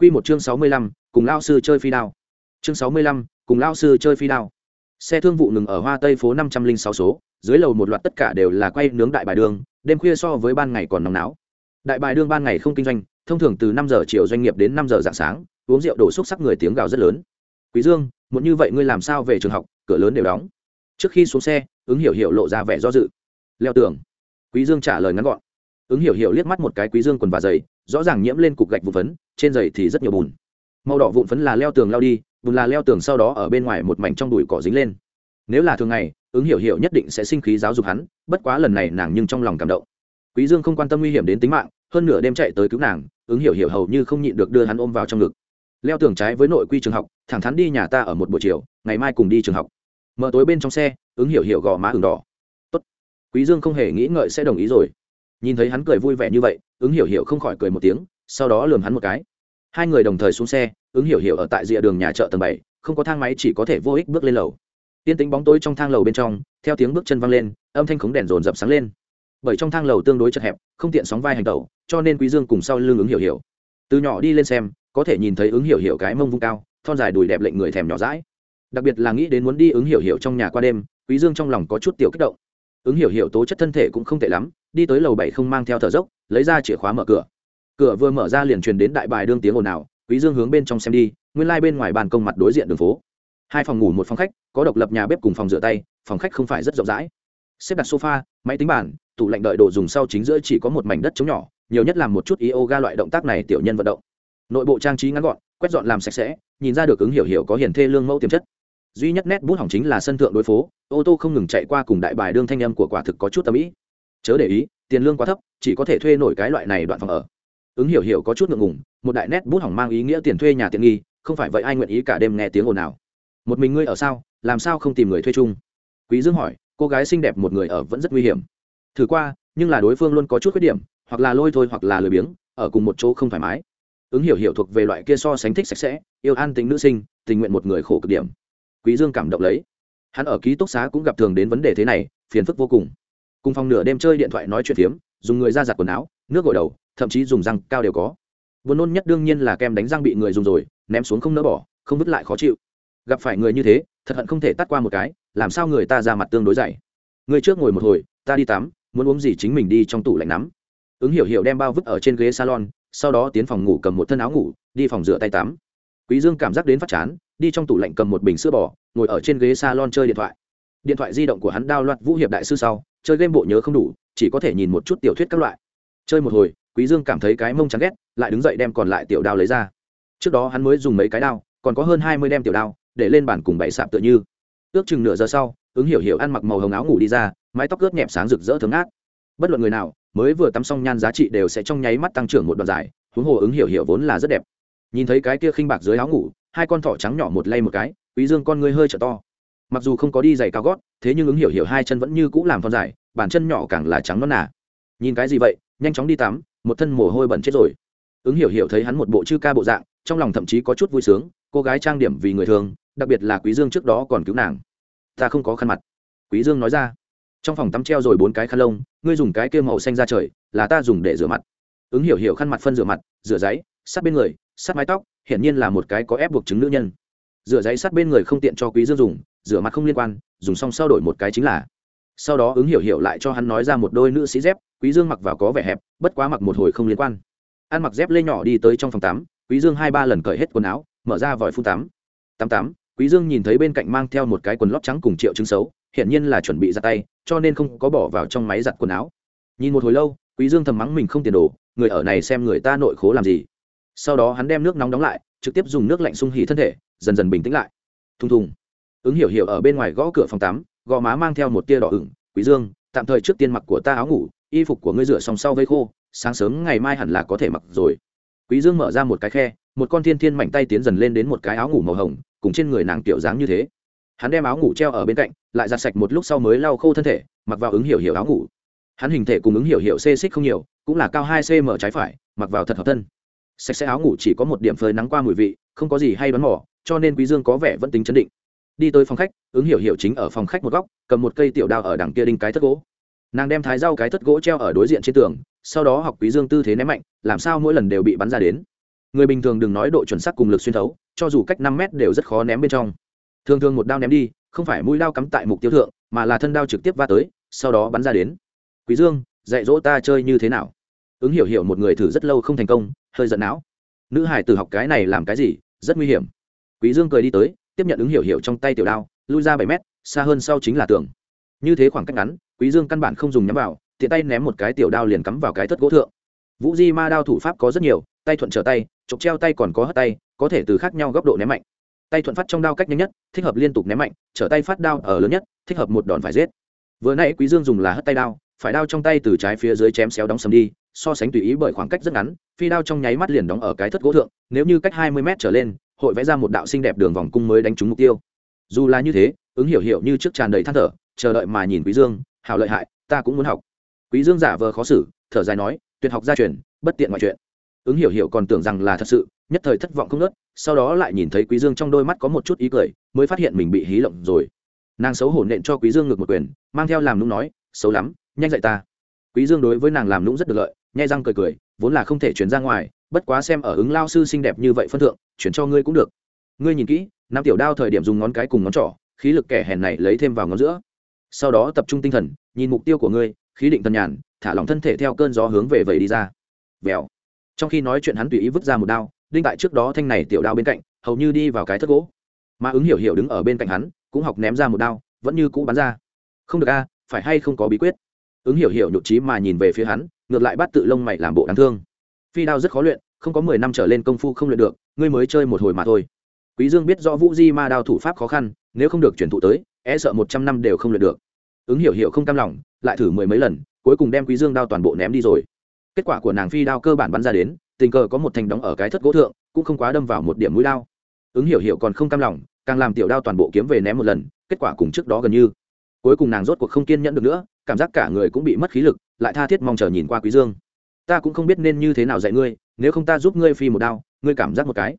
Quy một chương sáu mươi lăm, cùng Lão sư chơi phi đao. Chương sáu mươi lăm, cùng Lão sư chơi phi đao. Xe thương vụ ngừng ở Hoa Tây phố năm trăm linh sáu số, dưới lầu một loạt tất cả đều là quay nướng đại bài đường, đêm khuya so với ban ngày còn nóng náo. Đại bài đường ban ngày không kinh doanh, thông thường từ năm giờ chiều doanh nghiệp đến năm giờ dạng sáng, uống rượu đổ xúc sắc người tiếng gào rất lớn. Quý Dương, muốn như vậy ngươi làm sao về trường học, cửa lớn đều đóng. Trước khi xuống xe, ứng hiểu hiểu lộ ra vẻ do dự. Leo tường. Quý Dương trả lời ngắn gọn. Ứng hiểu hiểu liếc mắt một cái Quý Dương quần và giày, rõ ràng nhiễm lên cục gạch vụ phấn, trên giày thì rất nhiều bùn. Màu đỏ vụn phấn là leo tường lao đi bùn là leo tường sau đó ở bên ngoài một mảnh trong đùi cỏ dính lên. Nếu là thường ngày ứng hiểu hiểu nhất định sẽ sinh khí giáo dục hắn bất quá lần này nàng nhưng trong lòng cảm động. Quý dương không quan tâm nguy hiểm đến tính mạng hơn nửa đêm chạy tới cứu nàng ứng hiểu hiểu hầu như không nhịn được đưa hắn ôm vào trong ngực. Leo tường trái với nội quy trường học thẳng thắn đi nhà ta ở một buổi chiều ngày mai cùng đi trường học. Mở tối bên trong xe ứng hiểu hiểu gò má ửng đỏ. Tốt. Quý dương không hề nghĩ ngợi sẽ đồng ý rồi nhìn thấy hắn cười vui vẻ như vậy, ứng hiểu hiểu không khỏi cười một tiếng, sau đó lườm hắn một cái. Hai người đồng thời xuống xe, ứng hiểu hiểu ở tại rìa đường nhà chợ tầng bảy, không có thang máy chỉ có thể vô ích bước lên lầu. Tiên tính bóng tối trong thang lầu bên trong, theo tiếng bước chân văng lên, âm thanh khống đèn rồn rập sáng lên. Bởi trong thang lầu tương đối chật hẹp, không tiện sóng vai hành tẩu, cho nên quý dương cùng sau lưng ứng hiểu hiểu. Từ nhỏ đi lên xem, có thể nhìn thấy ứng hiểu hiểu cái mông vung cao, thon dài đùi đẹp lệnh người thèm nhỏ dãi. đặc biệt là nghĩ đến muốn đi ứng hiểu hiểu trong nhà qua đêm, quý dương trong lòng có chút tiểu kích động. Ứng hiểu hiểu tố chất thân thể cũng không tệ lắm đi tới lầu bảy không mang theo thở dốc, lấy ra chìa khóa mở cửa. Cửa vừa mở ra liền truyền đến đại bài đương tiếng ồn ào, quý dương hướng bên trong xem đi, nguyên lai like bên ngoài bàn công mặt đối diện đường phố. Hai phòng ngủ một phòng khách, có độc lập nhà bếp cùng phòng rửa tay, phòng khách không phải rất rộng rãi. Xếp đặt sofa, máy tính bàn, tủ lạnh đợi đồ dùng sau chính giữa chỉ có một mảnh đất trống nhỏ, nhiều nhất làm một chút yoga loại động tác này tiểu nhân vận động. Nội bộ trang trí ngắn gọn, quét dọn làm sạch sẽ, nhìn ra được ứng hiểu hiểu có hiển thê lương mẫu tiềm chất. Duy nhất nét bút hỏng chính là sân thượng đối phố, ô tô không ngừng chạy qua cùng đại bài đương thanh âm của quả thực có chút tâm ý chớ để ý, tiền lương quá thấp, chỉ có thể thuê nổi cái loại này đoạn phòng ở. Ứng hiểu hiểu có chút ngượng ngùng, một đại nét bút hỏng mang ý nghĩa tiền thuê nhà tiện nghi, không phải vậy ai nguyện ý cả đêm nghe tiếng ồn nào một mình ngươi ở sao, làm sao không tìm người thuê chung? Quý dương hỏi, cô gái xinh đẹp một người ở vẫn rất nguy hiểm. Thử qua, nhưng là đối phương luôn có chút khuyết điểm, hoặc là lôi thôi hoặc là lười biếng, ở cùng một chỗ không thoải mái. Ứng hiểu hiểu thuộc về loại kia so sánh thích sạch sẽ, yêu an tính nữ sinh, tình nguyện một người khổ cực điểm. Quý dương cảm động lấy. Hắn ở ký túc xá cũng gặp thường đến vấn đề thế này, phiền phức vô cùng cùng phòng nửa đêm chơi điện thoại nói chuyện phiếm, dùng người ra giặt quần áo, nước gội đầu, thậm chí dùng răng cao đều có. Buồn nôn nhất đương nhiên là kem đánh răng bị người dùng rồi, ném xuống không nỡ bỏ, không vứt lại khó chịu. Gặp phải người như thế, thật hận không thể tắt qua một cái, làm sao người ta ra mặt tương đối dày. Người trước ngồi một hồi, ta đi tắm, muốn uống gì chính mình đi trong tủ lạnh nắm. Ứng hiểu hiểu đem bao vứt ở trên ghế salon, sau đó tiến phòng ngủ cầm một thân áo ngủ, đi phòng rửa tay tắm. Quý dương cảm giác đến phát chán, đi trong tủ lạnh cầm một bình sữa bò, ngồi ở trên ghế salon chơi điện thoại. Điện thoại di động của hắn đao loạt vũ hiệp đại sư sau chơi game bộ nhớ không đủ, chỉ có thể nhìn một chút tiểu thuyết các loại. Chơi một hồi, quý dương cảm thấy cái mông chán ghét, lại đứng dậy đem còn lại tiểu đao lấy ra. Trước đó hắn mới dùng mấy cái đao, còn có hơn hai mươi đem tiểu đao, để lên bàn cùng bảy sạp tựa như. Ước chừng nửa giờ sau, ứng hiểu hiểu ăn mặc màu hồng áo ngủ đi ra, mái tóc ướt nhẹp sáng rực rỡ thấm át bất luận người nào, mới vừa tắm xong nhan giá trị đều sẽ trong nháy mắt tăng trưởng một đoạn dài, huống hồ ứng hiểu hiểu vốn là rất đẹp. Nhìn thấy cái kia khinh bạc dưới áo ngủ, hai con thỏ trắng nhỏ một lay một cái, quý dương con ngươi hơi trở to mặc dù không có đi giày cao gót, thế nhưng ứng hiểu hiểu hai chân vẫn như cũ làm con dài, bàn chân nhỏ càng là trắng non nà. Nhìn cái gì vậy, nhanh chóng đi tắm, một thân mồ hôi bẩn chết rồi. Ứng hiểu hiểu thấy hắn một bộ chư ca bộ dạng, trong lòng thậm chí có chút vui sướng, cô gái trang điểm vì người thường, đặc biệt là quý dương trước đó còn cứu nàng. Ta không có khăn mặt. Quý dương nói ra. Trong phòng tắm treo rồi bốn cái khăn lông, ngươi dùng cái kia màu xanh ra trời, là ta dùng để rửa mặt. Ứng hiểu hiểu khăn mặt phân rửa mặt, rửa giấy sát bên người sát mái tóc, hiển nhiên là một cái có ép buộc chứng nữ nhân. Rửa giấy sát bên người không tiện cho quý dương dùng rửa mặt không liên quan, dùng xong sau đổi một cái chính là. Sau đó ứng hiểu hiểu lại cho hắn nói ra một đôi nữ sĩ dép, quý dương mặc vào có vẻ hẹp, bất quá mặc một hồi không liên quan. Ăn mặc dép lê nhỏ đi tới trong phòng tắm, quý dương hai ba lần cởi hết quần áo, mở ra vòi phun tắm. Tắm tắm, quý dương nhìn thấy bên cạnh mang theo một cái quần lót trắng cùng triệu chứng xấu hiện nhiên là chuẩn bị ra tay, cho nên không có bỏ vào trong máy giặt quần áo. Nhìn một hồi lâu, quý dương thầm mắng mình không tiền đồ, người ở này xem người ta nội khố làm gì. Sau đó hắn đem nước nóng đóng lại, trực tiếp dùng nước lạnh sung hỉ thân thể, dần dần bình tĩnh lại. Thùng thùng ứng hiểu hiểu ở bên ngoài gõ cửa phòng tắm gò má mang theo một tia đỏ ửng. Quý dương tạm thời trước tiên mặc của ta áo ngủ y phục của ngươi rửa xong sau vây khô sáng sớm ngày mai hẳn là có thể mặc rồi. Quý dương mở ra một cái khe một con thiên thiên mảnh tay tiến dần lên đến một cái áo ngủ màu hồng cùng trên người nàng tiểu dáng như thế. Hắn đem áo ngủ treo ở bên cạnh lại giặt sạch một lúc sau mới lau khô thân thể mặc vào ứng hiểu hiểu áo ngủ. Hắn hình thể cùng ứng hiểu hiểu xê xích không nhiều cũng là cao hai cm trái phải mặc vào thật hợp thân. Sạch sẽ áo ngủ chỉ có một điểm phơi nắng qua mùi vị không có gì hay bắn mỏ, cho nên quý dương có vẻ vẫn tính chấn định đi tới phòng khách, ứng hiểu hiểu chính ở phòng khách một góc, cầm một cây tiểu đao ở đằng kia đinh cái thất gỗ. Nàng đem thái rau cái thất gỗ treo ở đối diện trên tường, sau đó học quý dương tư thế ném mạnh, làm sao mỗi lần đều bị bắn ra đến. Người bình thường đừng nói độ chuẩn xác cùng lực xuyên thấu, cho dù cách năm mét đều rất khó ném bên trong. Thường thường một đao ném đi, không phải mũi đao cắm tại mục tiêu thượng, mà là thân đao trực tiếp va tới, sau đó bắn ra đến. Quý dương, dạy dỗ ta chơi như thế nào? Ứng hiểu hiểu một người thử rất lâu không thành công, hơi giận não. Nữ hải tử học cái này làm cái gì, rất nguy hiểm. Quý dương cười đi tới tiếp nhận ứng hiểu hiểu trong tay tiểu đao, lui ra bảy mét, xa hơn sau chính là tường. Như thế khoảng cách ngắn, quý dương căn bản không dùng nhắm vào, tiện tay ném một cái tiểu đao liền cắm vào cái thất gỗ thượng. Vũ di ma đao thủ pháp có rất nhiều, tay thuận trở tay chọc treo tay còn có hất tay, có thể từ khác nhau góc độ ném mạnh. Tay thuận phát trong đao cách nhanh nhất, thích hợp liên tục ném mạnh, trở tay phát đao ở lớn nhất, thích hợp một đòn phải giết. Vừa nãy quý dương dùng là hất tay đao, phải đao trong tay từ trái phía dưới chém xéo đóng sầm đi, so sánh tùy ý bởi khoảng cách rất ngắn, phi đao trong nháy mắt liền đóng ở cái thất gỗ thượng, nếu như cách hai mươi mét trở lên hội vẽ ra một đạo xinh đẹp đường vòng cung mới đánh trúng mục tiêu. Dù là như thế, ứng hiểu hiểu như trước tràn đầy than thở, chờ đợi mà nhìn quý dương, hảo lợi hại, ta cũng muốn học. Quý dương giả vờ khó xử, thở dài nói, tuyệt học gia truyền, bất tiện ngoại chuyện. Ứng hiểu hiểu còn tưởng rằng là thật sự, nhất thời thất vọng không nớt sau đó lại nhìn thấy quý dương trong đôi mắt có một chút ý cười, mới phát hiện mình bị hí lộng rồi. Nàng xấu hổ nện cho quý dương ngược một quyền, mang theo làm nũng nói, xấu lắm, nhanh dạy ta. Quý dương đối với nàng làm nũng rất được lợi, nhai răng cười cười, vốn là không thể chuyển ra ngoài bất quá xem ở ứng lao sư xinh đẹp như vậy phân thượng, chuyển cho ngươi cũng được. Ngươi nhìn kỹ, năm tiểu đao thời điểm dùng ngón cái cùng ngón trỏ, khí lực kẻ hèn này lấy thêm vào ngón giữa. Sau đó tập trung tinh thần, nhìn mục tiêu của ngươi, khí định thần nhàn, thả lỏng thân thể theo cơn gió hướng về vậy đi ra. Vèo. Trong khi nói chuyện hắn tùy ý vứt ra một đao, đinh tại trước đó thanh này tiểu đao bên cạnh, hầu như đi vào cái thất gỗ. Mà ứng hiểu hiểu đứng ở bên cạnh hắn, cũng học ném ra một đao, vẫn như cũ bắn ra. Không được a, phải hay không có bí quyết? Ứng hiểu hiểu nhụt trí mà nhìn về phía hắn, ngược lại bắt tự lông mày làm bộ đáng thương phi đao rất khó luyện, không có mười năm trở lên công phu không luyện được, ngươi mới chơi một hồi mà thôi. Quý dương biết rõ vũ di ma đao thủ pháp khó khăn, nếu không được chuyển thụ tới e sợ một trăm năm đều không luyện được. Ứng hiểu hiểu không cam lòng, lại thử mười mấy lần, cuối cùng đem quý dương đao toàn bộ ném đi rồi. Kết quả của nàng phi đao cơ bản bắn ra đến, tình cờ có một thành đóng ở cái thất gỗ thượng, cũng không quá đâm vào một điểm mũi đao. Ứng hiểu hiểu còn không cam lòng, càng làm tiểu đao toàn bộ kiếm về ném một lần, kết quả cùng trước đó gần như. Cuối cùng nàng rốt cuộc không kiên nhẫn được nữa, cảm giác cả người cũng bị mất khí lực, lại tha thiết mong chờ nhìn qua quý dương ta cũng không biết nên như thế nào dạy ngươi, nếu không ta giúp ngươi phi một đao, ngươi cảm giác một cái.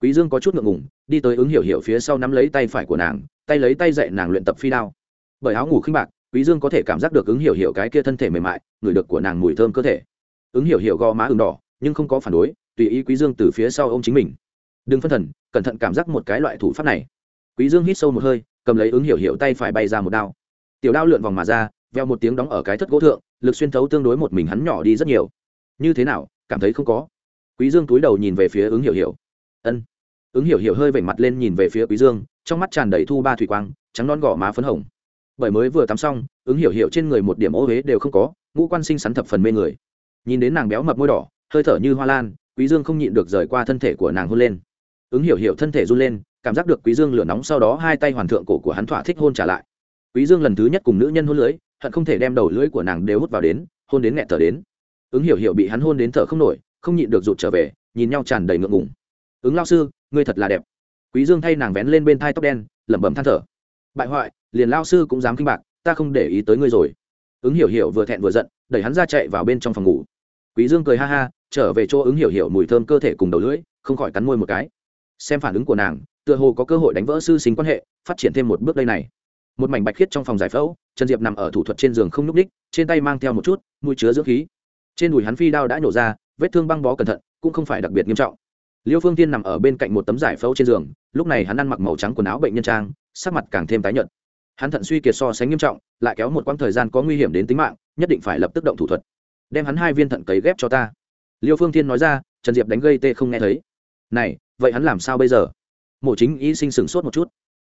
Quý dương có chút ngượng ngùng, đi tới ứng hiểu hiểu phía sau nắm lấy tay phải của nàng, tay lấy tay dạy nàng luyện tập phi đao. Bởi áo ngủ khinh bạc, quý dương có thể cảm giác được ứng hiểu hiểu cái kia thân thể mềm mại, người được của nàng mùi thơm cơ thể. Ứng hiểu hiểu gò má ửng đỏ, nhưng không có phản đối, tùy ý quý dương từ phía sau ôm chính mình. Đừng phân thần, cẩn thận cảm giác một cái loại thủ pháp này. Quý dương hít sâu một hơi, cầm lấy ứng hiểu hiểu tay phải bay ra một đao. Tiểu đao lượn vòng mà ra, veo một tiếng đóng ở cái thất gỗ thượng, lực xuyên thấu tương đối một mình hắn nhỏ đi rất nhiều như thế nào? Cảm thấy không có. Quý dương túi đầu nhìn về phía ứng hiểu hiểu. Ân. Ứng hiểu hiểu hơi vểnh mặt lên nhìn về phía quý dương, trong mắt tràn đầy thu ba thủy quang, trắng non gò má phấn hồng. Bởi mới vừa tắm xong, ứng hiểu hiểu trên người một điểm ô huế đều không có, ngũ quan sinh sắn thập phần mê người. Nhìn đến nàng béo mập môi đỏ, hơi thở như hoa lan, quý dương không nhịn được rời qua thân thể của nàng hôn lên. Ứng hiểu hiểu thân thể run lên, cảm giác được quý dương lửa nóng sau đó hai tay hoàn thượng cổ của hắn thỏa thích hôn trả lại. Quý dương lần thứ nhất cùng nữ nhân hôn lưới hận không thể đem đầu lưỡi của nàng đều hút vào đến, hôn đến nghẹt thở đến ứng hiểu hiểu bị hắn hôn đến thở không nổi, không nhịn được rụt trở về, nhìn nhau tràn đầy ngượng ngùng. Ứng lao sư, ngươi thật là đẹp. Quý dương thay nàng vén lên bên thai tóc đen, lẩm bẩm than thở. Bại hoại, liền lao sư cũng dám kinh bạc, ta không để ý tới ngươi rồi. Ứng hiểu hiểu vừa thẹn vừa giận, đẩy hắn ra chạy vào bên trong phòng ngủ. Quý dương cười ha ha, trở về chỗ ứng hiểu hiểu mùi thơm cơ thể cùng đầu lưỡi, không khỏi cắn môi một cái. Xem phản ứng của nàng, tựa hồ có cơ hội đánh vỡ sư sinh quan hệ, phát triển thêm một bước đây này. Một mảnh bạch khiết trong phòng giải phẫu, trần diệp nằm ở thủ thuật trên giường không nhúc ních trên tay mang theo một chút, mùi chứa dưỡng khí trên đùi hắn phi đao đã nổ ra, vết thương băng bó cẩn thận, cũng không phải đặc biệt nghiêm trọng. Liêu phương tiên nằm ở bên cạnh một tấm giải phẫu trên giường, lúc này hắn ăn mặc màu trắng quần áo bệnh nhân trang, sắc mặt càng thêm tái nhợt. Hắn thận suy kiệt so sánh nghiêm trọng, lại kéo một quãng thời gian có nguy hiểm đến tính mạng, nhất định phải lập tức động thủ thuật. Đem hắn hai viên thận cấy ghép cho ta. Liêu phương thiên nói ra, trần diệp đánh gây tê không nghe thấy. Này, vậy hắn làm sao bây giờ? Mổ chính y sinh sửng sốt một chút.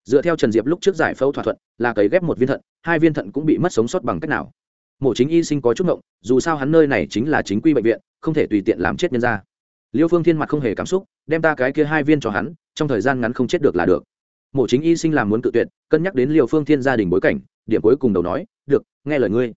Dựa theo trần diệp lúc trước giải phẫu thỏa thuận, là cấy ghép một viên thận, hai viên thận cũng bị mất sống sót bằng cách nào? Mổ chính y sinh có chút ngộng, dù sao hắn nơi này chính là chính quy bệnh viện, không thể tùy tiện làm chết nhân ra liêu phương thiên mặt không hề cảm xúc, đem ta cái kia hai viên cho hắn, trong thời gian ngắn không chết được là được. Mổ chính y sinh làm muốn cự tuyệt, cân nhắc đến liều phương thiên gia đình bối cảnh, điểm cuối cùng đầu nói, được, nghe lời ngươi.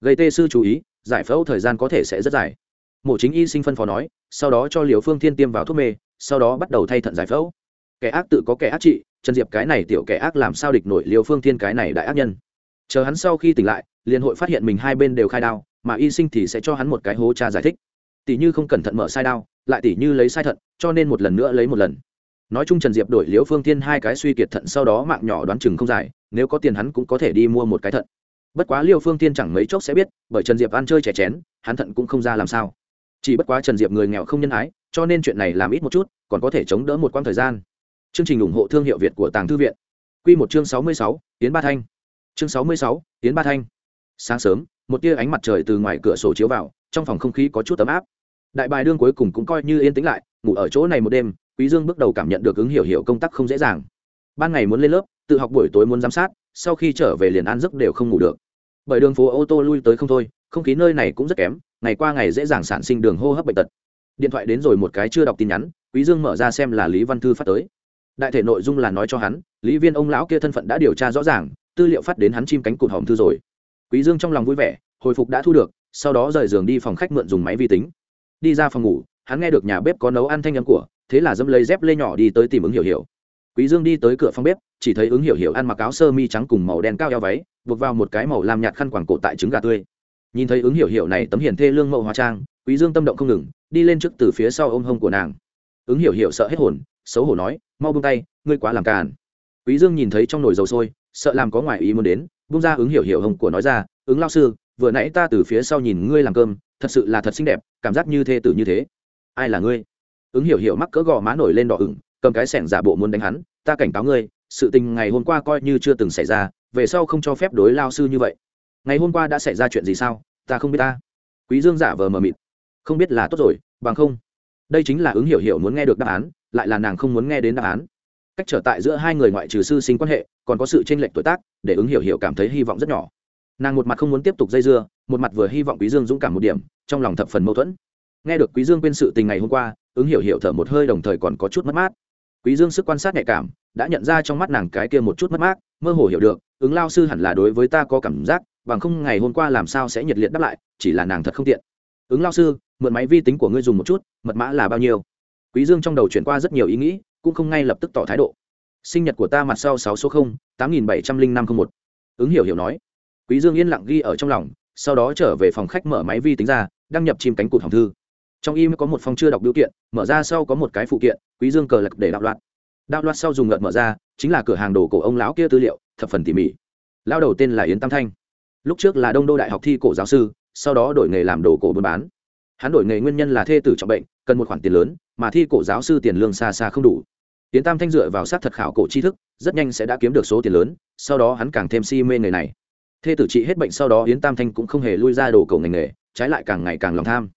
Gây tê sư chú ý, giải phẫu thời gian có thể sẽ rất dài. Mổ chính y sinh phân phó nói, sau đó cho liều phương thiên tiêm vào thuốc mê, sau đó bắt đầu thay thận giải phẫu. Kẻ ác tự có kẻ ác trị, trần diệp cái này tiểu kẻ ác làm sao địch nổi liều phương thiên cái này đại ác nhân. Chờ hắn sau khi tỉnh lại liền hội phát hiện mình hai bên đều khai đao, mà y sinh thì sẽ cho hắn một cái hố tra giải thích. Tỷ như không cẩn thận mở sai đao, lại tỷ như lấy sai thận, cho nên một lần nữa lấy một lần. Nói chung trần diệp đổi liễu phương thiên hai cái suy kiệt thận sau đó mạng nhỏ đoán chừng không dài, nếu có tiền hắn cũng có thể đi mua một cái thận. Bất quá liêu phương thiên chẳng mấy chốc sẽ biết, bởi trần diệp ăn chơi trẻ chén, hắn thận cũng không ra làm sao. Chỉ bất quá trần diệp người nghèo không nhân ái, cho nên chuyện này làm ít một chút, còn có thể chống đỡ một quãng thời gian. Chương trình ủng hộ thương hiệu việt của tàng thư viện. Q một chương sáu mươi sáu tiến ba thanh. Chương sáu mươi sáu tiến ba thanh sáng sớm, một tia ánh mặt trời từ ngoài cửa sổ chiếu vào, trong phòng không khí có chút ấm áp. Đại bài đương cuối cùng cũng coi như yên tĩnh lại, ngủ ở chỗ này một đêm, quý dương bước đầu cảm nhận được ứng hiểu hiểu công tác không dễ dàng. Ban ngày muốn lên lớp, tự học buổi tối muốn giám sát, sau khi trở về liền ăn giấc đều không ngủ được. Bởi đường phố ô tô lui tới không thôi, không khí nơi này cũng rất kém, ngày qua ngày dễ dàng sản sinh đường hô hấp bệnh tật. Điện thoại đến rồi một cái chưa đọc tin nhắn, quý dương mở ra xem là lý văn thư phát tới. Đại thể nội dung là nói cho hắn, lý viên ông lão kia thân phận đã điều tra rõ ràng, tư liệu phát đến hắn chim cánh cụt hòm thư rồi quý dương trong lòng vui vẻ, hồi phục đã thu được, sau đó rời giường đi phòng khách mượn dùng máy vi tính. Đi ra phòng ngủ, hắn nghe được nhà bếp có nấu ăn thanh âm của, thế là dâm lấy dép lê nhỏ đi tới tìm ứng hiểu hiểu. Quý dương đi tới cửa phòng bếp, chỉ thấy ứng hiểu hiểu ăn mặc áo sơ mi trắng cùng màu đen cao eo váy, buộc vào một cái màu làm nhạt khăn quàng cổ tại trứng gà tươi. Nhìn thấy ứng hiểu hiểu này tấm hiển thê lương mẫu hóa trang, quý dương tâm động không ngừng, đi lên trước từ phía sau ôm hông của nàng. Ứng hiểu hiểu sợ hết hồn, xấu hổ nói, mau buông tay, ngươi quá làm càn. Quý dương nhìn thấy trong nồi dầu sôi, sợ làm có ngoại ý muốn đến Bung ra ứng hiểu hiểu hồng của nói ra, ứng lao sư, vừa nãy ta từ phía sau nhìn ngươi làm cơm, thật sự là thật xinh đẹp, cảm giác như thê tử như thế. Ai là ngươi? Ứng hiểu hiểu mắc cỡ gò má nổi lên đỏ ửng, cầm cái sẻng giả bộ muốn đánh hắn, ta cảnh cáo ngươi, sự tình ngày hôm qua coi như chưa từng xảy ra, về sau không cho phép đối lao sư như vậy. Ngày hôm qua đã xảy ra chuyện gì sao? Ta không biết ta. Quý dương giả vờ mờ mịt. Không biết là tốt rồi, bằng không. Đây chính là ứng hiểu hiểu muốn nghe được đáp án, lại là nàng không muốn nghe đến đáp án cách trở tại giữa hai người ngoại trừ sư sinh quan hệ, còn có sự tranh lệch tuổi tác, để ứng hiểu hiểu cảm thấy hy vọng rất nhỏ. Nàng một mặt không muốn tiếp tục dây dưa, một mặt vừa hy vọng quý dương dũng cảm một điểm, trong lòng thập phần mâu thuẫn. Nghe được quý dương quên sự tình ngày hôm qua, ứng hiểu hiểu thở một hơi đồng thời còn có chút mất mát. Quý dương sức quan sát nhạy cảm, đã nhận ra trong mắt nàng cái kia một chút mất mát, mơ hồ hiểu được, ứng lao sư hẳn là đối với ta có cảm giác, bằng không ngày hôm qua làm sao sẽ nhiệt liệt đáp lại, chỉ là nàng thật không tiện. Ứng lao sư, mượn máy vi tính của ngươi dùng một chút, mật mã là bao nhiêu? Quý dương trong đầu chuyển qua rất nhiều ý nghĩ cũng không ngay lập tức tỏ thái độ. Sinh nhật của ta mặt sau sáu số không, tám nghìn bảy trăm linh năm không một. Ứng hiểu hiểu nói. Quý dương yên lặng ghi ở trong lòng, sau đó trở về phòng khách mở máy vi tính ra, đăng nhập chim cánh cụt hỏng thư. Trong im có một phong chưa đọc biểu kiện, mở ra sau có một cái phụ kiện, quý dương cờ lật để đạo loạt đạo loạt sau dùng ngợt mở ra, chính là cửa hàng đồ cổ ông lão kia tư liệu, thập phần tỉ mỉ. Lao đầu tên là yến tam thanh. Lúc trước là đông đô đại học thi cổ giáo sư, sau đó đổi nghề làm đồ cổ buôn bán. Hắn đổi nghề nguyên nhân là thê tử trọng bệnh, cần một khoản tiền lớn, mà thi cổ giáo sư tiền lương xa xa không đủ yến tam thanh dựa vào sát thật khảo cổ tri thức, rất nhanh sẽ đã kiếm được số tiền lớn, sau đó hắn càng thêm si mê nghề này. Thê tử trị hết bệnh sau đó yến tam thanh cũng không hề lui ra đồ cổ ngành nghề, trái lại càng ngày càng lòng tham.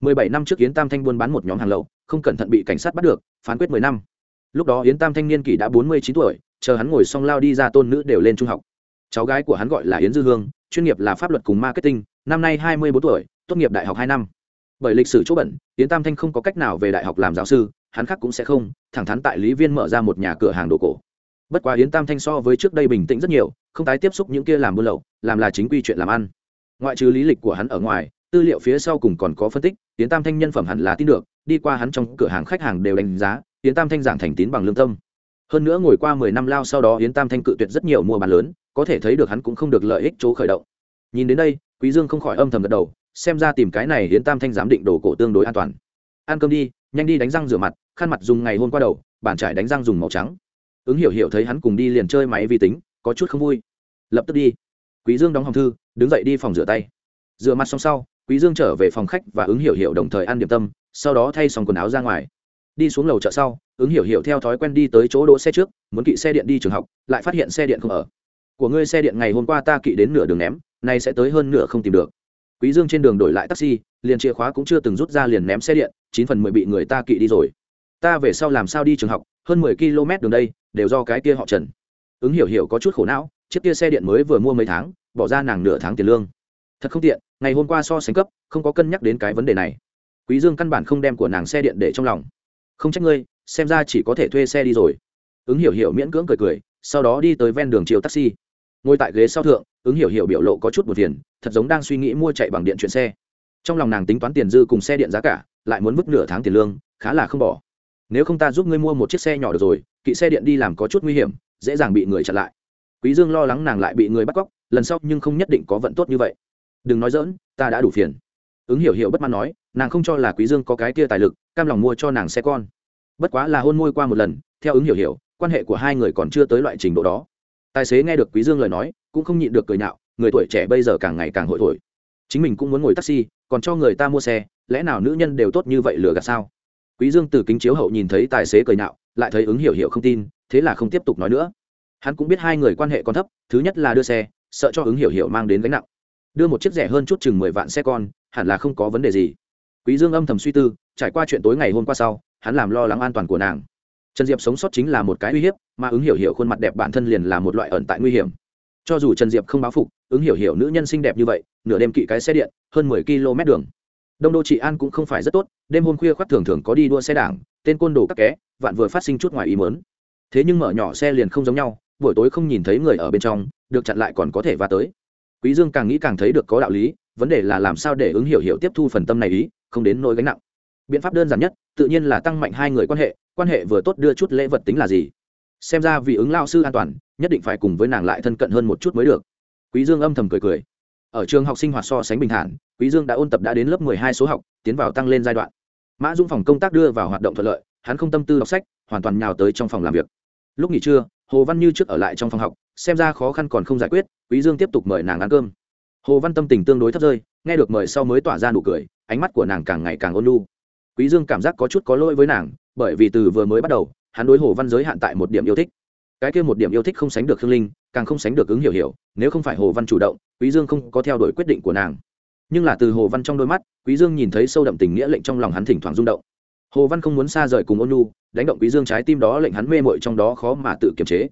17 năm trước yến tam thanh buôn bán một nhóm hàng lậu, không cẩn thận bị cảnh sát bắt được, phán quyết 10 năm. Lúc đó yến tam thanh niên kỷ đã 49 tuổi, chờ hắn ngồi xong lao đi ra tôn nữ đều lên trung học. Cháu gái của hắn gọi là yến dư hương, chuyên nghiệp là pháp luật cùng marketing, năm nay 24 tuổi, tốt nghiệp đại học hai năm. Bởi lịch sử chỗ bẩn, yến tam thanh không có cách nào về đại học làm giáo sư hắn khác cũng sẽ không, thẳng thắn tại lý viên mở ra một nhà cửa hàng đồ cổ. Bất quá yến tam thanh so với trước đây bình tĩnh rất nhiều, không tái tiếp xúc những kia làm buôn lậu, làm là chính quy chuyện làm ăn. Ngoại trừ lý lịch của hắn ở ngoài, tư liệu phía sau cùng còn có phân tích, yến tam thanh nhân phẩm hẳn là tin được, đi qua hắn trong cửa hàng khách hàng đều đánh giá, yến tam thanh giảng thành tín bằng lương tâm. Hơn nữa ngồi qua mười năm lao sau đó yến tam thanh cự tuyệt rất nhiều mua bán lớn, có thể thấy được hắn cũng không được lợi ích chỗ khởi động. Nhìn đến đây, quý dương không khỏi âm thầm gật đầu, xem ra tìm cái này yến tam thanh giám định đồ cổ tương đối an toàn ăn cơm đi, nhanh đi đánh răng rửa mặt, khăn mặt dùng ngày hôm qua đầu, bàn trải đánh răng dùng màu trắng. Ứng hiểu hiểu thấy hắn cùng đi liền chơi máy vi tính, có chút không vui. Lập tức đi. Quý dương đóng hòm thư, đứng dậy đi phòng rửa tay. Rửa mặt xong sau, quý dương trở về phòng khách và ứng hiểu hiểu đồng thời ăn điểm tâm, sau đó thay xong quần áo ra ngoài. Đi xuống lầu chợ sau, ứng hiểu hiểu theo thói quen đi tới chỗ đỗ xe trước, muốn kỵ xe điện đi trường học, lại phát hiện xe điện không ở. Của ngươi xe điện ngày hôm qua ta kỵ đến nửa đường ném, nay sẽ tới hơn nửa không tìm được quý dương trên đường đổi lại taxi, liền chìa khóa cũng chưa từng rút ra liền ném xe điện, chín phần mười bị người ta kỵ đi rồi. Ta về sau làm sao đi trường học, hơn mười km đường đây, đều do cái kia họ trần. Ứng hiểu hiểu có chút khổ não, chiếc kia xe điện mới vừa mua mấy tháng, bỏ ra nàng nửa tháng tiền lương. Thật không tiện, ngày hôm qua so sánh cấp, không có cân nhắc đến cái vấn đề này. Quý dương căn bản không đem của nàng xe điện để trong lòng. Không trách ngươi, xem ra chỉ có thể thuê xe đi rồi. Ứng hiểu hiểu miễn cưỡng cười cười, sau đó đi tới ven đường chiều taxi ngồi tại ghế sau thượng, ứng hiểu hiểu biểu lộ có chút buồn phiền, thật giống đang suy nghĩ mua chạy bằng điện chuyện xe. Trong lòng nàng tính toán tiền dư cùng xe điện giá cả, lại muốn vứt nửa tháng tiền lương, khá là không bỏ. Nếu không ta giúp ngươi mua một chiếc xe nhỏ được rồi, kỵ xe điện đi làm có chút nguy hiểm, dễ dàng bị người chặn lại. Quý dương lo lắng nàng lại bị người bắt cóc, lần sau nhưng không nhất định có vận tốt như vậy. Đừng nói dỡn ta đã đủ phiền. Ứng hiểu hiểu bất mãn nói, nàng không cho là quý dương có cái kia tài lực, cam lòng mua cho nàng xe con. Bất quá là hôn môi qua một lần, theo ứng hiểu hiểu, quan hệ của hai người còn chưa tới loại trình độ đó tài xế nghe được quý dương lời nói, cũng không nhịn được cười nhạo, người tuổi trẻ bây giờ càng ngày càng hội thổi. Chính mình cũng muốn ngồi taxi, còn cho người ta mua xe, lẽ nào nữ nhân đều tốt như vậy lừa gạt sao? Quý dương từ kính chiếu hậu nhìn thấy tài xế cười nhạo, lại thấy ứng hiểu hiểu không tin, thế là không tiếp tục nói nữa. Hắn cũng biết hai người quan hệ còn thấp, thứ nhất là đưa xe, sợ cho ứng hiểu hiểu mang đến gánh nặng. Đưa một chiếc rẻ hơn chút chừng mười vạn xe con, hẳn là không có vấn đề gì. Quý dương âm thầm suy tư, trải qua chuyện tối ngày hôm qua sau, hắn làm lo lắng an toàn của nàng trần diệp sống sót chính là một cái uy hiếp, mà ứng hiểu hiểu khuôn mặt đẹp bản thân liền là một loại ẩn tại nguy hiểm. Cho dù trần diệp không báo phục, ứng hiểu hiểu nữ nhân xinh đẹp như vậy, nửa đêm kỵ cái xe điện, hơn mười km đường. Đông đô trị an cũng không phải rất tốt, đêm hôm khuya khoác thường thường có đi đua xe đảng, tên côn đồ các ké vạn vừa phát sinh chút ngoài ý mớn thế nhưng mở nhỏ xe liền không giống nhau, buổi tối không nhìn thấy người ở bên trong, được chặn lại còn có thể va tới. Quý dương càng nghĩ càng thấy được có đạo lý, vấn đề là làm sao để ứng hiểu hiểu tiếp thu phần tâm này ý, không đến nỗi gánh nặng biện pháp đơn giản nhất, tự nhiên là tăng mạnh hai người quan hệ quan hệ vừa tốt đưa chút lễ vật tính là gì? Xem ra vì ứng lao sư an toàn, nhất định phải cùng với nàng lại thân cận hơn một chút mới được. Quý dương âm thầm cười cười. Ở trường học sinh hoạt so sánh bình thản, quý dương đã ôn tập đã đến lớp 12 số học, tiến vào tăng lên giai đoạn. Mã dung phòng công tác đưa vào hoạt động thuận lợi, hắn không tâm tư đọc sách, hoàn toàn nhào tới trong phòng làm việc. Lúc nghỉ trưa, hồ văn như trước ở lại trong phòng học, xem ra khó khăn còn không giải quyết, quý dương tiếp tục mời nàng ăn cơm. Hồ văn tâm tình tương đối thấp rơi, nghe được mời sau mới tỏa ra nụ cười, ánh mắt của nàng càng ngày càng ôn nhu quý dương cảm giác có chút có lỗi với nàng, bởi vì từ vừa mới bắt đầu, hắn đối hồ văn giới hạn tại một điểm yêu thích. Cái kia một điểm yêu thích không sánh được khương linh, càng không sánh được ứng hiểu hiểu, nếu không phải hồ văn chủ động, quý dương không có theo đuổi quyết định của nàng. Nhưng là từ hồ văn trong đôi mắt, quý dương nhìn thấy sâu đậm tình nghĩa lệnh trong lòng hắn thỉnh thoảng rung động. Hồ văn không muốn xa rời cùng ôn nhu, đánh động quý dương trái tim đó lệnh hắn mê mội trong đó khó mà tự kiềm chế.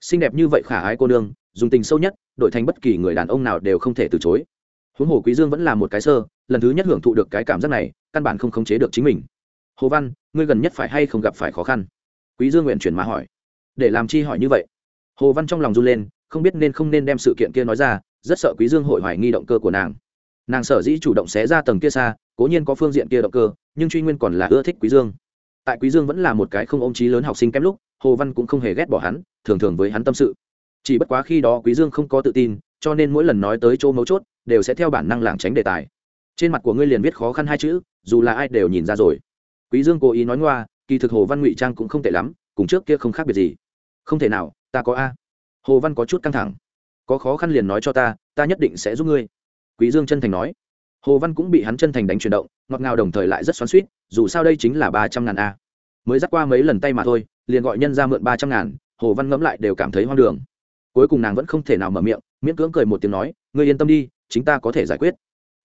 Xinh đẹp như vậy khả ái cô nương, dùng tình sâu nhất, đổi thành bất kỳ người đàn ông nào đều không thể từ chối. Huống hồ quý dương vẫn là một cái sơ, lần thứ nhất hưởng thụ được cái cảm giác này căn bản không khống chế được chính mình. Hồ văn, ngươi gần nhất phải hay không gặp phải khó khăn? Quý dương nguyện chuyển mà hỏi. Để làm chi hỏi như vậy? Hồ văn trong lòng run lên, không biết nên không nên đem sự kiện kia nói ra, rất sợ quý dương hội hoài nghi động cơ của nàng. Nàng sở dĩ chủ động xé ra tầng kia xa, cố nhiên có phương diện kia động cơ, nhưng truy nguyên còn là ưa thích quý dương. Tại quý dương vẫn là một cái không ôm trí lớn học sinh kém lúc, hồ văn cũng không hề ghét bỏ hắn, thường thường với hắn tâm sự. Chỉ bất quá khi đó quý dương không có tự tin, cho nên mỗi lần nói tới chỗ mấu chốt, đều sẽ theo bản năng lảng tránh đề tài trên mặt của ngươi liền viết khó khăn hai chữ, dù là ai đều nhìn ra rồi. Quý dương cố ý nói ngoa, kỳ thực hồ văn ngụy trang cũng không tệ lắm, cùng trước kia không khác biệt gì. Không thể nào, ta có a. Hồ văn có chút căng thẳng. Có khó khăn liền nói cho ta ta nhất định sẽ giúp ngươi. Quý dương chân thành nói. Hồ văn cũng bị hắn chân thành đánh chuyển động, ngọt ngào đồng thời lại rất xoắn suýt dù sao đây chính là ba trăm ngàn a. Mới dắt qua mấy lần tay mà thôi, liền gọi nhân ra mượn ba trăm ngàn, hồ văn ngẫm lại đều cảm thấy hoang đường. Cuối cùng nàng vẫn không thể nào mở miệng, miễn cưỡng cười một tiếng nói, ngươi yên tâm đi, chính ta có thể giải quyết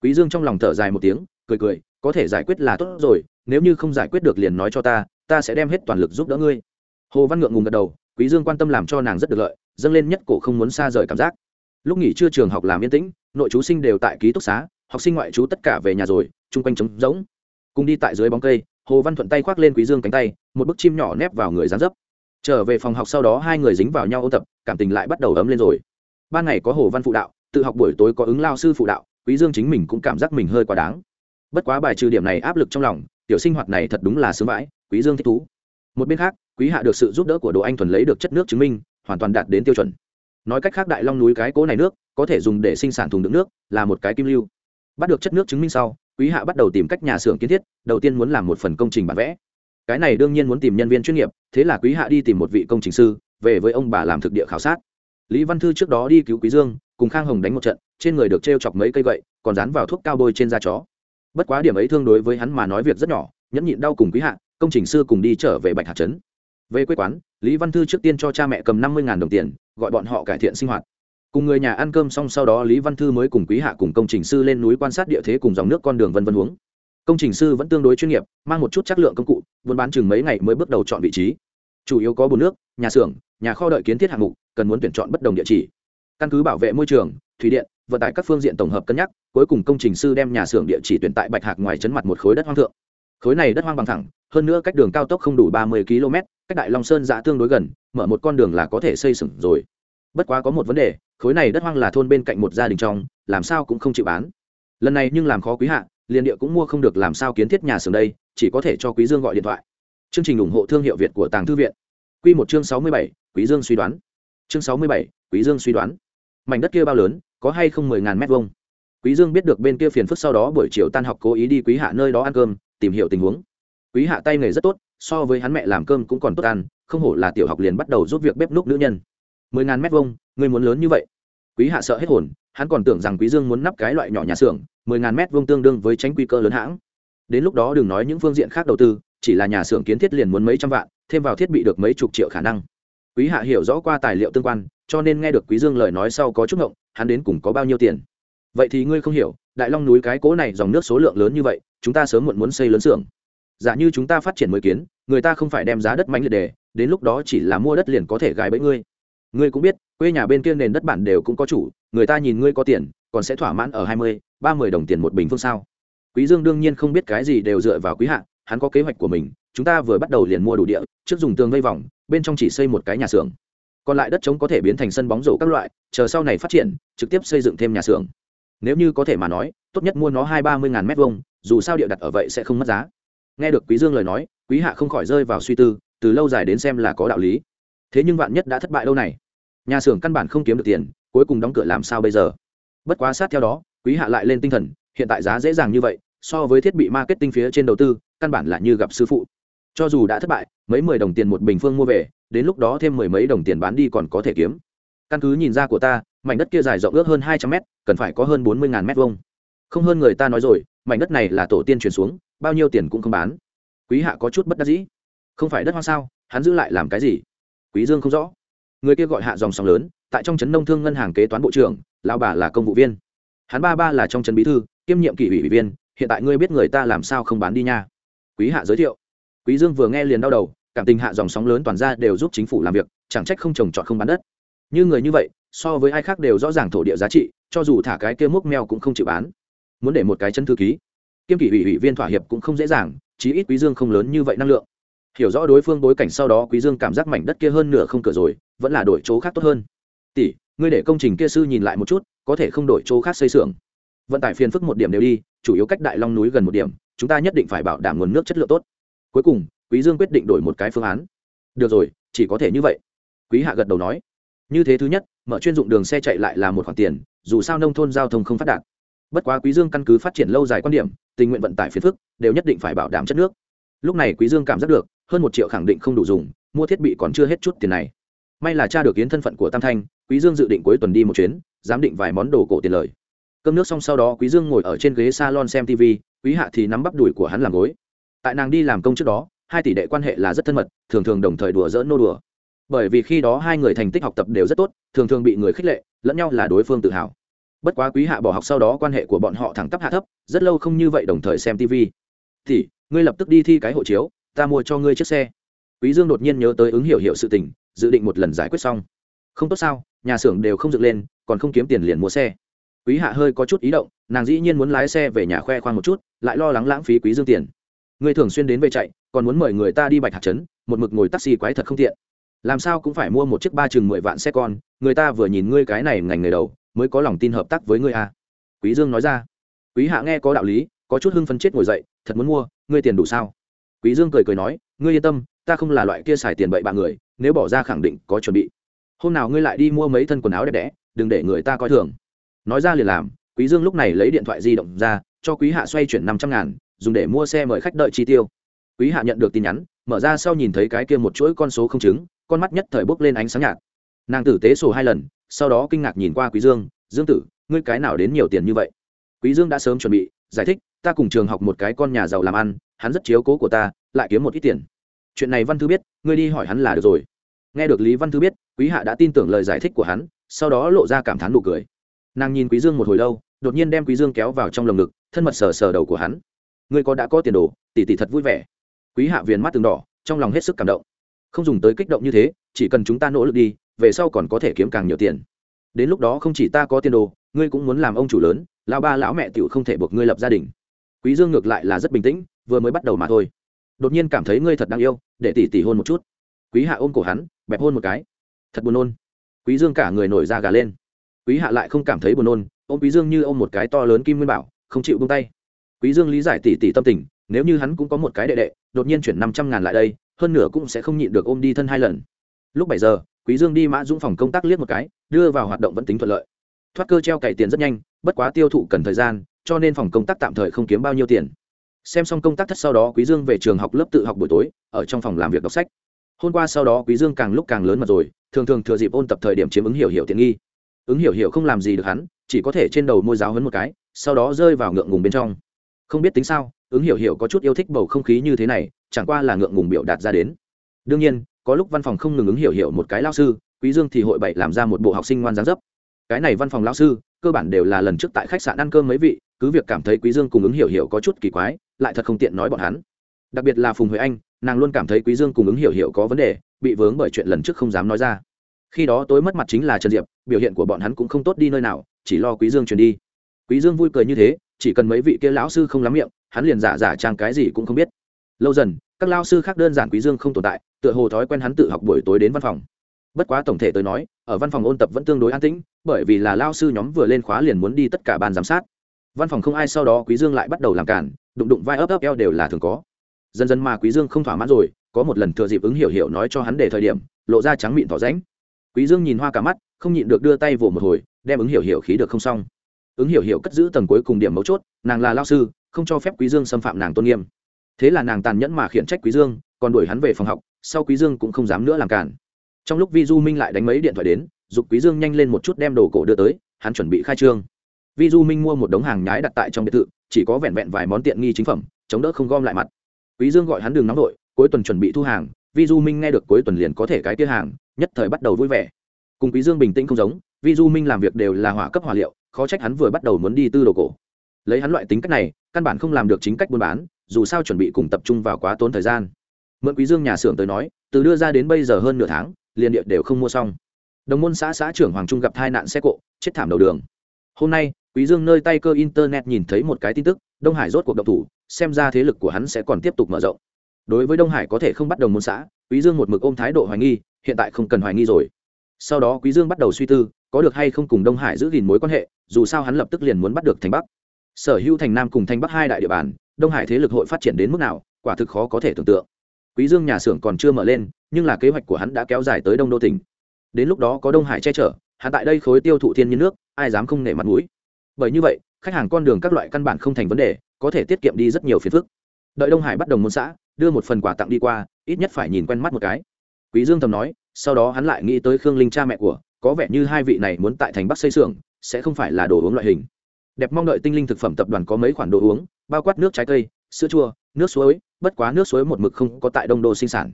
quý dương trong lòng thở dài một tiếng, cười cười, có thể giải quyết là tốt rồi, nếu như không giải quyết được liền nói cho ta ta sẽ đem hết toàn lực giúp đỡ ngươi. Hồ văn ngượng ngùng gật đầu, quý dương quan tâm làm cho nàng rất được lợi, dâng lên nhất cổ không muốn xa rời cảm giác. Lúc nghỉ trưa trường học làm yên tĩnh, nội chú sinh đều tại ký túc xá, học sinh ngoại chú tất cả về nhà rồi, chung quanh trống rỗng. Cùng đi tại dưới bóng cây, hồ văn thuận tay khoác lên quý dương cánh tay, một bức chim nhỏ nép vào người dán dấp. Trở về phòng học sau đó hai người dính vào nhau ôn tập, cảm tình lại bắt đầu ấm lên rồi. Ban ngày có hồ văn phụ đạo, tự học buổi tối có ứng lao sư phụ đạo quý dương chính mình cũng cảm giác mình hơi quá đáng. Bất quá bài trừ điểm này áp lực trong lòng, tiểu sinh hoạt này thật đúng là sướng vãi, quý dương thích thú. Một bên khác, quý hạ được sự giúp đỡ của đồ anh thuần lấy được chất nước chứng minh, hoàn toàn đạt đến tiêu chuẩn. Nói cách khác đại long núi cái cố này nước, có thể dùng để sinh sản thùng đựng nước, là một cái kim lưu. Bắt được chất nước chứng minh sau, quý hạ bắt đầu tìm cách nhà xưởng kiến thiết, đầu tiên muốn làm một phần công trình bản vẽ. Cái này đương nhiên muốn tìm nhân viên chuyên nghiệp, thế là quý hạ đi tìm một vị công trình sư, về với ông bà làm thực địa khảo sát. Lý văn thư trước đó đi cứu quý dương, cùng khang hồng đánh một trận trên người được t chọc mấy cây gậy, còn dán vào thuốc cao bôi trên da chó. Bất quá điểm ấy thương đối với hắn mà nói việc rất nhỏ, nhẫn nhịn đau cùng quý hạ, công trình sư cùng đi trở về bạch hạt trấn. Về quê quán, lý văn thư trước tiên cho cha mẹ cầm năm mươi đồng tiền, gọi bọn họ cải thiện sinh hoạt. Cùng người nhà ăn cơm xong sau đó lý văn thư mới cùng quý hạ cùng công trình sư lên núi quan sát địa thế cùng dòng nước con đường vân vân huống công trình sư vẫn tương đối chuyên nghiệp, mang một chút chất lượng công cụ, buôn bán chừng mấy ngày mới bước đầu chọn vị trí. Chủ yếu có bồn nước, nhà xưởng, nhà kho đợi kiến thiết hạng mục, cần muốn tuyển chọn bất đồng địa chỉ. Căn cứ bảo vệ môi trường, thủy điện vận tải các phương diện tổng hợp cân nhắc cuối cùng công trình sư đem nhà xưởng địa chỉ tuyển tại bạch hạc ngoài chấn mặt một khối đất hoang thượng. Khối này đất hoang bằng thẳng hơn nữa cách đường cao tốc không đủ ba mươi km cách đại long sơn giã tương đối gần mở một con đường là có thể xây sửng rồi. Bất quá có một vấn đề khối này đất hoang là thôn bên cạnh một gia đình trong làm sao cũng không chịu bán. Lần này nhưng làm khó quý hạ liền địa cũng mua không được làm sao kiến thiết nhà xưởng đây chỉ có thể cho quý dương gọi điện thoại. Chương trình ủng hộ thương hiệu việt của tàng thư viện. Quy một chương sáu mươi bảy, quý dương suy đoán. Chương sáu mươi bảy, quý dương suy đoán. Mảnh đất kia bao lớn có hay không mười ngàn mét vuông. Quý dương biết được bên kia phiền phức sau đó buổi chiều tan học cố ý đi quý hạ nơi đó ăn cơm, tìm hiểu tình huống. Quý hạ tay nghề rất tốt, so với hắn mẹ làm cơm cũng còn tốt ăn, không hổ là tiểu học liền bắt đầu giúp việc bếp núc nữ nhân. Mười ngàn mét vuông, người muốn lớn như vậy? Quý hạ sợ hết hồn, hắn còn tưởng rằng quý dương muốn nắp cái loại nhỏ nhà xưởng, mười ngàn mét vuông tương đương với tránh quy cơ lớn hãng. Đến lúc đó đừng nói những phương diện khác đầu tư, chỉ là nhà xưởng kiến thiết liền muốn mấy trăm vạn, thêm vào thiết bị được mấy chục triệu khả năng. Quý hạ hiểu rõ qua tài liệu tương quan, cho nên nghe được quý dương lời nói sau có chút ngộng hắn đến cùng có bao nhiêu tiền? Vậy thì ngươi không hiểu, đại long núi cái cố này dòng nước số lượng lớn như vậy, chúng ta sớm muộn muốn xây lớn xưởng. Giả như chúng ta phát triển mới kiến, người ta không phải đem giá đất mạnh liệt đề, đến lúc đó chỉ là mua đất liền có thể gài bẫy ngươi. Ngươi cũng biết, quê nhà bên kia nền đất bản đều cũng có chủ, người ta nhìn ngươi có tiền, còn sẽ thỏa mãn ở hai mươi, ba mươi đồng tiền một bình phương sao? Quý dương đương nhiên không biết cái gì đều dựa vào quý hạ, hắn có kế hoạch của mình, chúng ta vừa bắt đầu liền mua đủ địa, trước dùng tường vây vòng, bên trong chỉ xây một cái nhà xưởng còn lại đất trống có thể biến thành sân bóng rổ các loại, chờ sau này phát triển, trực tiếp xây dựng thêm nhà xưởng. Nếu như có thể mà nói, tốt nhất mua nó hai ba mươi ngàn mét vuông, dù sao địa đặt ở vậy sẽ không mất giá. Nghe được quý dương lời nói, quý hạ không khỏi rơi vào suy tư, từ lâu dài đến xem là có đạo lý. Thế nhưng vạn nhất đã thất bại lâu này, nhà xưởng căn bản không kiếm được tiền, cuối cùng đóng cửa làm sao bây giờ? Bất quá sát theo đó, quý hạ lại lên tinh thần, hiện tại giá dễ dàng như vậy, so với thiết bị marketing phía trên đầu tư, căn bản là như gặp sư phụ cho dù đã thất bại, mấy mười đồng tiền một bình phương mua về, đến lúc đó thêm mười mấy đồng tiền bán đi còn có thể kiếm. Căn cứ nhìn ra của ta, mảnh đất kia dài rộng ước hơn hai trăm mét, cần phải có hơn bốn mươi ngàn mét vuông. Không hơn người ta nói rồi, mảnh đất này là tổ tiên truyền xuống, bao nhiêu tiền cũng không bán. Quý hạ có chút bất đắc dĩ. Không phải đất hoa sao, hắn giữ lại làm cái gì? Quý dương không rõ. Người kia gọi hạ dòng sóng lớn, tại trong trấn nông thương ngân hàng kế toán bộ trưởng, lão bà là công vụ viên. Hắn ba ba là trong trấn bí thư, kiêm nhiệm kỷ ủy viên, hiện tại ngươi biết người ta làm sao không bán đi nha. Quý hạ giới thiệu quý dương vừa nghe liền đau đầu, cảm tình hạ dòng sóng lớn toàn ra đều giúp chính phủ làm việc, chẳng trách không trồng trọt không bán đất. Như người như vậy, so với ai khác đều rõ ràng thổ địa giá trị, cho dù thả cái kia mốc meo cũng không chịu bán. Muốn để một cái chân thư ký, kiêm kỷ ủy ủy viên thỏa hiệp cũng không dễ dàng, chí ít quý dương không lớn như vậy năng lượng. Hiểu rõ đối phương bối cảnh sau đó quý dương cảm giác mảnh đất kia hơn nửa không cửa rồi, vẫn là đổi chỗ khác tốt hơn. Tỷ, ngươi để công trình kia sư nhìn lại một chút, có thể không đổi chỗ khác xây xưởng. Vận tải phiền phức một điểm đều đi, chủ yếu cách đại long núi gần một điểm, chúng ta nhất định phải bảo đảm nguồn nước chất lượng tốt cuối cùng, quý dương quyết định đổi một cái phương án. Được rồi, chỉ có thể như vậy. Quý hạ gật đầu nói. Như thế thứ nhất, mở chuyên dụng đường xe chạy lại là một khoản tiền, dù sao nông thôn giao thông không phát đạt. Bất quá quý dương căn cứ phát triển lâu dài quan điểm, tình nguyện vận tải phiền phức, đều nhất định phải bảo đảm chất nước. Lúc này quý dương cảm giác được, hơn một triệu khẳng định không đủ dùng, mua thiết bị còn chưa hết chút tiền này. May là cha được kiến thân phận của tam thanh, quý dương dự định cuối tuần đi một chuyến, giám định vài món đồ cổ tiền lời. Cơm nước xong sau đó quý dương ngồi ở trên ghế salon xem tv quý hạ thì nắm bắp đùi của hắn làm gối tại nàng đi làm công trước đó, hai tỷ đệ quan hệ là rất thân mật, thường thường đồng thời đùa dỡ nô đùa. Bởi vì khi đó hai người thành tích học tập đều rất tốt, thường thường bị người khích lệ, lẫn nhau là đối phương tự hào. Bất quá quý hạ bỏ học sau đó quan hệ của bọn họ thẳng tắp hạ thấp, rất lâu không như vậy đồng thời xem tv thì ngươi lập tức đi thi cái hộ chiếu, ta mua cho ngươi chiếc xe. Quý dương đột nhiên nhớ tới ứng hiểu hiểu sự tình, dự định một lần giải quyết xong. Không tốt sao, nhà xưởng đều không dựng lên, còn không kiếm tiền liền mua xe. Quý hạ hơi có chút ý động, nàng dĩ nhiên muốn lái xe về nhà khoe khoang một chút, lại lo lắng lãng phí quý dương tiền ngươi thường xuyên đến về chạy, còn muốn mời người ta đi bạch hạt trấn, một mực ngồi taxi quái thật không tiện. Làm sao cũng phải mua một chiếc ba chừng mười vạn xe con, người ta vừa nhìn ngươi cái này ngành nghề đầu, mới có lòng tin hợp tác với ngươi à. quý dương nói ra. Quý hạ nghe có đạo lý, có chút hưng phấn chết ngồi dậy, thật muốn mua, ngươi tiền đủ sao? Quý dương cười cười nói, ngươi yên tâm, ta không là loại kia xài tiền bậy bạ người, nếu bỏ ra khẳng định có chuẩn bị. Hôm nào ngươi lại đi mua mấy thân quần áo đẹp đẽ, đừng để người ta coi thường. Nói ra liền làm, quý dương lúc này lấy điện thoại di động ra, cho quý hạ xoay chuyển năm trăm ngàn dùng để mua xe mời khách đợi chi tiêu. Quý hạ nhận được tin nhắn, mở ra sau nhìn thấy cái kia một chuỗi con số không chứng, con mắt nhất thời bốc lên ánh sáng nhạt. Nàng tử tế sổ hai lần, sau đó kinh ngạc nhìn qua quý dương dương tử, ngươi cái nào đến nhiều tiền như vậy? Quý dương đã sớm chuẩn bị, giải thích, ta cùng trường học một cái con nhà giàu làm ăn, hắn rất chiếu cố của ta, lại kiếm một ít tiền. Chuyện này văn thư biết, ngươi đi hỏi hắn là được rồi. Nghe được lý văn thư biết, quý hạ đã tin tưởng lời giải thích của hắn, sau đó lộ ra cảm thán nụ cười. Nàng nhìn quý dương một hồi lâu, đột nhiên đem quý dương kéo vào trong lồng ngực, thân mật sờ sờ đầu của hắn ngươi có đã có tiền đồ, tỷ tỷ thật vui vẻ. Quý hạ viền mắt từng đỏ, trong lòng hết sức cảm động. Không dùng tới kích động như thế, chỉ cần chúng ta nỗ lực đi, về sau còn có thể kiếm càng nhiều tiền. Đến lúc đó không chỉ ta có tiền đồ, ngươi cũng muốn làm ông chủ lớn, lão ba lão mẹ tiểu không thể buộc ngươi lập gia đình. Quý dương ngược lại là rất bình tĩnh, vừa mới bắt đầu mà thôi. Đột nhiên cảm thấy ngươi thật đáng yêu, để tỷ tỷ hôn một chút. Quý hạ ôm cổ hắn, bẹp hôn một cái. Thật buồn nôn. Quý dương cả người nổi da gà lên. Quý hạ lại không cảm thấy buồn nôn, ôm quý dương như ôm một cái to lớn kim nguyên bảo, không chịu buông tay quý dương lý giải tỷ tỷ tâm tình, nếu như hắn cũng có một cái đệ đệ, đột nhiên chuyển năm trăm ngàn lại đây, hơn nửa cũng sẽ không nhịn được ôm đi thân hai lần. Lúc bảy giờ, quý dương đi mã dũng phòng công tác liếc một cái, đưa vào hoạt động vẫn tính thuận lợi. Thoát cơ treo cày tiền rất nhanh, bất quá tiêu thụ cần thời gian, cho nên phòng công tác tạm thời không kiếm bao nhiêu tiền. Xem xong công tác thất sau đó quý dương về trường học lớp tự học buổi tối, ở trong phòng làm việc đọc sách. Hôm qua sau đó quý dương càng lúc càng lớn mà rồi, thường thường thừa dịp ôn tập thời điểm chiếm ứng hiểu hiểu tiện nghi. Ứng hiểu hiểu không làm gì được hắn, chỉ có thể trên đầu môi giáo hấn một cái, sau đó rơi vào ngượng ngùng bên trong không biết tính sao, ứng hiểu hiểu có chút yêu thích bầu không khí như thế này, chẳng qua là ngượng ngùng biểu đạt ra đến. Đương nhiên, có lúc văn phòng không ngừng ứng hiểu hiểu một cái lao sư, quý dương thì hội bậy làm ra một bộ học sinh ngoan dáng dấp. Cái này văn phòng lao sư, cơ bản đều là lần trước tại khách sạn ăn cơm mấy vị, cứ việc cảm thấy quý dương cùng ứng hiểu hiểu có chút kỳ quái, lại thật không tiện nói bọn hắn. Đặc biệt là phùng huệ anh, nàng luôn cảm thấy quý dương cùng ứng hiểu hiểu có vấn đề, bị vướng bởi chuyện lần trước không dám nói ra. Khi đó tối mất mặt chính là trần diệp, biểu hiện của bọn hắn cũng không tốt đi nơi nào, chỉ lo quý dương truyền đi. Quý dương vui cười như thế chỉ cần mấy vị kia lão sư không lắm miệng, hắn liền giả giả trang cái gì cũng không biết. Lâu dần, các lao sư khác đơn giản quý dương không tồn tại, tựa hồ thói quen hắn tự học buổi tối đến văn phòng. Bất quá tổng thể tới nói, ở văn phòng ôn tập vẫn tương đối an tĩnh, bởi vì là lao sư nhóm vừa lên khóa liền muốn đi tất cả ban giám sát. Văn phòng không ai sau đó quý dương lại bắt đầu làm cản, đụng đụng vai ấp ấp eo đều là thường có. Dần dần mà quý dương không thỏa mãn rồi, có một lần thừa dịp ứng hiểu hiểu nói cho hắn để thời điểm, lộ ra trắng miệng tỏ rãnh. Quý dương nhìn hoa cả mắt, không nhịn được đưa tay vỗ một hồi, đem ứng hiểu hiểu khí được không xong ứng hiểu hiểu cất giữ tầng cuối cùng điểm mấu chốt, nàng là lao sư, không cho phép quý dương xâm phạm nàng tôn nghiêm. Thế là nàng tàn nhẫn mà khiển trách quý dương, còn đuổi hắn về phòng học, sau quý dương cũng không dám nữa làm cản. Trong lúc vi du minh lại đánh mấy điện thoại đến giục quý dương nhanh lên một chút đem đồ cổ đưa tới, hắn chuẩn bị khai trương. Vi du minh mua một đống hàng nhái đặt tại trong biệt thự, chỉ có vẹn vẹn vài món tiện nghi chính phẩm, chống đỡ không gom lại mặt. Quý dương gọi hắn đường nóng đội cuối tuần chuẩn bị thu hàng vi du minh nghe được cuối tuần liền có thể cái tiết hàng, nhất thời bắt đầu vui vẻ cùng quý dương bình tĩnh không giống vi du minh làm việc đều là hỏa cấp hỏa liệu, khó trách hắn vừa bắt đầu muốn đi tư đồ cổ. Lấy hắn loại tính cách này, căn bản không làm được chính cách buôn bán, dù sao chuẩn bị cùng tập trung vào quá tốn thời gian. Mượn quý dương nhà xưởng tới nói, từ đưa ra đến bây giờ hơn nửa tháng, liền địa đều không mua xong. Đồng môn xã xã trưởng hoàng trung gặp tai nạn xe cộ, chết thảm đầu đường. Hôm nay, quý dương nơi tay cơ internet nhìn thấy một cái tin tức, đông hải rốt cuộc động thủ, xem ra thế lực của hắn sẽ còn tiếp tục mở rộng. Đối với đông hải có thể không bắt đồng môn xã, quý dương một mực ôm thái độ hoài nghi, hiện tại không cần hoài nghi rồi sau đó quý dương bắt đầu suy tư, có được hay không cùng đông hải giữ gìn mối quan hệ, dù sao hắn lập tức liền muốn bắt được thành bắc. Sở hữu thành nam cùng thành bắc hai đại địa bàn, đông hải thế lực hội phát triển đến mức nào, quả thực khó có thể tưởng tượng. Quý dương nhà xưởng còn chưa mở lên, nhưng là kế hoạch của hắn đã kéo dài tới đông đô tỉnh. Đến lúc đó có đông hải che chở, hắn tại đây khối tiêu thụ thiên nhiên nước, ai dám không nể mặt mũi. Bởi như vậy, khách hàng con đường các loại căn bản không thành vấn đề, có thể tiết kiệm đi rất nhiều phiền phức. Đợi đông hải bắt đầu môn xã, đưa một phần quà tặng đi qua, ít nhất phải nhìn quen mắt một cái. Quý dương thầm nói sau đó hắn lại nghĩ tới khương linh cha mẹ của, có vẻ như hai vị này muốn tại thành bắc xây xưởng, sẽ không phải là đồ uống loại hình. Đẹp mong đợi tinh linh thực phẩm tập đoàn có mấy khoản đồ uống, bao quát nước trái cây, sữa chua, nước suối, bất quá nước suối một mực không có tại đông đô sinh sản.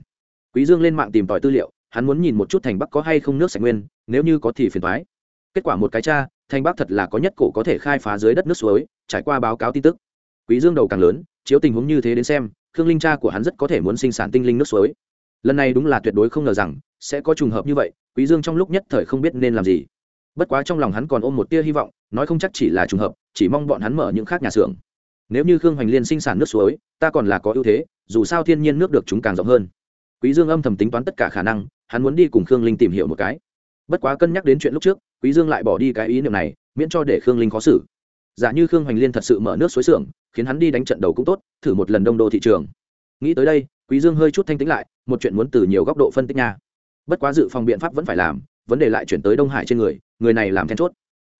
Quý dương lên mạng tìm tòi tư liệu, hắn muốn nhìn một chút thành bắc có hay không nước sạch nguyên, nếu như có thì phiền thoái kết quả một cái cha thành bắc thật là có nhất cổ có thể khai phá dưới đất nước suối, trải qua báo cáo tin tức. Quý dương đầu càng lớn, chiếu tình huống như thế đến xem, khương linh cha của hắn rất có thể muốn sinh sản tinh linh nước suối. Lần này đúng là tuyệt đối không ngờ rằng sẽ có trùng hợp như vậy, quý dương trong lúc nhất thời không biết nên làm gì. Bất quá trong lòng hắn còn ôm một tia hy vọng, nói không chắc chỉ là trùng hợp, chỉ mong bọn hắn mở những khác nhà xưởng. Nếu như khương hoành liên sinh sản nước suối, ta còn là có ưu thế, dù sao thiên nhiên nước được chúng càng rộng hơn. Quý dương âm thầm tính toán tất cả khả năng, hắn muốn đi cùng khương linh tìm hiểu một cái. Bất quá cân nhắc đến chuyện lúc trước, quý dương lại bỏ đi cái ý niệm này, miễn cho để khương linh khó xử. Giả như khương hoành liên thật sự mở nước suối xưởng, khiến hắn đi đánh trận đầu cũng tốt, thử một lần đông đô thị trường. Nghĩ tới đây, quý dương hơi chút thanh tĩnh lại, một chuyện muốn từ nhiều góc độ phân tích nha bất quá dự phòng biện pháp vẫn phải làm, vấn đề lại chuyển tới đông hải trên người người này làm then chốt.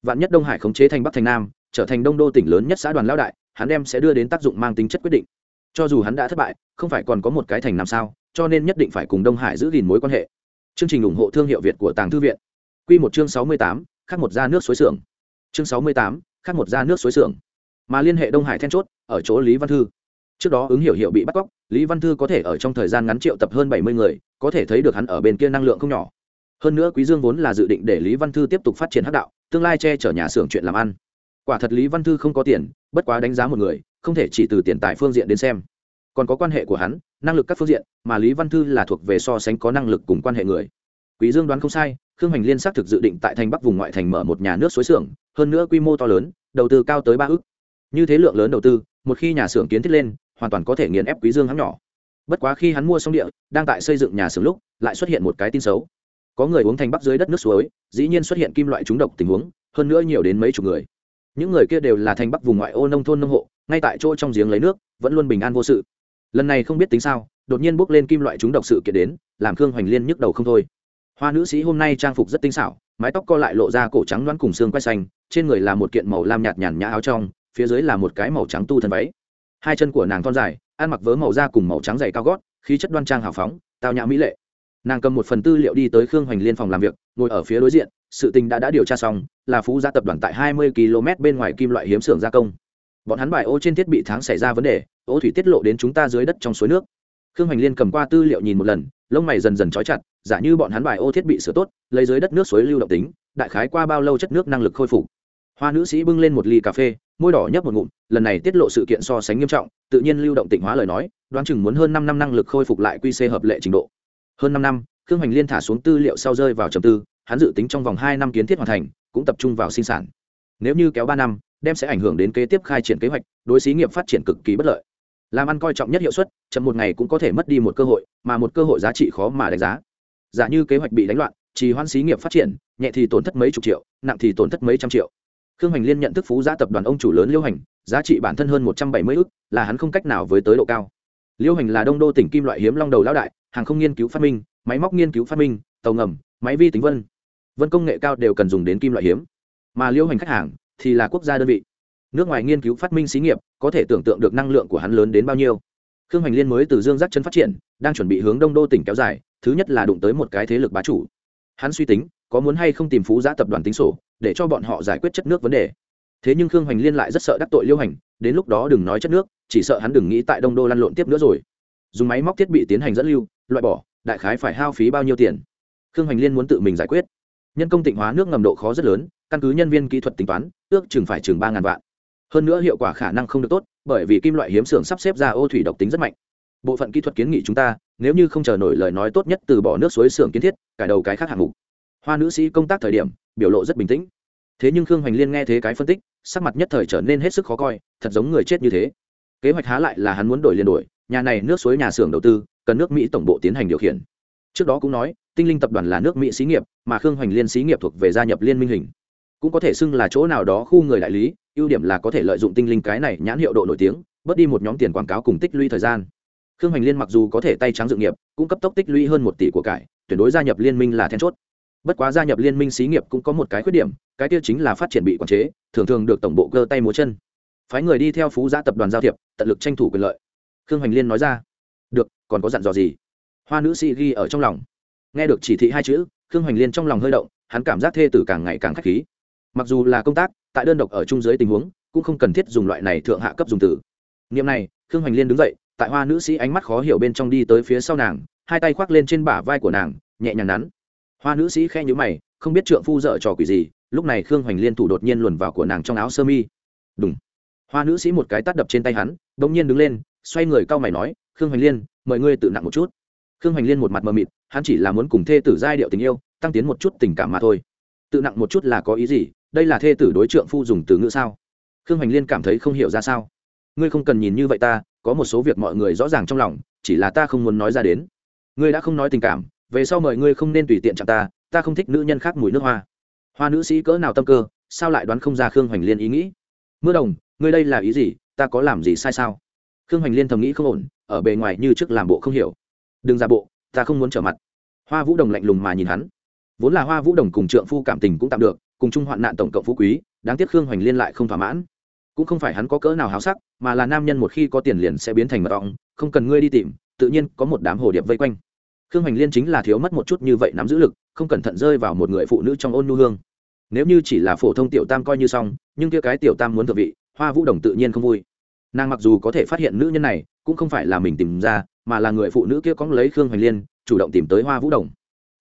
Vạn nhất đông hải khống chế thành bắc thành nam, trở thành đông đô tỉnh lớn nhất xã đoàn lão đại, hắn đem sẽ đưa đến tác dụng mang tính chất quyết định. Cho dù hắn đã thất bại, không phải còn có một cái thành nam sao, cho nên nhất định phải cùng đông hải giữ gìn mối quan hệ. Chương trình ủng hộ thương hiệu việt của tàng thư viện. Q một chương sáu mươi tám khác một da nước suối xưởng. Chương sáu mươi tám khác một da nước suối xưởng. Mà liên hệ đông hải then chốt, ở chỗ lý văn thư. Trước đó ứng hiểu hiệu bị bắt cóc lý văn thư có thể ở trong thời gian ngắn triệu tập hơn bảy mươi người, có thể thấy được hắn ở bên kia năng lượng không nhỏ. Hơn nữa quý dương vốn là dự định để lý văn thư tiếp tục phát triển hắc đạo, tương lai che chở nhà xưởng chuyện làm ăn. Quả thật lý văn thư không có tiền, bất quá đánh giá một người, không thể chỉ từ tiền tài phương diện đến xem. Còn có quan hệ của hắn, năng lực các phương diện, mà lý văn thư là thuộc về so sánh có năng lực cùng quan hệ người. Quý dương đoán không sai, khương hành liên xác thực dự định tại thành bắc vùng ngoại thành mở một nhà nước suối xưởng, hơn nữa quy mô to lớn, đầu tư cao tới ba ước như thế lượng lớn đầu tư, một khi nhà xưởng kiến thiết lên hoàn toàn có thể nghiền ép quý dương hắn nhỏ. Bất quá khi hắn mua xong địa, đang tại xây dựng nhà xưởng lúc, lại xuất hiện một cái tin xấu. Có người uống thành bắc dưới đất nước suối, dĩ nhiên xuất hiện kim loại trúng độc tình huống, hơn nữa nhiều đến mấy chục người. Những người kia đều là thành bắc vùng ngoại ô nông thôn nông hộ, ngay tại chỗ trong giếng lấy nước, vẫn luôn bình an vô sự. Lần này không biết tính sao, đột nhiên bốc lên kim loại trúng độc sự kiện đến, làm khương hoành liên nhức đầu không thôi. Hoa nữ sĩ hôm nay trang phục rất tinh xảo, mái tóc co lại lộ ra cổ trắng đoán cùng xương quay xanh, trên người là một kiện màu lam nhạt nhàn nhã áo trong, phía dưới là một cái màu trắng tu thân váy hai chân của nàng thon dài, ăn mặc vớ màu da cùng màu trắng dày cao gót, khí chất đoan trang hào phóng, tao nhã mỹ lệ. Nàng cầm một phần tư liệu đi tới khương hoành liên phòng làm việc, ngồi ở phía đối diện, sự tình đã đã điều tra xong, là phú gia tập đoàn tại hai mươi km bên ngoài kim loại hiếm xưởng gia công. Bọn hắn bài ô trên thiết bị tháng xảy ra vấn đề, ô thủy tiết lộ đến chúng ta dưới đất trong suối nước. Khương hoành liên cầm qua tư liệu nhìn một lần, lông mày dần dần trói chặt, giả như bọn hắn bài ô thiết bị sửa tốt, lấy dưới đất nước suối lưu động tính, đại khái qua bao lâu chất nước năng lực khôi phục. Hoa nữ sĩ bưng lên một ly cà phê môi đỏ nhấp một ngụm, lần này tiết lộ sự kiện so sánh nghiêm trọng, tự nhiên lưu động tịnh hóa lời nói, đoán chừng muốn hơn năm năm năng lực khôi phục lại quy c hợp lệ trình độ. Hơn năm năm, khương hoành liên thả xuống tư liệu sau rơi vào trầm tư, hắn dự tính trong vòng hai năm kiến thiết hoàn thành, cũng tập trung vào sinh sản. Nếu như kéo ba năm, đem sẽ ảnh hưởng đến kế tiếp khai triển kế hoạch, đối xí nghiệp phát triển cực kỳ bất lợi. Làm ăn coi trọng nhất hiệu suất, chậm một ngày cũng có thể mất đi một cơ hội, mà một cơ hội giá trị khó mà đánh giá. Giả như kế hoạch bị đánh loạn, trì hoãn xí nghiệp phát triển, nhẹ thì tổn thất mấy chục triệu, nặng thì tổn thất mấy trăm triệu khương hành liên nhận thức phú giá tập đoàn ông chủ lớn liêu hành, giá trị bản thân hơn một trăm bảy mươi ước là hắn không cách nào với tới độ cao. Liêu hành là đông đô tỉnh kim loại hiếm long đầu lão đại, hàng không nghiên cứu phát minh, máy móc nghiên cứu phát minh, tàu ngầm, máy vi tính vân. Vân công nghệ cao đều cần dùng đến kim loại hiếm. Mà liêu hành khách hàng thì là quốc gia đơn vị. Nước ngoài nghiên cứu phát minh xí nghiệp, có thể tưởng tượng được năng lượng của hắn lớn đến bao nhiêu. Khương hành liên mới từ dương giác chân phát triển, đang chuẩn bị hướng đông đô tỉnh kéo dài, thứ nhất là đụng tới một cái thế lực bá chủ. Hắn suy tính có muốn hay không tìm phú giã tập đoàn tính sổ, để cho bọn họ giải quyết chất nước vấn đề. Thế nhưng khương hoành liên lại rất sợ đắc tội liêu hành, đến lúc đó đừng nói chất nước, chỉ sợ hắn đừng nghĩ tại đông đô lăn lộn tiếp nữa rồi. Dùng máy móc thiết bị tiến hành dẫn lưu, loại bỏ, đại khái phải hao phí bao nhiêu tiền? Khương hoành liên muốn tự mình giải quyết. Nhân công tịnh hóa nước ngầm độ khó rất lớn, căn cứ nhân viên kỹ thuật tính toán, ước chừng phải chừng ba ngàn vạn. Hơn nữa hiệu quả khả năng không được tốt, bởi vì kim loại hiếm xưởng sắp xếp ra ô thủy độc tính rất mạnh. Bộ phận kỹ thuật kiến nghị chúng ta, nếu như không chờ nổi lời nói tốt nhất từ bỏ nước suối xưởng kiến thiết, cải đầu cái khác hạng mục hoa nữ sĩ công tác thời điểm, biểu lộ rất bình tĩnh. Thế nhưng khương hoành liên nghe thế cái phân tích, sắc mặt nhất thời trở nên hết sức khó coi, thật giống người chết như thế. Kế hoạch há lại là hắn muốn đổi liền đổi, nhà này nước suối nhà xưởng đầu tư, cần nước mỹ tổng bộ tiến hành điều khiển. Trước đó cũng nói, tinh linh tập đoàn là nước mỹ xí nghiệp, mà khương hoành liên xí nghiệp thuộc về gia nhập liên minh hình. Cũng có thể xưng là chỗ nào đó khu người đại lý, ưu điểm là có thể lợi dụng tinh linh cái này nhãn hiệu độ nổi tiếng, bớt đi một nhóm tiền quảng cáo cùng tích lũy thời gian. Khương hoành liên mặc dù có thể tay trắng dự nghiệp, cũng cấp tốc tích lũy hơn một tỷ của cải, tuyển đối gia nhập liên minh là then chốt bất quá gia nhập liên minh xí nghiệp cũng có một cái khuyết điểm, cái tiêu chính là phát triển bị quản chế, thường thường được tổng bộ cơ tay múa chân. Phái người đi theo phú gia tập đoàn giao thiệp, tận lực tranh thủ quyền lợi. Khương hoành liên nói ra. Được, còn có dặn dò gì? Hoa nữ sĩ ghi ở trong lòng. Nghe được chỉ thị hai chữ, khương hoành liên trong lòng hơi động, hắn cảm giác thê tử càng ngày càng k h á c h khí. Mặc dù là công tác, tại đơn độc ở chung dưới tình huống, cũng không cần thiết dùng loại này thượng hạ cấp dùng từ. Niệm này, khương hoành liên đứng dậy, tại hoa nữ sĩ ánh mắt khó hiểu bên trong đi tới phía sau nàng, hai tay khoác lên trên bả vai của nàng, nhẹ nhàng nắn hoa nữ sĩ khe nhữ mày, không biết trượng phu dở trò quỷ gì, lúc này khương hoành liên thủ đột nhiên luồn vào của nàng trong áo sơ mi. Đúng hoa nữ sĩ một cái tắt đập trên tay hắn đ ỗ n g nhiên đứng lên, xoay người cau mày nói, khương hoành liên, mời ngươi tự nặng một chút. Khương hoành liên một mặt mờ mịt, hắn chỉ là muốn cùng thê tử giai điệu tình yêu, tăng tiến một chút tình cảm mà thôi. Tự nặng một chút là có ý gì? Đây là thê tử đối trượng phu dùng từ ngữ sao? Khương hoành liên cảm thấy không hiểu ra sao. Ngươi không cần nhìn như vậy ta, có một số việc mọi người rõ ràng trong lòng, chỉ là ta không muốn nói ra đến. Ngươi đã không nói tình cảm về sau mời ngươi không nên tùy tiện chạm ta ta không thích nữ nhân khác mùi nước hoa. Hoa nữ sĩ cỡ nào tâm cơ, sao lại đoán không ra khương hoành liên ý nghĩ? Mưa đồng, ngươi đây là ý gì, ta có làm gì sai sao? Khương hoành liên thầm nghĩ không ổn, ở bề ngoài như trước làm bộ không hiểu. Đừng ra bộ, ta không muốn trở mặt. Hoa vũ đồng lạnh lùng mà nhìn hắn. Vốn là hoa vũ đồng cùng trượng phu cảm tình cũng tạm được, cùng chung hoạn nạn tổng cộng phú quý, đáng tiếc khương hoành liên lại không thỏa mãn. Cũng không phải hắn có cỡ nào háo sắc, mà là nam nhân một khi có tiền liền sẽ biến thành mật ong, không cần ngươi đi tìm, tự nhiên có một đám hồ điệp vây quanh khương hoành liên chính là thiếu mất một chút như vậy nắm giữ lực, không cẩn thận rơi vào một người phụ nữ trong ôn nhu hương. Nếu như chỉ là phổ thông tiểu tam coi như xong, nhưng kia cái tiểu tam muốn thượng vị, hoa vũ đồng tự nhiên không vui. Nàng mặc dù có thể phát hiện nữ nhân này, cũng không phải là mình tìm ra, mà là người phụ nữ kia có lấy khương hoành liên, chủ động tìm tới hoa vũ đồng.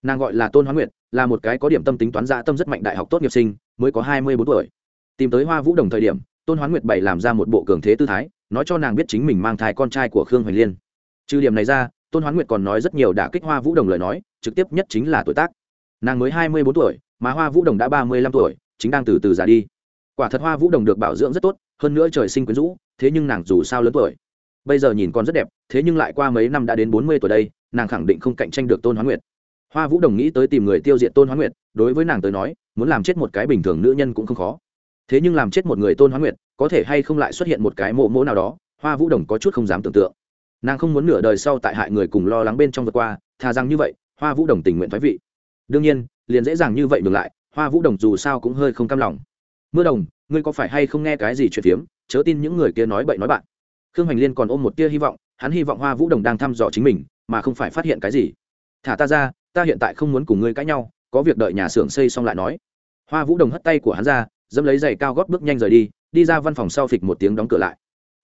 Nàng gọi là tôn hoán nguyệt, là một cái có điểm tâm tính toán dạ tâm rất mạnh đại học tốt nghiệp sinh, mới có hai mươi bốn tuổi. Tìm tới hoa vũ đồng thời điểm, tôn hoán nguyệt bày làm ra một bộ cường thế tư thái, nói cho nàng biết chính mình mang thai con trai của khương hoành liên. Trừ điểm này ra tôn hoán nguyệt còn nói rất nhiều đã kích hoa vũ đồng lời nói, trực tiếp nhất chính là tuổi tác. Nàng mới hai mươi bốn tuổi, mà hoa vũ đồng đã ba mươi lăm tuổi, chính đang từ từ già đi. Quả thật hoa vũ đồng được bảo dưỡng rất tốt, hơn nữa trời sinh quyến rũ, thế nhưng nàng dù sao lớn tuổi, bây giờ nhìn còn rất đẹp, thế nhưng lại qua mấy năm đã đến bốn mươi tuổi đây, nàng khẳng định không cạnh tranh được tôn hoán nguyệt. Hoa vũ đồng nghĩ tới tìm người tiêu diệt tôn hoán nguyệt, đối với nàng tới nói, muốn làm chết một cái bình thường nữ nhân cũng không khó. Thế nhưng làm chết một người tôn hoán nguyệt, có thể hay không lại xuất hiện một cái mộ mỗ nào đó, hoa vũ đồng có chút không dám tưởng tượng nàng không muốn nửa đời sau tại hại người cùng lo lắng bên trong vượt qua, thà rằng như vậy, hoa vũ đồng tình nguyện thoái vị. Đương nhiên, liền dễ dàng như vậy ngược lại, hoa vũ đồng dù sao cũng hơi không cam lòng. Mưa đồng, ngươi có phải hay không nghe cái gì chuyện phiếm? Chớ tin những người kia nói bậy nói bạn. Khương hoành liên còn ôm một tia hy vọng, hắn hy vọng hoa vũ đồng đang thăm dò chính mình, mà không phải phát hiện cái gì. Thả ta ra, ta hiện tại không muốn cùng ngươi cãi nhau, có việc đợi nhà xưởng xây xong lại nói. Hoa vũ đồng hất tay của hắn ra, dẫm lấy giày cao gót bước nhanh rời đi đi ra văn phòng sau phịch một tiếng đóng cửa lại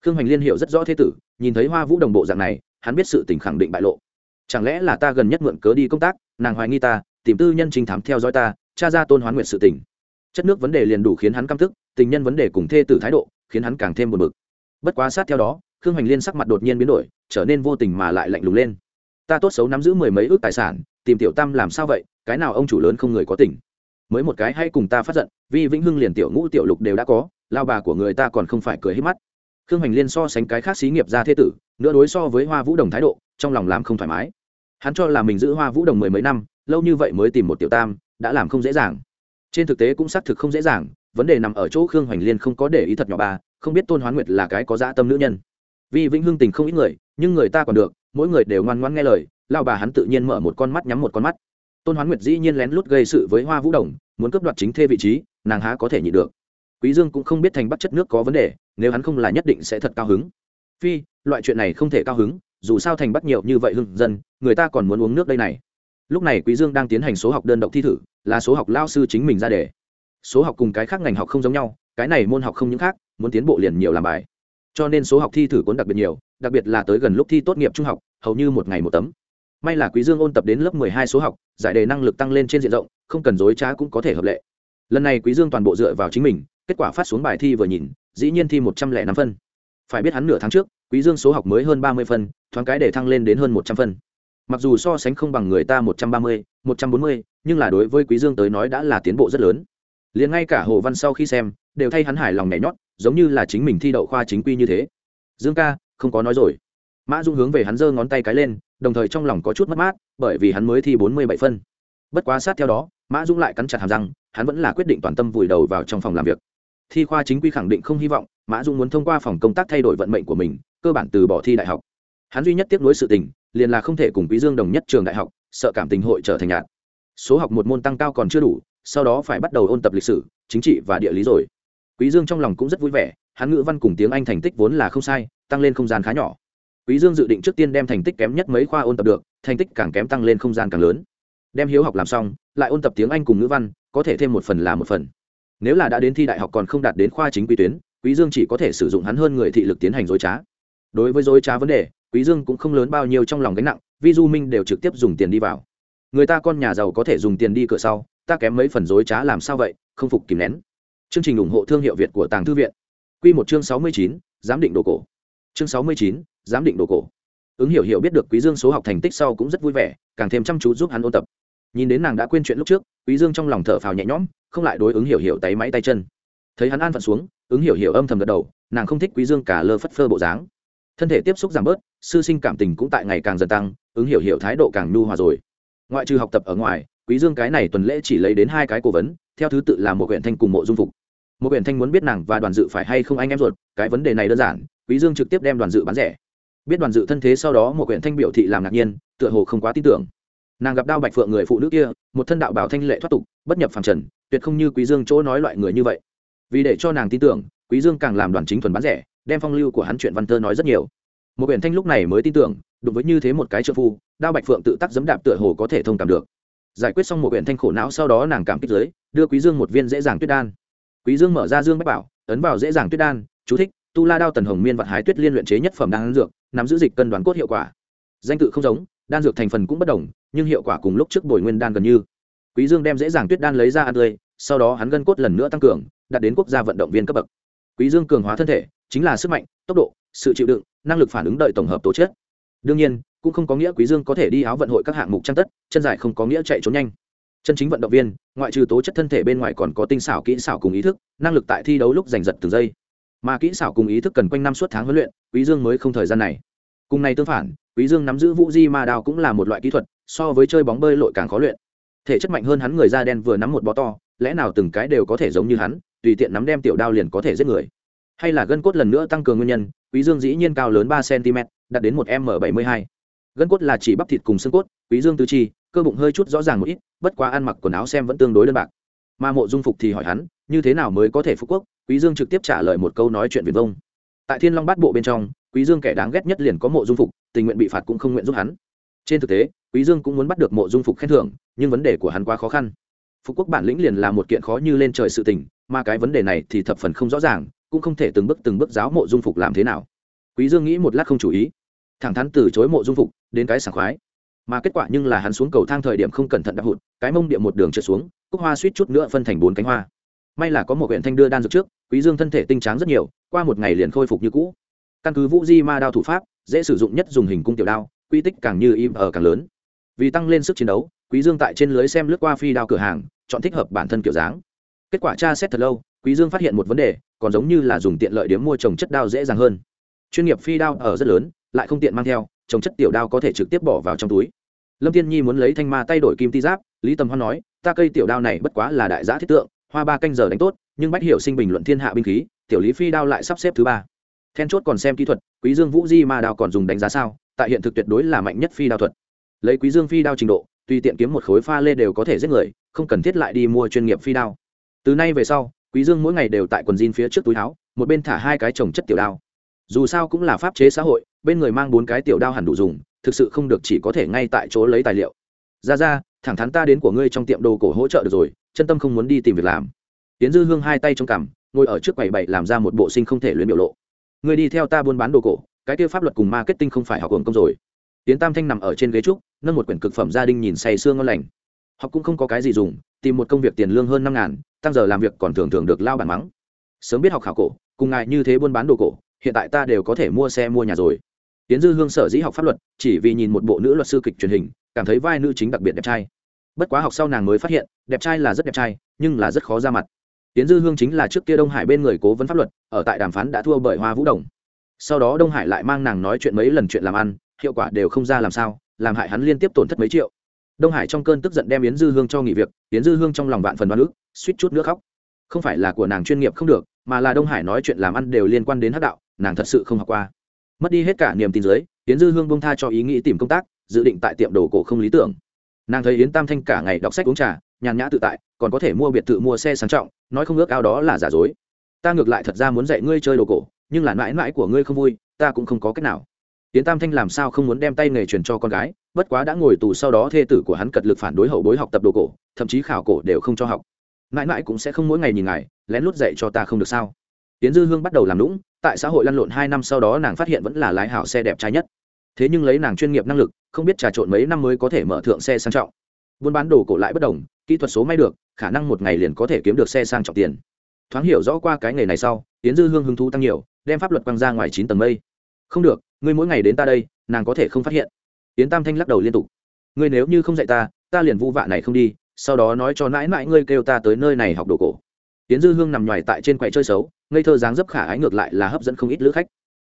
khương hoành liên hiểu rất rõ thế tử, nhìn thấy hoa vũ đồng bộ dạng này, hắn biết sự tình khẳng định bại lộ. Chẳng lẽ là ta gần nhất mượn cớ đi công tác, nàng hoài nghi ta, tìm tư nhân trinh thám theo dõi ta Cha ra tôn hoán nguyện sự tình. Chất nước vấn đề liền đủ khiến hắn căm tức tình nhân vấn đề cùng thê tử thái độ, khiến hắn càng thêm buồn bực. Bất quá sát theo đó, khương hoành liên sắc mặt đột nhiên biến đổi, trở nên vô tình mà lại lạnh lùng lên. Ta tốt xấu nắm giữ mười mấy ước tài sản, tìm tiểu tam làm sao vậy, cái nào ông chủ lớn không người có tình. Mới một cái hay cùng ta phát giận vì vĩnh hưng liền tiểu ngũ tiểu lục đều đã có, lao bà của người ta còn không phải cười hết mắt khương hoành liên so sánh cái khác xí nghiệp ra thế tử, nữa đối so với hoa vũ đồng thái độ, trong lòng làm không thoải mái. Hắn cho là mình giữ hoa vũ đồng mười mấy năm, lâu như vậy mới tìm một tiểu tam, đã làm không dễ dàng. Trên thực tế cũng xác thực không dễ dàng, vấn đề nằm ở chỗ khương hoành liên không có để ý thật nhỏ ba không biết tôn hoán nguyệt là cái có dã tâm nữ nhân. Vì vĩnh hương tình không ít người, nhưng người ta còn được, mỗi người đều ngoan ngoãn nghe lời lao bà hắn tự nhiên mở một con mắt nhắm một con mắt. Tôn hoán nguyệt dĩ nhiên lén lút gây sự với hoa vũ đồng, muốn cướp đoạt chính thê vị trí, nàng há có thể nhị được quý dương cũng không biết thành bắt chất nước có vấn đề, nếu hắn không là nhất định sẽ thật cao hứng. Phi, loại chuyện này không thể cao hứng, dù sao thành bắt nhiều như vậy hưng dân, người ta còn muốn uống nước đây này. Lúc này quý dương đang tiến hành số học đơn độc thi thử, là số học lao sư chính mình ra đề. Số học cùng cái khác ngành học không giống nhau, cái này môn học không những khác, muốn tiến bộ liền nhiều làm bài. Cho nên số học thi thử cuốn đặc biệt nhiều, đặc biệt là tới gần lúc thi tốt nghiệp trung học, hầu như một ngày một tấm. May là quý dương ôn tập đến lớp 12 số học, giải đề năng lực tăng lên trên diện rộng, không cần dối trá cũng có thể hợp lệ. Lần này quý dương toàn bộ dựa vào chính mình kết quả phát xuống bài thi vừa nhìn, dĩ nhiên thi một trăm lẻ năm phân. Phải biết hắn nửa tháng trước, quý dương số học mới hơn ba mươi phân, thoáng cái để thăng lên đến hơn một trăm phân. Mặc dù so sánh không bằng người ta một trăm ba mươi, một trăm bốn mươi, nhưng là đối với quý dương tới nói đã là tiến bộ rất lớn. Liền ngay cả hồ văn sau khi xem, đều thay hắn hài lòng nhảy nhót, giống như là chính mình thi đậu khoa chính quy như thế. Dương ca, không có nói rồi. Mã dung hướng về hắn giơ ngón tay cái lên, đồng thời trong lòng có chút mất mát, bởi vì hắn mới thi bốn mươi bảy phân. Bất quá sát theo đó, mã dung lại cắn chặt hàm răng, hắn vẫn là quyết định toàn tâm vùi đầu vào trong phòng làm việc thi khoa chính quy khẳng định không hy vọng, mã dung muốn thông qua phòng công tác thay đổi vận mệnh của mình, cơ bản từ bỏ thi đại học. Hắn duy nhất tiếp nối sự tình, liền là không thể cùng quý dương đồng nhất trường đại học, sợ cảm tình hội trở thành nhạt. Số học một môn tăng cao còn chưa đủ, sau đó phải bắt đầu ôn tập lịch sử, chính trị và địa lý rồi. Quý dương trong lòng cũng rất vui vẻ, hắn ngữ văn cùng tiếng anh thành tích vốn là không sai, tăng lên không gian khá nhỏ. Quý dương dự định trước tiên đem thành tích kém nhất mấy khoa ôn tập được, thành tích càng kém tăng lên không gian càng lớn. Đem hiếu học làm xong, lại ôn tập tiếng anh cùng ngữ văn, có thể thêm một phần là một phần nếu là đã đến thi đại học còn không đạt đến khoa chính quy tuyến quý dương chỉ có thể sử dụng hắn hơn người thị lực tiến hành dối trá. Đối với dối trá vấn đề quý dương cũng không lớn bao nhiêu trong lòng gánh nặng vì du minh đều trực tiếp dùng tiền đi vào. Người ta con nhà giàu có thể dùng tiền đi cửa sau ta kém mấy phần dối trá làm sao vậy không phục kìm nén. Chương trình ủng hộ thương hiệu việt của tàng thư viện. Quy một chương sáu mươi chín, giám định đồ cổ. Chương sáu mươi chín, giám định đồ cổ. Ứng hiểu hiểu biết được quý dương số học thành tích sau cũng rất vui vẻ càng thêm chăm chú giúp hắn ôn tập nhìn đến nàng đã quên chuyện lúc trước, quý dương trong lòng thở phào nhẹ nhõm, không lại đối ứng hiểu hiểu tay máy tay chân. Thấy hắn an phận xuống, ứng hiểu hiểu âm thầm gật đầu, nàng không thích quý dương cả lơ phất phơ bộ dáng. Thân thể tiếp xúc giảm bớt, sư sinh cảm tình cũng tại ngày càng dần tăng, ứng hiểu hiểu thái độ càng nhu hòa rồi. Ngoại trừ học tập ở ngoài, quý dương cái này tuần lễ chỉ lấy đến hai cái cố vấn, theo thứ tự là một huyện thanh cùng mộ dung phục. Một huyện thanh muốn biết nàng và đoàn dự phải hay không anh em ruột, cái vấn đề này đơn giản, quý dương trực tiếp đem đoàn dự bán rẻ. Biết đoàn dự thân thế sau đó một huyện thanh biểu thị làm ngạc nhiên, tựa hồ không quá tin tưởng nàng gặp đao bạch phượng người phụ nữ kia, một thân đạo bảo thanh lệ thoát tục, bất nhập phàm trần, tuyệt không như quý dương chỗ nói loại người như vậy. Vì để cho nàng tin tưởng, quý dương càng làm đoàn chính thuần bán rẻ, đem phong lưu của hắn chuyện văn thơ nói rất nhiều. Một biển thanh lúc này mới tin tưởng, đụng với như thế một cái trợ phu, đao bạch phượng tự tác dẫm đạp tựa hồ có thể thông cảm được. Giải quyết xong một biển thanh khổ não sau đó nàng cảm kích giới đưa quý dương một viên dễ dàng tuyết đan. Quý dương mở ra dương bách bảo, ấn vào dễ dàng tuyết đan, chú thích, tu la đao tần hồng miên vật hái tuyết liên luyện chế nhất phẩm đan dược, nắm giữ dịch cân đoán cốt hiệu quả. Danh tự không giống đan dược thành phần cũng bất đồng, nhưng hiệu quả cùng lúc trước bồi nguyên đan gần như. Quý dương đem dễ dàng tuyết đan lấy ra ăn tươi, sau đó hắn gân cốt lần nữa tăng cường, đạt đến quốc gia vận động viên cấp bậc. Quý dương cường hóa thân thể, chính là sức mạnh, tốc độ, sự chịu đựng, năng lực phản ứng đợi tổng hợp tố chất. Đương nhiên, cũng không có nghĩa quý dương có thể đi áo vận hội các hạng mục trang tất, chân dài không có nghĩa chạy trốn nhanh. Chân chính vận động viên, ngoại trừ tố chất thân thể bên ngoài còn có tinh xảo kỹ xảo cùng ý thức, năng lực tại thi đấu lúc giành giật từng giây. Mà kỹ xảo cùng ý thức cần quanh năm suốt tháng huấn luyện, quý dương mới không thời gian này. Cùng này tương phản quý dương nắm giữ vũ di ma đao cũng là một loại kỹ thuật, so với chơi bóng bơi lội càng khó luyện. Thể chất mạnh hơn hắn người da đen vừa nắm một bó to, lẽ nào từng cái đều có thể giống như hắn, tùy tiện nắm đem tiểu đao liền có thể giết người. Hay là gân cốt lần nữa tăng cường nguyên nhân, quý dương dĩ nhiên cao lớn ba cm, đạt đến một m bảy mươi hai. Gân cốt là chỉ bắp thịt cùng xương cốt, quý dương tứ chi, cơ bụng hơi chút rõ ràng một ít, bất quá ăn mặc quần áo xem vẫn tương đối đơn bạc. Mà mộ dung phục thì hỏi hắn, như thế nào mới có thể phục quốc? Quý dương trực tiếp trả lời một câu nói chuyện việt vông. Tại thiên long bát bộ bên trong, quý dương kẻ đáng ghét nhất liền có mộ dung phục tình nguyện bị phạt cũng không nguyện giúp hắn. Trên thực tế, quý dương cũng muốn bắt được mộ dung phục khen thưởng, nhưng vấn đề của hắn quá khó khăn. Phục quốc bản lĩnh liền là một kiện khó như lên trời sự tình, mà cái vấn đề này thì thập phần không rõ ràng, cũng không thể từng bước từng bước giáo mộ dung phục làm thế nào. Quý dương nghĩ một lát không chú ý. Thẳng thắn từ chối mộ dung phục, đến cái sảng khoái. Mà kết quả nhưng là hắn xuống cầu thang thời điểm không cẩn thận đạp hụt, cái mông địa một đường trượt xuống, cúc hoa suýt chút nữa phân thành bốn cánh hoa. May là có một huyện thanh đưa đan dược trước, quý dương thân thể tinh tráng rất nhiều, qua một ngày liền khôi phục như cũ. Căn cứ vũ di ma đao thủ pháp dễ sử dụng nhất dùng hình cung tiểu đao, quy tích càng như im ở càng lớn. Vì tăng lên sức chiến đấu, quý dương tại trên lưới xem lướt qua phi đao cửa hàng, chọn thích hợp bản thân kiểu dáng. Kết quả tra xét thật lâu, quý dương phát hiện một vấn đề, còn giống như là dùng tiện lợi điểm mua trồng chất đao dễ dàng hơn. Chuyên nghiệp phi đao ở rất lớn, lại không tiện mang theo, trồng chất tiểu đao có thể trực tiếp bỏ vào trong túi. Lâm tiên nhi muốn lấy thanh ma tay đổi kim ti giáp, lý tầm hoan nói, ta cây tiểu đao này bất quá là đại giá thiết tượng, hoa ba canh giờ đánh tốt, nhưng bách hiểu sinh bình luận thiên hạ binh khí, tiểu lý phi đao lại sắp xếp thứ ba then chốt còn xem kỹ thuật, quý dương vũ di ma đao còn dùng đánh giá sao, tại hiện thực tuyệt đối là mạnh nhất phi đao thuật. Lấy quý dương phi đao trình độ, tùy tiện kiếm một khối pha lê đều có thể giết người, không cần thiết lại đi mua chuyên nghiệp phi đao. Từ nay về sau, quý dương mỗi ngày đều tại quần jean phía trước túi áo, một bên thả hai cái trồng chất tiểu đao. Dù sao cũng là pháp chế xã hội, bên người mang bốn cái tiểu đao hẳn đủ dùng, thực sự không được chỉ có thể ngay tại chỗ lấy tài liệu. Ra ra, thẳng thắn ta đến của ngươi trong tiệm đồ cổ hỗ trợ được rồi, chân tâm không muốn đi tìm việc làm. Tiến dư hương hai tay trong cằm, ngồi ở trước quầy bậy làm ra một bộ sinh không thể luyến biểu lộ ngươi đi theo ta buôn bán đồ cổ, cái kia pháp luật cùng marketing không phải học hưởng công rồi. Tiến tam thanh nằm ở trên ghế trúc, nâng một quyển cực phẩm gia đình nhìn say sương ngon lành. Học cũng không có cái gì dùng, tìm một công việc tiền lương hơn năm ngàn, tăng giờ làm việc còn thường thường được lao bản mắng. Sớm biết học khảo cổ, cùng ngài như thế buôn bán đồ cổ, hiện tại ta đều có thể mua xe mua nhà rồi. Tiến dư hương sở dĩ học pháp luật, chỉ vì nhìn một bộ nữ luật sư kịch truyền hình, cảm thấy vai nữ chính đặc biệt đẹp trai. Bất quá học sau nàng mới phát hiện, đẹp trai là rất đẹp trai, nhưng là rất khó ra mặt tiến dư hương chính là trước kia đông hải bên người cố vấn pháp luật, ở tại đàm phán đã thua bởi hoa vũ đồng. Sau đó đông hải lại mang nàng nói chuyện mấy lần chuyện làm ăn, hiệu quả đều không ra làm sao, làm hại hắn liên tiếp tổn thất mấy triệu. Đông hải trong cơn tức giận đem yến dư hương cho nghỉ việc, yến dư hương trong lòng vạn phần đoán ức, suýt chút nước khóc. Không phải là của nàng chuyên nghiệp không được, mà là đông hải nói chuyện làm ăn đều liên quan đến hát đạo, nàng thật sự không học qua. Mất đi hết cả niềm tin giới yến dư hương bông tha cho ý nghĩ tìm công tác, dự định tại tiệm đồ cổ không lý tưởng. Nàng thấy yến tam thanh cả ngày đọc sách uống trà nhàn nhã tự tại, còn có thể mua biệt thự, mua xe sang trọng, nói không ước ao đó là giả dối. Ta ngược lại thật ra muốn dạy ngươi chơi đồ cổ, nhưng là mãi mãi của ngươi không vui, ta cũng không có cách nào. Tiến tam thanh làm sao không muốn đem tay nghề truyền cho con gái, bất quá đã ngồi tù sau đó thê tử của hắn cật lực phản đối hậu bối học tập đồ cổ, thậm chí khảo cổ đều không cho học. Mãi mãi cũng sẽ không mỗi ngày nhìn ngài, lén lút dạy cho ta không được sao? Tiến dư hương bắt đầu làm lũng tại xã hội lăn lộn hai năm sau đó nàng phát hiện vẫn là lái hảo xe đẹp trai nhất. Thế nhưng lấy nàng chuyên nghiệp năng lực, không biết trà trộn mấy năm mới có thể mở thượng xe sang trọng buôn bán đồ cổ lại bất đồng, kỹ thuật số may được, khả năng một ngày liền có thể kiếm được xe sang trọng tiền. Thoáng hiểu rõ qua cái nghề này sau, yến dư hương hứng thú tăng nhiều, đem pháp luật quăng ra ngoài chín tầng mây. Không được, ngươi mỗi ngày đến ta đây, nàng có thể không phát hiện. Yến tam thanh lắc đầu liên tục. Ngươi nếu như không dạy ta ta liền vu vạ này không đi, sau đó nói cho mãi mãi ngươi kêu ta tới nơi này học đồ cổ. Yến dư hương nằm nhoài tại trên quầy chơi xấu, ngây thơ dáng dấp khả ái ngược lại là hấp dẫn không ít lữ khách.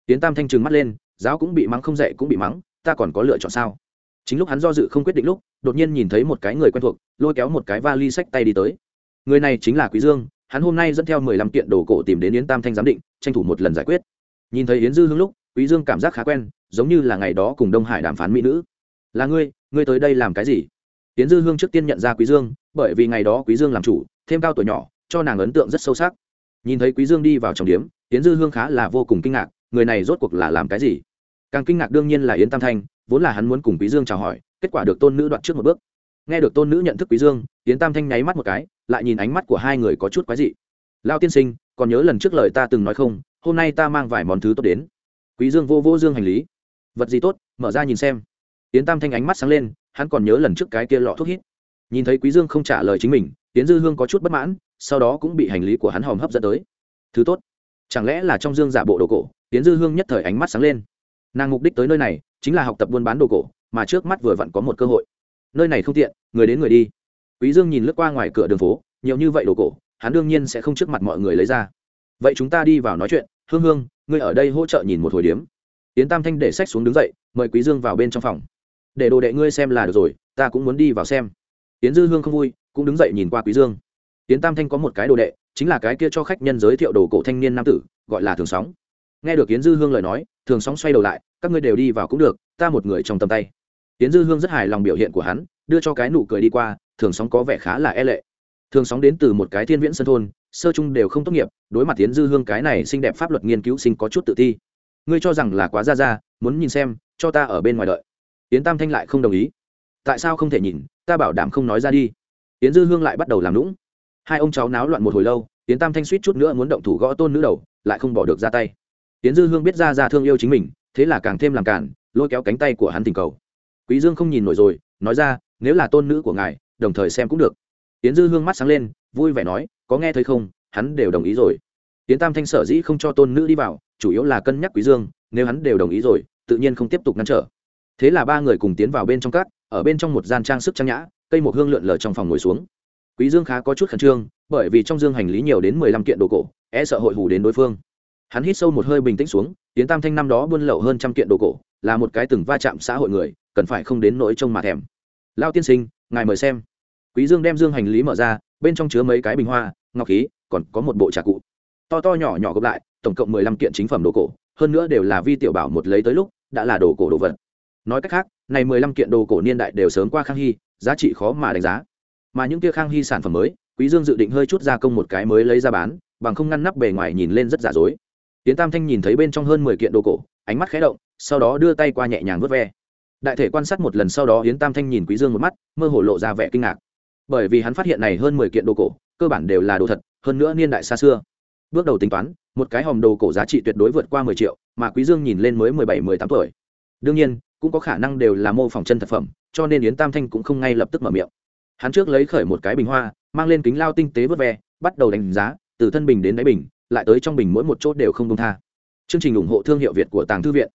Yến tam thanh trừng mắt lên, giáo cũng bị mắng không dạy cũng bị mắng, ta còn có lựa chọn sao? Chính lúc hắn do dự không quyết định lúc, đột nhiên nhìn thấy một cái người quen thuộc, lôi kéo một cái vali sách tay đi tới. Người này chính là quý dương, hắn hôm nay dẫn theo mười lăm kiện đồ cổ tìm đến yến tam thanh giám định, tranh thủ một lần giải quyết. Nhìn thấy yến dư hương lúc, quý dương cảm giác khá quen, giống như là ngày đó cùng đông hải đàm phán mỹ nữ. Là ngươi ngươi tới đây làm cái gì? Yến dư hương trước tiên nhận ra quý dương, bởi vì ngày đó quý dương làm chủ, thêm cao tuổi nhỏ, cho nàng ấn tượng rất sâu sắc. Nhìn thấy quý dương đi vào trong điếm yến dư hương khá là vô cùng kinh ngạc, người này rốt cuộc là làm cái gì? Càng kinh ngạc đương nhiên là yến tam thanh vốn là hắn muốn cùng quý dương chào hỏi, kết quả được tôn nữ đoạn trước một bước. Nghe được tôn nữ nhận thức quý dương, yến tam thanh nháy mắt một cái, lại nhìn ánh mắt của hai người có chút quái dị. Lao tiên sinh, còn nhớ lần trước lời ta từng nói không? Hôm nay ta mang vài món thứ tốt đến. Quý dương vô vô dương hành lý. Vật gì tốt? Mở ra nhìn xem. Yến tam thanh ánh mắt sáng lên, hắn còn nhớ lần trước cái kia lọ thuốc hít. Nhìn thấy quý dương không trả lời chính mình, yến dư hương có chút bất mãn, sau đó cũng bị hành lý của hắn hòm hấp dẫn tới. Thứ tốt. Chẳng lẽ là trong dương giả bộ đồ cổ? Yến dư hương nhất thời ánh mắt sáng lên nàng mục đích tới nơi này chính là học tập buôn bán đồ cổ, mà trước mắt vừa vặn có một cơ hội. Nơi này không tiện, người đến người đi. Quý dương nhìn lướt qua ngoài cửa đường phố, nhiều như vậy đồ cổ, hắn đương nhiên sẽ không trước mặt mọi người lấy ra. Vậy chúng ta đi vào nói chuyện. Hương hương, ngươi ở đây hỗ trợ nhìn một hồi điếm. Yến tam thanh để sách xuống đứng dậy, mời quý dương vào bên trong phòng. Để đồ đệ ngươi xem là được rồi, ta cũng muốn đi vào xem. Yến dư hương không vui, cũng đứng dậy nhìn qua quý dương. Yến tam thanh có một cái đồ đệ, chính là cái kia cho khách nhân giới thiệu đồ cổ thanh niên nam tử, gọi là thường sóng nghe được yến dư hương lời nói, thường sóng xoay đầu lại, các ngươi đều đi vào cũng được, ta một người trong tầm tay. Yến dư hương rất hài lòng biểu hiện của hắn, đưa cho cái nụ cười đi qua, thường sóng có vẻ khá là e lệ. Thường sóng đến từ một cái thiên viễn sân thôn, sơ chung đều không tốt nghiệp, đối mặt Yến dư hương cái này xinh đẹp pháp luật nghiên cứu sinh có chút tự thi. ngươi cho rằng là quá ra ra, muốn nhìn xem, cho ta ở bên ngoài đợi. Yến tam thanh lại không đồng ý. Tại sao không thể nhìn, ta bảo đảm không nói ra đi. Yến dư hương lại bắt đầu làm lũng hai ông cháu náo loạn một hồi lâu, Yến tam thanh suýt chút nữa muốn động thủ gõ tôn nữ đầu, lại không bỏ được ra tay tiến dư hương biết ra ra thương yêu chính mình, thế là càng thêm làm cản, lôi kéo cánh tay của hắn tình cầu. Quý dương không nhìn nổi rồi, nói ra, nếu là tôn nữ của ngài, đồng thời xem cũng được. Tiến dư hương mắt sáng lên, vui vẻ nói, có nghe thấy không? Hắn đều đồng ý rồi. Tiến tam thanh sở dĩ không cho tôn nữ đi vào, chủ yếu là cân nhắc quý dương, nếu hắn đều đồng ý rồi, tự nhiên không tiếp tục ngăn trở. Thế là ba người cùng tiến vào bên trong các, ở bên trong một gian trang sức trang nhã, cây một hương lượn lờ trong phòng ngồi xuống. Quý dương khá có chút khẩn trương, bởi vì trong dương hành lý nhiều đến mười lăm kiện đồ cổ e sợ hội hủ đến đối phương hắn hít sâu một hơi bình tĩnh xuống tiến tam thanh năm đó buôn lậu hơn trăm kiện đồ cổ, là một cái từng va chạm xã hội người, cần phải không đến nỗi trông mà thèm. Lao tiên sinh, ngài mời xem. Quý dương đem dương hành lý mở ra, bên trong chứa mấy cái bình hoa, ngọc khí, còn có một bộ trà cụ. To to nhỏ nhỏ gộp lại, tổng cộng mười lăm kiện chính phẩm đồ cổ, hơn nữa đều là vi tiểu bảo một lấy tới lúc, đã là đồ cổ đồ vật. Nói cách khác, này mười lăm kiện đồ cổ niên đại đều sớm qua khang hy, giá trị khó mà đánh giá. Mà những kia khang hy sản phẩm mới, quý dương dự định hơi chút gia công một cái mới lấy ra bán, bằng không ngăn nắp bề ngoài nhìn lên rất giả dối tiến tam thanh nhìn thấy bên trong hơn mười kiện đồ cổ, ánh mắt khẽ động, sau đó đưa tay qua nhẹ nhàng vớt ve. Đại thể quan sát một lần sau đó yến tam thanh nhìn quý dương một mắt, mơ hồ lộ ra vẻ kinh ngạc. Bởi vì hắn phát hiện này hơn mười kiện đồ cổ, cơ bản đều là đồ thật, hơn nữa niên đại xa xưa. Bước đầu tính toán, một cái hòm đồ cổ giá trị tuyệt đối vượt qua mười triệu, mà quý dương nhìn lên mới mười bảy, mười tám tuổi. Đương nhiên, cũng có khả năng đều là mô phỏng chân thật phẩm, cho nên yến tam thanh cũng không ngay lập tức mở miệng. Hắn trước lấy khởi một cái bình hoa, mang lên kính lao tinh tế vớt ve, bắt đầu đánh giá, từ thân bình đến đáy bình lại tới trong bình mỗi một chốt đều không công tha. Chương trình ủng hộ thương hiệu việt của tàng thư viện.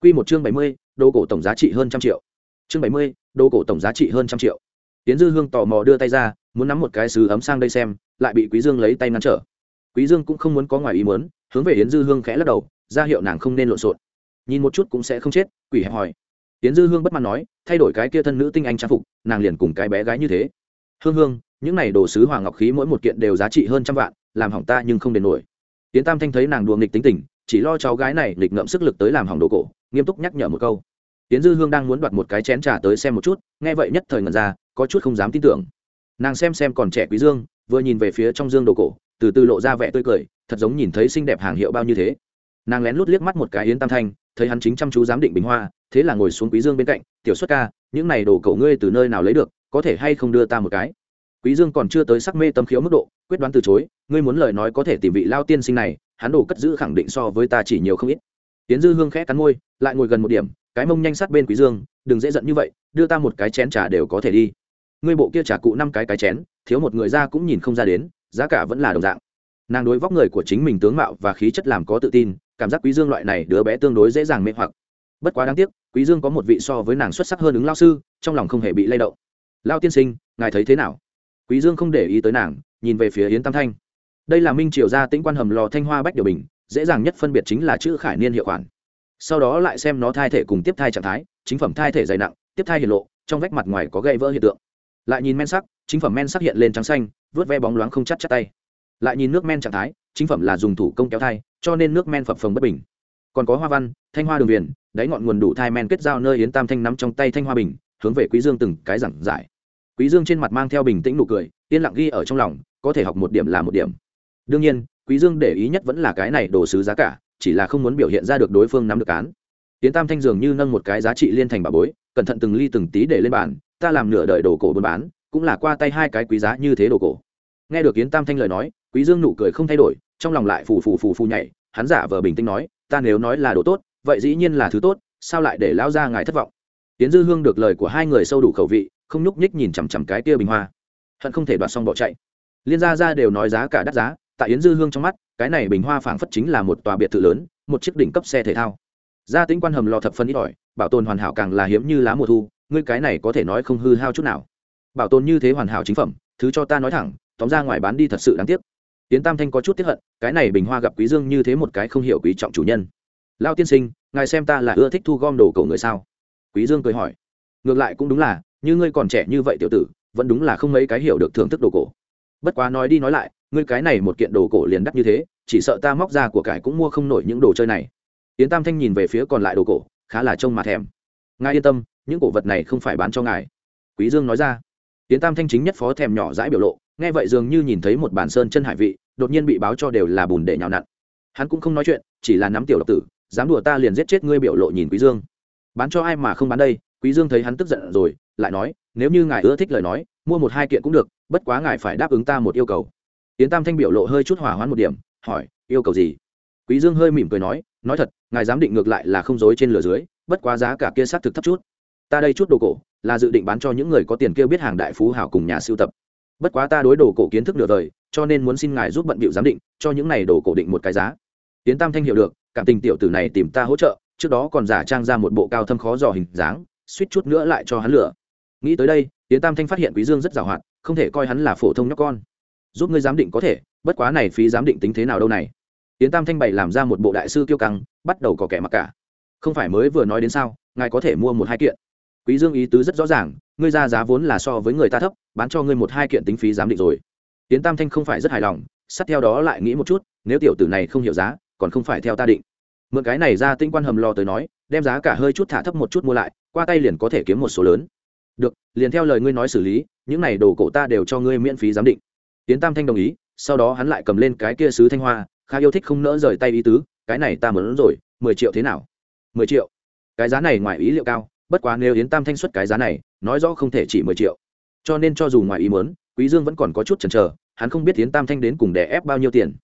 Q một chương bảy mươi, đồ cổ tổng giá trị hơn trăm triệu. Chương bảy mươi, đồ cổ tổng giá trị hơn trăm triệu. Tiến dư hương tò mò đưa tay ra, muốn nắm một cái sứ ấm sang đây xem, lại bị quý dương lấy tay ngăn trở. Quý dương cũng không muốn có ngoài ý muốn, hướng về yến dư hương khẽ lắc đầu, ra hiệu nàng không nên lộn xộn. Nhìn một chút cũng sẽ không chết, quỷ hẹp hỏi yến dư hương bất mãn nói, thay đổi cái kia thân nữ tinh anh trang phục, nàng liền cùng cái bé gái như thế. Hương hương, những này đồ sứ hoàng ngọc khí mỗi một kiện đều giá trị hơn trăm vạn, làm hỏng ta nhưng không đền nổi. Tiễn tam thanh thấy nàng đùa nghịch tính tình, chỉ lo cháu gái này nghịch ngợm sức lực tới làm hỏng đồ cổ, nghiêm túc nhắc nhở một câu. Tiễn dư hương đang muốn đoạt một cái chén trà tới xem một chút, nghe vậy nhất thời ngẩn ra, có chút không dám tin tưởng. Nàng xem xem còn trẻ quý dương, vừa nhìn về phía trong dương đồ cổ, từ từ lộ ra vẻ tươi cười, thật giống nhìn thấy xinh đẹp hàng hiệu bao như thế. Nàng lén lút liếc mắt một cái yến tam thanh, thấy hắn chính chăm chú giám định bình hoa, thế là ngồi xuống quý dương bên cạnh, tiểu xuất ca, những này đồ cổ ngươi từ nơi nào lấy được, có thể hay không đưa ta một cái? Quý dương còn chưa tới sắc mê tâm khiếu mức độ, quyết đoán từ chối, ngươi muốn lời nói có thể tìm vị lao tiên sinh này, hắn đồ cất giữ khẳng định so với ta chỉ nhiều không ít. Tiến dư hương khẽ cắn môi, lại ngồi gần một điểm, cái mông nhanh sát bên quý dương, đừng dễ giận như vậy, đưa ta một cái chén trà đều có thể đi. Ngươi bộ kia trà cụ năm cái cái chén, thiếu một người ra cũng nhìn không ra đến, giá cả vẫn là đồng dạng. Nàng đối vóc người của chính mình tướng mạo và khí chất làm có tự tin, cảm giác quý dương loại này đứa bé tương đối dễ dàng mê hoặc. Bất quá đáng tiếc, quý dương có một vị so với nàng xuất sắc hơn ứng lao sư, trong lòng không hề bị lay động. Lao tiên sinh, ngài thấy thế nào? Quý dương không để ý tới nàng, nhìn về phía yến tam thanh. Đây là minh triều gia tĩnh quan hầm lò thanh hoa bách điều bình, dễ dàng nhất phân biệt chính là chữ khải niên hiệu khoản. Sau đó lại xem nó thai thể cùng tiếp thai trạng thái, chính phẩm thai thể dày nặng, tiếp thai hiện lộ, trong vách mặt ngoài có gây vỡ hiện tượng. Lại nhìn men sắc, chính phẩm men sắc hiện lên trắng xanh, vớt ve bóng loáng không chắc chắc tay. Lại nhìn nước men trạng thái, chính phẩm là dùng thủ công kéo thai, cho nên nước men phập phồng bất bình. Còn có hoa văn, thanh hoa đường viền, đáy ngọn nguồn đủ thai men kết giao nơi yến tam thanh nắm trong tay thanh hoa bình, hướng về quý dương từng cái giảng giải quý dương trên mặt mang theo bình tĩnh nụ cười, yên lặng ghi ở trong lòng, có thể học một điểm là một điểm. Đương nhiên, quý dương để ý nhất vẫn là cái này đồ sứ giá cả, chỉ là không muốn biểu hiện ra được đối phương nắm được án. Yến tam thanh dường như nâng một cái giá trị liên thành bà bối, cẩn thận từng ly từng tí để lên bàn, ta làm nửa đợi đồ cổ buôn bán, cũng là qua tay hai cái quý giá như thế đồ cổ. Nghe được yến tam thanh lời nói, quý dương nụ cười không thay đổi, trong lòng lại phù phù phù phù nhảy, hắn giả vờ bình tĩnh nói, ta nếu nói là đồ tốt, vậy dĩ nhiên là thứ tốt, sao lại để lão gia ngài thất vọng? Tiến dư hương được lời của hai người sâu đủ khẩu vị không nhúc nhích nhìn chằm chằm cái kia bình hoa. Hận không thể đoạt xong bỏ chạy. Liên gia gia đều nói giá cả đắt giá, tại yến dư hương trong mắt, cái này bình hoa phảng phất chính là một tòa biệt thự lớn, một chiếc đỉnh cấp xe thể thao. Gia tính quan hầm lò thập phân ít ỏi, bảo tồn hoàn hảo càng là hiếm như lá mùa thu, ngươi cái này có thể nói không hư hao chút nào. Bảo tồn như thế hoàn hảo chính phẩm, thứ cho ta nói thẳng, tóm ra ngoài bán đi thật sự đáng tiếc. Tiến tam thanh có chút tiếp hận, cái này bình hoa gặp quý dương như thế một cái không hiểu quý trọng chủ nhân. Lao tiên sinh, ngài xem ta là ưa thích thu gom đồ cầu người sao? Quý dương cười hỏi. Ngược lại cũng đúng là như ngươi còn trẻ như vậy tiểu tử, vẫn đúng là không mấy cái hiểu được thưởng thức đồ cổ. Bất quá nói đi nói lại, ngươi cái này một kiện đồ cổ liền đắt như thế, chỉ sợ ta móc ra của cải cũng mua không nổi những đồ chơi này. Tiến tam thanh nhìn về phía còn lại đồ cổ, khá là trông mà thèm. Ngài yên tâm, những cổ vật này không phải bán cho ngài. Quý dương nói ra. Tiến tam thanh chính nhất phó thèm nhỏ dãi biểu lộ, nghe vậy dường như nhìn thấy một bản sơn chân hải vị, đột nhiên bị báo cho đều là bùn để nhào nặn. Hắn cũng không nói chuyện, chỉ là nắm tiểu độc tử, dám đùa ta liền giết chết ngươi biểu lộ nhìn quý dương. Bán cho ai mà không bán đây, quý dương thấy hắn tức giận rồi lại nói, nếu như ngài ưa thích lời nói, mua một hai kiện cũng được, bất quá ngài phải đáp ứng ta một yêu cầu. Yến tam thanh biểu lộ hơi chút hỏa hoãn một điểm, hỏi, yêu cầu gì? Quý dương hơi mỉm cười nói nói thật, ngài dám định ngược lại là không dối trên lửa dưới, bất quá giá cả kia sát thực thấp chút. Ta đây chút đồ cổ, là dự định bán cho những người có tiền kia biết hàng đại phú hảo cùng nhà sưu tập. Bất quá ta đối đồ cổ kiến thức nửa đời, cho nên muốn xin ngài giúp bận bịu giám định, cho những này đồ cổ định một cái giá. Yến tam thanh hiểu được, cảm tình tiểu tử này tìm ta hỗ trợ, trước đó còn giả trang ra một bộ cao thâm khó dò hình dáng, suýt chút nữa lại cho hắn lửa nghĩ tới đây tiến tam thanh phát hiện quý dương rất giàu hoạt, không thể coi hắn là phổ thông nhóc con. Giúp ngươi giám định có thể, bất quá này phí giám định tính thế nào đâu này. Tiến tam thanh bày làm ra một bộ đại sư kiêu căng, bắt đầu có kẻ mặc cả. Không phải mới vừa nói đến sao, ngài có thể mua một hai kiện. Quý dương ý tứ rất rõ ràng, ngươi ra giá vốn là so với người ta thấp, bán cho ngươi một hai kiện tính phí giám định rồi. Tiến tam thanh không phải rất hài lòng, sát theo đó lại nghĩ một chút, nếu tiểu tử này không hiểu giá, còn không phải theo ta định. Mượn cái này ra tinh quan hầm lo tới nói, đem giá cả hơi chút thả thấp một chút mua lại, qua tay liền có thể kiếm một số lớn được, liền theo lời ngươi nói xử lý, những này đồ cổ ta đều cho ngươi miễn phí giám định. Tiến tam thanh đồng ý, sau đó hắn lại cầm lên cái kia sứ thanh hoa, khá yêu thích không nỡ rời tay ý tứ, cái này ta muốn rồi, mười triệu thế nào? Mười triệu. Cái giá này ngoài ý liệu cao, bất quá nếu yến tam thanh xuất cái giá này, nói rõ không thể chỉ mười triệu. Cho nên cho dù ngoài ý muốn, quý dương vẫn còn có chút chần chờ, hắn không biết yến tam thanh đến cùng đè ép bao nhiêu tiền.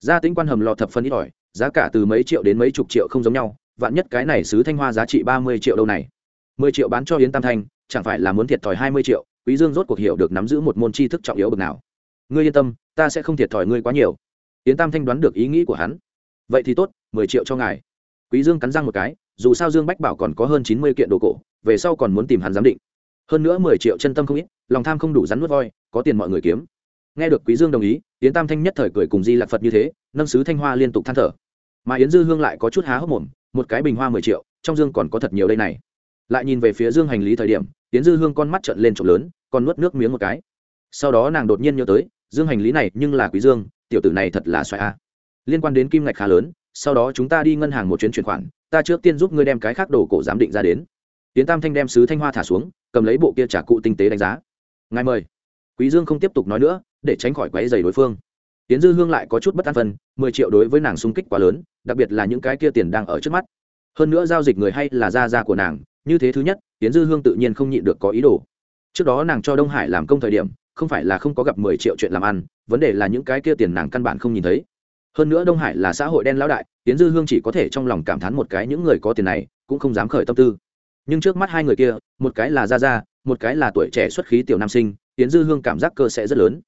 Gia tính quan hầm lò thập phân ít ỏi, giá cả từ mấy triệu đến mấy chục triệu không giống nhau, vạn nhất cái này sứ thanh hoa giá trị ba mươi triệu đâu này. mười triệu bán cho yến tam thanh chẳng phải là muốn thiệt thòi hai mươi triệu, quý dương rốt cuộc hiểu được nắm giữ một môn tri thức trọng yếu bậc nào. Ngươi yên tâm, ta sẽ không thiệt thòi ngươi quá nhiều. Yến tam thanh đoán được ý nghĩ của hắn. Vậy thì tốt, mười triệu cho ngài. Quý dương cắn răng một cái, dù sao dương bách bảo còn có hơn chín mươi kiện đồ cổ, về sau còn muốn tìm hắn giám định. Hơn nữa mười triệu chân tâm không ít, lòng tham không đủ rắn nuốt voi, có tiền mọi người kiếm. Nghe được quý dương đồng ý, yến tam thanh nhất thời cười cùng di lạc phật như thế, nâng sứ thanh hoa liên tục than thở. Mà yến dư hương lại có chút há hốc mồm, một cái bình hoa mười triệu, trong dương còn có thật nhiều đây này. Lại nhìn về phía dương hành lý thời điểm Tiến dư hương con mắt trợn lên trộm lớn còn nuốt nước miếng một cái. Sau đó nàng đột nhiên nhớ tới, dương hành lý này nhưng là quý dương, tiểu tử này thật là xoài a. Liên quan đến kim ngạch khá lớn, sau đó chúng ta đi ngân hàng một chuyến chuyển khoản, ta trước tiên giúp ngươi đem cái khác đồ cổ giám định ra đến. Tiến tam thanh đem sứ thanh hoa thả xuống, cầm lấy bộ kia trả cụ tinh tế đánh giá. Ngài mời. Quý dương không tiếp tục nói nữa, để tránh khỏi quấy giày đối phương. Tiến dư hương lại có chút bất an phân mười triệu đối với nàng sung kích quá lớn, đặc biệt là những cái kia tiền đang ở trước mắt. Hơn nữa giao dịch người hay là gia gia của nàng như thế thứ nhất tiến dư hương tự nhiên không nhịn được có ý đồ. Trước đó nàng cho đông hải làm công thời điểm, không phải là không có gặp mười triệu chuyện làm ăn, vấn đề là những cái kia tiền nàng căn bản không nhìn thấy. Hơn nữa đông hải là xã hội đen lão đại tiến dư hương chỉ có thể trong lòng cảm thán một cái những người có tiền này, cũng không dám khởi tâm tư. Nhưng trước mắt hai người kia, một cái là gia gia, một cái là tuổi trẻ xuất khí tiểu nam sinh tiến dư hương cảm giác cơ sẽ rất lớn.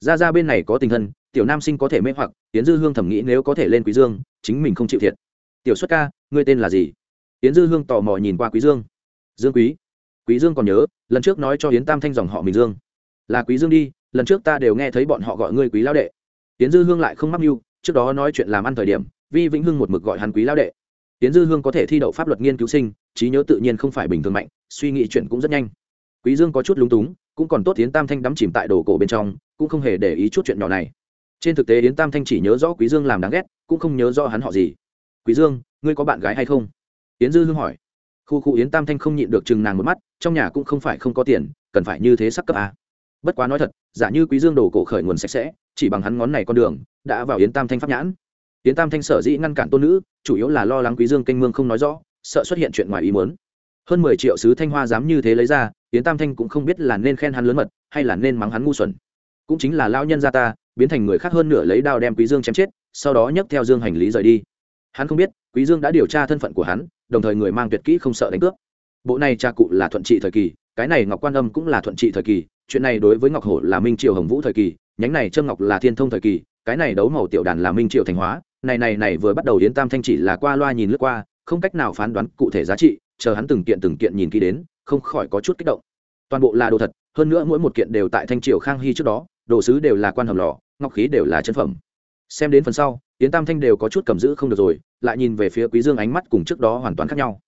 Gia gia bên này có tình thân, tiểu nam sinh có thể mê hoặc tiến dư hương thẩm nghĩ nếu có thể lên quý dương, chính mình không chịu thiệt. Tiểu xuất ca, ngươi tên là gì? Yến dư hương tò mò nhìn qua quý dương. Dương quý quý dương còn nhớ, lần trước nói cho Yến tam thanh dòng họ mình dương. Là quý dương đi, lần trước ta đều nghe thấy bọn họ gọi ngươi quý lão đệ. Yến dư hương lại không mắc mưu, trước đó nói chuyện làm ăn thời điểm, vi vĩnh hưng một mực gọi hắn quý lão đệ. Yến dư hương có thể thi đậu pháp luật nghiên cứu sinh, trí nhớ tự nhiên không phải bình thường mạnh, suy nghĩ chuyện cũng rất nhanh. Quý dương có chút lúng túng, cũng còn tốt tiến tam thanh đắm chìm tại đồ cổ bên trong, cũng không hề để ý chút chuyện nhỏ này. Trên thực tế yến tam thanh chỉ nhớ rõ quý dương làm đáng ghét, cũng không nhớ rõ hắn họ gì. Quý dương, ngươi có bạn gái hay không? Yến dư hương hỏi. Khu khu yến tam thanh không nhịn được chừng nàng một mắt, trong nhà cũng không phải không có tiền, cần phải như thế sắc cấp à. bất quá nói thật, giả như quý dương đồ cổ khởi nguồn sạch sẽ, chỉ bằng hắn ngón này con đường, đã vào yến tam thanh pháp nhãn. Yến tam thanh sở dĩ ngăn cản tôn nữ, chủ yếu là lo lắng quý dương canh mương không nói rõ, sợ xuất hiện chuyện ngoài ý muốn. Hơn mười triệu sứ thanh hoa dám như thế lấy ra, yến tam thanh cũng không biết là nên khen hắn lớn mật, hay là nên mắng hắn ngu xuẩn. Cũng chính là lao nhân gia ta, biến thành người khác hơn nửa lấy đao đem quý dương chém chết, sau đó nhấc theo dương hành lý rời đi. Hắn không biết, quý dương đã điều tra thân phận của hắn đồng thời người mang tuyệt kỹ không sợ đánh cướp. Bộ này cha cụ là thuận trị thời kỳ, cái này ngọc quan âm cũng là thuận trị thời kỳ, chuyện này đối với ngọc hổ là minh triều hồng vũ thời kỳ, nhánh này trâm ngọc là thiên thông thời kỳ, cái này đấu màu tiểu đàn là minh triều thành hóa, này này này vừa bắt đầu yến tam thanh chỉ là qua loa nhìn lướt qua, không cách nào phán đoán cụ thể giá trị, chờ hắn từng kiện từng kiện nhìn kỹ đến, không khỏi có chút kích động. Toàn bộ là đồ thật, hơn nữa mỗi một kiện đều tại thanh triều khang hy trước đó, đồ sứ đều là quan hầm lò, ngọc khí đều là chân phẩm. Xem đến phần sau yến tam thanh đều có chút cầm giữ không được rồi, lại nhìn về phía quý dương ánh mắt cùng trước đó hoàn toàn khác nhau.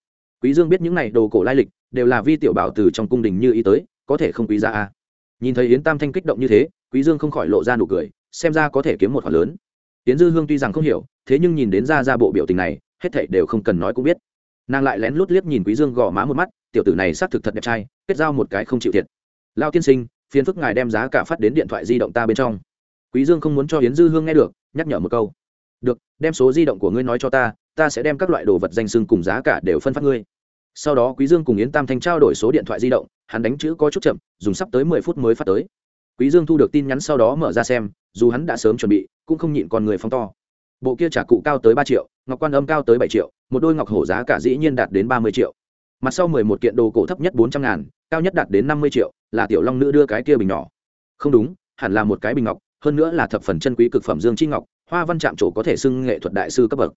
Quý dương biết những này đồ cổ lai lịch đều là vi tiểu bảo từ trong cung đình như ý tới, có thể không quý ra a à? nhìn thấy yến tam thanh kích động như thế, quý dương không khỏi lộ ra nụ cười, xem ra có thể kiếm một khoản lớn. Yến dư hương tuy rằng không hiểu, thế nhưng nhìn đến ra ra bộ biểu tình này, hết thảy đều không cần nói cũng biết. Nàng lại lén lút liếc nhìn quý dương gò má một mắt, tiểu tử này xác thực thật đẹp trai, kết giao một cái không chịu thiệt. Lao tiên sinh, phiền phức ngài đem giá cả phát đến điện thoại di động ta bên trong. Quý dương không muốn cho yến dư hương nghe được, nhắc nhở một câu được, đem số di động của ngươi nói cho ta ta sẽ đem các loại đồ vật danh sưng cùng giá cả đều phân phát ngươi. Sau đó quý dương cùng yến tam thanh trao đổi số điện thoại di động, hắn đánh chữ có chút chậm, dùng sắp tới mười phút mới phát tới. Quý dương thu được tin nhắn sau đó mở ra xem, dù hắn đã sớm chuẩn bị, cũng không nhịn con người phóng to. Bộ kia trả cụ cao tới ba triệu, ngọc quan âm cao tới bảy triệu, một đôi ngọc hổ giá cả dĩ nhiên đạt đến ba mươi triệu. Mặt sau mười một kiện đồ cổ thấp nhất bốn trăm ngàn, cao nhất đạt đến năm mươi triệu, là tiểu long nữ đưa cái kia bình nhỏ. Không đúng, hẳn là một cái bình ngọc, hơn nữa là thập phần chân quý cực phẩm dương chi ngọc hoa văn chạm trổ có thể xưng nghệ thuật đại sư cấp bậc.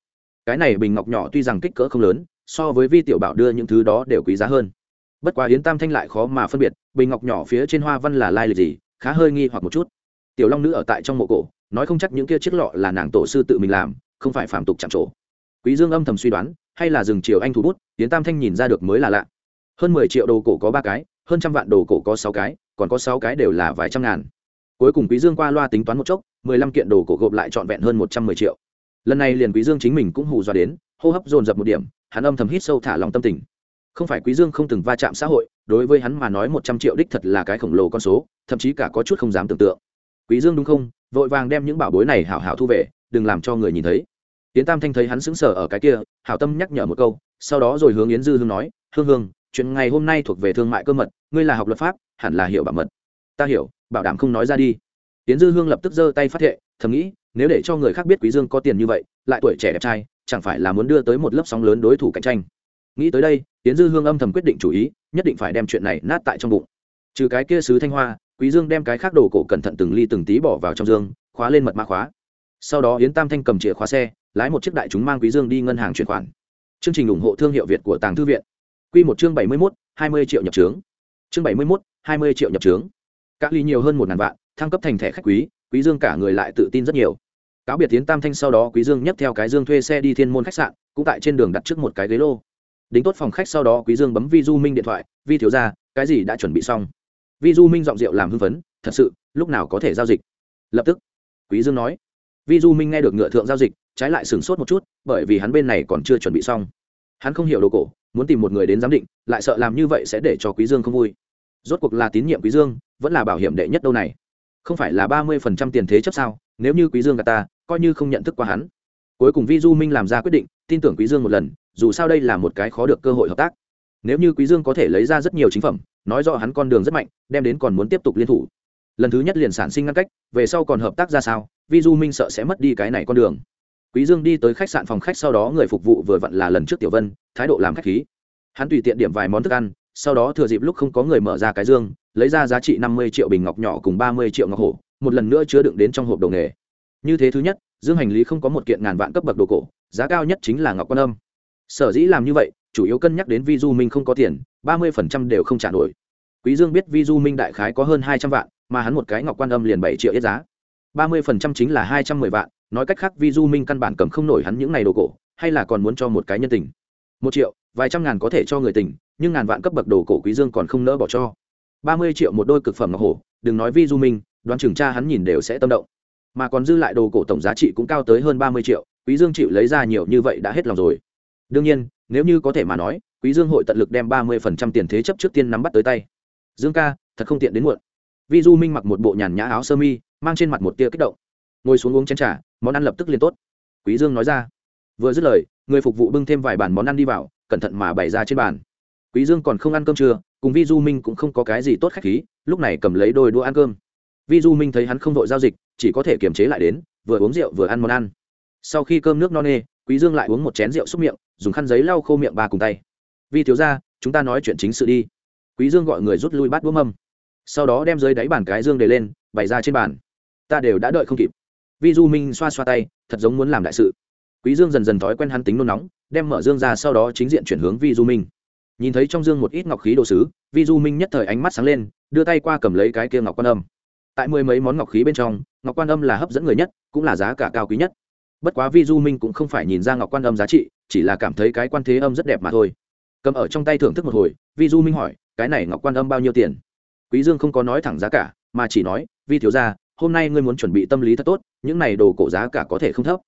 Cái này bình ngọc nhỏ tuy rằng kích cỡ không lớn, so với vi tiểu bảo đưa những thứ đó đều quý giá hơn. Bất quá yến tam thanh lại khó mà phân biệt, bình ngọc nhỏ phía trên hoa văn là lai lịch gì, khá hơi nghi hoặc một chút. Tiểu long nữ ở tại trong mộ cổ, nói không chắc những kia chiếc lọ là nàng tổ sư tự mình làm, không phải phạm tục chạm trổ. Quý dương âm thầm suy đoán, hay là rừng chiều anh thủ bút, yến tam thanh nhìn ra được mới là lạ. Hơn mười triệu đồ cổ có ba cái, hơn trăm vạn đồ cổ có sáu cái, còn có sáu cái đều là vài trăm ngàn. Cuối cùng quý dương qua loa tính toán một chốc mười lăm kiện đồ cổ gộp lại trọn vẹn hơn một trăm mười triệu. Lần này liền quý dương chính mình cũng hù dọa đến, hô hấp dồn dập một điểm, hắn âm thầm hít sâu thả lòng tâm tình. Không phải quý dương không từng va chạm xã hội, đối với hắn mà nói một trăm triệu đích thật là cái khổng lồ con số, thậm chí cả có chút không dám tưởng tượng. Quý dương đúng không? Vội vàng đem những bảo bối này hảo hảo thu về, đừng làm cho người nhìn thấy. Yến tam thanh thấy hắn sững sờ ở cái kia, hảo tâm nhắc nhở một câu, sau đó rồi hướng yến dư hương nói, hương hương, chuyện ngày hôm nay thuộc về thương mại cơ mật, ngươi là học luật pháp, hẳn là hiểu bảo mật. Ta hiểu, bảo đảm không nói ra đi. Tiễn dư hương lập tức giơ tay phát thệ thầm nghĩ nếu để cho người khác biết quý dương có tiền như vậy lại tuổi trẻ đẹp trai chẳng phải là muốn đưa tới một lớp sóng lớn đối thủ cạnh tranh. Nghĩ tới đây Tiễn dư hương âm thầm quyết định chủ ý nhất định phải đem chuyện này nát tại trong bụng. Trừ cái kia sứ thanh hoa quý dương đem cái khác đồ cổ cẩn thận từng ly từng tí bỏ vào trong dương khóa lên mật mã khóa. Sau đó yến tam thanh cầm chìa khóa xe lái một chiếc đại chúng mang quý dương đi ngân hàng chuyển khoản. Chương trình ủng hộ thương hiệu việt của tàng thư viện. Quy một chương bảy mươi 71, hai mươi triệu nhập trướng chương bảy mươi 71, hai mươi triệu nhập trướng các ly nhiều hơn một ngàn vạn thăng cấp thành thẻ khách quý quý dương cả người lại tự tin rất nhiều. Cáo biệt tiến tam thanh sau đó, quý dương nhấc theo cái dương thuê xe đi thiên môn khách sạn, cũng tại trên đường đặt trước một cái ghế lô. Đính tốt phòng khách sau đó, quý dương bấm vi du minh điện thoại, vi thiếu gia, cái gì đã chuẩn bị xong? Vi du minh giọng rượu làm hưng phấn, thật sự, lúc nào có thể giao dịch? Lập tức, quý dương nói. Vi du minh nghe được ngựa thượng giao dịch, trái lại sửng sốt một chút, bởi vì hắn bên này còn chưa chuẩn bị xong. Hắn không hiểu đồ cổ, muốn tìm một người đến giám định, lại sợ làm như vậy sẽ để cho quý dương không vui. Rốt cuộc là tín nhiệm quý dương, vẫn là bảo hiểm đệ nhất đâu này? Không phải là ba mươi phần trăm tiền thế chấp sao? Nếu như quý dương gạt ta, coi như không nhận thức qua hắn. Cuối cùng vi du minh làm ra quyết định, tin tưởng quý dương một lần, dù sao đây là một cái khó được cơ hội hợp tác. Nếu như quý dương có thể lấy ra rất nhiều chính phẩm, nói rõ hắn con đường rất mạnh, đem đến còn muốn tiếp tục liên thủ. Lần thứ nhất liền sản sinh ngăn cách, về sau còn hợp tác ra sao? Vi du minh sợ sẽ mất đi cái này con đường. Quý dương đi tới khách sạn phòng khách, sau đó người phục vụ vừa vặn là lần trước tiểu vân, thái độ làm khách khí. Hắn tùy tiện điểm vài món thức ăn sau đó thừa dịp lúc không có người mở ra cái dương, lấy ra giá trị năm mươi triệu bình ngọc nhỏ cùng ba mươi triệu ngọc hổ, một lần nữa chứa đựng đến trong hộp đồ nghề. Như thế thứ nhất, dương hành lý không có một kiện ngàn vạn cấp bậc đồ cổ, giá cao nhất chính là ngọc quan âm. Sở dĩ làm như vậy, chủ yếu cân nhắc đến vi du minh không có tiền, ba mươi phần trăm đều không trả nổi. Quý dương biết vi du minh đại khái có hơn hai trăm vạn, mà hắn một cái ngọc quan âm liền bảy triệu ít giá. Ba mươi phần trăm chính là hai trăm mười vạn, nói cách khác vi du minh căn bản cầm không nổi hắn những ngày đồ cổ, hay là còn muốn cho một cái nhân tình. Một triệu, vài trăm ngàn có thể cho người tình nhưng ngàn vạn cấp bậc đồ cổ quý dương còn không nỡ bỏ cho. Ba mươi triệu một đôi cực phẩm ngọc hổ, đừng nói vi du minh, đoán chừng cha hắn nhìn đều sẽ tâm động. Mà còn dư lại đồ cổ tổng giá trị cũng cao tới hơn ba mươi triệu, quý dương chịu lấy ra nhiều như vậy đã hết lòng rồi. Đương nhiên, nếu như có thể mà nói, quý dương hội tận lực đem ba mươi phần trăm tiền thế chấp trước tiên nắm bắt tới tay. Dương ca, thật không tiện đến muộn. Vi du minh mặc một bộ nhàn nhã áo sơ mi, mang trên mặt một tia kích động. Ngồi xuống uống chén trà, món ăn lập tức liền tốt. Quý dương nói ra. Vừa dứt lời, người phục vụ bưng thêm vài bàn món ăn đi vào, cẩn thận mà bày ra trên bàn quý dương còn không ăn cơm trưa, cùng vi du minh cũng không có cái gì tốt khách khí, lúc này cầm lấy đôi đũa ăn cơm. Vi du minh thấy hắn không vội giao dịch, chỉ có thể kiềm chế lại đến, vừa uống rượu vừa ăn món ăn. Sau khi cơm nước no nê, quý dương lại uống một chén rượu xúc miệng, dùng khăn giấy lau khô miệng ba cùng tay. Vi thiếu gia, chúng ta nói chuyện chính sự đi. Quý dương gọi người rút lui bát đũa mâm. Sau đó đem dưới đáy bàn cái dương để lên, bày ra trên bàn. Ta đều đã đợi không kịp. Vi du minh xoa xoa tay, thật giống muốn làm đại sự. Quý dương dần dần thói quen hắn tính nôn nóng, đem mở dương ra sau đó chính diện chuyển hướng vi du minh nhìn thấy trong dương một ít ngọc khí đồ sứ, vi du minh nhất thời ánh mắt sáng lên, đưa tay qua cầm lấy cái kia ngọc quan âm. Tại mười mấy món ngọc khí bên trong, ngọc quan âm là hấp dẫn người nhất, cũng là giá cả cao quý nhất. Bất quá vi du minh cũng không phải nhìn ra ngọc quan âm giá trị, chỉ là cảm thấy cái quan thế âm rất đẹp mà thôi. Cầm ở trong tay thưởng thức một hồi, vi du minh hỏi, cái này ngọc quan âm bao nhiêu tiền? Quý dương không có nói thẳng giá cả, mà chỉ nói, vi thiếu gia, hôm nay ngươi muốn chuẩn bị tâm lý thật tốt, những này đồ cổ giá cả có thể không thấp.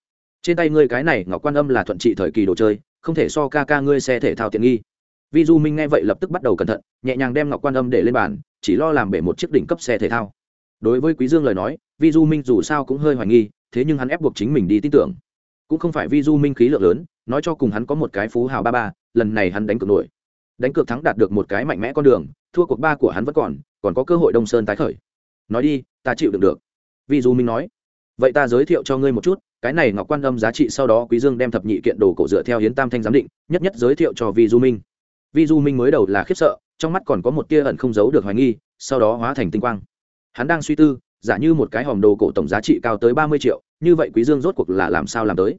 Trên tay ngươi cái này ngọc quan âm là thuận trị thời kỳ đồ chơi, không thể so ca ca ngươi xe thể thao tiện nghi vi du minh nghe vậy lập tức bắt đầu cẩn thận, nhẹ nhàng đem ngọc quan âm để lên bàn, chỉ lo làm bể một chiếc đỉnh cấp xe thể thao. Đối với quý dương lời nói, vi du minh dù sao cũng hơi hoài nghi, thế nhưng hắn ép buộc chính mình đi tin tưởng. Cũng không phải vi du minh khí lượng lớn, nói cho cùng hắn có một cái phú hào ba ba, lần này hắn đánh cược nổi. Đánh cược thắng đạt được một cái mạnh mẽ con đường, thua cuộc ba của hắn vẫn còn còn có cơ hội đông sơn tái khởi. Nói đi, ta chịu đựng được. Vi du minh nói. Vậy ta giới thiệu cho ngươi một chút, cái này ngọc quan âm giá trị sau đó quý dương đem thập nhị kiện đồ cổ dựa theo hiến tam thanh giám định, nhất nhất giới thiệu cho vi du minh vi du minh mới đầu là khiếp sợ, trong mắt còn có một tia ẩn không giấu được hoài nghi, sau đó hóa thành tinh quang. Hắn đang suy tư, giả như một cái hòm đồ cổ tổng giá trị cao tới ba mươi triệu, như vậy quý dương rốt cuộc là làm sao làm tới?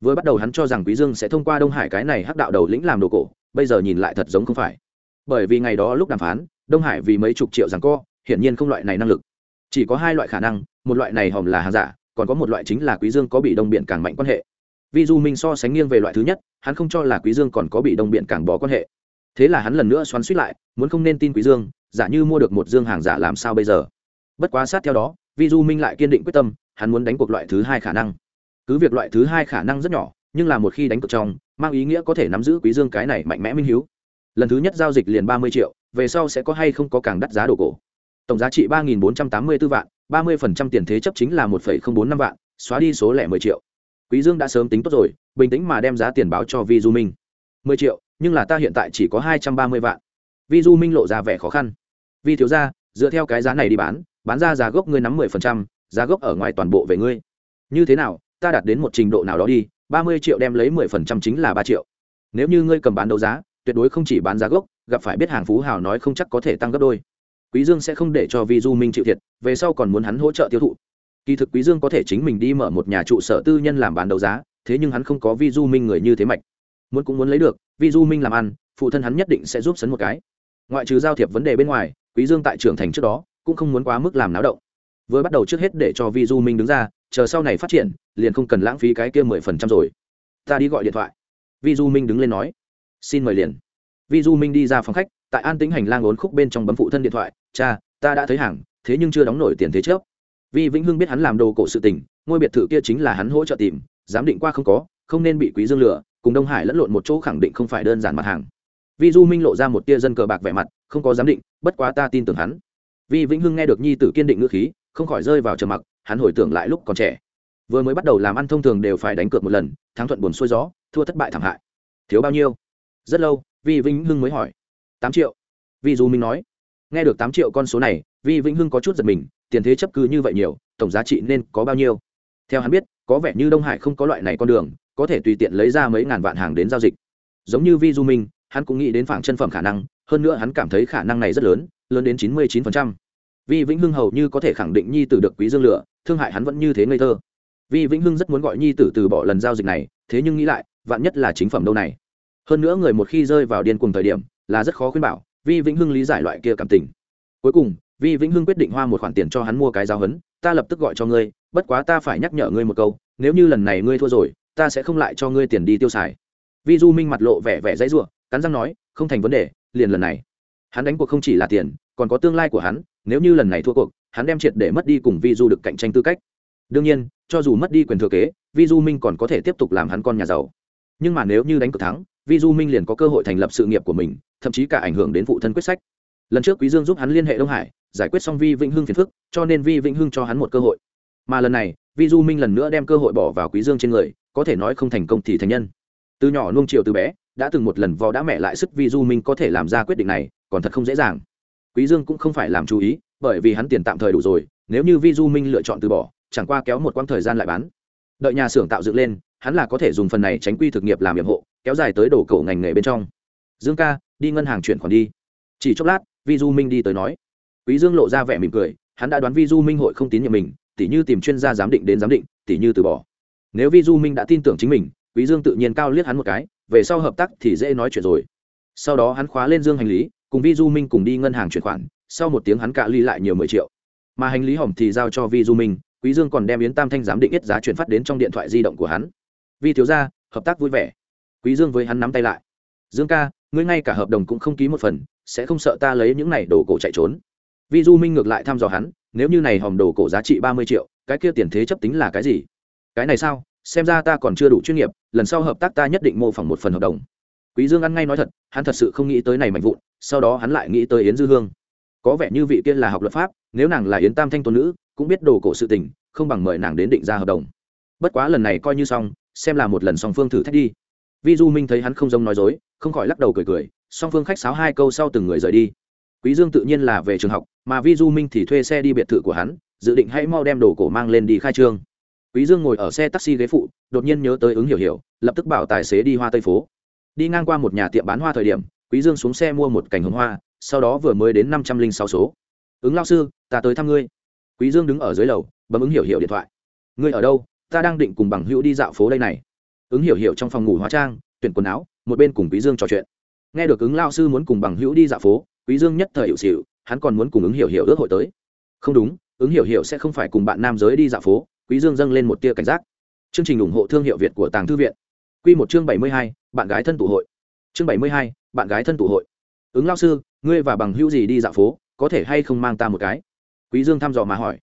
Vừa bắt đầu hắn cho rằng quý dương sẽ thông qua đông hải cái này hắc đạo đầu lĩnh làm đồ cổ, bây giờ nhìn lại thật giống không phải. Bởi vì ngày đó lúc đàm phán, đông hải vì mấy chục triệu rằng co, hiển nhiên không loại này năng lực. Chỉ có hai loại khả năng, một loại này hòm là hàng giả, còn có một loại chính là quý dương có bị đông biển càng mạnh quan hệ. Vi du minh so sánh nghiêng về loại thứ nhất, hắn không cho là quý dương còn có bị đông biển càng bỏ quan hệ thế là hắn lần nữa xoắn suýt lại, muốn không nên tin quý dương, giả như mua được một dương hàng giả làm sao bây giờ? Bất quá sát theo đó, vi du minh lại kiên định quyết tâm, hắn muốn đánh cuộc loại thứ hai khả năng. Cứ việc loại thứ hai khả năng rất nhỏ, nhưng là một khi đánh cược trong, mang ý nghĩa có thể nắm giữ quý dương cái này mạnh mẽ minh hiếu. Lần thứ nhất giao dịch liền ba mươi triệu, về sau sẽ có hay không có càng đắt giá đồ cổ. Tổng giá trị ba nghìn bốn trăm tám mươi 484 vạn, ba mươi phần trăm tiền thế chấp chính là một phẩy không bốn năm vạn, xóa đi số lẻ mười triệu. Quý dương đã sớm tính tốt rồi, bình tĩnh mà đem giá tiền báo cho vi du minh. mười triệu nhưng là ta hiện tại chỉ có hai trăm ba mươi vạn. Vi du minh lộ ra vẻ khó khăn. Vi thiếu gia, dựa theo cái giá này đi bán bán ra giá gốc ngươi nắm mười phần trăm, giá gốc ở ngoài toàn bộ về ngươi. Như thế nào, ta đạt đến một trình độ nào đó đi, ba mươi triệu đem lấy mười phần trăm chính là ba triệu. Nếu như ngươi cầm bán đấu giá, tuyệt đối không chỉ bán giá gốc, gặp phải biết hàng phú hào nói không chắc có thể tăng gấp đôi. Quý dương sẽ không để cho vi du minh chịu thiệt, về sau còn muốn hắn hỗ trợ tiêu thụ. Kỳ thực quý dương có thể chính mình đi mở một nhà trụ sở tư nhân làm bán đấu giá, thế nhưng hắn không có vi du minh người như thế mạch muốn cũng muốn lấy được vi du minh làm ăn, phụ thân hắn nhất định sẽ giúp sấn một cái. Ngoại trừ giao thiệp vấn đề bên ngoài, quý dương tại trưởng thành trước đó, cũng không muốn quá mức làm náo động. Vừa bắt đầu trước hết để cho vi du minh đứng ra, chờ sau này phát triển, liền không cần lãng phí cái kia mười phần trăm rồi. Ta đi gọi điện thoại. Vi du minh đứng lên nói. Xin mời liền. Vi du minh đi ra phòng khách, tại an tĩnh hành lang ốn khúc bên trong bấm phụ thân điện thoại. Cha, ta đã thấy hàng, thế nhưng chưa đóng nổi tiền thế trước. Vi vĩnh hưng biết hắn làm đồ cổ sự tình, ngôi biệt thự kia chính là hắn hỗ trợ tìm, giám định qua không có, không nên bị quý dương lừa cùng đông hải lẫn lộn một chỗ khẳng định không phải đơn giản mặt hàng. Vi du minh lộ ra một tia dân cờ bạc vẻ mặt, không có giám định, bất quá ta tin tưởng hắn. Vi vĩnh hưng nghe được nhi tử kiên định ngữ khí, không khỏi rơi vào trầm mặc, hắn hồi tưởng lại lúc còn trẻ. Vừa mới bắt đầu làm ăn thông thường đều phải đánh cược một lần, thắng thuận buồn xuôi gió, thua thất bại thảm hại. Thiếu bao nhiêu? Rất lâu, vi vĩnh hưng mới hỏi. Tám triệu. Vi du minh nói. Nghe được tám triệu con số này, vi vĩnh hưng có chút giật mình, tiền thế chấp cứ như vậy nhiều, tổng giá trị nên có bao nhiêu? Theo hắn biết, có vẻ như đông hải không có loại này con đường, có thể tùy tiện lấy ra mấy ngàn vạn hàng đến giao dịch. Giống như vi du minh, hắn cũng nghĩ đến phảng chân phẩm khả năng, hơn nữa hắn cảm thấy khả năng này rất lớn lớn đến chín mươi chín phần trăm. Vi vĩnh hưng hầu như có thể khẳng định nhi tử được quý dương lửa, thương hại hắn vẫn như thế ngây thơ. Vi vĩnh hưng rất muốn gọi nhi tử từ bỏ lần giao dịch này, thế nhưng nghĩ lại, vạn nhất là chính phẩm đâu này. Hơn nữa người một khi rơi vào điên cùng thời điểm, là rất khó khuyên bảo vi vĩnh hưng lý giải loại kia cảm tình. Cuối cùng vi vĩnh hưng quyết định hoa một khoản tiền cho hắn mua cái giáo hấn ta lập tức gọi cho ngươi, bất quá ta phải nhắc nhở ngươi một câu, nếu như lần này ngươi thua rồi, ta sẽ không lại cho ngươi tiền đi tiêu xài. Vi du minh mặt lộ vẻ vẻ dãy ruộng cắn răng nói, không thành vấn đề, liền lần này. Hắn đánh cuộc không chỉ là tiền, còn có tương lai của hắn, nếu như lần này thua cuộc, hắn đem triệt để mất đi cùng vi du được cạnh tranh tư cách. Đương nhiên, cho dù mất đi quyền thừa kế, vi du minh còn có thể tiếp tục làm hắn con nhà giàu. Nhưng mà nếu như đánh cược thắng, vi du minh liền có cơ hội thành lập sự nghiệp của mình, thậm chí cả ảnh hưởng đến phụ thân quyết sách lần trước quý dương giúp hắn liên hệ đông hải, giải quyết xong vi vĩnh hưng phiền phức, cho nên vi vĩnh hưng cho hắn một cơ hội. Mà lần này, vi du minh lần nữa đem cơ hội bỏ vào quý dương trên người, có thể nói không thành công thì thành nhân. Từ nhỏ nuông chiều từ bé, đã từng một lần vò đã mẹ lại sức vi du minh có thể làm ra quyết định này, còn thật không dễ dàng. Quý dương cũng không phải làm chú ý, bởi vì hắn tiền tạm thời đủ rồi, nếu như vi du minh lựa chọn từ bỏ, chẳng qua kéo một quãng thời gian lại bán. Đợi nhà xưởng tạo dựng lên, hắn là có thể dùng phần này tránh quy thực nghiệp làm nhiệm hộ, kéo dài tới đổ cổ ngành nghề bên trong. Dương ca, đi ngân hàng chuyển khoản đi. Chỉ chốc lát vi du minh đi tới nói. Quý dương lộ ra vẻ mỉm cười, hắn đã đoán vi du minh hội không tín nhiệm mình, tỉ như tìm chuyên gia giám định đến giám định, tỉ như từ bỏ. Nếu vi du minh đã tin tưởng chính mình, quý dương tự nhiên cao liếc hắn một cái, về sau hợp tác thì dễ nói chuyện rồi. Sau đó hắn khóa lên dương hành lý, cùng vi du minh cùng đi ngân hàng chuyển khoản, sau một tiếng hắn cạ ly lại nhiều mười triệu. Mà hành lý hỏng thì giao cho vi du minh, quý dương còn đem yến tam thanh giám định ít giá chuyển phát đến trong điện thoại di động của hắn. Vi thiếu gia, hợp tác vui vẻ. Quý dương với hắn nắm tay lại. Dương ca ngươi ngay cả hợp đồng cũng không ký một phần, sẽ không sợ ta lấy những này đồ cổ chạy trốn. Vi du minh ngược lại thăm dò hắn, nếu như này hòm đồ cổ giá trị ba mươi triệu, cái kia tiền thế chấp tính là cái gì? Cái này sao? Xem ra ta còn chưa đủ chuyên nghiệp, lần sau hợp tác ta nhất định mô phỏng một phần hợp đồng. Quý dương ăn ngay nói thật, hắn thật sự không nghĩ tới này mạnh vụn, sau đó hắn lại nghĩ tới yến dư hương. Có vẻ như vị kia là học luật pháp, nếu nàng là yến tam thanh tôn nữ, cũng biết đồ cổ sự tình, không bằng mời nàng đến định ra hợp đồng. Bất quá lần này coi như xong, xem là một lần song phương thử thách đi. Vi du minh thấy hắn không giống nói dối không khỏi lắc đầu cười cười, song phương khách sáo hai câu sau từng người rời đi. Quý dương tự nhiên là về trường học, mà vi du minh thì thuê xe đi biệt thự của hắn, dự định hãy mau đem đồ cổ mang lên đi khai trương. Quý dương ngồi ở xe taxi ghế phụ, đột nhiên nhớ tới ứng hiểu hiểu, lập tức bảo tài xế đi hoa tây phố. Đi ngang qua một nhà tiệm bán hoa thời điểm, quý dương xuống xe mua một cành hồng hoa, sau đó vừa mới đến năm trăm linh sáu số. Ứng lao sư, ta tới thăm ngươi. Quý dương đứng ở dưới lầu, bấm ứng hiểu hiểu điện thoại. Ngươi ở đâu? Ta đang định cùng bằng hữu đi dạo phố đây này. Ứng hiểu hiểu trong phòng ngủ hóa trang, tuyển quần áo một bên cùng quý dương trò chuyện. Nghe được ứng lao sư muốn cùng bằng hữu đi dạo phố quý dương nhất thời hiệu xịu hắn còn muốn cùng ứng hiểu hiểu ước hội tới. Không đúng ứng hiểu hiểu sẽ không phải cùng bạn nam giới đi dạo phố quý dương dâng lên một tia cảnh giác. Chương trình ủng hộ thương hiệu việt của tàng thư viện. Quy một chương bảy mươi hai, bạn gái thân tụ hội. Chương bảy mươi hai, bạn gái thân tụ hội. Ứng lao sư ngươi và bằng hữu gì đi dạo phố có thể hay không mang ta một cái? Quý dương thăm dò mà hỏi.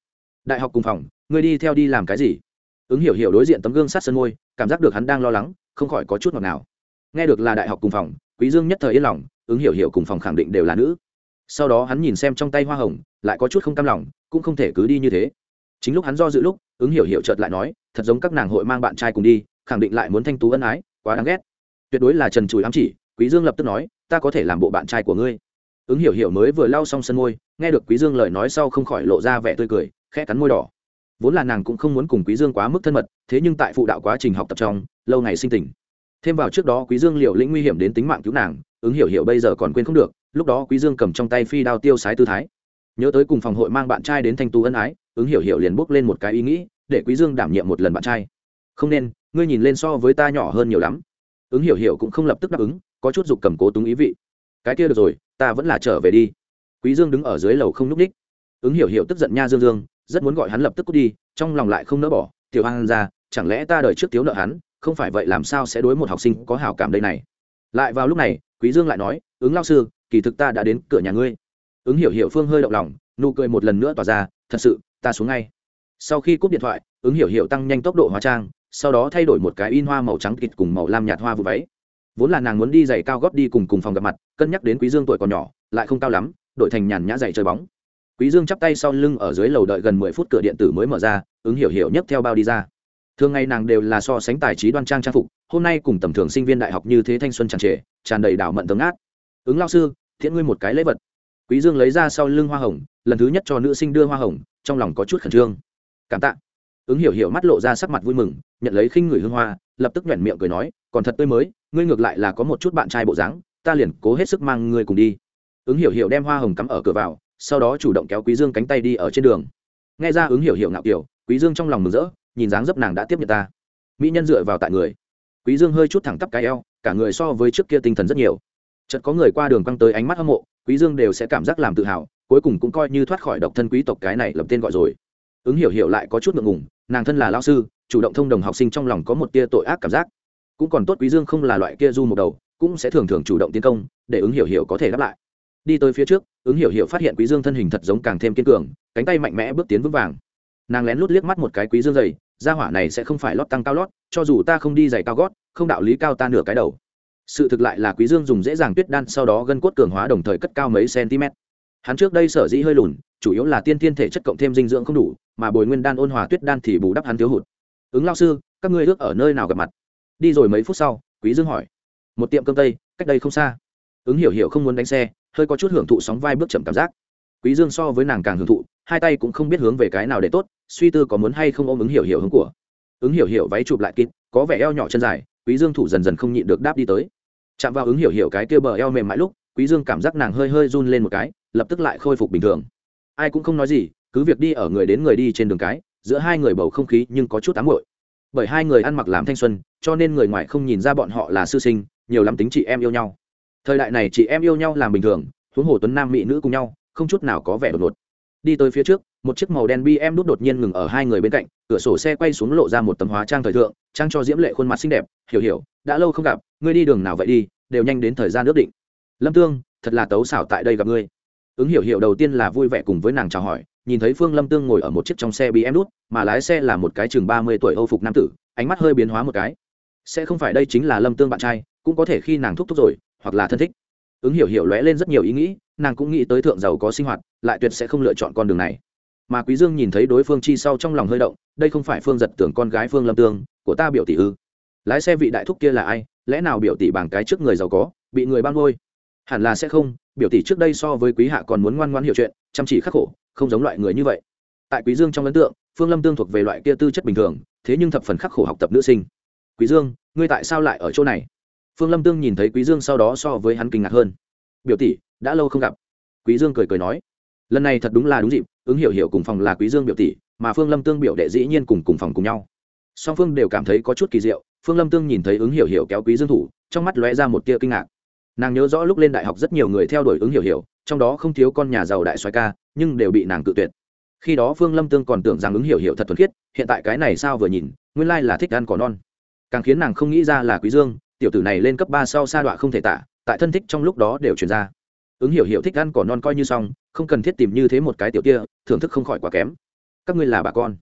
Đại học cùng phòng ngươi đi theo đi làm cái gì? Ứng hiểu hiểu đối diện tấm gương sát sân môi cảm giác được hắn đang lo lắng không khỏi có chút ngọt nào nghe được là đại học cùng phòng, quý dương nhất thời yên lòng, ứng hiểu hiểu cùng phòng khẳng định đều là nữ. Sau đó hắn nhìn xem trong tay hoa hồng, lại có chút không cam lòng, cũng không thể cứ đi như thế. Chính lúc hắn do dự lúc, ứng hiểu hiểu chợt lại nói, thật giống các nàng hội mang bạn trai cùng đi, khẳng định lại muốn thanh tú ân ái, quá đáng ghét. Tuyệt đối là trần chùi ám chỉ, quý dương lập tức nói, ta có thể làm bộ bạn trai của ngươi. Ứng hiểu hiểu mới vừa lau xong sân môi, nghe được quý dương lời nói sau không khỏi lộ ra vẻ tươi cười, khẽ cắn môi đỏ. Vốn là nàng cũng không muốn cùng quý dương quá mức thân mật, thế nhưng tại phụ đạo quá trình học tập trong, lâu ngày sinh tình thêm vào trước đó quý dương liều lĩnh nguy hiểm đến tính mạng cứu nàng, ứng hiểu hiểu bây giờ còn quên không được, lúc đó quý dương cầm trong tay phi đao tiêu sái tư thái. Nhớ tới cùng phòng hội mang bạn trai đến thanh tu ân ái, ứng hiểu hiểu liền bước lên một cái ý nghĩ, để quý dương đảm nhiệm một lần bạn trai. Không nên, ngươi nhìn lên so với ta nhỏ hơn nhiều lắm. Ứng hiểu hiểu cũng không lập tức đáp ứng, có chút dục cầm cố túng ý vị. Cái kia được rồi, ta vẫn là trở về đi. Quý dương đứng ở dưới lầu không núp đích ứng hiểu hiểu tức giận nha dương dương, rất muốn gọi hắn lập tức cút đi, trong lòng lại không nỡ bỏ. Tiểu an ra, chẳng lẽ ta đợi trước thiếu nợ hắn không phải vậy làm sao sẽ đối một học sinh có hảo cảm đây này? Lại vào lúc này, quý dương lại nói, ứng lao sư, kỳ thực ta đã đến cửa nhà ngươi. Ứng hiểu hiểu phương hơi động lòng, nụ cười một lần nữa tỏa ra, thật sự, ta xuống ngay. Sau khi cúp điện thoại, ứng hiểu hiểu tăng nhanh tốc độ hóa trang, sau đó thay đổi một cái in hoa màu trắng kịt cùng màu lam nhạt hoa vụ váy. Vốn là nàng muốn đi giày cao gót đi cùng cùng phòng gặp mặt, cân nhắc đến quý dương tuổi còn nhỏ, lại không cao lắm, đổi thành nhàn nhã giày chơi bóng. Quý dương chắp tay sau lưng ở dưới lầu đợi gần mười phút cửa điện tử mới mở ra, ứng hiểu hiểu nhấc theo bao đi ra thường ngày nàng đều là so sánh tài trí đoan trang trang phục, hôm nay cùng tầm thường sinh viên đại học như thế thanh xuân tràn trề, tràn đầy đảo mận tấm át ứng lao sư, thiện ngươi một cái lễ vật. Quý dương lấy ra sau lưng hoa hồng, lần thứ nhất cho nữ sinh đưa hoa hồng, trong lòng có chút khẩn trương. Cảm tạ. Ứng hiểu hiểu mắt lộ ra sắc mặt vui mừng, nhận lấy khinh người hương hoa, lập tức nhoẻn miệng cười nói, còn thật tươi mới, ngươi ngược lại là có một chút bạn trai bộ dáng, ta liền cố hết sức mang ngươi cùng đi. Ứng hiểu hiểu đem hoa hồng cắm ở cửa vào, sau đó chủ động kéo quý dương cánh tay đi ở trên đường. Nghe ra ứng hiểu hiểu ngạo kiểu, quý dương trong lòng mừng rỡ nhìn dáng dấp nàng đã tiếp nhận ta. Mỹ nhân dựa vào tại người. Quý dương hơi chút thẳng tắp cái eo, cả người so với trước kia tinh thần rất nhiều. Chợt có người qua đường quăng tới ánh mắt hâm mộ, quý dương đều sẽ cảm giác làm tự hào, cuối cùng cũng coi như thoát khỏi độc thân quý tộc cái này lập tên gọi rồi. Ứng hiểu hiểu lại có chút ngượng ngùng, nàng thân là lao sư, chủ động thông đồng học sinh trong lòng có một tia tội ác cảm giác. Cũng còn tốt quý dương không là loại kia du một đầu, cũng sẽ thường thường chủ động tiến công, để ứng hiểu hiểu có thể đáp lại. Đi tới phía trước, ứng hiểu hiểu phát hiện quý dương thân hình thật giống càng thêm kiên cường, cánh tay mạnh mẽ bước tiến vững vàng nàng lén lút liếc mắt một cái quý dương dày, gia hỏa này sẽ không phải lót tăng cao lót, cho dù ta không đi giày cao gót, không đạo lý cao ta nửa cái đầu. Sự thực lại là quý dương dùng dễ dàng tuyết đan, sau đó gân cốt cường hóa đồng thời cất cao mấy cm hắn trước đây sở dĩ hơi lùn, chủ yếu là tiên thiên thể chất cộng thêm dinh dưỡng không đủ, mà bồi nguyên đan ôn hòa tuyết đan thì bù đắp hắn thiếu hụt. Ứng lao sư, các ngươi ước ở nơi nào gặp mặt? Đi rồi mấy phút sau, quý dương hỏi. Một tiệm cơm tây, cách đây không xa. Ứng hiểu hiểu không muốn đánh xe, hơi có chút hưởng thụ sóng vai bước chậm cảm giác. Quý dương so với nàng càng hưởng thụ hai tay cũng không biết hướng về cái nào để tốt, suy tư có muốn hay không ôm ứng hiểu hiểu hướng của. Ứng hiểu hiểu váy chụp lại kín có vẻ eo nhỏ chân dài, quý dương thủ dần dần không nhịn được đáp đi tới. Chạm vào ứng hiểu hiểu cái kia bờ eo mềm mại lúc, quý dương cảm giác nàng hơi hơi run lên một cái, lập tức lại khôi phục bình thường. Ai cũng không nói gì, cứ việc đi ở người đến người đi trên đường cái, giữa hai người bầu không khí nhưng có chút ám muội. Bởi hai người ăn mặc làm thanh xuân, cho nên người ngoài không nhìn ra bọn họ là sư sinh, nhiều lắm tính chị em yêu nhau. Thời đại này chị em yêu nhau làm bình thường, huống hồ tuấn nam mỹ nữ cùng nhau, không chút nào có vẻ đột ngột đi tới phía trước, một chiếc màu đen bm đút đột nhiên ngừng ở hai người bên cạnh, cửa sổ xe quay xuống lộ ra một tấm hóa trang thời thượng, trang cho diễm lệ khuôn mặt xinh đẹp, hiểu hiểu, đã lâu không gặp, ngươi đi đường nào vậy đi, đều nhanh đến thời gian ước định. Lâm tương, thật là tấu xảo tại đây gặp ngươi. Ứng hiểu hiểu đầu tiên là vui vẻ cùng với nàng chào hỏi, nhìn thấy phương lâm tương ngồi ở một chiếc trong xe bm đút, mà lái xe là một cái chừng ba mươi tuổi âu phục nam tử, ánh mắt hơi biến hóa một cái. Sẽ không phải đây chính là lâm tương bạn trai, cũng có thể khi nàng thúc thúc rồi, hoặc là thân thích. Ứng hiểu hiểu lóe lên rất nhiều ý nghĩ, nàng cũng nghĩ tới thượng giàu có sinh hoạt lại tuyệt sẽ không lựa chọn con đường này. Mà quý dương nhìn thấy đối phương chi sau trong lòng hơi động, đây không phải phương giật tưởng con gái phương lâm tương, của ta biểu tỷ ư? Lái xe vị đại thúc kia là ai? Lẽ nào biểu tỷ bằng cái trước người giàu có, bị người ban ngôi hẳn là sẽ không, biểu tỷ trước đây so với quý hạ còn muốn ngoan ngoan hiểu chuyện, chăm chỉ khắc khổ, không giống loại người như vậy. Tại quý dương trong ấn tượng, phương lâm tương thuộc về loại kia tư chất bình thường, thế nhưng thập phần khắc khổ học tập nữ sinh. Quý dương, ngươi tại sao lại ở chỗ này? Phương lâm tương nhìn thấy quý dương sau đó so với hắn kinh ngạc hơn. Biểu tỷ, đã lâu không gặp. Quý dương cười cười nói lần này thật đúng là đúng dịp, ứng hiểu hiểu cùng phòng là quý dương biểu tỷ, mà phương lâm tương biểu đệ dĩ nhiên cùng cùng phòng cùng nhau. Song phương đều cảm thấy có chút kỳ diệu, phương lâm tương nhìn thấy ứng hiểu hiểu kéo quý dương thủ, trong mắt lóe ra một tia kinh ngạc. Nàng nhớ rõ lúc lên đại học rất nhiều người theo đuổi ứng hiểu hiểu, trong đó không thiếu con nhà giàu đại xoái ca, nhưng đều bị nàng cự tuyệt. Khi đó phương lâm tương còn tưởng rằng ứng hiểu hiểu thật thuần khiết, hiện tại cái này sao vừa nhìn, nguyên lai là thích ăn cỏ non. Càng khiến nàng không nghĩ ra là quý dương, tiểu tử này lên cấp ba sau sa đọa không thể tả, tại thân thích trong lúc đó đều truyền ra. Ứng hiểu hiểu thích ăn cỏ non coi như xong không cần thiết tìm như thế một cái tiểu kia, thưởng thức không khỏi quá kém. Các ngươi là bà con.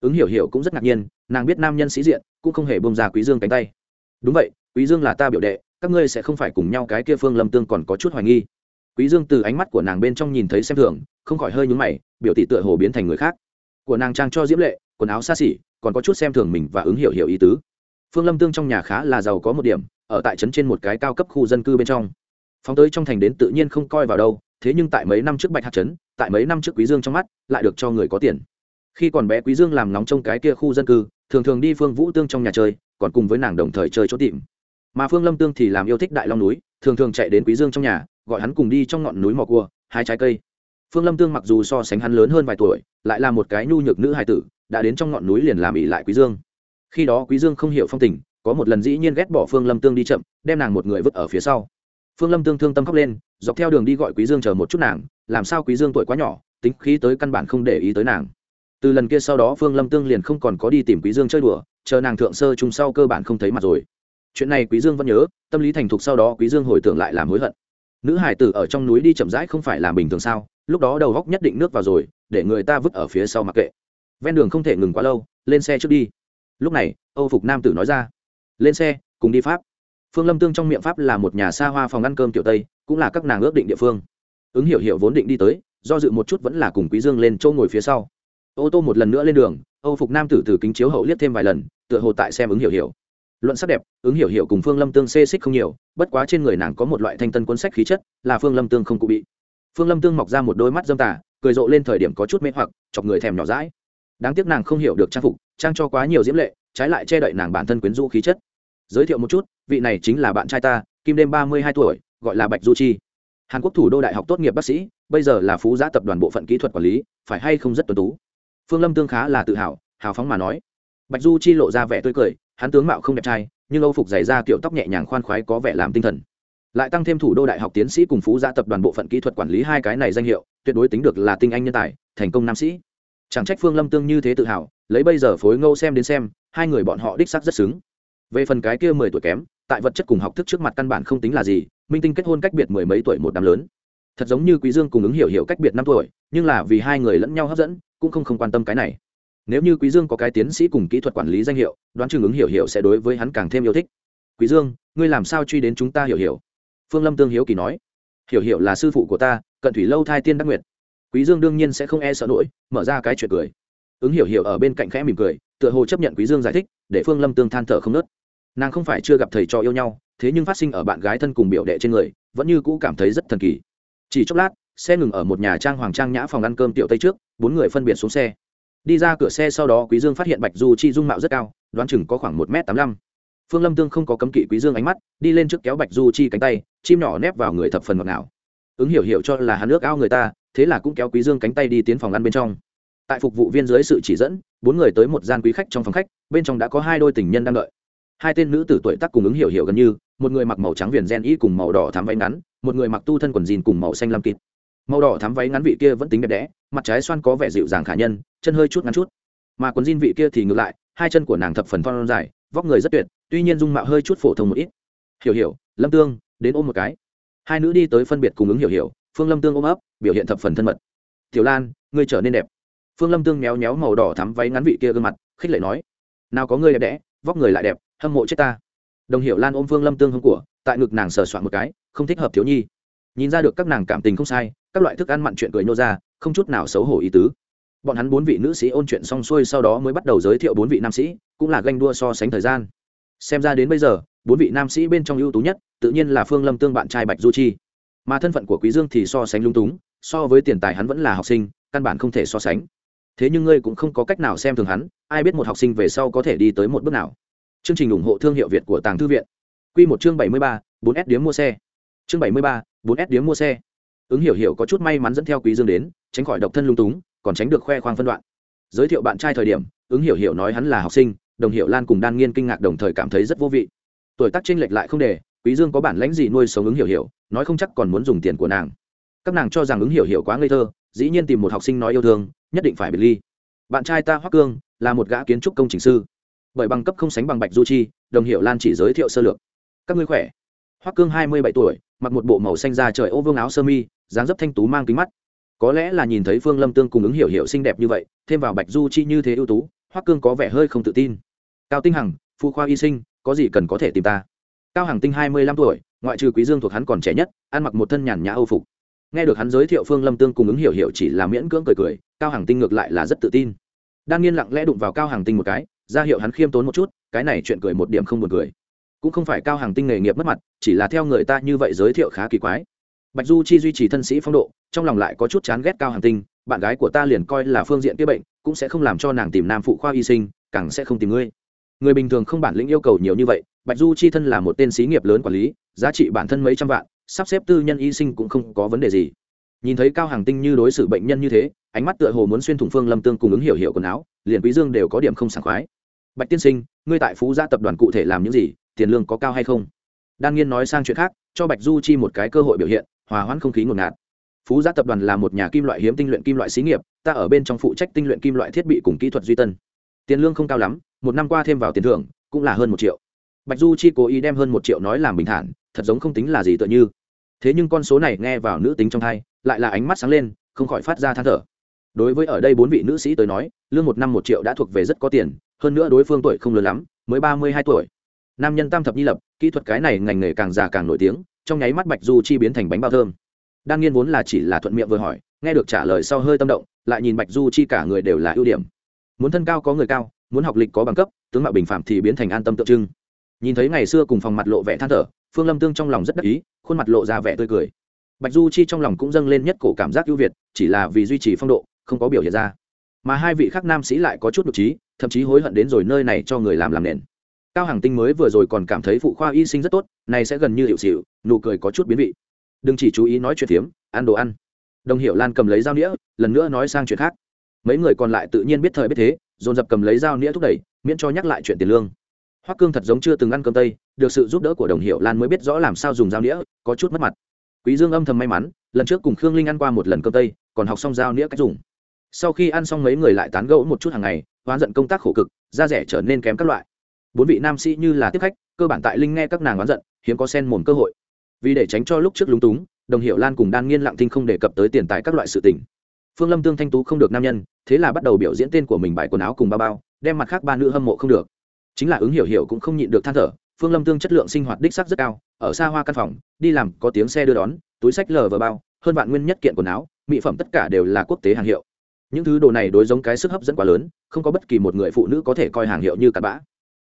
Ứng hiểu hiểu cũng rất ngạc nhiên, nàng biết nam nhân sĩ diện, cũng không hề bông ra quý dương cánh tay. Đúng vậy, quý dương là ta biểu đệ, các ngươi sẽ không phải cùng nhau cái kia phương lâm tương còn có chút hoài nghi. Quý dương từ ánh mắt của nàng bên trong nhìn thấy xem thường, không khỏi hơi nhướng mày, biểu tỷ tựa hồ biến thành người khác. Của nàng trang cho diễm lệ, quần áo xa xỉ, còn có chút xem thường mình và ứng hiểu hiểu ý tứ. Phương lâm tương trong nhà khá là giàu có một điểm, ở tại trấn trên một cái cao cấp khu dân cư bên trong. Phóng tới trong thành đến tự nhiên không coi vào đâu thế nhưng tại mấy năm trước bạch hạt trấn, tại mấy năm trước quý dương trong mắt, lại được cho người có tiền. Khi còn bé quý dương làm nóng trong cái kia khu dân cư, thường thường đi phương vũ tương trong nhà chơi, còn cùng với nàng đồng thời chơi chỗ tìm. Mà phương lâm tương thì làm yêu thích đại long núi, thường thường chạy đến quý dương trong nhà, gọi hắn cùng đi trong ngọn núi mò cua hai trái cây. Phương lâm tương mặc dù so sánh hắn lớn hơn vài tuổi, lại là một cái nhu nhược nữ hài tử, đã đến trong ngọn núi liền làm ỉ lại quý dương. Khi đó quý dương không hiểu phong tình, có một lần dĩ nhiên ghét bỏ phương lâm tương đi chậm, đem nàng một người vứt ở phía sau. Phương lâm tương thương tâm khóc lên dọc theo đường đi gọi quý dương chờ một chút nàng, làm sao quý dương tuổi quá nhỏ, tính khí tới căn bản không để ý tới nàng. Từ lần kia sau đó phương lâm tương liền không còn có đi tìm quý dương chơi đùa, chờ nàng thượng sơ chung sau cơ bản không thấy mặt rồi. Chuyện này quý dương vẫn nhớ, tâm lý thành thục sau đó quý dương hồi tưởng lại làm hối hận. Nữ hải tử ở trong núi đi chậm rãi không phải là bình thường sao, lúc đó đầu góc nhất định nước vào rồi, để người ta vứt ở phía sau mặc kệ. Ven đường không thể ngừng quá lâu, lên xe trước đi. Lúc này, âu phục nam tử nói ra, lên xe, cùng đi pháp. Phương lâm tương trong miệng pháp là một nhà xa hoa phòng ăn cơm tiểu tây cũng là các nàng ước định địa phương. Ứng hiểu hiểu vốn định đi tới, do dự một chút vẫn là cùng quý dương lên chỗ ngồi phía sau. Ô tô một lần nữa lên đường, âu phục nam tử từ kính chiếu hậu liếc thêm vài lần, tựa hồ tại xem ứng hiểu hiểu. Luận sắc đẹp, ứng hiểu hiểu cùng phương lâm tương xê xích không nhiều, bất quá trên người nàng có một loại thanh tân cuốn sách khí chất, là phương lâm tương không cụ bị. Phương lâm tương mọc ra một đôi mắt dâm tà, cười rộ lên thời điểm có chút mê hoặc, chọc người thèm nhỏ rãi đáng tiếc nàng không hiểu được trang phục, trang cho quá nhiều diễm lệ, trái lại che đậy nàng bản thân quyến rũ khí chất. Giới thiệu một chút, vị này chính là bạn trai ta, kim đêm ba mươi hai tuổi gọi là bạch du chi. Hàn quốc thủ đô đại học tốt nghiệp bác sĩ, bây giờ là phú giã tập đoàn bộ phận kỹ thuật quản lý, phải hay không rất tuân tú. Phương lâm tương khá là tự hào hào phóng mà nói. Bạch du chi lộ ra vẻ tươi cười, hắn tướng mạo không đẹp trai, nhưng âu phục dày ra kiểu tóc nhẹ nhàng khoan khoái có vẻ làm tinh thần. Lại tăng thêm thủ đô đại học tiến sĩ cùng phú giã tập đoàn bộ phận kỹ thuật quản lý hai cái này danh hiệu, tuyệt đối tính được là tinh anh nhân tài, thành công nam sĩ. Chẳng trách phương lâm tương như thế tự hào, lấy bây giờ phối ngâu xem đến xem, hai người bọn họ đích sắc rất xứng. Về phần cái kia mười tuổi kém, tại vật chất cùng học thức trước mặt căn bản không tính là gì minh tinh kết hôn cách biệt mười mấy tuổi một đám lớn. Thật giống như quý dương cùng ứng hiểu hiểu cách biệt năm tuổi, nhưng là vì hai người lẫn nhau hấp dẫn, cũng không không quan tâm cái này. Nếu như quý dương có cái tiến sĩ cùng kỹ thuật quản lý danh hiệu, đoán chừng ứng hiểu hiểu sẽ đối với hắn càng thêm yêu thích. Quý dương, ngươi làm sao truy đến chúng ta hiểu hiểu? Phương lâm tương hiếu kỳ nói. Hiểu hiểu là sư phụ của ta, cận thủy lâu thai tiên đắc nguyệt. Quý dương đương nhiên sẽ không e sợ nỗi mở ra cái chuyện cười. Ứng hiểu hiểu ở bên cạnh khẽ mỉm cười, tựa hồ chấp nhận quý dương giải thích, để phương lâm tương than thở không nớt. Nàng không phải chưa gặp thầy trò yêu nhau thế nhưng phát sinh ở bạn gái thân cùng biểu đệ trên người, vẫn như cũ cảm thấy rất thần kỳ. Chỉ chốc lát, xe ngừng ở một nhà trang hoàng trang nhã phòng ăn cơm tiểu tây trước, bốn người phân biệt xuống xe. Đi ra cửa xe sau đó quý dương phát hiện bạch du chi dung mạo rất cao, đoán chừng có khoảng một m tám mươi phương lâm tương không có cấm kỵ quý dương ánh mắt, đi lên trước kéo bạch du chi cánh tay, chim nhỏ nép vào người thập phần ngọt ngào. Ứng hiểu hiểu cho là hắn nước ao người ta, thế là cũng kéo quý dương cánh tay đi tiến phòng ăn bên trong. Tại phục vụ viên dưới sự chỉ dẫn, bốn người tới một gian quý khách trong phòng khách, bên trong đã có hai đôi tình nhân đang đợi. Hai tên nữ tử tuổi tác cùng ứng hiểu hiểu gần như một người mặc màu trắng viền gen y cùng màu đỏ thám váy ngắn, một người mặc tu thân quần jean cùng màu xanh lam kịt. Màu đỏ thám váy ngắn vị kia vẫn tính đẹp đẽ, mặt trái xoan có vẻ dịu dàng khả nhân, chân hơi chút ngắn chút. Mà quần jean vị kia thì ngược lại, hai chân của nàng thập phần thon dài, vóc người rất tuyệt, tuy nhiên dung mạo hơi chút phổ thông một ít. Hiểu hiểu, lâm tương, đến ôm một cái. Hai nữ đi tới phân biệt cùng ứng hiểu hiểu, phương lâm tương ôm ấp, biểu hiện thập phần thân mật. Tiểu lan, ngươi trở nên đẹp. Phương lâm tương méo méo màu đỏ thắm váy ngắn vị kia gương mặt, khích lệ nói, nào có ngươi đẹp đẽ, vóc người lại đẹp, hâm mộ chết ta đồng hiểu lan ôm phương lâm tương hông của, tại ngực nàng sờ soạn một cái, không thích hợp thiếu nhi. Nhìn ra được các nàng cảm tình không sai, các loại thức ăn mặn chuyện cười nô ra, không chút nào xấu hổ ý tứ. Bọn hắn bốn vị nữ sĩ ôn chuyện xong xuôi sau đó mới bắt đầu giới thiệu bốn vị nam sĩ, cũng là ganh đua so sánh thời gian. Xem ra đến bây giờ, bốn vị nam sĩ bên trong ưu tú nhất, tự nhiên là phương lâm tương bạn trai bạch du chi. Mà thân phận của quý dương thì so sánh lung túng, so với tiền tài hắn vẫn là học sinh, căn bản không thể so sánh. Thế nhưng ngươi cũng không có cách nào xem thường hắn, ai biết một học sinh về sau có thể đi tới một bước nào chương trình ủng hộ thương hiệu việt của tàng thư viện. Quy một chương bảy mươi ba, bốn s điếm mua xe. Chương bảy mươi ba, bốn s điếm mua xe. Ứng hiểu hiểu có chút may mắn dẫn theo quý dương đến, tránh khỏi độc thân lung túng, còn tránh được khoe khoang phân đoạn. Giới thiệu bạn trai thời điểm, ứng hiểu hiểu nói hắn là học sinh, đồng hiệu lan cùng đan nghiên kinh ngạc đồng thời cảm thấy rất vô vị. Tuổi tác chênh lệch lại không để, quý dương có bản lãnh gì nuôi sống ứng hiểu hiểu, nói không chắc còn muốn dùng tiền của nàng. Các nàng cho rằng ứng hiểu hiểu quá ngây thơ, dĩ nhiên tìm một học sinh nói yêu thương, nhất định phải biệt ly. Bạn trai ta hoắc cương, là một gã kiến trúc công trình sư bởi bằng cấp không sánh bằng bạch du chi, đồng hiệu lan chỉ giới thiệu sơ lược. Các ngươi khỏe? Hoắc cương hai mươi bảy tuổi, mặc một bộ màu xanh da trời ô vương áo sơ mi, dáng dấp thanh tú mang kính mắt. Có lẽ là nhìn thấy phương lâm tương cùng ứng hiểu hiểu xinh đẹp như vậy, thêm vào bạch du chi như thế ưu tú, hoắc cương có vẻ hơi không tự tin. Cao tinh hằng phụ khoa y sinh, có gì cần có thể tìm ta? Cao hằng tinh hai mươi lăm tuổi, ngoại trừ quý dương thuộc hắn còn trẻ nhất, ăn mặc một thân nhàn nhã âu phục. Nghe được hắn giới thiệu phương lâm tương cùng ứng hiểu hiểu chỉ là miễn cưỡng cười cười, cao hằng tinh ngược lại là rất tự tin. Đan nghiên lặng lẽ đụng vào cao hằng tinh một cái ra hiệu hắn khiêm tốn một chút, cái này chuyện cười một điểm không buồn cười. Cũng không phải cao hàng tinh nghề nghiệp mất mặt, chỉ là theo người ta như vậy giới thiệu khá kỳ quái. Bạch du chi duy trì thân sĩ phong độ, trong lòng lại có chút chán ghét cao hàng tinh, bạn gái của ta liền coi là phương diện kia bệnh, cũng sẽ không làm cho nàng tìm nam phụ khoa y sinh, càng sẽ không tìm ngươi. Người bình thường không bản lĩnh yêu cầu nhiều như vậy, bạch du chi thân là một tên xí nghiệp lớn quản lý, giá trị bản thân mấy trăm vạn, sắp xếp tư nhân y sinh cũng không có vấn đề gì. Nhìn thấy cao hàng tinh như đối xử bệnh nhân như thế, ánh mắt tựa hồ muốn xuyên thủng phương lâm tương cùng ứng hiểu hiểu quần áo, liền quý dương đều có điểm không sảng khoái bạch tiên sinh, ngươi tại phú gia tập đoàn cụ thể làm những gì, tiền lương có cao hay không? Đan nghiên nói sang chuyện khác, cho bạch du chi một cái cơ hội biểu hiện, hòa hoãn không khí ngột ngạt. Phú gia tập đoàn là một nhà kim loại hiếm tinh luyện kim loại xí nghiệp, ta ở bên trong phụ trách tinh luyện kim loại thiết bị cùng kỹ thuật duy tân. Tiền lương không cao lắm, một năm qua thêm vào tiền thưởng, cũng là hơn một triệu. Bạch du chi cố ý đem hơn một triệu nói làm bình thản, thật giống không tính là gì tựa như. Thế nhưng con số này nghe vào nữ tính trong thai lại là ánh mắt sáng lên, không khỏi phát ra than thở đối với ở đây bốn vị nữ sĩ tới nói, lương một năm một triệu đã thuộc về rất có tiền, hơn nữa đối phương tuổi không lớn lắm, mới ba mươi hai tuổi. Nam nhân tam thập nhi lập, kỹ thuật cái này ngành nghề càng già càng nổi tiếng, trong nháy mắt bạch du chi biến thành bánh bao thơm. Đang nghiên vốn là chỉ là thuận miệng vừa hỏi, nghe được trả lời sau hơi tâm động, lại nhìn bạch du chi cả người đều là ưu điểm. Muốn thân cao có người cao, muốn học lịch có bằng cấp, tướng mạo bình phạm thì biến thành an tâm tượng trưng. Nhìn thấy ngày xưa cùng phòng mặt lộ vẻ than thở, phương lâm tương trong lòng rất đắc ý, khuôn mặt lộ ra vẻ tươi cười. Bạch du chi trong lòng cũng dâng lên nhất cổ cảm giác ưu việt, chỉ là vì duy trì phong độ không có biểu hiện ra. Mà hai vị khác nam sĩ lại có chút đ trí, thậm chí hối hận đến rồi nơi này cho người làm làm nền. Cao hàng tinh mới vừa rồi còn cảm thấy phụ khoa y sinh rất tốt này sẽ gần như hiệu xịu, nụ cười có chút biến vị. Đừng chỉ chú ý nói chuyện phiếm, ăn đồ ăn. Đồng hiệu lan cầm lấy dao nĩa, lần nữa nói sang chuyện khác. Mấy người còn lại tự nhiên biết thời biết thế, dồn dập cầm lấy dao nĩa thúc đẩy, miễn cho nhắc lại chuyện tiền lương. Hoắc cương thật giống chưa từng ăn cơm tây, được sự giúp đỡ của đồng hiệu lan mới biết rõ làm sao dùng dao nĩa, có chút mất mặt. Quý dương âm thầm may mắn, lần trước cùng khương linh ăn qua một lần cơm tây, còn học xong dao nĩa cách dùng sau khi ăn xong mấy người lại tán gẫu một chút hàng ngày, hoán giận công tác khổ cực, da rẻ trở nên kém các loại. Bốn vị nam sĩ như là tiếp khách, cơ bản tại linh nghe các nàng oán giận, hiếm có sen mồm cơ hội. Vì để tránh cho lúc trước lúng túng, đồng hiệu lan cùng đan nghiên lặng thinh không đề cập tới tiền tài các loại sự tình. Phương lâm tương thanh tú không được nam nhân, thế là bắt đầu biểu diễn tên của mình bài quần áo cùng bao bao, đem mặt khác ba nữ hâm mộ không được. Chính là ứng hiểu hiểu cũng không nhịn được than thở, phương lâm tương chất lượng sinh hoạt đích sắc rất cao, ở xa hoa căn phòng, đi làm, có tiếng xe đưa đón, túi sách lờ vờ bao, hơn vạn nguyên nhất kiện quần áo, mỹ phẩm tất cả đều là quốc tế hàng hiệu những thứ đồ này đối giống cái sức hấp dẫn quá lớn, không có bất kỳ một người phụ nữ có thể coi hàng hiệu như cặn bã.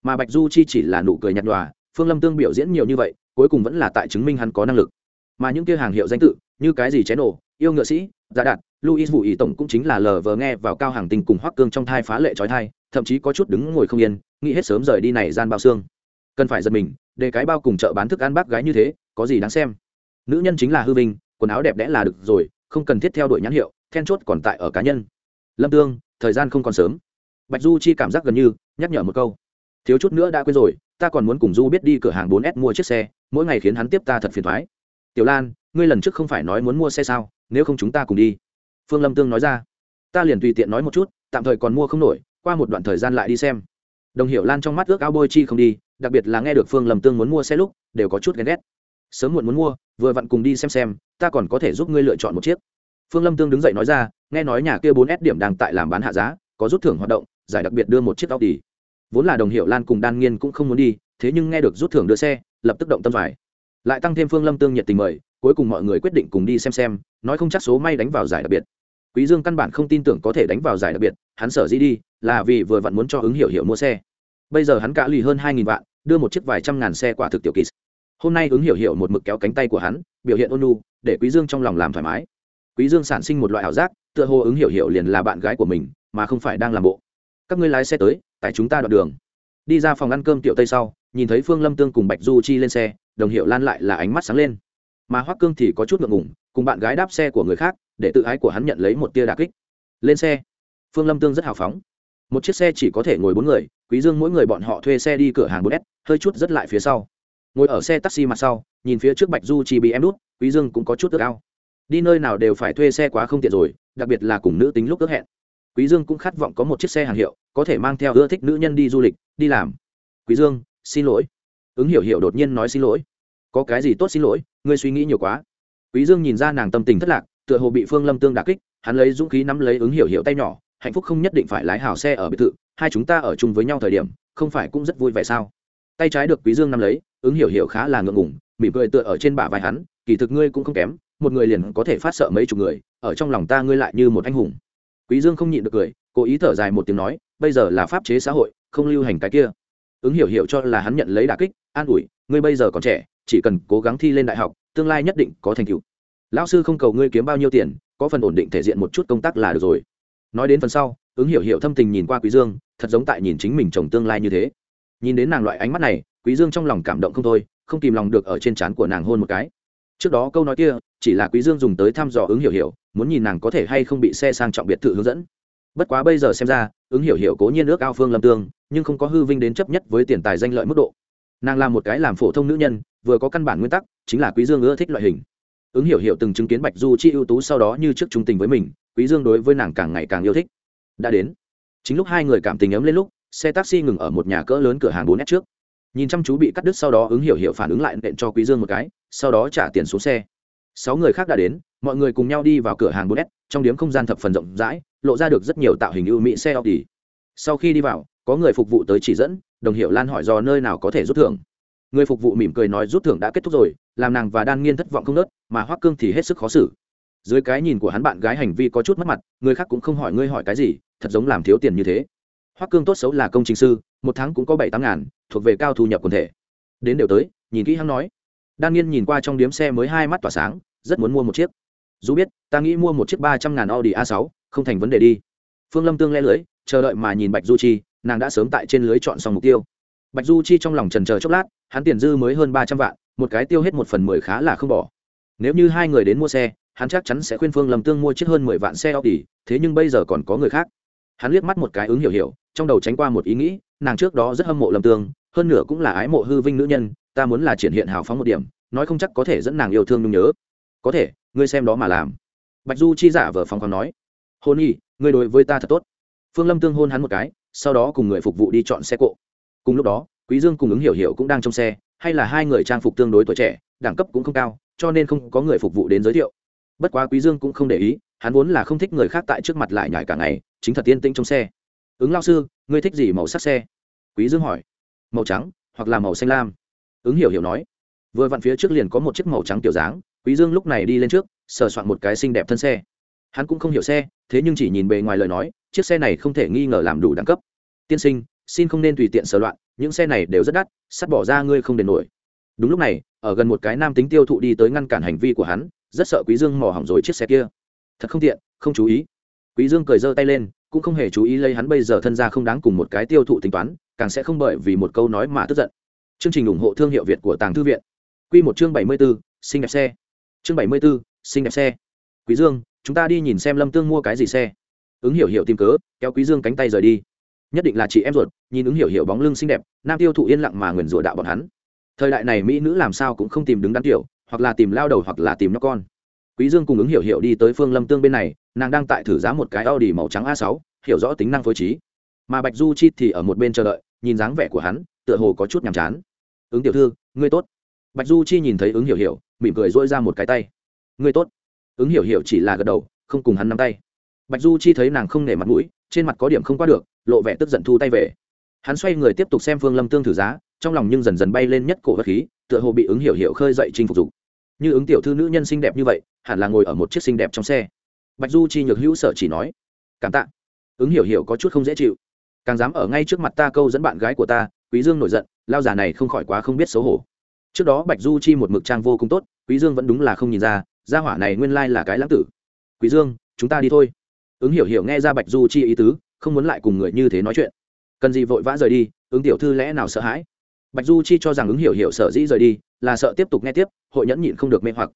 Mà bạch du chi chỉ là nụ cười nhạt nhòa, phương lâm tương biểu diễn nhiều như vậy, cuối cùng vẫn là tại chứng minh hắn có năng lực. Mà những kia hàng hiệu danh tự, như cái gì cháy nổ, yêu ngựa sĩ giả đạt luis vũ ý tổng cũng chính là lờ vờ nghe vào cao hàng tình cùng hoắc cương trong thai phá lệ trói thai, thậm chí có chút đứng ngồi không yên, nghĩ hết sớm rời đi này gian bao xương. Cần phải giật mình, để cái bao cùng chợ bán thức ăn bác gái như thế, có gì đáng xem. Nữ nhân chính là hư vinh, quần áo đẹp đẽ là được rồi, không cần thiết theo đuổi nhãn hiệu then chốt còn tại ở cá nhân. Lâm tương, thời gian không còn sớm. Bạch du chi cảm giác gần như nhắc nhở một câu. Thiếu chút nữa đã quên rồi, ta còn muốn cùng du biết đi cửa hàng 4 s mua chiếc xe, mỗi ngày khiến hắn tiếp ta thật phiền thoái. Tiểu lan, ngươi lần trước không phải nói muốn mua xe sao, nếu không chúng ta cùng đi. Phương lâm tương nói ra. Ta liền tùy tiện nói một chút, tạm thời còn mua không nổi, qua một đoạn thời gian lại đi xem. Đồng hiểu lan trong mắt ước ao bôi chi không đi, đặc biệt là nghe được phương lâm tương muốn mua xe lúc, đều có chút ghen ghét. Sớm muộn muốn mua, vừa vặn cùng đi xem xem, ta còn có thể giúp ngươi lựa chọn một chiếc phương lâm tương đứng dậy nói ra, nghe nói nhà kia bốn s điểm đang tại làm bán hạ giá, có rút thưởng hoạt động, giải đặc biệt đưa một chiếc tóc đi vốn là đồng hiệu lan cùng đan nghiên cũng không muốn đi, thế nhưng nghe được rút thưởng đưa xe, lập tức động tâm vải lại tăng thêm phương lâm tương nhiệt tình mời, cuối cùng mọi người quyết định cùng đi xem xem, nói không chắc số may đánh vào giải đặc biệt. Quý dương căn bản không tin tưởng có thể đánh vào giải đặc biệt, hắn sở dĩ đi, là vì vừa vặn muốn cho ứng hiểu hiểu mua xe. Bây giờ hắn cả lì hơn hai nghìn vạn, đưa một chiếc vài trăm ngàn xe quả thực tiểu kỳ. Hôm nay ứng hiểu hiểu một mực kéo cánh tay của hắn, biểu hiện ôn nhu, để quý dương trong lòng làm thoải mái quý dương sản sinh một loại ảo giác, tựa hồ ứng hiểu hiểu liền là bạn gái của mình, mà không phải đang làm bộ. Các ngươi lái xe tới, tại chúng ta đoạn đường. Đi ra phòng ăn cơm tiểu tây sau, nhìn thấy phương lâm tương cùng bạch du chi lên xe, đồng hiệu lan lại là ánh mắt sáng lên. Mà hoắc cương thì có chút ngượng ngùng, cùng bạn gái đáp xe của người khác, để tự ái của hắn nhận lấy một tia đà kích. Lên xe. Phương lâm tương rất hào phóng. Một chiếc xe chỉ có thể ngồi bốn người, quý dương mỗi người bọn họ thuê xe đi cửa hàng bốn s, hơi chút rất lại phía sau. Ngồi ở xe taxi mặt sau, nhìn phía trước bạch du chi bị em đút, quý dương cũng có chút ước ao đi nơi nào đều phải thuê xe quá không tiện rồi, đặc biệt là cùng nữ tính lúc ước hẹn. Quý dương cũng khát vọng có một chiếc xe hàng hiệu, có thể mang theo ưa thích nữ nhân đi du lịch, đi làm. Quý dương, xin lỗi. Ứng hiểu hiểu đột nhiên nói xin lỗi. Có cái gì tốt xin lỗi, ngươi suy nghĩ nhiều quá. Quý dương nhìn ra nàng tâm tình thất lạc, tựa hồ bị phương lâm tương đả kích, hắn lấy dũng khí nắm lấy ứng hiểu hiểu tay nhỏ, hạnh phúc không nhất định phải lái hào xe ở biệt thự, hai chúng ta ở chung với nhau thời điểm, không phải cũng rất vui vẻ sao? Tay trái được quý dương nắm lấy, ứng hiểu hiểu khá là ngượng ngùng, mỉm cười tựa ở trên bả vai hắn, kỳ thực ngươi cũng không kém một người liền có thể phát sợ mấy chục người, ở trong lòng ta ngươi lại như một anh hùng. Quý dương không nhịn được cười, cố ý thở dài một tiếng nói, bây giờ là pháp chế xã hội, không lưu hành cái kia. Ứng hiểu hiểu cho là hắn nhận lấy đả kích, an ủi, ngươi bây giờ còn trẻ, chỉ cần cố gắng thi lên đại học, tương lai nhất định có thành tựu. Lão sư không cầu ngươi kiếm bao nhiêu tiền, có phần ổn định thể diện một chút công tác là được rồi. Nói đến phần sau, ứng hiểu hiểu thâm tình nhìn qua quý dương, thật giống tại nhìn chính mình chồng tương lai như thế. Nhìn đến nàng loại ánh mắt này, quý dương trong lòng cảm động không thôi, không kìm lòng được ở trên trán của nàng hôn một cái. Trước đó câu nói kia chỉ là quý dương dùng tới thăm dò ứng hiểu hiểu, muốn nhìn nàng có thể hay không bị xe sang trọng biệt thự hướng dẫn. Bất quá bây giờ xem ra, ứng hiểu hiểu cố nhiên ước ao phương lâm tương, nhưng không có hư vinh đến chấp nhất với tiền tài danh lợi mức độ. Nàng là một cái làm phổ thông nữ nhân, vừa có căn bản nguyên tắc, chính là quý dương ưa thích loại hình. Ứng hiểu hiểu từng chứng kiến bạch du chi ưu tú sau đó như trước trung tình với mình, quý dương đối với nàng càng ngày càng yêu thích. Đã đến. Chính lúc hai người cảm tình ấm lên lúc, xe taxi ngừng ở một nhà cỡ lớn cửa hàng bốn nét trước. Nhìn chăm chú bị cắt đứt sau đó ứng hiểu hiểu phản ứng lại nện cho quý dương một cái, sau đó trả tiền xuống xe sáu người khác đã đến, mọi người cùng nhau đi vào cửa hàng bốn s trong điếm không gian thập phần rộng rãi, lộ ra được rất nhiều tạo hình ưu mỹ xe Audi. sau khi đi vào, có người phục vụ tới chỉ dẫn, đồng hiệu lan hỏi do nơi nào có thể rút thưởng. Người phục vụ mỉm cười nói rút thưởng đã kết thúc rồi, làm nàng và đan nghiên thất vọng không nớt, mà hoắc cương thì hết sức khó xử. Dưới cái nhìn của hắn bạn gái hành vi có chút mất mặt, người khác cũng không hỏi ngươi hỏi cái gì, thật giống làm thiếu tiền như thế. Hoắc cương tốt xấu là công trình sư, một tháng cũng có bảy tám ngàn, thuộc về cao thu nhập quần thể. Đến đều tới, nhìn kỹ hắn nói. Đan nghiên nhìn qua trong điếm xe mới hai mắt tỏa sáng rất muốn mua một chiếc. Dù biết ta nghĩ mua một chiếc ba trăm ngàn audi a sáu không thành vấn đề đi. Phương lâm tương lẽ lưới chờ đợi mà nhìn bạch du chi nàng đã sớm tại trên lưới chọn xong mục tiêu. Bạch du chi trong lòng trần chờ chốc lát hắn tiền dư mới hơn ba trăm vạn một cái tiêu hết một phần mười khá là không bỏ. Nếu như hai người đến mua xe hắn chắc chắn sẽ khuyên phương lâm tương mua chiếc hơn mười vạn xe Audi, thế nhưng bây giờ còn có người khác. Hắn liếc mắt một cái ứng hiểu hiểu trong đầu tránh qua một ý nghĩ nàng trước đó rất hâm mộ lâm tương hơn nữa cũng là ái mộ hư vinh nữ nhân ta muốn là triển hiện hào phóng một điểm nói không chắc có thể dẫn nàng yêu thương nhung nhớ có thể, ngươi xem đó mà làm. Bạch du chi giả vờ phòng còn nói. Hôn y ngươi đối với ta thật tốt. Phương lâm tương hôn hắn một cái, sau đó cùng người phục vụ đi chọn xe cộ. Cùng lúc đó, quý dương cùng ứng hiểu hiểu cũng đang trong xe, hay là hai người trang phục tương đối tuổi trẻ, đẳng cấp cũng không cao, cho nên không có người phục vụ đến giới thiệu. Bất quá quý dương cũng không để ý, hắn vốn là không thích người khác tại trước mặt lại nhảy cả ngày, chính thật tiên tĩnh trong xe. Ứng lao sư, ngươi thích gì màu sắc xe? Quý dương hỏi. Màu trắng, hoặc là màu xanh lam. Ứng hiểu hiểu nói. Vừa vặn phía trước liền có một chiếc màu trắng tiểu dáng quý dương lúc này đi lên trước sờ soạn một cái xinh đẹp thân xe. Hắn cũng không hiểu xe thế nhưng chỉ nhìn bề ngoài lời nói chiếc xe này không thể nghi ngờ làm đủ đẳng cấp. Tiên sinh xin không nên tùy tiện sờ loạn những xe này đều rất đắt sắt bỏ ra ngươi không đền nổi. Đúng lúc này ở gần một cái nam tính tiêu thụ đi tới ngăn cản hành vi của hắn rất sợ quý dương mò hỏng rồi chiếc xe kia. Thật không tiện không chú ý. Quý dương cười giơ tay lên cũng không hề chú ý lấy hắn bây giờ thân gia không đáng cùng một cái tiêu thụ tính toán càng sẽ không bởi vì một câu nói mà tức giận. Chương trình ủng hộ thương hiệu việt của tàng thư viện. Quy một chương bảy mươi 74, xinh đẹp xe chương bảy mươi 74, xinh đẹp xe. Quý dương chúng ta đi nhìn xem lâm tương mua cái gì xe. Ứng hiểu hiểu tìm cớ kéo quý dương cánh tay rời đi. Nhất định là chị em ruột nhìn ứng hiểu hiểu bóng lưng xinh đẹp nam tiêu thụ yên lặng mà nguyền rủa đạo bọn hắn. Thời đại này mỹ nữ làm sao cũng không tìm đứng đắn tiểu hoặc là tìm lao đầu hoặc là tìm nó con. Quý dương cùng ứng hiểu hiểu đi tới phương lâm tương bên này nàng đang tại thử giá một cái audi màu trắng a 6 hiểu rõ tính năng phối trí. Mà bạch du chi thì ở một bên chờ đợi nhìn dáng vẻ của hắn tựa hồ có chút nhàm chán. Ứng tiểu thư ngươi tốt bạch du chi nhìn thấy ứng hiểu hiểu, mỉm cười dỗi ra một cái tay. Ngươi tốt. Ứng hiểu hiểu chỉ là gật đầu, không cùng hắn nắm tay. Bạch du chi thấy nàng không nể mặt mũi, trên mặt có điểm không qua được, lộ vẻ tức giận thu tay về. Hắn xoay người tiếp tục xem phương lâm tương thử giá, trong lòng nhưng dần dần bay lên nhất cổ vật khí, tựa hồ bị ứng hiểu hiểu khơi dậy chinh phục dục. Như ứng tiểu thư nữ nhân xinh đẹp như vậy, hẳn là ngồi ở một chiếc xinh đẹp trong xe. Bạch du chi nhược hữu sở chỉ nói, cảm tạ. Ứng hiểu hiểu có chút không dễ chịu. Càng dám ở ngay trước mặt ta câu dẫn bạn gái của ta, quý dương nổi giận, lao già này không khỏi quá không biết xấu hổ trước đó bạch du chi một mực trang vô cùng tốt quý dương vẫn đúng là không nhìn ra gia hỏa này nguyên lai là cái lãng tử quý dương chúng ta đi thôi ứng hiểu hiểu nghe ra bạch du chi ý tứ không muốn lại cùng người như thế nói chuyện cần gì vội vã rời đi ứng tiểu thư lẽ nào sợ hãi bạch du chi cho rằng ứng hiểu hiểu sợ dĩ rời đi là sợ tiếp tục nghe tiếp hội nhẫn nhịn không được mê hoặc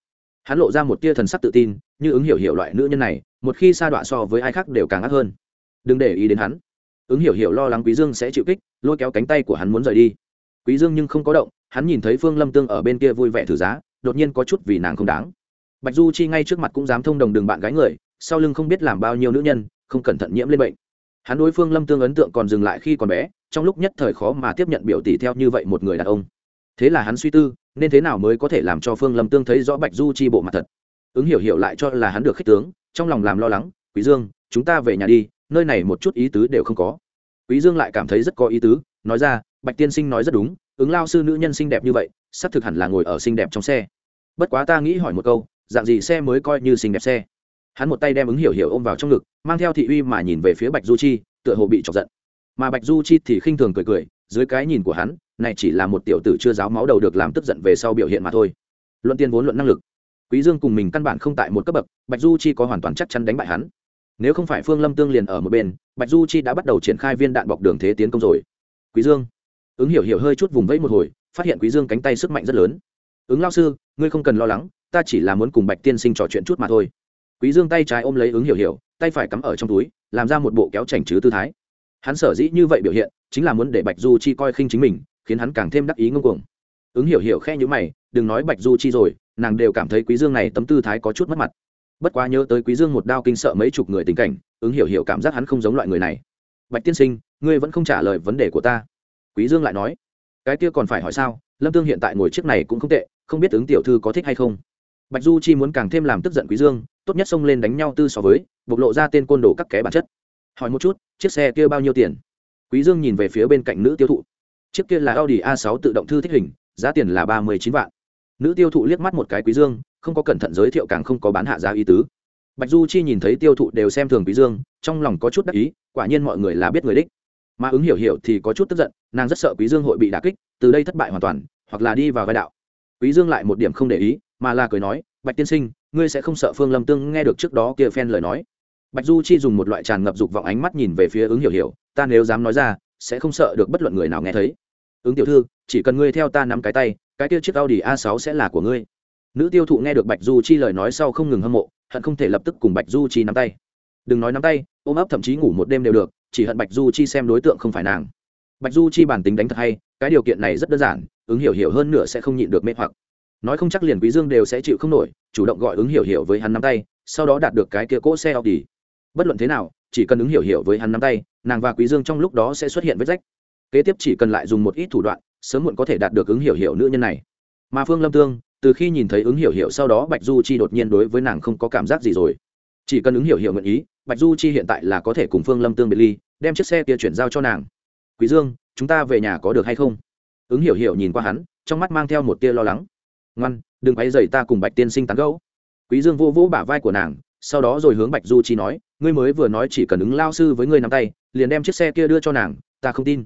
hắn lộ ra một tia thần sắc tự tin như ứng hiểu hiểu loại nữ nhân này một khi sa đọa so với ai khác đều càng ác hơn đừng để ý đến hắn ứng hiểu hiểu lo lắng quý dương sẽ chịu kích lôi kéo cánh tay của hắn muốn rời đi quý dương nhưng không có động hắn nhìn thấy phương lâm tương ở bên kia vui vẻ thử giá, đột nhiên có chút vì nàng không đáng. Bạch du chi ngay trước mặt cũng dám thông đồng đường bạn gái người, sau lưng không biết làm bao nhiêu nữ nhân, không cẩn thận nhiễm lên bệnh. Hắn đối phương lâm tương ấn tượng còn dừng lại khi còn bé, trong lúc nhất thời khó mà tiếp nhận biểu tỷ theo như vậy một người đàn ông. Thế là hắn suy tư, nên thế nào mới có thể làm cho phương lâm tương thấy rõ bạch du chi bộ mặt thật. Ứng hiểu hiểu lại cho là hắn được khích tướng, trong lòng làm lo lắng, quý dương, chúng ta về nhà đi, nơi này một chút ý tứ đều không có. Quý dương lại cảm thấy rất có ý tứ, nói ra bạch tiên sinh nói rất đúng, ứng lao sư nữ nhân xinh đẹp như vậy sắp thực hẳn là ngồi ở xinh đẹp trong xe. Bất quá ta nghĩ hỏi một câu, dạng gì xe mới coi như xinh đẹp xe? Hắn một tay đem ứng hiểu hiểu ôm vào trong ngực, mang theo thị uy mà nhìn về phía bạch du chi, tựa hồ bị chọc giận. Mà bạch du chi thì khinh thường cười cười, dưới cái nhìn của hắn, này chỉ là một tiểu tử chưa giáo máu đầu được làm tức giận về sau biểu hiện mà thôi. Luận tiền vốn luận năng lực, quý dương cùng mình căn bản không tại một cấp bậc, bạch du chi có hoàn toàn chắc chắn đánh bại hắn. Nếu không phải phương lâm tương liền ở một bên, bạch du chi đã bắt đầu triển khai viên đạn bọc đường thế tiến công rồi. Quý dương ứng hiểu hiểu hơi chút vùng vẫy một hồi, phát hiện quý dương cánh tay sức mạnh rất lớn. Ứng lao sư, ngươi không cần lo lắng, ta chỉ là muốn cùng bạch tiên sinh trò chuyện chút mà thôi. Quý dương tay trái ôm lấy ứng hiểu hiểu, tay phải cắm ở trong túi, làm ra một bộ kéo chảnh chứ tư thái. Hắn sở dĩ như vậy biểu hiện, chính là muốn để bạch du chi coi khinh chính mình, khiến hắn càng thêm đắc ý ngông cuồng. Ứng hiểu hiểu khe nhữ mày, đừng nói bạch du chi rồi, nàng đều cảm thấy quý dương này tấm tư thái có chút mất mặt. Bất quá nhớ tới quý dương một đao kinh sợ mấy chục người tình cảnh, ứng hiểu hiểu cảm giác hắn không giống loại người này. Bạch tiên sinh, ngươi vẫn không trả lời vấn đề của ta quý dương lại nói, cái kia còn phải hỏi sao? Lâm tương hiện tại ngồi chiếc này cũng không tệ, không biết ứng tiểu thư có thích hay không? Bạch du chi muốn càng thêm làm tức giận quý dương, tốt nhất xông lên đánh nhau tư so với, bộc lộ ra tên côn đồ các ké bản chất. Hỏi một chút, chiếc xe kia bao nhiêu tiền? Quý dương nhìn về phía bên cạnh nữ tiêu thụ. Chiếc kia là audi a 6 tự động thư thích hình, giá tiền là ba mươi chín vạn. Nữ tiêu thụ liếc mắt một cái quý dương, không có cẩn thận giới thiệu càng không có bán hạ giá ý tứ. Bạch du chi nhìn thấy tiêu thụ đều xem thường quý dương, trong lòng có chút đắc ý, quả nhiên mọi người là biết người đích mà ứng hiểu hiểu thì có chút tức giận, nàng rất sợ quý dương hội bị đả kích, từ đây thất bại hoàn toàn, hoặc là đi vào vai đạo. Quý dương lại một điểm không để ý, mà là cười nói, bạch tiên sinh, ngươi sẽ không sợ phương lâm tương nghe được trước đó kia phen lời nói. Bạch du chi dùng một loại tràn ngập dục vọng ánh mắt nhìn về phía ứng hiểu hiểu, ta nếu dám nói ra, sẽ không sợ được bất luận người nào nghe thấy. Ứng tiểu thư, chỉ cần ngươi theo ta nắm cái tay, cái kia chiếc audi a 6 sẽ là của ngươi. Nữ tiêu thụ nghe được bạch du chi lời nói sau không ngừng hâm mộ, hận không thể lập tức cùng bạch du chi nắm tay. Đừng nói nắm tay, ôm ấp thậm chí ngủ một đêm đều được chỉ hận bạch du chi xem đối tượng không phải nàng. Bạch du chi bản tính đánh thật hay, cái điều kiện này rất đơn giản, ứng hiểu hiểu hơn nữa sẽ không nhịn được mê hoặc. Nói không chắc liền quý dương đều sẽ chịu không nổi, chủ động gọi ứng hiểu hiểu với hắn nắm tay, sau đó đạt được cái kia cỗ xe audi. Bất luận thế nào, chỉ cần ứng hiểu hiểu với hắn nắm tay, nàng và quý dương trong lúc đó sẽ xuất hiện vết rách. Kế tiếp chỉ cần lại dùng một ít thủ đoạn, sớm muộn có thể đạt được ứng hiểu hiểu nữ nhân này. Mà phương lâm tương, từ khi nhìn thấy ứng hiểu hiểu sau đó bạch du chi đột nhiên đối với nàng không có cảm giác gì rồi chỉ cần ứng hiểu hiểu nguyện ý, bạch du chi hiện tại là có thể cùng phương lâm tương biệt ly, đem chiếc xe kia chuyển giao cho nàng. Quý dương, chúng ta về nhà có được hay không? Ứng hiểu hiểu nhìn qua hắn, trong mắt mang theo một tia lo lắng. Ngoan, đừng quay dậy ta cùng bạch tiên sinh tán gẫu. Quý dương vô vỗ bả vai của nàng, sau đó rồi hướng bạch du chi nói, ngươi mới vừa nói chỉ cần ứng lao sư với ngươi nắm tay, liền đem chiếc xe kia đưa cho nàng, ta không tin.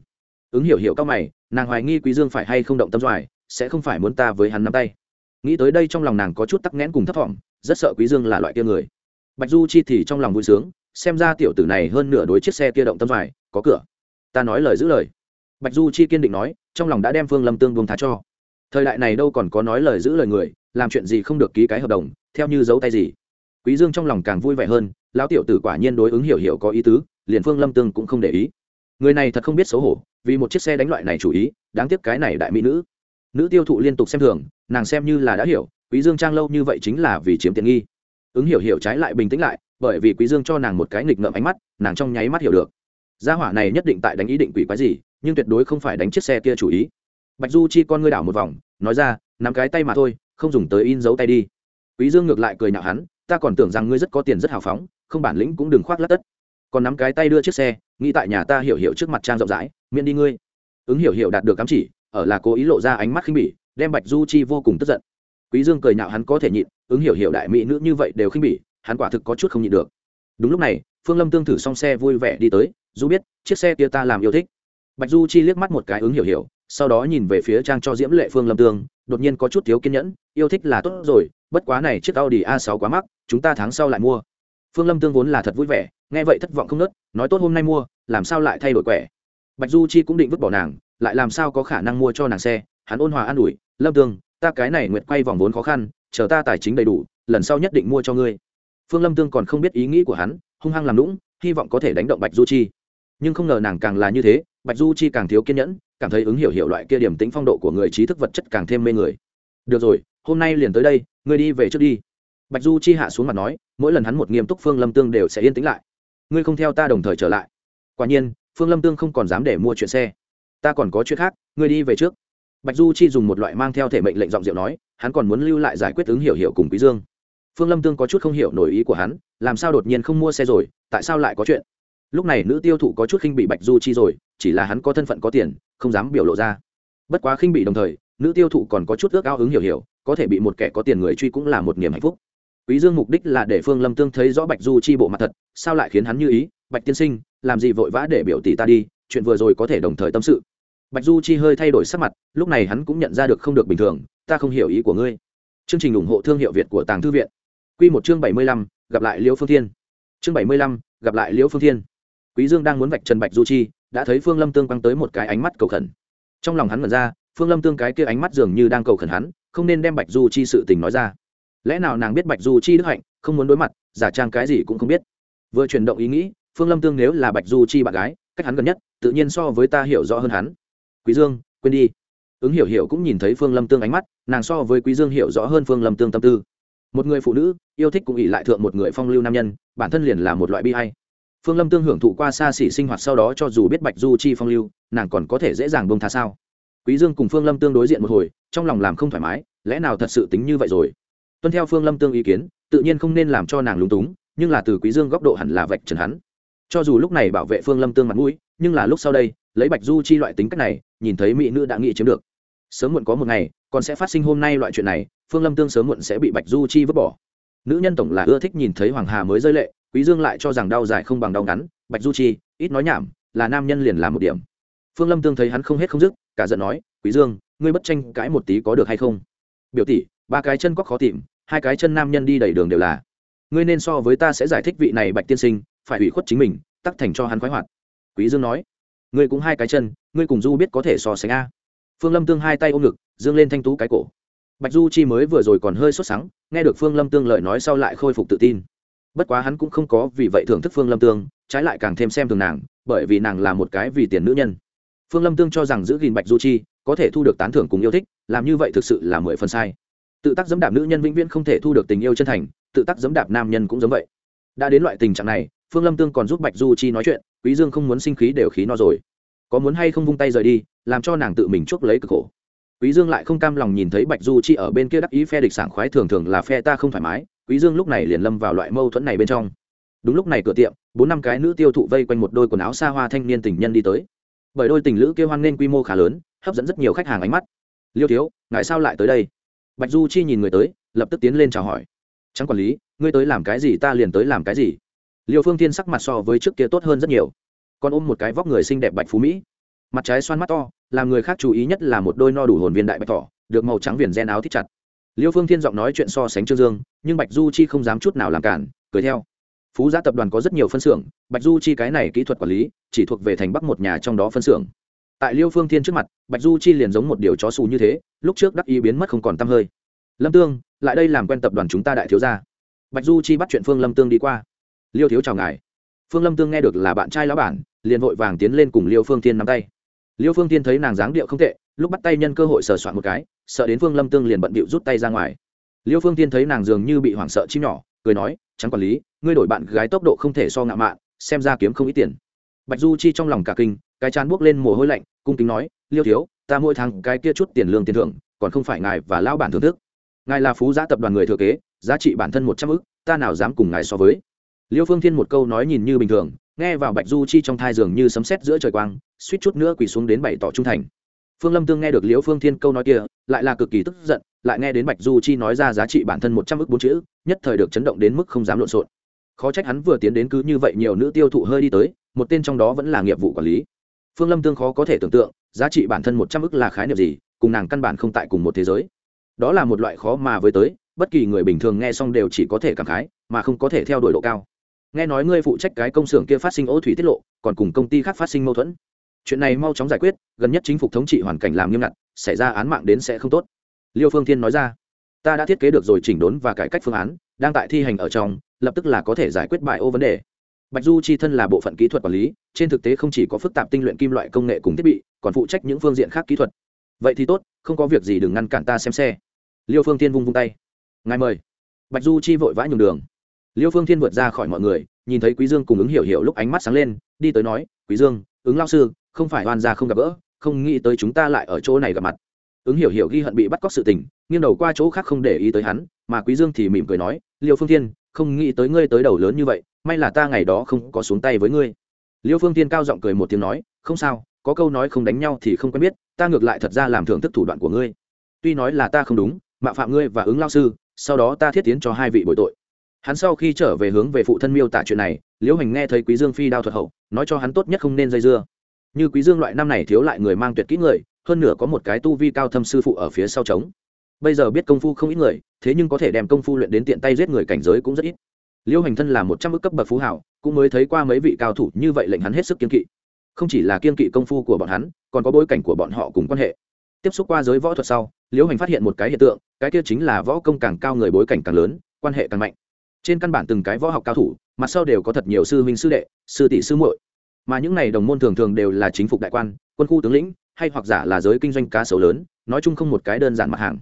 Ứng hiểu hiểu cao mày, nàng hoài nghi quý dương phải hay không động tâm doài, sẽ không phải muốn ta với hắn nắm tay. Nghĩ tới đây trong lòng nàng có chút tắc nghẽn cùng thấp thỏm rất sợ quý dương là loại kia người bạch du chi thì trong lòng vui sướng, xem ra tiểu tử này hơn nửa đối chiếc xe kia động tâm vải có cửa. Ta nói lời giữ lời. Bạch du chi kiên định nói, trong lòng đã đem phương lâm tương buông thá cho. Thời đại này đâu còn có nói lời giữ lời người, làm chuyện gì không được ký cái hợp đồng, theo như giấu tay gì. Quý dương trong lòng càng vui vẻ hơn, lão tiểu tử quả nhiên đối ứng hiểu hiểu có ý tứ, liền phương lâm tương cũng không để ý. Người này thật không biết xấu hổ, vì một chiếc xe đánh loại này chủ ý, đáng tiếc cái này đại mỹ nữ. Nữ tiêu thụ liên tục xem thường, nàng xem như là đã hiểu, quý dương trang lâu như vậy chính là vì chiếm tiện nghi ứng hiểu hiểu trái lại bình tĩnh lại, bởi vì quý dương cho nàng một cái nghịch ngợm ánh mắt, nàng trong nháy mắt hiểu được. Gia hỏa này nhất định tại đánh ý định quỷ quái gì, nhưng tuyệt đối không phải đánh chiếc xe kia chủ ý. Bạch du chi con ngươi đảo một vòng, nói ra, nắm cái tay mà thôi, không dùng tới in dấu tay đi. Quý dương ngược lại cười nhạo hắn, ta còn tưởng rằng ngươi rất có tiền rất hào phóng, không bản lĩnh cũng đừng khoác lác tất. Còn nắm cái tay đưa chiếc xe, nghĩ tại nhà ta hiểu hiểu trước mặt trang rộng rãi, miễn đi ngươi. Ứng hiểu hiểu đạt được cắm chỉ, ở là cố ý lộ ra ánh mắt khinh bỉ, đem bạch du chi vô cùng tức giận quý dương cười nhạo hắn có thể nhịn, ứng hiểu hiểu đại mỹ nữ như vậy đều khinh bỉ, hắn quả thực có chút không nhịn được. Đúng lúc này, phương lâm tương thử xong xe vui vẻ đi tới du biết, chiếc xe kia ta làm yêu thích. Bạch du chi liếc mắt một cái ứng hiểu hiểu, sau đó nhìn về phía trang cho diễm lệ phương lâm tương, đột nhiên có chút thiếu kiên nhẫn, yêu thích là tốt rồi, bất quá này chiếc audi a 6 quá mắc, chúng ta tháng sau lại mua. Phương lâm tương vốn là thật vui vẻ, nghe vậy thất vọng không nớt, nói tốt, hôm nay mua, làm sao lại thay đổi quẻ? Bạch du chi cũng định vứt bỏ nàng, lại làm sao có khả năng mua cho nàng xe, hắn ôn hòa an ủi, lâm tương ta cái này nguyệt quay vòng vốn khó khăn, chờ ta tài chính đầy đủ, lần sau nhất định mua cho ngươi. Phương lâm tương còn không biết ý nghĩ của hắn, hung hăng làm lũng hy vọng có thể đánh động bạch du chi. Nhưng không ngờ nàng càng là như thế, bạch du chi càng thiếu kiên nhẫn, cảm thấy ứng hiểu hiểu loại kia điểm tính phong độ của người trí thức vật chất càng thêm mê người. Được rồi, hôm nay liền tới đây, ngươi đi về trước đi. Bạch du chi hạ xuống mặt nói, mỗi lần hắn một nghiêm túc phương lâm tương đều sẽ yên tĩnh lại. Ngươi không theo ta đồng thời trở lại. Quả nhiên, phương lâm tương không còn dám để mua chuyện xe. Ta còn có chuyện khác, ngươi đi về trước bạch du chi dùng một loại mang theo thể mệnh lệnh giọng diệu nói, hắn còn muốn lưu lại giải quyết ứng hiểu hiểu cùng quý dương. Phương lâm tương có chút không hiểu nổi ý của hắn, làm sao đột nhiên không mua xe rồi, tại sao lại có chuyện? Lúc này nữ tiêu thụ có chút khinh bị bạch du chi rồi, chỉ là hắn có thân phận có tiền, không dám biểu lộ ra. Bất quá khinh bị đồng thời, nữ tiêu thụ còn có chút ước ao ứng hiểu hiểu, có thể bị một kẻ có tiền người truy cũng là một niềm hạnh phúc. Quý dương mục đích là để phương lâm tương thấy rõ bạch du chi bộ mặt thật, sao lại khiến hắn như ý? Bạch tiên sinh, làm gì vội vã để biểu tỷ ta đi, chuyện vừa rồi có thể đồng thời tâm sự bạch du chi hơi thay đổi sắc mặt, lúc này hắn cũng nhận ra được không được bình thường, ta không hiểu ý của ngươi. Chương trình ủng hộ thương hiệu việt của tàng thư viện. Q một chương bảy mươi lăm, gặp lại liễu phương thiên. Chương bảy mươi lăm, gặp lại liễu phương thiên. Quý dương đang muốn vạch trần bạch du chi, đã thấy phương lâm tương quăng tới một cái ánh mắt cầu khẩn. Trong lòng hắn ngẩn ra, phương lâm tương cái kia ánh mắt dường như đang cầu khẩn hắn, không nên đem bạch du chi sự tình nói ra. Lẽ nào nàng biết bạch du chi đức hạnh, không muốn đối mặt, giả trang cái gì cũng không biết. Vừa chuyển động ý nghĩ, phương lâm tương nếu là bạch du chi bạn gái, cách hắn gần nhất, tự nhiên so với ta hiểu rõ hơn hắn quý dương, quên đi. Ứng hiểu hiểu cũng nhìn thấy phương lâm tương ánh mắt, nàng so với quý dương hiểu rõ hơn phương lâm tương tâm tư. Một người phụ nữ, yêu thích cũng ỉ lại thượng một người phong lưu nam nhân, bản thân liền là một loại bi hay phương lâm tương hưởng thụ qua xa xỉ sinh hoạt sau đó cho dù biết bạch du chi phong lưu, nàng còn có thể dễ dàng bông tha sao? Quý dương cùng phương lâm tương đối diện một hồi, trong lòng làm không thoải mái, lẽ nào thật sự tính như vậy rồi? Tuân theo phương lâm tương ý kiến, tự nhiên không nên làm cho nàng lúng túng, nhưng là từ quý dương góc độ hẳn là vạch trần hắn cho dù lúc này bảo vệ phương lâm tương mặt mũi, nhưng là lúc sau đây, lấy bạch du chi loại tính cách này, nhìn thấy mỹ nữ đã nghĩ chiếm được. Sớm muộn có một ngày, còn sẽ phát sinh hôm nay loại chuyện này, phương lâm tương sớm muộn sẽ bị bạch du chi vứt bỏ. Nữ nhân tổng là ưa thích nhìn thấy hoàng hà mới rơi lệ, quý dương lại cho rằng đau dài không bằng đau ngắn, bạch du chi, ít nói nhảm, là nam nhân liền làm một điểm. Phương lâm tương thấy hắn không hết không dứt, cả giận nói, quý dương, ngươi bất tranh cãi một tí có được hay không? Biểu tỷ, ba cái chân quắc khó tìm, hai cái chân nam nhân đi đầy đường đều là. Ngươi nên so với ta sẽ giải thích vị này bạch tiên sinh phải ủy khuất chính mình, tắc thành cho hắn khoái hoạt. Quý dương nói, ngươi cũng hai cái chân, ngươi cùng du biết có thể so sánh a. Phương lâm tương hai tay ôm ngực, dương lên thanh tú cái cổ. Bạch du chi mới vừa rồi còn hơi sốt sắng, nghe được phương lâm tương lời nói sau lại khôi phục tự tin. Bất quá hắn cũng không có vì vậy thưởng thức phương lâm tương, trái lại càng thêm xem thường nàng, bởi vì nàng là một cái vì tiền nữ nhân. Phương lâm tương cho rằng giữ gìn bạch du chi có thể thu được tán thưởng cùng yêu thích, làm như vậy thực sự là mười phần sai. Tự tác dẫm đạp nữ nhân vĩnh viễn không thể thu được tình yêu chân thành, tự tác dẫm đạp nam nhân cũng giống vậy. Đã đến loại tình trạng này phương lâm tương còn giúp bạch du chi nói chuyện, quý dương không muốn sinh khí đều khí no rồi. Có muốn hay không vung tay rời đi, làm cho nàng tự mình chuốc lấy cực khổ. Quý dương lại không cam lòng nhìn thấy bạch du chi ở bên kia đắc ý phe địch sảng khoái thường thường là phe ta không thoải mái, quý dương lúc này liền lâm vào loại mâu thuẫn này bên trong. Đúng lúc này cửa tiệm, bốn năm cái nữ tiêu thụ vây quanh một đôi quần áo xa hoa thanh niên tình nhân đi tới. Bởi đôi tình lữ kêu hoan nên quy mô khá lớn, hấp dẫn rất nhiều khách hàng ánh mắt. Liêu thiếu ngại sao lại tới đây? Bạch du chi nhìn người tới, lập tức tiến lên chào hỏi. Trắng quản lý, ngươi tới làm cái gì ta liền tới làm cái gì liêu phương tiên sắc mặt so với trước kia tốt hơn rất nhiều. Còn ôm một cái vóc người xinh đẹp bạch phú mỹ. Mặt trái xoan mắt to, làm người khác chú ý nhất là một đôi no đủ hồn viên đại bạch thỏ, được màu trắng viền gen áo thích chặt. Liêu phương thiên giọng nói chuyện so sánh trương dương, nhưng bạch du chi không dám chút nào làm cản, cười theo. Phú gia tập đoàn có rất nhiều phân xưởng, bạch du chi cái này kỹ thuật quản lý, chỉ thuộc về thành bắc một nhà trong đó phân xưởng. Tại liêu phương thiên trước mặt, bạch du chi liền giống một điều chó xù như thế, lúc trước đắc ý biến mất không còn t hơi. Lâm tương, lại đây làm quen tập đoàn chúng ta đại thiếu gia. Bạch du chi bắt chuyện phương lâm tương đi qua liêu thiếu chào ngài. Phương lâm tương nghe được là bạn trai lão bản, liền vội vàng tiến lên cùng liêu phương thiên nắm tay. Liêu phương thiên thấy nàng dáng điệu không tệ, lúc bắt tay nhân cơ hội sờ soạn một cái, sợ đến phương lâm tương liền bận bịu rút tay ra ngoài. Liêu phương thiên thấy nàng dường như bị hoảng sợ chim nhỏ, cười nói, chẳng quản lý, ngươi đổi bạn gái tốc độ không thể so ngạo mạn, xem ra kiếm không ít tiền. Bạch du chi trong lòng cả kinh, cái chán buốc lên mồ hôi lạnh, cung kính nói, liêu thiếu, ta mỗi tháng cái kia chút tiền lương tiền thưởng, còn không phải ngài và lão bản thưởng thức. Ngài là phú giá tập đoàn người thừa kế, giá trị bản thân một trăm ức, ta nào dám cùng ngài so với? Liêu phương thiên một câu nói nhìn như bình thường, nghe vào bạch du chi trong thai giường như sấm sét giữa trời quang, suýt chút nữa quỳ xuống đến bày tỏ trung thành. Phương lâm tương nghe được liễu phương thiên câu nói kia, lại là cực kỳ tức giận, lại nghe đến bạch du chi nói ra giá trị bản thân một trăm ước bốn chữ, nhất thời được chấn động đến mức không dám lộn xộn. Khó trách hắn vừa tiến đến cứ như vậy nhiều nữ tiêu thụ hơi đi tới, một tên trong đó vẫn là nghiệp vụ quản lý. Phương lâm tương khó có thể tưởng tượng, giá trị bản thân một trăm ước là khái niệm gì, cùng nàng căn bản không tại cùng một thế giới. Đó là một loại khó mà với tới, bất kỳ người bình thường nghe xong đều chỉ có thể cảm khái, mà không có thể theo đuổi độ cao nghe nói ngươi phụ trách cái công xưởng kia phát sinh ô thủy tiết lộ, còn cùng công ty khác phát sinh mâu thuẫn. Chuyện này mau chóng giải quyết, gần nhất chính phục thống trị hoàn cảnh làm nghiêm ngặt, xảy ra án mạng đến sẽ không tốt. Liêu phương thiên nói ra, ta đã thiết kế được rồi chỉnh đốn và cải cách phương án, đang tại thi hành ở trong, lập tức là có thể giải quyết bài ô vấn đề. Bạch du chi thân là bộ phận kỹ thuật quản lý, trên thực tế không chỉ có phức tạp tinh luyện kim loại công nghệ cùng thiết bị, còn phụ trách những phương diện khác kỹ thuật. Vậy thì tốt, không có việc gì đừng ngăn cản ta xem xe. Liêu phương tiên vung vung tay. Ngài mời. Bạch du chi vội vã nhường đường liêu phương thiên vượt ra khỏi mọi người, nhìn thấy quý dương cùng ứng hiểu hiểu lúc ánh mắt sáng lên, đi tới nói, quý dương, ứng lao sư, không phải oan gia không gặp gỡ, không nghĩ tới chúng ta lại ở chỗ này gặp mặt. Ứng hiểu hiểu ghi hận bị bắt cóc sự tình, nghiêng đầu qua chỗ khác không để ý tới hắn, mà quý dương thì mỉm cười nói, liêu phương thiên, không nghĩ tới ngươi tới đầu lớn như vậy, may là ta ngày đó không có xuống tay với ngươi. Liêu phương thiên cao giọng cười một tiếng nói, không sao, có câu nói không đánh nhau thì không quen biết, ta ngược lại thật ra làm thưởng thức thủ đoạn của ngươi. Tuy nói là ta không đúng, mạo phạm ngươi và ứng lao sư, sau đó ta thiết tiến cho hai vị bội tội hắn sau khi trở về hướng về phụ thân miêu tả chuyện này, liễu hành nghe thấy quý dương phi đao thuật hậu, nói cho hắn tốt nhất không nên dây dưa. Như quý dương loại năm này thiếu lại người mang tuyệt kỹ người, hơn nữa có một cái tu vi cao thâm sư phụ ở phía sau trống. Bây giờ biết công phu không ít người, thế nhưng có thể đem công phu luyện đến tiện tay giết người cảnh giới cũng rất ít. Liễu hành thân là một trăm ước cấp bậc phú hảo cũng mới thấy qua mấy vị cao thủ như vậy lệnh hắn hết sức kiên kỵ. Không chỉ là kiên kỵ công phu của bọn hắn, còn có bối cảnh của bọn họ cùng quan hệ. Tiếp xúc qua giới võ thuật sau, liễu hành phát hiện một cái hiện tượng, cái kia chính là võ công càng cao người bối cảnh càng lớn, quan hệ càng mạnh trên căn bản từng cái võ học cao thủ, mặt sau đều có thật nhiều sư huynh sư đệ, sư tỷ sư muội. Mà những này đồng môn thường thường đều là chính phục đại quan, quân khu tướng lĩnh, hay hoặc giả là giới kinh doanh cá sấu lớn, nói chung không một cái đơn giản mặt hàng.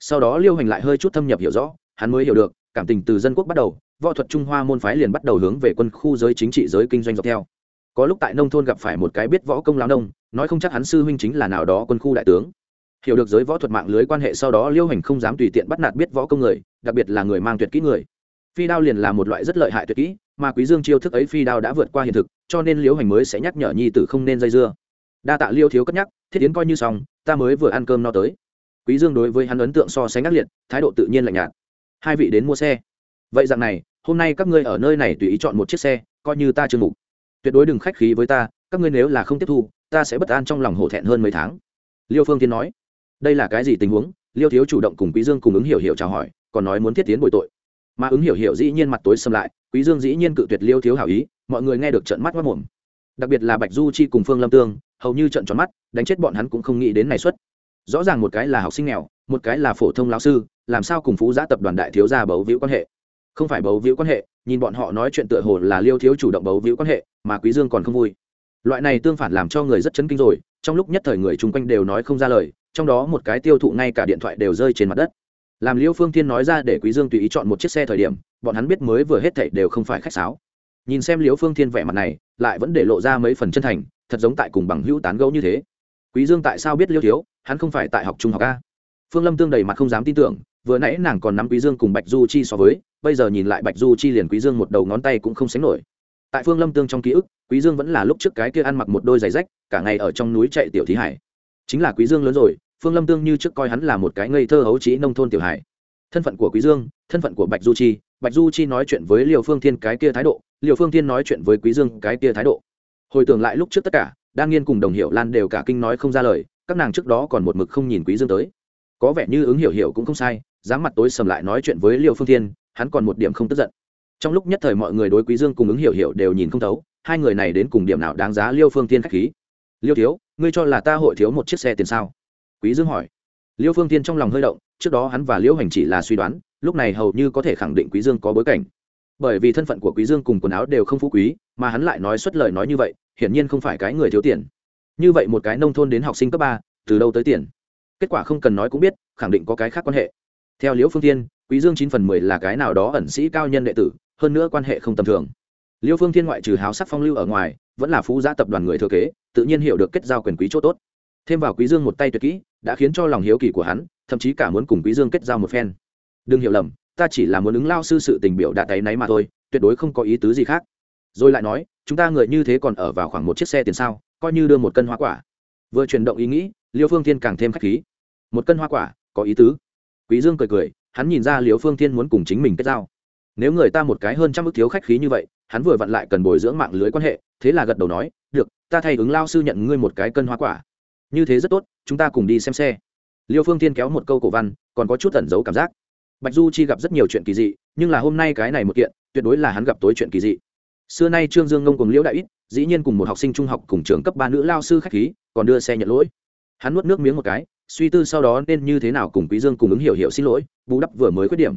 Sau đó liêu hành lại hơi chút thâm nhập hiểu rõ, hắn mới hiểu được, cảm tình từ dân quốc bắt đầu, võ thuật trung hoa môn phái liền bắt đầu hướng về quân khu giới chính trị giới kinh doanh dọc theo. Có lúc tại nông thôn gặp phải một cái biết võ công lao nông, nói không chắc hắn sư huynh chính là nào đó quân khu đại tướng. Hiểu được giới võ thuật mạng lưới quan hệ sau đó liêu hành không dám tùy tiện bắt nạt biết võ công người, đặc biệt là người mang tuyệt kỹ người phi đao liền là một loại rất lợi hại tuyệt kỹ, mà quý dương chiêu thức ấy phi đao đã vượt qua hiện thực, cho nên liễu hành mới sẽ nhắc nhở nhi tử không nên dây dưa. Đa tạ liêu thiếu cất nhắc, thiết yến coi như xong, ta mới vừa ăn cơm no tới. Quý dương đối với hắn ấn tượng so sánh ác liệt, thái độ tự nhiên lạnh nhạt. Hai vị đến mua xe. Vậy dạng này, hôm nay các ngươi ở nơi này tùy ý chọn một chiếc xe, coi như ta chưa mục tuyệt đối đừng khách khí với ta, các ngươi nếu là không tiếp thu, ta sẽ bất an trong lòng hổ thẹn hơn mấy tháng. Liêu phương tiến nói. Đây là cái gì tình huống? Liêu thiếu chủ động cùng quý dương cùng ứng hiểu hiểu chào hỏi, còn nói muốn thiết tiến bồi tội mà ứng hiểu hiểu dĩ nhiên mặt tối xâm lại, quý dương dĩ nhiên cự tuyệt liêu thiếu hảo ý, mọi người nghe được trận mắt mất mồm. Đặc biệt là bạch du chi cùng phương lâm tương, hầu như trận tròn mắt, đánh chết bọn hắn cũng không nghĩ đến này suất. rõ ràng một cái là học sinh nghèo, một cái là phổ thông lão sư, làm sao cùng phú giã tập đoàn đại thiếu gia bấu víu quan hệ? Không phải bấu víu quan hệ, nhìn bọn họ nói chuyện tựa hồ là liêu thiếu chủ động bấu víu quan hệ, mà quý dương còn không vui. Loại này tương phản làm cho người rất chấn kinh rồi, trong lúc nhất thời người chung quanh đều nói không ra lời, trong đó một cái tiêu thụ ngay cả điện thoại đều rơi trên mặt đất làm liêu phương thiên nói ra để quý dương tùy ý chọn một chiếc xe thời điểm, bọn hắn biết mới vừa hết thảy đều không phải khách sáo. Nhìn xem liêu phương thiên vẻ mặt này, lại vẫn để lộ ra mấy phần chân thành, thật giống tại cùng bằng hữu tán gẫu như thế. Quý dương tại sao biết liêu thiếu, hắn không phải tại học trung học a. Phương lâm tương đầy mặt không dám tin tưởng, vừa nãy nàng còn nắm quý dương cùng bạch du chi so với, bây giờ nhìn lại bạch du chi liền quý dương một đầu ngón tay cũng không sánh nổi. Tại phương lâm tương trong ký ức, quý dương vẫn là lúc trước cái kia ăn mặc một đôi giày rách, cả ngày ở trong núi chạy tiểu thí hải. Chính là quý dương lớn rồi phương lâm tương như trước coi hắn là một cái ngây thơ hấu trí nông thôn tiểu hải thân phận của quý dương, thân phận của bạch du chi, bạch du chi nói chuyện với liều phương thiên cái kia thái độ liều phương thiên nói chuyện với quý dương cái kia thái độ. Hồi tưởng lại lúc trước tất cả đan nghiên cùng đồng hiệu lan đều cả kinh nói không ra lời, các nàng trước đó còn một mực không nhìn quý dương tới. Có vẻ như ứng hiểu hiểu cũng không sai, dáng mặt tối sầm lại nói chuyện với liều phương thiên, hắn còn một điểm không tức giận. Trong lúc nhất thời mọi người đối quý dương cùng ứng hiểu hiểu đều nhìn không thấu, hai người này đến cùng điểm nào đáng giá liêu phương thiên khách khí. Liêu thiếu, ngươi cho là ta hội thiếu một chiếc xe tiền sao? Quý dương hỏi. Liêu phương thiên trong lòng hơi động, trước đó hắn và liễu hành chỉ là suy đoán, lúc này hầu như có thể khẳng định quý dương có bối cảnh. Bởi vì thân phận của quý dương cùng quần áo đều không phú quý, mà hắn lại nói xuất lời nói như vậy, hiển nhiên không phải cái người thiếu tiền. Như vậy một cái nông thôn đến học sinh cấp ba, từ đâu tới tiền? Kết quả không cần nói cũng biết, khẳng định có cái khác quan hệ. Theo liễu phương thiên, quý dương chín phần mười là cái nào đó ẩn sĩ cao nhân đệ tử, hơn nữa quan hệ không tầm thường. Liễu phương thiên ngoại trừ háo sắc phong lưu ở ngoài, vẫn là phú gia tập đoàn người thừa kế, tự nhiên hiểu được kết giao quyền quý chỗ tốt. Thêm vào quý dương một tay tuyệt kỹ đã khiến cho lòng hiếu kỳ của hắn, thậm chí cả muốn cùng quý dương kết giao một phen. Đừng hiểu lầm, ta chỉ là muốn ứng lao sư sự tình biểu đạt tay náy mà thôi, tuyệt đối không có ý tứ gì khác. Rồi lại nói, chúng ta người như thế còn ở vào khoảng một chiếc xe tiền sao, coi như đưa một cân hoa quả. Vừa chuyển động ý nghĩ, liêu phương thiên càng thêm khách khí. Một cân hoa quả, có ý tứ. Quý dương cười cười, hắn nhìn ra liêu phương thiên muốn cùng chính mình kết giao. Nếu người ta một cái hơn trăm ức thiếu khách khí như vậy, hắn vừa vặn lại cần bồi dưỡng mạng lưới quan hệ, thế là gật đầu nói, được, ta thay ứng lao sư nhận ngươi một cái cân hoa quả như thế rất tốt, chúng ta cùng đi xem xe. Liêu phương thiên kéo một câu cổ văn, còn có chút tẩn giấu cảm giác. Bạch du chi gặp rất nhiều chuyện kỳ dị, nhưng là hôm nay cái này một kiện, tuyệt đối là hắn gặp tối chuyện kỳ dị. Xưa nay trương dương ngông cùng liễu đại ít, dĩ nhiên cùng một học sinh trung học cùng trường cấp ba nữ lao sư khách khí, còn đưa xe nhận lỗi. Hắn nuốt nước miếng một cái, suy tư sau đó nên như thế nào cùng quý dương cùng ứng hiểu hiểu xin lỗi, bù đắp vừa mới khuyết điểm.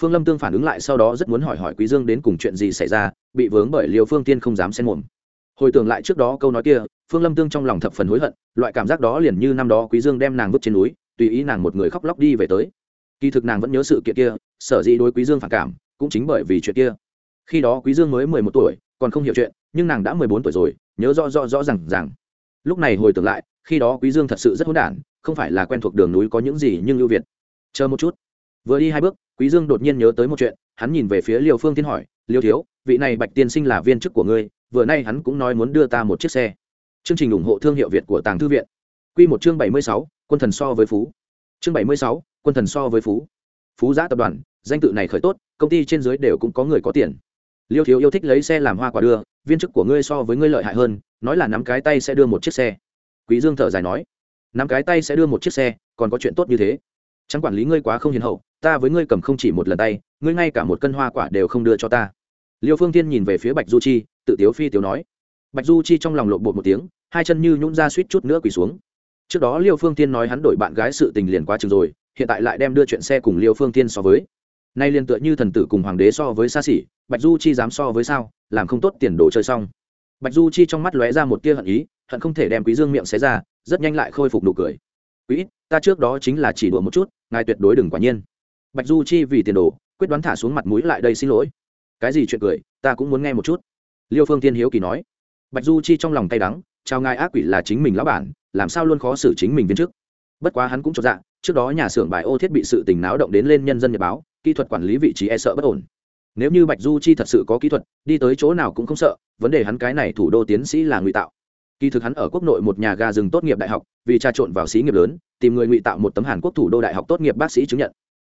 Phương lâm tương phản ứng lại sau đó rất muốn hỏi hỏi quý dương đến cùng chuyện gì xảy ra, bị vướng bởi liều phương tiên không dám xen mồm. Hồi tưởng lại trước đó câu nói kia phương lâm tương trong lòng thập phần hối hận, loại cảm giác đó liền như năm đó quý dương đem nàng vứt trên núi, tùy ý nàng một người khóc lóc đi về tới. Kỳ thực nàng vẫn nhớ sự kiện kia, sở dĩ đối quý dương phản cảm, cũng chính bởi vì chuyện kia. Khi đó quý dương mới mười một tuổi, còn không hiểu chuyện, nhưng nàng đã mười bốn tuổi rồi, nhớ rõ rõ rõ rằng rằng lúc này hồi tưởng lại, khi đó quý dương thật sự rất hỗn đản, không phải là quen thuộc đường núi có những gì nhưng ưu việt. Chờ một chút. Vừa đi hai bước, quý dương đột nhiên nhớ tới một chuyện, hắn nhìn về phía liêu phương tiên hỏi, liêu thiếu, vị này bạch tiên sinh là viên chức của ngươi, vừa nay hắn cũng nói muốn đưa ta một chiếc xe chương trình ủng hộ thương hiệu việt của tàng thư viện. Quy một chương bảy mươi sáu, quân thần so với phú. Chương bảy mươi sáu, quân thần so với phú. Phú Giá tập đoàn danh tự này khởi tốt công ty trên dưới đều cũng có người có tiền. Liêu thiếu yêu thích lấy xe làm hoa quả đưa viên chức của ngươi so với ngươi lợi hại hơn nói là nắm cái tay sẽ đưa một chiếc xe. Quý dương thở dài nói nắm cái tay sẽ đưa một chiếc xe còn có chuyện tốt như thế. Chẳng quản lý ngươi quá không hiền hậu ta với ngươi cầm không chỉ một lần tay ngươi ngay cả một cân hoa quả đều không đưa cho ta. Liêu phương Thiên nhìn về phía bạch du chi tự tiếu phi tiếu nói bạch du chi trong lòng lộn bột một tiếng, hai chân như nhún ra suýt chút nữa quỳ xuống. Trước đó liêu phương tiên nói hắn đổi bạn gái sự tình liền quá chừng rồi, hiện tại lại đem đưa chuyện xe cùng liêu phương tiên so với. Nay liền tựa như thần tử cùng hoàng đế so với xa xỉ, bạch du chi dám so với sao, làm không tốt tiền đồ chơi xong. Bạch du chi trong mắt lóe ra một tia hận ý, hận không thể đem quý dương miệng xé ra, rất nhanh lại khôi phục nụ cười. Quý, ta trước đó chính là chỉ đùa một chút, ngài tuyệt đối đừng quả nhiên. Bạch du chi vì tiền đồ, quyết đoán thả xuống mặt mũi lại đây xin lỗi. Cái gì chuyện cười, ta cũng muốn nghe một chút. Liêu phương tiên hiếu kỳ nói bạch du chi trong lòng cay đắng, chào ngài ác quỷ là chính mình lão bản, làm sao luôn khó xử chính mình viên chức? Bất quá hắn cũng cho dạ trước đó nhà xưởng bài ô thiết bị sự tình náo động đến lên nhân dân nhật báo, kỹ thuật quản lý vị trí e sợ bất ổn. Nếu như bạch du chi thật sự có kỹ thuật, đi tới chỗ nào cũng không sợ, vấn đề hắn cái này thủ đô tiến sĩ là ngụy tạo. Kỳ thực hắn ở quốc nội một nhà ga rừng tốt nghiệp đại học, vì trà trộn vào xí nghiệp lớn, tìm người ngụy tạo một tấm hàn quốc thủ đô đại học tốt nghiệp bác sĩ chứng nhận.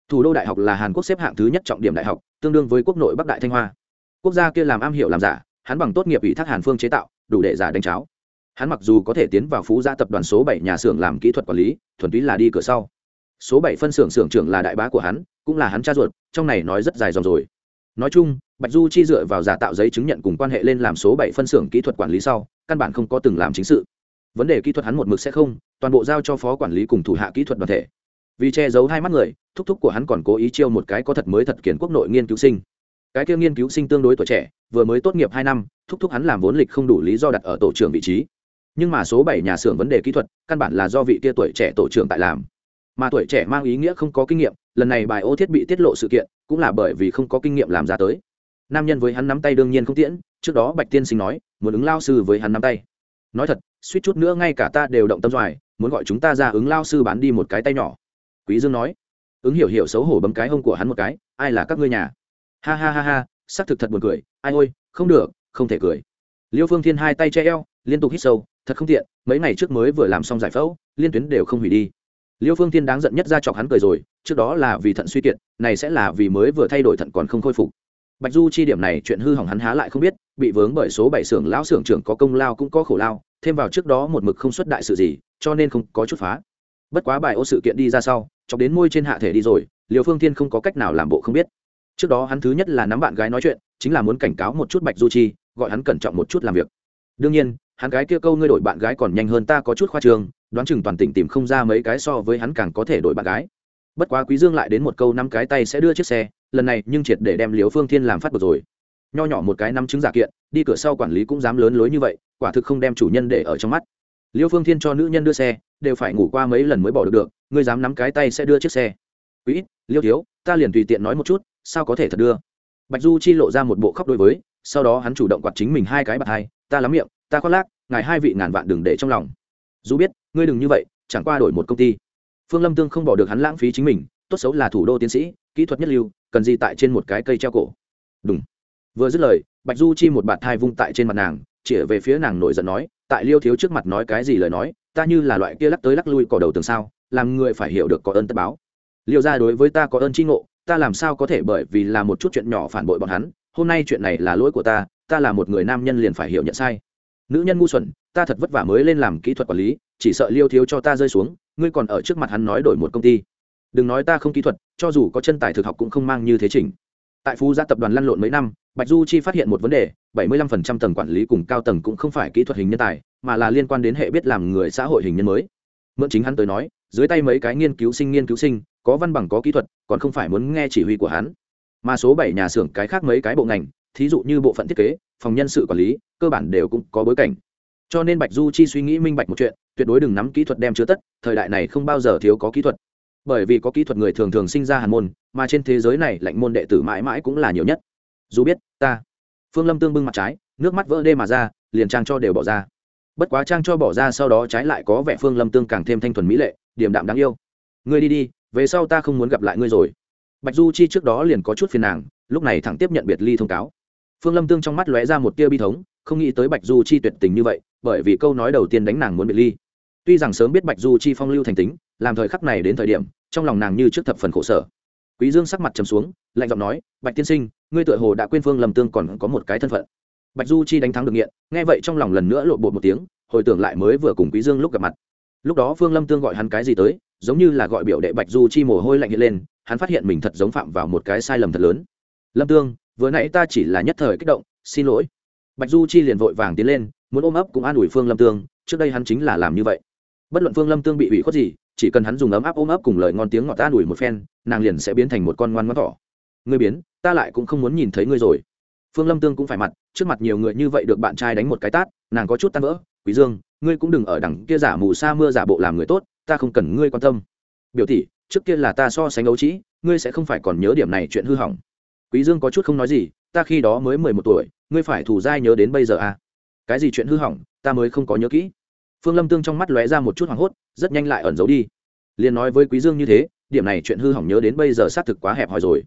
Thủ đô đại học là hàn quốc xếp hạng thứ nhất trọng điểm đại học, tương đương với quốc nội bắc đại thanh hoa. Quốc gia kia làm am hiểu làm giả hắn bằng tốt nghiệp ủy thác hàn phương chế tạo, đủ để giả đánh cháo. Hắn mặc dù có thể tiến vào phú gia tập đoàn số bảy nhà xưởng làm kỹ thuật quản lý, thuần túy là đi cửa sau. Số bảy phân xưởng xưởng trưởng là đại bá của hắn, cũng là hắn cha ruột, trong này nói rất dài dòng rồi. Nói chung, bạch du chi dựa vào giả tạo giấy chứng nhận cùng quan hệ lên làm số bảy phân xưởng kỹ thuật quản lý sau, căn bản không có từng làm chính sự. Vấn đề kỹ thuật hắn một mực sẽ không, toàn bộ giao cho phó quản lý cùng thủ hạ kỹ thuật đoàn thể. Vì che giấu hai mắt người, thúc thúc của hắn còn cố ý chiêu một cái có thật mới thật kiến quốc nội nghiên cứu sinh cái kia nghiên cứu sinh tương đối tuổi trẻ, vừa mới tốt nghiệp hai năm, thúc thúc hắn làm vốn lịch không đủ lý do đặt ở tổ trưởng vị trí. Nhưng mà số bảy nhà xưởng vấn đề kỹ thuật, căn bản là do vị kia tuổi trẻ tổ trưởng tại làm. Mà tuổi trẻ mang ý nghĩa không có kinh nghiệm, lần này bài ô thiết bị tiết lộ sự kiện, cũng là bởi vì không có kinh nghiệm làm ra tới. Nam nhân với hắn nắm tay đương nhiên không tiễn, trước đó bạch tiên sinh nói, muốn ứng lao sư với hắn nắm tay. Nói thật, suýt chút nữa ngay cả ta đều động tâm doài, muốn gọi chúng ta ra ứng lao sư bán đi một cái tay nhỏ. Quý dương nói, ứng hiểu hiểu xấu hổ bấm cái hông của hắn một cái, ai là các ngươi nhà? Ha ha ha ha, xác thực thật buồn cười. Ai ôi, không được, không thể cười. Liêu phương thiên hai tay che eo, liên tục hít sâu, thật không tiện, mấy ngày trước mới vừa làm xong giải phẫu, liên tuyến đều không hủy đi. Liêu phương thiên đáng giận nhất ra chọc hắn cười rồi, trước đó là vì thận suy kiệt, này sẽ là vì mới vừa thay đổi thận còn không khôi phục. Bạch du chi điểm này chuyện hư hỏng hắn há lại không biết, bị vướng bởi số bảy xưởng lão xưởng trưởng có công lao cũng có khổ lao, thêm vào trước đó một mực không xuất đại sự gì, cho nên không có chút phá. Bất quá bài ô sự kiện đi ra sau, chọc đến môi trên hạ thể đi rồi liều phương thiên không có cách nào làm bộ không biết trước đó hắn thứ nhất là nắm bạn gái nói chuyện, chính là muốn cảnh cáo một chút bạch du chi, gọi hắn cẩn trọng một chút làm việc. Đương nhiên, hắn gái kia câu ngươi đổi bạn gái còn nhanh hơn ta có chút khoa trường đoán chừng toàn tỉnh tìm không ra mấy cái so với hắn càng có thể đổi bạn gái. Bất quá quý dương lại đến một câu năm cái tay sẽ đưa chiếc xe, lần này nhưng triệt để đem liều phương thiên làm phát bực rồi. Nho nhỏ một cái năm chứng giả kiện, đi cửa sau quản lý cũng dám lớn lối như vậy, quả thực không đem chủ nhân để ở trong mắt. Liêu phương thiên cho nữ nhân đưa xe, đều phải ngủ qua mấy lần mới bỏ được được, ngươi dám nắm cái tay sẽ đưa chiếc xe. Quý liêu thiếu, ta liền tùy tiện nói một chút sao có thể thật đưa? Bạch du chi lộ ra một bộ khóc đối với, sau đó hắn chủ động quạt chính mình hai cái bạc hai, ta lắm miệng, ta khoác lác, ngài hai vị ngàn vạn đừng để trong lòng. Dù biết, ngươi đừng như vậy, chẳng qua đổi một công ty. Phương lâm tương không bỏ được hắn lãng phí chính mình, tốt xấu là thủ đô tiến sĩ, kỹ thuật nhất lưu, cần gì tại trên một cái cây treo cổ. Đúng vừa dứt lời, bạch du chi một bạt thai vung tại trên mặt nàng, chĩa về phía nàng nổi giận nói, tại liêu thiếu trước mặt nói cái gì lời nói, ta như là loại kia lắc tới lắc lui cỏ đầu tường sao, làm người phải hiểu được có ơn tất báo. Liêu ra đối với ta có ơn tri ngộ ta làm sao có thể bởi vì là một chút chuyện nhỏ phản bội bọn hắn, hôm nay chuyện này là lỗi của ta ta là một người nam nhân liền phải hiểu nhận sai. Nữ nhân ngu xuẩn, ta thật vất vả mới lên làm kỹ thuật quản lý, chỉ sợ liêu thiếu cho ta rơi xuống, ngươi còn ở trước mặt hắn nói đổi một công ty. Đừng nói ta không kỹ thuật, cho dù có chân tài thực học cũng không mang như thế trình tại phú gia tập đoàn lăn lộn mấy năm, bạch du chi phát hiện một vấn đề 75% tầng quản lý cùng cao tầng cũng không phải kỹ thuật hình nhân tài, mà là liên quan đến hệ biết làm người xã hội hình nhân mới. Mượn chính hắn tới nói, dưới tay mấy cái nghiên cứu sinh nghiên cứu sinh có văn bằng có kỹ thuật, còn không phải muốn nghe chỉ huy của hắn. Mà số bảy nhà xưởng cái khác mấy cái bộ ngành, thí dụ như bộ phận thiết kế, phòng nhân sự quản lý, cơ bản đều cũng có bối cảnh. Cho nên bạch du chi suy nghĩ minh bạch một chuyện, tuyệt đối đừng nắm kỹ thuật đem chứa tất, thời đại này không bao giờ thiếu có kỹ thuật. Bởi vì có kỹ thuật người thường thường sinh ra hàn môn, mà trên thế giới này lạnh môn đệ tử mãi mãi cũng là nhiều nhất. Dù biết, ta, phương lâm tương bưng mặt trái, nước mắt vỡ đê mà ra, liền trang cho đều bỏ ra. Bất quá trang cho bỏ ra sau đó trái lại có vẻ phương lâm tương càng thêm thanh thuần mỹ lệ điểm đạm đáng yêu. Ngươi đi đi về sau ta không muốn gặp lại ngươi rồi. Bạch du chi trước đó liền có chút phiền nàng, lúc này thẳng tiếp nhận biệt ly thông cáo. Phương lâm tương trong mắt lóe ra một tia bi thống, không nghĩ tới bạch du chi tuyệt tình như vậy, bởi vì câu nói đầu tiên đánh nàng muốn biệt ly. Tuy rằng sớm biết bạch du chi phong lưu thành tính, làm thời khắc này đến thời điểm, trong lòng nàng như trước thập phần khổ sở. Quý dương sắc mặt trầm xuống, lạnh giọng nói, bạch tiên sinh, ngươi tựa hồ đã quên phương lâm tương còn có một cái thân phận. Bạch du chi đánh thắng được nghiện, nghe vậy trong lòng lần nữa lộ bột một tiếng, hồi tưởng lại mới vừa cùng quý dương lúc gặp mặt. Lúc đó phương lâm tương gọi hắn cái gì tới giống như là gọi biểu đệ bạch du chi mồ hôi lạnh hiện lên, hắn phát hiện mình thật giống phạm vào một cái sai lầm thật lớn. Lâm tương, vừa nãy ta chỉ là nhất thời kích động, xin lỗi. Bạch du chi liền vội vàng tiến lên, muốn ôm ấp cũng an ủi phương lâm tương, trước đây hắn chính là làm như vậy. Bất luận phương lâm tương bị ủy khuất gì, chỉ cần hắn dùng ấm áp ôm ấp cùng lời ngon tiếng ngọt ta đuổi một phen, nàng liền sẽ biến thành một con ngoan ngoãn thỏ. Ngươi biến, ta lại cũng không muốn nhìn thấy ngươi rồi. Phương lâm tương cũng phải mặt, trước mặt nhiều người như vậy được bạn trai đánh một cái tát, nàng có chút tan vỡ. Quý dương, ngươi cũng đừng ở đằng kia giả mù sa mưa giả bộ làm người tốt ta không cần ngươi quan tâm. Biểu tỷ, trước kia là ta so sánh ấu trĩ, ngươi sẽ không phải còn nhớ điểm này chuyện hư hỏng. Quý dương có chút không nói gì, ta khi đó mới mười một tuổi, ngươi phải thủ giai nhớ đến bây giờ à? Cái gì chuyện hư hỏng, ta mới không có nhớ kỹ. Phương lâm tương trong mắt lóe ra một chút hoảng hốt, rất nhanh lại ẩn giấu đi. Liền nói với quý dương như thế, điểm này chuyện hư hỏng nhớ đến bây giờ xác thực quá hẹp hòi rồi.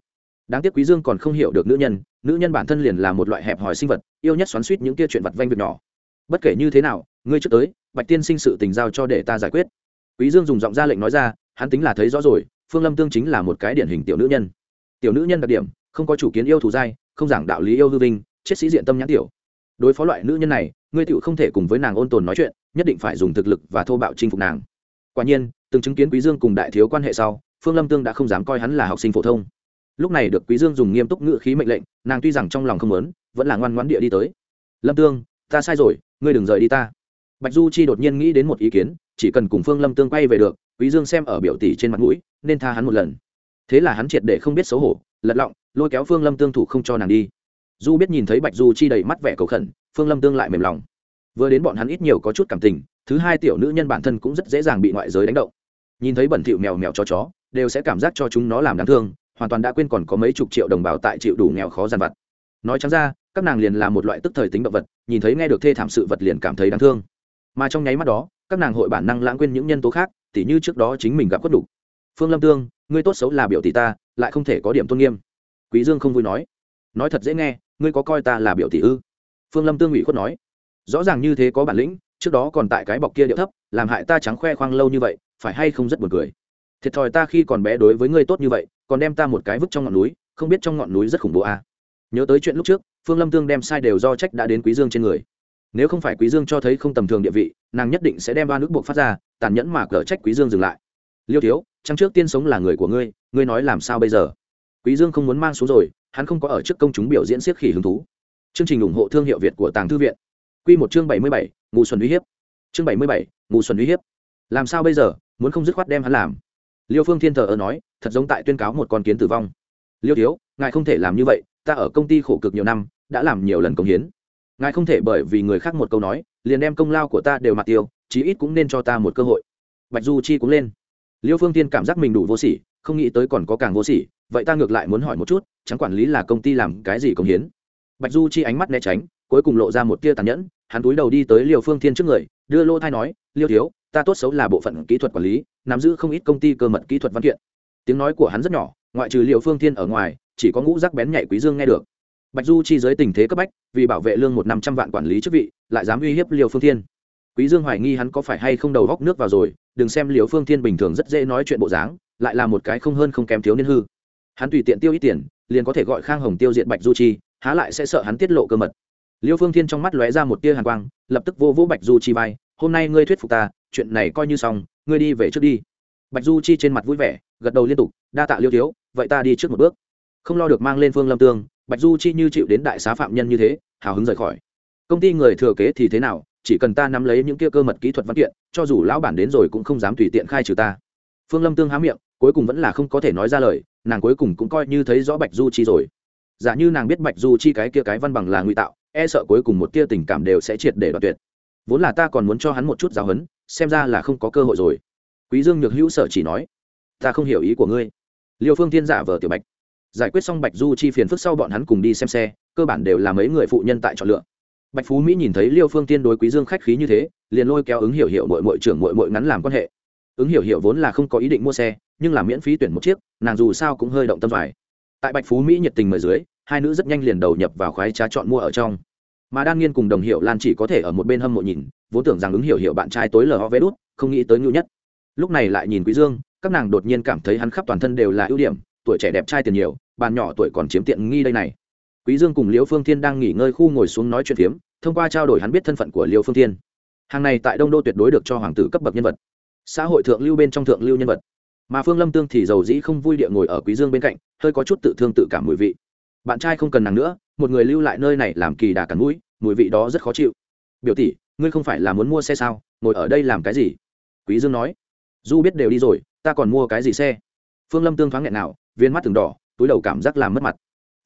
Đáng tiếc quý dương còn không hiểu được nữ nhân nữ nhân bản thân liền là một loại hẹp hòi sinh vật, yêu nhất xoắn xuýt những kia chuyện vặt vanh việc nhỏ. Bất kể như thế nào, ngươi trước tới, bạch tiên sinh sự tình giao cho để ta giải quyết quý dương dùng giọng ra lệnh nói ra, hắn tính là thấy rõ rồi, phương lâm tương chính là một cái điển hình tiểu nữ nhân. Tiểu nữ nhân đặc điểm, không có chủ kiến yêu thù dai, không giảng đạo lý yêu hư vinh, chết sĩ diện tâm nhãn tiểu. Đối phó loại nữ nhân này, ngươi tiểu không thể cùng với nàng ôn tồn nói chuyện, nhất định phải dùng thực lực và thô bạo chinh phục nàng. Quả nhiên, từng chứng kiến quý dương cùng đại thiếu quan hệ sau, phương lâm tương đã không dám coi hắn là học sinh phổ thông. Lúc này được quý dương dùng nghiêm túc ngữ khí mệnh lệnh, nàng tuy rằng trong lòng không muốn, vẫn là ngoan ngoãn địa đi tới. Lâm tương, ta sai rồi, ngươi đừng rời đi ta bạch du chi đột nhiên nghĩ đến một ý kiến, chỉ cần cùng phương lâm tương quay về được, quý dương xem ở biểu tỷ trên mặt mũi, nên tha hắn một lần. Thế là hắn triệt để không biết xấu hổ, lật lọng, lôi kéo phương lâm tương thủ không cho nàng đi. Du biết nhìn thấy bạch du chi đầy mắt vẻ cầu khẩn, phương lâm tương lại mềm lòng. Vừa đến bọn hắn ít nhiều có chút cảm tình, thứ hai tiểu nữ nhân bản thân cũng rất dễ dàng bị ngoại giới đánh động. Nhìn thấy bẩn thỉu mèo mèo cho chó, đều sẽ cảm giác cho chúng nó làm đáng thương, hoàn toàn đã quên còn có mấy chục triệu đồng bào tại chịu đủ nghèo khó gian vặt. Nói chẳng ra, các nàng liền là một loại tức thời tính động vật, nhìn thấy nghe được thê thảm sự vật liền cảm thấy đáng thương mà trong nháy mắt đó, các nàng hội bản năng lãng quên những nhân tố khác, tỉ như trước đó chính mình gặp khuất đủ phương lâm tương, ngươi tốt xấu là biểu tỷ ta, lại không thể có điểm tôn nghiêm. Quý dương không vui nói. Nói thật dễ nghe, ngươi có coi ta là biểu tỷ ư? Phương lâm tương ủy khuất nói. Rõ ràng như thế có bản lĩnh, trước đó còn tại cái bọc kia điệu thấp, làm hại ta trắng khoe khoang lâu như vậy, phải hay không rất buồn cười. Thiệt thòi ta khi còn bé đối với ngươi tốt như vậy, còn đem ta một cái vứt trong ngọn núi, không biết trong ngọn núi rất khủng bố à. nhớ tới chuyện lúc trước, phương lâm tương đem sai đều do trách đã đến quý dương trên người nếu không phải quý dương cho thấy không tầm thường địa vị nàng nhất định sẽ đem ba nước buộc phát ra tàn nhẫn mà cở trách quý dương dừng lại. Liêu thiếu trăng trước tiên sống là người của ngươi ngươi nói làm sao bây giờ? Quý dương không muốn mang xuống rồi hắn không có ở trước công chúng biểu diễn siết khỉ hứng thú. Chương trình ủng hộ thương hiệu việt của tàng thư viện. Quy một chương bảy mươi bảy, ngụ xuân uy hiếp. Chương bảy mươi bảy, ngụ xuân uy hiếp. Làm sao bây giờ muốn không dứt khoát đem hắn làm? Liêu phương thiên thờ ơ nói thật giống tại tuyên cáo một con kiến tử vong. Liêu thiếu ngài không thể làm như vậy ta ở công ty khổ cực nhiều năm đã làm nhiều lần công hiến ngài không thể bởi vì người khác một câu nói, liền đem công lao của ta đều mặt tiêu, chí ít cũng nên cho ta một cơ hội. Bạch du chi cũng lên. Liêu phương tiên cảm giác mình đủ vô sỉ, không nghĩ tới còn có càng vô sỉ, vậy ta ngược lại muốn hỏi một chút, chẳng quản lý là công ty làm cái gì công hiến. Bạch du chi ánh mắt né tránh, cuối cùng lộ ra một tia tàn nhẫn, hắn túi đầu đi tới liêu phương thiên trước người, đưa lô thai nói, liêu thiếu, ta tốt xấu là bộ phận kỹ thuật quản lý, nắm giữ không ít công ty cơ mật kỹ thuật văn kiện. Tiếng nói của hắn rất nhỏ, ngoại trừ liêu phương thiên ở ngoài, chỉ có ngũ rắc bén nhạy quý dương nghe được bạch du chi giới tình thế cấp bách, vì bảo vệ lương một năm trăm vạn quản lý chức vị, lại dám uy hiếp liêu phương thiên. Quý dương hoài nghi hắn có phải hay không đầu góc nước vào rồi, đừng xem liêu phương thiên bình thường rất dễ nói chuyện bộ dáng, lại là một cái không hơn không kém thiếu niên hư. Hắn tùy tiện tiêu ít tiền, liền có thể gọi khang hồng tiêu diệt bạch du chi, há lại sẽ sợ hắn tiết lộ cơ mật. Liêu phương thiên trong mắt lóe ra một tia hàn quang, lập tức vô vũ bạch du chi vai, hôm nay ngươi thuyết phục ta, chuyện này coi như xong, ngươi đi về trước đi. Bạch du chi trên mặt vui vẻ, gật đầu liên tục, đa tạ liêu thiếu, vậy ta đi trước một bước. Không lo được mang lên phương lâm tương bạch du chi như chịu đến đại xá phạm nhân như thế, hào hứng rời khỏi. Công ty người thừa kế thì thế nào, chỉ cần ta nắm lấy những kia cơ mật kỹ thuật văn kiện, cho dù lão bản đến rồi cũng không dám tùy tiện khai trừ ta. Phương lâm tương há miệng, cuối cùng vẫn là không có thể nói ra lời, nàng cuối cùng cũng coi như thấy rõ bạch du chi rồi. Giả như nàng biết bạch du chi cái kia cái văn bằng là ngụy tạo e sợ cuối cùng một tia tình cảm đều sẽ triệt để đoạt tuyệt. Vốn là ta còn muốn cho hắn một chút giáo hấn xem ra là không có cơ hội rồi. Quý dương nhược hữu sở chỉ nói, ta không hiểu ý của ngươi. Liêu phương Thiên giả vờ tiểu bạch giải quyết xong bạch du chi phiền phức sau bọn hắn cùng đi xem xe, cơ bản đều là mấy người phụ nhân tại chọn lựa. Bạch phú mỹ nhìn thấy liêu phương tiên đối quý dương khách khí như thế, liền lôi kéo ứng hiểu hiểu mội mội trưởng mội mội ngắn làm quan hệ. Ứng hiểu hiểu vốn là không có ý định mua xe, nhưng là miễn phí tuyển một chiếc, nàng dù sao cũng hơi động tâm vải tại bạch phú mỹ nhiệt tình mời dưới, hai nữ rất nhanh liền đầu nhập vào khoái trá chọn mua ở trong. Mà đan nghiên cùng đồng hiệu lan chỉ có thể ở một bên hâm mộ nhìn, vốn tưởng rằng ứng hiểu hiểu bạn trai tối lờ ho vé đút, không nghĩ tới ngưu nhất. Lúc này lại nhìn quý dương, các nàng đột nhiên cảm thấy hắn khắp toàn thân đều là ưu điểm tuổi trẻ đẹp trai tiền nhiều bàn nhỏ tuổi còn chiếm tiện nghi đây này. Quý dương cùng liễu phương thiên đang nghỉ ngơi khu ngồi xuống nói chuyện phiếm, thông qua trao đổi hắn biết thân phận của liễu phương thiên. Hàng này tại đông đô tuyệt đối được cho hoàng tử cấp bậc nhân vật. Xã hội thượng lưu bên trong thượng lưu nhân vật. Mà phương lâm tương thì giàu dĩ không vui địa ngồi ở quý dương bên cạnh, hơi có chút tự thương tự cảm mùi vị. Bạn trai không cần nàng nữa, một người lưu lại nơi này làm kỳ đà cắn mũi, mùi vị đó rất khó chịu. Biểu tỷ, ngươi không phải là muốn mua xe sao? Ngồi ở đây làm cái gì? Quý dương nói. Du biết đều đi rồi, ta còn mua cái gì xe? Phương lâm tương thoáng nghẹn nào viên mắt từng đỏ, túi đầu cảm giác làm mất mặt.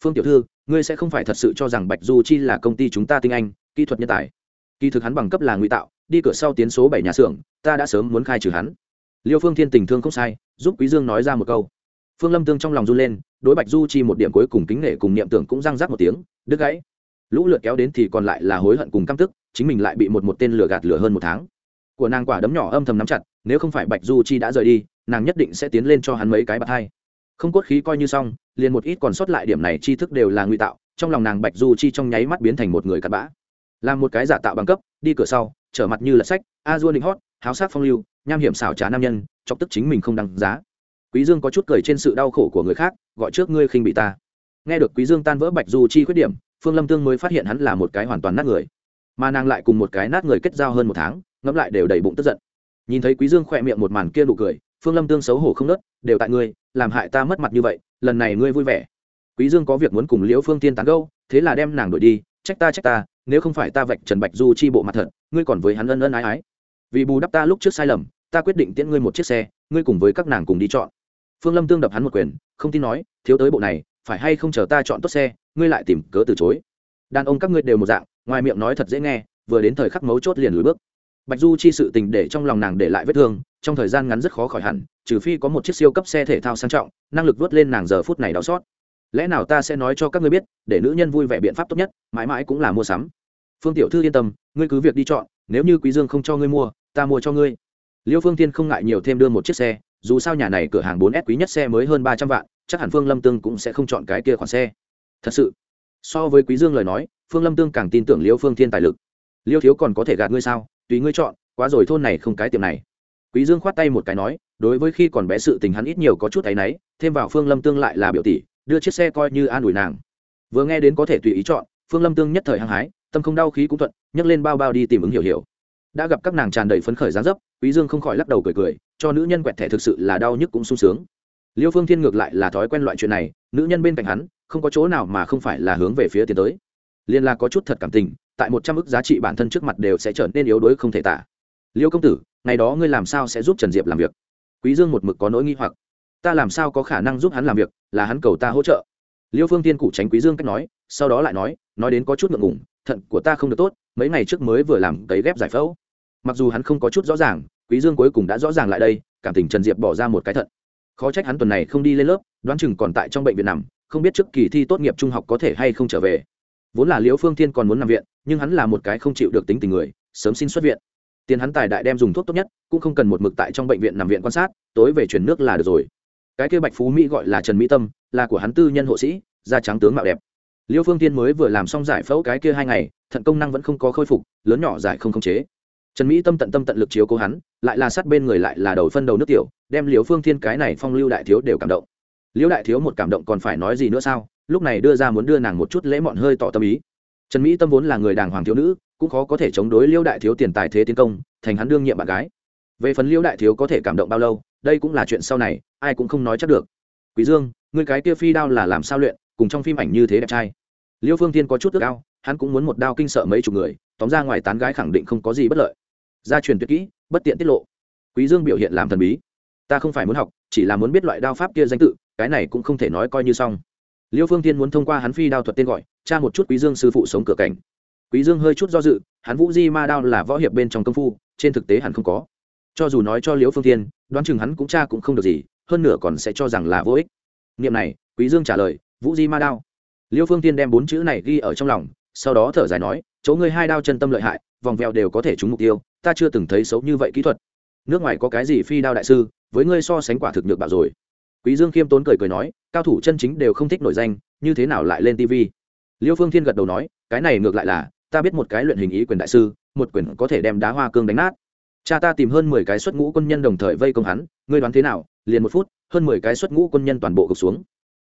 Phương tiểu thư, ngươi sẽ không phải thật sự cho rằng bạch du chi là công ty chúng ta tinh anh, kỹ thuật nhân tài. Kỳ thực hắn bằng cấp là ngụy tạo, đi cửa sau tiến số bảy nhà xưởng, ta đã sớm muốn khai trừ hắn. Liêu phương thiên tình thương không sai, giúp quý dương nói ra một câu. Phương lâm tương trong lòng run lên, đối bạch du chi một điểm cuối cùng kính nể cùng niệm tưởng cũng răng rắc một tiếng, đứt gãy. Lũ lượt kéo đến thì còn lại là hối hận cùng căm tức, chính mình lại bị một một tên lừa gạt lừa hơn một tháng. Của nàng quả đấm nhỏ âm thầm nắm chặt, nếu không phải bạch du chi đã rời đi, nàng nhất định sẽ tiến lên cho hắn mấy cái bạc hai không cốt khí coi như xong, liền một ít còn sót lại điểm này tri thức đều là nguy tạo, trong lòng nàng bạch du chi trong nháy mắt biến thành một người cặn bã. Làm một cái giả tạo bằng cấp, đi cửa sau, trở mặt như là sách, a dua định hót, háo sát phong lưu, nham hiểm xảo trá nam nhân, chọc tức chính mình không đăng giá. Quý dương có chút cười trên sự đau khổ của người khác, gọi trước ngươi khinh bị ta. Nghe được quý dương tan vỡ bạch du chi khuyết điểm, phương lâm tương mới phát hiện hắn là một cái hoàn toàn nát người. Mà nàng lại cùng một cái nát người kết giao hơn một tháng, ngẫm lại đều đầy bụng tức giận. Nhìn thấy quý dương khỏe miệng một màn kia nụ cười, phương lâm tương xấu hổ không nớt, đều tại ngươi làm hại ta mất mặt như vậy, lần này ngươi vui vẻ. Quý dương có việc muốn cùng liễu phương tiên tán gẫu, thế là đem nàng đuổi đi, trách ta trách ta, nếu không phải ta vạch trần bạch du chi bộ mặt thật, ngươi còn với hắn ân ân ái ái. Vì bù đắp ta lúc trước sai lầm, ta quyết định tiễn ngươi một chiếc xe, ngươi cùng với các nàng cùng đi chọn. Phương lâm tương đập hắn một quyền, không tin nói, thiếu tới bộ này, phải hay không chờ ta chọn tốt xe, ngươi lại tìm cớ từ chối. Đàn ông các ngươi đều một dạng, ngoài miệng nói thật dễ nghe, vừa đến thời khắc mấu chốt liền lùi bước bạch du chi sự tình để trong lòng nàng để lại vết thương, trong thời gian ngắn rất khó khỏi hẳn, trừ phi có một chiếc siêu cấp xe thể thao sang trọng, năng lực vớt lên nàng giờ phút này đau xót. Lẽ nào ta sẽ nói cho các ngươi biết, để nữ nhân vui vẻ biện pháp tốt nhất, mãi mãi cũng là mua sắm. Phương tiểu thư yên tâm, ngươi cứ việc đi chọn, nếu như quý dương không cho ngươi mua, ta mua cho ngươi. Liêu phương tiên không ngại nhiều thêm đưa một chiếc xe, dù sao nhà này cửa hàng 4S quý nhất xe mới hơn ba trăm vạn, chắc hẳn phương lâm tương cũng sẽ không chọn cái kia khoản xe. Thật sự, so với quý dương lời nói, phương lâm tương càng tin tưởng liêu phương thiên tài lực. Liêu thiếu còn có thể gạt ngươi sao? Tùy ngươi chọn, quá rồi thôn này không cái tiệm này. Quý dương khoát tay một cái nói, đối với khi còn bé sự tình hắn ít nhiều có chút thấy nấy thêm vào phương lâm tương lại là biểu tỷ, đưa chiếc xe coi như an ủi nàng. Vừa nghe đến có thể tùy ý chọn, phương lâm tương nhất thời hăng hái, tâm không đau khí cũng thuận, nhấc lên bao bao đi tìm ứng hiểu hiểu. Đã gặp các nàng tràn đầy phấn khởi dáng dấp, quý dương không khỏi lắc đầu cười cười, cho nữ nhân quẹt thẻ thực sự là đau nhức cũng sung sướng. Liêu phương thiên ngược lại là thói quen loại chuyện này, nữ nhân bên cạnh hắn, không có chỗ nào mà không phải là hướng về phía tiến tới. Liên là có chút thật cảm tình tại một trăm ức giá trị bản thân trước mặt đều sẽ trở nên yếu đuối không thể tả. Liêu công tử, ngày đó ngươi làm sao sẽ giúp trần diệp làm việc? Quý dương một mực có nỗi nghi hoặc. Ta làm sao có khả năng giúp hắn làm việc, là hắn cầu ta hỗ trợ. Liêu phương tiên cụ tránh quý dương cách nói, sau đó lại nói nói đến có chút ngượng ngùng, thận của ta không được tốt, mấy ngày trước mới vừa làm cấy ghép giải phẫu. Mặc dù hắn không có chút rõ ràng, quý dương cuối cùng đã rõ ràng lại đây, cảm tình trần diệp bỏ ra một cái thận. Khó trách hắn tuần này không đi lên lớp, đoán chừng còn tại trong bệnh viện nằm, không biết trước kỳ thi tốt nghiệp trung học có thể hay không trở về vốn là liễu phương thiên còn muốn nằm viện, nhưng hắn là một cái không chịu được tính tình người, sớm xin xuất viện. Tiền hắn tài đại đem dùng thuốc tốt nhất, cũng không cần một mực tại trong bệnh viện nằm viện quan sát, tối về chuyển nước là được rồi. Cái kia bạch phú mỹ gọi là trần mỹ tâm, là của hắn tư nhân hộ sĩ, da trắng tướng mạo đẹp. Liêu phương tiên mới vừa làm xong giải phẫu cái kia hai ngày, thận công năng vẫn không có khôi phục, lớn nhỏ giải không khống chế. Trần mỹ tâm tận tâm tận lực chiếu cố hắn, lại là sát bên người lại là đầu phân đầu nước tiểu, đem liều phương thiên cái này phong lưu đại thiếu đều cảm động. Liễu đại thiếu một cảm động còn phải nói gì nữa sao? Lúc này đưa ra muốn đưa nàng một chút lễ mọn hơi tỏ tâm ý. Trần mỹ tâm vốn là người đàng hoàng thiếu nữ, cũng khó có thể chống đối liêu đại thiếu tiền tài thế tiến công, thành hắn đương nhiệm bạn gái. Về phần liêu đại thiếu có thể cảm động bao lâu, đây cũng là chuyện sau này, ai cũng không nói chắc được. Quý dương ngươi cái kia phi đao là làm sao luyện, cùng trong phim ảnh như thế đẹp trai. Liêu phương tiên có chút ước ao, hắn cũng muốn một đao kinh sợ mấy chục người, tóm ra ngoài tán gái khẳng định không có gì bất lợi. Gia truyền tuyệt kỹ, bất tiện tiết lộ. Quý dương biểu hiện làm thần bí. Ta không phải muốn học, chỉ là muốn biết loại đao pháp kia danh tự, cái này cũng không thể nói coi như xong liêu phương tiên muốn thông qua hắn phi đao thuật tên gọi, tra một chút quý dương sư phụ sống cửa cảnh. Quý dương hơi chút do dự, hắn vũ di ma đao là võ hiệp bên trong công phu, trên thực tế hẳn không có. Cho dù nói cho liêu phương tiên đoán chừng hắn cũng tra cũng không được gì, hơn nửa còn sẽ cho rằng là vô ích. Niệm này, quý dương trả lời, vũ di ma đao. Liêu phương tiên đem bốn chữ này ghi ở trong lòng, sau đó thở dài nói, chỗ ngươi hai đao chân tâm lợi hại, vòng vèo đều có thể trúng mục tiêu, ta chưa từng thấy xấu như vậy kỹ thuật. Nước ngoài có cái gì phi đao đại sư, với ngươi so sánh quả thực nhược bạo rồi quý dương khiêm tốn cười cười nói, cao thủ chân chính đều không thích nổi danh, như thế nào lại lên tv liêu phương thiên gật đầu nói, cái này ngược lại là, ta biết một cái luyện hình ý quyền đại sư, một quyền có thể đem đá hoa cương đánh nát. Cha ta tìm hơn mười cái xuất ngũ quân nhân đồng thời vây công hắn, ngươi đoán thế nào? Liền một phút, hơn mười cái xuất ngũ quân nhân toàn bộ gục xuống.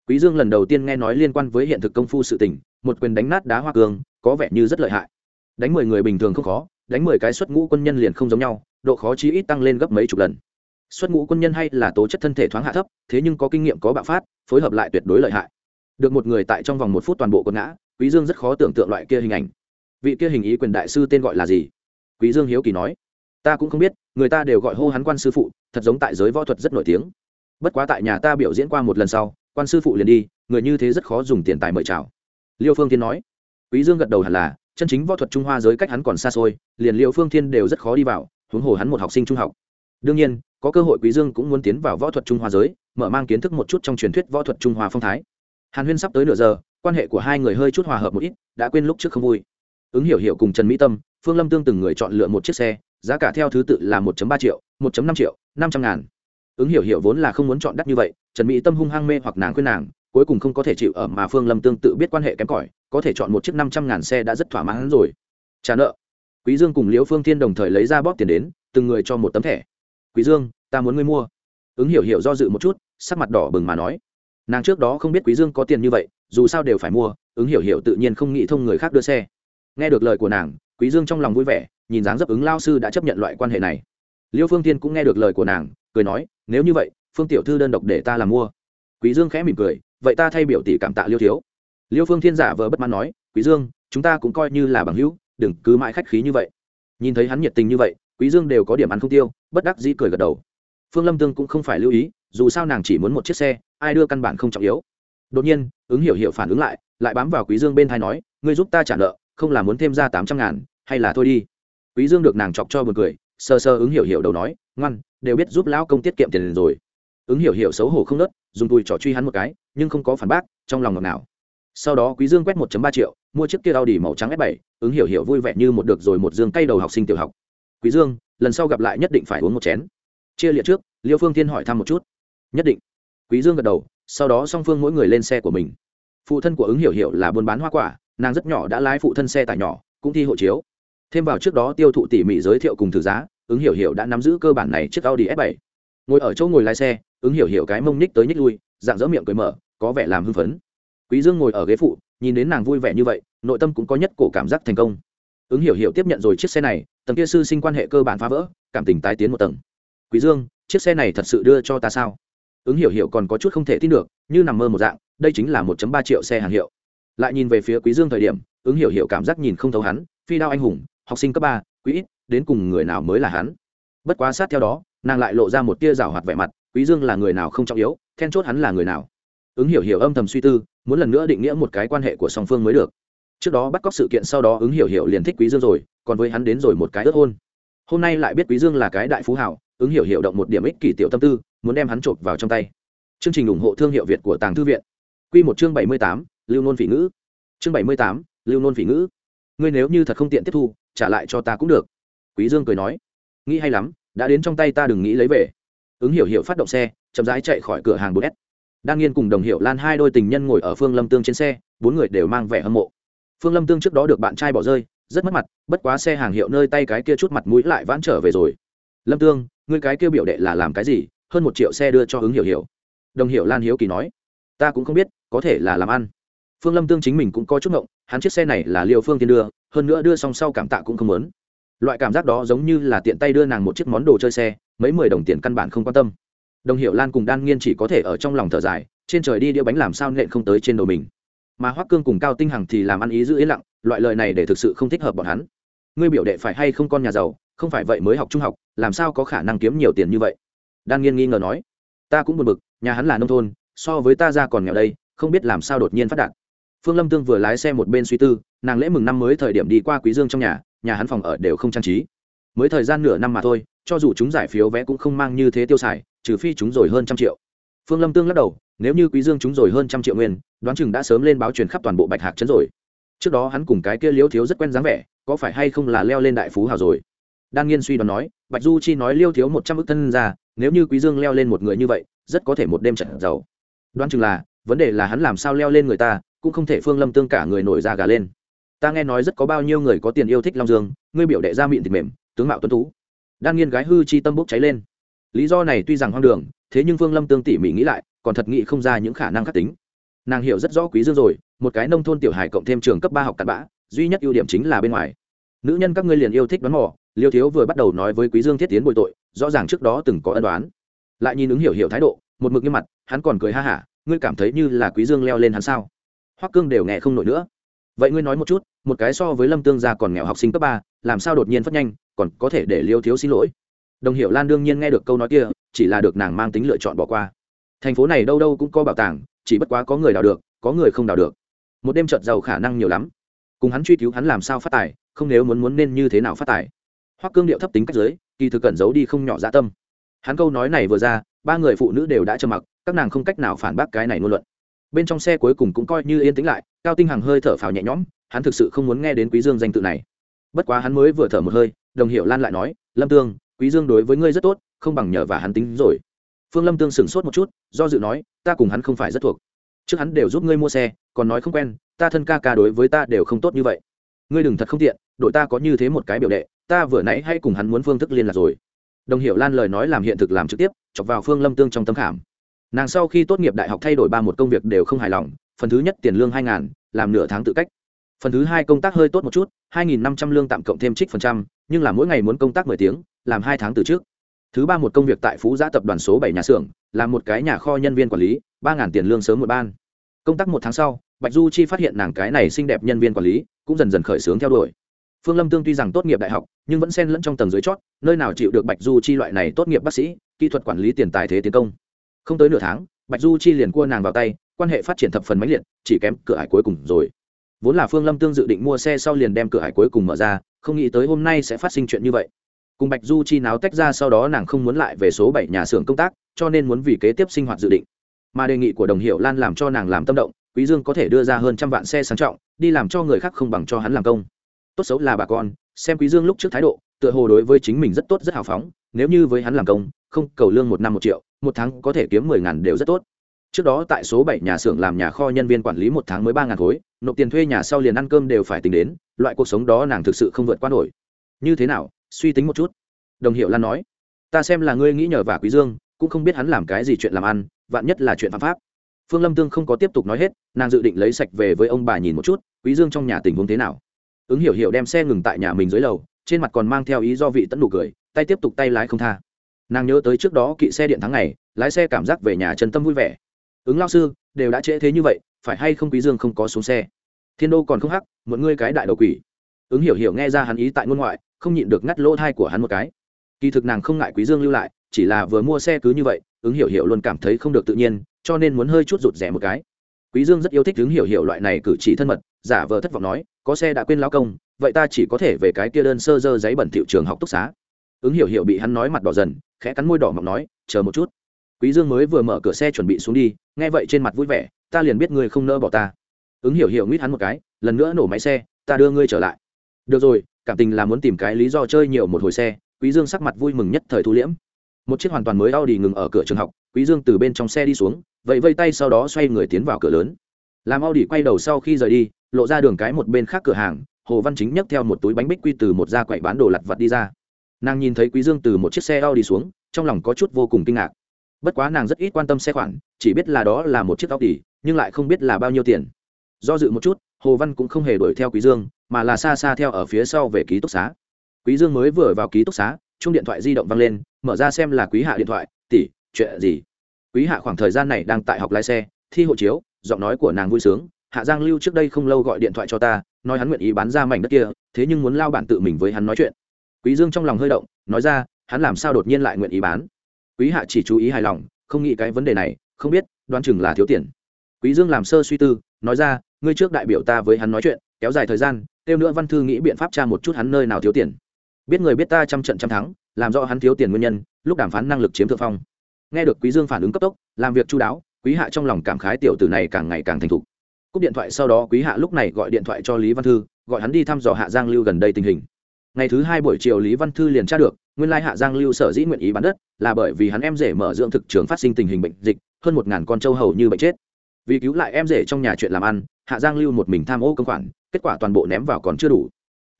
Quý dương lần đầu tiên nghe nói liên quan với hiện thực công phu sự tình, một quyền đánh nát đá hoa cương, có vẻ như rất lợi hại. Đánh mười người bình thường không khó, đánh mười cái xuất ngũ quân nhân liền không giống nhau, độ khó chí ít tăng lên gấp mấy chục lần xuất ngũ quân nhân hay là tố chất thân thể thoáng hạ thấp, thế nhưng có kinh nghiệm, có bạo phát, phối hợp lại tuyệt đối lợi hại. Được một người tại trong vòng một phút toàn bộ quân ngã, quý dương rất khó tưởng tượng loại kia hình ảnh. Vị kia hình ý quyền đại sư tên gọi là gì? Quý dương hiếu kỳ nói. Ta cũng không biết, người ta đều gọi hô hắn quan sư phụ, thật giống tại giới võ thuật rất nổi tiếng. Bất quá tại nhà ta biểu diễn qua một lần sau, quan sư phụ liền đi, người như thế rất khó dùng tiền tài mời chào. Liêu phương thiên nói. Quý dương gật đầu hẳn là, chân chính võ thuật trung hoa giới cách hắn còn xa xôi, liền liêu phương thiên đều rất khó đi vào, huống hồ hắn một học sinh trung học đương nhiên, có cơ hội quý dương cũng muốn tiến vào võ thuật trung hoa giới, mở mang kiến thức một chút trong truyền thuyết võ thuật trung hoa phong thái. Hàn huyên sắp tới nửa giờ, quan hệ của hai người hơi chút hòa hợp một ít, đã quên lúc trước không vui. Ứng hiểu hiểu cùng trần mỹ tâm, phương lâm tương từng người chọn lựa một chiếc xe, giá cả theo thứ tự là 1 ba triệu 1 năm triệu, năm trăm ngàn. Ứng hiểu hiểu vốn là không muốn chọn đắt như vậy, trần mỹ tâm hung hăng mê hoặc nàng khuyên nàng, cuối cùng không có thể chịu ở mà phương lâm tương tự biết quan hệ kém cỏi, có thể chọn một chiếc năm trăm ngàn xe đã rất thỏa mãn rồi. Trả nợ. Quý dương cùng liễu phương thiên đồng thời lấy ra bóp tiền đến, từng người cho một tấm thẻ quý dương, ta muốn ngươi mua. Ứng hiểu hiểu do dự một chút, sắc mặt đỏ bừng mà nói, nàng trước đó không biết quý dương có tiền như vậy, dù sao đều phải mua. Ứng hiểu hiểu tự nhiên không nghĩ thông người khác đưa xe. Nghe được lời của nàng, quý dương trong lòng vui vẻ, nhìn dáng dấp ứng lao sư đã chấp nhận loại quan hệ này. Liêu phương tiên cũng nghe được lời của nàng, cười nói, nếu như vậy, phương tiểu thư đơn độc để ta làm mua. Quý dương khẽ mỉm cười, vậy ta thay biểu tỷ cảm tạ liêu thiếu. Liêu phương thiên giả vờ bất mãn nói, quý dương, chúng ta cũng coi như là bằng hữu, đừng cứ mãi khách khí như vậy. Nhìn thấy hắn nhiệt tình như vậy quý dương đều có điểm ăn không tiêu, bất đắc dĩ cười gật đầu. Phương lâm tương cũng không phải lưu ý, dù sao nàng chỉ muốn một chiếc xe, ai đưa căn bản không trọng yếu. Đột nhiên, ứng hiểu hiểu phản ứng lại lại bám vào quý dương bên thai nói, ngươi giúp ta trả nợ, không là muốn thêm ra tám trăm ngàn, hay là thôi đi? Quý dương được nàng chọc cho buồn cười sơ sơ ứng hiểu hiểu đầu nói, ngoan, đều biết giúp lão công tiết kiệm tiền rồi. Ứng hiểu hiểu xấu hổ không nớt, dùng tùi trỏ truy hắn một cái, nhưng không có phản bác, trong lòng ngọt nào sau đó quý dương quét 1 ba triệu, mua chiếc kia Audi màu trắng S7 ứng hiểu hiểu vui vẻ như một được rồi một dương cây đầu học sinh tiểu học quý dương, lần sau gặp lại nhất định phải uống một chén. Chia liệt trước, liêu phương thiên hỏi thăm một chút. Nhất định. Quý dương gật đầu, sau đó song phương mỗi người lên xe của mình. Phụ thân của ứng hiểu hiểu là buôn bán hoa quả, nàng rất nhỏ đã lái phụ thân xe tải nhỏ, cũng thi hộ chiếu. Thêm vào trước đó tiêu thụ tỉ mỉ giới thiệu cùng thử giá, ứng hiểu hiểu đã nắm giữ cơ bản này chiếc audi s 7 ngồi ở chỗ ngồi lái xe, ứng hiểu hiểu cái mông nhích tới nhích lui, dạng dỡ miệng cười mở, có vẻ làm hưng phấn. Quý dương ngồi ở ghế phụ, nhìn đến nàng vui vẻ như vậy, nội tâm cũng có nhất cổ cảm giác thành công. Ứng hiểu hiểu tiếp nhận rồi chiếc xe này tầng kia sư sinh quan hệ cơ bản phá vỡ, cảm tình tái tiến một tầng. Quý dương, chiếc xe này thật sự đưa cho ta sao? Ứng hiểu hiểu còn có chút không thể tin được, như nằm mơ một dạng, đây chính là 1 ba triệu xe hàng hiệu. Lại nhìn về phía quý dương thời điểm, ứng hiểu hiểu cảm giác nhìn không thấu hắn, phi đao anh hùng, học sinh cấp ba, quý ít, đến cùng người nào mới là hắn? Bất quá sát theo đó, nàng lại lộ ra một tia rào hoạt vẻ mặt, quý dương là người nào không trọng yếu, then chốt hắn là người nào? Ứng hiểu hiểu âm thầm suy tư, muốn lần nữa định nghĩa một cái quan hệ của song phương mới được trước đó bắt cóc sự kiện sau đó ứng hiểu hiểu liền thích quý dương rồi còn với hắn đến rồi một cái ớt hôn. Hôm nay lại biết quý dương là cái đại phú hảo ứng hiểu hiểu động một điểm ích kỷ tiểu tâm tư muốn đem hắn trộm vào trong tay. Chương trình ủng hộ thương hiệu việt của tàng thư viện. Quy một chương bảy mươi tám, lưu nôn phỉ ngữ. Chương bảy mươi tám, lưu nôn phỉ ngữ. Ngươi nếu như thật không tiện tiếp thu trả lại cho ta cũng được. Quý dương cười nói. Nghĩ hay lắm đã đến trong tay ta đừng nghĩ lấy về. Ứng hiểu hiểu phát động xe chậm rãi chạy khỏi cửa hàng 4S. đang nghiên cùng đồng hiệu lan hai đôi tình nhân ngồi ở phương lâm tương trên xe bốn người đều mang vẻ hâm mộ phương lâm tương trước đó được bạn trai bỏ rơi, rất mất mặt, bất quá xe hàng hiệu nơi tay cái kia chút mặt mũi lại vãn trở về rồi. Lâm tương, ngươi cái kia biểu đệ là làm cái gì? Hơn một triệu xe đưa cho ứng hiểu hiểu. Đồng Hiểu lan hiếu kỳ nói, ta cũng không biết, có thể là làm ăn. Phương lâm tương chính mình cũng có chút ngộng, hắn chiếc xe này là liều phương tiên đưa, hơn nữa đưa xong sau cảm tạ cũng không muốn. Loại cảm giác đó giống như là tiện tay đưa nàng một chiếc món đồ chơi xe, mấy mười đồng tiền căn bản không quan tâm. Đồng hiệu lan cùng đan nghiên chỉ có thể ở trong lòng thở dài, trên trời đi đĩa bánh làm sao nện không tới trên đầu mình mà hoắc cương cùng cao tinh hằng thì làm ăn ý giữ yên lặng, loại lời này để thực sự không thích hợp bọn hắn. Ngươi biểu đệ phải hay không con nhà giàu, không phải vậy mới học trung học, làm sao có khả năng kiếm nhiều tiền như vậy? Đan nghiên nghi ngờ nói. Ta cũng buồn bực, nhà hắn là nông thôn, so với ta ra còn nghèo đây, không biết làm sao đột nhiên phát đạt. Phương lâm tương vừa lái xe một bên suy tư, nàng lễ mừng năm mới thời điểm đi qua quý dương trong nhà nhà hắn phòng ở đều không trang trí. Mới thời gian nửa năm mà thôi, cho dù chúng giải phiếu vé cũng không mang như thế tiêu xài, trừ phi chúng rồi hơn trăm triệu. Phương lâm tương lắc đầu nếu như quý dương chúng rồi hơn trăm triệu nguyên, đoán chừng đã sớm lên báo truyền khắp toàn bộ bạch hạc trấn rồi. Trước đó hắn cùng cái kia liêu thiếu rất quen dáng vẻ, có phải hay không là leo lên đại phú hào rồi? Đan nghiên suy đoán nói, bạch du chi nói liêu thiếu một trăm ước thân ra, nếu như quý dương leo lên một người như vậy, rất có thể một đêm trận giàu. Đoán chừng là, vấn đề là hắn làm sao leo lên người ta, cũng không thể phương lâm tương cả người nổi ra gà lên. Ta nghe nói rất có bao nhiêu người có tiền yêu thích long dương, ngươi biểu đệ ra miệng thịt mềm, tướng mạo tuấn tú. Đan nghiên gái hư chi tâm bốc cháy lên. Lý do này tuy rằng hoang đường, thế nhưng phương lâm tương tỉ mỉ nghĩ lại còn thật nghĩ không ra những khả năng khắc tính. Nàng hiểu rất rõ quý dương rồi, một cái nông thôn tiểu hài cộng thêm trường cấp ba học cặn bã, duy nhất ưu điểm chính là bên ngoài. Nữ nhân các ngươi liền yêu thích đoán mò, liêu thiếu vừa bắt đầu nói với quý dương thiết tiến bồi tội, rõ ràng trước đó từng có ân đoán lại nhìn ứng hiểu hiểu thái độ, một mực như mặt, hắn còn cười ha hả, ngươi cảm thấy như là quý dương leo lên hắn sao? Hoắc cương đều nghe không nổi nữa. Vậy ngươi nói một chút, một cái so với lâm tương gia còn nghèo học sinh cấp ba, làm sao đột nhiên phát nhanh, còn có thể để liêu thiếu xin lỗi? Đồng hiểu lan đương nhiên nghe được câu nói kia, chỉ là được nàng mang tính lựa chọn bỏ qua thành phố này đâu đâu cũng có bảo tàng, chỉ bất quá có người đào được, có người không đào được. Một đêm trợt giàu khả năng nhiều lắm. Cùng hắn truy cứu hắn làm sao phát tài, không nếu muốn muốn nên như thế nào phát tài. Hoắc cương điệu thấp tính cách giới, kỳ thực cẩn giấu đi không nhỏ dạ tâm. Hắn câu nói này vừa ra, ba người phụ nữ đều đã trầm mặc, các nàng không cách nào phản bác cái này ngôn luận. Bên trong xe cuối cùng cũng coi như yên tĩnh lại, cao tinh hằng hơi thở phào nhẹ nhõm, hắn thực sự không muốn nghe đến quý dương danh tự này. Bất quá hắn mới vừa thở một hơi, đồng hiệu lan lại nói, lâm tương, quý dương đối với ngươi rất tốt, không bằng nhờ và hắn tính rồi phương lâm tương sửng sốt một chút, do dự nói, ta cùng hắn không phải rất thuộc. Trước hắn đều giúp ngươi mua xe, còn nói không quen, ta thân ca ca đối với ta đều không tốt như vậy. Ngươi đừng thật không tiện, đội ta có như thế một cái biểu đệ, ta vừa nãy hay cùng hắn muốn phương thức liên lạc rồi. Đồng hiệu lan lời nói làm hiện thực làm trực tiếp, chọc vào phương lâm tương trong tâm khảm. Nàng sau khi tốt nghiệp đại học thay đổi ba một công việc đều không hài lòng, phần thứ nhất tiền lương hai ngàn, làm nửa tháng tự cách. Phần thứ hai công tác hơi tốt một chút, hai nghìn năm trăm lương tạm cộng thêm trích phần trăm, nhưng là mỗi ngày muốn công tác mười tiếng, làm hai tháng từ trước thứ ba một công việc tại phú giã tập đoàn số bảy nhà xưởng làm một cái nhà kho nhân viên quản lý, ba ngàn tiền lương sớm một ban. Công tác một tháng sau, bạch du chi phát hiện nàng cái này xinh đẹp nhân viên quản lý, cũng dần dần khởi xướng theo đuổi. Phương lâm tương tuy rằng tốt nghiệp đại học, nhưng vẫn xen lẫn trong tầng dưới chót, nơi nào chịu được bạch du chi loại này tốt nghiệp bác sĩ, kỹ thuật quản lý tiền tài thế tiến công. Không tới nửa tháng, bạch du chi liền cua nàng vào tay, quan hệ phát triển thập phần mãnh liệt, chỉ kém cửa hải cuối cùng rồi. Vốn là phương lâm tương dự định mua xe sau liền đem cửa hải cuối cùng mở ra, không nghĩ tới hôm nay sẽ phát sinh chuyện như vậy cùng bạch du chi náo tách ra sau đó nàng không muốn lại về số bảy nhà xưởng công tác, cho nên muốn vì kế tiếp sinh hoạt dự định. Mà đề nghị của đồng hiệu lan làm cho nàng làm tâm động, quý dương có thể đưa ra hơn trăm vạn xe sang trọng, đi làm cho người khác không bằng cho hắn làm công. Tốt xấu là bà con, xem quý dương lúc trước thái độ, tựa hồ đối với chính mình rất tốt, rất hào phóng, nếu như với hắn làm công, không cầu lương một năm một triệu, một tháng có thể kiếm mười ngàn đều rất tốt. Trước đó tại số bảy nhà xưởng làm nhà kho nhân viên quản lý một tháng mới ba ngàn khối, nộp tiền thuê nhà sau liền ăn cơm đều phải tính đến, loại cuộc sống đó nàng thực sự không vượt qua nổi. Như thế nào suy tính một chút. Đồng hiệu lan nói, ta xem là ngươi nghĩ nhờ vả quý dương, cũng không biết hắn làm cái gì chuyện làm ăn, vạn nhất là chuyện phạm pháp. Phương lâm tương không có tiếp tục nói hết, nàng dự định lấy sạch về với ông bà nhìn một chút, quý dương trong nhà tình huống thế nào? Ứng hiểu hiểu đem xe ngừng tại nhà mình dưới lầu, trên mặt còn mang theo ý do vị tẫn nụ cười, tay tiếp tục tay lái không tha. Nàng nhớ tới trước đó kỵ xe điện tháng ngày, lái xe cảm giác về nhà chân tâm vui vẻ. Ứng lao sư, đều đã trễ thế như vậy, phải hay không quý dương không có xuống xe? Thiên đô còn không hắc một ngươi cái đại đầu quỷ. Ứng hiểu hiểu nghe ra hắn ý tại ngôn ngoại không nhịn được ngắt lỗ thai của hắn một cái. Kỳ thực nàng không ngại quý dương lưu lại, chỉ là vừa mua xe cứ như vậy, ứng hiểu hiểu luôn cảm thấy không được tự nhiên, cho nên muốn hơi chút rụt rẻ một cái. Quý dương rất yêu thích ứng hiểu hiểu loại này cử chỉ thân mật, giả vờ thất vọng nói, có xe đã quên lao công, vậy ta chỉ có thể về cái kia đơn sơ dơ giấy bẩn thiệu trường học túc xá. Ứng hiểu hiểu bị hắn nói mặt đỏ dần, khẽ cắn môi đỏ mọng nói, chờ một chút. Quý dương mới vừa mở cửa xe chuẩn bị xuống đi, nghe vậy trên mặt vui vẻ, ta liền biết ngươi không nỡ bỏ ta. Ứng hiểu hiểu nguyết hắn một cái, lần nữa nổ máy xe, ta đưa ngươi trở lại. Được rồi cảm tình là muốn tìm cái lý do chơi nhiều một hồi xe, quý dương sắc mặt vui mừng nhất thời thu liễm. Một chiếc hoàn toàn mới Audi ngừng ở cửa trường học, quý dương từ bên trong xe đi xuống vậy vây tay sau đó xoay người tiến vào cửa lớn. Làm Audi quay đầu sau khi rời đi, lộ ra đường cái một bên khác cửa hàng, hồ văn chính nhấc theo một túi bánh bích quy từ một gia quậy bán đồ lặt vặt đi ra. Nàng nhìn thấy quý dương từ một chiếc xe Audi xuống, trong lòng có chút vô cùng kinh ngạc. Bất quá nàng rất ít quan tâm xe khoản, chỉ biết là đó là một chiếc Audi, nhưng lại không biết là bao nhiêu tiền. Do dự một chút, hồ văn cũng không hề đuổi theo quý dương mà là xa xa theo ở phía sau về ký túc xá. Quý dương mới vừa vào ký túc xá chung điện thoại di động vang lên, mở ra xem là quý hạ điện thoại, tỷ, chuyện gì? Quý hạ khoảng thời gian này đang tại học lái xe, thi hộ chiếu, giọng nói của nàng vui sướng, hạ giang lưu trước đây không lâu gọi điện thoại cho ta, nói hắn nguyện ý bán ra mảnh đất kia, thế nhưng muốn lao bản tự mình với hắn nói chuyện. Quý dương trong lòng hơi động, nói ra, hắn làm sao đột nhiên lại nguyện ý bán? Quý hạ chỉ chú ý hài lòng, không nghĩ cái vấn đề này, không biết, đoán chừng là thiếu tiền. Quý dương làm sơ suy tư, nói ra, ngươi trước đại biểu ta với hắn nói chuyện, kéo dài thời gian tiêu nữa văn thư nghĩ biện pháp tra một chút hắn nơi nào thiếu tiền. Biết người biết ta trăm trận trăm thắng, làm rõ hắn thiếu tiền nguyên nhân, lúc đàm phán năng lực chiếm thượng phong. Nghe được quý dương phản ứng cấp tốc, làm việc chu đáo, quý hạ trong lòng cảm khái tiểu tử này càng ngày càng thành thục. Cúp điện thoại sau đó, quý hạ lúc này gọi điện thoại cho lý văn thư, gọi hắn đi thăm dò hạ giang lưu gần đây tình hình. Ngày thứ hai buổi chiều, lý văn thư liền tra được, nguyên lai hạ giang lưu sở dĩ nguyện ý bán đất là bởi vì hắn em rể mở dưỡng thực trường phát sinh tình hình bệnh dịch, hơn một ngàn con trâu hầu như bệnh chết. Vì cứu lại em rể trong nhà chuyện làm ăn, hạ giang lưu một mình tham ô công khoản kết quả toàn bộ ném vào còn chưa đủ.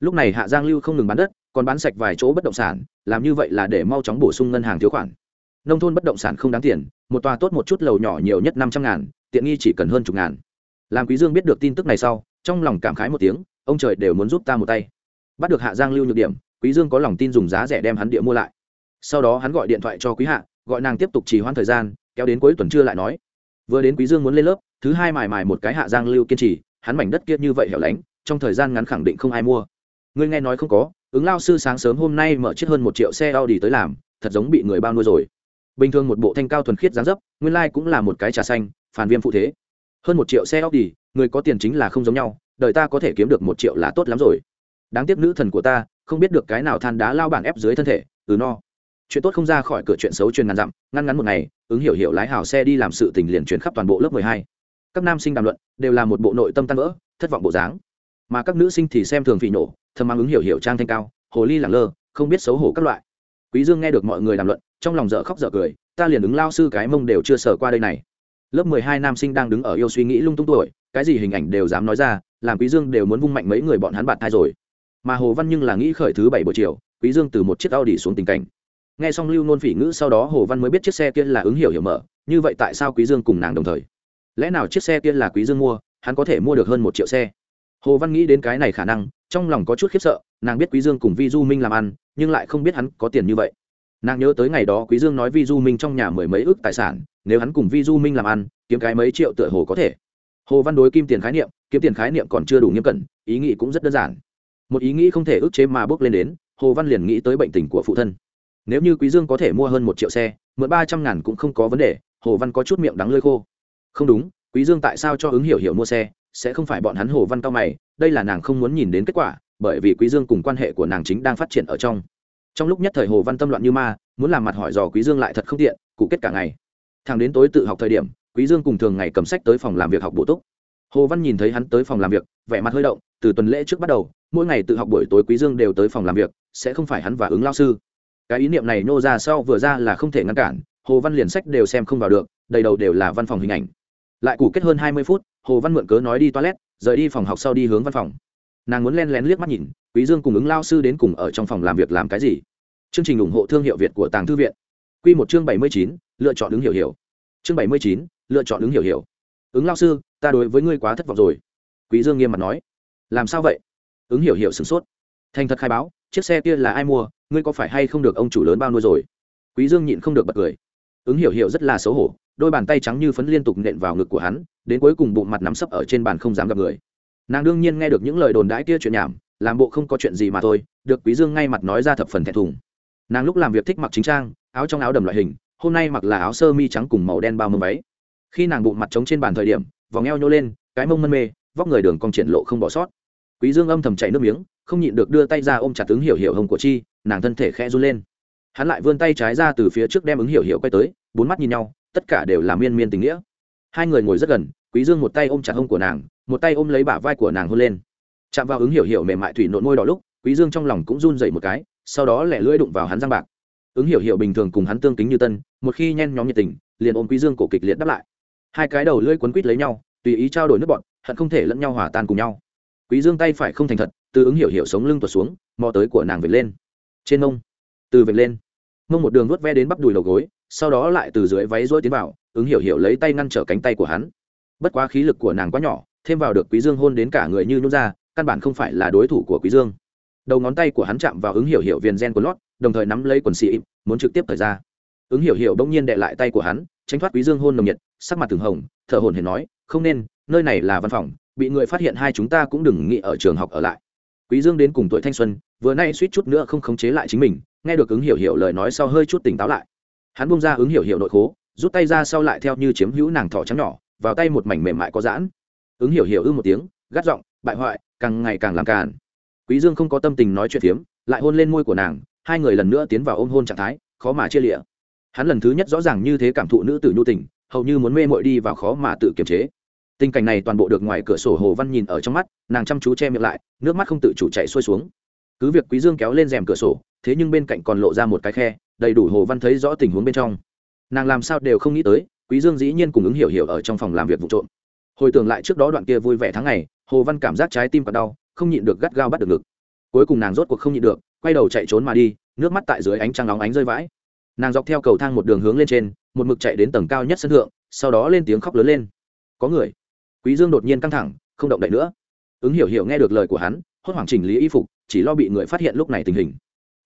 Lúc này hạ giang lưu không ngừng bán đất, còn bán sạch vài chỗ bất động sản, làm như vậy là để mau chóng bổ sung ngân hàng thiếu khoản. Nông thôn bất động sản không đáng tiền, một tòa tốt một chút lầu nhỏ nhiều nhất năm trăm ngàn, tiện nghi chỉ cần hơn chục ngàn. Làm quý dương biết được tin tức này sau, trong lòng cảm khái một tiếng, ông trời đều muốn giúp ta một tay. Bắt được hạ giang lưu nhược điểm, quý dương có lòng tin dùng giá rẻ đem hắn địa mua lại. Sau đó hắn gọi điện thoại cho quý hạ, gọi nàng tiếp tục trì hoãn thời gian, kéo đến cuối tuần trưa lại nói. Vừa đến quý dương muốn lên lớp, thứ hai mài mài một cái hạ giang lưu kiên trì hắn mảnh đất kia như vậy hẻo lánh, trong thời gian ngắn khẳng định không ai mua. Ngươi nghe nói không có, ứng lao sư sáng sớm hôm nay mở chiếc hơn một triệu xe Audi tới làm, thật giống bị người bao nuôi rồi. Bình thường một bộ thanh cao thuần khiết dáng dấp, nguyên lai like cũng là một cái trà xanh, phản viêm phụ thế. Hơn một triệu xe Audi, người có tiền chính là không giống nhau, đời ta có thể kiếm được một triệu là tốt lắm rồi. Đáng tiếc nữ thần của ta, không biết được cái nào than đá lao bản ép dưới thân thể từ no. Chuyện tốt không ra khỏi cửa chuyện xấu truyền ngàn dặm, ngăn ngắn một ngày, ứng hiểu hiểu lái hào xe đi làm sự tình liền chuyển khắp toàn bộ lớp mười hai các nam sinh đàm luận đều là một bộ nội tâm tan vỡ, thất vọng bộ dáng. Mà các nữ sinh thì xem thường phỉ nổ, thầm mang ứng hiểu hiểu trang thanh cao, hồ ly lẳng lơ, không biết xấu hổ các loại. Quý dương nghe được mọi người đàm luận, trong lòng dở khóc dở cười, ta liền ứng lao sư cái mông đều chưa sở qua đây này. Lớp mười hai nam sinh đang đứng ở yêu suy nghĩ lung tung tuổi, cái gì hình ảnh đều dám nói ra, làm quý dương đều muốn vung mạnh mấy người bọn hắn bạt thai rồi. Mà hồ văn nhưng là nghĩ khởi thứ bảy buổi chiều, quý dương từ một chiếc a đi xuống tình cảnh. Nghe xong lưu nôn phỉ ngữ sau đó, hồ văn mới biết chiếc xe kia là ứng hiểu hiểu mở, như vậy tại sao quý dương cùng nàng đồng thời? Lẽ nào chiếc xe kia là quý dương mua, hắn có thể mua được hơn một triệu xe? Hồ văn nghĩ đến cái này khả năng, trong lòng có chút khiếp sợ, nàng biết quý dương cùng vi du minh làm ăn, nhưng lại không biết hắn có tiền như vậy. Nàng nhớ tới ngày đó quý dương nói vi du minh trong nhà mười mấy ước tài sản, nếu hắn cùng vi du minh làm ăn, kiếm cái mấy triệu tựa hồ có thể. Hồ văn đối kim tiền khái niệm, kiếm tiền khái niệm còn chưa đủ nghiêm cẩn, ý nghĩ cũng rất đơn giản. Một ý nghĩ không thể ức chế mà bước lên đến, hồ văn liền nghĩ tới bệnh tình của phụ thân. Nếu như quý dương có thể mua hơn một triệu xe, mượn ba trăm ngàn cũng không có vấn đề, hồ văn có chút miệng đắng lơi khô không đúng, quý dương tại sao cho ứng hiểu hiểu mua xe, sẽ không phải bọn hắn hồ văn cao mày, đây là nàng không muốn nhìn đến kết quả, bởi vì quý dương cùng quan hệ của nàng chính đang phát triển ở trong. Trong lúc nhất thời hồ văn tâm loạn như ma, muốn làm mặt hỏi dò quý dương lại thật không tiện, cụ kết cả ngày. Thằng đến tối tự học thời điểm, quý dương cùng thường ngày cầm sách tới phòng làm việc học bổ túc. Hồ văn nhìn thấy hắn tới phòng làm việc, vẻ mặt hơi động, từ tuần lễ trước bắt đầu, mỗi ngày tự học buổi tối quý dương đều tới phòng làm việc, sẽ không phải hắn và ứng lao sư. Cái ý niệm này nô ra sau vừa ra là không thể ngăn cản, hồ văn liền sách đều xem không vào được, đầy đầu đều là văn phòng hình ảnh lại củ kết hơn hai mươi phút, hồ văn mượn cớ nói đi toilet, rời đi phòng học sau đi hướng văn phòng. Nàng muốn len lén liếc mắt nhìn, quý dương cùng ứng lao sư đến cùng ở trong phòng làm việc làm cái gì? Chương trình ủng hộ thương hiệu việt của tàng thư viện. Quy một chương bảy mươi chín, lựa chọn ứng hiểu hiểu. Chương bảy mươi chín, lựa chọn ứng hiểu hiểu. Ứng lao sư, ta đối với ngươi quá thất vọng rồi. Quý dương nghiêm mặt nói. Làm sao vậy? Ứng hiểu hiểu sửng sốt. Thành thật khai báo, chiếc xe kia là ai mua, ngươi có phải hay không được ông chủ lớn bao nuôi rồi? Quý dương nhịn không được bật cười. Ứng hiểu hiểu rất là xấu hổ đôi bàn tay trắng như phấn liên tục nện vào ngực của hắn, đến cuối cùng bụng mặt nắm sấp ở trên bàn không dám gặp người. Nàng đương nhiên nghe được những lời đồn đãi kia chuyện nhảm, làm bộ không có chuyện gì mà thôi, được quý dương ngay mặt nói ra thập phần thẹn thùng. Nàng lúc làm việc thích mặc chính trang, áo trong áo đầm loại hình, hôm nay mặc là áo sơ mi trắng cùng màu đen bao mâm váy. Khi nàng bụng mặt trống trên bàn thời điểm, vòng eo nhô lên, cái mông mân mê, vóc người đường cong triển lộ không bỏ sót. Quý dương âm thầm chảy nước miếng, không nhịn được đưa tay ra ôm chặt ứng hiểu hiểu hồng của chi, nàng thân thể khẽ run lên. Hắn lại vươn tay trái ra từ phía trước đem ứng hiểu hiểu quay tới, bốn mắt nhìn nhau tất cả đều là miên miên tình nghĩa. Hai người ngồi rất gần quý dương một tay ôm chặt hông của nàng một tay ôm lấy bả vai của nàng hôn lên. Chạm vào ứng hiểu hiểu mềm mại thủy nộn môi đỏ lúc quý dương trong lòng cũng run dậy một cái sau đó lẻ lưỡi đụng vào hắn răng bạc. Ứng hiểu hiểu bình thường cùng hắn tương kính như tân một khi nhen nhóm nhiệt tình liền ôm quý dương cổ kịch liệt đáp lại. Hai cái đầu lưỡi quấn quít lấy nhau tùy ý trao đổi nước bọn hận không thể lẫn nhau hòa tan cùng nhau. Quý dương tay phải không thành thật từ ứng hiểu hiểu sống lưng tuột xuống mò tới của nàng về lên. Trên ông, từ về lên mông một đường nuốt ve đến bắp đùi đầu gối, sau đó lại từ dưới váy rối tiến vào, ứng hiểu hiểu lấy tay ngăn trở cánh tay của hắn. Bất quá khí lực của nàng quá nhỏ, thêm vào được quý dương hôn đến cả người như nhún ra, căn bản không phải là đối thủ của quý dương. Đầu ngón tay của hắn chạm vào ứng hiểu hiểu viền gen của lót, đồng thời nắm lấy quần xị muốn trực tiếp thời ra. Ứng hiểu hiểu đông nhiên đệ lại tay của hắn, tránh thoát quý dương hôn nồng nhiệt, sắc mặt từng hồng, thở hổn hển nói, không nên, nơi này là văn phòng, bị người phát hiện hai chúng ta cũng đừng nghĩ ở trường học ở lại. Quý dương đến cùng tuổi thanh xuân, vừa nay suýt chút nữa không khống chế lại chính mình nghe được ứng hiểu hiểu lời nói sau hơi chút tỉnh táo lại. Hắn buông ra ứng hiểu hiểu nội khố, rút tay ra sau lại theo như chiếm hữu nàng thỏ trắng nhỏ, vào tay một mảnh mềm mại có giãn. Ứng hiểu hiểu ư một tiếng, gắt giọng, bại hoại, càng ngày càng làm càn. Quý dương không có tâm tình nói chuyện phiếm, lại hôn lên môi của nàng, hai người lần nữa tiến vào ôm hôn trạng thái, khó mà chia lịa. Hắn lần thứ nhất rõ ràng như thế cảm thụ nữ tử nhu tình, hầu như muốn mê mội đi vào khó mà tự kiềm chế. Tình cảnh này toàn bộ được ngoài cửa sổ hồ văn nhìn ở trong mắt, nàng chăm chú che miệng lại, nước mắt không tự chủ chạy xuôi xuống. Cứ việc quý dương kéo lên rèm cửa sổ thế nhưng bên cạnh còn lộ ra một cái khe, đầy đủ hồ văn thấy rõ tình huống bên trong. Nàng làm sao đều không nghĩ tới, quý dương dĩ nhiên cùng ứng hiểu hiểu ở trong phòng làm việc vụ trộm. Hồi tưởng lại trước đó đoạn kia vui vẻ tháng ngày, hồ văn cảm giác trái tim còn đau, không nhịn được gắt gao bắt được ngực. Cuối cùng nàng rốt cuộc không nhịn được, quay đầu chạy trốn mà đi, nước mắt tại dưới ánh trăng nóng ánh rơi vãi. Nàng dọc theo cầu thang một đường hướng lên trên, một mực chạy đến tầng cao nhất sân thượng, sau đó lên tiếng khóc lớn lên. Có người. Quý dương đột nhiên căng thẳng, không động đậy nữa. Ứng hiểu hiểu nghe được lời của hắn, hốt hoảng chỉnh lý y phục, chỉ lo bị người phát hiện lúc này tình hình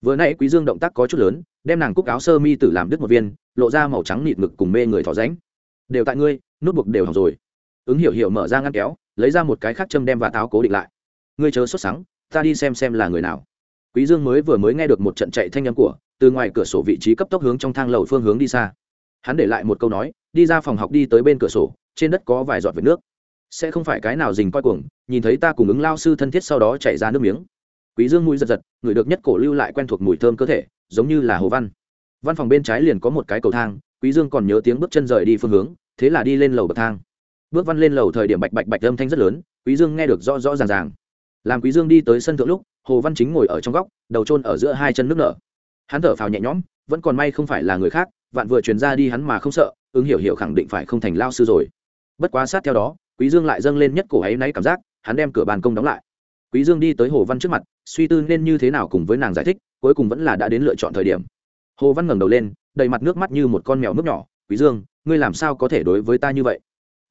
vừa nãy quý dương động tác có chút lớn, đem nàng cúc áo sơ mi tử làm đứt một viên, lộ ra màu trắng nịt ngực cùng mê người thỏ ránh đều tại ngươi nút buộc đều hỏng rồi. Ứng hiểu hiểu mở ra ngăn kéo, lấy ra một cái khác châm đem và táo cố định lại. Ngươi chớ xuất sáng ta đi xem xem là người nào. Quý dương mới vừa mới nghe được một trận chạy thanh âm của, từ ngoài cửa sổ vị trí cấp tốc hướng trong thang lầu phương hướng đi xa. Hắn để lại một câu nói, đi ra phòng học đi tới bên cửa sổ, trên đất có vài giọt vệt nước. Sẽ không phải cái nào dình coi cuồng, nhìn thấy ta cùng ứng lao sư thân thiết sau đó chạy ra nước miếng quý dương mũi giật giật, người được nhất cổ lưu lại quen thuộc mùi thơm cơ thể, giống như là hồ văn. Văn phòng bên trái liền có một cái cầu thang, quý dương còn nhớ tiếng bước chân rời đi phương hướng, thế là đi lên lầu bậc thang. Bước văn lên lầu thời điểm bạch bạch bạch âm thanh rất lớn, quý dương nghe được rõ rõ ràng ràng. Làm quý dương đi tới sân thượng lúc, hồ văn chính ngồi ở trong góc, đầu trôn ở giữa hai chân nước nở. Hắn thở phào nhẹ nhõm, vẫn còn may không phải là người khác, vạn vừa truyền ra đi hắn mà không sợ, ứng hiểu hiểu khẳng định phải không thành lao sư rồi. Bất quá sát theo đó, quý dương lại dâng lên nhất cổ ấy náy cảm giác, hắn đem cửa bàn công đóng lại quý dương đi tới hồ văn trước mặt, suy tư nên như thế nào cùng với nàng giải thích, cuối cùng vẫn là đã đến lựa chọn thời điểm. Hồ văn ngẩng đầu lên, đầy mặt nước mắt như một con mèo nước nhỏ, quý dương, ngươi làm sao có thể đối với ta như vậy?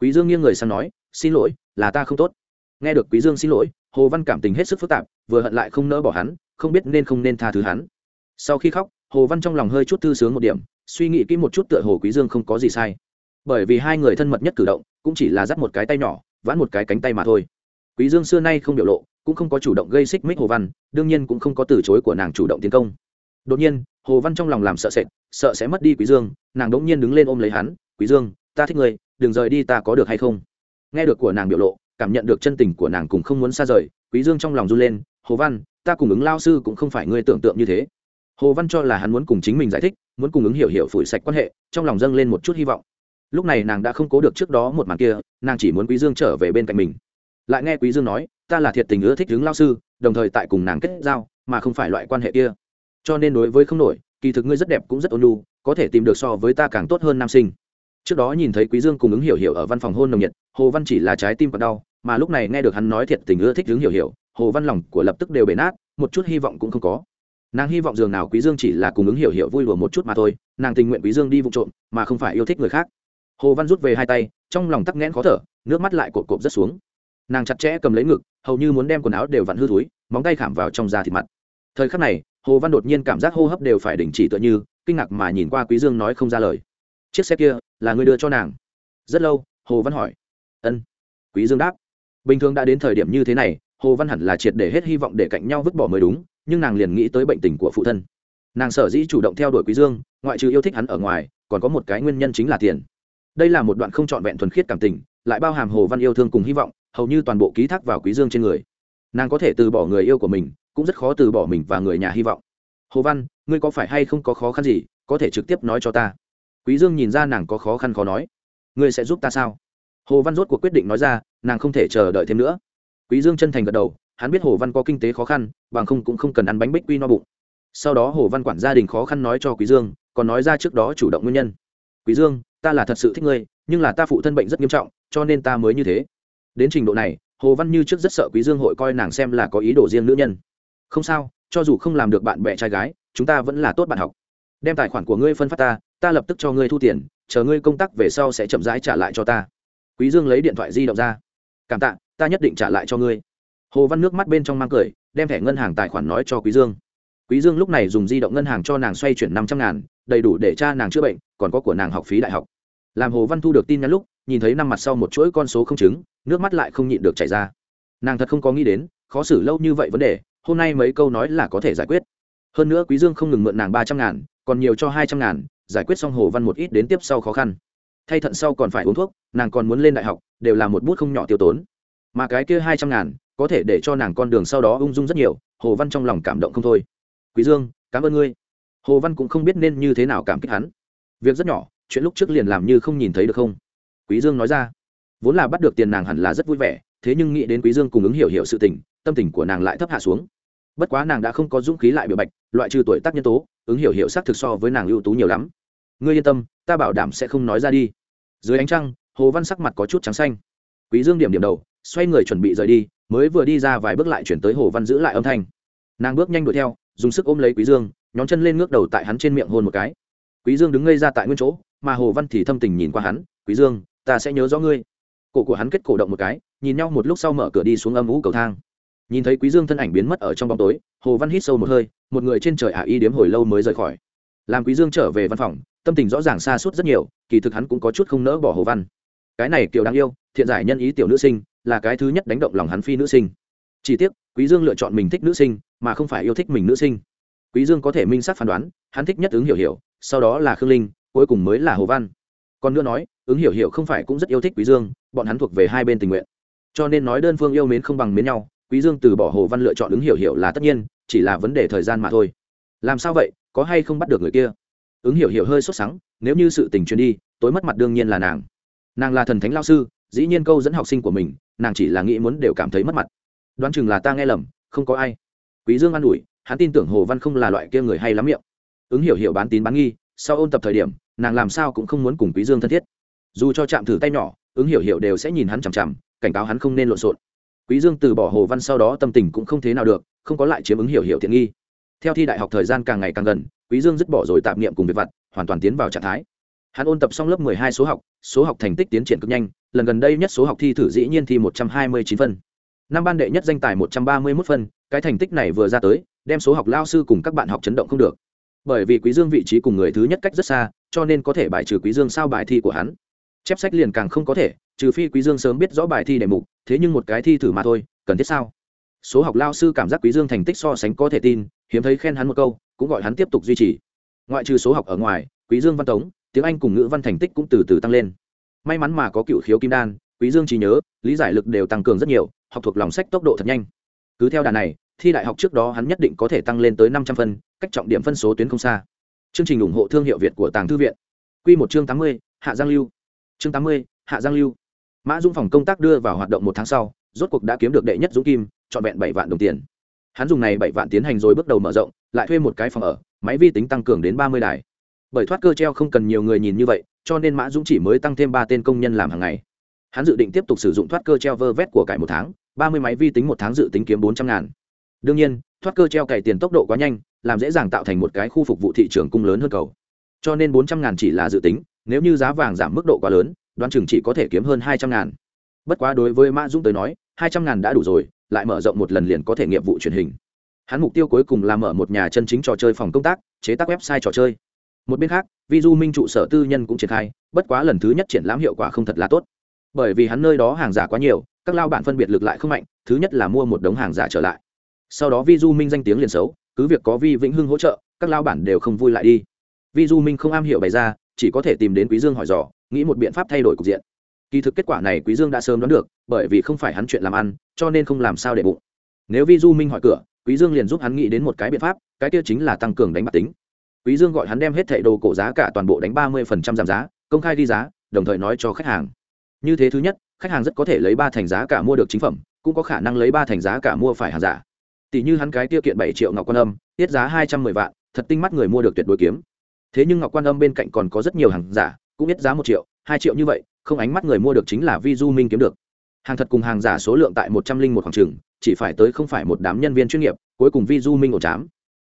Quý dương nghiêng người sang nói, xin lỗi, là ta không tốt. Nghe được quý dương xin lỗi, hồ văn cảm tình hết sức phức tạp, vừa hận lại không nỡ bỏ hắn, không biết nên không nên tha thứ hắn. Sau khi khóc, hồ văn trong lòng hơi chút thư sướng một điểm, suy nghĩ kỹ một chút tựa hồ quý dương không có gì sai. Bởi vì hai người thân mật nhất cử động, cũng chỉ là dắt một cái tay nhỏ, vãn một cái cánh tay mà thôi. Quý dương xưa nay không biểu lộ cũng không có chủ động gây xích mích hồ văn, đương nhiên cũng không có từ chối của nàng chủ động tiến công. Đột nhiên, hồ văn trong lòng làm sợ sệt, sợ sẽ mất đi quý dương, nàng đỗng nhiên đứng lên ôm lấy hắn, quý dương, ta thích ngươi, đừng rời đi ta có được hay không? Nghe được của nàng biểu lộ, cảm nhận được chân tình của nàng cùng không muốn xa rời, quý dương trong lòng run lên, hồ văn, ta cùng ứng lao sư cũng không phải ngươi tưởng tượng như thế. Hồ văn cho là hắn muốn cùng chính mình giải thích, muốn cùng ứng hiểu hiểu phủi sạch quan hệ, trong lòng dâng lên một chút hy vọng. Lúc này nàng đã không cố được trước đó một màn kia, nàng chỉ muốn quý dương trở về bên cạnh mình lại nghe quý dương nói, ta là thiệt tình ưa thích hướng lao sư, đồng thời tại cùng nàng kết giao, mà không phải loại quan hệ kia. Cho nên đối với không nổi, kỳ thực ngươi rất đẹp cũng rất ôn nhu, có thể tìm được so với ta càng tốt hơn nam sinh. Trước đó nhìn thấy quý dương cùng ứng hiểu hiểu ở văn phòng hôn nồng nhiệt, hồ văn chỉ là trái tim còn đau, mà lúc này nghe được hắn nói thiệt tình ưa thích hướng hiểu hiểu, hồ văn lòng của lập tức đều bể nát, một chút hy vọng cũng không có. Nàng hy vọng dường nào quý dương chỉ là cùng ứng hiểu hiểu vui đùa một chút mà thôi, nàng tình nguyện quý dương đi vụ trộm, mà không phải yêu thích người khác. Hồ văn rút về hai tay, trong lòng tắc nghẽn khó thở, nước mắt lại cột cộp rất xuống nàng chặt chẽ cầm lấy ngực, hầu như muốn đem quần áo đều vặn hư túi móng tay khảm vào trong da thịt mặt. Thời khắc này, hồ văn đột nhiên cảm giác hô hấp đều phải đình chỉ tựa như, kinh ngạc mà nhìn qua quý dương nói không ra lời. Chiếc xe kia là người đưa cho nàng? Rất lâu, hồ văn hỏi. Ân. Quý dương đáp. Bình thường đã đến thời điểm như thế này, hồ văn hẳn là triệt để hết hy vọng để cạnh nhau vứt bỏ mới đúng, nhưng nàng liền nghĩ tới bệnh tình của phụ thân. Nàng sở dĩ chủ động theo đuổi quý dương, ngoại trừ yêu thích hắn ở ngoài, còn có một cái nguyên nhân chính là tiền. Đây là một đoạn không trọn vẹn thuần khiết cảm tình, lại bao hàm hồ văn yêu thương cùng hy vọng hầu như toàn bộ ký thác vào quý dương trên người. Nàng có thể từ bỏ người yêu của mình, cũng rất khó từ bỏ mình và người nhà hy vọng. Hồ văn, ngươi có phải hay không có khó khăn gì, có thể trực tiếp nói cho ta? Quý dương nhìn ra nàng có khó khăn khó nói. Ngươi sẽ giúp ta sao? Hồ văn rốt cuộc quyết định nói ra, nàng không thể chờ đợi thêm nữa. Quý dương chân thành gật đầu, hắn biết hồ văn có kinh tế khó khăn, bằng không cũng không cần ăn bánh bích quy no bụng. Sau đó hồ văn quản gia đình khó khăn nói cho quý dương, còn nói ra trước đó chủ động nguyên nhân. Quý dương, ta là thật sự thích ngươi, nhưng là ta phụ thân bệnh rất nghiêm trọng, cho nên ta mới như thế đến trình độ này, hồ văn như trước rất sợ quý dương hội coi nàng xem là có ý đồ riêng nữ nhân. Không sao, cho dù không làm được bạn bè trai gái, chúng ta vẫn là tốt bạn học. Đem tài khoản của ngươi phân phát ta ta lập tức cho ngươi thu tiền, chờ ngươi công tác về sau sẽ chậm rãi trả lại cho ta. Quý dương lấy điện thoại di động ra. Cảm tạ, ta nhất định trả lại cho ngươi. Hồ văn nước mắt bên trong mang cười, đem thẻ ngân hàng tài khoản nói cho quý dương. Quý dương lúc này dùng di động ngân hàng cho nàng xoay chuyển năm trăm ngàn, đầy đủ để cha nàng chữa bệnh, còn có của nàng học phí đại học. Làm hồ văn thu được tin nhắn lúc nhìn thấy năm mặt sau một chuỗi con số không chứng, nước mắt lại không nhịn được chảy ra. Nàng thật không có nghĩ đến, khó xử lâu như vậy vấn đề, hôm nay mấy câu nói là có thể giải quyết. Hơn nữa quý dương không ngừng mượn nàng ba trăm ngàn, còn nhiều cho hai trăm ngàn, giải quyết xong hồ văn một ít đến tiếp sau khó khăn. Thay thận sau còn phải uống thuốc, nàng còn muốn lên đại học, đều là một bút không nhỏ tiêu tốn. Mà cái kia hai trăm ngàn, có thể để cho nàng con đường sau đó ung dung rất nhiều, hồ văn trong lòng cảm động không thôi. Quý dương, cảm ơn ngươi. Hồ văn cũng không biết nên như thế nào cảm kích hắn. Việc rất nhỏ, chuyện lúc trước liền làm như không nhìn thấy được không? Quý dương nói ra. Vốn là bắt được tiền nàng hẳn là rất vui vẻ, thế nhưng nghĩ đến quý dương cùng ứng hiểu hiểu sự tình, tâm tình của nàng lại thấp hạ xuống. Bất quá nàng đã không có dũng khí lại biểu bạch, loại trừ tuổi tác nhân tố, ứng hiểu hiểu xác thực so với nàng ưu tú nhiều lắm. Ngươi yên tâm, ta bảo đảm sẽ không nói ra đi. Dưới ánh trăng, hồ văn sắc mặt có chút trắng xanh. Quý dương điểm điểm đầu, xoay người chuẩn bị rời đi, mới vừa đi ra vài bước lại chuyển tới hồ văn giữ lại âm thanh. Nàng bước nhanh đuổi theo, dùng sức ôm lấy quý dương, nhón chân lên ngước đầu tại hắn trên miệng hôn một cái. Quý dương đứng ngây ra tại nguyên chỗ, mà hồ văn thì thâm tình nhìn qua hắn, quý dương ta sẽ nhớ rõ ngươi. Cổ của hắn kết cổ động một cái, nhìn nhau một lúc sau mở cửa đi xuống âm ú cầu thang. Nhìn thấy quý dương thân ảnh biến mất ở trong bóng tối, hồ văn hít sâu một hơi, một người trên trời ả y điếm hồi lâu mới rời khỏi. Làm quý dương trở về văn phòng, tâm tình rõ ràng xa suốt rất nhiều, kỳ thực hắn cũng có chút không nỡ bỏ hồ văn. Cái này kiểu đáng yêu, thiện giải nhân ý tiểu nữ sinh, là cái thứ nhất đánh động lòng hắn phi nữ sinh. Chỉ tiếc, quý dương lựa chọn mình thích nữ sinh, mà không phải yêu thích mình nữ sinh. Quý dương có thể minh xác phán đoán, hắn thích nhất ứng hiểu hiểu, sau đó là khương linh, cuối cùng mới là hồ văn. Còn nữa nói ứng hiểu hiểu không phải cũng rất yêu thích quý dương, bọn hắn thuộc về hai bên tình nguyện. Cho nên nói đơn phương yêu mến không bằng mến nhau, quý dương từ bỏ hồ văn lựa chọn ứng hiểu hiểu là tất nhiên, chỉ là vấn đề thời gian mà thôi. Làm sao vậy, có hay không bắt được người kia? Ứng hiểu hiểu hơi sốt sắng, nếu như sự tình truyền đi, tối mất mặt đương nhiên là nàng. Nàng là thần thánh lao sư, dĩ nhiên câu dẫn học sinh của mình, nàng chỉ là nghĩ muốn đều cảm thấy mất mặt. Đoán chừng là ta nghe lầm, không có ai. Quý dương an ủi, hắn tin tưởng hồ văn không là loại kia người hay lắm miệng. Ứng hiểu hiểu bán tín bán nghi, sau ôn tập thời điểm, nàng làm sao cũng không muốn cùng quý dương thân thiết dù cho chạm thử tay nhỏ, ứng hiểu hiểu đều sẽ nhìn hắn chằm chằm, cảnh cáo hắn không nên lộn xộn. Quý dương từ bỏ hồ văn sau đó tâm tình cũng không thế nào được, không có lại chiếm ứng hiểu hiểu thiện nghi. Theo thi đại học thời gian càng ngày càng gần, quý dương dứt bỏ rồi tạm niệm cùng việc vặt, hoàn toàn tiến vào trạng thái. Hắn ôn tập xong lớp 12 số học số học thành tích tiến triển cực nhanh, lần gần đây nhất số học thi thử dĩ nhiên thi 129 phân. Năm ban đệ nhất danh tài 131 phân, cái thành tích này vừa ra tới, đem số học lao sư cùng các bạn học chấn động không được. Bởi vì quý dương vị trí cùng người thứ nhất cách rất xa, cho nên có thể bài trừ quý dương sao bài thi của hắn chép sách liền càng không có thể, trừ phi quý dương sớm biết rõ bài thi đề mục, thế nhưng một cái thi thử mà thôi, cần thiết sao? Số học lao sư cảm giác quý dương thành tích so sánh có thể tin, hiếm thấy khen hắn một câu, cũng gọi hắn tiếp tục duy trì. Ngoại trừ số học ở ngoài, quý dương văn tống, tiếng anh cùng ngữ văn thành tích cũng từ từ tăng lên. May mắn mà có cựu khiếu kim đan, quý dương trí nhớ, lý giải lực đều tăng cường rất nhiều, học thuộc lòng sách tốc độ thật nhanh. Cứ theo đà này, thi đại học trước đó hắn nhất định có thể tăng lên tới năm trăm phân, cách trọng điểm phân số tuyến không xa. Chương trình ủng hộ thương hiệu việt của tàng thư viện. Quy một chương tám mươi, hạ giang lưu chương tám mươi, hạ giang lưu. Mã dung phòng công tác đưa vào hoạt động một tháng sau, rốt cuộc đã kiếm được đệ nhất dũng kim, trọn vẹn bảy vạn đồng tiền. Hắn dùng này bảy vạn tiến hành rồi bước đầu mở rộng, lại thuê một cái phòng ở, máy vi tính tăng cường đến ba mươi đài. Bởi thoát cơ treo không cần nhiều người nhìn như vậy, cho nên mã dũng chỉ mới tăng thêm ba tên công nhân làm hàng ngày. Hắn dự định tiếp tục sử dụng thoát cơ treo vơ vét của cải một tháng, ba mươi máy vi tính một tháng dự tính kiếm bốn trăm ngàn. Đương nhiên, thoát cơ treo cày tiền tốc độ quá nhanh, làm dễ dàng tạo thành một cái khu phục vụ thị trường cung lớn hơn cầu. Cho nên bốn trăm ngàn chỉ là dự tính nếu như giá vàng giảm mức độ quá lớn, đoán chừng chỉ có thể kiếm hơn hai trăm ngàn. Bất quá đối với mã dũng tới nói, hai trăm ngàn đã đủ rồi, lại mở rộng một lần liền có thể nghiệp vụ truyền hình. Hắn mục tiêu cuối cùng là mở một nhà chân chính trò chơi phòng công tác, chế tác website trò chơi. Một bên khác vi du minh trụ sở tư nhân cũng triển khai, bất quá lần thứ nhất triển lãm hiệu quả không thật là tốt. Bởi vì hắn nơi đó hàng giả quá nhiều, các lao bản phân biệt lực lại không mạnh, thứ nhất là mua một đống hàng giả trở lại. Sau đó vi du minh danh tiếng liền xấu, cứ việc có vi vĩnh hưng hỗ trợ, các lao bản đều không vui lại đi. Vi du minh không am hiểu bày ra chỉ có thể tìm đến quý dương hỏi dò, nghĩ một biện pháp thay đổi cục diện. Kỳ thực kết quả này quý dương đã sớm đoán được, bởi vì không phải hắn chuyện làm ăn, cho nên không làm sao để bụng. Nếu vi du minh hỏi cửa, quý dương liền giúp hắn nghĩ đến một cái biện pháp, cái kia chính là tăng cường đánh bạc tính. Quý dương gọi hắn đem hết thảy đồ cổ giá cả toàn bộ đánh ba mươi phần trăm giảm giá, công khai đi giá, đồng thời nói cho khách hàng. Như thế thứ nhất, khách hàng rất có thể lấy ba thành giá cả mua được chính phẩm, cũng có khả năng lấy ba thành giá cả mua phải hàng giả. Tỷ như hắn cái tiêu kiện bảy triệu ngọc quan âm, tiết giá hai trăm mười vạn, thật tinh mắt người mua được tuyệt đối kiếm thế nhưng ngọc quan âm bên cạnh còn có rất nhiều hàng giả, cũng biết giá một triệu, hai triệu như vậy, không ánh mắt người mua được chính là vi du minh kiếm được. Hàng thật cùng hàng giả số lượng tại một trăm linh một khoảng trường chỉ phải tới không phải một đám nhân viên chuyên nghiệp, cuối cùng vi du minh ổ chám.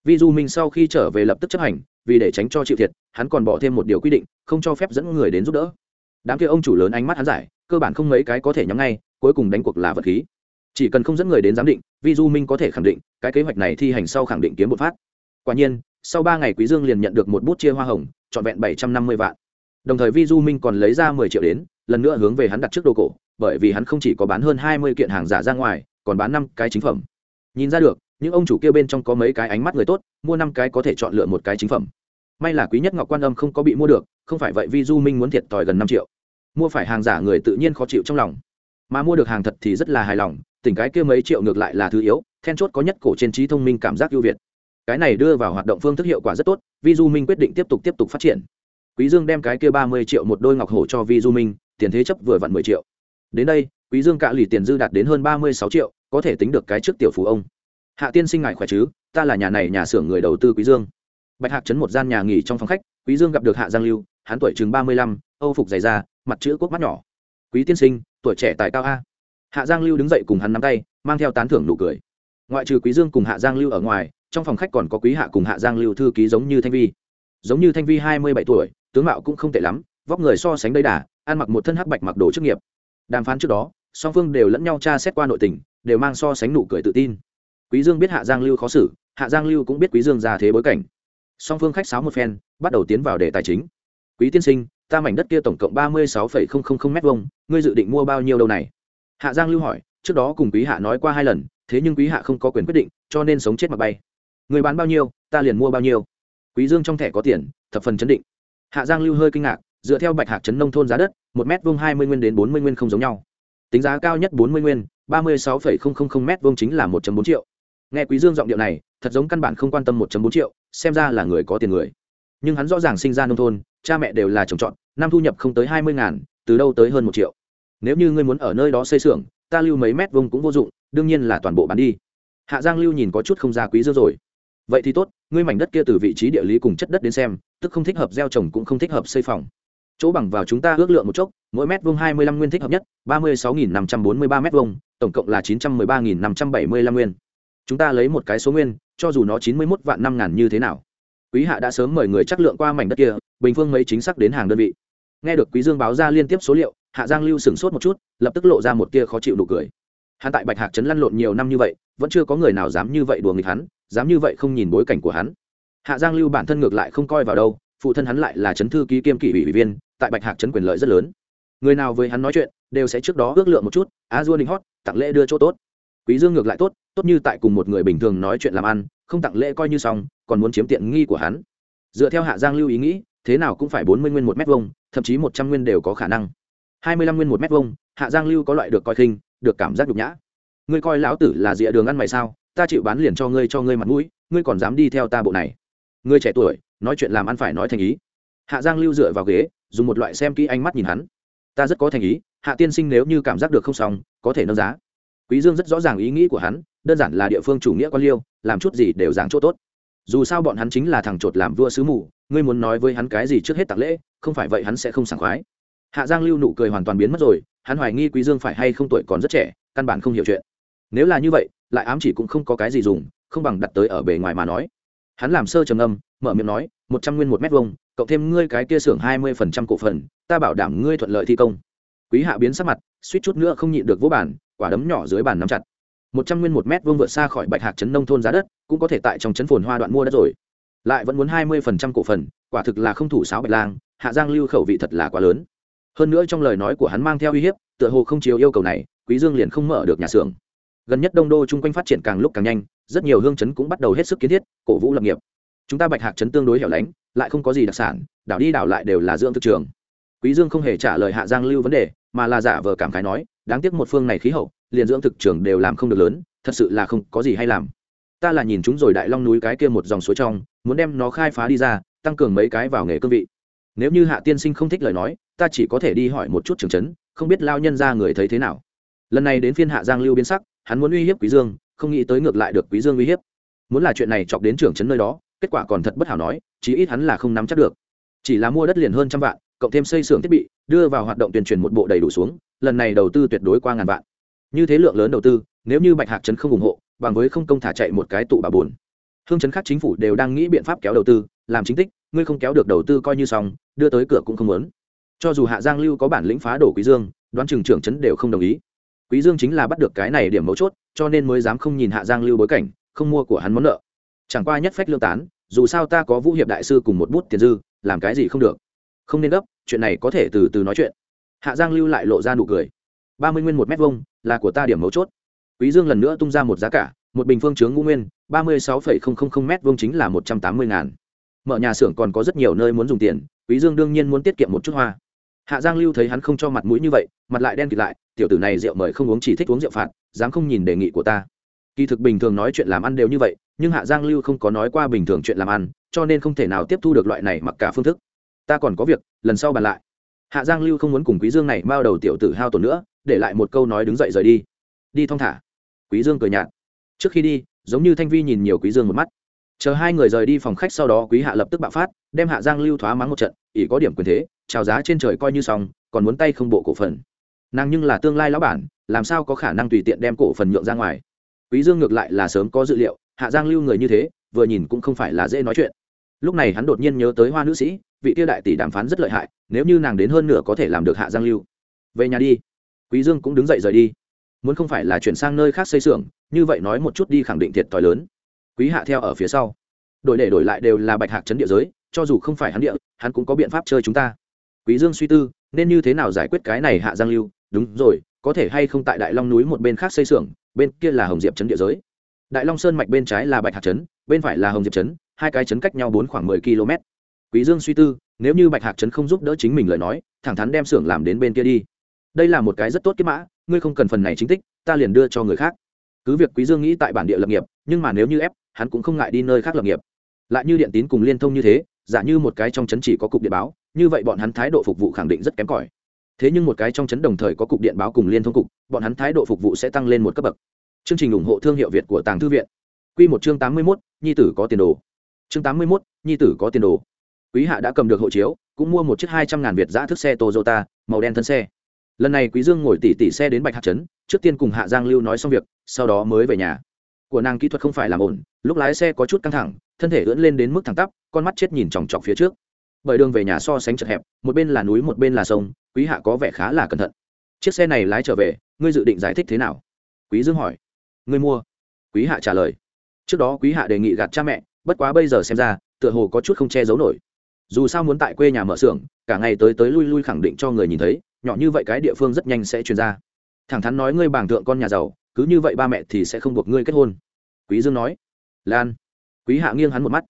Vi du minh sau khi trở về lập tức chấp hành, vì để tránh cho chịu thiệt, hắn còn bỏ thêm một điều quy định, không cho phép dẫn người đến giúp đỡ. Đám kia ông chủ lớn ánh mắt hắn giải, cơ bản không mấy cái có thể nhắm ngay, cuối cùng đánh cuộc là vật khí. Chỉ cần không dẫn người đến giám định, vi du minh có thể khẳng định, cái kế hoạch này thi hành sau khẳng định kiếm một phát. Quả nhiên sau ba ngày quý dương liền nhận được một bút chia hoa hồng, trọn vẹn bảy trăm năm mươi vạn. Đồng thời vi du minh còn lấy ra mười triệu đến, lần nữa hướng về hắn đặt trước đồ cổ, bởi vì hắn không chỉ có bán hơn hai mươi kiện hàng giả ra ngoài, còn bán năm cái chính phẩm. Nhìn ra được, những ông chủ kia bên trong có mấy cái ánh mắt người tốt, mua năm cái có thể chọn lựa một cái chính phẩm. May là quý nhất ngọc quan âm không có bị mua được, không phải vậy vi du minh muốn thiệt thòi gần năm triệu. Mua phải hàng giả người tự nhiên khó chịu trong lòng. Mà mua được hàng thật thì rất là hài lòng tỉnh cái kia mấy triệu ngược lại là thứ yếu, then chốt có nhất cổ trên trí thông minh cảm giác ưu việt cái này đưa vào hoạt động phương thức hiệu quả rất tốt vi du minh quyết định tiếp tục tiếp tục phát triển. Quý dương đem cái kia ba mươi triệu một đôi ngọc hổ cho vi du minh, tiền thế chấp vừa vặn mười triệu. Đến đây, quý dương cạ lì tiền dư đạt đến hơn ba mươi sáu triệu, có thể tính được cái trước tiểu phú ông. Hạ tiên sinh ngại khỏe chứ? Ta là nhà này nhà xưởng người đầu tư quý dương. Bạch hạc chấn một gian nhà nghỉ trong phòng khách, quý dương gặp được hạ giang lưu, hắn tuổi chừng ba mươi lăm, âu phục dày da, mặt chữ quốc mắt nhỏ. Quý tiên sinh, tuổi trẻ tài cao a. Hạ giang lưu đứng dậy cùng hắn nắm tay, mang theo tán thưởng nụ cười. Ngoại trừ quý dương cùng hạ giang lưu ở ngoài trong phòng khách còn có quý hạ cùng hạ giang lưu thư ký giống như thanh vi. Giống như thanh vi hai mươi bảy tuổi, tướng mạo cũng không tệ lắm, vóc người so sánh đầy đà, ăn mặc một thân hắc bạch mặc đồ chức nghiệp. Đàm phán trước đó, song phương đều lẫn nhau tra xét qua nội tình, đều mang so sánh nụ cười tự tin. Quý dương biết hạ giang lưu khó xử, hạ giang lưu cũng biết quý dương ra thế bối cảnh. Song phương khách sáo một phen, bắt đầu tiến vào đề tài chính. Quý tiên sinh, ta mảnh đất kia tổng cộng ba mươi sáu phẩy không không không m hai ngươi dự định mua bao nhiêu đâu này? Hạ giang lưu hỏi, trước đó cùng quý hạ nói qua hai lần, thế nhưng quý hạ không có quyền quyết định, cho nên sống chết mà bay người bán bao nhiêu, ta liền mua bao nhiêu. Quý dương trong thẻ có tiền, thập phần chấn định. Hạ giang lưu hơi kinh ngạc, dựa theo bạch hạc chấn nông thôn giá đất, một mét vuông hai mươi nguyên đến bốn mươi nguyên không giống nhau. Tính giá cao nhất bốn mươi nguyên, ba mươi sáu phẩy không không không mét vuông chính là một bốn triệu. Nghe quý dương giọng điệu này, thật giống căn bản không quan tâm một bốn triệu, xem ra là người có tiền người. Nhưng hắn rõ ràng sinh ra nông thôn, cha mẹ đều là trồng trọt, năm thu nhập không tới hai mươi ngàn, từ đâu tới hơn một triệu. Nếu như ngươi muốn ở nơi đó xây xưởng, ta lưu mấy mét vuông cũng vô dụng, đương nhiên là toàn bộ bán đi. Hạ giang lưu nhìn có chút không ra quý dương rồi vậy thì tốt, ngươi mảnh đất kia từ vị trí địa lý cùng chất đất đến xem, tức không thích hợp gieo trồng cũng không thích hợp xây phòng. Chỗ bằng vào chúng ta ước lượng một chốc, mỗi mét vuông hai mươi lăm nguyên thích hợp nhất, ba mươi sáu nghìn năm trăm bốn mươi ba mét vuông, tổng cộng là chín trăm mười ba nghìn năm trăm bảy mươi lăm nguyên. Chúng ta lấy một cái số nguyên, cho dù nó chín mươi mốt vạn năm ngàn như thế nào. Quý hạ đã sớm mời người chắc lượng qua mảnh đất kia, bình phương mấy chính xác đến hàng đơn vị. Nghe được quý dương báo ra liên tiếp số liệu, hạ giang lưu sửng sốt một chút, lập tức lộ ra một tia khó chịu đủ cười hắn tại bạch hạc trấn lăn lộn nhiều năm như vậy, vẫn chưa có người nào dám như vậy đùa nghịch hắn, dám như vậy không nhìn bối cảnh của hắn. Hạ giang lưu bản thân ngược lại không coi vào đâu, phụ thân hắn lại là trấn thư ký kiêm kỷ ủy viên, tại bạch hạc trấn quyền lợi rất lớn. Người nào với hắn nói chuyện, đều sẽ trước đó ước lượng một chút, A dua đình hót, tặng lễ đưa chỗ tốt. Quý dương ngược lại tốt tốt như tại cùng một người bình thường nói chuyện làm ăn, không tặng lễ coi như xong, còn muốn chiếm tiện nghi của hắn. Dựa theo hạ giang lưu ý nghĩ, thế nào cũng phải bốn mươi nguyên một mét vuông, thậm chí một trăm nguyên đều có khả năng. Hai mươi lăm nguyên một mét vuông, hạ giang lưu có loại được coi khinh được cảm giác nhục nhã. Ngươi coi lão tử là dịa đường ăn mày sao, ta chịu bán liền cho ngươi cho ngươi mặt mũi, ngươi còn dám đi theo ta bộ này. Ngươi trẻ tuổi, nói chuyện làm ăn phải nói thành ý. Hạ giang lưu dựa vào ghế, dùng một loại xem kỹ ánh mắt nhìn hắn. Ta rất có thành ý, hạ tiên sinh nếu như cảm giác được không xong, có thể nâng giá. Quý dương rất rõ ràng ý nghĩ của hắn, đơn giản là địa phương chủ nghĩa quan liêu, làm chút gì đều giảng chỗ tốt. Dù sao bọn hắn chính là thằng chột làm vua sứ mù, ngươi muốn nói với hắn cái gì trước hết tặng lễ, không phải vậy hắn sẽ không sảng khoái hạ giang lưu nụ cười hoàn toàn biến mất rồi, hắn hoài nghi quý dương phải hay không tuổi còn rất trẻ, căn bản không hiểu chuyện. Nếu là như vậy, lại ám chỉ cũng không có cái gì dùng, không bằng đặt tới ở bề ngoài mà nói. Hắn làm sơ trầm âm mở miệng nói, một trăm nguyên một mét vuông, cộng thêm ngươi cái kia xưởng hai mươi phần trăm cổ phần, ta bảo đảm ngươi thuận lợi thi công. Quý hạ biến sắc mặt, suýt chút nữa không nhịn được vỗ bản quả đấm nhỏ dưới bàn nắm chặt. Một trăm nguyên một mét vuông vượt xa khỏi bạch hạc trấn nông thôn giá đất, cũng có thể tại trong trấn phồn hoa đoạn mua đất rồi. Lại vẫn muốn hai mươi phần trăm cổ phần, quả thực là không thủ sáo bạch lang, hạ giang lưu khẩu vị thật là quá lớn hơn nữa trong lời nói của hắn mang theo uy hiếp, tựa hồ không chiều yêu cầu này, quý dương liền không mở được nhà xưởng. Gần nhất đông đô chung quanh phát triển càng lúc càng nhanh, rất nhiều hương chấn cũng bắt đầu hết sức kiến thiết, cổ vũ lập nghiệp. Chúng ta bạch hạc chấn tương đối hẻo lánh, lại không có gì đặc sản, đảo đi đảo lại đều là dưỡng thực trường. Quý dương không hề trả lời hạ giang lưu vấn đề, mà là giả vờ cảm khái nói, đáng tiếc một phương này khí hậu, liền dưỡng thực trường đều làm không được lớn, thật sự là không có gì hay làm. Ta là nhìn chúng rồi đại long núi cái kia một dòng suối trong, muốn đem nó khai phá đi ra, tăng cường mấy cái vào nghề cương vị nếu như hạ tiên sinh không thích lời nói, ta chỉ có thể đi hỏi một chút trường trấn, không biết lao nhân ra người thấy thế nào. Lần này đến phiên hạ giang lưu biến sắc, hắn muốn uy hiếp quý dương, không nghĩ tới ngược lại được quý dương uy hiếp. Muốn là chuyện này chọc đến trưởng trấn nơi đó, kết quả còn thật bất hảo nói, chí ít hắn là không nắm chắc được. Chỉ là mua đất liền hơn trăm vạn, cộng thêm xây xưởng thiết bị, đưa vào hoạt động tuyên truyền một bộ đầy đủ xuống, lần này đầu tư tuyệt đối qua ngàn vạn. Như thế lượng lớn đầu tư, nếu như bạch hạc trấn không ủng hộ, bằng với không công thả chạy một cái tụ bà buồn. Hương trấn khác chính phủ đều đang nghĩ biện pháp kéo đầu tư làm chính tích, ngươi không kéo được đầu tư coi như xong, đưa tới cửa cũng không muốn. Cho dù hạ giang lưu có bản lĩnh phá đổ quý dương, đoán chừng trưởng trấn đều không đồng ý. Quý dương chính là bắt được cái này điểm mấu chốt, cho nên mới dám không nhìn hạ giang lưu bối cảnh, không mua của hắn món nợ. Chẳng qua nhất phách lương tán, dù sao ta có vũ hiệp đại sư cùng một bút tiền dư, làm cái gì không được. Không nên gấp, chuyện này có thể từ từ nói chuyện. Hạ giang lưu lại lộ ra nụ cười. Ba mươi nguyên một mét vuông, là của ta điểm mấu chốt. Quý dương lần nữa tung ra một giá cả, một bình phương chướng ngũ nguyên, ba mươi sáu phẩy không không không mét vuông chính là một trăm tám mươi ngàn mở nhà xưởng còn có rất nhiều nơi muốn dùng tiền, quý dương đương nhiên muốn tiết kiệm một chút hoa. Hạ giang lưu thấy hắn không cho mặt mũi như vậy, mặt lại đen kịt lại, tiểu tử này rượu mời không uống chỉ thích uống rượu phạt, dám không nhìn đề nghị của ta. Kỳ thực bình thường nói chuyện làm ăn đều như vậy, nhưng hạ giang lưu không có nói qua bình thường chuyện làm ăn, cho nên không thể nào tiếp thu được loại này mặc cả phương thức. Ta còn có việc, lần sau bàn lại. Hạ giang lưu không muốn cùng quý dương này bao đầu tiểu tử hao tổn nữa, để lại một câu nói đứng dậy rời đi. Đi thong thả. Quý dương cười nhạt. Trước khi đi, giống như thanh vi nhìn nhiều quý dương một mắt chờ hai người rời đi phòng khách sau đó, quý hạ lập tức bạo phát, đem hạ giang lưu thoá mắng một trận, ỷ có điểm quyền thế trào giá trên trời coi như xong, còn muốn tay không bộ cổ phần. Nàng nhưng là tương lai lão bản, làm sao có khả năng tùy tiện đem cổ phần nhượng ra ngoài? Quý dương ngược lại là sớm có dự liệu, hạ giang lưu người như thế, vừa nhìn cũng không phải là dễ nói chuyện. Lúc này hắn đột nhiên nhớ tới hoa nữ sĩ, vị tiêu đại tỷ đàm phán rất lợi hại, nếu như nàng đến hơn nửa có thể làm được hạ giang lưu. Về nhà đi. Quý dương cũng đứng dậy rời đi. Muốn không phải là chuyển sang nơi khác xây xưởng, như vậy nói một chút đi khẳng định thiệt thòi lớn quý hạ theo ở phía sau. Đổi để đổi lại đều là bạch hạc chấn địa giới, cho dù không phải hắn địa, hắn cũng có biện pháp chơi chúng ta. Quý dương suy tư, nên như thế nào giải quyết cái này hạ giang lưu? Đúng rồi, có thể hay không tại đại long núi một bên khác xây xưởng, bên kia là hồng diệp chấn địa giới. Đại long sơn mạch bên trái là bạch hạc chấn, bên phải là hồng diệp chấn, hai cái chấn cách nhau bốn khoảng mười km. Quý dương suy tư, nếu như bạch hạc chấn không giúp đỡ chính mình lời nói, thẳng thắn đem xưởng làm đến bên kia đi. Đây là một cái rất tốt kết mã, ngươi không cần phần này chính tích, ta liền đưa cho người khác. Cứ việc quý dương nghĩ tại bản địa lập nghiệp, nhưng mà nếu như ép hắn cũng không ngại đi nơi khác lập nghiệp. Lại như điện tín cùng liên thông như thế, giả như một cái trong chấn chỉ có cục điện báo, như vậy bọn hắn thái độ phục vụ khẳng định rất kém cỏi. Thế nhưng một cái trong chấn đồng thời có cục điện báo cùng liên thông cục, bọn hắn thái độ phục vụ sẽ tăng lên một cấp bậc. Chương trình ủng hộ thương hiệu việt của tàng thư viện. Q một chương tám mươi mốt, nhi tử có tiền đồ. Chương tám mươi mốt, nhi tử có tiền đồ. Quý hạ đã cầm được hộ chiếu, cũng mua một chiếc hai trăm ngàn việt giã thức xe toyota, màu đen thân xe. Lần này quý dương ngồi tỉ tỉ xe đến bạch hạt trấn, trước tiên cùng hạ giang lưu nói xong việc, sau đó mới về nhà của nàng kỹ thuật không phải làm ổn, lúc lái xe có chút căng thẳng, thân thể ưỡn lên đến mức thẳng tắp, con mắt chết nhìn chòng chọc phía trước. Bởi đường về nhà so sánh chật hẹp, một bên là núi một bên là sông, quý hạ có vẻ khá là cẩn thận. Chiếc xe này lái trở về, ngươi dự định giải thích thế nào? Quý dương hỏi. Ngươi mua. Quý hạ trả lời. Trước đó quý hạ đề nghị gạt cha mẹ, bất quá bây giờ xem ra, tựa hồ có chút không che giấu nổi. Dù sao muốn tại quê nhà mở xưởng, cả ngày tới tới lui lui khẳng định cho người nhìn thấy, nhỏ như vậy cái địa phương rất nhanh sẽ truyền ra. Thẳng thắn nói ngươi bảng thượng con nhà giàu cứ như vậy ba mẹ thì sẽ không buộc ngươi kết hôn. Quý dương nói. Lan. Quý hạ nghiêng hắn một mắt.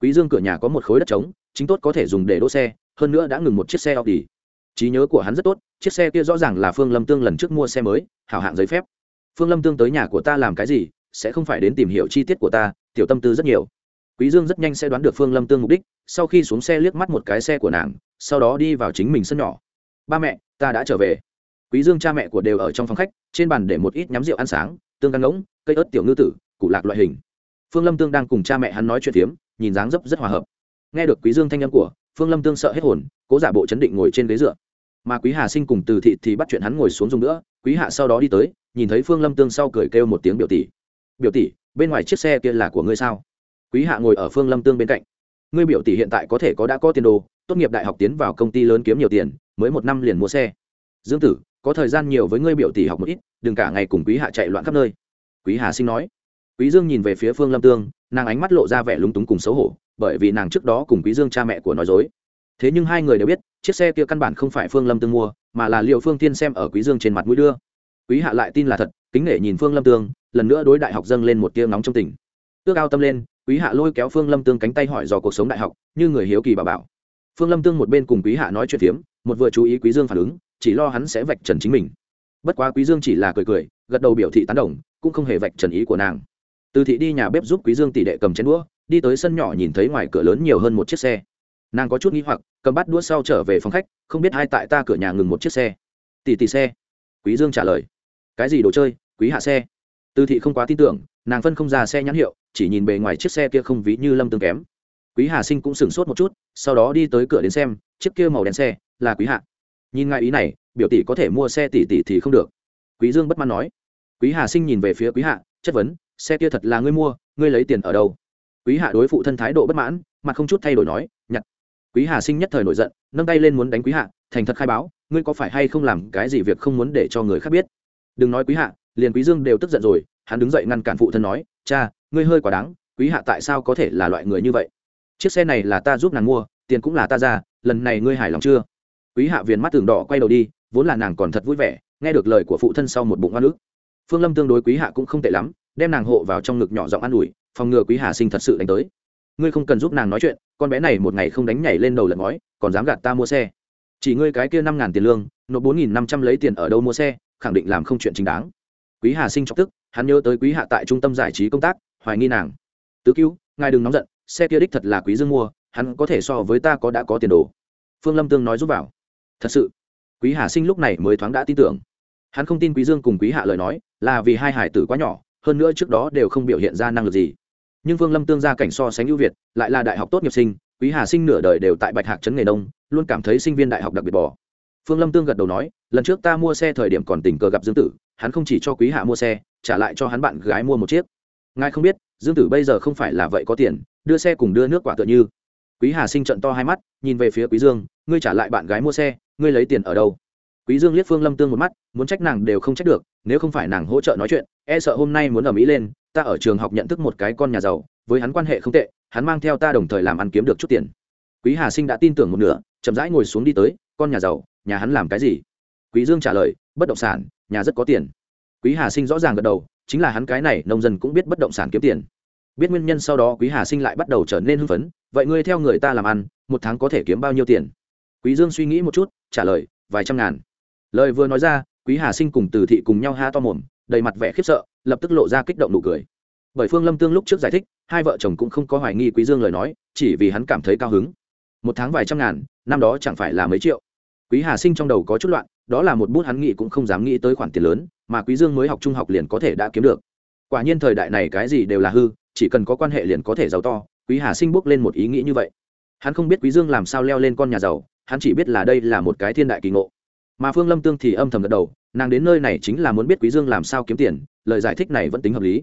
Quý dương cửa nhà có một khối đất trống, chính tốt có thể dùng để đỗ xe, hơn nữa đã ngừng một chiếc xe Audi. Trí nhớ của hắn rất tốt, chiếc xe kia rõ ràng là phương lâm tương lần trước mua xe mới, hảo hạng giấy phép. Phương lâm tương tới nhà của ta làm cái gì, sẽ không phải đến tìm hiểu chi tiết của ta, tiểu tâm tư rất nhiều. Quý dương rất nhanh sẽ đoán được phương lâm tương mục đích, sau khi xuống xe liếc mắt một cái xe của nàng, sau đó đi vào chính mình sân nhỏ. Ba mẹ, ta đã trở về quý dương cha mẹ của đều ở trong phòng khách, trên bàn để một ít nhắm rượu ăn sáng, tương căn ngỗng, cây ớt tiểu ngư tử, củ lạc loại hình. Phương lâm tương đang cùng cha mẹ hắn nói chuyện phiếm, nhìn dáng dấp rất hòa hợp. Nghe được quý dương thanh âm của, phương lâm tương sợ hết hồn, cố giả bộ chấn định ngồi trên ghế dựa. Mà quý hà sinh cùng từ thị thì bắt chuyện hắn ngồi xuống dùng nữa, quý hạ sau đó đi tới, nhìn thấy phương lâm tương sau cười kêu một tiếng biểu tỷ. Biểu tỷ, bên ngoài chiếc xe kia là của ngươi sao? Quý hạ ngồi ở phương lâm tương bên cạnh. Ngươi biểu tỷ hiện tại có thể có đã có tiền đồ, tốt nghiệp đại học tiến vào công ty lớn kiếm nhiều tiền, mới một năm liền mua xe. Dương tử có thời gian nhiều với ngươi biểu tỷ học một ít, đừng cả ngày cùng quý hạ chạy loạn khắp nơi. Quý hà sinh nói. Quý dương nhìn về phía phương lâm tương, nàng ánh mắt lộ ra vẻ lúng túng cùng xấu hổ, bởi vì nàng trước đó cùng quý dương cha mẹ của nói dối. Thế nhưng hai người đều biết, chiếc xe kia căn bản không phải phương lâm tương mua, mà là liệu phương tiên xem ở quý dương trên mặt mũi đưa. Quý hạ lại tin là thật, kính nể nhìn phương lâm tương, lần nữa đối đại học dâng lên một tia nóng trong tỉnh tước ao tâm lên, quý hạ lôi kéo phương lâm tương cánh tay hỏi dò cuộc sống đại học, như người hiếu kỳ bà bảo. Phương lâm tương một bên cùng quý hạ nói chuyện phiếm, một vừa chú ý quý dương phản ứng chỉ lo hắn sẽ vạch trần chính mình. Bất quá quý dương chỉ là cười cười, gật đầu biểu thị tán đồng, cũng không hề vạch trần ý của nàng. Từ thị đi nhà bếp giúp quý dương tỷ đệ cầm chén đũa, đi tới sân nhỏ nhìn thấy ngoài cửa lớn nhiều hơn một chiếc xe. Nàng có chút nghi hoặc, cầm bát đũa sau trở về phòng khách, không biết hai tại ta cửa nhà ngừng một chiếc xe. Tỷ tỷ xe. Quý dương trả lời. Cái gì đồ chơi, quý hạ xe? Từ thị không quá tin tưởng, nàng phân không ra xe nhãn hiệu, chỉ nhìn bề ngoài chiếc xe kia không ví như lâm tương kém. Quý hà sinh cũng sửng sốt một chút, sau đó đi tới cửa đến xem, chiếc kia màu đen xe là quý hạ nhìn ngại ý này, biểu tỷ có thể mua xe tỷ tỷ thì không được. Quý dương bất mãn nói. Quý hà sinh nhìn về phía quý hạ, chất vấn, xe kia thật là ngươi mua, ngươi lấy tiền ở đâu? Quý hạ đối phụ thân thái độ bất mãn, mặt không chút thay đổi nói, nhặt. Quý hà sinh nhất thời nổi giận, nâng tay lên muốn đánh quý hạ, thành thật khai báo, ngươi có phải hay không làm cái gì việc không muốn để cho người khác biết? Đừng nói quý hạ, liền quý dương đều tức giận rồi, hắn đứng dậy ngăn cản phụ thân nói, cha, ngươi hơi quá đáng, quý hạ tại sao có thể là loại người như vậy? Chiếc xe này là ta giúp nàng mua, tiền cũng là ta ra, lần này ngươi hài lòng chưa? Quý hạ viền mắt tường đỏ quay đầu đi, vốn là nàng còn thật vui vẻ, nghe được lời của phụ thân sau một bụng hoa nước phương lâm tương đối quý hạ cũng không tệ lắm, đem nàng hộ vào trong ngực nhỏ giọng an ủi, phòng ngừa quý hà sinh thật sự đánh tới. Ngươi không cần giúp nàng nói chuyện, con bé này một ngày không đánh nhảy lên đầu lật ngói, còn dám gạt ta mua xe. Chỉ ngươi cái kia năm ngàn tiền lương, nộp bốn nghìn năm trăm lấy tiền ở đâu mua xe, khẳng định làm không chuyện chính đáng. Quý hà sinh chọc tức, hắn nhớ tới quý hạ tại trung tâm giải trí công tác, hoài nghi nàng. Tứ cứu, ngài đừng nóng giận, xe kia đích thật là quý dương mua, hắn có thể so với ta có đã có tiền đồ. Phương lâm tương nói giúp vào thật sự, quý hà sinh lúc này mới thoáng đã tin tưởng. Hắn không tin quý dương cùng quý hạ lời nói là vì hai hải tử quá nhỏ, hơn nữa trước đó đều không biểu hiện ra năng lực gì. Nhưng vương lâm tương gia cảnh so sánh ưu việt, lại là đại học tốt nghiệp sinh, quý hà sinh nửa đời đều tại bạch hạc trấn nghề nông, luôn cảm thấy sinh viên đại học đặc biệt bỏ phương lâm tương gật đầu nói, lần trước ta mua xe thời điểm còn tình cờ gặp dương tử, hắn không chỉ cho quý hạ mua xe, trả lại cho hắn bạn gái mua một chiếc. Ngài không biết, dương tử bây giờ không phải là vậy có tiền, đưa xe cùng đưa nước quả tựa như quý hà sinh trận to hai mắt, nhìn về phía quý dương, ngươi trả lại bạn gái mua xe, ngươi lấy tiền ở đâu? Quý dương liếc phương lâm tương một mắt, muốn trách nàng đều không trách được, nếu không phải nàng hỗ trợ nói chuyện e sợ hôm nay muốn ở mỹ lên, ta ở trường học nhận thức một cái con nhà giàu, với hắn quan hệ không tệ, hắn mang theo ta đồng thời làm ăn kiếm được chút tiền. Quý hà sinh đã tin tưởng một nửa, chậm rãi ngồi xuống đi tới, con nhà giàu, nhà hắn làm cái gì? Quý dương trả lời, bất động sản, nhà rất có tiền. Quý hà sinh rõ ràng gật đầu, chính là hắn cái này, nông dân cũng biết bất động sản kiếm tiền biết nguyên nhân sau đó quý hà sinh lại bắt đầu trở nên hưng phấn, vậy ngươi theo người ta làm ăn, một tháng có thể kiếm bao nhiêu tiền? Quý dương suy nghĩ một chút, trả lời, vài trăm ngàn. Lời vừa nói ra, quý hà sinh cùng từ thị cùng nhau ha to mồm, đầy mặt vẻ khiếp sợ, lập tức lộ ra kích động nụ cười. Bởi phương lâm tương lúc trước giải thích, hai vợ chồng cũng không có hoài nghi quý dương lời nói, chỉ vì hắn cảm thấy cao hứng. Một tháng vài trăm ngàn, năm đó chẳng phải là mấy triệu. Quý hà sinh trong đầu có chút loạn, đó là một bút hắn nghĩ cũng không dám nghĩ tới khoản tiền lớn, mà quý dương mới học trung học liền có thể đã kiếm được. Quả nhiên thời đại này cái gì đều là hư chỉ cần có quan hệ liền có thể giàu to, quý hà sinh bước lên một ý nghĩ như vậy. Hắn không biết quý dương làm sao leo lên con nhà giàu, hắn chỉ biết là đây là một cái thiên đại kỳ ngộ. Mà phương lâm tương thì âm thầm gật đầu, nàng đến nơi này chính là muốn biết quý dương làm sao kiếm tiền, lời giải thích này vẫn tính hợp lý.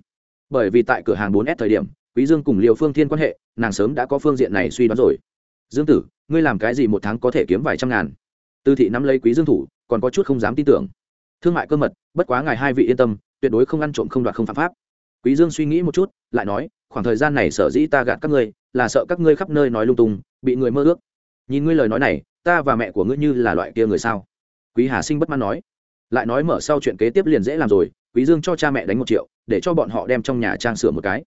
Bởi vì tại cửa hàng 4S thời điểm, quý dương cùng liều phương thiên quan hệ, nàng sớm đã có phương diện này suy đoán rồi. Dương tử, ngươi làm cái gì một tháng có thể kiếm vài trăm ngàn? Tư thị nắm lấy quý dương thủ, còn có chút không dám tin tưởng. Thương mại cơ mật, bất quá ngài hai vị yên tâm, tuyệt đối không ăn trộm không đoạt không phạm pháp quý dương suy nghĩ một chút, lại nói, khoảng thời gian này sở dĩ ta gạt các ngươi, là sợ các ngươi khắp nơi nói lung tung, bị người mơ ước. Nhìn ngươi lời nói này, ta và mẹ của ngươi như là loại kia người sao? Quý hà sinh bất mãn nói. Lại nói mở sau chuyện kế tiếp liền dễ làm rồi, quý dương cho cha mẹ đánh một triệu, để cho bọn họ đem trong nhà trang sửa một cái.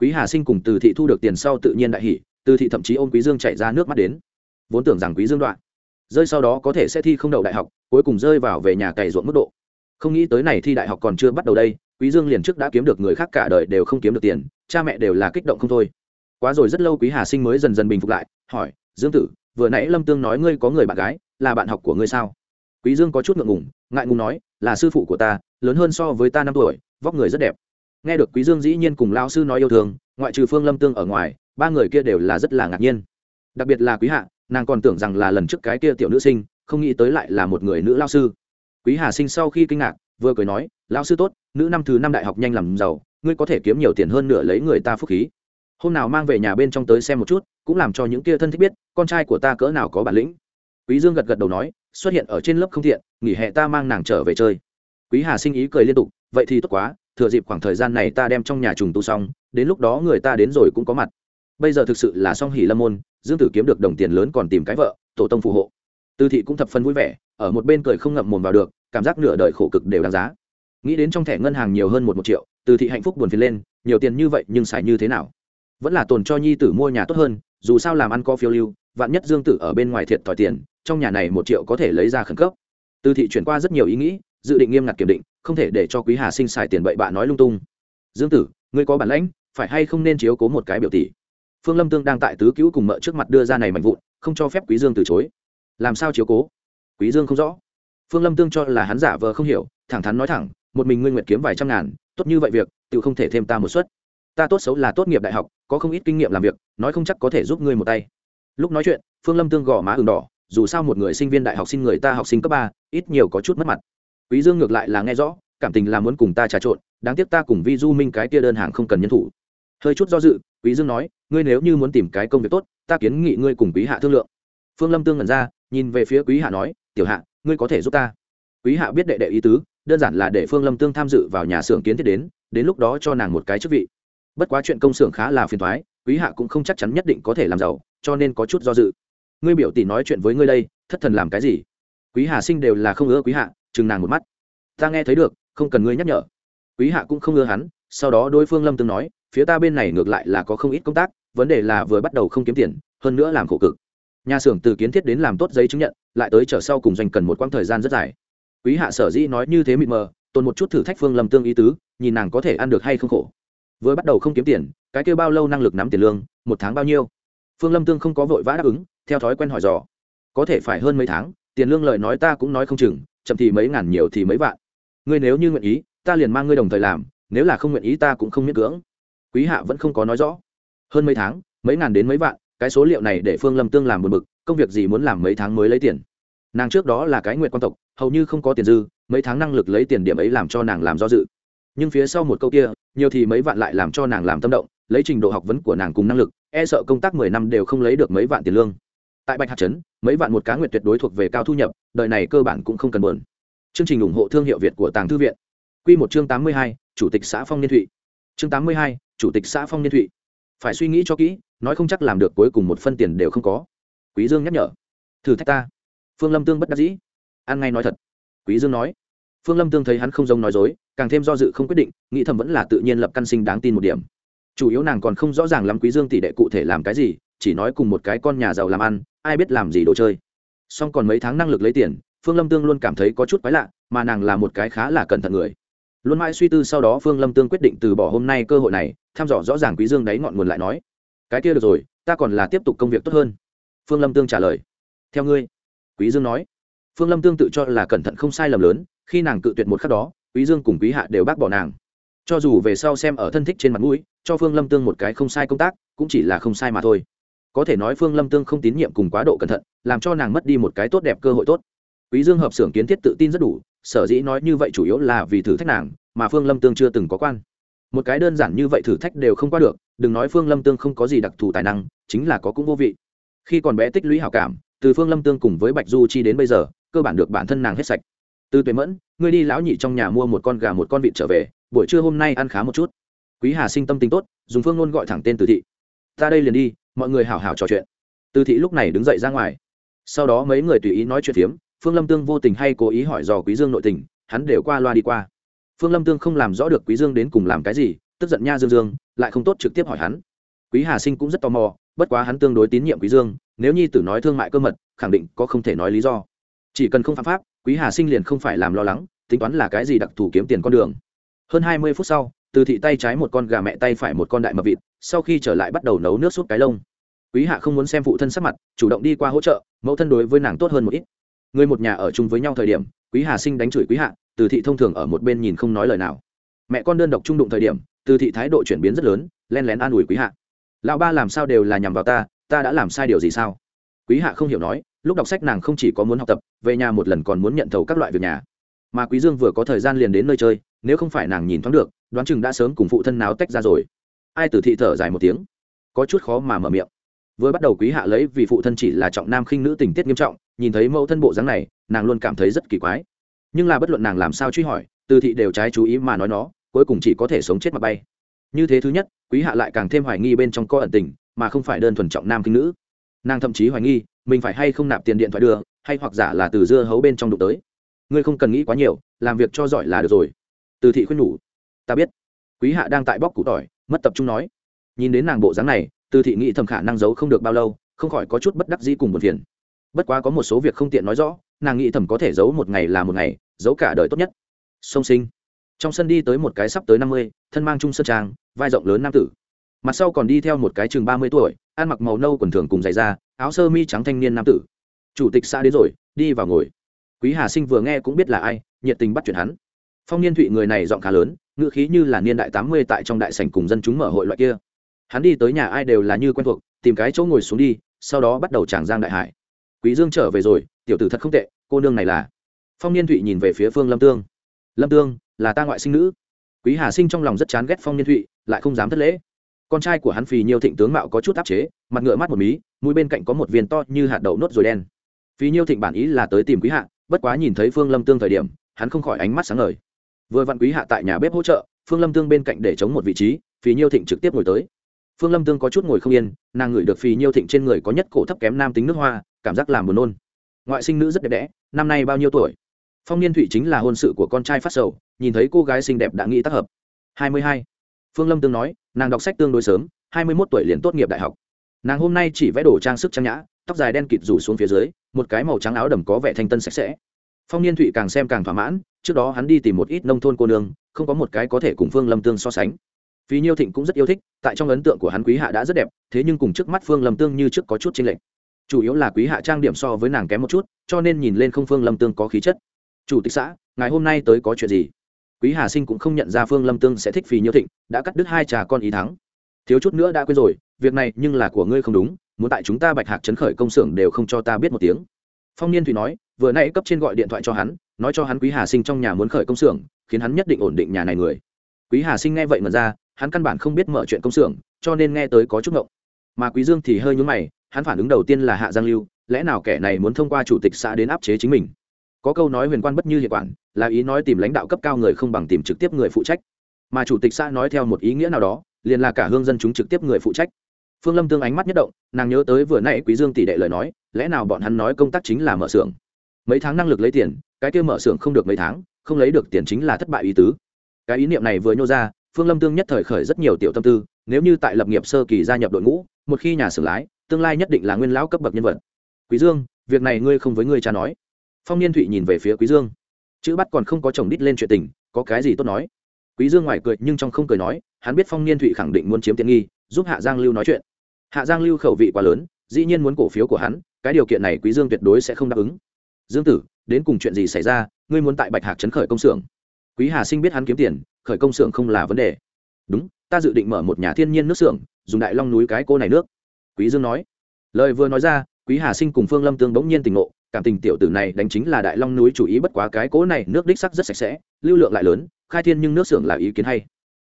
Quý hà sinh cùng từ thị thu được tiền sau tự nhiên đại hỉ, từ thị thậm chí ôm quý dương chạy ra nước mắt đến. Vốn tưởng rằng quý dương đoạn, rơi sau đó có thể sẽ thi không đậu đại học, cuối cùng rơi vào về nhà cày ruộng mức độ. Không nghĩ tới này thi đại học còn chưa bắt đầu đây quý dương liền trước đã kiếm được người khác cả đời đều không kiếm được tiền, cha mẹ đều là kích động không thôi. Quá rồi rất lâu quý hà sinh mới dần dần bình phục lại, hỏi, dương tử, vừa nãy lâm tương nói ngươi có người bạn gái, là bạn học của ngươi sao? Quý dương có chút ngượng ngùng, ngại ngùng nói, là sư phụ của ta, lớn hơn so với ta năm tuổi, vóc người rất đẹp. Nghe được quý dương dĩ nhiên cùng lão sư nói yêu thương, ngoại trừ phương lâm tương ở ngoài, ba người kia đều là rất là ngạc nhiên. Đặc biệt là quý hạ, nàng còn tưởng rằng là lần trước cái kia tiểu nữ sinh, không nghĩ tới lại là một người nữ lao sư. Quý hà sinh sau khi kinh ngạc vừa cười nói lao sư tốt, nữ năm thứ năm đại học nhanh làm giàu, ngươi có thể kiếm nhiều tiền hơn nửa lấy người ta phúc khí. Hôm nào mang về nhà bên trong tới xem một chút, cũng làm cho những kia thân thích biết, con trai của ta cỡ nào có bản lĩnh. Quý dương gật gật đầu nói, xuất hiện ở trên lớp không thiện nghỉ hè ta mang nàng trở về chơi. Quý hà sinh ý cười liên tục, vậy thì tốt quá, thừa dịp khoảng thời gian này ta đem trong nhà trùng tu xong, đến lúc đó người ta đến rồi cũng có mặt. Bây giờ thực sự là song hỉ lâm môn, dương tử kiếm được đồng tiền lớn còn tìm cái vợ, tổ tông phù hộ. Tư thị cũng thập phân vui vẻ, ở một bên cười không ngậm mồm vào được cảm giác nửa đời khổ cực đều đáng giá. Nghĩ đến trong thẻ ngân hàng nhiều hơn một một triệu, từ thị hạnh phúc buồn phiền lên, nhiều tiền như vậy nhưng xài như thế nào? Vẫn là tồn cho nhi tử mua nhà tốt hơn, dù sao làm ăn co phiêu lưu, vạn nhất dương tử ở bên ngoài thiệt thòi tiền, trong nhà này một triệu có thể lấy ra khẩn cấp. Từ thị chuyển qua rất nhiều ý nghĩ, dự định nghiêm ngặt kiểm định, không thể để cho quý hà sinh xài tiền bậy bạ nói lung tung. Dương tử, ngươi có bản lãnh, phải hay không nên chiếu cố một cái biểu tỷ? Phương lâm tương đang tại tứ cứu cùng mợ trước mặt đưa ra này mạnh vụn, không cho phép quý dương từ chối. Làm sao chiếu cố? Quý dương không rõ phương lâm tương cho là hắn giả vờ không hiểu, thẳng thắn nói thẳng, một mình ngươi nguyệt kiếm vài trăm ngàn, tốt như vậy việc tự không thể thêm ta một suất. Ta tốt xấu là tốt nghiệp đại học, có không ít kinh nghiệm làm việc, nói không chắc có thể giúp ngươi một tay. Lúc nói chuyện, phương lâm tương gò má ửng đỏ, dù sao một người sinh viên đại học xin người ta học sinh cấp ba, ít nhiều có chút mất mặt. Quý dương ngược lại là nghe rõ, cảm tình là muốn cùng ta trà trộn, đáng tiếc ta cùng vi du minh cái kia đơn hàng không cần nhân thủ. Hơi chút do dự, quý dương nói, ngươi nếu như muốn tìm cái công việc tốt, ta kiến nghị ngươi cùng quý hạ thương lượng. Phương lâm tương ngẩn ra, nhìn về phía quý hạ nói, tiểu hạ ngươi có thể giúp ta. Quý hạ biết đệ đệ ý tứ, đơn giản là để phương lâm tương tham dự vào nhà xưởng kiến thiết đến đến lúc đó cho nàng một cái chức vị. Bất quá chuyện công xưởng khá là phiền thoái quý hạ cũng không chắc chắn nhất định có thể làm giàu, cho nên có chút do dự. Ngươi biểu tỷ nói chuyện với ngươi đây, thất thần làm cái gì? Quý hà sinh đều là không ưa quý hạ, chừng nàng một mắt. Ta nghe thấy được, không cần ngươi nhắc nhở. Quý hạ cũng không ưa hắn, sau đó đối phương lâm tương nói, phía ta bên này ngược lại là có không ít công tác, vấn đề là vừa bắt đầu không kiếm tiền, hơn nữa làm khổ cực nhà xưởng từ kiến thiết đến làm tốt giấy chứng nhận, lại tới trở sau cùng doanh cần một quãng thời gian rất dài. Quý hạ sở dĩ nói như thế mịt mờ, tồn một chút thử thách phương lâm tương ý tứ, nhìn nàng có thể ăn được hay không khổ. Vừa bắt đầu không kiếm tiền, cái kêu bao lâu năng lực nắm tiền lương, một tháng bao nhiêu? Phương lâm tương không có vội vã đáp ứng, theo thói quen hỏi dò. Có thể phải hơn mấy tháng, tiền lương lời nói ta cũng nói không chừng, chậm thì mấy ngàn, nhiều thì mấy vạn. Ngươi nếu như nguyện ý, ta liền mang ngươi đồng thời làm, nếu là không nguyện ý ta cũng không miễn cưỡng. Quý hạ vẫn không có nói rõ. Hơn mấy tháng, mấy ngàn đến mấy vạn cái số liệu này để phương lâm tương làm một bực, công việc gì muốn làm mấy tháng mới lấy tiền. Nàng trước đó là cái nguyện quan tộc, hầu như không có tiền dư, mấy tháng năng lực lấy tiền điểm ấy làm cho nàng làm do dự. Nhưng phía sau một câu kia, nhiều thì mấy vạn lại làm cho nàng làm tâm động, lấy trình độ học vấn của nàng cùng năng lực e sợ công tác mười năm đều không lấy được mấy vạn tiền lương. Tại bạch hạt trấn, mấy vạn một cá nguyện tuyệt đối thuộc về cao thu nhập, đời này cơ bản cũng không cần buồn. Chương trình ủng hộ thương hiệu việt của tàng thư viện. Q một chương tám mươi hai, chủ tịch xã phong niên thụy. Chương tám mươi hai, chủ tịch xã phong niên thụy. Phải suy nghĩ cho kỹ nói không chắc làm được cuối cùng một phân tiền đều không có. Quý dương nhắc nhở. Thử thách ta. Phương lâm tương bất đắc dĩ. An ngay nói thật. Quý dương nói. Phương lâm tương thấy hắn không giống nói dối, càng thêm do dự không quyết định, nghĩ thầm vẫn là tự nhiên lập căn sinh đáng tin một điểm. Chủ yếu nàng còn không rõ ràng lắm quý dương tỷ đệ cụ thể làm cái gì, chỉ nói cùng một cái con nhà giàu làm ăn, ai biết làm gì đồ chơi. Song còn mấy tháng năng lực lấy tiền, phương lâm tương luôn cảm thấy có chút quái lạ, mà nàng là một cái khá là cẩn thận người. Luôn mãi suy tư sau đó phương lâm tương quyết định từ bỏ hôm nay cơ hội này, thăm dò rõ ràng quý dương đấy ngọn nguồn lại nói cái kia được rồi, ta còn là tiếp tục công việc tốt hơn. Phương lâm tương trả lời. Theo ngươi. Quý dương nói. Phương lâm tương tự cho là cẩn thận không sai lầm lớn, khi nàng cự tuyệt một khắc đó, quý dương cùng quý hạ đều bác bỏ nàng. Cho dù về sau xem ở thân thích trên mặt mũi, cho phương lâm tương một cái không sai công tác, cũng chỉ là không sai mà thôi. Có thể nói phương lâm tương không tín nhiệm cùng quá độ cẩn thận, làm cho nàng mất đi một cái tốt đẹp cơ hội tốt. Quý dương hợp xưởng kiến thiết tự tin rất đủ, sở dĩ nói như vậy chủ yếu là vì thử thách nàng, mà phương lâm tương chưa từng có quan. Một cái đơn giản như vậy thử thách đều không qua được đừng nói phương lâm tương không có gì đặc thù tài năng, chính là có cũng vô vị. Khi còn bé tích lũy hảo cảm, từ phương lâm tương cùng với bạch du chi đến bây giờ, cơ bản được bản thân nàng hết sạch. Từ tuệ mẫn, ngươi đi lão nhị trong nhà mua một con gà một con vịt trở về, buổi trưa hôm nay ăn khá một chút. Quý hà sinh tâm tính tốt, dùng phương ngôn gọi thẳng tên từ thị. Ta đây liền đi, mọi người hào hào trò chuyện. Từ thị lúc này đứng dậy ra ngoài. Sau đó mấy người tùy ý nói chuyện phiếm, phương lâm tương vô tình hay cố ý hỏi dò quý dương nội tình, hắn đều qua loa đi qua. Phương lâm tương không làm rõ được quý dương đến cùng làm cái gì, tức giận nha dương dương lại không tốt trực tiếp hỏi hắn. Quý hà sinh cũng rất tò mò, bất quá hắn tương đối tín nhiệm quý dương, nếu nhi tử nói thương mại cơ mật, khẳng định có không thể nói lý do. Chỉ cần không phạm pháp, quý hà sinh liền không phải làm lo lắng, tính toán là cái gì đặc thù kiếm tiền con đường. Hơn hai mươi phút sau, từ thị tay trái một con gà mẹ tay phải một con đại mập vịt, sau khi trở lại bắt đầu nấu nước suốt cái lông. Quý hạ không muốn xem phụ thân sắc mặt, chủ động đi qua hỗ trợ, mẫu thân đối với nàng tốt hơn một ít. Người một nhà ở chung với nhau thời điểm, quý hà sinh đánh chửi quý hạ, từ thị thông thường ở một bên nhìn không nói lời nào. Mẹ con đơn độc trung đụng thời điểm từ thị thái độ chuyển biến rất lớn, len lén an ủi quý hạ. Lão ba làm sao đều là nhằm vào ta ta đã làm sai điều gì sao? Quý hạ không hiểu nói, lúc đọc sách nàng không chỉ có muốn học tập, về nhà một lần còn muốn nhận thầu các loại việc nhà. Mà quý dương vừa có thời gian liền đến nơi chơi, nếu không phải nàng nhìn thoáng được, đoán chừng đã sớm cùng phụ thân náo tách ra rồi. Ai từ thị thở dài một tiếng, có chút khó mà mở miệng. Vừa bắt đầu quý hạ lấy vì phụ thân chỉ là trọng nam khinh nữ tình tiết nghiêm trọng, nhìn thấy mẫu thân bộ dáng này, nàng luôn cảm thấy rất kỳ quái. Nhưng là bất luận nàng làm sao truy hỏi, từ thị đều trái chú ý mà nói nó cuối cùng chỉ có thể sống chết mà bay. Như thế thứ nhất, quý hạ lại càng thêm hoài nghi bên trong có ẩn tình, mà không phải đơn thuần trọng nam kinh nữ. Nàng thậm chí hoài nghi, mình phải hay không nạp tiền điện thoại đưa, hay hoặc giả là từ dưa hấu bên trong đụng tới. Ngươi không cần nghĩ quá nhiều, làm việc cho giỏi là được rồi. Từ thị khuyên nhủ. Ta biết. Quý hạ đang tại bóc củ tỏi, mất tập trung nói. Nhìn đến nàng bộ dáng này, từ thị nghĩ thầm khả năng giấu không được bao lâu, không khỏi có chút bất đắc dĩ cùng buồn phiền. Bất quá có một số việc không tiện nói rõ, nàng nghĩ thầm có thể giấu một ngày là một ngày, giấu cả đời tốt nhất. Song sinh trong sân đi tới một cái sắp tới năm mươi, thân mang trung sơn trang, vai rộng lớn nam tử. Mặt sau còn đi theo một cái chừng ba mươi tuổi, ăn mặc màu nâu quần thường cùng giày da, áo sơ mi trắng thanh niên nam tử. Chủ tịch xã đến rồi, đi vào ngồi. Quý hà sinh vừa nghe cũng biết là ai, nhiệt tình bắt chuyện hắn. Phong niên thụy người này giọng khá lớn, ngữ khí như là niên đại tám mươi tại trong đại sảnh cùng dân chúng mở hội loại kia. Hắn đi tới nhà ai đều là như quen thuộc, tìm cái chỗ ngồi xuống đi, sau đó bắt đầu tràng giang đại hải. Quý dương trở về rồi, tiểu tử thật không tệ, cô nương này là. Phong niên thụy nhìn về phía phương lâm tương. Lâm tương là ta ngoại sinh nữ. Quý hà sinh trong lòng rất chán ghét phong niên thụy, lại không dám thất lễ. Con trai của hắn phì nhiêu thịnh tướng mạo có chút áp chế, mặt ngựa mắt một mí, mũi bên cạnh có một viên to như hạt đậu nốt rồi đen. Phì nhiêu thịnh bản ý là tới tìm quý hạ, bất quá nhìn thấy phương lâm tương thời điểm, hắn không khỏi ánh mắt sáng ngời. Vừa vặn quý hạ tại nhà bếp hỗ trợ, phương lâm tương bên cạnh để chống một vị trí, phì nhiêu thịnh trực tiếp ngồi tới. Phương lâm tương có chút ngồi không yên, nàng ngửi được phì nhiêu thịnh trên người có nhất cổ thấp kém nam tính nước hoa, cảm giác làm buồn nôn. Ngoại sinh nữ rất đẹp đẽ, năm nay bao nhiêu tuổi? Phong niên thụy chính là hôn sự của con trai phát sầu, nhìn thấy cô gái xinh đẹp đã nghĩ tác hợp. Hai mươi hai. Phương lâm tương nói, nàng đọc sách tương đối sớm, hai mươi mốt tuổi liền tốt nghiệp đại học. Nàng hôm nay chỉ vẽ đồ trang sức trang nhã, tóc dài đen kịt rủ xuống phía dưới, một cái màu trắng áo đầm có vẻ thanh tân sạch sẽ. Phong niên thụy càng xem càng thỏa mãn, trước đó hắn đi tìm một ít nông thôn cô nương, không có một cái có thể cùng phương lâm tương so sánh. Vì nhiêu thịnh cũng rất yêu thích, tại trong ấn tượng của hắn quý hạ đã rất đẹp, thế nhưng cùng trước mắt phương lâm tương như trước có chút chênh lệch. Chủ yếu là quý hạ trang điểm so với nàng kém một chút, cho nên nhìn lên không phương lâm tương có khí chất chủ tịch xã, ngày hôm nay tới có chuyện gì? Quý hà sinh cũng không nhận ra phương lâm tương sẽ thích phì nhiêu thịnh, đã cắt đứt hai trà con ý thắng. Thiếu chút nữa đã quên rồi, việc này nhưng là của ngươi không đúng, muốn tại chúng ta bạch hạc chấn khởi công xưởng đều không cho ta biết một tiếng. Phong niên thủy nói, vừa nãy cấp trên gọi điện thoại cho hắn, nói cho hắn quý hà sinh trong nhà muốn khởi công xưởng, khiến hắn nhất định ổn định nhà này người. Quý hà sinh nghe vậy mà ra, hắn căn bản không biết mở chuyện công xưởng, cho nên nghe tới có chút ngộng. Mà quý dương thì hơi nhún mày, hắn phản ứng đầu tiên là hạ giang lưu, lẽ nào kẻ này muốn thông qua chủ tịch xã đến áp chế chính mình? Có câu nói huyền quan bất như hiệp quản, là ý nói tìm lãnh đạo cấp cao người không bằng tìm trực tiếp người phụ trách. Mà chủ tịch xã nói theo một ý nghĩa nào đó, liền là cả hương dân chúng trực tiếp người phụ trách. Phương lâm tương ánh mắt nhất động, nàng nhớ tới vừa nãy quý dương tỷ đệ lời nói, lẽ nào bọn hắn nói công tác chính là mở xưởng? Mấy tháng năng lực lấy tiền, cái kia mở xưởng không được mấy tháng, không lấy được tiền chính là thất bại ý tứ. Cái ý niệm này vừa nhô ra, phương lâm tương nhất thời khởi rất nhiều tiểu tâm tư, nếu như tại lập nghiệp sơ kỳ gia nhập đội ngũ, một khi nhà xưởng lái, tương lai nhất định là nguyên lão cấp bậc nhân vật. Quý dương, việc này ngươi không với ngươi cha nói phong niên thụy nhìn về phía quý dương. Chữ bắt còn không có chồng đít lên chuyện tình, có cái gì tốt nói? Quý dương ngoài cười nhưng trong không cười nói, hắn biết phong niên thụy khẳng định muốn chiếm tiện nghi, giúp hạ giang lưu nói chuyện. Hạ giang lưu khẩu vị quá lớn, dĩ nhiên muốn cổ phiếu của hắn, cái điều kiện này quý dương tuyệt đối sẽ không đáp ứng. Dương tử, đến cùng chuyện gì xảy ra, ngươi muốn tại bạch hạc chấn khởi công xưởng? Quý hà sinh biết hắn kiếm tiền, khởi công xưởng không là vấn đề. Đúng, ta dự định mở một nhà thiên nhiên nước xưởng, dùng đại long núi cái cô này nước. Quý dương nói. Lời vừa nói ra, quý hà sinh cùng phương lâm tương bỗng nhiên tình ngộ cảm tình tiểu tử này đánh chính là đại long núi chủ ý bất quá cái cố này, nước đích sắc rất sạch sẽ, lưu lượng lại lớn, khai thiên nhưng nước xưởng là ý kiến hay.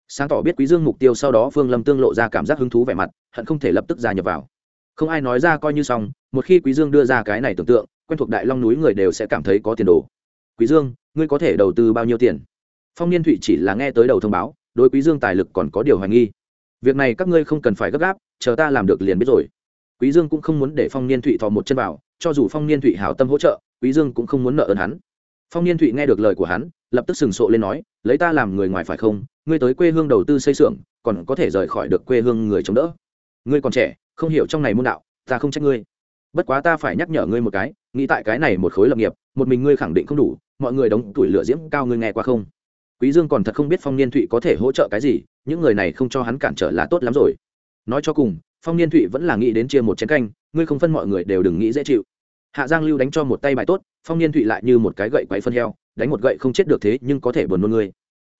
Sáng tỏ biết quý dương mục tiêu sau đó phương lâm tương lộ ra cảm giác hứng thú vẻ mặt, hận không thể lập tức gia nhập vào. Không ai nói ra coi như xong, một khi quý dương đưa ra cái này tưởng tượng, quen thuộc đại long núi người đều sẽ cảm thấy có tiền đồ. Quý dương, ngươi có thể đầu tư bao nhiêu tiền? Phong niên thụy chỉ là nghe tới đầu thông báo, đối quý dương tài lực còn có điều hoài nghi. Việc này các ngươi không cần phải gấp gáp, chờ ta làm được liền biết rồi. Quý dương cũng không muốn để phong niên thụy thò một chân vào cho dù phong niên thụy hảo tâm hỗ trợ, quý dương cũng không muốn nợ ơn hắn. Phong niên thụy nghe được lời của hắn, lập tức sừng sộ lên nói, lấy ta làm người ngoài phải không? Ngươi tới quê hương đầu tư xây xưởng, còn có thể rời khỏi được quê hương người chống đỡ. Ngươi còn trẻ, không hiểu trong này môn đạo, ta không trách ngươi. Bất quá ta phải nhắc nhở ngươi một cái, nghĩ tại cái này một khối lập nghiệp, một mình ngươi khẳng định không đủ, mọi người đóng tuổi lửa diễm cao ngươi nghe qua không? Quý dương còn thật không biết phong niên thụy có thể hỗ trợ cái gì, những người này không cho hắn cản trở là tốt lắm rồi. Nói cho cùng, phong niên thụy vẫn là nghĩ đến chia một chén canh, ngươi không phân mọi người đều đừng nghĩ dễ chịu hạ giang lưu đánh cho một tay bài tốt, phong niên thụy lại như một cái gậy quậy phân heo, đánh một gậy không chết được thế nhưng có thể buồn nôn ngươi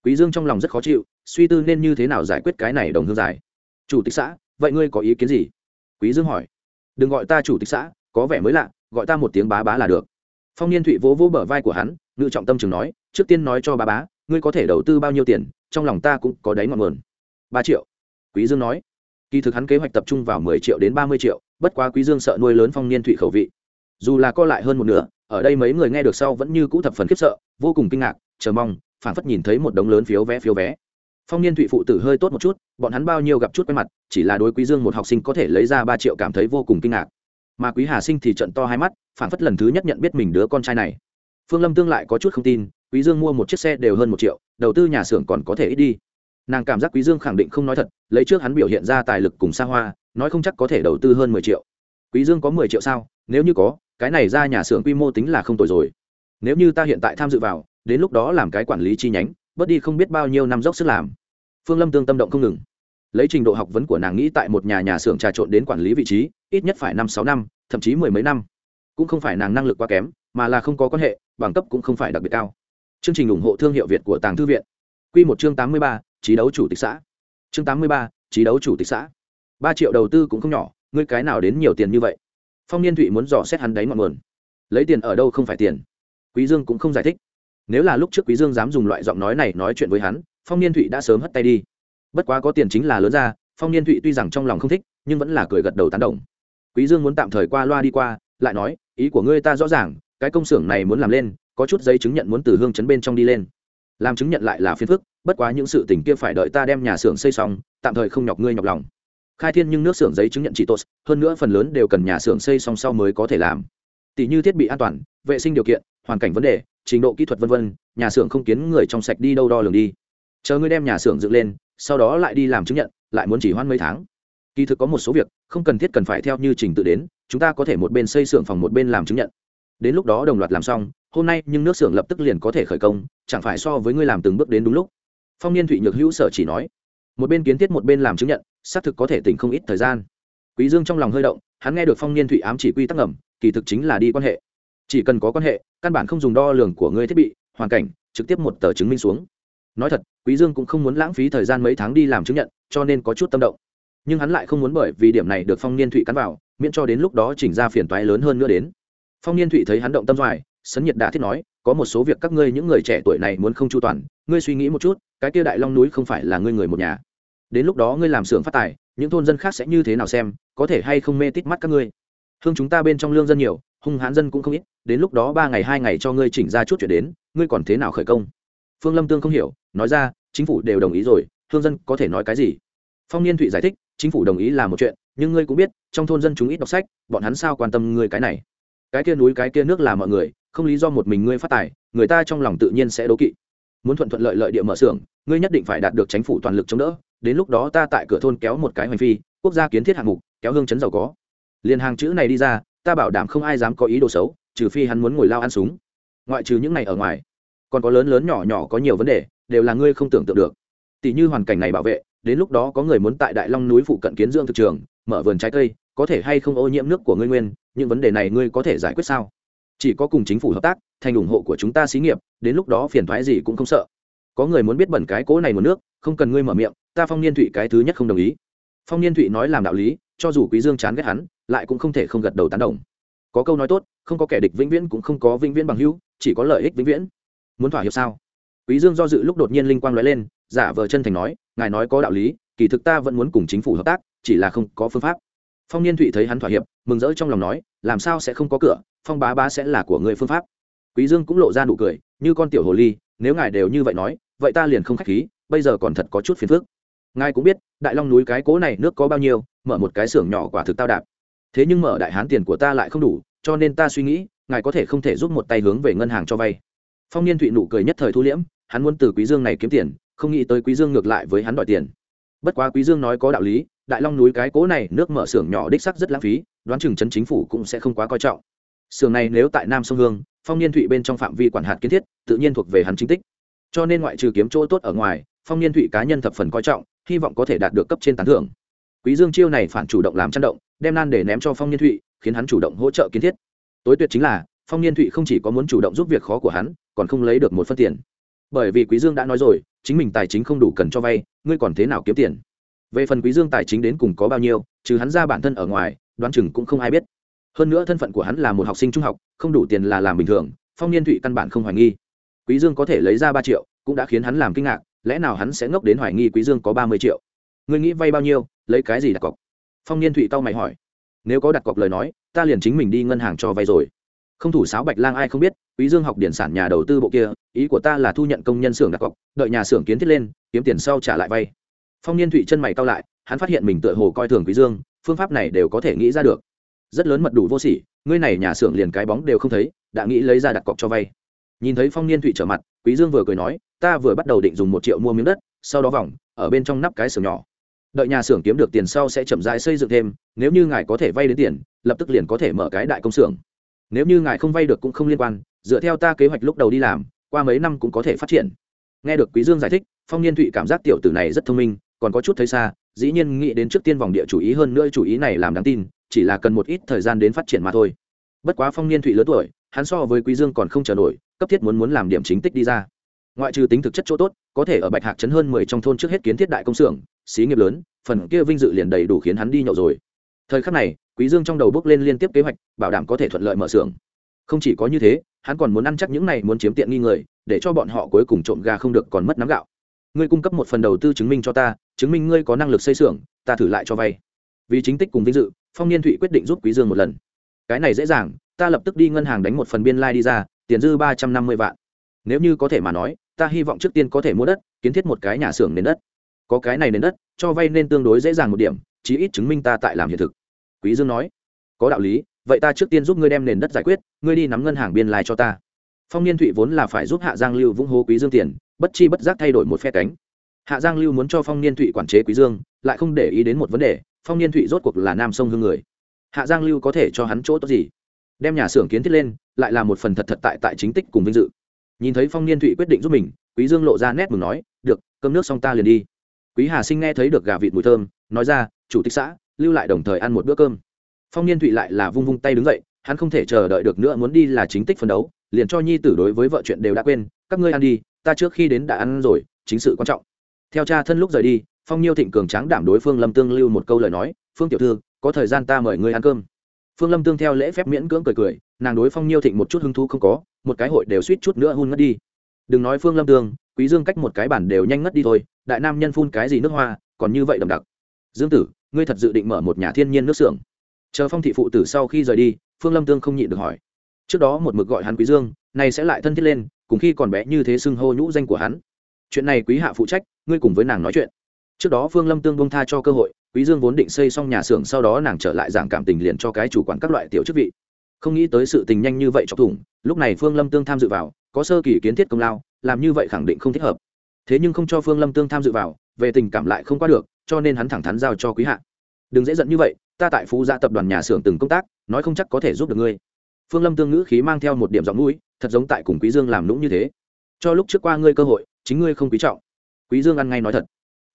quý dương trong lòng rất khó chịu, suy tư nên như thế nào giải quyết cái này đồng hương giải. Chủ tịch xã, vậy ngươi có ý kiến gì? Quý dương hỏi. Đừng gọi ta chủ tịch xã, có vẻ mới lạ, gọi ta một tiếng bá bá là được. Phong niên thụy vỗ vỗ bờ vai của hắn, ngự trọng tâm chừng nói, trước tiên nói cho bá bá, ngươi có thể đầu tư bao nhiêu tiền, trong lòng ta cũng có đáy ngọn nguồn. Ba triệu. Quý dương nói. Kỳ thực hắn kế hoạch tập trung vào mười triệu đến ba mươi triệu, bất quá quý dương sợ nuôi lớn phong niên thụy khẩu vị dù là co lại hơn một nửa, ở đây mấy người nghe được sau vẫn như cũ thập phần khiếp sợ, vô cùng kinh ngạc, chờ mong phản phất nhìn thấy một đống lớn phiếu vé phiếu vé. Phong niên thụy phụ tử hơi tốt một chút, bọn hắn bao nhiêu gặp chút quay mặt, chỉ là đối quý dương một học sinh có thể lấy ra ba triệu cảm thấy vô cùng kinh ngạc. Mà quý hà sinh thì trận to hai mắt phản phất lần thứ nhất nhận biết mình đứa con trai này. Phương lâm tương lại có chút không tin, quý dương mua một chiếc xe đều hơn một triệu, đầu tư nhà xưởng còn có thể ít đi. Nàng cảm giác quý dương khẳng định không nói thật, lấy trước hắn biểu hiện ra tài lực cùng xa hoa, nói không chắc có thể đầu tư hơn mười triệu. Quý dương có mười triệu sao? Nếu như có cái này ra nhà xưởng quy mô tính là không tồi rồi. Nếu như ta hiện tại tham dự vào, đến lúc đó làm cái quản lý chi nhánh, bớt đi không biết bao nhiêu năm dốc sức làm. Phương lâm tương tâm động không ngừng. Lấy trình độ học vấn của nàng nghĩ tại một nhà nhà xưởng trà trộn đến quản lý vị trí, ít nhất phải năm sáu năm, thậm chí mười mấy năm. Cũng không phải nàng năng lực quá kém, mà là không có quan hệ, bằng cấp cũng không phải đặc biệt cao. Chương trình ủng hộ thương hiệu việt của tàng thư viện. Q một chương tám mươi ba, trí đấu chủ tịch xã. Chương tám mươi ba, trí đấu chủ tịch xã. Ba triệu đầu tư cũng không nhỏ, ngươi cái nào đến nhiều tiền như vậy? Phong niên thụy muốn dò xét hắn đáy ngọn nguồn. Lấy tiền ở đâu không phải tiền. Quý dương cũng không giải thích. Nếu là lúc trước quý dương dám dùng loại giọng nói này nói chuyện với hắn, phong niên thụy đã sớm hất tay đi. Bất quá có tiền chính là lớn ra, phong niên thụy tuy rằng trong lòng không thích, nhưng vẫn là cười gật đầu tán đồng. Quý dương muốn tạm thời qua loa đi qua, lại nói, ý của ngươi ta rõ ràng, cái công xưởng này muốn làm lên, có chút giấy chứng nhận muốn từ hương chấn bên trong đi lên. Làm chứng nhận lại là phiền phức, bất quá những sự tình kia phải đợi ta đem nhà xưởng xây xong, tạm thời không nhọc ngươi nhọc lòng khai thiên nhưng nước xưởng giấy chứng nhận chỉ tốt, hơn nữa phần lớn đều cần nhà xưởng xây xong sau mới có thể làm. Tỷ như thiết bị an toàn, vệ sinh điều kiện, hoàn cảnh vấn đề, trình độ kỹ thuật v v nhà xưởng không kiến người trong sạch đi đâu đo lường đi. Chờ ngươi đem nhà xưởng dựng lên, sau đó lại đi làm chứng nhận, lại muốn chỉ hoãn mấy tháng. Kỳ thực có một số việc, không cần thiết cần phải theo như trình tự đến, chúng ta có thể một bên xây xưởng phòng một bên làm chứng nhận. Đến lúc đó đồng loạt làm xong, hôm nay nhưng nước xưởng lập tức liền có thể khởi công, chẳng phải so với ngươi làm từng bước đến đúng lúc. Phong niên thụy nhược hữu sở chỉ nói một bên kiến thiết một bên làm chứng nhận, xác thực có thể tỉnh không ít thời gian. Quý dương trong lòng hơi động, hắn nghe được phong niên thụy ám chỉ quy tắc ngầm, kỳ thực chính là đi quan hệ. Chỉ cần có quan hệ, căn bản không dùng đo lường của ngươi thiết bị, hoàn cảnh, trực tiếp một tờ chứng minh xuống. Nói thật, quý dương cũng không muốn lãng phí thời gian mấy tháng đi làm chứng nhận, cho nên có chút tâm động. Nhưng hắn lại không muốn bởi vì điểm này được phong niên thụy cắn vào, miễn cho đến lúc đó chỉnh ra phiền toái lớn hơn nữa đến. Phong niên thụy thấy hắn động tâm doài sấn nhiệt đã thiết nói, có một số việc các ngươi những người trẻ tuổi này muốn không chu toàn, ngươi suy nghĩ một chút cái kia đại long núi không phải là ngươi người một nhà. Đến lúc đó ngươi làm xưởng phát tài, những thôn dân khác sẽ như thế nào xem, có thể hay không mê tít mắt các ngươi? Hương chúng ta bên trong lương dân nhiều, hung hãn dân cũng không ít, đến lúc đó ba ngày hai ngày cho ngươi chỉnh ra chút chuyện đến, ngươi còn thế nào khởi công? Phương lâm tương không hiểu, nói ra, chính phủ đều đồng ý rồi, hương dân có thể nói cái gì? Phong niên thụy giải thích, chính phủ đồng ý là một chuyện, nhưng ngươi cũng biết, trong thôn dân chúng ít đọc sách, bọn hắn sao quan tâm ngươi cái này? Cái kia núi, cái kia nước là mọi người, không lý do một mình ngươi phát tài, người ta trong lòng tự nhiên sẽ đố kỵ muốn thuận thuận lợi lợi địa mở xưởng, ngươi nhất định phải đạt được chính phủ toàn lực chống đỡ, đến lúc đó ta tại cửa thôn kéo một cái hành phi, quốc gia kiến thiết hạng mục, kéo hương chấn giàu có. Liền hàng chữ này đi ra, ta bảo đảm không ai dám có ý đồ xấu, trừ phi hắn muốn ngồi lao ăn súng. Ngoại trừ những này ở ngoài, còn có lớn lớn nhỏ nhỏ có nhiều vấn đề, đều là ngươi không tưởng tượng được. Tỷ như hoàn cảnh này bảo vệ, đến lúc đó có người muốn tại đại long núi phụ cận kiến dưỡng thực trường, mở vườn trái cây, có thể hay không ô nhiễm nước của ngươi nguyên, những vấn đề này ngươi có thể giải quyết sao? Chỉ có cùng chính phủ hợp tác, thành ủng hộ của chúng ta xí nghiệp, đến lúc đó phiền thoái gì cũng không sợ. Có người muốn biết bẩn cái cố này một nước, không cần ngươi mở miệng, ta phong niên thụy cái thứ nhất không đồng ý. Phong niên thụy nói làm đạo lý, cho dù quý dương chán ghét hắn, lại cũng không thể không gật đầu tán đồng. Có câu nói tốt, không có kẻ địch vĩnh viễn cũng không có vĩnh viễn bằng hữu, chỉ có lợi ích vĩnh viễn. Muốn thỏa hiệp sao? Quý dương do dự lúc đột nhiên linh quang lóe lên, giả vờ chân thành nói, ngài nói có đạo lý, kỳ thực ta vẫn muốn cùng chính phủ hợp tác, chỉ là không có phương pháp. Phong niên thụy thấy hắn thỏa hiệp, mừng rỡ trong lòng nói, làm sao sẽ không có cửa phong bá bá sẽ là của người phương pháp. Quý dương cũng lộ ra nụ cười, như con tiểu hồ ly, nếu ngài đều như vậy nói, vậy ta liền không khách khí, bây giờ còn thật có chút phiền phức. Ngài cũng biết, đại long núi cái cố này nước có bao nhiêu, mở một cái xưởng nhỏ quả thực tao đạp. Thế nhưng mở đại hán tiền của ta lại không đủ, cho nên ta suy nghĩ, ngài có thể không thể giúp một tay hướng về ngân hàng cho vay. Phong niên thụy nụ cười nhất thời thu liễm, hắn muốn từ quý dương này kiếm tiền, không nghĩ tới quý dương ngược lại với hắn đòi tiền. Bất quá quý dương nói có đạo lý, đại long núi cái cố này nước mở xưởng nhỏ đích sắc rất lãng phí, đoán chừng chấn chính phủ cũng sẽ không quá coi trọng xưởng này nếu tại nam sông hương, phong niên thụy bên trong phạm vi quản hạt kiến thiết, tự nhiên thuộc về hắn chính tích. Cho nên ngoại trừ kiếm chỗ tốt ở ngoài, phong niên thụy cá nhân thập phần coi trọng, hy vọng có thể đạt được cấp trên tán thưởng. Quý dương chiêu này phản chủ động làm chăn động, đem nan để ném cho phong niên thụy, khiến hắn chủ động hỗ trợ kiến thiết. Tối tuyệt chính là, phong niên thụy không chỉ có muốn chủ động giúp việc khó của hắn, còn không lấy được một phân tiền. Bởi vì quý dương đã nói rồi, chính mình tài chính không đủ cần cho vay, ngươi còn thế nào kiếm tiền? Về phần quý dương tài chính đến cùng có bao nhiêu, trừ hắn ra bản thân ở ngoài, đoán chừng cũng không ai biết hơn nữa thân phận của hắn là một học sinh trung học, không đủ tiền là làm bình thường, phong niên thụy căn bản không hoài nghi. Quý dương có thể lấy ra ba triệu, cũng đã khiến hắn làm kinh ngạc, lẽ nào hắn sẽ ngốc đến hoài nghi quý dương có ba mươi triệu? Ngươi nghĩ vay bao nhiêu, lấy cái gì đặt cọc? Phong niên thụy tao mày hỏi. Nếu có đặt cọc lời nói, ta liền chính mình đi ngân hàng cho vay rồi. Không thủ sáo bạch lang ai không biết, quý dương học điển sản nhà đầu tư bộ kia, ý của ta là thu nhận công nhân xưởng đặt cọc, đợi nhà xưởng kiến thiết lên, kiếm tiền sau trả lại vay. Phong niên thụy chân mày cau lại, hắn phát hiện mình tựa hồ coi thường quý dương, phương pháp này đều có thể nghĩ ra được rất lớn mật đủ vô sỉ, ngươi này nhà xưởng liền cái bóng đều không thấy, đã nghĩ lấy ra đặt cọc cho vay. Nhìn thấy phong niên thụy trở mặt, quý dương vừa cười nói, ta vừa bắt đầu định dùng một triệu mua miếng đất, sau đó vòng, ở bên trong nắp cái xưởng nhỏ. Đợi nhà xưởng kiếm được tiền sau sẽ chậm rãi xây dựng thêm, nếu như ngài có thể vay đến tiền, lập tức liền có thể mở cái đại công xưởng. Nếu như ngài không vay được cũng không liên quan, dựa theo ta kế hoạch lúc đầu đi làm, qua mấy năm cũng có thể phát triển. Nghe được quý dương giải thích, phong niên thụy cảm giác tiểu tử này rất thông minh, còn có chút thấy xa, dĩ nhiên nghĩ đến trước tiên vòng địa chủ ý hơn nữa chủ ý này làm đáng tin chỉ là cần một ít thời gian đến phát triển mà thôi. Bất quá phong niên thụy lớn tuổi, hắn so với quý dương còn không chờ nổi, cấp thiết muốn muốn làm điểm chính tích đi ra. Ngoại trừ tính thực chất chỗ tốt, có thể ở bạch hạc trấn hơn mười trong thôn trước hết kiến thiết đại công xưởng, xí nghiệp lớn, phần kia vinh dự liền đầy đủ khiến hắn đi nhậu rồi. Thời khắc này, quý dương trong đầu bước lên liên tiếp kế hoạch, bảo đảm có thể thuận lợi mở xưởng. Không chỉ có như thế, hắn còn muốn ăn chắc những này muốn chiếm tiện nghi người, để cho bọn họ cuối cùng trộm gà không được còn mất nắm gạo. Ngươi cung cấp một phần đầu tư chứng minh cho ta, chứng minh ngươi có năng lực xây xưởng, ta thử lại cho vay. Vì chính tích cùng vinh dự phong niên thụy quyết định giúp quý dương một lần. Cái này dễ dàng, ta lập tức đi ngân hàng đánh một phần biên lai like đi ra, tiền dư ba trăm năm mươi vạn. Nếu như có thể mà nói, ta hy vọng trước tiên có thể mua đất, kiến thiết một cái nhà xưởng nền đất. Có cái này nền đất, cho vay nên tương đối dễ dàng một điểm, chí ít chứng minh ta tại làm hiện thực. Quý dương nói. Có đạo lý, vậy ta trước tiên giúp ngươi đem nền đất giải quyết, ngươi đi nắm ngân hàng biên lai cho ta. Phong niên thụy vốn là phải giúp hạ giang lưu vũng hố quý dương tiền, bất chi bất giác thay đổi một phe cánh. Hạ giang lưu muốn cho phong niên thụy quản chế quý dương, lại không để ý đến một vấn đề phong niên thụy rốt cuộc là nam sông hương người. Hạ giang lưu có thể cho hắn chỗ tốt gì? Đem nhà xưởng kiến thiết lên, lại là một phần thật thật tại tại chính tích cùng vinh dự. Nhìn thấy phong niên thụy quyết định giúp mình, quý dương lộ ra nét mừng nói, được, cơm nước xong ta liền đi. Quý hà sinh nghe thấy được gà vịt mùi thơm, nói ra, chủ tịch xã, lưu lại đồng thời ăn một bữa cơm. Phong niên thụy lại là vung vung tay đứng dậy, hắn không thể chờ đợi được nữa muốn đi là chính tích phân đấu, liền cho nhi tử đối với vợ chuyện đều đã quên, các ngươi ăn đi, ta trước khi đến đã ăn rồi, chính sự quan trọng. Theo cha thân lúc rời đi phong nhiêu thịnh cường tráng đảm đối phương lâm tương lưu một câu lời nói, phương tiểu thư, có thời gian ta mời ngươi ăn cơm. Phương lâm tương theo lễ phép miễn cưỡng cười cười, nàng đối phong nhiêu thịnh một chút hứng thú không có, một cái hội đều suýt chút nữa hun ngất đi. Đừng nói phương lâm tương, quý dương cách một cái bản đều nhanh ngất đi thôi, đại nam nhân phun cái gì nước hoa, còn như vậy đậm đặc. Dương tử, ngươi thật dự định mở một nhà thiên nhiên nước xưởng? Chờ phong thị phụ tử sau khi rời đi, phương lâm tương không nhịn được hỏi. Trước đó một mực gọi hắn quý dương này sẽ lại thân thiết lên, cùng khi còn bé như thế xưng hô nhũ danh của hắn. Chuyện này quý hạ phụ trách, ngươi cùng với nàng nói chuyện trước đó phương lâm tương bông tha cho cơ hội, quý dương vốn định xây xong nhà xưởng sau đó nàng trở lại giảng cảm tình liền cho cái chủ quản các loại tiểu chức vị. Không nghĩ tới sự tình nhanh như vậy chọc thủng, lúc này phương lâm tương tham dự vào, có sơ kỳ kiến thiết công lao, làm như vậy khẳng định không thích hợp. Thế nhưng không cho phương lâm tương tham dự vào, về tình cảm lại không qua được, cho nên hắn thẳng thắn giao cho quý hạ. Đừng dễ giận như vậy, ta tại phú gia tập đoàn nhà xưởng từng công tác, nói không chắc có thể giúp được ngươi. Phương lâm tương ngữ khí mang theo một điểm giọng mũi, thật giống tại cùng quý dương làm nũng như thế. Cho lúc trước qua ngươi cơ hội, chính ngươi không quý trọng. Quý dương ăn ngay nói thật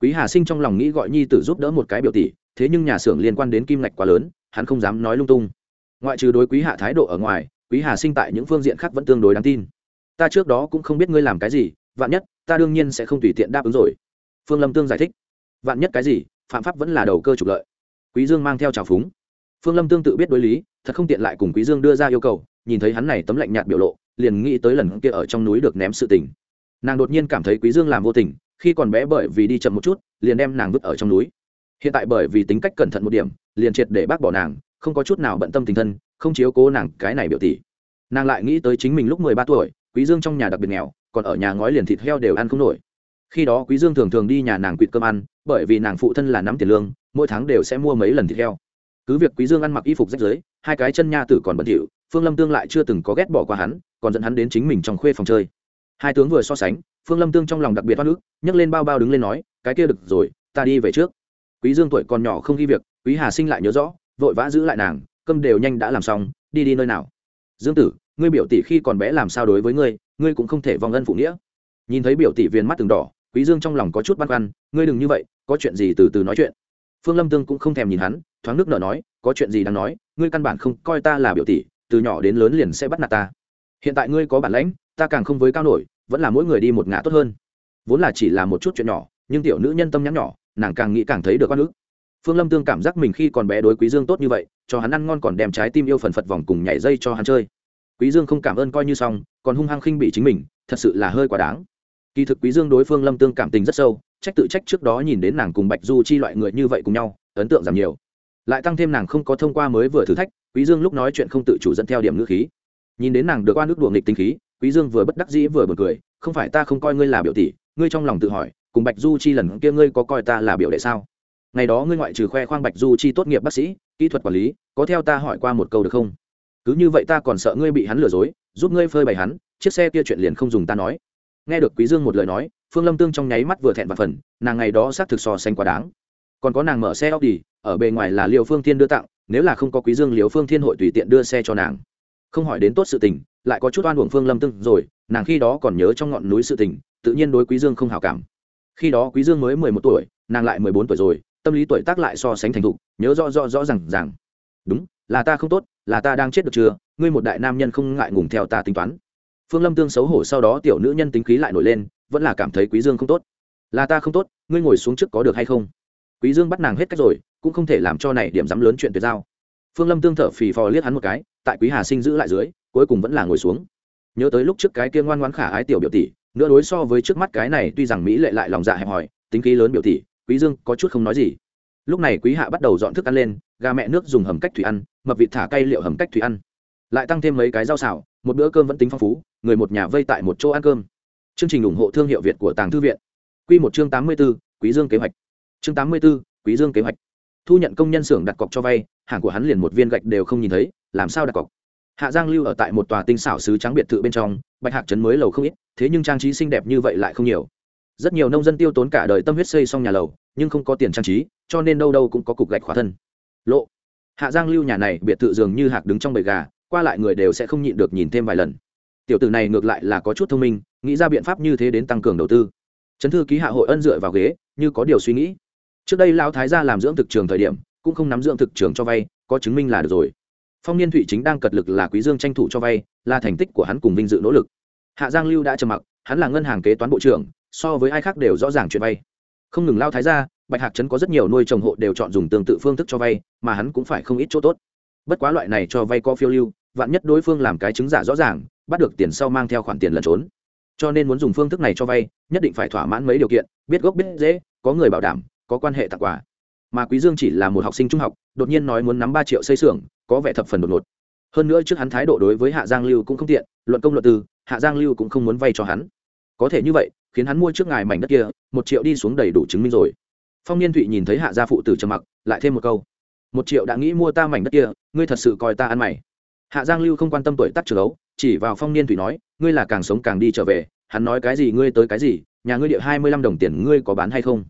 quý hà sinh trong lòng nghĩ gọi nhi tử giúp đỡ một cái biểu tỷ, thế nhưng nhà xưởng liên quan đến kim ngạch quá lớn, hắn không dám nói lung tung. Ngoại trừ đối quý hạ thái độ ở ngoài, quý hà sinh tại những phương diện khác vẫn tương đối đáng tin. Ta trước đó cũng không biết ngươi làm cái gì, vạn nhất, ta đương nhiên sẽ không tùy tiện đáp ứng rồi. Phương lâm tương giải thích. Vạn nhất cái gì, phạm pháp vẫn là đầu cơ trục lợi. Quý dương mang theo trào phúng. Phương lâm tương tự biết đối lý, thật không tiện lại cùng quý dương đưa ra yêu cầu, nhìn thấy hắn này tấm lạnh nhạt biểu lộ, liền nghĩ tới lần kia ở trong núi được ném sự tình. Nàng đột nhiên cảm thấy quý dương làm vô tình khi còn bé bởi vì đi chậm một chút, liền đem nàng vứt ở trong núi. Hiện tại bởi vì tính cách cẩn thận một điểm, liền triệt để bác bỏ nàng, không có chút nào bận tâm tình thân, không chiếu cố nàng cái này biểu tỷ. Nàng lại nghĩ tới chính mình lúc mười ba tuổi, quý dương trong nhà đặc biệt nghèo, còn ở nhà ngói liền thịt heo đều ăn không nổi. Khi đó quý dương thường thường đi nhà nàng quỵt cơm ăn, bởi vì nàng phụ thân là nắm tiền lương, mỗi tháng đều sẽ mua mấy lần thịt heo. Cứ việc quý dương ăn mặc y phục rách rưới, hai cái chân nha tử còn bẩn thỉu, phương lâm tương lại chưa từng có ghét bỏ qua hắn, còn dẫn hắn đến chính mình trong khuê phòng chơi. Hai tướng vừa so sánh phương lâm tương trong lòng đặc biệt oan ức, nhấc lên bao bao đứng lên nói, cái kia được rồi, ta đi về trước. Quý dương tuổi còn nhỏ không ghi việc, quý hà sinh lại nhớ rõ, vội vã giữ lại nàng, cơm đều nhanh đã làm xong, đi đi nơi nào? Dương tử, ngươi biểu tỷ khi còn bé làm sao đối với ngươi ngươi cũng không thể vong ân phụ nghĩa. Nhìn thấy biểu tỷ viên mắt từng đỏ, quý dương trong lòng có chút băn khoăn, ngươi đừng như vậy, có chuyện gì từ từ nói chuyện. Phương lâm tương cũng không thèm nhìn hắn, thoáng nước nở nói, có chuyện gì đang nói, ngươi căn bản không coi ta là biểu tỷ, từ nhỏ đến lớn liền sẽ bắt nạt ta. Hiện tại ngươi có bản lãnh, ta càng không với cao nổi vẫn là mỗi người đi một ngã tốt hơn. Vốn là chỉ là một chút chuyện nhỏ, nhưng tiểu nữ nhân tâm nhắn nhỏ, nàng càng nghĩ càng thấy được con ức. Phương lâm tương cảm giác mình khi còn bé đối quý dương tốt như vậy, cho hắn ăn ngon còn đem trái tim yêu phần phật vòng cùng nhảy dây cho hắn chơi. Quý dương không cảm ơn coi như xong, còn hung hăng khinh bị chính mình, thật sự là hơi quá đáng. Kỳ thực quý dương đối phương lâm tương cảm tình rất sâu, trách tự trách trước đó nhìn đến nàng cùng bạch du chi loại người như vậy cùng nhau, ấn tượng giảm nhiều. Lại tăng thêm nàng không có thông qua mới vừa thử thách, quý dương lúc nói chuyện không tự chủ dẫn theo điểm ngữ khí. Nhìn đến nàng được qua nước đùa nghịch tinh khí quý dương vừa bất đắc dĩ vừa buồn cười không phải ta không coi ngươi là biểu tỷ ngươi trong lòng tự hỏi cùng bạch du chi lần kia ngươi có coi ta là biểu đệ sao? Ngày đó ngươi ngoại trừ khoe khoang bạch du chi tốt nghiệp bác sĩ kỹ thuật quản lý có theo ta hỏi qua một câu được không? Cứ như vậy ta còn sợ ngươi bị hắn lừa dối giúp ngươi phơi bày hắn chiếc xe kia chuyện liền không dùng ta nói. Nghe được quý dương một lời nói phương lâm tương trong nháy mắt vừa thẹn và phần nàng ngày đó xác thực so sánh quá đáng. Còn có nàng mở xe Audi, ở bề ngoài là Liêu Phương Thiên đưa tặng, nếu là không có Quý Dương Liêu Phương Thiên hội tùy tiện đưa xe cho nàng. Không hỏi đến tốt sự tình, lại có chút oan uổng Phương Lâm Tương rồi, nàng khi đó còn nhớ trong ngọn núi sự tình, tự nhiên đối Quý Dương không hảo cảm. Khi đó Quý Dương mới mười một tuổi, nàng lại mười bốn tuổi rồi, tâm lý tuổi tác lại so sánh thành thục, nhớ rõ rõ rõ ràng ràng. Đúng, là ta không tốt, là ta đang chết được chưa? Ngươi một đại nam nhân không ngại ngùng theo ta tính toán. Phương Lâm Tương xấu hổ sau đó tiểu nữ nhân tính khí lại nổi lên, vẫn là cảm thấy Quý Dương không tốt. Là ta không tốt, ngươi ngồi xuống trước có được hay không? quý dương bắt nàng hết cách rồi cũng không thể làm cho này điểm dám lớn chuyện tuyệt giao phương lâm tương thở phì phò liếc hắn một cái tại quý hà sinh giữ lại dưới cuối cùng vẫn là ngồi xuống. Nhớ tới lúc trước cái kia ngoan ngoãn khả ái tiểu biểu tỷ nữa đối so với trước mắt cái này tuy rằng mỹ lệ lại lòng dạ hẹp hòi tính khí lớn biểu tỷ quý dương có chút không nói gì. Lúc này quý hạ bắt đầu dọn thức ăn lên gà mẹ nước dùng hầm cách thủy ăn mập vịt thả cây liệu hầm cách thủy ăn. Lại tăng thêm mấy cái rau xào một bữa cơm vẫn tính phong phú người một nhà vây tại một chỗ ăn cơm. Chương trình ủng hộ thương hiệu việt của tàng thư viện. Quy một chương tám mươi 84, quý dương kế hoạch. Chương tám mươi 84, quý dương kế hoạch. Thu nhận công nhân xưởng đặt cọc cho vay hàng của hắn liền một viên gạch đều không nhìn thấy làm sao đặt cọc? Hạ giang lưu ở tại một tòa tinh xảo sứ trắng biệt thự bên trong, bạch hạc trấn mới lầu không ít, thế nhưng trang trí xinh đẹp như vậy lại không nhiều. Rất nhiều nông dân tiêu tốn cả đời tâm huyết xây xong nhà lầu, nhưng không có tiền trang trí, cho nên đâu đâu cũng có cục gạch khóa thân. Lộ, hạ giang lưu nhà này biệt thự dường như hạc đứng trong bầy gà, qua lại người đều sẽ không nhịn được nhìn thêm vài lần. Tiểu tử này ngược lại là có chút thông minh, nghĩ ra biện pháp như thế đến tăng cường đầu tư. Trấn thư ký hạ hội ân dựa vào ghế, như có điều suy nghĩ. Trước đây lão thái gia làm dưỡng thực trường thời điểm, cũng không nắm dưỡng thực trường cho vay, có chứng minh là được rồi phong niên thụy chính đang cật lực là quý dương tranh thủ cho vay, là thành tích của hắn cùng vinh dự nỗ lực. Hạ giang lưu đã trầm mặc, hắn là ngân hàng kế toán bộ trưởng, so với ai khác đều rõ ràng chuyện vay. Không ngừng lao thái gia, bạch hạc trấn có rất nhiều nuôi trồng hộ đều chọn dùng tương tự phương thức cho vay, mà hắn cũng phải không ít chỗ tốt. Bất quá loại này cho vay có phiêu lưu, vạn nhất đối phương làm cái chứng giả rõ ràng, bắt được tiền sau mang theo khoản tiền lẩn trốn. Cho nên muốn dùng phương thức này cho vay, nhất định phải thỏa mãn mấy điều kiện, biết gốc biết dễ có người bảo đảm, có quan hệ tặng quà. Mà quý dương chỉ là một học sinh trung học, đột nhiên nói muốn nắm ba triệu xây xưởng có vẻ thập phần đột ngột. Hơn nữa trước hắn thái độ đối với hạ giang lưu cũng không tiện, luận công luận tư, hạ giang lưu cũng không muốn vay cho hắn. Có thể như vậy, khiến hắn mua trước ngài mảnh đất kia, một triệu đi xuống đầy đủ chứng minh rồi. Phong niên thụy nhìn thấy hạ gia phụ tử trầm mặc, lại thêm một câu. Một triệu đã nghĩ mua ta mảnh đất kia, ngươi thật sự coi ta ăn mày. Hạ giang lưu không quan tâm tuổi tác trường ấu, chỉ vào phong niên thụy nói, ngươi là càng sống càng đi trở về, hắn nói cái gì ngươi tới cái gì, nhà ngươi địa hai mươi lăm đồng tiền ngươi có bán hay không?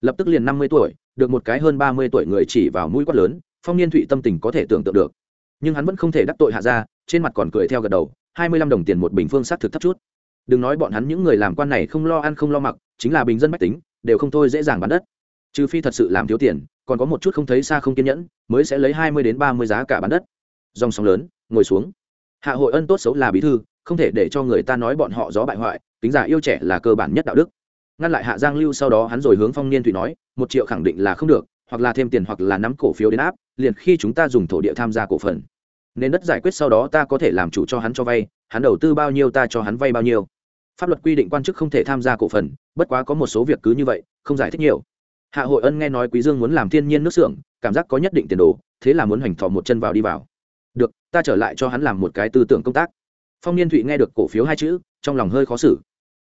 Lập tức liền năm mươi tuổi, được một cái hơn ba mươi tuổi người chỉ vào mũi quát lớn phong niên thụy tâm tình có thể tưởng tượng được. Nhưng hắn vẫn không thể đắc tội hạ ra trên mặt còn cười theo gật đầu, hai mươi lăm đồng tiền một bình phương s á t thực thấp chút. Đừng nói bọn hắn những người làm quan này không lo ăn không lo mặc, chính là bình dân mách tính, đều không thôi dễ dàng bán đất. Trừ phi thật sự làm thiếu tiền, còn có một chút không thấy xa không kiên nhẫn, mới sẽ lấy hai mươi đến ba mươi giá cả bán đất. Dòng sóng lớn, ngồi xuống. Hạ hội ân tốt xấu là bí thư, không thể để cho người ta nói bọn họ gió bại hoại tính giả yêu trẻ là cơ bản nhất đạo đức. Ngăn lại hạ giang lưu sau đó hắn rồi hướng phong niên thủy nói, một triệu khẳng định là không được, hoặc là thêm tiền hoặc là nắm cổ phiếu đến áp liền khi chúng ta dùng thổ địa tham gia cổ phần. Nên đất giải quyết sau đó ta có thể làm chủ cho hắn cho vay, hắn đầu tư bao nhiêu ta cho hắn vay bao nhiêu. Pháp luật quy định quan chức không thể tham gia cổ phần, bất quá có một số việc cứ như vậy, không giải thích nhiều. Hạ hội ân nghe nói quý dương muốn làm thiên nhiên nước xưởng, cảm giác có nhất định tiền đồ, thế là muốn hoành thọ một chân vào đi vào. Được, ta trở lại cho hắn làm một cái tư tưởng công tác. Phong niên thụy nghe được cổ phiếu hai chữ, trong lòng hơi khó xử.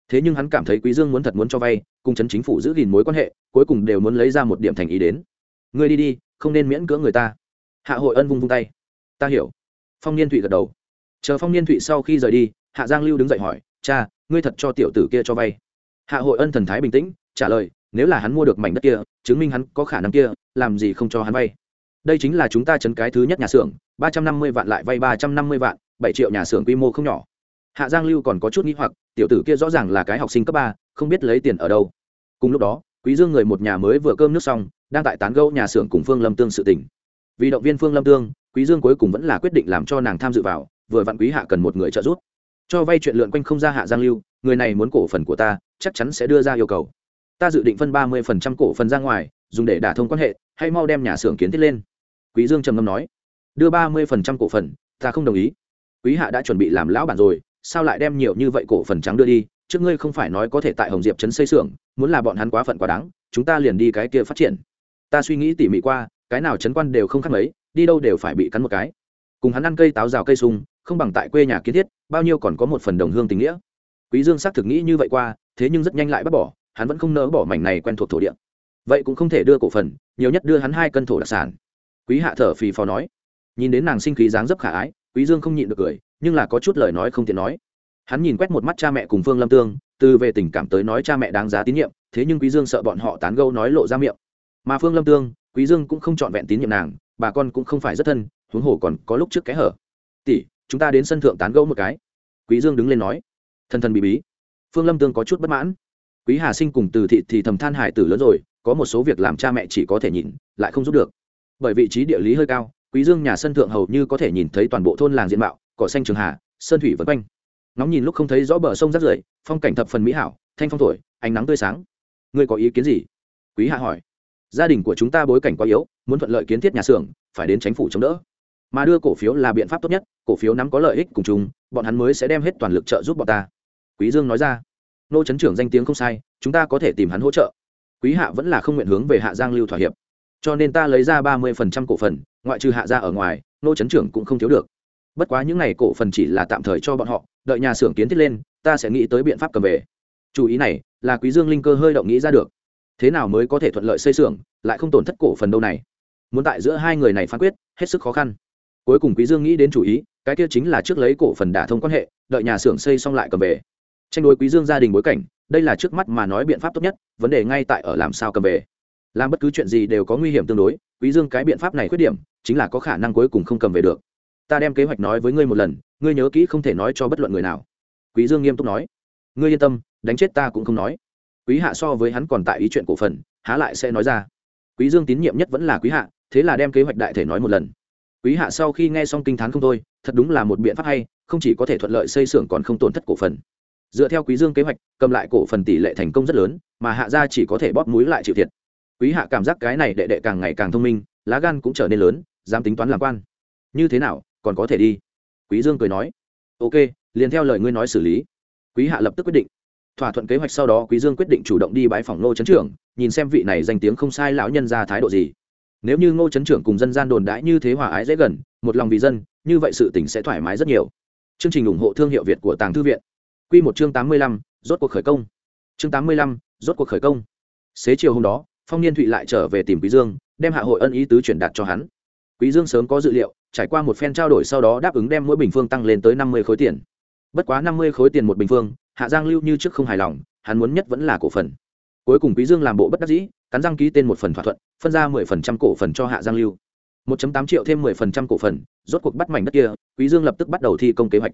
Thế nhưng hắn cảm thấy quý dương muốn thật muốn cho vay, cùng chấn chính phủ giữ gìn mối quan hệ, cuối cùng đều muốn lấy ra một điểm thành ý đến. Ngươi đi đi không nên miễn cưỡng người ta. Hạ hội ân vung vung tay. Ta hiểu. Phong niên thụy gật đầu. Chờ phong niên thụy sau khi rời đi, hạ giang lưu đứng dậy hỏi, cha, ngươi thật cho tiểu tử kia cho vay. Hạ hội ân thần thái bình tĩnh, trả lời, nếu là hắn mua được mảnh đất kia, chứng minh hắn có khả năng kia, làm gì không cho hắn vay? Đây chính là chúng ta chấn cái thứ nhất nhà xưởng, ba trăm năm mươi vạn lại vay ba trăm năm mươi vạn, bảy triệu nhà xưởng quy mô không nhỏ. Hạ giang lưu còn có chút n g h i hoặc, tiểu tử kia rõ ràng là cái học sinh cấp ba, không biết lấy tiền ở đâu. Cùng lúc đó, quý dương người một nhà mới vừa cơm nước xong đang tại tán gẫu nhà xưởng cùng phương lâm tương sự tình, vì động viên phương lâm tương quý dương cuối cùng vẫn là quyết định làm cho nàng tham dự vào vừa vặn quý hạ cần một người trợ giúp. Cho vay chuyện lượn quanh không ra hạ giang lưu người này muốn cổ phần của ta chắc chắn sẽ đưa ra yêu cầu. Ta dự định phân ba mươi phần trăm cổ phần ra ngoài dùng để đả thông quan hệ hay mau đem nhà xưởng kiến thiết lên. Quý dương trầm ngâm nói đưa ba mươi phần trăm cổ phần ta không đồng ý. Quý hạ đã chuẩn bị làm lão bản rồi sao lại đem nhiều như vậy cổ phần trắng đưa đi? Trước ngươi không phải nói có thể tại hồng diệp trấn xây xưởng muốn là bọn hắn quá phận quá đáng chúng ta liền đi cái kia phát triển ta suy nghĩ tỉ mỉ qua, cái nào chấn quan đều không khác mấy, đi đâu đều phải bị cắn một cái. Cùng hắn ăn cây táo rào cây sung, không bằng tại quê nhà kiến thiết, bao nhiêu còn có một phần đồng hương tình nghĩa. Quý dương xác thực nghĩ như vậy qua, thế nhưng rất nhanh lại bắt bỏ, hắn vẫn không nỡ bỏ mảnh này quen thuộc thổ địa. Vậy cũng không thể đưa cổ phần, nhiều nhất đưa hắn hai cân thổ đặc sản. Quý hạ thở phì phò nói. Nhìn đến nàng sinh khí dáng dấp khả ái, quý dương không nhịn được cười, nhưng là có chút lời nói không tiện nói. Hắn nhìn quét một mắt cha mẹ cùng phương lâm tương, từ về tình cảm tới nói cha mẹ đáng giá tín nhiệm, thế nhưng quý dương sợ bọn họ tán gẫu nói lộ ra miệng mà phương lâm tương, quý dương cũng không chọn vẹn tín nhiệm nàng, bà con cũng không phải rất thân, huống hồ còn có lúc trước cái hở. Tỷ, chúng ta đến sân thượng tán gẫu một cái. Quý dương đứng lên nói. Thần thần bí bí. Phương lâm tương có chút bất mãn. Quý hà sinh cùng từ thị thì thầm than hải tử lớn rồi, có một số việc làm cha mẹ chỉ có thể nhìn, lại không giúp được. Bởi vị trí địa lý hơi cao, quý dương nhà sân thượng hầu như có thể nhìn thấy toàn bộ thôn làng diện mạo, cỏ xanh trường hà sơn thủy vân quanh. Ngóng nhìn lúc không thấy rõ bờ sông rác rưởi, phong cảnh thập phần mỹ hảo, thanh phong thổi, ánh nắng tươi sáng. Ngươi có ý kiến gì? Quý hạ hỏi gia đình của chúng ta bối cảnh quá yếu, muốn thuận lợi kiến thiết nhà xưởng, phải đến chính phủ chống đỡ. Mà đưa cổ phiếu là biện pháp tốt nhất, cổ phiếu nắm có lợi ích cùng chung, bọn hắn mới sẽ đem hết toàn lực trợ giúp bọn ta. Quý dương nói ra. Nô chấn trưởng danh tiếng không sai, chúng ta có thể tìm hắn hỗ trợ. Quý hạ vẫn là không nguyện hướng về hạ giang lưu thỏa hiệp. Cho nên ta lấy ra ba mươi phần trăm cổ phần, ngoại trừ hạ gia ở ngoài, nô chấn trưởng cũng không thiếu được. Bất quá những n à y cổ phần chỉ là tạm thời cho bọn họ, đợi nhà xưởng kiến thiết lên, ta sẽ nghĩ tới biện pháp cầm về. Chủ ý này, là quý dương linh cơ hơi động nghĩ ra được thế nào mới có thể thuận lợi xây xưởng, lại không tổn thất cổ phần đâu này? Muốn tại giữa hai người này phán quyết, hết sức khó khăn. Cuối cùng quý dương nghĩ đến chủ ý, cái kia chính là trước lấy cổ phần đả thông quan hệ, đợi nhà xưởng xây xong lại cầm về. Tranh đối quý dương gia đình bối cảnh, đây là trước mắt mà nói biện pháp tốt nhất, vấn đề ngay tại ở làm sao cầm về. Làm bất cứ chuyện gì đều có nguy hiểm tương đối, quý dương cái biện pháp này khuyết điểm, chính là có khả năng cuối cùng không cầm về được. Ta đem kế hoạch nói với ngươi một lần, ngươi nhớ kỹ không thể nói cho bất luận người nào. Quý dương nghiêm túc nói. Ngươi yên tâm, đánh chết ta cũng không nói quý hạ so với hắn còn tại ý chuyện cổ phần, há lại sẽ nói ra. Quý dương tín nhiệm nhất vẫn là quý hạ, thế là đem kế hoạch đại thể nói một lần. Quý hạ sau khi nghe xong kinh thán không thôi, thật đúng là một biện pháp hay, không chỉ có thể thuận lợi xây xưởng còn không tổn thất cổ phần. Dựa theo quý dương kế hoạch, cầm lại cổ phần tỷ lệ thành công rất lớn, mà hạ gia chỉ có thể bóp mũi lại chịu thiệt. Quý hạ cảm giác cái này đệ đệ càng ngày càng thông minh, lá gan cũng trở nên lớn, dám tính toán làm quan. Như thế nào, còn có thể đi. Quý dương cười nói, ok, liền theo lời ngươi nói xử lý. Quý hạ lập tức quyết định thỏa thuận kế hoạch sau đó quý dương quyết định chủ động đi bãi phòng ngô trấn trưởng nhìn xem vị này danh tiếng không sai lão nhân ra thái độ gì. Nếu như ngô trấn trưởng cùng dân gian đồn đãi như thế hòa ái dễ gần một lòng vì dân như vậy sự tình sẽ thoải mái rất nhiều. Chương trình ủng hộ thương hiệu việt của tàng thư viện. Quy một chương tám mươi lăm, rốt cuộc khởi công. Chương tám mươi lăm, rốt cuộc khởi công. Xế chiều hôm đó phong niên thụy lại trở về tìm quý dương đem hạ hội ân ý tứ truyền đạt cho hắn. Quý dương sớm có dự liệu trải qua một phen trao đổi sau đó đáp ứng đem mỗi bình phương tăng lên tới năm mươi khối tiền. Bất quá năm mươi khối tiền một bình phương hạ giang lưu như trước không hài lòng, hắn muốn nhất vẫn là cổ phần. Cuối cùng quý dương làm bộ bất đắc dĩ, cắn răng ký tên một phần thỏa thuận, phân ra mười phần trăm cổ phần cho hạ giang lưu. Một tám triệu thêm mười phần trăm cổ phần, rốt cuộc bắt mảnh đất kia, quý dương lập tức bắt đầu thi công kế hoạch.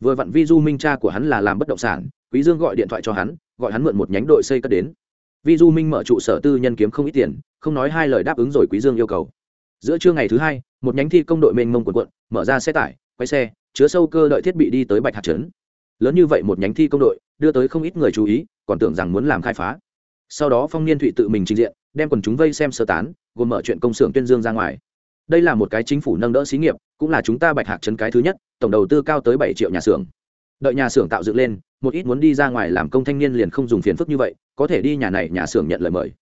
Vừa vặn vi du minh cha của hắn là làm bất động sản, quý dương gọi điện thoại cho hắn, gọi hắn mượn một nhánh đội xây cất đến. Vi du minh mở trụ sở tư nhân kiếm không ít tiền, không nói hai lời đáp ứng rồi quý dương yêu cầu. Giữa trưa ngày thứ hai, một nhánh thi công đội mênh mông quần quận mở ra xe tải, quay xe, chứa sâu cơ đợi thiết bị đi tới bạch hạt trấn lớn như vậy một nhánh thi công đội, đưa tới không ít người chú ý, còn tưởng rằng muốn làm khai phá. Sau đó phong niên thụy tự mình trình diện, đem quần chúng vây xem sơ tán, gồm mở chuyện công xưởng tuyên dương ra ngoài. Đây là một cái chính phủ nâng đỡ xí nghiệp, cũng là chúng ta bạch hạc trấn cái thứ nhất, tổng đầu tư cao tới bảy triệu nhà xưởng. Đợi nhà xưởng tạo dựng lên, một ít muốn đi ra ngoài làm công thanh niên liền không dùng phiền phức như vậy, có thể đi nhà này nhà xưởng nhận lời mời.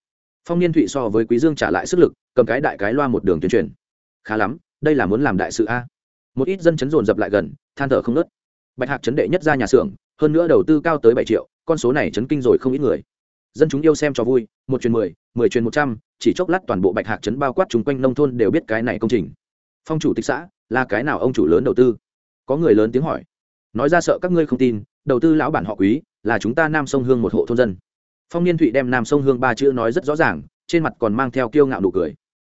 Phong niên thụy so với quý dương trả lại sức lực, cầm cái đại cái loa một đường tuyên truyền. Khá lắm, đây là muốn làm đại sự a. Một ít dân chấn dồn dập lại gần, than thở không nớt bạch hạc chấn đệ nhất ra nhà xưởng, hơn nữa đầu tư cao tới bảy triệu, con số này chấn kinh rồi không ít người. Dân chúng yêu xem cho vui, một truyền mười mười truyền một trăm, chỉ chốc lát toàn bộ bạch hạc chấn bao quát chung quanh nông thôn đều biết cái này công trình. Phong chủ tịch xã, là cái nào ông chủ lớn đầu tư? Có người lớn tiếng hỏi. Nói ra sợ các ngươi không tin, đầu tư lão bản họ quý, là chúng ta nam sông hương một hộ thôn dân. Phong niên thụy đem nam sông hương ba chữ nói rất rõ ràng, trên mặt còn mang theo kiêu ngạo nụ cười.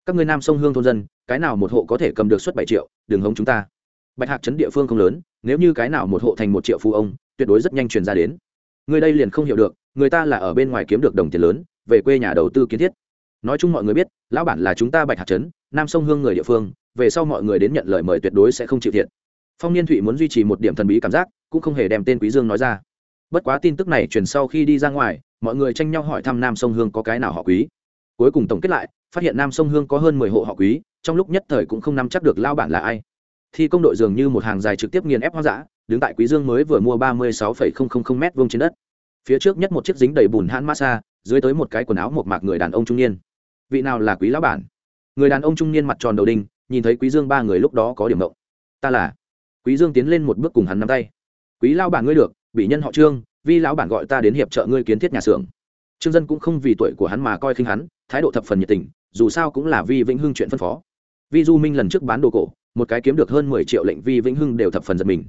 Các ngươi nam sông hương thôn dân, cái nào một hộ có thể cầm được suất bảy triệu, đừng hống chúng ta. Bạch hạc chấn địa phương không lớn nếu như cái nào một hộ thành một triệu phú ông, tuyệt đối rất nhanh truyền ra đến. Người đây liền không hiểu được, người ta là ở bên ngoài kiếm được đồng tiền lớn, về quê nhà đầu tư kiến thiết. Nói chung mọi người biết, lão bản là chúng ta bạch hạt trấn, nam sông hương người địa phương, về sau mọi người đến nhận lời mời tuyệt đối sẽ không chịu thiệt. Phong niên thụy muốn duy trì một điểm thần bí cảm giác, cũng không hề đem tên quý dương nói ra. Bất quá tin tức này truyền sau khi đi ra ngoài, mọi người tranh nhau hỏi thăm nam sông hương có cái nào họ quý. Cuối cùng tổng kết lại, phát hiện nam sông hương có hơn mười hộ họ quý, trong lúc nhất thời cũng không nắm chắc được lao bản là ai thi công đội dường như một hàng dài trực tiếp nghiền ép hoang dã, đứng tại quý dương mới vừa mua ba mươi sáu m vuông trên đất. Phía trước nhất một chiếc dính đầy bùn hãn massage dưới tới một cái quần áo một mạc người đàn ông trung niên. Vị nào là quý lão bản? Người đàn ông trung niên mặt tròn đầu đinh, nhìn thấy quý dương ba người lúc đó có điểm mộng ta là. Quý dương tiến lên một bước cùng hắn nắm tay. Quý lão bản ngươi được, bị nhân họ trương, vi lão bản gọi ta đến hiệp trợ ngươi kiến thiết nhà xưởng. Trương dân cũng không vì tuổi của hắn mà coi khinh hắn, thái độ thập phần nhiệt tình, dù sao cũng là vi vĩnh hưng chuyện phân phó. Vi du minh lần trước bán đồ cổ một cái kiếm được hơn mười triệu lệnh vi vĩnh hưng đều thập phần giật mình.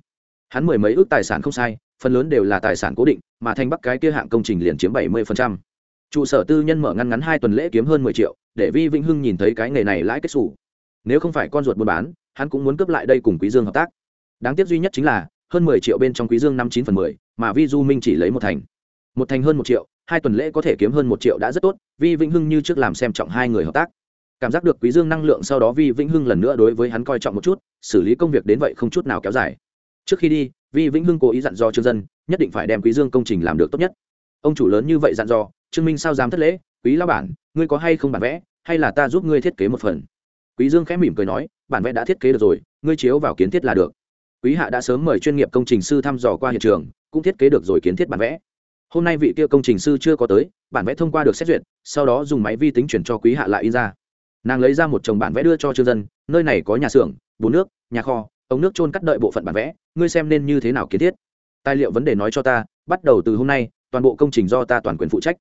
Hắn mười mấy ước tài sản không sai, phần lớn đều là tài sản cố định, mà thanh bắc cái kia hạng công trình liền chiếm bảy mươi trụ sở tư nhân mở ngăn ngắn hai tuần lễ kiếm hơn mười triệu, để vi vĩnh hưng nhìn thấy cái nghề này lãi kết xù. Nếu không phải con ruột buôn bán, hắn cũng muốn cướp lại đây cùng quý dương hợp tác. Đáng tiếc duy nhất chính là, hơn mười triệu bên trong quý dương năm chín phần mười, mà vi du minh chỉ lấy một thành. Một thành hơn một triệu, hai tuần lễ có thể kiếm hơn một triệu đã rất tốt, vi vĩnh hưng như trước làm xem trọng hai người hợp tác cảm giác được quý dương năng lượng sau đó vi vĩnh hưng lần nữa đối với hắn coi trọng một chút, xử lý công việc đến vậy không chút nào kéo dài. Trước khi đi, vi vĩnh hưng cố ý dặn dò trương dân, nhất định phải đem quý dương công trình làm được tốt nhất. Ông chủ lớn như vậy dặn dò, trương minh sao dám thất lễ? Quý lão bản, ngươi có hay không bản vẽ, hay là ta giúp ngươi thiết kế một phần? Quý dương khẽ mỉm cười nói, bản vẽ đã thiết kế được rồi, ngươi chiếu vào kiến thiết là được. Quý hạ đã sớm mời chuyên nghiệp công trình sư thăm dò qua hiện trường, cũng thiết kế được rồi kiến thiết bản vẽ. Hôm nay vị kia công trình sư chưa có tới, bản vẽ thông qua được xét duyệt, sau đó dùng máy vi tính chuyển cho quý hạ lại in ra nàng lấy ra một chồng bản vẽ đưa cho trương dân, nơi này có nhà xưởng, bùn nước, nhà kho, ống nước trôn cắt đợi bộ phận bản vẽ, ngươi xem nên như thế nào kiến thiết. Tài liệu vấn đề nói cho ta, bắt đầu từ hôm nay, toàn bộ công trình do ta toàn quyền phụ trách.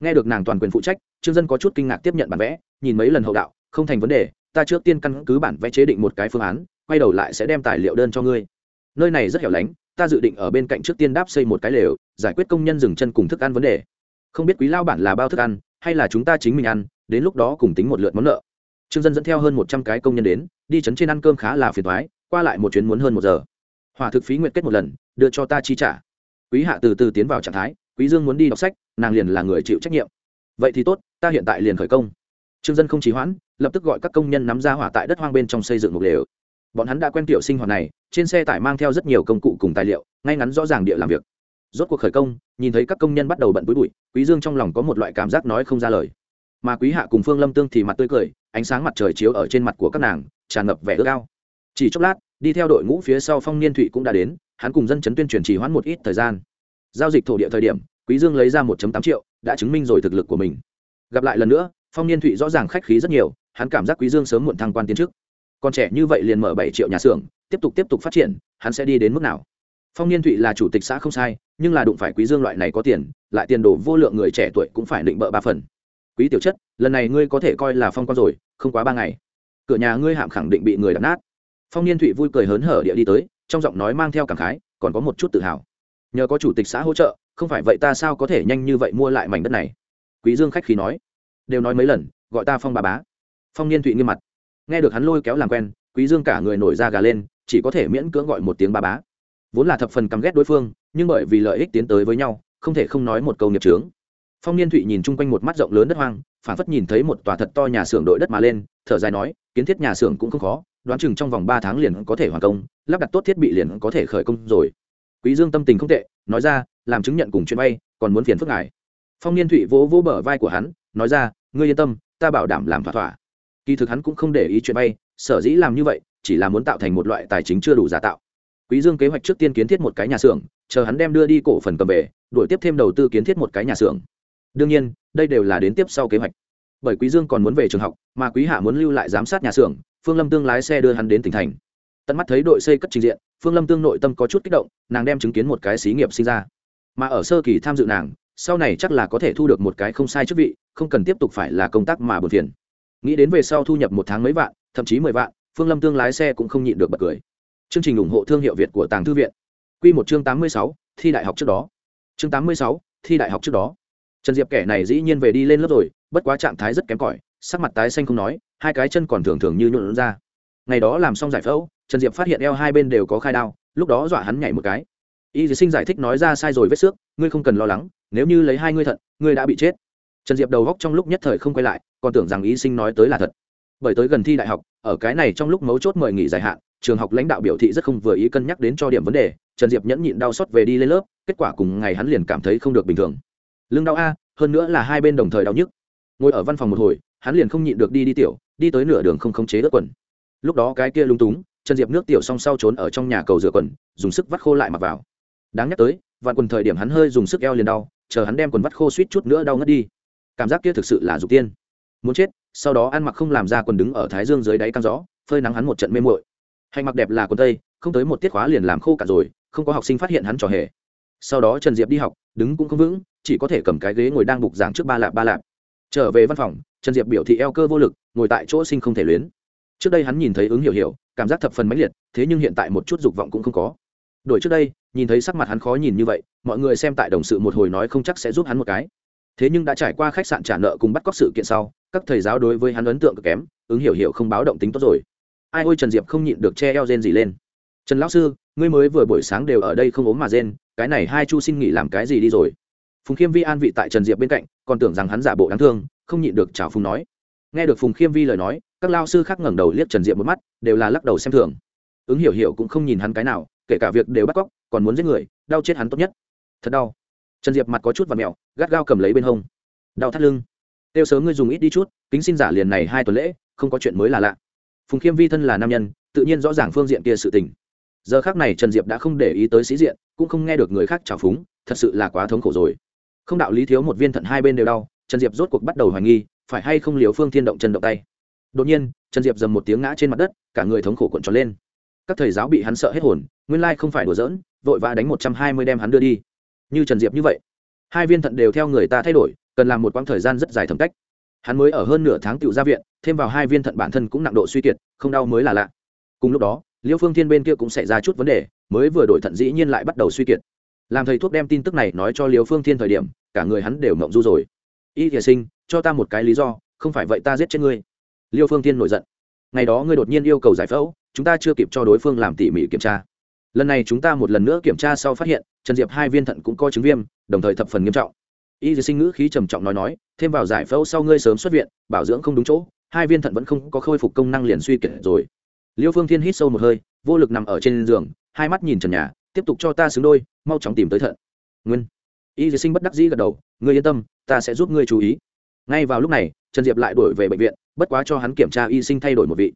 Nghe được nàng toàn quyền phụ trách, trương dân có chút kinh ngạc tiếp nhận bản vẽ, nhìn mấy lần hậu đạo, không thành vấn đề, ta trước tiên căn cứ bản vẽ chế định một cái phương án, quay đầu lại sẽ đem tài liệu đơn cho ngươi. Nơi này rất hẻo lánh, ta dự định ở bên cạnh trước tiên đáp xây một cái lều, giải quyết công nhân dừng chân cùng thức ăn vấn đề. Không biết quý lao bản là bao thức ăn hay là chúng ta chính mình ăn, đến lúc đó cùng tính một lượt món nợ. Trương dân dẫn theo hơn một trăm cái công nhân đến, đi chấn trên ăn cơm khá là phiền thoái qua lại một chuyến muốn hơn một giờ. Hòa thực phí nguyện kết một lần, đưa cho ta chi trả. Quý hạ từ từ tiến vào trạng thái, quý dương muốn đi đọc sách, nàng liền là người chịu trách nhiệm. Vậy thì tốt, ta hiện tại liền khởi công. Trương dân không trì hoãn, lập tức gọi các công nhân nắm ra hỏa tại đất hoang bên trong xây dựng một lều. Bọn hắn đã quen tiểu sinh hoạt này, trên xe tải mang theo rất nhiều công cụ cùng tài liệu, ngay ngắn rõ ràng địa làm việc. Rốt cuộc khởi công, nhìn thấy các công nhân bắt đầu bận bối bụi quý dương trong lòng có một loại cảm giác nói không ra lời. Mà quý hạ cùng phương lâm tương thì mặt tươi cười, ánh sáng mặt trời chiếu ở trên mặt của các nàng, tràn ngập vẻ ước ao. Chỉ chốc lát, đi theo đội ngũ phía sau phong niên thụy cũng đã đến, hắn cùng dân chấn tuyên truyền trì hoãn một ít thời gian. Giao dịch thổ địa thời điểm, quý dương lấy ra 1 tám triệu, đã chứng minh rồi thực lực của mình. Gặp lại lần nữa, phong niên thụy rõ ràng khách khí rất nhiều, hắn cảm giác quý dương sớm muộn thăng quan tiến trước còn trẻ như vậy liền mở bảy triệu nhà xưởng, tiếp tục tiếp tục phát triển, hắn sẽ đi đến mức nào? Phong niên thụy là chủ tịch xã không sai, nhưng là đụng phải quý dương loại này có tiền lại tiền đồ vô lượng người trẻ tuổi cũng phải định bợ ba phần. Quý tiểu chất, lần này ngươi có thể coi là phong quan rồi, không quá ba ngày. Cửa nhà ngươi hạm khẳng định bị người đập nát. Phong niên thụy vui cười hớn hở địa đi tới, trong giọng nói mang theo cảm khái, còn có một chút tự hào. Nhờ có chủ tịch xã hỗ trợ, không phải vậy ta sao có thể nhanh như vậy mua lại mảnh đất này? Quý dương khách khí nói. Đều nói mấy lần, gọi ta phong bà bá. Phong niên thụy nghiêm mặt. Nghe được hắn lôi kéo làm quen, quý dương cả người nổi da gà lên, chỉ có thể miễn cưỡng gọi một tiếng bà bá. Vốn là thập phần căm ghét đối phương, nhưng bởi vì lợi ích tiến tới với nhau không thể không nói một câu nghiệp trướng phong niên thụy nhìn chung quanh một mắt rộng lớn đất hoang phản phất nhìn thấy một tòa thật to nhà xưởng đội đất mà lên, thở dài nói, kiến thiết nhà xưởng cũng không khó, đoán chừng trong vòng ba tháng liền có thể hoàn công, lắp đặt tốt thiết bị liền có thể khởi công rồi. Quý dương tâm tình không tệ, nói ra, làm chứng nhận cùng chuyến bay, còn muốn phiền phức ngài. Phong niên thụy vỗ vỗ bờ vai của hắn, nói ra, ngươi yên tâm, ta bảo đảm làm thỏa thỏa. Kỳ thực hắn cũng không để ý chuyện bay, sở dĩ làm như vậy, chỉ là muốn tạo thành một loại tài chính chưa đủ giả tạo. Quý dương kế hoạch trước tiên kiến thiết một cái nhà xưởng chờ hắn đem đưa đi cổ phần cầm về, đuổi tiếp thêm đầu tư kiến thiết một cái nhà xưởng. Đương nhiên, đây đều là đến tiếp sau kế hoạch. Bởi quý dương còn muốn về trường học, mà quý hạ muốn lưu lại giám sát nhà xưởng, phương lâm tương lái xe đưa hắn đến tỉnh thành. Tận mắt thấy đội xây cất trình diện, phương lâm tương nội tâm có chút kích động, nàng đem chứng kiến một cái xí nghiệp sinh ra. Mà ở sơ kỳ tham dự nàng, sau này chắc là có thể thu được một cái không sai chức vị, không cần tiếp tục phải là công tác mà buồn phiền. Nghĩ đến về sau thu nhập một tháng mấy vạn, thậm chí mười vạn, phương lâm tương lái xe cũng không nhịn được bật cười. Chương trình ủng hộ thương hiệu việt của tàng thư viện. Quy một chương tám mươi sáu thi đại học trước đó. Chương tám mươi sáu thi đại học trước đó. Trần diệp kẻ này dĩ nhiên về đi lên lớp rồi bất quá trạng thái rất kém cỏi sắc mặt tái xanh không nói hai cái chân còn thường thường như nhũn ra. Ngày đó làm xong giải phẫu trần diệp phát hiện eo hai bên đều có khai đau, lúc đó dọa hắn nhảy một cái. Y dì sinh giải thích nói ra sai rồi vết xước ngươi không cần lo lắng nếu như lấy hai ngươi thận ngươi đã bị chết. Trần diệp đầu góc trong lúc nhất thời không quay lại còn tưởng rằng y sinh nói tới là thật. Bởi tới gần thi đại học ở cái này trong lúc mấu chốt mời nghỉ dài hạn trường học lãnh đạo biểu thị rất không vừa ý cân nhắc đến cho điểm vấn đề trần diệp nhẫn nhịn đau xót về đi lên lớp, kết quả cùng ngày hắn liền cảm thấy không được bình thường. Lưng đau a, hơn nữa là hai bên đồng thời đau nhức. Ngồi ở văn phòng một hồi, hắn liền không nhịn được đi đi tiểu, đi tới nửa đường không khống chế đỡ quần. Lúc đó cái kia lung túng, trần diệp nước tiểu xong sau trốn ở trong nhà cầu rửa quần, dùng sức vắt khô lại mặc vào. Đáng nhắc tới, vạn quần thời điểm hắn hơi dùng sức eo liền đau, chờ hắn đem quần vắt khô suýt chút nữa đau ngất đi. Cảm giác kia thực sự là dục tiên. Muốn chết, sau đó ăn mặc không làm ra quần đứng ở thái dương dưới đáy căng gió, phơi nắng hắn một trận mê muội. Hành mặc đẹp là quần tây, không tới một tiết khóa liền làm khô cả rồi không có học sinh phát hiện hắn trò hề. Sau đó trần diệp đi học, đứng cũng không vững, chỉ có thể cầm cái ghế ngồi đang bục giảng trước ba lạp ba lạp. Trở về văn phòng, trần diệp biểu thị eo cơ vô lực, ngồi tại chỗ sinh không thể luyến. Trước đây hắn nhìn thấy ứng hiểu hiểu, cảm giác thập phần mãnh liệt, thế nhưng hiện tại một chút dục vọng cũng không có. Đổi trước đây, nhìn thấy sắc mặt hắn khó nhìn như vậy, mọi người xem tại đồng sự một hồi nói không chắc sẽ giúp hắn một cái. Thế nhưng đã trải qua khách sạn trả nợ cùng bắt cóc sự kiện sau, các thầy giáo đối với hắn ấn tượng cực kém, ứng hiểu hiểu không báo động tính tốt rồi. Ai ôi trần diệp không nhịn được che eo rên gì lên. Trần lão sư ngươi mới vừa buổi sáng đều ở đây không ốm mà rên, cái này hai chu xin nghỉ làm cái gì đi rồi? Phùng khiêm vi an vị tại trần diệp bên cạnh, còn tưởng rằng hắn giả bộ đáng thương, không nhịn được chào phùng nói. Nghe được phùng khiêm vi lời nói, các lao sư khác ngẩng đầu liếc trần diệp một mắt, đều là lắc đầu xem thường. Ứng hiểu hiểu cũng không nhìn hắn cái nào, kể cả việc đều bắt cóc, còn muốn giết người, đau chết hắn tốt nhất. Thật đau. Trần diệp mặt có chút và mẹo, gắt gao cầm lấy bên hông. Đau thắt lưng. Tiêu sớm ngươi dùng ít đi chút, kính xin giả liền này hai tuần lễ, không có chuyện mới là lạ. Phùng khiêm vi thân là nam nhân, tự nhiên rõ ràng phương diện kia sự tình giờ khác này trần diệp đã không để ý tới sĩ diện, cũng không nghe được người khác trào phúng, thật sự là quá thống khổ rồi. Không đạo lý thiếu một viên thận hai bên đều đau, trần diệp rốt cuộc bắt đầu hoài nghi, phải hay không liều phương thiên động chân động tay. Đột nhiên, trần diệp dầm một tiếng ngã trên mặt đất, cả người thống khổ cuộn tròn lên. Các thầy giáo bị hắn sợ hết hồn, nguyên lai không phải đùa giỡn, vội vã đánh một trăm hai mươi đem hắn đưa đi. Như trần diệp như vậy, hai viên thận đều theo người ta thay đổi, cần làm một quãng thời gian rất dài thẩm cách. Hắn mới ở hơn nửa tháng tựu ra viện, thêm vào hai viên thận bản thân cũng nặng độ suy kiệt, không đau mới là lạ. Cùng lúc đó liêu phương thiên bên kia cũng xảy ra chút vấn đề, mới vừa đổi thận dĩ nhiên lại bắt đầu suy kiệt. Làm thầy thuốc đem tin tức này nói cho liêu phương thiên thời điểm, cả người hắn đều mộng du rồi. Y thiệt sinh, cho ta một cái lý do, không phải vậy ta giết chết ngươi. Liêu phương thiên nổi giận. Ngày đó ngươi đột nhiên yêu cầu giải phẫu, chúng ta chưa kịp cho đối phương làm tỉ mỉ kiểm tra. Lần này chúng ta một lần nữa kiểm tra sau phát hiện, trần diệp hai viên thận cũng có chứng viêm, đồng thời thập phần nghiêm trọng. Y dì sinh ngữ khí trầm trọng nói nói, thêm vào giải phẫu sau ngươi sớm xuất viện, bảo dưỡng không đúng chỗ, hai viên thận vẫn không có khôi phục công năng liền suy kiệt rồi liêu phương thiên hít sâu một hơi, vô lực nằm ở trên giường, hai mắt nhìn trần nhà, tiếp tục cho ta xứng đôi, mau chóng tìm tới thận. Nguyên. Y dì sinh bất đắc dĩ gật đầu, ngươi yên tâm, ta sẽ giúp ngươi chú ý. Ngay vào lúc này, trần diệp lại đổi về bệnh viện, bất quá cho hắn kiểm tra y sinh thay đổi một vị.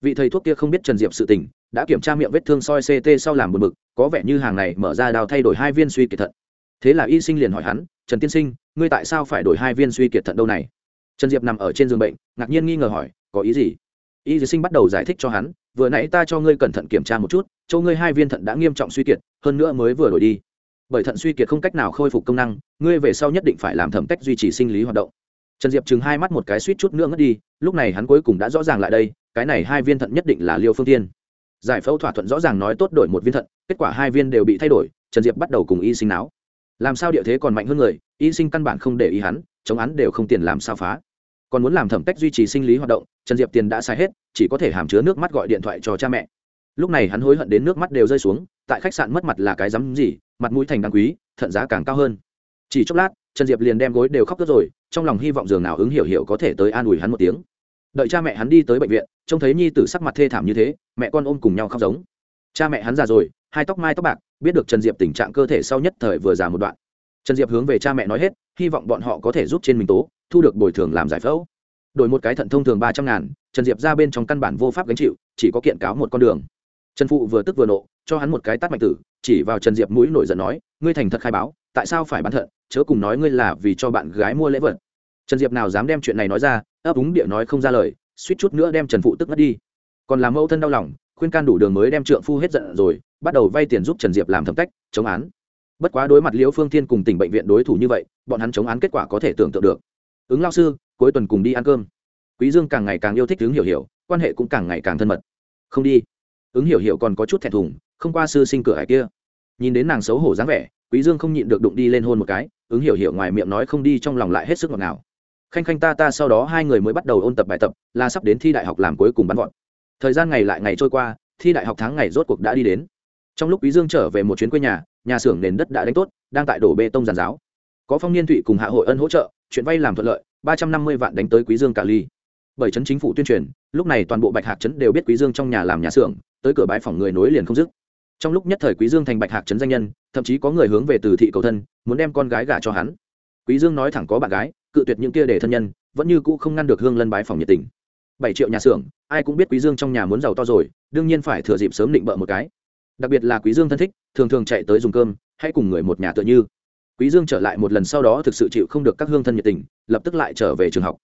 Vị thầy thuốc kia không biết trần diệp sự tình, đã kiểm tra miệng vết thương soi ct sau làm buồn bực, có vẻ như hàng này mở ra đào thay đổi hai viên suy kiệt thận. Thế là y sinh liền hỏi hắn, trần tiên sinh, ngươi tại sao phải đổi hai viên suy kiệt thận đâu này? Trần diệp nằm ở trên giường bệnh, ngạc nhiên nghi ngờ hỏi, có ý gì? Y sinh bắt đầu giải thích cho hắn, vừa nãy ta cho ngươi cẩn thận kiểm tra một chút châu ngươi hai viên thận đã nghiêm trọng suy kiệt, hơn nữa mới vừa đổi đi. Bởi thận suy kiệt không cách nào khôi phục công năng, ngươi về sau nhất định phải làm thẩm cách duy trì sinh lý hoạt động. Trần diệp chừng hai mắt một cái suýt chút nữa ngất đi, lúc này hắn cuối cùng đã rõ ràng lại đây, cái này hai viên thận nhất định là liêu phương tiên giải phẫu thỏa thuận rõ ràng nói tốt đổi một viên thận, kết quả hai viên đều bị thay đổi, trần diệp bắt đầu cùng y sinh náo. Làm sao địa thế còn mạnh hơn người, y sinh căn bản không để ý hắn, chống hắn đều không tiền làm sao phá còn muốn làm thẩm cách duy trì sinh lý hoạt động, trần diệp tiền đã sai hết, chỉ có thể hàm chứa nước mắt gọi điện thoại cho cha mẹ. Lúc này hắn hối hận đến nước mắt đều rơi xuống, tại khách sạn mất mặt là cái rắm gì, mặt mũi thành đáng quý, thận giá càng cao hơn. Chỉ chốc lát, trần diệp liền đem gối đều khóc rất rồi, trong lòng hy vọng giường nào ứng hiểu hiểu có thể tới an ủi hắn một tiếng. Đợi cha mẹ hắn đi tới bệnh viện, trông thấy nhi tử sắc mặt thê thảm như thế, mẹ con ôm cùng nhau khóc giống. Cha mẹ hắn già rồi, hai tóc mai tóc bạc, biết được trần diệp tình trạng cơ thể sau nhất thời vừa già một đoạn. Trần diệp hướng về cha mẹ nói hết, hy vọng bọn họ có thể giúp trên mình tố thu được bồi thường làm giải phẫu. Đổi một cái thận thông thường ba trăm ngàn, trần diệp ra bên trong căn bản vô pháp gánh chịu, chỉ có kiện cáo một con đường. Trần phụ vừa tức vừa nộ, cho hắn một cái tắt mạnh tử, chỉ vào trần diệp mũi nổi giận nói, ngươi thành thật khai báo, tại sao phải bán thận? Chớ cùng nói ngươi là vì cho bạn gái mua lễ vật. Trần diệp nào dám đem chuyện này nói ra, ấp úng địa nói không ra lời, suýt chút nữa đem trần phụ tức mất đi. Còn làm mẫu thân đau lòng, khuyên can đủ đường mới đem trượng phu hết giận rồi, bắt đầu vay tiền giúp trần diệp làm thẩm cách, chống án. Bất quá đối mặt liễu phương thiên cùng tỉnh bệnh viện đối thủ như vậy, bọn hắn chống án kết quả có thể tưởng tượng được ứng lao sư, cuối tuần cùng đi ăn cơm. Quý dương càng ngày càng yêu thích ứng hiểu hiểu, quan hệ cũng càng ngày càng thân mật. Không đi. Ứng hiểu hiểu còn có chút thẹn thùng, không qua sư sinh cửa hải kia. Nhìn đến nàng xấu hổ dáng vẻ, quý dương không nhịn được đụng đi lên hôn một cái, ứng hiểu hiểu ngoài miệng nói không đi trong lòng lại hết sức ngọt ngào. Khanh khanh ta ta sau đó hai người mới bắt đầu ôn tập bài tập, là sắp đến thi đại học làm cuối cùng bắn vọt. Thời gian ngày lại ngày trôi qua, thi đại học tháng ngày rốt cuộc đã đi đến. Trong lúc quý dương trở về một chuyến quê nhà nhà xưởng nền đất đã đánh tốt, đang tại đổ bê tông giàn giáo. Có phong niên thụy cùng hạ hội ân hỗ trợ chuyện vay làm thuận lợi, ba trăm năm mươi vạn đánh tới quý dương cả ly. Bởi chấn chính phủ tuyên truyền, lúc này toàn bộ bạch hạc trấn đều biết quý dương trong nhà làm nhà xưởng, tới cửa bãi phòng người nối liền không dứt. Trong lúc nhất thời quý dương thành bạch hạc trấn danh nhân, thậm chí có người hướng về từ thị cầu thân, muốn đem con gái gả cho hắn. Quý dương nói thẳng có bạn gái, cự tuyệt những kia để thân nhân, vẫn như cũ không ngăn được hương lân bái phòng nhiệt tình. Bảy triệu nhà xưởng, ai cũng biết quý dương trong nhà muốn giàu to rồi, đương nhiên phải thừa dịp sớm định bợ một cái. Đặc biệt là quý dương thân thích, thường thường chạy tới dùng cơm, hay cùng người một nhà tựa như quý dương trở lại một lần sau đó thực sự chịu không được các hương thân nhiệt tình, lập tức lại trở về trường học.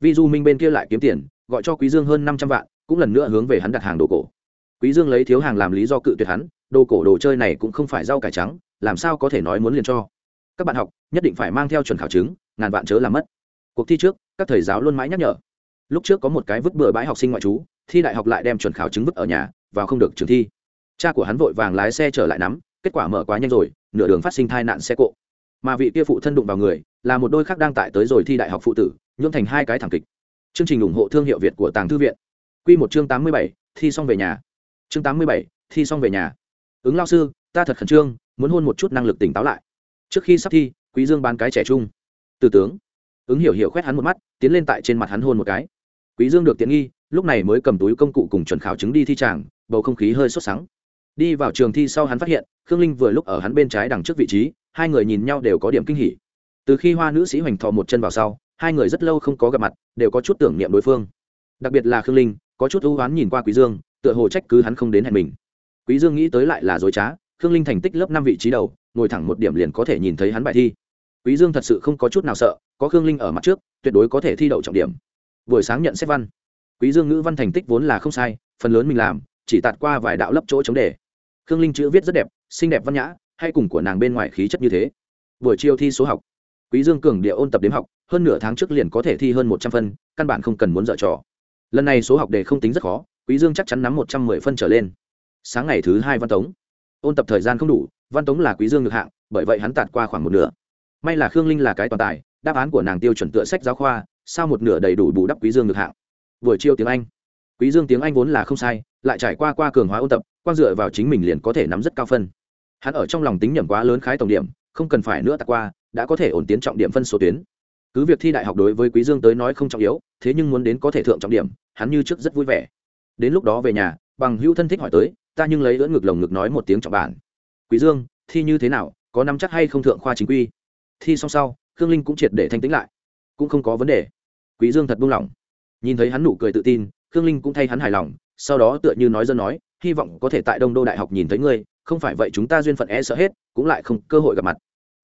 Vi du minh bên kia lại kiếm tiền, gọi cho quý dương hơn năm trăm vạn, cũng lần nữa hướng về hắn đặt hàng đồ cổ. Quý dương lấy thiếu hàng làm lý do cự tuyệt hắn, đồ cổ đồ chơi này cũng không phải rau cải trắng, làm sao có thể nói muốn liền cho. Các bạn học, nhất định phải mang theo chuẩn khảo chứng, ngàn vạn chớ làm mất. Cuộc thi trước, các thầy giáo luôn mãi nhắc nhở. Lúc trước có một cái vứt bừa bãi học sinh ngoại trú, thi đại học lại đem chuẩn khảo chứng vứt ở nhà, vào không được trường thi. Cha của hắn vội vàng lái xe trở lại nắm, kết quả mở quá nhanh rồi, nửa đường phát sinh tai nạn xe cộ mà vị kia phụ thân đụng vào người, là một đôi khác đang tại tới rồi thi đại học phụ tử, nhuộm thành hai cái thẳng kịch. Chương trình ủng hộ thương hiệu việt của tàng thư viện. Q một chương tám mươi bảy, thi xong về nhà. Chương tám mươi bảy, thi xong về nhà. Ứng lao sư, ta thật khẩn trương, muốn hôn một chút năng lực tỉnh táo lại. Trước khi sắp thi, quý dương bán cái trẻ trung. Từ tướng. Ứng hiểu hiểu khoét hắn một mắt, tiến lên tại trên mặt hắn hôn một cái. Quý dương được tiện nghi, lúc này mới cầm túi công cụ cùng chuẩn khảo chứng đi thi tràng, bầu không khí hơi sốt sắng. Đi vào trường thi sau hắn phát hiện, khương linh vừa lúc ở hắn bên trái đằng trước vị trí hai người nhìn nhau đều có điểm kinh hỉ. Từ khi hoa nữ sĩ hoành thò một chân vào sau, hai người rất lâu không có gặp mặt, đều có chút tưởng niệm đối phương. Đặc biệt là khương linh, có chút ưu oán nhìn qua quý dương, tựa hồ trách cứ hắn không đến hẹn mình. Quý dương nghĩ tới lại là dối trá, khương linh thành tích lớp năm vị trí đầu, ngồi thẳng một điểm liền có thể nhìn thấy hắn bài thi. Quý dương thật sự không có chút nào sợ, có khương linh ở mặt trước, tuyệt đối có thể thi đậu trọng điểm. Buổi sáng nhận xét văn. Quý dương ngữ văn thành tích vốn là không sai, phần lớn mình làm, chỉ tạt qua vài đạo lấp chỗ chống đề. Khương linh chữ viết rất đẹp, xinh đẹp văn nhã hay cùng của nàng bên ngoài khí chất như thế. Buổi chiều thi số học, quý dương cường địa ôn tập đếm học, hơn nửa tháng trước liền có thể thi hơn một trăm phân, căn bản không cần muốn dở trò. Lần này số học đề không tính rất khó, quý dương chắc chắn nắm một trăm mười phân trở lên. Sáng ngày thứ hai văn tống. Ôn tập thời gian không đủ, văn tống là quý dương được hạng, bởi vậy hắn tạt qua khoảng một nửa. May là khương linh là cái toàn tài, đáp án của nàng tiêu chuẩn tựa sách giáo khoa sao một nửa đầy đủ bù đắp quý dương được hạng. Buổi chiều tiếng anh. Quý dương tiếng anh vốn là không sai, lại trải qua qua cường hóa ôn tập quan dựa vào chính mình liền có thể nắm rất cao phân hắn ở trong lòng tính nhẩm quá lớn khái tổng điểm, không cần phải nữa tạt qua, đã có thể ổn tiến trọng điểm phân số tuyến. Cứ việc thi đại học đối với quý dương tới nói không trọng yếu, thế nhưng muốn đến có thể thượng trọng điểm, hắn như trước rất vui vẻ. Đến lúc đó về nhà, bằng hữu thân thích hỏi tới, ta nhưng lấy lưỡn ngực lồng ngực nói một tiếng trọng bản. Quý dương, thi như thế nào, có nắm chắc hay không thượng khoa chính quy? Thi xong sau, khương linh cũng triệt để thanh tĩnh lại. Cũng không có vấn đề. Quý dương thật buông lỏng. Nhìn thấy hắn nụ cười tự tin, khương linh cũng thay hắn hài lòng, sau đó tựa như nói dân nói hy vọng có thể tại đông đô đại học nhìn thấy ngươi, không phải vậy chúng ta duyên phận e sợ hết, cũng lại không cơ hội gặp mặt.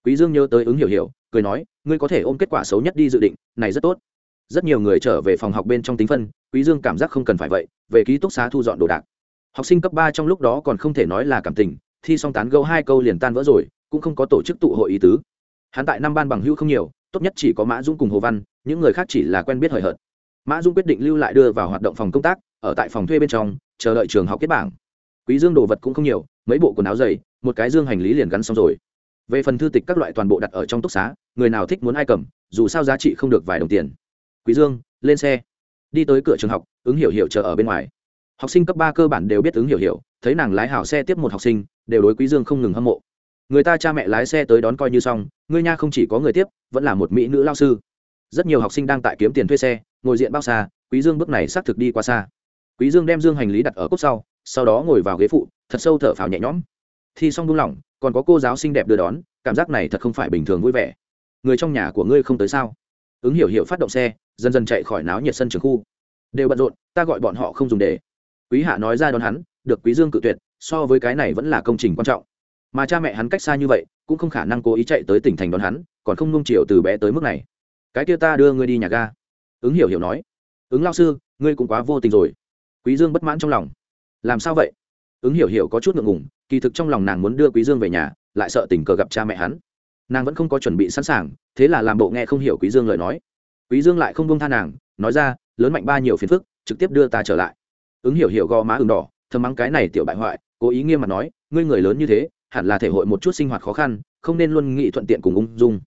Quý dương nhớ tới ứng hiểu hiểu, cười nói, ngươi có thể ôm kết quả xấu nhất đi dự định, này rất tốt. Rất nhiều người trở về phòng học bên trong tính phân, quý dương cảm giác không cần phải vậy, về ký túc xá thu dọn đồ đạc. Học sinh cấp ba trong lúc đó còn không thể nói là cảm tình, thi xong tán gẫu hai câu liền tan vỡ rồi, cũng không có tổ chức tụ hội ý tứ. Hắn tại năm ban bằng hữu không nhiều, tốt nhất chỉ có mã dung cùng hồ văn, những người khác chỉ là quen biết hời hợt. Mã dung quyết định lưu lại đưa vào hoạt động phòng công tác ở tại phòng thuê bên trong, chờ đợi trường học kết bảng. Quý dương đồ vật cũng không nhiều, mấy bộ quần áo dày, một cái dương hành lý liền gắn xong rồi. Về phần thư tịch các loại toàn bộ đặt ở trong túc xá, người nào thích muốn ai cầm, dù sao giá trị không được vài đồng tiền. Quý dương, lên xe. Đi tới cửa trường học, ứng hiểu hiểu chờ ở bên ngoài. Học sinh cấp ba cơ bản đều biết ứng hiểu hiểu, thấy nàng lái hảo xe tiếp một học sinh, đều đối quý dương không ngừng hâm mộ. Người ta cha mẹ lái xe tới đón coi như xong ngươi nha không chỉ có người tiếp, vẫn là một mỹ nữ lao sư. Rất nhiều học sinh đang tại kiếm tiền thuê xe, ngồi diện bao xa, quý dương bước này xác thực đi qua xa quý dương đem dương hành lý đặt ở cốt sau sau đó ngồi vào ghế phụ, thật sâu thở phào nhẹ nhõm. Thi xong buông lỏng, còn có cô giáo xinh đẹp đưa đón, cảm giác này thật không phải bình thường vui vẻ. Người trong nhà của ngươi không tới sao? Ứng hiểu hiểu phát động xe, dần dần chạy khỏi náo nhiệt sân trường khu. Đều bận rộn, ta gọi bọn họ không dùng để. Quý hạ nói ra đón hắn, được quý dương cự tuyệt, so với cái này vẫn là công trình quan trọng. Mà cha mẹ hắn cách xa như vậy, cũng không khả năng cố ý chạy tới tỉnh thành đón hắn, còn không nung chiều từ bé tới mức này. Cái kia ta đưa ngươi đi nhà ga. Ứng hiểu hiểu nói. Ứng lao sư, ngươi cũng quá vô tình rồi quý dương bất mãn trong lòng. Làm sao vậy? Ứng hiểu hiểu có chút ngượng ngùng, kỳ thực trong lòng nàng muốn đưa quý dương về nhà, lại sợ tình cờ gặp cha mẹ hắn. Nàng vẫn không có chuẩn bị sẵn sàng, thế là làm bộ nghe không hiểu quý dương lời nói. Quý dương lại không buông tha nàng, nói ra, lớn mạnh ba nhiều phiền phức, trực tiếp đưa ta trở lại. Ứng hiểu hiểu gò má ửng đỏ, thầm mắng cái này tiểu bại hoại, cố ý nghiêm mặt nói, ngươi người lớn như thế, hẳn là thể hội một chút sinh hoạt khó khăn, không nên luôn nghĩ thuận tiện cùng ung dung.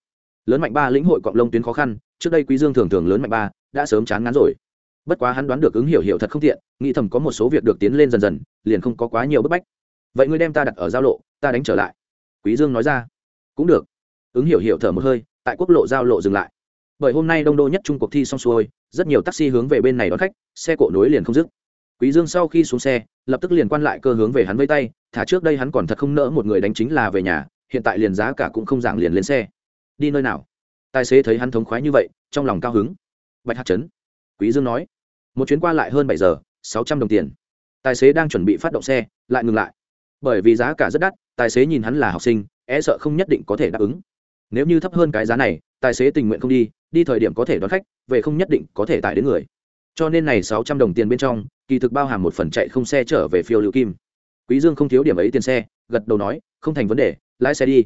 Lớn mạnh ba lĩnh hội cọng lông tuyến khó khăn, trước đây quý dương thường thường lớn mạnh ba, đã sớm chán ngán rồi bất quá hắn đoán được ứng hiểu hiểu thật không tiện, nghĩ thầm có một số việc được tiến lên dần dần, liền không có quá nhiều bức bách. Vậy ngươi đem ta đặt ở giao lộ, ta đánh trở lại. Quý dương nói ra. Cũng được. Ứng hiểu hiểu thở một hơi, tại quốc lộ giao lộ dừng lại. Bởi hôm nay đông đô nhất trung cuộc thi xong xuôi, rất nhiều taxi hướng về bên này đón khách, xe cộ nối liền không dứt. Quý dương sau khi xuống xe, lập tức liền quan lại cơ hướng về hắn vây tay, thả trước đây hắn còn thật không nỡ một người đánh chính là về nhà, hiện tại liền giá cả cũng không giảm liền lên xe. Đi nơi nào? Tài xế thấy hắn thống khoái như vậy, trong lòng cao hứng. Bạch hạt chấn quý dương nói, một chuyến qua lại hơn bảy giờ, sáu trăm đồng tiền. Tài xế đang chuẩn bị phát động xe, lại ngừng lại. Bởi vì giá cả rất đắt, tài xế nhìn hắn là học sinh e sợ không nhất định có thể đáp ứng. Nếu như thấp hơn cái giá này, tài xế tình nguyện không đi đi thời điểm có thể đón khách, về không nhất định có thể tải đến người. Cho nên này sáu trăm đồng tiền bên trong, kỳ thực bao hàm một phần chạy không xe trở về phiêu lưu kim. Quý dương không thiếu điểm ấy tiền xe, gật đầu nói, không thành vấn đề, lái xe đi.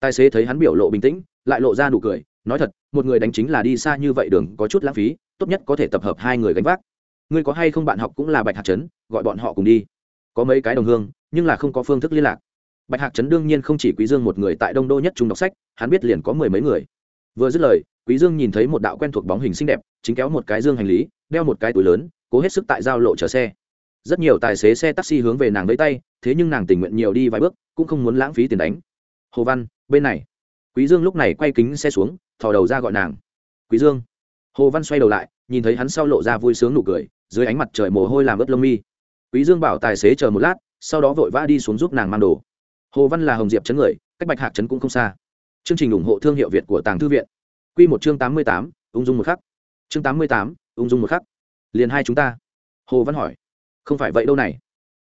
Tài xế thấy hắn biểu lộ bình tĩnh, lại lộ ra nụ cười nói thật, một người đánh chính là đi xa như vậy đường có chút lãng phí, tốt nhất có thể tập hợp hai người gánh vác. Ngươi có hay không bạn học cũng là bạch Hạc chấn gọi bọn họ cùng đi. Có mấy cái đồng hương, nhưng là không có phương thức liên lạc. Bạch hạc trấn đương nhiên không chỉ quý dương một người tại đông đô nhất trung đọc sách, hắn biết liền có mười mấy người. Vừa dứt lời, quý dương nhìn thấy một đạo quen thuộc bóng hình xinh đẹp, chính kéo một cái dương hành lý, đeo một cái túi lớn, cố hết sức tại giao lộ chở xe. Rất nhiều tài xế xe taxi hướng về nàng lấy tay, thế nhưng nàng tình nguyện nhiều đi vài bước, cũng không muốn lãng phí tiền đánh. Hồ văn, bên này. Quý dương lúc này quay kính xe xuống thò đầu ra gọi nàng. Quý dương. Hồ văn xoay đầu lại, nhìn thấy hắn sau lộ ra vui sướng nụ cười, dưới ánh mặt trời mồ hôi làm ướt lông mi. Quý dương bảo tài xế chờ một lát, sau đó vội vã đi xuống giúp nàng mang đồ. Hồ văn là hồng diệp chấn người, cách bạch hạc chấn cũng không xa. Chương trình ủng hộ thương hiệu việt của tàng thư viện. Q một chương tám mươi tám, ung dung một khắc. Chương tám mươi tám, ung dung một khắc. Liền hai chúng ta. Hồ văn hỏi. Không phải vậy đâu này.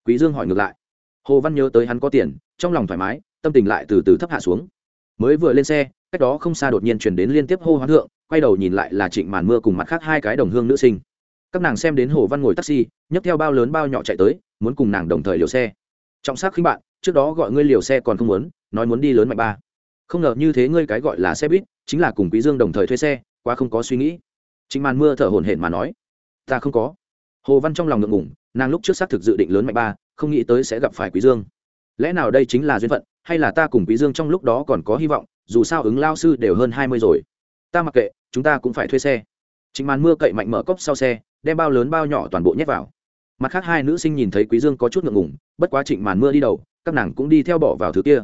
Quý dương hỏi ngược lại. Hồ văn nhớ tới hắn có tiền, trong lòng thoải mái, tâm tình lại từ từ thấp hạ xuống mới vừa lên xe, cách đó không xa đột nhiên chuyển đến liên tiếp hô hoán thượng, quay đầu nhìn lại là trịnh màn mưa cùng mặt khác hai cái đồng hương nữ sinh. Các nàng xem đến hồ văn ngồi taxi, nhấc theo bao lớn bao nhỏ chạy tới, muốn cùng nàng đồng thời liều xe. Trọng sắc khinh bạn, trước đó gọi ngươi liều xe còn không muốn, nói muốn đi lớn mạnh ba. Không ngờ như thế ngươi cái gọi là xe buýt, chính là cùng quý dương đồng thời thuê xe, quá không có suy nghĩ. Trịnh màn mưa thở hổn hển mà nói, ta không có. Hồ văn trong lòng ngượng ngủng nàng lúc trước xác thực dự định lớn mạnh ba, không nghĩ tới sẽ gặp phải quý dương. Lẽ nào đây chính là duyên phận hay là ta cùng quý dương trong lúc đó còn có hy vọng, dù sao ứng lao sư đều hơn hai mươi rồi. Ta mặc kệ, chúng ta cũng phải thuê xe. Trịnh màn mưa cậy mạnh mở cốc sau xe, đem bao lớn bao nhỏ toàn bộ nhét vào. Mặt khác hai nữ sinh nhìn thấy quý dương có chút ngượng ngùng, bất quá trịnh màn mưa đi đầu, các nàng cũng đi theo bỏ vào thứ kia.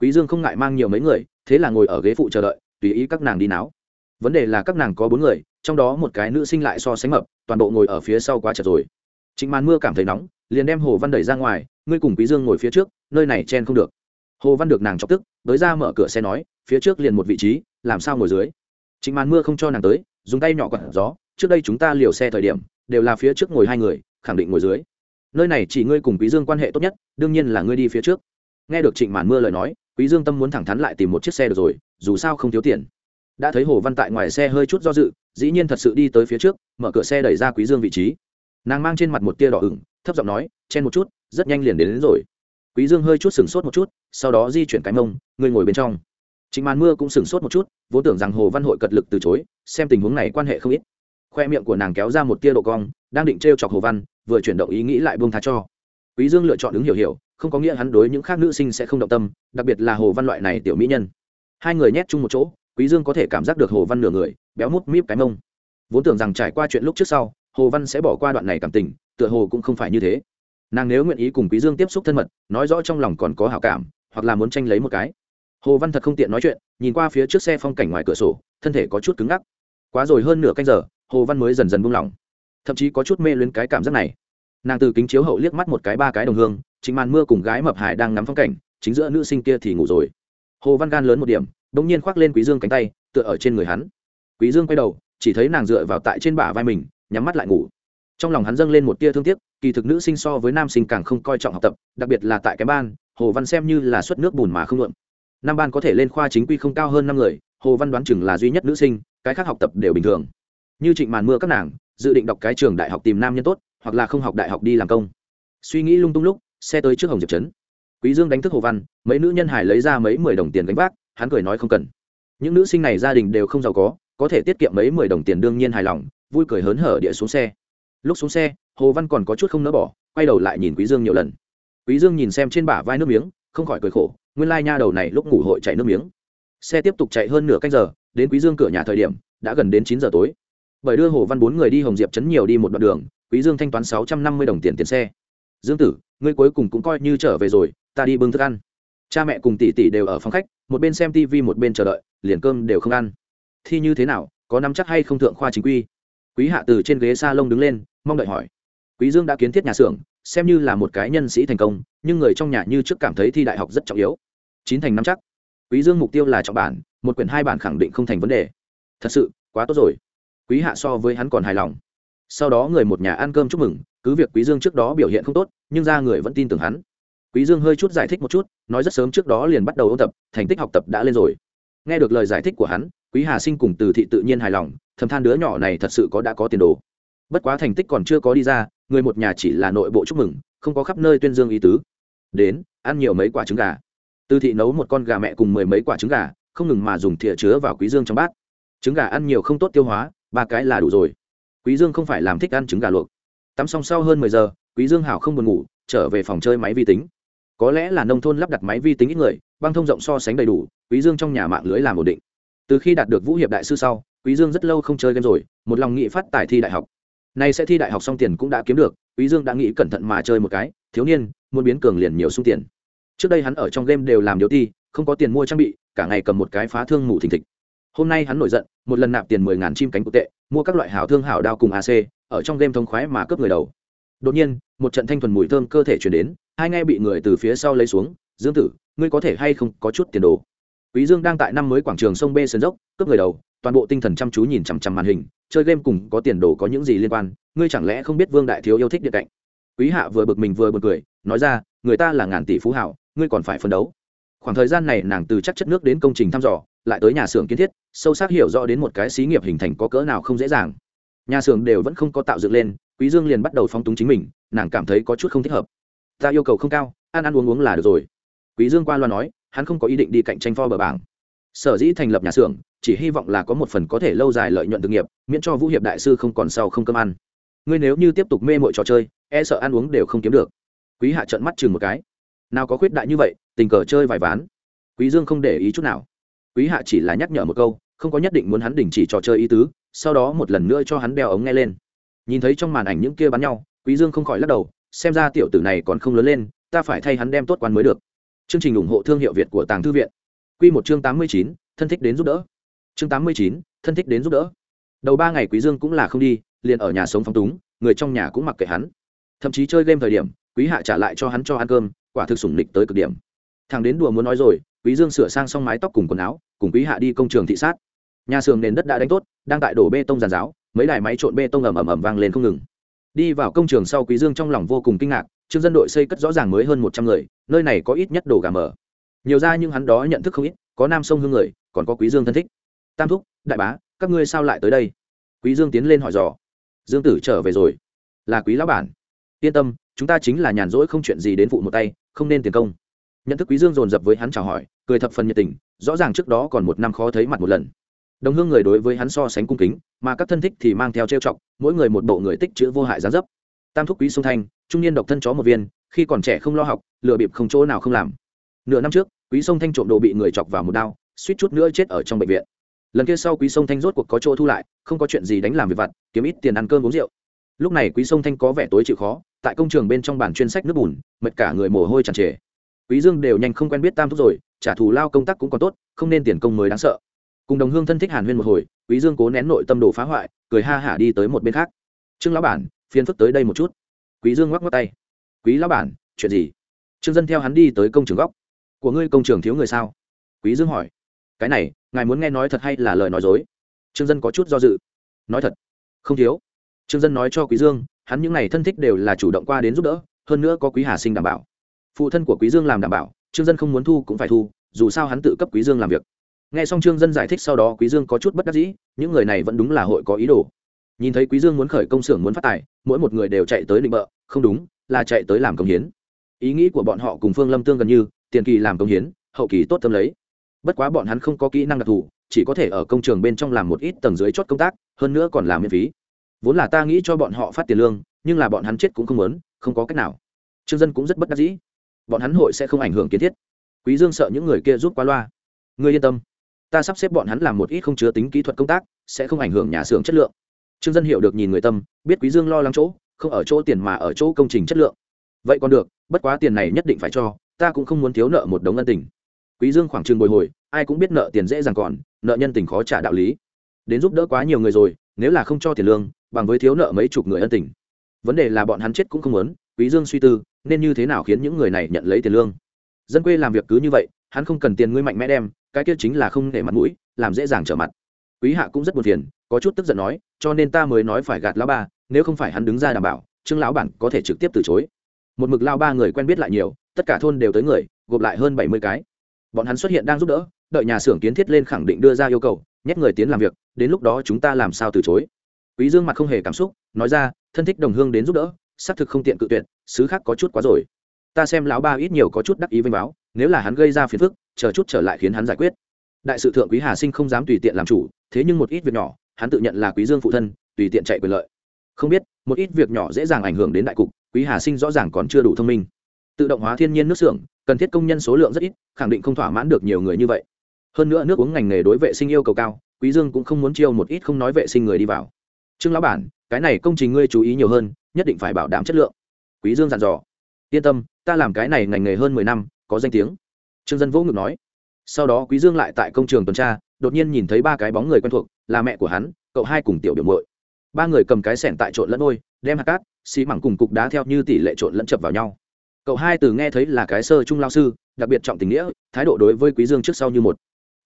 Quý dương không ngại mang nhiều mấy người, thế là ngồi ở ghế phụ chờ đợi, tùy ý các nàng đi náo. Vấn đề là các nàng có bốn người, trong đó một cái nữ sinh lại so sánh mập, toàn bộ ngồi ở phía sau quá chật rồi. Trịnh màn mưa cảm thấy nóng, liền đem hồ văn đẩy ra ngoài, ngươi cùng quý dương ngồi phía trước, nơi này chen không được hồ văn được nàng chọc tức tới ra mở cửa xe nói phía trước liền một vị trí làm sao ngồi dưới? Trịnh màn mưa không cho nàng tới dùng tay nhỏ quặn gió trước đây chúng ta liều xe thời điểm đều là phía trước ngồi hai người khẳng định ngồi dưới. Nơi này chỉ ngươi cùng quý dương quan hệ tốt nhất đương nhiên là ngươi đi phía trước. Nghe được trịnh màn mưa lời nói quý dương tâm muốn thẳng thắn lại tìm một chiếc xe được rồi dù sao không thiếu tiền. Đã thấy hồ văn tại ngoài xe hơi chút do dự dĩ nhiên thật sự đi tới phía trước mở cửa xe đẩy ra quý dương vị trí. Nàng mang trên mặt một tia đỏ ửng thấp giọng nói chen một chút rất nhanh liền đến, đến rồi quý dương hơi chút sừng sốt một chút, sau đó di chuyển cái mông, người ngồi bên trong. Trịnh màn mưa cũng sừng sốt một chút, vốn tưởng rằng hồ văn hội cật lực từ chối, xem tình huống này quan hệ không ít. Khoe miệng của nàng kéo ra một tia độ cong, đang định treo chọc hồ văn, vừa chuyển động ý nghĩ lại buông tha cho. Quý dương lựa chọn ứng hiểu hiểu, không có nghĩa hắn đối những khác nữ sinh sẽ không động tâm, đặc biệt là hồ văn loại này tiểu mỹ nhân. Hai người nhét chung một chỗ, quý dương có thể cảm giác được hồ văn nửa người, béo mút míp cái mông. Vốn tưởng rằng trải qua chuyện lúc trước sau, hồ văn sẽ bỏ qua đoạn này cảm tình, tựa hồ cũng không phải như thế nàng nếu nguyện ý cùng quý dương tiếp xúc thân mật, nói rõ trong lòng còn có hảo cảm, hoặc là muốn tranh lấy một cái. Hồ văn thật không tiện nói chuyện, nhìn qua phía trước xe phong cảnh ngoài cửa sổ, thân thể có chút cứng ngắc. Quá rồi hơn nửa canh giờ, hồ văn mới dần dần buông lỏng. Thậm chí có chút mê luyến cái cảm giác này. Nàng từ kính chiếu hậu liếc mắt một cái ba cái đồng hương, chính màn mưa cùng gái mập hải đang ngắm phong cảnh, chính giữa nữ sinh kia thì ngủ rồi. Hồ văn gan lớn một điểm đ ỗ n g nhiên khoác lên quý dương cánh tay, tựa ở trên người hắn. Quý dương quay đầu, chỉ thấy nàng dựa vào tại trên bả vai mình, nhắm mắt lại ngủ trong lòng hắn dâng lên một tia thương tiếc, kỳ thực nữ sinh so với nam sinh càng không coi trọng học tập, đặc biệt là tại cái ban, hồ văn xem như là suất nước bùn mà không luận năm ban có thể lên khoa chính quy không cao hơn năm người, hồ văn đoán chừng là duy nhất nữ sinh, cái khác học tập đều bình thường. Như trịnh màn mưa các nàng, dự định đọc cái trường đại học tìm nam nhân tốt, hoặc là không học đại học đi làm công. Suy nghĩ lung tung lúc, xe tới trước hồng diệp trấn. Quý dương đánh thức hồ văn, mấy nữ nhân hải lấy ra mấy mười đồng tiền gánh vác, hắn cười nói không cần. Những nữ sinh này gia đình đều không giàu có có thể tiết kiệm mấy mười đồng tiền đương nhiên hài lòng, vui cười hớn hở địa xuống xe lúc xuống xe, hồ văn còn có chút không nỡ bỏ, quay đầu lại nhìn quý dương nhiều lần. Quý dương nhìn xem trên bả vai nước miếng, không khỏi cười khổ, nguyên lai nha đầu này lúc ngủ hội chạy nước miếng. Xe tiếp tục chạy hơn nửa canh giờ, đến quý dương cửa nhà thời điểm, đã gần đến chín giờ tối. Bởi đưa hồ văn bốn người đi hồng diệp trấn nhiều đi một đoạn đường, quý dương thanh toán sáu trăm năm mươi đồng tiền tiền xe. Dương tử, ngươi cuối cùng cũng coi như trở về rồi, ta đi bưng thức ăn. Cha mẹ cùng tỷ tỷ đều ở phòng khách, một bên xem tv một bên chờ đợi, liền cơm đều không ăn. Thi như thế nào, có nắm chắc hay không thượng khoa chính quy? Quý hạ từ trên ghế s a lông đứng lên, mong đợi hỏi. Quý dương đã kiến thiết nhà xưởng, xem như là một cái nhân sĩ thành công, nhưng người trong nhà như trước cảm thấy thi đại học rất trọng yếu. Chín thành năm chắc. Quý dương mục tiêu là trọng bản, một quyển hai bản khẳng định không thành vấn đề. Thật sự, quá tốt rồi. Quý hạ so với hắn còn hài lòng. Sau đó người một nhà ăn cơm chúc mừng, cứ việc quý dương trước đó biểu hiện không tốt, nhưng ra người vẫn tin tưởng hắn. Quý dương hơi chút giải thích một chút, nói rất sớm trước đó liền bắt đầu ôn tập, thành tích học tập đã lên rồi. Nghe được lời giải thích của hắn quý hà sinh cùng từ thị tự nhiên hài lòng, thầm than đứa nhỏ này thật sự có đã có tiền đồ. Bất quá thành tích còn chưa có đi ra, người một nhà chỉ là nội bộ chúc mừng, không có khắp nơi tuyên dương ý tứ. Đến, ăn nhiều mấy quả trứng gà. Từ thị nấu một con gà mẹ cùng mười mấy quả trứng gà, không ngừng mà dùng thìa chứa vào quý dương trong bát. Trứng gà ăn nhiều không tốt tiêu hóa, ba cái là đủ rồi. Quý dương không phải làm thích ăn trứng gà luộc. Tắm xong sau hơn mười giờ, quý dương hảo không buồn ngủ, trở về phòng chơi máy vi tính. Có lẽ là nông thôn lắp đặt máy vi tính ít người, băng thông rộng so sánh đầy đủ, quý dương trong nhà mạng lưới làm ổn định từ khi đạt được vũ hiệp đại sư sau, quý dương rất lâu không chơi game rồi, một lòng nghĩ phát tài thi đại học. Nay sẽ thi đại học xong tiền cũng đã kiếm được, quý dương đã nghĩ cẩn thận mà chơi một cái, thiếu niên, muốn biến cường liền nhiều sung tiền. Trước đây hắn ở trong game đều làm điều ti, không có tiền mua trang bị, cả ngày cầm một cái phá thương mù thình thịch. Hôm nay hắn nổi giận, một lần nạp tiền mười ngàn chim cánh cụ tệ, mua các loại hảo thương hảo đao cùng ac ở trong game thông khoái mà cướp người đầu. Đột nhiên, một trận thanh thuần mùi thơm cơ thể chuyển đến, hai nghe bị người từ phía sau lấy xuống, dương tử, ngươi có thể hay không có chút tiền đồ? Quý dương đang tại năm mới quảng trường sông bê sơn dốc, cướp người đầu, toàn bộ tinh thần chăm chú nhìn chằm chằm màn hình, chơi game cùng có tiền đồ có những gì liên quan, ngươi chẳng lẽ không biết vương đại thiếu yêu thích điện cạnh? Quý hạ vừa bực mình vừa bực cười, nói ra, người ta là ngàn tỷ phú hảo, ngươi còn phải phấn đấu. Khoảng thời gian này nàng từ chắc chất nước đến công trình thăm dò, lại tới nhà xưởng kiến thiết, sâu sắc hiểu rõ đến một cái xí nghiệp hình thành có cỡ nào không dễ dàng. Nhà xưởng đều vẫn không có tạo dựng lên, quý dương liền bắt đầu phong túng chính mình, nàng cảm thấy có chút không thích hợp. Ta yêu cầu không cao, ăn ăn uống uống là được rồi. Quý dương qua loa nói hắn không có ý định đi cạnh tranh pho bờ bảng. Sở dĩ thành lập nhà xưởng, chỉ hy vọng là có một phần có thể lâu dài lợi nhuận thực nghiệp, miễn cho vũ hiệp đại sư không còn sau không cơm ăn. Ngươi nếu như tiếp tục mê mội trò chơi e sợ ăn uống đều không kiếm được. Quý hạ trận mắt chừng một cái. Nào có khuyết đại như vậy, tình cờ chơi vài ván. Quý dương không để ý chút nào. Quý hạ chỉ là nhắc nhở một câu, không có nhất định muốn hắn đình chỉ trò chơi ý tứ, sau đó một lần nữa cho hắn đeo ống nghe lên. Nhìn thấy trong màn ảnh những kia bắn nhau, quý dương không khỏi lắc đầu, xem ra tiểu tử này còn không lớn lên, ta phải thay hắn đem tốt quan mới được chương trình ủng hộ thương hiệu việt của tàng thư viện. Quy một chương tám mươi chín, thân thích đến giúp đỡ. Chương tám mươi chín, thân thích đến giúp đỡ. Đầu ba ngày quý dương cũng là không đi liền ở nhà sống phóng túng người trong nhà cũng mặc kệ hắn. Thậm chí chơi game thời điểm quý hạ trả lại cho hắn cho ăn cơm quả thực sủng lịch tới cực điểm. Thằng đến đùa muốn nói rồi quý dương sửa sang xong mái tóc cùng quần áo cùng quý hạ đi công trường thị sát. Nhà xưởng nền đất đã đánh tốt đang tại đổ bê tông giàn giáo mấy đài máy trộn bê tông ầm ầm ầm vang lên không ngừng. Đi vào công trường sau quý dương trong lòng vô cùng kinh ngạc trương dân đội xây cất rõ ràng mới hơn một trăm người, nơi này có ít nhất đồ gà mở nhiều ra nhưng hắn đó nhận thức không ít, có nam sông hương người, còn có quý dương thân thích. Tam thúc, đại bá, các ngươi sao lại tới đây? Quý dương tiến lên hỏi dò. Dương tử trở về rồi. Là quý lão bản. Yên tâm, chúng ta chính là nhàn rỗi không chuyện gì đến phụ một tay, không nên tiền công. Nhận thức quý dương dồn dập với hắn chào hỏi, cười thập phần nhiệt tình, rõ ràng trước đó còn một năm khó thấy mặt một lần. Đồng hương người đối với hắn so sánh cung kính, mà các thân thích thì mang theo trêu chọc, mỗi người một bộ người tích chữ vô hại gián dấp. Tam thúc quý sông thanh trung niên độc thân chó một viên, khi còn trẻ không lo học, lừa bịp không chỗ nào không làm. Nửa năm trước, quý sông thanh trộm đồ bị người chọc vào một đao, suýt chút nữa chết ở trong bệnh viện. Lần kia sau quý sông thanh rốt cuộc có chỗ thu lại, không có chuyện gì đánh làm việc vặt, kiếm ít tiền ăn cơm uống rượu. Lúc này quý sông thanh có vẻ tối chịu khó, tại công trường bên trong bản chuyên sách nước bùn, mệt cả người mồ hôi tràn trề. Quý dương đều nhanh không quen biết tam thúc rồi, trả thù lao công tác cũng còn tốt, không nên tiền công mới đáng sợ. Cùng đồng hương thân thích hàn huyên một hồi, quý dương cố nén nội tâm đồ phá hoại, cười ha hả đi tới một bên khác. Trương lão bản, phiền phức tới đây một chút quý dương ngoắc ngoắc tay. Quý lão bản, chuyện gì? Trương dân theo hắn đi tới công trường góc. Của ngươi công trường thiếu người sao? Quý dương hỏi. Cái này, ngài muốn nghe nói thật hay là lời nói dối? Trương dân có chút do dự. Nói thật. Không thiếu. Trương dân nói cho quý dương, hắn những ngày thân thích đều là chủ động qua đến giúp đỡ, hơn nữa có quý hà sinh đảm bảo. Phụ thân của quý dương làm đảm bảo, trương dân không muốn thu cũng phải thu, dù sao hắn tự cấp quý dương làm việc. Nghe xong trương dân giải thích sau đó, quý dương có chút bất đắc dĩ, những người này vẫn đúng là hội có ý đồ nhìn thấy quý dương muốn khởi công xưởng muốn phát tài, mỗi một người đều chạy tới định bợ, không đúng, là chạy tới làm công hiến. Ý nghĩ của bọn họ cùng phương lâm tương gần như, tiền kỳ làm công hiến, hậu kỳ tốt tâm lấy. Bất quá bọn hắn không có kỹ năng đặc thù, chỉ có thể ở công trường bên trong làm một ít tầng dưới chốt công tác, hơn nữa còn làm miễn phí. Vốn là ta nghĩ cho bọn họ phát tiền lương, nhưng là bọn hắn chết cũng không muốn, không có cách nào. Trương dân cũng rất bất đắc dĩ. Bọn hắn hội sẽ không ảnh hưởng kiến thiết. Quý dương sợ những người kia rút qua loa. Ngươi yên tâm. Ta sắp xếp bọn hắn làm một ít không chứa tính kỹ thuật công tác, sẽ không ảnh hưởng nhà xưởng chất lượng trương dân hiểu được nhìn người tâm, biết quý dương lo lắng chỗ, không ở chỗ tiền mà ở chỗ công trình chất lượng. Vậy còn được, bất quá tiền này nhất định phải cho, ta cũng không muốn thiếu nợ một đống ân tình. Quý dương khoảng trừng bồi hồi, ai cũng biết nợ tiền dễ dàng còn, nợ nhân tình khó trả đạo lý. Đến giúp đỡ quá nhiều người rồi, nếu là không cho tiền lương, bằng với thiếu nợ mấy chục người ân tình. Vấn đề là bọn hắn chết cũng không muốn, quý dương suy tư, nên như thế nào khiến những người này nhận lấy tiền lương? Dân quê làm việc cứ như vậy, hắn không cần tiền ngươi mạnh mẽ đem, cái kia chính là không để mặt mũi, làm dễ dàng trở mặt quý hạ cũng rất buồn phiền, có chút tức giận nói, cho nên ta mới nói phải gạt lão ba, nếu không phải hắn đứng ra đảm bảo, trương lão bản có thể trực tiếp từ chối. Một mực lao ba người quen biết lại nhiều, tất cả thôn đều tới người, gộp lại hơn bảy mươi cái. Bọn hắn xuất hiện đang giúp đỡ, đợi nhà xưởng kiến thiết lên khẳng định đưa ra yêu cầu, nhét người tiến làm việc, đến lúc đó chúng ta làm sao từ chối. Quý dương mặt không hề cảm xúc, nói ra, thân thích đồng hương đến giúp đỡ, xác thực không tiện cự tuyệt, xứ khác có chút quá rồi. Ta xem lão ba ít nhiều có chút đắc ý vinh báo, nếu là hắn gây ra phiền phức, chờ chút trở lại khiến hắn giải quyết. Đại sự thượng quý hà sinh không dám tùy tiện làm chủ thế nhưng một ít việc nhỏ, hắn tự nhận là quý dương phụ thân, tùy tiện chạy quyền lợi. Không biết, một ít việc nhỏ dễ dàng ảnh hưởng đến đại cục, quý hà sinh rõ ràng còn chưa đủ thông minh. Tự động hóa thiên nhiên nước xưởng, cần thiết công nhân số lượng rất ít, khẳng định không thỏa mãn được nhiều người như vậy. Hơn nữa nước uống ngành nghề đối vệ sinh yêu cầu cao, quý dương cũng không muốn chiêu một ít không nói vệ sinh người đi vào. Trương lão bản, cái này công trình ngươi chú ý nhiều hơn, nhất định phải bảo đảm chất lượng. Quý dương dặn dò. Yên tâm, ta làm cái này ngành nghề hơn mười năm, có danh tiếng. Trương dân vỗ ngực nói sau đó quý dương lại tại công trường tuần tra, đột nhiên nhìn thấy ba cái bóng người quen thuộc, là mẹ của hắn, cậu hai cùng tiểu biểu muội. Ba người cầm cái sẻn tại trộn lẫn đôi, đem hạt cát, xí mảng cùng cục đá theo như tỷ lệ trộn lẫn chập vào nhau. Cậu hai từ nghe thấy là cái sơ trung lao sư, đặc biệt trọng tình nghĩa, thái độ đối với quý dương trước sau như một.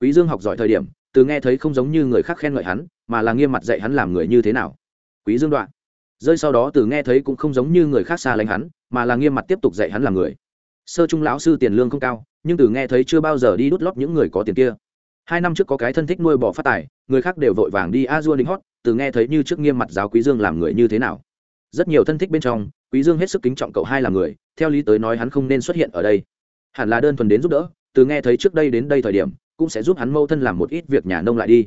Quý dương học giỏi thời điểm, từ nghe thấy không giống như người khác khen ngợi hắn, mà là nghiêm mặt dạy hắn làm người như thế nào. Quý dương đoạn. Rơi sau đó từ nghe thấy cũng không giống như người khác xa lánh hắn, mà là nghiêm mặt tiếp tục dạy hắn làm người. Sơ trung lão sư tiền lương không cao nhưng từ nghe thấy chưa bao giờ đi đút lót những người có tiền kia. Hai năm trước có cái thân thích nuôi bò phát tài, người khác đều vội vàng đi a dua lính hót, từ nghe thấy như trước nghiêm mặt giáo quý dương làm người như thế nào. Rất nhiều thân thích bên trong, quý dương hết sức kính trọng cậu hai làm người, theo lý tới nói hắn không nên xuất hiện ở đây. Hẳn là đơn thuần đến giúp đỡ, từ nghe thấy trước đây đến đây thời điểm, cũng sẽ giúp hắn mâu thân làm một ít việc nhà nông lại đi.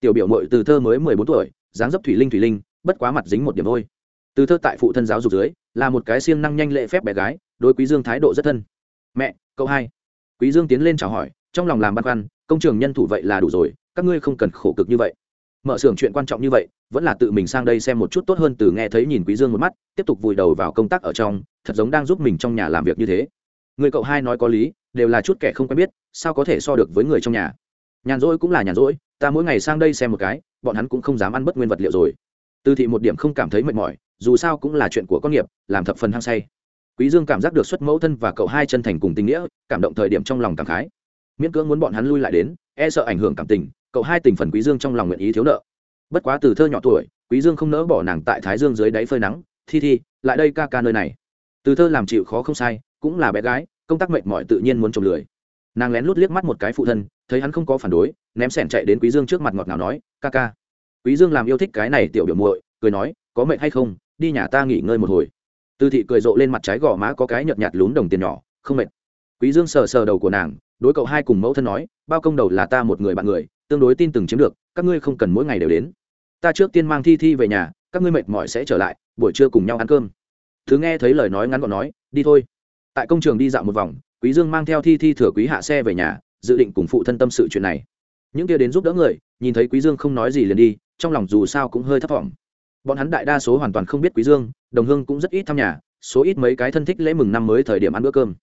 Tiểu biểu mội từ thơ mới mười bốn tuổi, dáng dấp thủy linh thủy linh, bất quá mặt dính một điểm thôi. Từ thơ tại phụ thân giáo dục dưới, là một cái siêng năng nhanh lệ phép bé gái, đối quý dương thái độ rất thân. Mẹ, cậu hai quý dương tiến lên chào hỏi, trong lòng làm băn khoăn, công trường nhân thủ vậy là đủ rồi, các ngươi không cần khổ cực như vậy. Mở xưởng chuyện quan trọng như vậy, vẫn là tự mình sang đây xem một chút tốt hơn từ nghe thấy nhìn quý dương một mắt, tiếp tục vùi đầu vào công tác ở trong, thật giống đang giúp mình trong nhà làm việc như thế. Người cậu hai nói có lý, đều là chút kẻ không quen biết, sao có thể so được với người trong nhà? Nhàn rỗi cũng là nhàn rỗi, ta mỗi ngày sang đây xem một cái, bọn hắn cũng không dám ăn bất nguyên vật liệu rồi. Tư thị một điểm không cảm thấy mệt mỏi, dù sao cũng là chuyện của con nghiệp, làm thập phần hăng say quý dương cảm giác được xuất mẫu thân và cậu hai chân thành cùng tình nghĩa, cảm động thời điểm trong lòng cảm khái. Miễn cưỡng muốn bọn hắn lui lại đến e sợ ảnh hưởng cảm tình, cậu hai tình phần quý dương trong lòng nguyện ý thiếu nợ. Bất quá từ thơ nhỏ tuổi, quý dương không nỡ bỏ nàng tại thái dương dưới đáy phơi nắng. Thi thi, lại đây ca ca nơi này. Từ thơ làm chịu khó không sai, cũng là bé gái, công tác mệt mỏi tự nhiên muốn trồng lười. Nàng lén lút liếc mắt một cái phụ thân, thấy hắn không có phản đối, ném sẻn chạy đến quý dương trước mặt ngọt ngào nói, ca ca. Quý dương làm yêu thích cái này tiểu biểu muội, cười nói, có mệt hay không? Đi nhà ta nghỉ ngơi một hồi tư thị cười rộ lên mặt trái gò má có cái nhợt nhạt lún đồng tiền nhỏ, không mệt. Quý dương sờ sờ đầu của nàng, đối cậu hai cùng mẫu thân nói, bao công đầu là ta một người bạn người, tương đối tin từng chiếm được, các ngươi không cần mỗi ngày đều đến. Ta trước tiên mang thi thi về nhà, các ngươi mệt mỏi sẽ trở lại, buổi trưa cùng nhau ăn cơm. Thứ nghe thấy lời nói ngắn gọn nói, đi thôi. Tại công trường đi dạo một vòng, quý dương mang theo thi thi thừa quý hạ xe về nhà, dự định cùng phụ thân tâm sự chuyện này. Những kia đến giúp đỡ người, nhìn thấy quý dương không nói gì liền đi, trong lòng dù sao cũng hơi thấp thỏm bọn hắn đại đa số hoàn toàn không biết quý dương, đồng hương cũng rất ít thăm nhà, số ít mấy cái thân thích lễ mừng năm mới thời điểm ăn bữa cơm.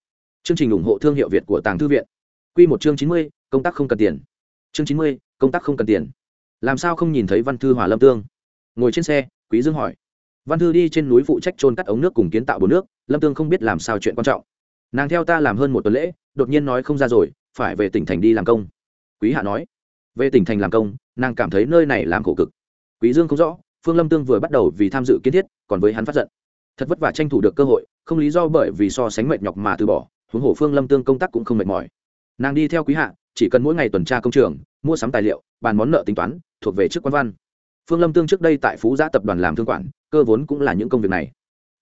Chương trình ủng hộ thương hiệu việt của tàng thư viện. Quy một chương chín mươi, công tác không cần tiền. Chương chín mươi, công tác không cần tiền. Làm sao không nhìn thấy văn thư hòa lâm tương? Ngồi trên xe, quý dương hỏi. Văn thư đi trên núi phụ trách trôn cắt ống nước cùng kiến tạo bồn nước, lâm tương không biết làm sao chuyện quan trọng. Nàng theo ta làm hơn một tuần lễ, đột nhiên nói không ra rồi, phải về tỉnh thành đi làm công. Quý hạ nói. Về tỉnh thành làm công, nàng cảm thấy nơi này làm khổ cực. Quý dương không rõ phương lâm tương vừa bắt đầu vì tham dự kiến thiết, còn với hắn phát giận. Thật vất vả tranh thủ được cơ hội, không lý do bởi vì so sánh mệt nhọc mà từ bỏ, huống hồ phương lâm tương công tác cũng không mệt mỏi. Nàng đi theo quý hạ, chỉ cần mỗi ngày tuần tra công trường, mua sắm tài liệu, bàn món nợ tính toán, thuộc về chức quan văn. Phương lâm tương trước đây tại phú giã tập đoàn làm thương quản, cơ vốn cũng là những công việc này.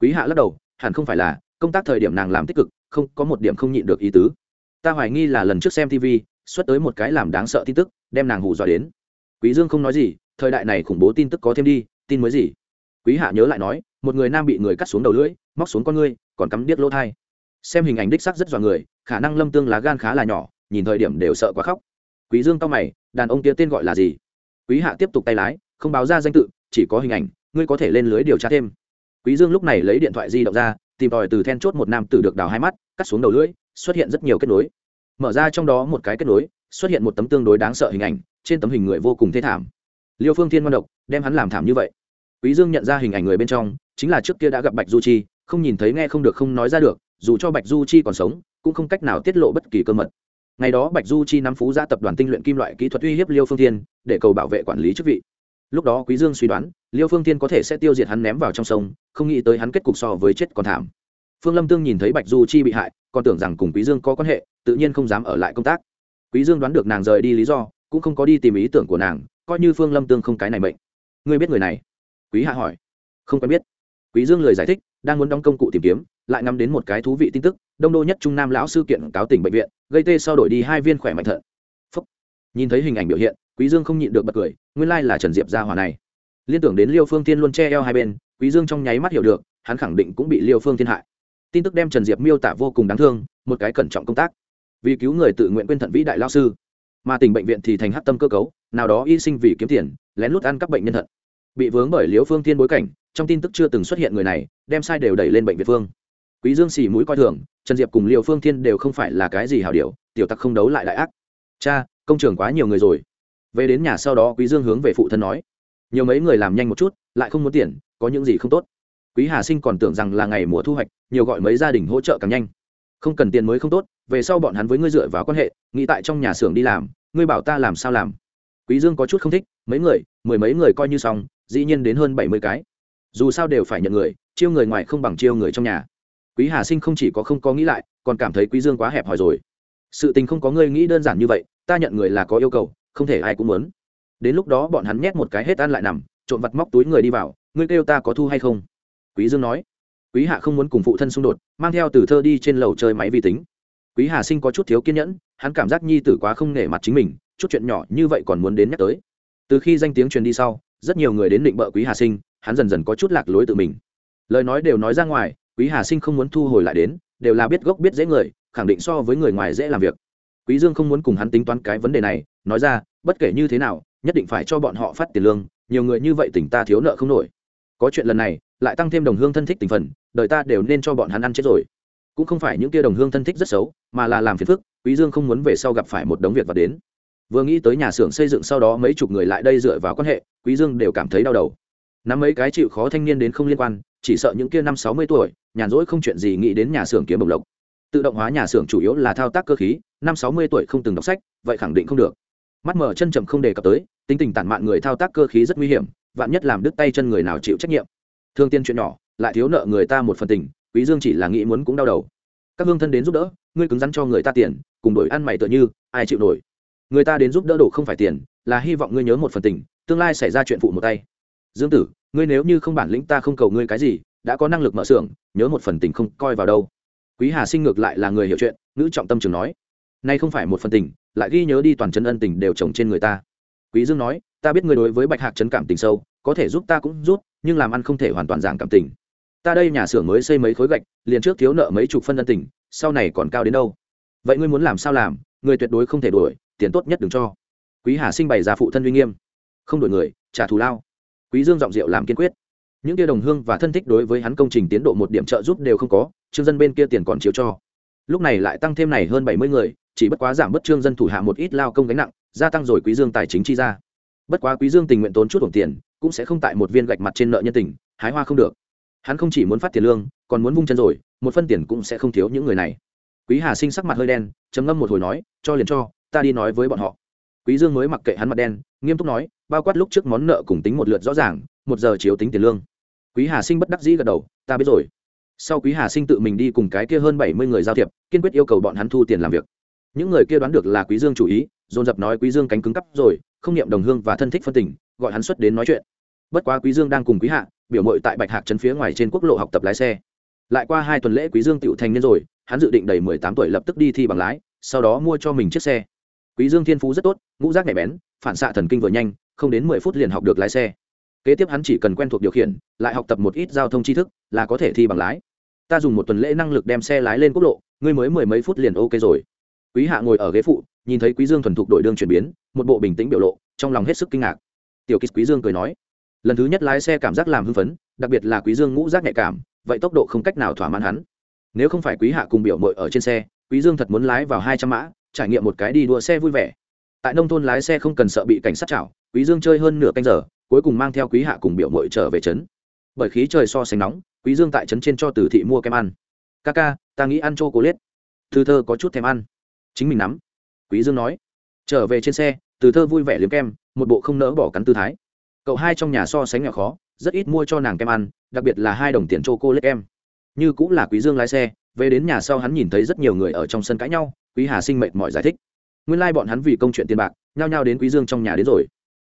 Quý hạ lắc đầu, hẳn không phải là, công tác thời điểm nàng làm tích cực, không, có một điểm không nhịn được ý tứ. Ta hoài nghi là lần trước xem tv xuất tới một cái làm đáng sợ tin tức, đem nàng hù dọa đến. Quý dương không nói gì thời đại này khủng bố tin tức có thêm đi, tin mới gì? Quý hạ nhớ lại nói, một người nam bị người cắt xuống đầu lưỡi, móc xuống con ngươi, còn cắm điếc lỗ thai. Xem hình ảnh đích sắc rất dọa người, khả năng lâm tương lá gan khá là nhỏ, nhìn thời điểm đều sợ quá khóc. Quý dương cao mày, đàn ông kia tên gọi là gì? Quý hạ tiếp tục tay lái, không báo ra danh tự, chỉ có hình ảnh, ngươi có thể lên lưới điều tra thêm. Quý dương lúc này lấy điện thoại di động ra, tìm tòi từ then chốt một nam tử được đào hai mắt, cắt xuống đầu lưỡi, xuất hiện rất nhiều kết nối. Mở ra trong đó một cái kết nối, xuất hiện một tấm tương đối đáng sợ hình ảnh, trên tấm hình người vô cùng thê thảm liêu phương thiên ngon độc, đem hắn làm thảm như vậy. Quý dương nhận ra hình ảnh người bên trong, chính là trước kia đã gặp bạch du chi, không nhìn thấy nghe không được không nói ra được, dù cho bạch du chi còn sống, cũng không cách nào tiết lộ bất kỳ cơ mật. Ngày đó bạch du chi nắm phú gia tập đoàn tinh luyện kim loại kỹ thuật uy hiếp liêu phương thiên, để cầu bảo vệ quản lý chức vị. Lúc đó quý dương suy đoán, liêu phương thiên có thể sẽ tiêu diệt hắn ném vào trong sông, không nghĩ tới hắn kết cục so với chết còn thảm. Phương lâm tương nhìn thấy bạch du chi bị hại, còn tưởng rằng cùng quý dương có quan hệ, tự nhiên không dám ở lại công tác. Quý dương đoán được nàng rời đi lý do, cũng không có đi tìm ý tưởng của nàng coi như phương lâm tương không cái này mệnh. Ngươi biết người này? Quý hạ hỏi. Không quen biết. Quý dương lời giải thích, đang muốn đóng công cụ tìm kiếm, lại ngắm đến một cái thú vị tin tức, đông đô nhất trung nam lão sư kiện cáo tỉnh bệnh viện, gây tê sau đổi đi hai viên khỏe mạnh thận. Phúc. nhìn thấy hình ảnh biểu hiện, quý dương không nhịn được bật cười, nguyên lai là trần diệp gia hỏa này. Liên tưởng đến liêu phương thiên luôn che eo hai bên, quý dương trong nháy mắt hiểu được, hắn khẳng định cũng bị liêu phương thiên hại. Tin tức đem trần diệp miêu tả vô cùng đáng thương, một cái cẩn trọng công tác. Vì cứu người tự nguyện quên thận vĩ đại lao sư mà tỉnh bệnh viện thì thành hát tâm cơ cấu, nào đó y sinh vì kiếm tiền, lén lút ăn các bệnh nhân thận. Bị vướng bởi liễu phương thiên bối cảnh, trong tin tức chưa từng xuất hiện người này, đem sai đều đẩy lên bệnh viện phương. Quý dương xì mũi coi thường, trần diệp cùng liễu phương thiên đều không phải là cái gì hảo điều, tiểu tặc không đấu lại đại ác. Cha, công trường quá nhiều người rồi. Về đến nhà sau đó, quý dương hướng về phụ thân nói, nhiều mấy người làm nhanh một chút, lại không muốn tiền, có những gì không tốt? Quý hà sinh còn tưởng rằng là ngày mùa thu hoạch, nhiều gọi mấy gia đình hỗ trợ càng nhanh không cần tiền mới không tốt, về sau bọn hắn với ngươi dựa vào quan hệ, nghĩ tại trong nhà xưởng đi làm, ngươi bảo ta làm sao làm? Quý dương có chút không thích, mấy người, mười mấy người coi như xong, dĩ nhiên đến hơn bảy mươi cái. Dù sao đều phải nhận người, chiêu người ngoài không bằng chiêu người trong nhà. Quý hà sinh không chỉ có không có nghĩ lại, còn cảm thấy quý dương quá hẹp hòi rồi. Sự tình không có ngươi nghĩ đơn giản như vậy, ta nhận người là có yêu cầu, không thể ai cũng muốn. Đến lúc đó bọn hắn nhét một cái hết ăn lại nằm, trộn vặt móc túi người đi vào, ngươi kêu ta có thu hay không? Quý dương nói quý hạ không muốn cùng phụ thân xung đột, mang theo từ thơ đi trên lầu chơi máy vi tính. Quý hà sinh có chút thiếu kiên nhẫn, hắn cảm giác nhi tử quá không nể mặt chính mình, chút chuyện nhỏ như vậy còn muốn đến nhắc tới. Từ khi danh tiếng truyền đi sau, rất nhiều người đến định bợ quý hà sinh, hắn dần dần có chút lạc lối tự mình. Lời nói đều nói ra ngoài, quý hà sinh không muốn thu hồi lại đến, đều là biết gốc biết dễ người, khẳng định so với người ngoài dễ làm việc. Quý dương không muốn cùng hắn tính toán cái vấn đề này, nói ra, bất kể như thế nào, nhất định phải cho bọn họ phát tiền lương, nhiều người như vậy tỉnh ta thiếu nợ không nổi. Có chuyện lần này, lại tăng thêm đồng hương thân thích tình phần đời ta đều nên cho bọn hắn ăn chết rồi. Cũng không phải những kia đồng hương thân thích rất xấu, mà là làm phiền phức, quý dương không muốn về sau gặp phải một đống việc và đến. Vừa nghĩ tới nhà xưởng xây dựng sau đó mấy chục người lại đây dựa vào quan hệ, quý dương đều cảm thấy đau đầu. Nắm mấy cái chịu khó thanh niên đến không liên quan, chỉ sợ những kia năm sáu mươi tuổi, nhàn rỗi không chuyện gì nghĩ đến nhà xưởng kiếm bồng lộc. Tự động hóa nhà xưởng chủ yếu là thao tác cơ khí, năm sáu mươi tuổi không từng đọc sách, vậy khẳng định không được. Mắt mở chân chậm không đề cập tới, tính tình tản mạn người thao tác cơ khí rất nguy hiểm, vạn nhất làm đứt tay chân người nào chịu trách nhiệm. Thương tiên chuyện nhỏ lại thiếu nợ người ta một phần tình, quý dương chỉ là nghĩ muốn cũng đau đầu. Các hương thân đến giúp đỡ, ngươi cứng rắn cho người ta tiền, cùng đổi ăn mày tựa như, ai chịu nổi? Người ta đến giúp đỡ đổ không phải tiền, là hy vọng ngươi nhớ một phần tình, tương lai xảy ra chuyện phụ một tay. Dương tử, ngươi nếu như không bản lĩnh ta không cầu ngươi cái gì, đã có năng lực mở xưởng, nhớ một phần tình không coi vào đâu. Quý hà sinh ngược lại là người hiểu chuyện, nữ trọng tâm trường nói. Nay không phải một phần tình, lại ghi nhớ đi toàn chân ân tình đều trồng trên người ta. Quý dương nói, ta biết ngươi đối với bạch hạc trấn cảm tình sâu, có thể giúp ta cũng giúp, nhưng làm ăn không thể hoàn toàn giảm cảm tình ta đây nhà xưởng mới xây mấy khối gạch, liền trước thiếu nợ mấy chục phân ân tình, sau này còn cao đến đâu? Vậy ngươi muốn làm sao làm? Người tuyệt đối không thể đuổi, tiền tốt nhất đừng cho. Quý hà sinh bày ra phụ thân uy nghiêm. Không đổi người, trả thù lao. Quý dương giọng rượu làm kiên quyết. Những kia đồng hương và thân thích đối với hắn công trình tiến độ một điểm trợ giúp đều không có, trương dân bên kia tiền còn chiếu cho. Lúc này lại tăng thêm này hơn bảy mươi người, chỉ bất quá giảm bất trương dân thủ hạ một ít lao công gánh nặng, gia tăng rồi quý dương tài chính chi ra. Bất quá quý dương tình nguyện tốn chút đồng tiền, cũng sẽ không tại một viên gạch mặt trên nợ nhân tình, hái hoa không được hắn không chỉ muốn phát tiền lương, còn muốn vung chân rồi, một phân tiền cũng sẽ không thiếu những người này. Quý hà sinh sắc mặt hơi đen chấm ngâm một hồi nói, cho liền cho, ta đi nói với bọn họ. Quý dương mới mặc kệ hắn mặt đen, nghiêm túc nói, bao quát lúc trước món nợ cùng tính một lượt rõ ràng, một giờ chiếu tính tiền lương. Quý hà sinh bất đắc dĩ gật đầu, ta biết rồi. Sau quý hà sinh tự mình đi cùng cái kia hơn bảy mươi người giao thiệp, kiên quyết yêu cầu bọn hắn thu tiền làm việc. Những người kia đoán được là quý dương chủ ý, dồn dập nói, quý dương cánh cứng cắp rồi, không niệm đồng hương và thân thích phân tình, gọi hắn xuất đến nói chuyện. Bất quá quý dương đang cùng quý hạ biểu mội tại bạch hạc trấn phía ngoài trên quốc lộ học tập lái xe. Lại qua hai tuần lễ quý dương tựu thành niên rồi, hắn dự định đầy mười tám tuổi lập tức đi thi bằng lái, sau đó mua cho mình chiếc xe. Quý dương thiên phú rất tốt, ngũ giác nhạy bén, phản xạ thần kinh vừa nhanh, không đến mười phút liền học được lái xe. Kế tiếp hắn chỉ cần quen thuộc điều khiển, lại học tập một ít giao thông tri thức, là có thể thi bằng lái. Ta dùng một tuần lễ năng lực đem xe lái lên quốc lộ, ngươi mới mười mấy phút liền ok rồi. Quý hạ ngồi ở ghế phụ, nhìn thấy quý dương thuần thục đội đương chuyển biến, một bộ bình tĩnh biểu lộ, trong lòng hết sức kinh ngạc. Tiểu kích quý dương cười nói lần thứ nhất lái xe cảm giác làm hưng phấn, đặc biệt là quý dương ngũ giác nhạy cảm, vậy tốc độ không cách nào thỏa mãn hắn. Nếu không phải quý hạ cùng biểu mội ở trên xe, quý dương thật muốn lái vào hai trăm mã, trải nghiệm một cái đi đua xe vui vẻ. Tại nông thôn lái xe không cần sợ bị cảnh sát chảo, quý dương chơi hơn nửa canh giờ, cuối cùng mang theo quý hạ cùng biểu mội trở về trấn. Bởi khí trời so sánh nóng, quý dương tại trấn trên cho từ thị mua kem ăn. Ca ca, ta nghĩ ăn chô cố lết thư thơ có chút thèm ăn. Chính mình nắm. Quý dương nói. Trở về trên xe, từ thơ vui vẻ liếm kem, một bộ không nỡ bỏ cắn tư thái cậu hai trong nhà so sánh nghèo khó, rất ít mua cho nàng kem ăn, đặc biệt là hai đồng tiền chô cô lết kem. Như cũng là quý dương lái xe, về đến nhà sau hắn nhìn thấy rất nhiều người ở trong sân cãi nhau, quý hà sinh mệt mỏi giải thích. Nguyên lai like bọn hắn vì công chuyện tiền bạc, nhao nhao đến quý dương trong nhà đến rồi.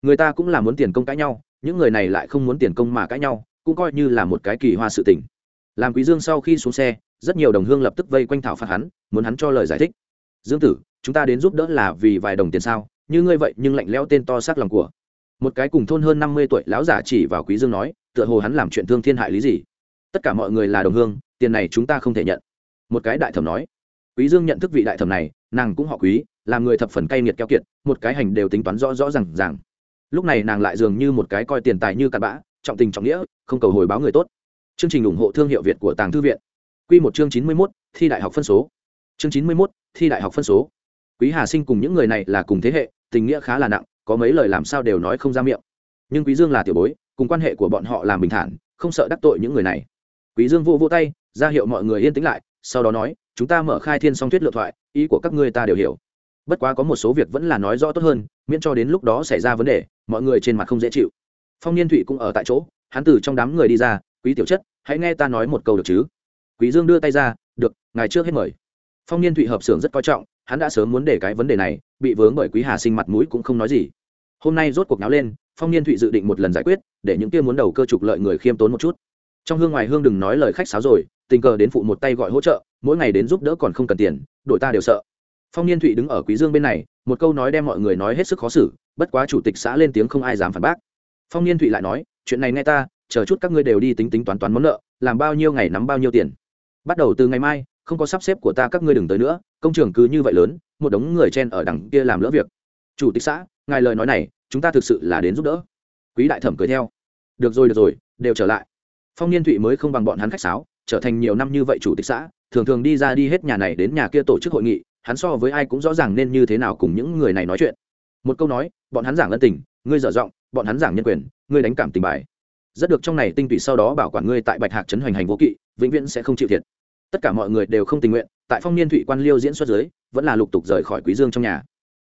Người ta cũng là muốn tiền công cãi nhau, những người này lại không muốn tiền công mà cãi nhau, cũng coi như là một cái kỳ hoa sự tình. Làm quý dương sau khi xuống xe, rất nhiều đồng hương lập tức vây quanh thảo phạt hắn, muốn hắn cho lời giải thích. Dương tử, chúng ta đến giúp đỡ là vì vài đồng tiền sao? Như ngươi vậy, nhưng lạnh lẽo tên to xác lòng của một cái cùng thôn hơn năm mươi tuổi lão giả chỉ vào quý dương nói, tựa hồ hắn làm chuyện thương thiên hại lý gì. Tất cả mọi người là đồng hương, tiền này chúng ta không thể nhận. Một cái đại thẩm nói. Quý dương nhận thức vị đại thẩm này, nàng cũng họ quý, làm người thập phần cay nghiệt keo kiệt, một cái hành đều tính toán rõ rõ ràng ràng. Lúc này nàng lại dường như một cái coi tiền tài như cặn bã, trọng tình trọng nghĩa, không cầu hồi báo người tốt. Chương trình ủng hộ thương hiệu việt của tàng thư viện. Quy một chương chín mươi mốt, thi đại học phân số. Chương chín mươi mốt, thi đại học phân số. Quý hà sinh cùng những người này là cùng thế hệ, tình nghĩa khá là nặng có mấy lời làm sao đều nói không ra miệng. Nhưng quý dương là tiểu bối, cùng quan hệ của bọn họ làm bình thản, không sợ đắc tội những người này. Quý dương vô vô tay, ra hiệu mọi người yên tĩnh lại, sau đó nói, chúng ta mở khai thiên song thuyết lựa thoại, ý của các ngươi ta đều hiểu. Bất quá có một số việc vẫn là nói rõ tốt hơn, miễn cho đến lúc đó xảy ra vấn đề, mọi người trên mặt không dễ chịu. Phong niên thụy cũng ở tại chỗ, hắn từ trong đám người đi ra, quý tiểu chất, hãy nghe ta nói một câu được chứ? Quý dương đưa tay ra, được, ngài trước hết mời. Phong niên thụy hợp xưởng rất coi trọng hắn đã sớm muốn để cái vấn đề này bị vướng bởi quý hà sinh mặt mũi cũng không nói gì. Hôm nay rốt cuộc náo lên, phong niên thụy dự định một lần giải quyết, để những kia muốn đầu cơ trục lợi người khiêm tốn một chút. Trong hương ngoài hương đừng nói lời khách sáo rồi, tình cờ đến phụ một tay gọi hỗ trợ, mỗi ngày đến giúp đỡ còn không cần tiền, đội ta đều sợ. Phong niên thụy đứng ở quý dương bên này, một câu nói đem mọi người nói hết sức khó xử, bất quá chủ tịch xã lên tiếng không ai dám phản bác. Phong niên thụy lại nói, chuyện này nghe ta, chờ chút các ngươi đều đi tính tính toán toán món nợ, làm bao nhiêu ngày nắm bao nhiêu tiền. Bắt đầu từ ngày mai không có sắp xếp của ta các ngươi đừng tới nữa, công trường cứ như vậy lớn, một đống người chen ở đằng kia làm lỡ việc. Chủ tịch xã, ngài lời nói này, chúng ta thực sự là đến giúp đỡ. Quý đại thẩm cười theo. Được rồi được rồi, đều trở lại. Phong niên thụy mới không bằng bọn hắn khách sáo, trở thành nhiều năm như vậy chủ tịch xã, thường thường đi ra đi hết nhà này đến nhà kia tổ chức hội nghị, hắn so với ai cũng rõ ràng nên như thế nào cùng những người này nói chuyện. Một câu nói, bọn hắn giảng ân tình, ngươi dở giọng, bọn hắn giảng nhân quyền, ngươi đánh cảm tình bài. Rất được trong này tinh tụy sau đó bảo quản ngươi tại bạch hạc trấn hoành hành vô kỵ, vĩnh viễn sẽ không chịu thiệt tất cả mọi người đều không tình nguyện, tại phong niên thụy quan liêu diễn xuất giới vẫn là lục tục rời khỏi quý dương trong nhà.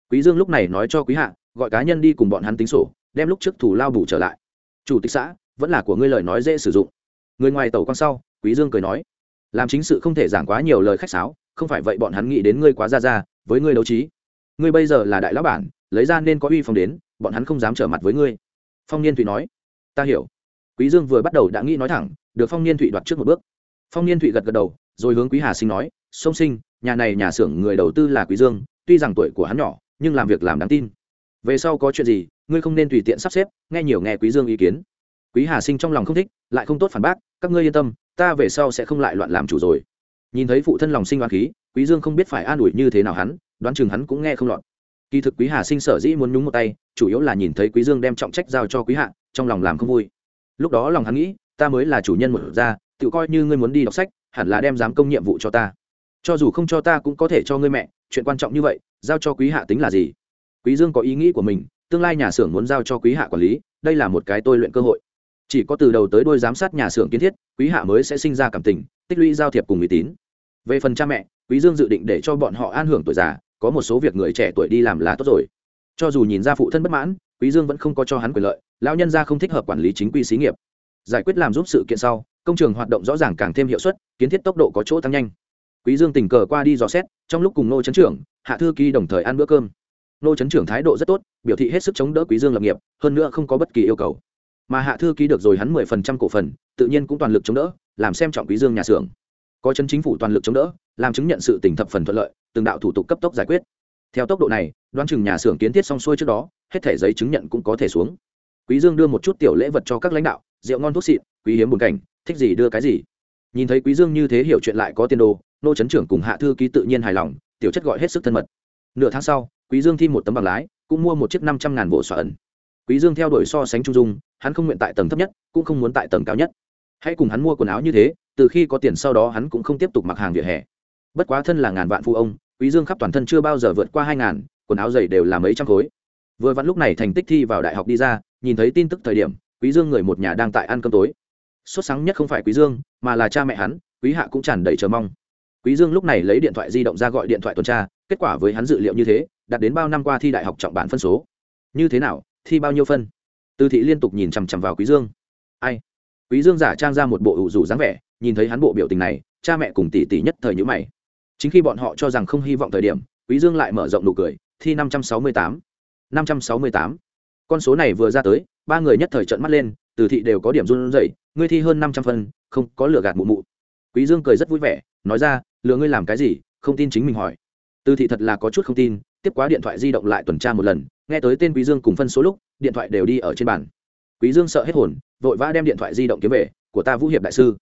Quý dương lúc này nói cho quý hạ, gọi cá nhân đi cùng bọn hắn tính sổ, đem lúc trước thủ lao bù trở lại. Chủ tịch xã, vẫn là của ngươi lời nói dễ sử dụng. Người ngoài tàu quan sau, quý dương cười nói, làm chính sự không thể giảng quá nhiều lời khách sáo, không phải vậy bọn hắn nghĩ đến ngươi quá ra ra, với ngươi đấu trí. Ngươi bây giờ là đại lão bản, lấy ra nên có uy phong đến, bọn hắn không dám trở mặt với ngươi. Phong niên thụy nói, ta hiểu. Quý dương vừa bắt đầu đã nghĩ nói thẳng, được phong niên thụy đoạt trước một bước. Phong niên thụy gật gật đầu rồi hướng quý hà sinh nói, sông sinh, nhà này nhà xưởng người đầu tư là quý dương, tuy rằng tuổi của hắn nhỏ, nhưng làm việc làm đáng tin. Về sau có chuyện gì, ngươi không nên tùy tiện sắp xếp, nghe nhiều nghe quý dương ý kiến. Quý hà sinh trong lòng không thích, lại không tốt phản bác, các ngươi yên tâm, ta về sau sẽ không lại loạn làm chủ rồi. Nhìn thấy phụ thân lòng sinh oán khí, quý dương không biết phải an ủi như thế nào hắn, đoán chừng hắn cũng nghe không lọt. Kỳ thực quý hà sinh sở dĩ muốn nhúng một tay, chủ yếu là nhìn thấy quý dương đem trọng trách giao cho quý hạ, trong lòng làm không vui. Lúc đó lòng hắn nghĩ, ta mới là chủ nhân một gia tự coi như ngươi muốn đi đọc sách hẳn là đem giám công nhiệm vụ cho ta. Cho dù không cho ta cũng có thể cho ngươi mẹ, chuyện quan trọng như vậy, giao cho quý hạ tính là gì? Quý dương có ý nghĩ của mình, tương lai nhà xưởng muốn giao cho quý hạ quản lý, đây là một cái tôi luyện cơ hội. Chỉ có từ đầu tới đuôi giám sát nhà xưởng kiến thiết, quý hạ mới sẽ sinh ra cảm tình, tích lũy giao thiệp cùng uy tín. Về phần cha mẹ, quý dương dự định để cho bọn họ an hưởng tuổi già, có một số việc người trẻ tuổi đi làm là tốt rồi. Cho dù nhìn ra phụ thân bất mãn, quý dương vẫn không có cho hắn quyền lợi, lão nhân gia không thích hợp quản lý chính quy xí nghiệp giải quyết làm giúp sự kiện sau, công trường hoạt động rõ ràng càng thêm hiệu suất, kiến thiết tốc độ có chỗ tăng nhanh. Quý dương tình cờ qua đi dò xét, trong lúc cùng nô chấn trưởng, hạ thư ký đồng thời ăn bữa cơm. Nô chấn trưởng thái độ rất tốt, biểu thị hết sức chống đỡ quý dương lập nghiệp, hơn nữa không có bất kỳ yêu cầu. Mà hạ thư ký được rồi hắn mười phần trăm cổ phần, tự nhiên cũng toàn lực chống đỡ, làm xem trọng quý dương nhà xưởng. Có chân chính phủ toàn lực chống đỡ, làm chứng nhận sự tỉnh thập phần thuận lợi, từng đạo thủ tục cấp tốc giải quyết. Theo tốc độ này, đoán chừng nhà xưởng kiến thiết xong xuôi trước đó, hết thẻ giấy chứng nhận cũng có thể xuống. Quý dương đưa một chút tiểu lễ vật cho các lãnh đạo rượu ngon thuốc xịn quý hiếm buồn cảnh, thích gì đưa cái gì. Nhìn thấy quý dương như thế hiểu chuyện lại có tiền đồ, nô chấn trưởng cùng hạ thư ký tự nhiên hài lòng, tiểu chất gọi hết sức thân mật. Nửa tháng sau, quý dương thi một tấm bằng lái, cũng mua một chiếc năm trăm ngàn bộ xoa ẩn. Quý dương theo đuổi so sánh trung dung, hắn không nguyện tại tầng thấp nhất, cũng không muốn tại tầng cao nhất. Hãy cùng hắn mua quần áo như thế, từ khi có tiền sau đó hắn cũng không tiếp tục mặc hàng vỉa hè. Bất quá thân là ngàn vạn phụ ông, quý dương khắp toàn thân chưa bao giờ vượt qua hai ngàn, quần áo dày đều là mấy trăm khối. Vừa vặn lúc này thành tích thi vào đại học đi ra, nhìn thấy tin tức thời điểm quý dương người một nhà đang tại ăn cơm tối. Xuất sáng nhất không phải quý dương, mà là cha mẹ hắn, quý hạ cũng tràn đầy chờ mong. Quý dương lúc này lấy điện thoại di động ra gọi điện thoại tuần tra, kết quả với hắn dự liệu như thế, đạt đến bao năm qua thi đại học trọng bản phân số. Như thế nào, thi bao nhiêu phân? Tư thị liên tục nhìn chằm chằm vào quý dương. Ai? Quý dương giả trang ra một bộ ủ rủ dáng vẻ, nhìn thấy hắn bộ biểu tình này, cha mẹ cùng tỷ tỷ nhất thời nhữ mày. Chính khi bọn họ cho rằng không hy vọng thời điểm, quý dương lại mở rộng nụ cười, thi năm trăm sáu mươi tám. Năm trăm sáu mươi tám. Con số này vừa ra tới ba người nhất thời trợn mắt lên, từ thị đều có điểm run rẩy, ngươi thi hơn năm trăm phân, không có lừa gạt mụ mụ. Quý dương cười rất vui vẻ, nói ra, lừa ngươi làm cái gì, không tin chính mình hỏi. Từ thị thật là có chút không tin, tiếp quá điện thoại di động lại tuần tra một lần, nghe tới tên quý dương cùng phân số lúc, điện thoại đều đi ở trên bàn. Quý dương sợ hết hồn, vội vã đem điện thoại di động kiếm về, của ta vũ hiệp đại sư.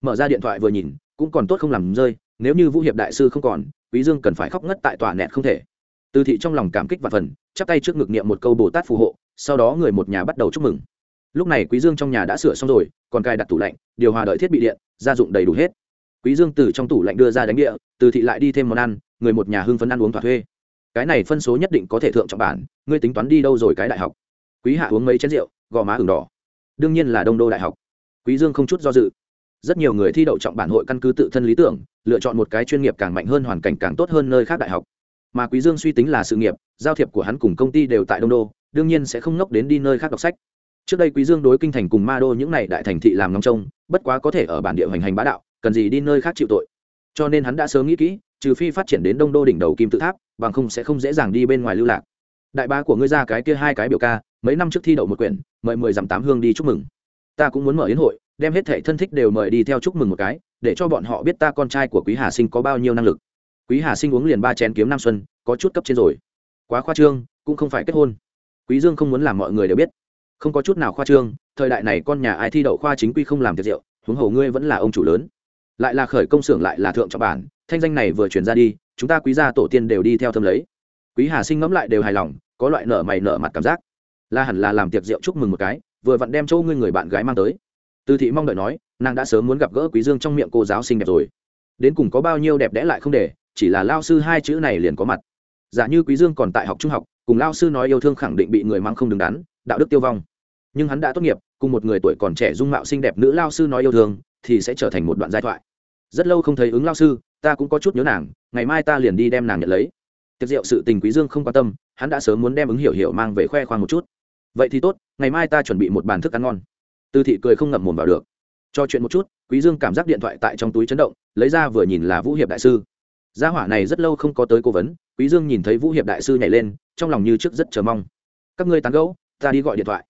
Mở ra điện thoại vừa nhìn, cũng còn tốt không làm rơi, nếu như vũ hiệp đại sư không còn, quý dương cần phải khóc ngất tại tòa nẹt không thể. Từ thị trong lòng cảm kích và phần, chắp tay trước ngực niệm một câu bồ tát phù hộ sau đó người một nhà bắt đầu chúc mừng. Lúc này quý dương trong nhà đã sửa xong rồi, còn cài đặt tủ lạnh, điều hòa đợi thiết bị điện, gia dụng đầy đủ hết. Quý dương từ trong tủ lạnh đưa ra đánh địa, từ thị lại đi thêm món ăn, người một nhà hưng phấn ăn uống thỏa thuê. Cái này phân số nhất định có thể thượng trọng bản, ngươi tính toán đi đâu rồi cái đại học? Quý hạ uống mấy chén rượu, gò má ửng đỏ. Đương nhiên là đông đô đại học. Quý dương không chút do dự. Rất nhiều người thi đậu trọng bản hội căn cứ tự thân lý tưởng, lựa chọn một cái chuyên nghiệp càng mạnh hơn hoàn cảnh càng tốt hơn nơi khác đại học. Mà quý dương suy tính là sự nghiệp, giao thiệp của hắn cùng công ty đều tại đông đô đương nhiên sẽ không ngốc đến đi nơi khác đọc sách. Trước đây quý dương đối kinh thành cùng ma đô những này đại thành thị làm ngóng trông, bất quá có thể ở bản địa hành hành bá đạo, cần gì đi nơi khác chịu tội. Cho nên hắn đã sớm nghĩ kỹ, trừ phi phát triển đến đông đô đỉnh đầu kim tự tháp, bằng không sẽ không dễ dàng đi bên ngoài lưu lạc. Đại ba của ngươi ra cái kia hai cái biểu ca, mấy năm trước thi đậu một quyển, mời mười dặm tám hương đi chúc mừng. Ta cũng muốn mở yến hội, đem hết thảy thân thích đều mời đi theo chúc mừng một cái, để cho bọn họ biết ta con trai của quý hà sinh có bao nhiêu năng lực. Quý hà sinh uống liền ba chén kiếm nam xuân, có chút cấp trên rồi. Quá khoa trương, cũng không phải kết hôn quý dương không muốn làm mọi người đều biết. Không có chút nào khoa trương, thời đại này con nhà ai thi đậu khoa chính quy không làm tiệc rượu, huống hồ ngươi vẫn là ông chủ lớn. Lại là khởi công xưởng lại là thượng trọng bản, thanh danh này vừa truyền ra đi, chúng ta quý gia tổ tiên đều đi theo thâm lấy. Quý hà sinh ngẫm lại đều hài lòng, có loại nợ mày nợ mặt cảm giác. Là hẳn là làm tiệc rượu chúc mừng một cái, vừa vặn đem chỗ ngươi người bạn gái mang tới. Tư thị mong đợi nói, nàng đã sớm muốn gặp gỡ quý dương trong miệng cô giáo xinh đẹp rồi. Đến cùng có bao nhiêu đẹp đẽ lại không để, chỉ là lao sư hai chữ này liền có mặt. Giả như quý dương còn tại học trung học cùng lao sư nói yêu thương khẳng định bị người mang không đứng đắn, đạo đức tiêu vong. Nhưng hắn đã tốt nghiệp, cùng một người tuổi còn trẻ dung mạo xinh đẹp nữ lao sư nói yêu thương, thì sẽ trở thành một đoạn giai thoại. Rất lâu không thấy ứng lao sư, ta cũng có chút nhớ nàng, ngày mai ta liền đi đem nàng nhận lấy. Tiệc rượu sự tình quý dương không quan tâm, hắn đã sớm muốn đem ứng hiểu hiểu mang về khoe khoang một chút. Vậy thì tốt, ngày mai ta chuẩn bị một bàn thức ăn ngon. Tư thị cười không ngậm mồm vào được. Cho chuyện một chút, quý dương cảm giác điện thoại tại trong túi chấn động, lấy ra vừa nhìn là vũ hiệp đại sư gia hỏa này rất lâu không có tới cố vấn, quý dương nhìn thấy vũ hiệp đại sư nhảy lên, trong lòng như trước rất chờ mong. Các ngươi tán gẫu, ta đi gọi điện thoại.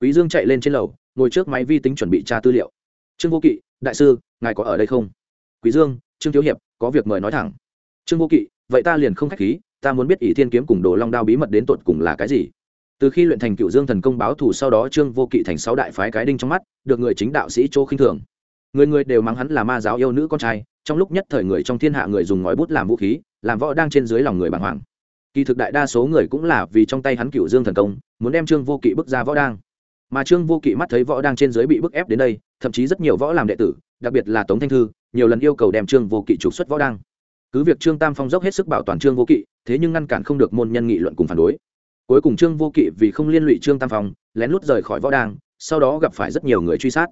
Quý dương chạy lên trên lầu, ngồi trước máy vi tính chuẩn bị tra tư liệu. Trương vô kỵ, đại sư, ngài có ở đây không? Quý dương, trương thiếu hiệp, có việc mời nói thẳng. Trương vô kỵ, vậy ta liền không khách khí, ta muốn biết ỷ thiên kiếm cùng đồ long đao bí mật đến tột cùng là cái gì? Từ khi luyện thành cựu dương thần công báo thù sau đó, trương vô kỵ thành sáu đại phái cái đinh trong mắt, được người chính đạo sĩ chỗ khinh thường người người đều mắng hắn là ma giáo yêu nữ con trai, trong lúc nhất thời người trong thiên hạ người dùng ngòi bút làm vũ khí, làm võ đang trên dưới lòng người bàng hoàng. Kỳ thực đại đa số người cũng là vì trong tay hắn cựu dương thần công, muốn đem trương vô kỵ bước ra võ đang. Mà trương vô kỵ mắt thấy võ đang trên dưới bị bức ép đến đây, thậm chí rất nhiều võ làm đệ tử, đặc biệt là tống thanh thư, nhiều lần yêu cầu đem trương vô kỵ trục xuất võ đang. Cứ việc trương tam phong dốc hết sức bảo toàn trương vô kỵ, thế nhưng ngăn cản không được môn nhân nghị luận cùng phản đối. Cuối cùng trương vô kỵ vì không liên lụy trương tam phong, lén lút rời khỏi võ đang, sau đó gặp phải rất nhiều người truy sát.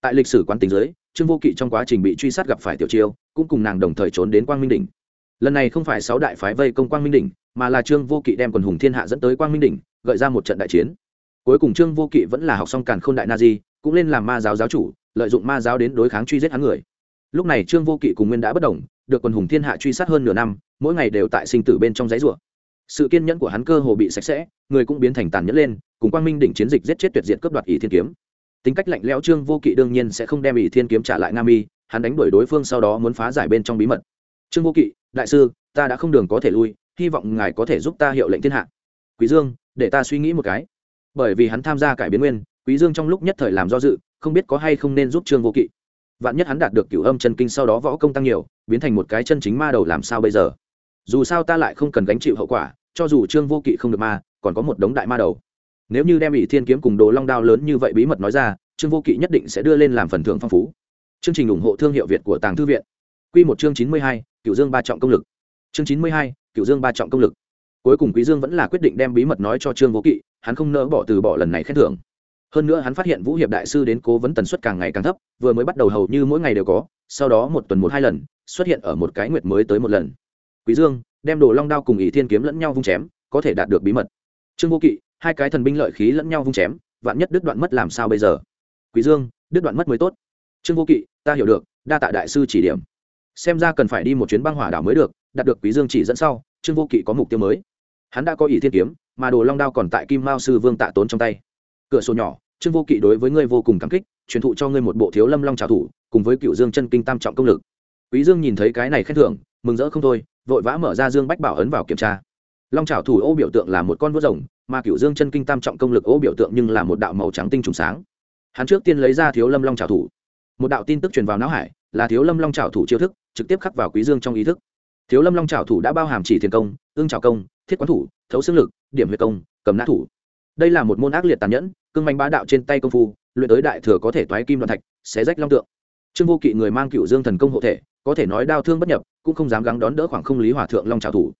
Tại lịch sử quán tính giới trương vô kỵ trong quá trình bị truy sát gặp phải tiểu chiêu, cũng cùng nàng đồng thời trốn đến quang minh đỉnh. Lần này không phải sáu đại phái vây công quang minh đỉnh, mà là trương vô kỵ đem quần hùng thiên hạ dẫn tới quang minh đỉnh, gợi ra một trận đại chiến. Cuối cùng trương vô kỵ vẫn là học xong càn k h ô n đại na di, cũng lên làm ma giáo giáo chủ, lợi dụng ma giáo đến đối kháng truy giết hắn người. Lúc này trương vô kỵ cùng nguyên đã bất đồng, được quần hùng thiên hạ truy sát hơn nửa năm, mỗi ngày đều tại sinh tử bên trong giấy rùa. sự kiên nhẫn của hắn cơ hồ bị sạch sẽ, người cũng biến thành tàn nhẫn lên, cùng quang minh đỉnh chiến dịch giết chết tuyệt diện cướp đoạt ỷ thiên kiếm tính cách lạnh lẽo trương vô kỵ đương nhiên sẽ không đem ỷ thiên kiếm trả lại nga mi, hắn đánh đuổi đối phương sau đó muốn phá giải bên trong bí mật. Trương vô kỵ, đại sư, ta đã không đường có thể lui, hy vọng ngài có thể giúp ta hiệu lệnh thiên hạ. Quý dương, để ta suy nghĩ một cái. Bởi vì hắn tham gia cải biến nguyên, quý dương trong lúc nhất thời làm do dự, không biết có hay không nên giúp trương vô kỵ. Vạn nhất hắn đạt được cửu âm chân kinh sau đó võ công tăng nhiều, biến thành một cái chân chính ma đầu làm sao bây giờ? Dù sao ta lại không cần gánh chịu hậu quả, cho dù trương vô kỵ không được ma, còn có một đống đại ma đầu nếu như đem ỷ thiên kiếm cùng đồ long đao lớn như vậy bí mật nói ra, trương vô kỵ nhất định sẽ đưa lên làm phần thưởng phong phú. Chương trình ủng hộ thương hiệu việt của tàng thư viện. Q một chương chín mươi hai cựu dương ba trọng công lực. Chương chín mươi hai cựu dương ba trọng công lực. Cuối cùng quý dương vẫn là quyết định đem bí mật nói cho trương vô kỵ, hắn không nỡ bỏ từ bỏ lần này khen thưởng. Hơn nữa hắn phát hiện vũ hiệp đại sư đến cố vấn tần suất càng ngày càng thấp, vừa mới bắt đầu hầu như mỗi ngày đều có, sau đó một tuần một hai lần, xuất hiện ở một cái nguyệt mới tới một lần. Quý dương, đem đồ long đao cùng ỷ thiên kiếm lẫn nhau vung chém, có thể đạt được bí mật. Trương vô kỵ hai cái thần binh lợi khí lẫn nhau vung chém, vạn nhất đứt đoạn mất làm sao bây giờ? Quý dương, đứt đoạn mất mới tốt. Trương vô kỵ, ta hiểu được, đa tạ đại sư chỉ điểm. Xem ra cần phải đi một chuyến băng hỏa đảo mới được, đạt được quý dương chỉ dẫn sau, trương vô kỵ có mục tiêu mới. Hắn đã có ý thiên kiếm, mà đồ long đao còn tại kim mao sư vương tạ tốn trong tay. Cửa sổ nhỏ, trương vô kỵ đối với ngươi vô cùng cảm kích, truyền thụ cho ngươi một bộ thiếu lâm long trào thủ, cùng với cựu dương chân kinh tam trọng công lực. Quý dương nhìn thấy cái này khen thưởng, mừng rỡ không thôi, vội vã mở ra dương bách bảo ấn vào kiểm tra long trào thủ ô biểu tượng là một con vớt rồng, mà cựu dương chân kinh tam trọng công lực ô biểu tượng nhưng là một đạo màu trắng tinh trùng sáng. Hắn trước tiên lấy ra thiếu lâm long trào thủ. Một đạo tin tức truyền vào não hải, là thiếu lâm long trào thủ chiêu thức, trực tiếp khắc vào quý dương trong ý thức. Thiếu lâm long trào thủ đã bao hàm chỉ thiền công, ương trào công, thiết quán thủ, thấu xương lực, điểm huyệt công, cầm nã thủ. Đây là một môn ác liệt tàn nhẫn, cương manh bá đạo trên tay công phu, luyện tới đại thừa có thể toái kim đoạn thạch, xé rách long tượng. Trương vô kỵ người mang cựu dương thần công hộ thể, có thể nói đau thương bất nhập, cũng không dám gắng đón đỡ khoảng không lý hòa thượng long trào thủ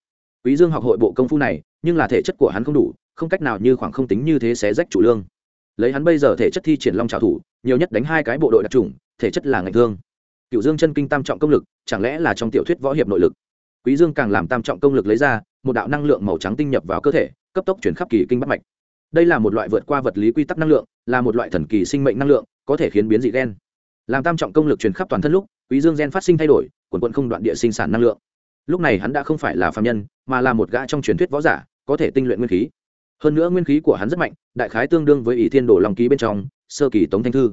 quý dương học hội bộ công phu này, nhưng là thể chất của hắn không đủ, không cách nào như khoảng không tính như thế xé rách chủ lương. Lấy hắn bây giờ thể chất thi triển long trào thủ, nhiều nhất đánh hai cái bộ đội đặc trùng thể chất là ngạch thương. Cựu dương chân kinh tam trọng công lực, chẳng lẽ là trong tiểu thuyết võ hiệp nội lực? Quý dương càng làm tam trọng công lực lấy ra, một đạo năng lượng màu trắng tinh nhập vào cơ thể, cấp tốc chuyển khắp kỳ kinh bắt mạch. Đây là một loại vượt qua vật lý quy tắc năng lượng, là một loại thần kỳ sinh mệnh năng lượng, có thể khiến biến dị gen. Làm tam trọng công lực truyền khắp toàn thân lúc, quý dương gen phát sinh thay đổi, quần quận không đoạn địa sinh sản năng lượng lúc này hắn đã không phải là phàm nhân, mà là một gã trong truyền thuyết võ giả, có thể tinh luyện nguyên khí. Hơn nữa nguyên khí của hắn rất mạnh, đại khái tương đương với ỷ thiên đồ lòng ký bên trong, sơ kỳ tống thanh thư.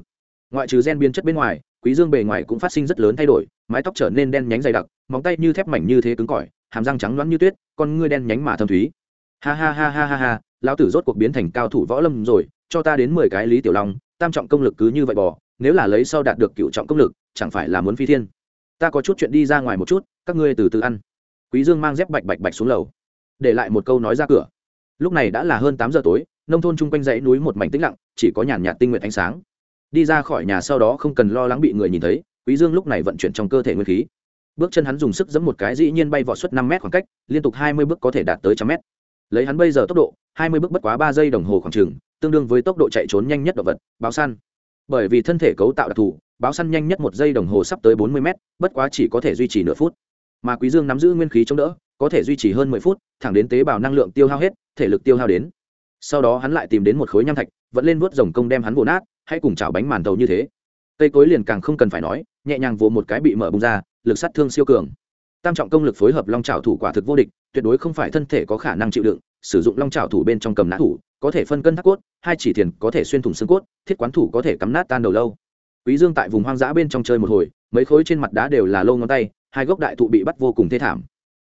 Ngoại trừ gen biến chất bên ngoài, quý dương bề ngoài cũng phát sinh rất lớn thay đổi, mái tóc trở nên đen nhánh dày đặc, móng tay như thép mảnh như thế cứng cỏi, hàm răng trắng loáng như tuyết, con ngươi đen nhánh mà thâm thúy. Ha ha ha ha ha ha, lão tử rốt cuộc biến thành cao thủ võ lâm rồi, cho ta đến mười cái lý tiểu long, tam trọng công lực cứ như vậy bỏ, nếu là lấy sau đạt được cựu trọng công lực, chẳng phải là muốn phi thiên ta có chút chuyện đi ra ngoài một chút các ngươi từ từ ăn. Quý dương mang dép bạch bạch bạch xuống lầu để lại một câu nói ra cửa. Lúc này đã là hơn tám giờ tối nông thôn chung quanh dãy núi một mảnh tĩnh lặng chỉ có nhàn nhạt tinh nguyện ánh sáng. Đi ra khỏi nhà sau đó không cần lo lắng bị người nhìn thấy quý dương lúc này vận chuyển trong cơ thể nguyên khí. Bước chân hắn dùng sức giẫm một cái dĩ nhiên bay vọt suốt năm mét khoảng cách liên tục hai mươi bước có thể đạt tới trăm mét. Lấy hắn bây giờ tốc độ hai mươi bước bất quá ba giây đồng hồ khoảng trường, tương đương với tốc độ chạy trốn nhanh nhất động vật báo săn. Bởi vì thân thể cấu tạo đặc thù báo săn nhanh nhất một giây đồng hồ sắp tới bốn mươi mét, bất quá chỉ có thể duy trì nửa phút. Mà quý dương nắm giữ nguyên khí chống đỡ, có thể duy trì hơn mười phút, thẳng đến tế bào năng lượng tiêu hao hết, thể lực tiêu hao đến. Sau đó hắn lại tìm đến một khối nham thạch vẫn lên vuốt rồng công đem hắn vồ nát hay cùng chảo bánh màn tàu như thế. Cây cối liền càng không cần phải nói, nhẹ nhàng vồ một cái bị mở bung ra, lực sát thương siêu cường. Tam trọng công lực phối hợp long chảo thủ quả thực vô địch, tuyệt đối không phải thân thể có khả năng chịu đựng, sử dụng long chảo thủ bên trong cầm nã thủ, có thể phân cân thác cốt, hai chỉ thiền có thể xuyên thủng xương cốt, thiết quán thủ có thể cắm nát tan đầu lâu quý dương tại vùng hoang dã bên trong chơi một hồi, mấy khối trên mặt đá đều là lô ngón tay, hai gốc đại thụ bị bắt vô cùng thê thảm.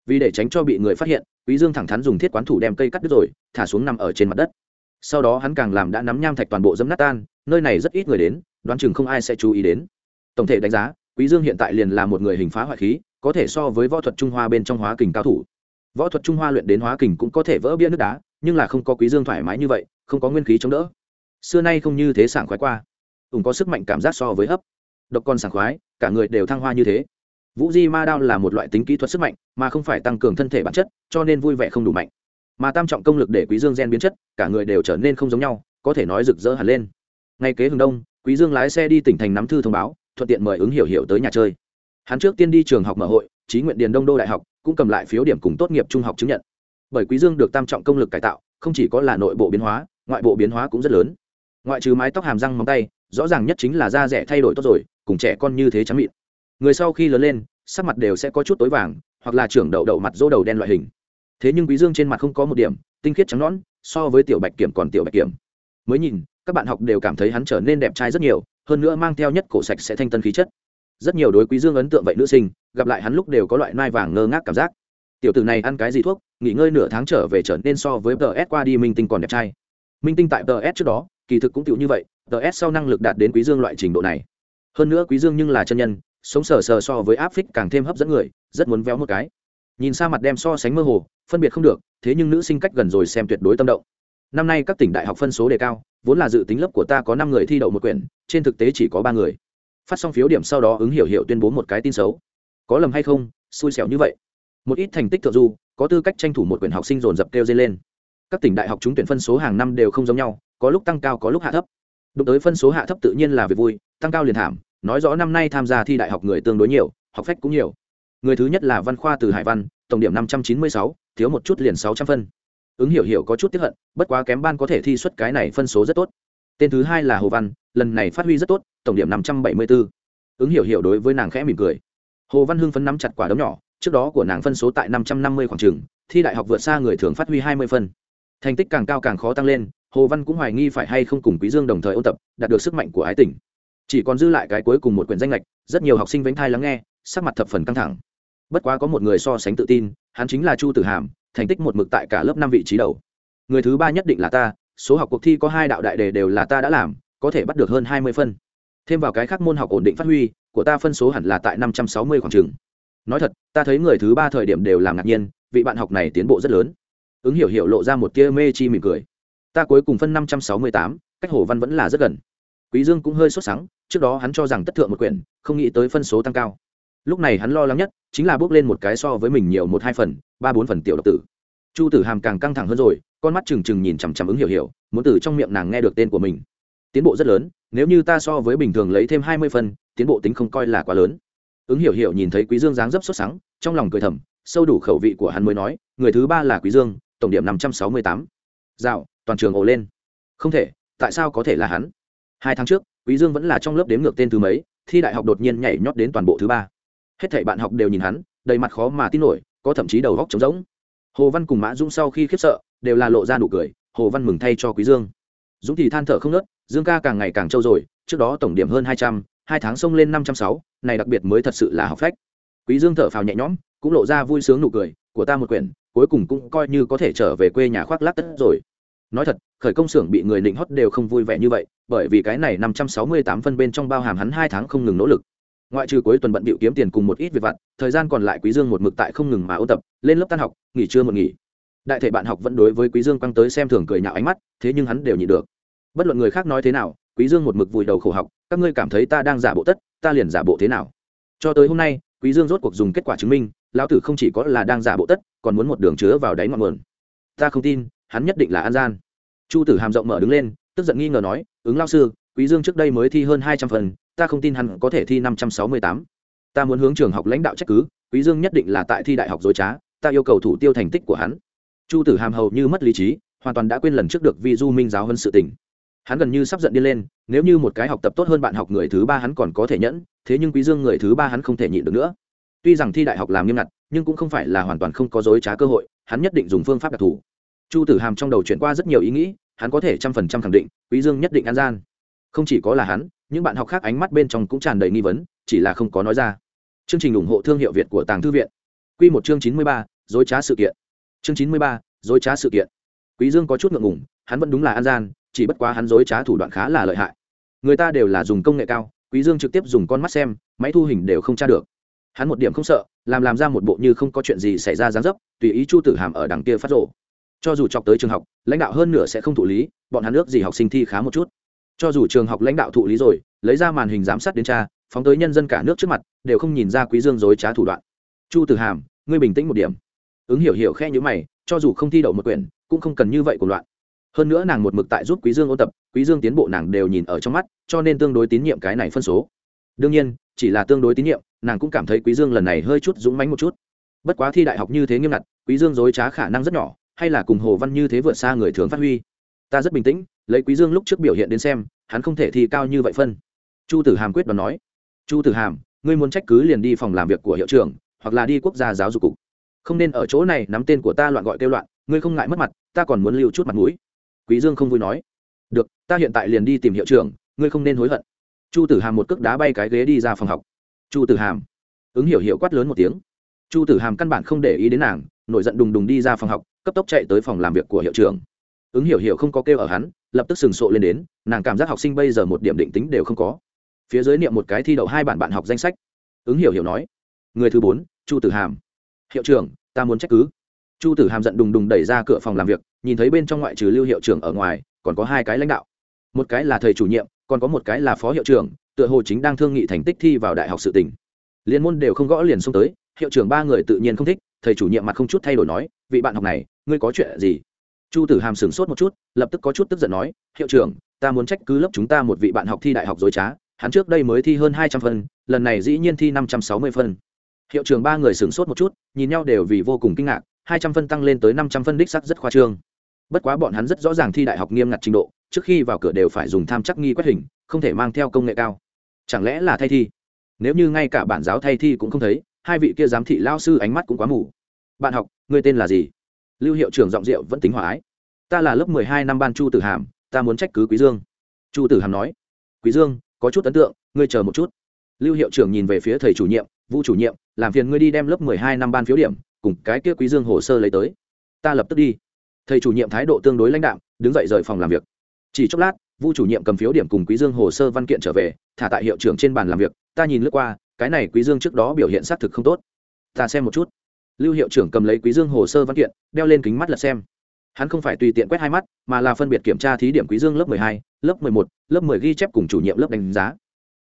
Vì để tránh cho bị người phát hiện, quý dương thẳng thắn dùng thiết quán thủ đem cây cắt đứt rồi, thả xuống nằm ở trên mặt đất. Sau đó hắn càng làm đã nắm nham thạch toàn bộ dấm nát tan, nơi này rất ít người đến, đoán chừng không ai sẽ chú ý đến. Tổng thể đánh giá, quý dương hiện tại liền là một người hình phá hoại khí, có thể so với võ thuật trung hoa bên trong hóa kình cao thủ. Võ thuật trung hoa luyện đến hóa kình cũng có thể vỡ bia nước đá, nhưng là không có quý dương thoải mái như vậy, không có nguyên khí chống đỡ. Xưa nay không như thế sảng khoái qua ủng có sức mạnh cảm giác so với hấp. Độc con sảng khoái, cả người đều thăng hoa như thế. Vũ di ma đao là một loại tính kỹ thuật sức mạnh, mà không phải tăng cường thân thể bản chất, cho nên vui vẻ không đủ mạnh. Mà tam trọng công lực để quý dương gen biến chất, cả người đều trở nên không giống nhau, có thể nói rực rỡ hẳn lên. Ngay kế hướng đông, quý dương lái xe đi tỉnh thành nắm thư thông báo, thuận tiện mời ứng hiểu hiểu tới nhà chơi. Hắn trước tiên đi trường học mở hội trí nguyện điền đông đô đại học, cũng cầm lại phiếu điểm cùng tốt nghiệp trung học chứng nhận. Bởi quý dương được tam trọng công lực cải tạo, không chỉ có là nội bộ biến hóa, ngoại bộ biến hóa cũng rất lớn ngoại trừ mái tóc hàm răng móng tay, rõ ràng nhất chính là da rẻ thay đổi tốt rồi, cùng trẻ con như thế trắng mịn. Người sau khi lớn lên, sắc mặt đều sẽ có chút tối vàng, hoặc là trưởng đậu đậu mặt dỗ đầu đen loại hình. Thế nhưng quý dương trên mặt không có một điểm, tinh khiết trắng nõn, so với tiểu bạch kiểm còn tiểu bạch kiểm. Mới nhìn, các bạn học đều cảm thấy hắn trở nên đẹp trai rất nhiều, hơn nữa mang theo nhất cổ sạch sẽ thanh tân khí chất. Rất nhiều đối quý dương ấn tượng vậy nữ sinh, gặp lại hắn lúc đều có loại nai vàng ngơ ngác cảm giác. Tiểu tử này ăn cái gì thuốc, nghỉ ngơi nửa tháng trở về trở nên so với ts qua đi, minh tinh còn đẹp trai. Minh tinh tại ts trước đó kỳ thực cũng tựu như vậy ts sau năng lực đạt đến quý dương loại trình độ này. Hơn nữa quý dương nhưng là chân nhân, sống sờ sờ so với áp phích càng thêm hấp dẫn người, rất muốn véo một cái. Nhìn xa mặt đem so sánh mơ hồ, phân biệt không được, thế nhưng nữ sinh cách gần rồi xem tuyệt đối tâm động. Năm nay các tỉnh đại học phân số đề cao, vốn là dự tính lớp của ta có năm người thi đậu một quyển, trên thực tế chỉ có ba người. Phát xong phiếu điểm sau đó ứng hiểu hiểu tuyên bố một cái tin xấu. Có lầm hay không, xui xẻo như vậy. Một ít thành tích thượng du, có tư cách tranh thủ một quyển học sinh dồn dập kêu dây lên. Các tỉnh đại học trúng tuyển phân số hàng năm đều không giống nhau có lúc tăng cao có lúc hạ thấp. Đụng tới phân số hạ thấp tự nhiên là việc vui, tăng cao liền thảm, nói rõ năm nay tham gia thi đại học người tương đối nhiều, học phách cũng nhiều. Người thứ nhất là văn khoa từ hải văn, tổng điểm năm trăm chín mươi sáu, thiếu một chút liền sáu trăm phân. Ứng hiểu hiểu có chút tiếp hận, bất quá kém ban có thể thi xuất cái này phân số rất tốt. Tên thứ hai là hồ văn, lần này phát huy rất tốt, tổng điểm năm trăm bảy mươi bốn ứng hiểu hiểu đối với nàng khẽ mỉm cười. Hồ văn hưng phấn nắm chặt quả đấm nhỏ, trước đó của nàng phân số tại năm trăm năm mươi khoảng trường, thi đại học vượt xa người thường phát huy hai mươi phân. Thành tích càng cao càng khó tăng lên hồ văn cũng hoài nghi phải hay không cùng quý dương đồng thời ôn tập, đạt được sức mạnh của ái tình. chỉ còn dư lại cái cuối cùng một quyển danh lệch, rất nhiều học sinh vánh thai lắng nghe, sắc mặt thập phần căng thẳng. Bất quá có một người so sánh tự tin, hắn chính là chu tử hàm, thành tích một mực tại cả lớp năm vị trí đầu. Người thứ ba nhất định là ta, số học cuộc thi có hai đạo đại đề đều là ta đã làm, có thể bắt được hơn hai mươi phân. Thêm vào cái khác môn học ổn định phát huy, của ta phân số hẳn là tại năm trăm sáu mươi khoảng trường nói thật, ta thấy người thứ ba thời điểm đều làm ngạc nhiên, vị bạn học này tiến bộ rất lớn. Ứng hiểu hiểu lộ ra một tia mê chi mỉm cười ta cuối cùng phân năm trăm sáu mươi tám, cách hồ văn vẫn là rất gần. Quý dương cũng hơi sốt sắng, trước đó hắn cho rằng tất thượng một quyển, không nghĩ tới phân số tăng cao. Lúc này hắn lo lắng nhất, chính là bước lên một cái so với mình nhiều một hai phần, ba bốn phần tiểu độc tử. Chu tử hàm càng căng thẳng hơn rồi, con mắt trừng trừng nhìn chằm chằm ứng hiểu hiểu, muốn từ trong miệng nàng nghe được tên của mình. Tiến bộ rất lớn, nếu như ta so với bình thường lấy thêm hai mươi phần, tiến bộ tính không coi là quá lớn. Ứng hiểu hiểu nhìn thấy quý dương dáng dấp xuất sắng, trong lòng cười thầm, sâu đủ khẩu vị của hắn mới nói, người thứ ba là quý dương, tổng điểm năm trăm sáu mươi tám. Dạo toàn trường ồ lên. Không thể, tại sao có thể là hắn? Hai tháng trước, quý dương vẫn là trong lớp đếm ngược tên thứ mấy, thi đại học đột nhiên nhảy nhót đến toàn bộ thứ ba. Hết thảy bạn học đều nhìn hắn, đầy mặt khó mà tin nổi, có thậm chí đầu góc trống rỗng. Hồ văn cùng mã dũng sau khi khiếp sợ, đều là lộ ra nụ cười, hồ văn mừng thay cho quý dương. Dũng thì than thở không nớt dương ca càng ngày càng trâu rồi, trước đó tổng điểm hơn hai trăm, hai tháng xông lên năm trăm sáu, này đặc biệt mới thật sự là học phách. Quý dương thở phào nhẹ nhõm, cũng lộ ra vui sướng nụ cười, của ta một quyển, cuối cùng cũng coi như có thể trở về quê nhà khoác lác tất rồi nói thật, khởi công xưởng bị người định hót đều không vui vẻ như vậy, bởi vì cái này năm trăm sáu mươi tám phân bên trong bao hàm hắn hai tháng không ngừng nỗ lực. Ngoại trừ cuối tuần bận bịu kiếm tiền cùng một ít việc vặt, thời gian còn lại quý dương một mực tại không ngừng mà ôn tập, lên lớp tan học, nghỉ trưa một nghỉ. Đại thể bạn học vẫn đối với quý dương quăng tới xem thường cười nhạo ánh mắt, thế nhưng hắn đều nhịn được. Bất luận người khác nói thế nào, quý dương một mực vùi đầu khổ học, các ngươi cảm thấy ta đang giả bộ tất, ta liền giả bộ thế nào? Cho tới hôm nay, quý dương rốt cuộc dùng kết quả chứng minh, lão tử không chỉ có là đang giả bộ tất, còn muốn một đường chứa vào đáy ngọn nguồn. Ta không tin hắn nhất định là an gian. Chu tử hàm rộng mở đứng lên, tức giận nghi ngờ nói, ứng lao sư, quý dương trước đây mới thi hơn hai trăm phần, ta không tin hắn có thể thi năm trăm sáu mươi tám. Ta muốn hướng trường học lãnh đạo trách cứ, quý dương nhất định là tại thi đại học dối trá, ta yêu cầu thủ tiêu thành tích của hắn. Chu tử hàm hầu như mất lý trí, hoàn toàn đã quên lần trước được vi du minh giáo hơn sự tình. Hắn gần như sắp giận đi lên, nếu như một cái học tập tốt hơn bạn học người thứ ba hắn còn có thể nhẫn, thế nhưng quý dương người thứ ba hắn không thể nhịn được nữa. Tuy rằng thi đại học làm nghiêm ngặt, nhưng cũng không phải là hoàn toàn không có dối trá cơ hội, hắn nhất định dùng phương pháp đặc thù chu tử hàm trong đầu chuyển qua rất nhiều ý nghĩ, hắn có thể trăm phần trăm khẳng định, quý dương nhất định an gian. Không chỉ có là hắn, những bạn học khác ánh mắt bên trong cũng tràn đầy nghi vấn, chỉ là không có nói ra. Chương trình ủng hộ thương hiệu việt của tàng thư viện. Quy một chương chín mươi ba, dối trá sự kiện. Chương chín mươi ba, dối trá sự kiện. Quý dương có chút ngượng ngùng, hắn vẫn đúng là an gian, chỉ bất quá hắn dối trá thủ đoạn khá là lợi hại. Người ta đều là dùng công nghệ cao, quý dương trực tiếp dùng con mắt xem, máy thu hình đều không tra được. Hắn một điểm không sợ, làm làm ra một bộ như không có chuyện gì xảy ra dáng dấp, tùy ý chu tử hàm ở đằng kia phát rộ cho dù chọc tới trường học, lãnh đạo hơn nửa sẽ không thụ lý, bọn hắn ước gì học sinh thi khá một chút. Cho dù trường học lãnh đạo thụ lý rồi, lấy ra màn hình giám sát đến tra, phóng tới nhân dân cả nước trước mặt, đều không nhìn ra quý dương dối trá thủ đoạn. Chu tử hàm, ngươi bình tĩnh một điểm. Ứng hiểu hiểu khe như mày, cho dù không thi đậu một quyển, cũng không cần như vậy của loạn. Hơn nữa nàng một mực tại giúp quý dương ôn tập, quý dương tiến bộ nàng đều nhìn ở trong mắt, cho nên tương đối tín nhiệm cái này phân số. Đương nhiên, chỉ là tương đối tín nhiệm, nàng cũng cảm thấy quý dương lần này hơi chút dũng mãnh một chút. Bất quá thi đại học như thế nghiêm ngặt, quý dương dối trá khả năng rất nhỏ hay là cùng hồ văn như thế vượt xa người thường phát huy? Ta rất bình tĩnh, lấy quý dương lúc trước biểu hiện đến xem, hắn không thể thi cao như vậy phân. Chu tử hàm quyết đoán nói, chu tử hàm, ngươi muốn trách cứ liền đi phòng làm việc của hiệu trưởng, hoặc là đi quốc gia giáo dục cục. Không nên ở chỗ này nắm tên của ta loạn gọi kêu loạn, ngươi không ngại mất mặt, ta còn muốn lưu chút mặt mũi. Quý dương không vui nói, được, ta hiện tại liền đi tìm hiệu trưởng, ngươi không nên hối hận. Chu tử hàm một cước đá bay cái ghế đi ra phòng học. Chu tử hàm. Ứng hiểu hiệu quát lớn một tiếng. Chu tử hàm căn bản không để ý đến nàng, nổi giận đùng đùng đi ra phòng học cấp tốc chạy tới phòng làm việc của hiệu trưởng. Ứng hiểu hiểu không có kêu ở hắn, lập tức sừng sộ lên đến, nàng cảm giác học sinh bây giờ một điểm định tính đều không có. Phía dưới niệm một cái thi đậu hai bản bạn học danh sách. Ứng hiểu hiểu nói, người thứ bốn, chu tử hàm. Hiệu trưởng, ta muốn trách cứ. Chu tử hàm giận đùng đùng đẩy ra cửa phòng làm việc, nhìn thấy bên trong ngoại trừ lưu hiệu trưởng ở ngoài, còn có hai cái lãnh đạo. Một cái là thầy chủ nhiệm, còn có một cái là phó hiệu trưởng, tựa hồ chính đang thương nghị thành tích thi vào đại học sự tỉnh liên môn đều không gõ liền xông tới, hiệu trưởng ba người tự nhiên không thích, thầy chủ nhiệm mặt không chút thay đổi nói, vị bạn học này ngươi có chuyện gì? Chu tử hàm sửng sốt một chút, lập tức có chút tức giận nói, hiệu trưởng, ta muốn trách cứ lớp chúng ta một vị bạn học thi đại học dối trá, hắn trước đây mới thi hơn hai trăm phân, lần này dĩ nhiên thi năm trăm sáu mươi phân. Hiệu trưởng ba người sửng sốt một chút, nhìn nhau đều vì vô cùng kinh ngạc, hai trăm phân tăng lên tới năm trăm phân đích sắc rất khoa trương. Bất quá bọn hắn rất rõ ràng thi đại học nghiêm ngặt trình độ, trước khi vào cửa đều phải dùng tham chắc nghi quét hình, không thể mang theo công nghệ cao. Chẳng lẽ là thay thi? Nếu như ngay cả bản giáo thay thi cũng không thấy, hai vị kia giám thị lao sư ánh mắt cũng quá mù. Bạn học người tên là gì? Lưu hiệu trưởng giọng rượu vẫn tính hòa ái. Ta là lớp mười hai năm ban chu tử hàm, ta muốn trách cứ quý dương. Chu tử hàm nói. Quý dương, có chút ấn tượng, ngươi chờ một chút. Lưu hiệu trưởng nhìn về phía thầy chủ nhiệm, vũ chủ nhiệm, làm phiền ngươi đi đem lớp mười hai năm ban phiếu điểm, cùng cái kia quý dương hồ sơ lấy tới. Ta lập tức đi. Thầy chủ nhiệm thái độ tương đối lãnh đạm, đứng dậy rời phòng làm việc. Chỉ chốc lát vu chủ nhiệm cầm phiếu điểm cùng quý dương hồ sơ văn kiện trở về, thả tại hiệu trưởng trên bàn làm việc. Ta nhìn lướt qua, cái này quý dương trước đó biểu hiện xác thực không tốt. Ta xem một chút lưu hiệu trưởng cầm lấy quý dương hồ sơ văn kiện đeo lên kính mắt là xem. Hắn không phải tùy tiện quét hai mắt mà là phân biệt kiểm tra thí điểm quý dương lớp mười hai, lớp mười một, lớp mười ghi chép cùng chủ nhiệm lớp đánh giá.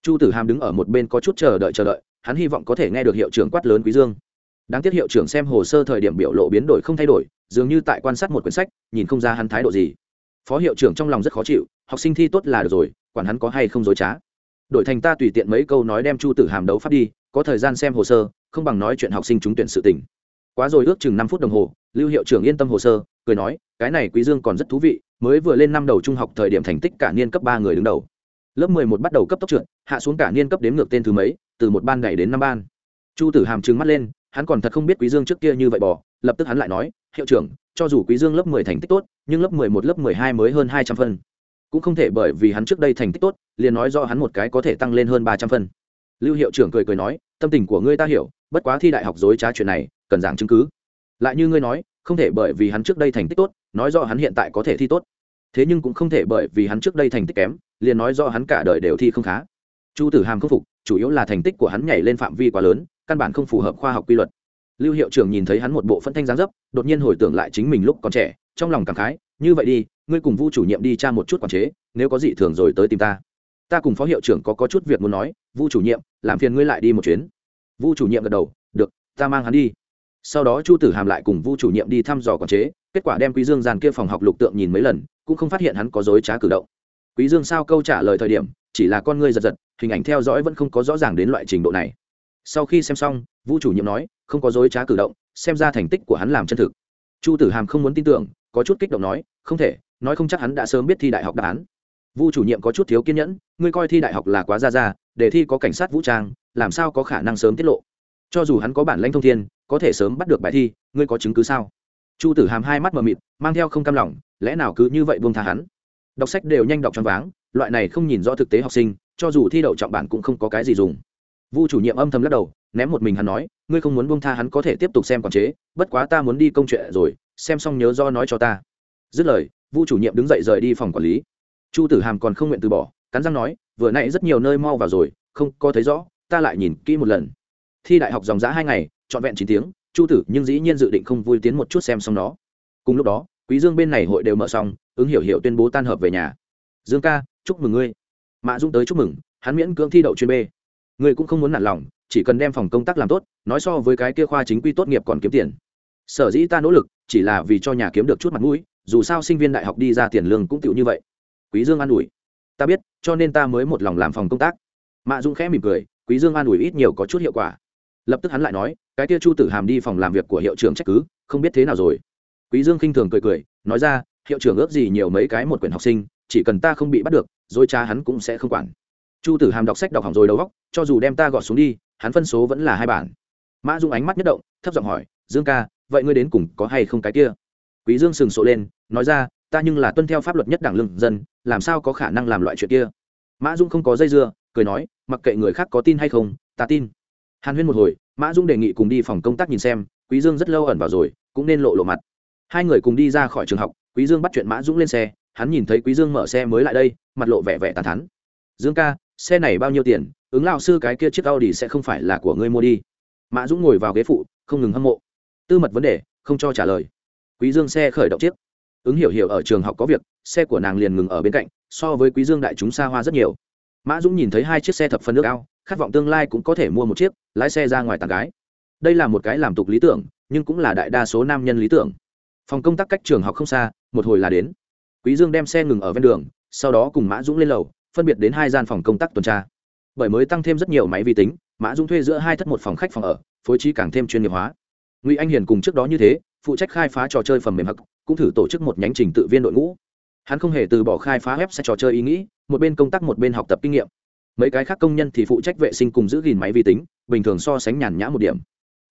Chu tử hàm đứng ở một bên có chút chờ đợi chờ đợi hắn hy vọng có thể nghe được hiệu trưởng quát lớn quý dương. Đáng tiếc hiệu trưởng xem hồ sơ thời điểm biểu lộ biến đổi không thay đổi dường như tại quan sát một quyển sách nhìn không ra hắn thái độ gì. Phó hiệu trưởng trong lòng rất khó chịu học sinh thi tốt là được rồi quản hắn có hay không dối trá. Đổi thành ta tùy tiện mấy câu nói đem chu tử hàm đấu phát đi có thời gian xem hồ sơ không bằng nói chuyện học sinh trúng tuyển sự tình quá rồi ước chừng năm phút đồng hồ, lưu hiệu trưởng yên tâm hồ sơ, cười nói, cái này quý dương còn rất thú vị, mới vừa lên năm đầu trung học thời điểm thành tích cả niên cấp ba người đứng đầu. Lớp mười một bắt đầu cấp tốc trượt, hạ xuống cả niên cấp đếm ngược tên thứ mấy, từ một ban ngày đến năm ban. Chu tử hàm trừng mắt lên, hắn còn thật không biết quý dương trước kia như vậy bỏ, lập tức hắn lại nói, hiệu trưởng, cho dù quý dương lớp mười thành tích tốt, nhưng lớp mười một, lớp mười hai mới hơn hai trăm phân. Cũng không thể bởi vì hắn trước đây thành tích tốt, liền nói do hắn một cái có thể tăng lên hơn ba trăm phân. Lưu hiệu trưởng cười cười nói, tâm tình của ngươi ta hiểu, bất quá thi đại học dối trá chuyện này cần giảng chứng cứ. Lại như ngươi nói không thể bởi vì hắn trước đây thành tích tốt nói do hắn hiện tại có thể thi tốt. Thế nhưng cũng không thể bởi vì hắn trước đây thành tích kém liền nói do hắn cả đời đều thi không khá. Chu tử hàm không phục chủ yếu là thành tích của hắn nhảy lên phạm vi quá lớn căn bản không phù hợp khoa học quy luật. Lưu hiệu trưởng nhìn thấy hắn một bộ phân thanh giáng dấp đột nhiên hồi tưởng lại chính mình lúc còn trẻ trong lòng cảm khái như vậy đi ngươi cùng vu chủ nhiệm đi tra một chút quản chế nếu có gì thường rồi tới tìm ta. Ta cùng phó hiệu trưởng có, có chút việc muốn nói vu chủ nhiệm làm phiền ngươi lại đi một chuyến. Vu chủ nhiệm gật đầu được ta mang hắn đi sau đó chu tử hàm lại cùng vu chủ nhiệm đi thăm dò quản chế, kết quả đem quý dương dàn kia phòng học lục tượng nhìn mấy lần, cũng không phát hiện hắn có dối trá cử động. Quý dương sao câu trả lời thời điểm, chỉ là con ngươi giật giật, hình ảnh theo dõi vẫn không có rõ ràng đến loại trình độ này. Sau khi xem xong, vu chủ nhiệm nói, không có dối trá cử động, xem ra thành tích của hắn làm chân thực. Chu tử hàm không muốn tin tưởng, có chút kích động nói, không thể, nói không chắc hắn đã sớm biết thi đại học đáp án. Vu chủ nhiệm có chút thiếu kiên nhẫn, ngươi coi thi đại học là quá ra ra, để thi có cảnh sát vũ trang, làm sao có khả năng sớm tiết lộ. Cho dù hắn có bản lãnh thông thiên có thể sớm bắt được bài thi, ngươi có chứng cứ sao? Chu tử hàm hai mắt mờ mịt, mang theo không cam lòng, lẽ nào cứ như vậy buông tha hắn? Đọc sách đều nhanh đọc cho váng, loại này không nhìn rõ thực tế học sinh, cho dù thi đậu trọng bản cũng không có cái gì dùng. Vu chủ nhiệm âm thầm lắc đầu, ném một mình hắn nói, ngươi không muốn buông tha hắn có thể tiếp tục xem quản chế, bất quá ta muốn đi công chuyện rồi, xem xong nhớ do nói cho ta. Dứt lời, vu chủ nhiệm đứng dậy rời đi phòng quản lý. Chu tử hàm còn không nguyện từ bỏ, cắn răng nói, vừa nãy rất nhiều nơi mau vào rồi, không có thấy rõ, ta lại nhìn kỹ một lần. Thi đại học dòng giã hai ngày trọn vẹn chín tiếng, chu tử nhưng dĩ nhiên dự định không vui tiến một chút xem xong nó. Cùng lúc đó, quý dương bên này hội đều mở xong, ứng hiểu hiểu tuyên bố tan hợp về nhà. Dương ca, chúc mừng ngươi. Mã dung tới chúc mừng, hắn miễn cưỡng thi đậu chuyên b. Ngươi cũng không muốn nản lòng, chỉ cần đem phòng công tác làm tốt, nói so với cái kia khoa chính quy tốt nghiệp còn kiếm tiền. Sở dĩ ta nỗ lực, chỉ là vì cho nhà kiếm được chút mặt mũi, dù sao sinh viên đại học đi ra tiền lương cũng tựu như vậy. Quý dương an ủi. Ta biết, cho nên ta mới một lòng làm phòng công tác. Mạ dung khẽ mỉm cười, quý dương an ủi ít nhiều có chút hiệu quả lập tức hắn lại nói, cái kia chu tử hàm đi phòng làm việc của hiệu trưởng trách cứ, không biết thế nào rồi. Quý dương khinh thường cười cười, nói ra, hiệu trưởng ước gì nhiều mấy cái một quyển học sinh, chỉ cần ta không bị bắt được rồi cha hắn cũng sẽ không quản. Chu tử hàm đọc sách đọc hỏng rồi đầu óc, cho dù đem ta gọt xuống đi, hắn phân số vẫn là hai bản. Mã dung ánh mắt nhất động, thấp giọng hỏi, dương ca, vậy ngươi đến cùng có hay không cái kia? Quý dương sừng sộ lên, nói ra, ta nhưng là tuân theo pháp luật nhất đảng lương dân, làm sao có khả năng làm loại chuyện kia? Mã dung không có dây dưa, cười nói, mặc kệ người khác có tin hay không, ta tin hàn huyên một hồi, mã dung đề nghị cùng đi phòng công tác nhìn xem, quý dương rất lâu ẩn vào rồi, cũng nên lộ lộ mặt. Hai người cùng đi ra khỏi trường học, quý dương bắt chuyện mã dũng lên xe, hắn nhìn thấy quý dương mở xe mới lại đây, mặt lộ vẻ vẻ tàn thắn dương ca, xe này bao nhiêu tiền? Ứng lao sư cái kia chiếc audi sẽ không phải là của ngươi mua đi. Mã dũng ngồi vào ghế phụ, không ngừng hâm mộ. Tư mật vấn đề, không cho trả lời. Quý dương xe khởi động chiếc. Ứng hiểu hiểu ở trường học có việc, xe của nàng liền ngừng ở bên cạnh, so với quý dương đại chúng xa hoa rất nhiều. Mã dũng nhìn thấy hai chiếc xe thập phân nước ao khát vọng tương lai cũng có thể mua một chiếc, lái xe ra ngoài tàn gái. Đây là một cái làm tục lý tưởng, nhưng cũng là đại đa số nam nhân lý tưởng. Phòng công tác cách trường học không xa, một hồi là đến. Quý dương đem xe ngừng ở ven đường, sau đó cùng mã dũng lên lầu, phân biệt đến hai gian phòng công tác tuần tra. Bởi mới tăng thêm rất nhiều máy vi tính, mã dũng thuê giữa hai thất một phòng khách phòng ở, phối trí càng thêm chuyên nghiệp hóa. Ngụy anh hiền cùng trước đó như thế, phụ trách khai phá trò chơi phần mềm hắc cũng thử tổ chức một nhánh trình tự viên đội ngũ. Hắn không hề từ bỏ khai phá web sẽ trò chơi ý nghĩ, một bên công tác một bên học tập kinh nghiệm mấy cái khác công nhân thì phụ trách vệ sinh cùng giữ gìn máy vi tính, bình thường so sánh nhàn nhã một điểm.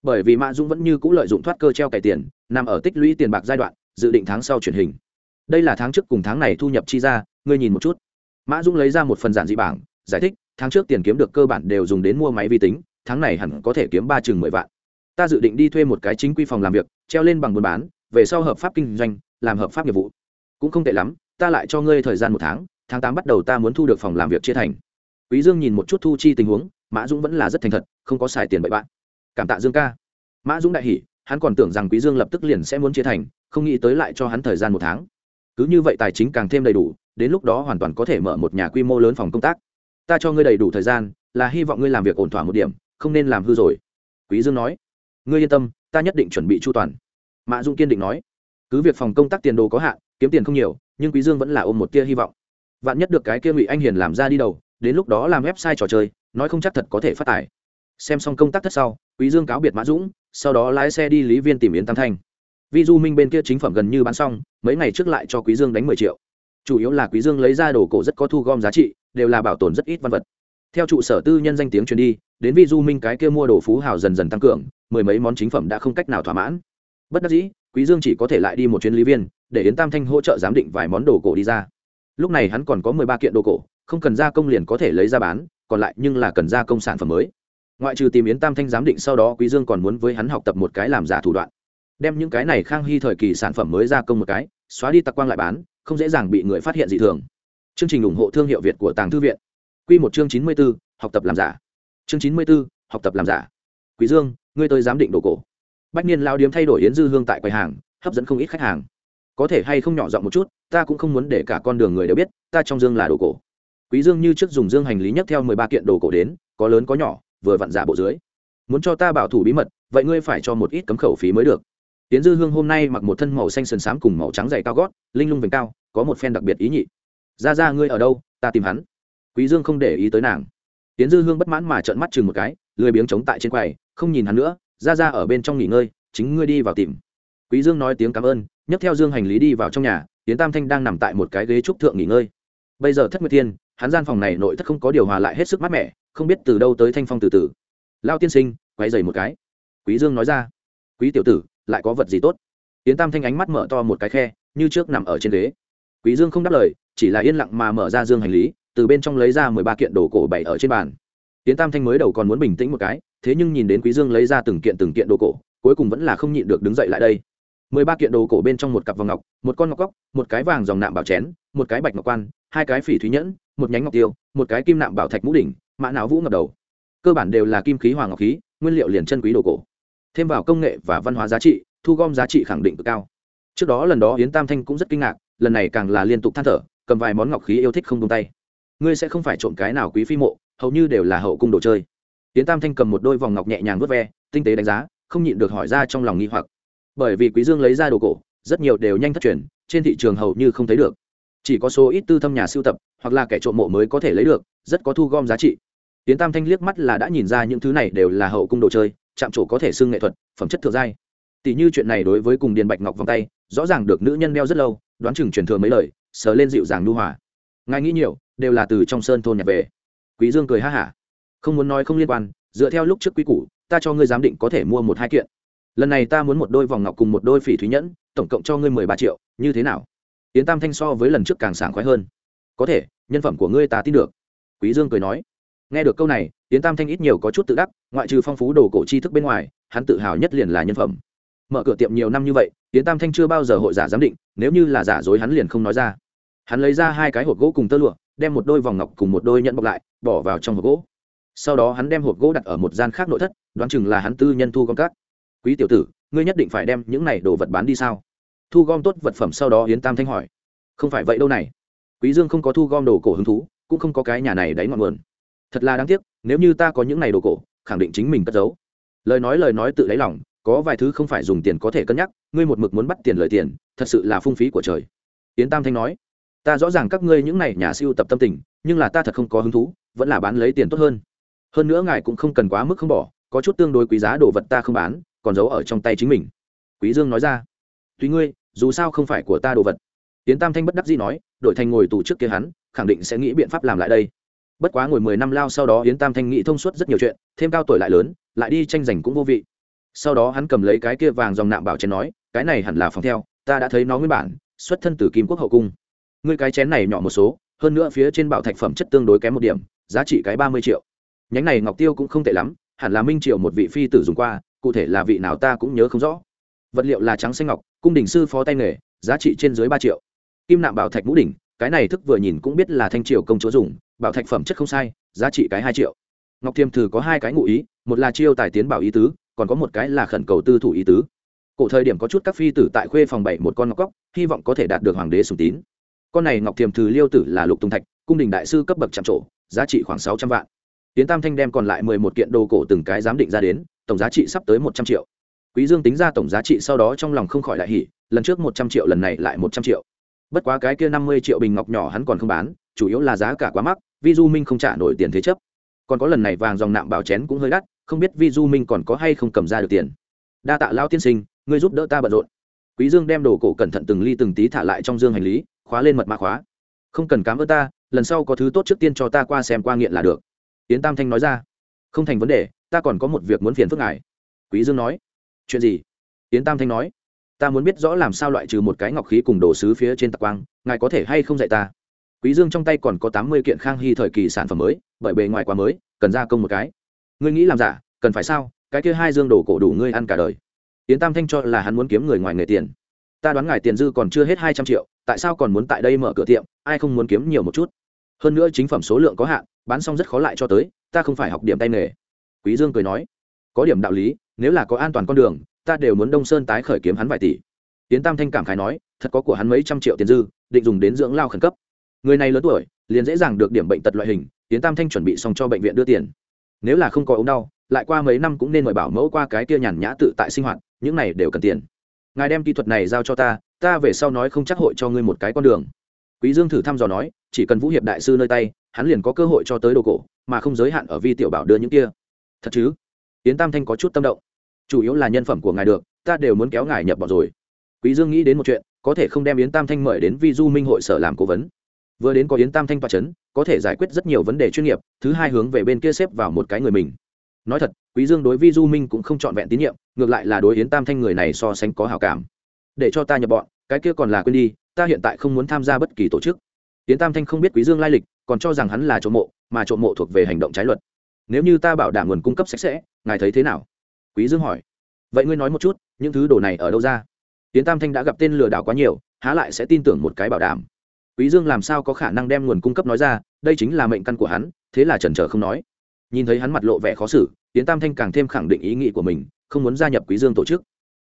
Bởi vì mã dũng vẫn như c ũ lợi dụng thoát cơ treo cải tiền, nằm ở tích lũy tiền bạc giai đoạn, dự định tháng sau truyền hình. Đây là tháng trước cùng tháng này thu nhập chi ra, ngươi nhìn một chút. Mã dũng lấy ra một phần giản dị bảng, giải thích, tháng trước tiền kiếm được cơ bản đều dùng đến mua máy vi tính, tháng này hẳn có thể kiếm ba chừng mười vạn. Ta dự định đi thuê một cái chính quy phòng làm việc, treo lên bằng buôn bán, về sau hợp pháp kinh doanh, làm hợp pháp nghiệp vụ. Cũng không tệ lắm, ta lại cho ngươi thời gian một tháng tháng tám bắt đầu ta muốn thu được phòng làm việc chia thành quý dương nhìn một chút thu chi tình huống, mã dũng vẫn là rất thành thật, không có xài tiền bậy bạn. Cảm tạ dương ca. Mã dũng đại hỉ, hắn còn tưởng rằng quý dương lập tức liền sẽ muốn chia thành, không nghĩ tới lại cho hắn thời gian một tháng. Cứ như vậy tài chính càng thêm đầy đủ, đến lúc đó hoàn toàn có thể mở một nhà quy mô lớn phòng công tác. Ta cho ngươi đầy đủ thời gian, là hy vọng ngươi làm việc ổn thỏa một điểm, không nên làm hư rồi. Quý dương nói. Ngươi yên tâm, ta nhất định chuẩn bị chu toàn. Mã dung kiên định nói. Cứ việc phòng công tác tiền đồ có hạn, kiếm tiền không nhiều, nhưng quý dương vẫn là ôm một tia hy vọng. Vạn nhất được cái kia ngụy anh hiền làm ra đi đầu đến lúc đó làm website trò chơi, nói không chắc thật có thể phát tài xem xong công tác thất sau, quý dương cáo biệt mã dũng, sau đó lái xe đi lý viên tìm yến tam thanh. Vi du minh bên kia chính phẩm gần như bán xong, mấy ngày trước lại cho quý dương đánh mười triệu. Chủ yếu là quý dương lấy ra đồ cổ rất có thu gom giá trị, đều là bảo tồn rất ít văn vật. Theo trụ sở tư nhân danh tiếng truyền đi, đến vi du minh cái kia mua đồ phú hào dần dần tăng cường, mười mấy món chính phẩm đã không cách nào thỏa mãn. Bất đắc dĩ, quý dương chỉ có thể lại đi một chuyến lý viên, để yến tam thanh hỗ trợ giám định vài món đồ cổ đi ra. Lúc này hắn còn có mười ba kiện đồ cổ không cần gia công liền có thể lấy ra bán còn lại nhưng là cần gia công sản phẩm mới. Ngoại trừ tìm yến tam thanh giám định sau đó quý dương còn muốn với hắn học tập một cái làm giả thủ đoạn. Đem những cái này khang hy thời kỳ sản phẩm mới gia công một cái xóa đi tặc quang lại bán không dễ dàng bị người phát hiện dị thường. Chương trình ủng hộ thương hiệu việt của tàng thư viện. Quy một chương chín mươi 94, học tập làm giả. Chương chín mươi 94, học tập làm giả. Quý dương ngươi tới giám định đồ cổ. Bách niên lao điếm thay đổi yến dư hương tại quầy hàng hấp dẫn không ít khách hàng. Có thể hay không nhỏ giọng một chút ta cũng không muốn để cả con đường người đều biết ta trong dương là đồ cổ quý dương như trước dùng dương hành lý nhất theo mười ba kiện đồ cổ đến, có lớn có nhỏ, vừa vặn giả bộ dưới. Muốn cho ta bảo thủ bí mật, vậy ngươi phải cho một ít cấm khẩu phí mới được. Tiến dư hương hôm nay mặc một thân màu xanh sần sám cùng màu trắng dày cao gót, linh lung vành cao, có một phen đặc biệt ý nhị. Ra ra, ngươi ở đâu? Ta tìm hắn. Quý dương không để ý tới nàng. Tiến dư hương bất mãn mà trợn mắt chừng một cái, lười biếng chống tại trên quầy, không nhìn hắn nữa. Ra ra ở bên trong nghỉ ngơi, chính ngươi đi vào tìm. Quý dương nói tiếng cảm ơn, nhấc theo dương hành lý đi vào trong nhà, tiến tam thanh đang nằm tại một cái ghế trúc thượng nghỉ ngơi. Bây giờ thất nguyệt thiên hắn gian phòng này nội thất không có điều hòa lại hết sức mát mẻ, không biết từ đâu tới thanh phong từ từ. Lao tiên sinh quay dày một cái. Quý dương nói ra. Quý tiểu tử, lại có vật gì tốt? Yến tam thanh ánh mắt mở to một cái khe, như trước nằm ở trên ghế. Quý dương không đáp lời, chỉ là yên lặng mà mở ra dương hành lý, từ bên trong lấy ra mười ba kiện đồ cổ bày ở trên bàn. Yến tam thanh mới đầu còn muốn bình tĩnh một cái, thế nhưng nhìn đến quý dương lấy ra từng kiện từng kiện đồ cổ, cuối cùng vẫn là không nhịn được đứng dậy lại đây. Mười ba kiện đồ cổ bên trong một cặp vòng ngọc, một con ngọc góc một cái vàng dòng nạm bảo chén, một cái bạch ngọc quan, hai cái phỉ thúy nhẫn một nhánh ngọc tiêu, một cái kim nạm bảo thạch mũ đỉnh, mã não vũ ngập đầu. Cơ bản đều là kim khí hoàng ngọc khí, nguyên liệu liền chân quý đồ cổ. Thêm vào công nghệ và văn hóa giá trị, thu gom giá trị khẳng định cực cao. Trước đó lần đó yến tam thanh cũng rất kinh ngạc, lần này càng là liên tục than thở, cầm vài món ngọc khí yêu thích không tung tay. Ngươi sẽ không phải trộm cái nào quý phi mộ, hầu như đều là hậu cung đồ chơi. Yến tam thanh cầm một đôi vòng ngọc nhẹ nhàng vớt ve, tinh tế đánh giá, không nhịn được hỏi ra trong lòng nghi hoặc. Bởi vì quý dương lấy ra đồ cổ, rất nhiều đều nhanh thất truyền, trên thị trường hầu như không thấy được chỉ có số ít tư thâm nhà sưu tập, hoặc là kẻ trộm mộ mới có thể lấy được, rất có thu gom giá trị. Tiến tam thanh liếc mắt là đã nhìn ra những thứ này đều là hậu cung đồ chơi, chạm trổ có thể xưng nghệ thuật, phẩm chất thượng giai. Tỷ như chuyện này đối với cùng điền bạch ngọc vòng tay, rõ ràng được nữ nhân đeo rất lâu, đoán chừng truyền thừa mấy lời, sờ lên dịu dàng nu hòa. Ngài nghĩ nhiều, đều là từ trong sơn thôn nhặt về. Quý dương cười ha hả. Không muốn nói không liên quan, dựa theo lúc trước quý củ, ta cho ngươi giám định có thể mua một hai kiện. Lần này ta muốn một đôi vòng ngọc cùng một đôi phỉ thúy nhẫn, tổng cộng cho ngươi mười ba triệu, như thế nào? Tiến tam thanh so với lần trước càng sảng khoái hơn. Có thể, nhân phẩm của ngươi ta tin được. Quý dương cười nói. Nghe được câu này tiến tam thanh ít nhiều có chút tự đắc, ngoại trừ phong phú đồ cổ tri thức bên ngoài, hắn tự hào nhất liền là nhân phẩm. Mở cửa tiệm nhiều năm như vậy tiến tam thanh chưa bao giờ hội giả giám định, nếu như là giả dối hắn liền không nói ra. Hắn lấy ra hai cái hộp gỗ cùng tơ lụa, đem một đôi vòng ngọc cùng một đôi nhẫn bọc lại, bỏ vào trong hộp gỗ. Sau đó hắn đem hộp gỗ đặt ở một gian khác nội thất, đoán chừng là hắn tư nhân thu gom cát. Quý tiểu tử, ngươi nhất định phải đem những này đồ vật bán đi sao? Thu gom tốt vật phẩm sau đó yến tam thanh hỏi, không phải vậy đâu này. Quý dương không có thu gom đồ cổ hứng thú, cũng không có cái nhà này đáy ngọn nguồn. Thật là đáng tiếc, nếu như ta có những này đồ cổ, khẳng định chính mình cất giấu. Lời nói lời nói tự lấy lòng, có vài thứ không phải dùng tiền có thể cân nhắc, ngươi một mực muốn bắt tiền lời tiền, thật sự là phung phí của trời. Yến tam thanh nói, ta rõ ràng các ngươi những này nhà siêu tập tâm tình, nhưng là ta thật không có hứng thú, vẫn là bán lấy tiền tốt hơn. Hơn nữa ngài cũng không cần quá mức không bỏ, có chút tương đối quý giá đồ vật ta không bán, còn giấu ở trong tay chính mình. Quý dương nói ra tùy ngươi, dù sao không phải của ta đồ vật. Tiến tam thanh bất đắc dĩ nói đội thành ngồi tù trước kia hắn, khẳng định sẽ nghĩ biện pháp làm lại đây. Bất quá ngồi mười năm lao sau đó yến tam thanh nghĩ thông suốt rất nhiều chuyện, thêm cao tuổi lại lớn, lại đi tranh giành cũng vô vị. Sau đó hắn cầm lấy cái kia vàng dòng nạm bảo chén nói, cái này hẳn là phòng theo, ta đã thấy nó nguyên bản, xuất thân từ kim quốc hậu cung. Ngươi cái chén này nhỏ một số, hơn nữa phía trên bảo thạch phẩm chất tương đối kém một điểm, giá trị cái ba mươi triệu. Nhánh này ngọc tiêu cũng không tệ lắm, hẳn là minh triệu một vị phi tử dùng qua, cụ thể là vị nào ta cũng nhớ không rõ. Vật liệu là trắng xanh ngọc cung đình sư phó tay nghề, giá trị trên dưới ba triệu. Kim nạm bảo thạch ngũ đỉnh, cái này thức vừa nhìn cũng biết là thanh triều công chúa dùng, bảo thạch phẩm chất không sai, giá trị cái hai triệu. Ngọc thiêm thử có hai cái ngụ ý, một là chiêu tài tiến bảo ý tứ, còn có một cái là khẩn cầu tư thủ ý tứ. Cổ thời điểm có chút các phi tử tại khuê phòng bảy một con ngọc cóc hy vọng có thể đạt được hoàng đế sùng tín. Con này ngọc thiềm thử liêu tử là lục tùng thạch, cung đình đại sư cấp bậc chạm trổ, giá trị khoảng sáu trăm vạn. Tiến tam thanh đem còn lại mười một kiện đồ cổ từng cái giám định ra đến, tổng giá trị sắp tới một trăm triệu quý dương tính ra tổng giá trị sau đó trong lòng không khỏi lại hỉ, lần trước một trăm triệu, lần này lại một trăm triệu. Bất quá cái kia năm mươi triệu bình ngọc nhỏ hắn còn không bán, chủ yếu là giá cả quá mắc, vi du minh không trả nổi tiền thế chấp. Còn có lần này vàng dòng nạm bảo chén cũng hơi đắt, không biết vi du minh còn có hay không cầm ra được tiền. Đa tạ lao tiên sinh, ngươi giúp đỡ ta bận rộn. Quý dương đem đồ cổ cẩn thận từng ly từng tí thả lại trong dương hành lý, khóa lên mật mã khóa. Không cần cám ơn ta, lần sau có thứ tốt trước tiên cho ta qua xem qua nghiện là được. Yến tam thanh nói ra. Không thành vấn đề, ta còn có một việc muốn phiền phức ngài. Quý dương nói chuyện gì? Yến tam thanh nói. Ta muốn biết rõ làm sao loại trừ một cái ngọc khí cùng đồ sứ phía trên tạc quang, ngài có thể hay không dạy ta? Quý dương trong tay còn có tám mươi kiện khang hy thời kỳ sản phẩm mới, bởi bề ngoài quá mới, cần gia công một cái. Ngươi nghĩ làm giả, cần phải sao? Cái kia hai dương đổ cổ đủ ngươi ăn cả đời. Yến tam thanh cho là hắn muốn kiếm người ngoài nghề tiền. Ta đoán ngài tiền dư còn chưa hết hai trăm triệu, tại sao còn muốn tại đây mở cửa tiệm, ai không muốn kiếm nhiều một chút? Hơn nữa chính phẩm số lượng có hạn, bán xong rất khó lại cho tới, ta không phải học điểm tay nghề. Quý dương cười nói có điểm đạo lý, nếu là có an toàn con đường, ta đều muốn đông sơn tái khởi kiếm hắn vài tỷ. Tiến tam thanh cảm khái nói, thật có của hắn mấy trăm triệu tiền dư, định dùng đến dưỡng lao khẩn cấp. Người này lớn tuổi, liền dễ dàng được điểm bệnh tật loại hình tiến tam thanh chuẩn bị xong cho bệnh viện đưa tiền. Nếu là không có ống đau, lại qua mấy năm cũng nên mời bảo mẫu qua cái kia nhàn nhã tự tại sinh hoạt, những này đều cần tiền. Ngài đem kỹ thuật này giao cho ta ta về sau nói không chắc hội cho ngươi một cái con đường. Quý dương thử thăm dò nói, chỉ cần vũ hiệp đại sư nơi tay, hắn liền có cơ hội cho tới đồ cổ, mà không giới hạn ở vi tiểu bảo đưa những kia. Thật chứ? Tiến tam thanh có chút tâm động. Chủ yếu là nhân phẩm của ngài được, ta đều muốn kéo ngài nhập bọn rồi. Quý dương nghĩ đến một chuyện, có thể không đem yến tam thanh mời đến vi du minh hội sở làm cố vấn. Vừa đến có yến tam thanh toa chấn, có thể giải quyết rất nhiều vấn đề chuyên nghiệp, thứ hai hướng về bên kia xếp vào một cái người mình. Nói thật, quý dương đối vi du minh cũng không chọn vẹn tín nhiệm, ngược lại là đối yến tam thanh người này so sánh có hảo cảm. Để cho ta nhập bọn, cái kia còn là quên đi, ta hiện tại không muốn tham gia bất kỳ tổ chức. Yến tam thanh không biết quý dương lai lịch, còn cho rằng hắn là trộm mộ, mà trộm mộ thuộc về hành động trái luật. Nếu như ta bảo đảm nguồn cung cấp sạch sẽ ngài thấy thế nào? Quý dương hỏi. Vậy ngươi nói một chút, những thứ đồ này ở đâu ra? Tiến tam thanh đã gặp tên lừa đảo quá nhiều, há lại sẽ tin tưởng một cái bảo đảm. Quý dương làm sao có khả năng đem nguồn cung cấp nói ra, đây chính là mệnh căn của hắn, thế là chần chờ không nói. Nhìn thấy hắn mặt lộ vẻ khó xử, tiến tam thanh càng thêm khẳng định ý nghĩ của mình, không muốn gia nhập quý dương tổ chức.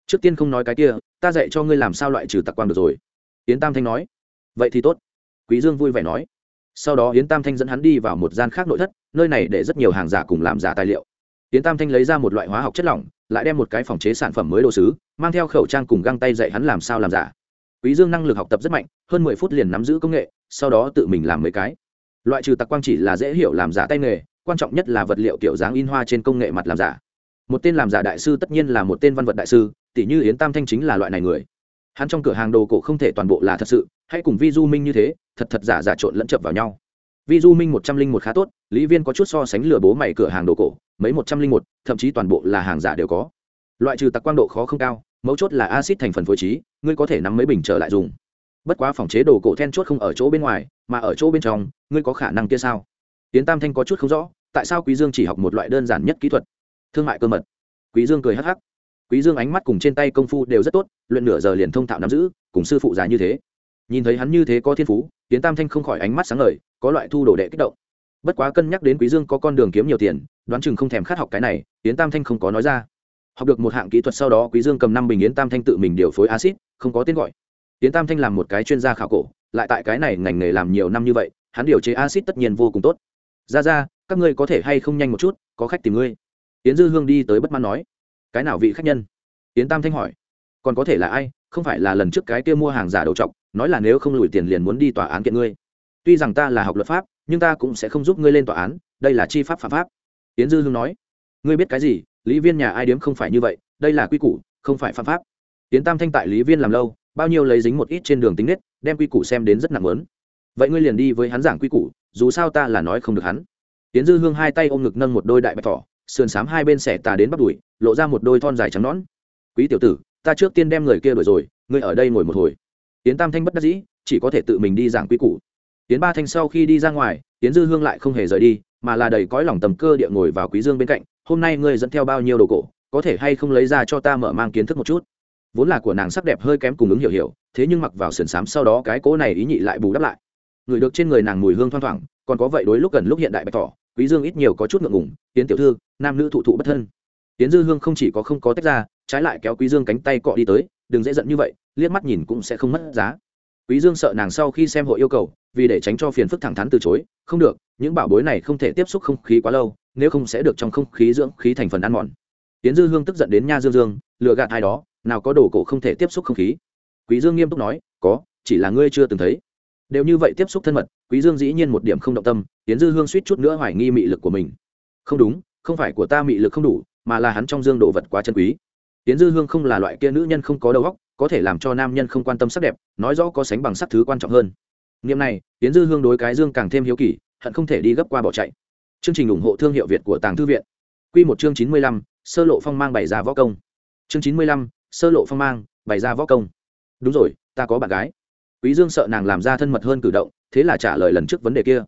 Trước tiên không nói cái kia, ta dạy cho ngươi làm sao loại trừ tặc quan được rồi. Tiến tam thanh nói. Vậy thì tốt. Quý dương vui vẻ nói. Sau đó yến tam thanh dẫn hắn đi vào một gian khác nội thất, nơi này để rất nhiều hàng giả cùng làm giả tài liệu. Tiến tam thanh lấy ra một loại hóa học chất lỏng, lại đem một cái phòng chế sản phẩm mới đồ sứ, mang theo khẩu trang cùng găng tay dạy hắn làm sao làm giả. Quý dương năng lực học tập rất mạnh, hơn mười phút liền nắm giữ công nghệ, sau đó tự mình làm mấy cái. Loại trừ tặc quang chỉ là dễ hiểu làm giả tay nghề, quan trọng nhất là vật liệu kiểu dáng in hoa trên công nghệ mặt làm giả. Một tên làm giả đại sư tất nhiên là một tên văn vật đại sư tỷ như yến tam thanh chính là loại này người. Hắn trong cửa hàng đồ cổ không thể toàn bộ là thật sự, hãy cùng vi du minh như thế, thật thật giả giả trộn lẫn chập vào nhau vi du minh một trăm linh một khá tốt, lý viên có chút so sánh lừa bố mày cửa hàng đồ cổ, mấy một trăm linh một, thậm chí toàn bộ là hàng giả đều có. Loại trừ tặc quang độ khó không cao, mấu chốt là acid thành phần phối trí, ngươi có thể nắm mấy bình trở lại dùng. Bất quá phòng chế đồ cổ then chốt không ở chỗ bên ngoài, mà ở chỗ bên trong, ngươi có khả năng kia sao? Tiến tam thanh có chút không rõ, tại sao quý dương chỉ học một loại đơn giản nhất kỹ thuật? Thương mại cơ mật. Quý dương cười hắc hắc. Quý dương ánh mắt cùng trên tay công phu đều rất tốt, luyện nửa giờ liền thông thạo nắm giữ, cùng sư phụ già như thế. Nhìn thấy hắn như thế có thiên phú Tiễn tam thanh không khỏi ánh mắt sáng ngời có loại thu đồ đệ kích động. Bất quá cân nhắc đến quý dương có con đường kiếm nhiều tiền đoán chừng không thèm khát học cái này Tiễn tam thanh không có nói ra. Học được một hạng kỹ thuật sau đó quý dương cầm năm bình yến tam thanh tự mình điều phối axit, không có tên gọi. Yến tam thanh làm một cái chuyên gia khảo cổ lại tại cái này ngành nghề làm nhiều năm như vậy hắn điều chế axit tất nhiên vô cùng tốt. Ra ra các ngươi có thể hay không nhanh một chút có khách tìm ngươi. Yến dư hương đi tới bất mãn nói. Cái nào vị khách nhân? Yến tam thanh hỏi. Còn có thể là ai? Không phải là lần trước cái kia mua hàng giả đầu trọc, nói là nếu không lùi tiền liền muốn đi tòa án kiện ngươi. Tuy rằng ta là học luật pháp, nhưng ta cũng sẽ không giúp ngươi lên tòa án, đây là chi pháp phạm pháp. Tiễn dư hương nói. Ngươi biết cái gì? Lý viên nhà ai điếm không phải như vậy, đây là quy củ, không phải phạm pháp. Tiễn tam thanh tại lý viên làm lâu, bao nhiêu lấy dính một ít trên đường tính nết, đem quy củ xem đến rất nặng lớn. Vậy ngươi liền đi với hắn giảng quy củ, dù sao ta là nói không được hắn. Tiễn dư hương hai tay ôm ngực nâng một đôi đại bạch thỏ, sườn xám hai bên xẻ tà đến bắt đùi, lộ ra một đôi thon dài trắng nõn. Quý tiểu tử ta trước tiên đem người kia đuổi rồi, ngươi ở đây ngồi một hồi. Yến tam thanh bất đắc dĩ, chỉ có thể tự mình đi giảng quy củ. Yến ba thanh sau khi đi ra ngoài, yến dư hương lại không hề rời đi, mà là đầy cõi lòng tầm cơ địa ngồi vào quý dương bên cạnh, hôm nay ngươi dẫn theo bao nhiêu đồ cổ, có thể hay không lấy ra cho ta mở mang kiến thức một chút? Vốn là của nàng sắc đẹp hơi kém cùng ứng hiểu hiểu, thế nhưng mặc vào sườn xám sau đó cái cỗ này ý nhị lại bù đắp lại. Người được trên người nàng mùi hương thoang thoảng, còn có vậy đối lúc gần lúc hiện đại bạch tỏ quý dương ít nhiều có chút ngượng ngùng tiến tiểu thư, nam nữ thụ thụ bất thân. Tiến dư hương không chỉ có không có tách ra trái lại kéo quý dương cánh tay cọ đi tới, đừng dễ giận như vậy, liếc mắt nhìn cũng sẽ không mất giá. Quý dương sợ nàng sau khi xem hội yêu cầu, vì để tránh cho phiền phức thẳng thắn từ chối, không được, những bảo bối này không thể tiếp xúc không khí quá lâu, nếu không sẽ được trong không khí dưỡng khí thành phần ăn mòn. Tiến dư hương tức giận đến nha dương dương, lừa gạt ai đó, nào có đồ cổ không thể tiếp xúc không khí. Quý dương nghiêm túc nói, có, chỉ là ngươi chưa từng thấy. Đều như vậy tiếp xúc thân mật, quý dương dĩ nhiên một điểm không động tâm tiến dư hương suýt chút nữa hoài nghi mị lực của mình. Không đúng, không phải của ta mị lực không đủ, mà là hắn trong dương đồ vật quá chân quý tiến dư hương không là loại kia nữ nhân không có đầu óc, có thể làm cho nam nhân không quan tâm sắc đẹp, nói rõ có sánh bằng sắc thứ quan trọng hơn. Niệm này tiến dư hương đối cái dương càng thêm hiếu kỳ, hận không thể đi gấp qua bỏ chạy. Chương trình ủng hộ thương hiệu việt của tàng thư viện. Q một chương chín mươi lăm, sơ lộ phong mang bày ra võ công. Chương chín mươi lăm, sơ lộ phong mang, bày ra võ công. Đúng rồi, ta có bạn gái. Quý dương sợ nàng làm ra thân mật hơn cử động, thế là trả lời lần trước vấn đề kia.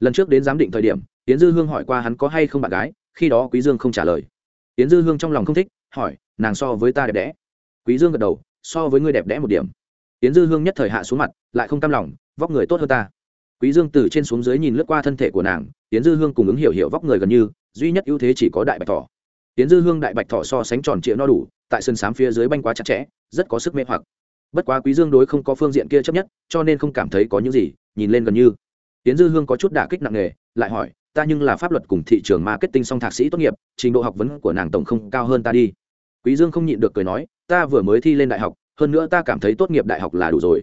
Lần trước đến giám định thời điểm tiến dư hương hỏi qua hắn có hay không bạn gái, khi đó quý dương không trả lời. Yến dư hương trong lòng không thích, hỏi, nàng so với ta đẹp đẽ? Quý dương gật đầu, so với ngươi đẹp đẽ một điểm. Yến dư hương nhất thời hạ xuống mặt, lại không cam lòng, vóc người tốt hơn ta. Quý dương từ trên xuống dưới nhìn lướt qua thân thể của nàng, Yến dư hương cùng ứng hiểu hiểu vóc người gần như, duy nhất ưu thế chỉ có đại bạch thỏ. Yến dư hương đại bạch thỏ so sánh tròn trịa no đủ, tại sân sám phía dưới banh quá chặt chẽ, rất có sức mê hoặc. Bất quá quý dương đối không có phương diện kia chấp nhất, cho nên không cảm thấy có những gì, nhìn lên gần như. Yến dư hương có chút đả kích nặng nề, lại hỏi ta nhưng là pháp luật cùng thị trường marketing song thạc sĩ tốt nghiệp, trình độ học vấn của nàng tổng không cao hơn ta đi. Quý dương không nhịn được cười nói, ta vừa mới thi lên đại học, hơn nữa ta cảm thấy tốt nghiệp đại học là đủ rồi.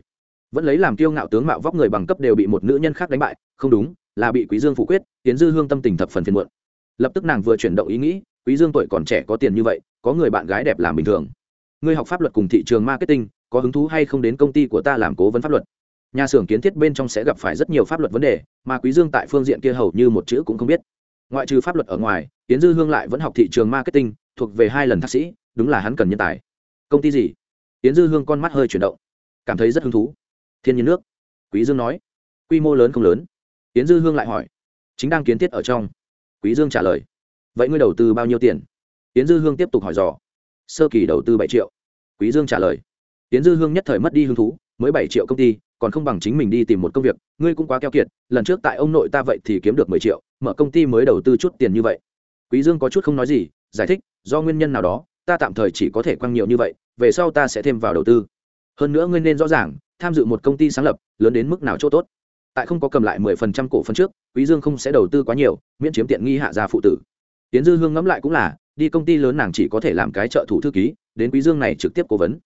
Vẫn lấy làm kiêu ngạo tướng mạo vóc người bằng cấp đều bị một nữ nhân khác đánh bại, không đúng, là bị quý dương phủ quyết tiến dư hương tâm tình thập phần phiền muộn. Lập tức nàng vừa chuyển động ý nghĩ, quý dương tuổi còn trẻ có tiền như vậy, có người bạn gái đẹp làm bình thường. Ngươi học pháp luật cùng thị trường marketing, có hứng thú hay không đến công ty của ta làm cố vấn pháp luật? Nhà xưởng kiến thiết bên trong sẽ gặp phải rất nhiều pháp luật vấn đề, mà quý dương tại phương diện kia hầu như một chữ cũng không biết. Ngoại trừ pháp luật ở ngoài tiến dư hương lại vẫn học thị trường marketing, thuộc về hai lần thạc sĩ, đúng là hắn cần nhân tài. Công ty gì? Tiến dư hương con mắt hơi chuyển động. Cảm thấy rất hứng thú. Thiên nhiên nước. Quý dương nói. Quy mô lớn không lớn? Tiến dư hương lại hỏi. Chính đang kiến thiết ở trong. Quý dương trả lời. Vậy ngươi đầu tư bao nhiêu tiền? Tiến dư hương tiếp tục hỏi dò. Sơ kỳ đầu tư bảy triệu. Quý dương trả lời. Tiến dư hương nhất thời mất đi hứng thú, mới bảy triệu công ty còn không bằng chính mình đi tìm một công việc, ngươi cũng quá keo kiệt, lần trước tại ông nội ta vậy thì kiếm được mười triệu, mở công ty mới đầu tư chút tiền như vậy. Quý dương có chút không nói gì, giải thích, do nguyên nhân nào đó, ta tạm thời chỉ có thể quăng nhiều như vậy, về sau ta sẽ thêm vào đầu tư. Hơn nữa ngươi nên rõ ràng, tham dự một công ty sáng lập, lớn đến mức nào chỗ tốt. Tại không có cầm lại mười phần trăm cổ phần trước, quý dương không sẽ đầu tư quá nhiều, miễn chiếm tiện nghi hạ gia phụ tử. Tiến dư hương ngẫm lại cũng là, đi công ty lớn nàng chỉ có thể làm cái trợ thủ thư ký, đến quý dương này trực tiếp cố vấn.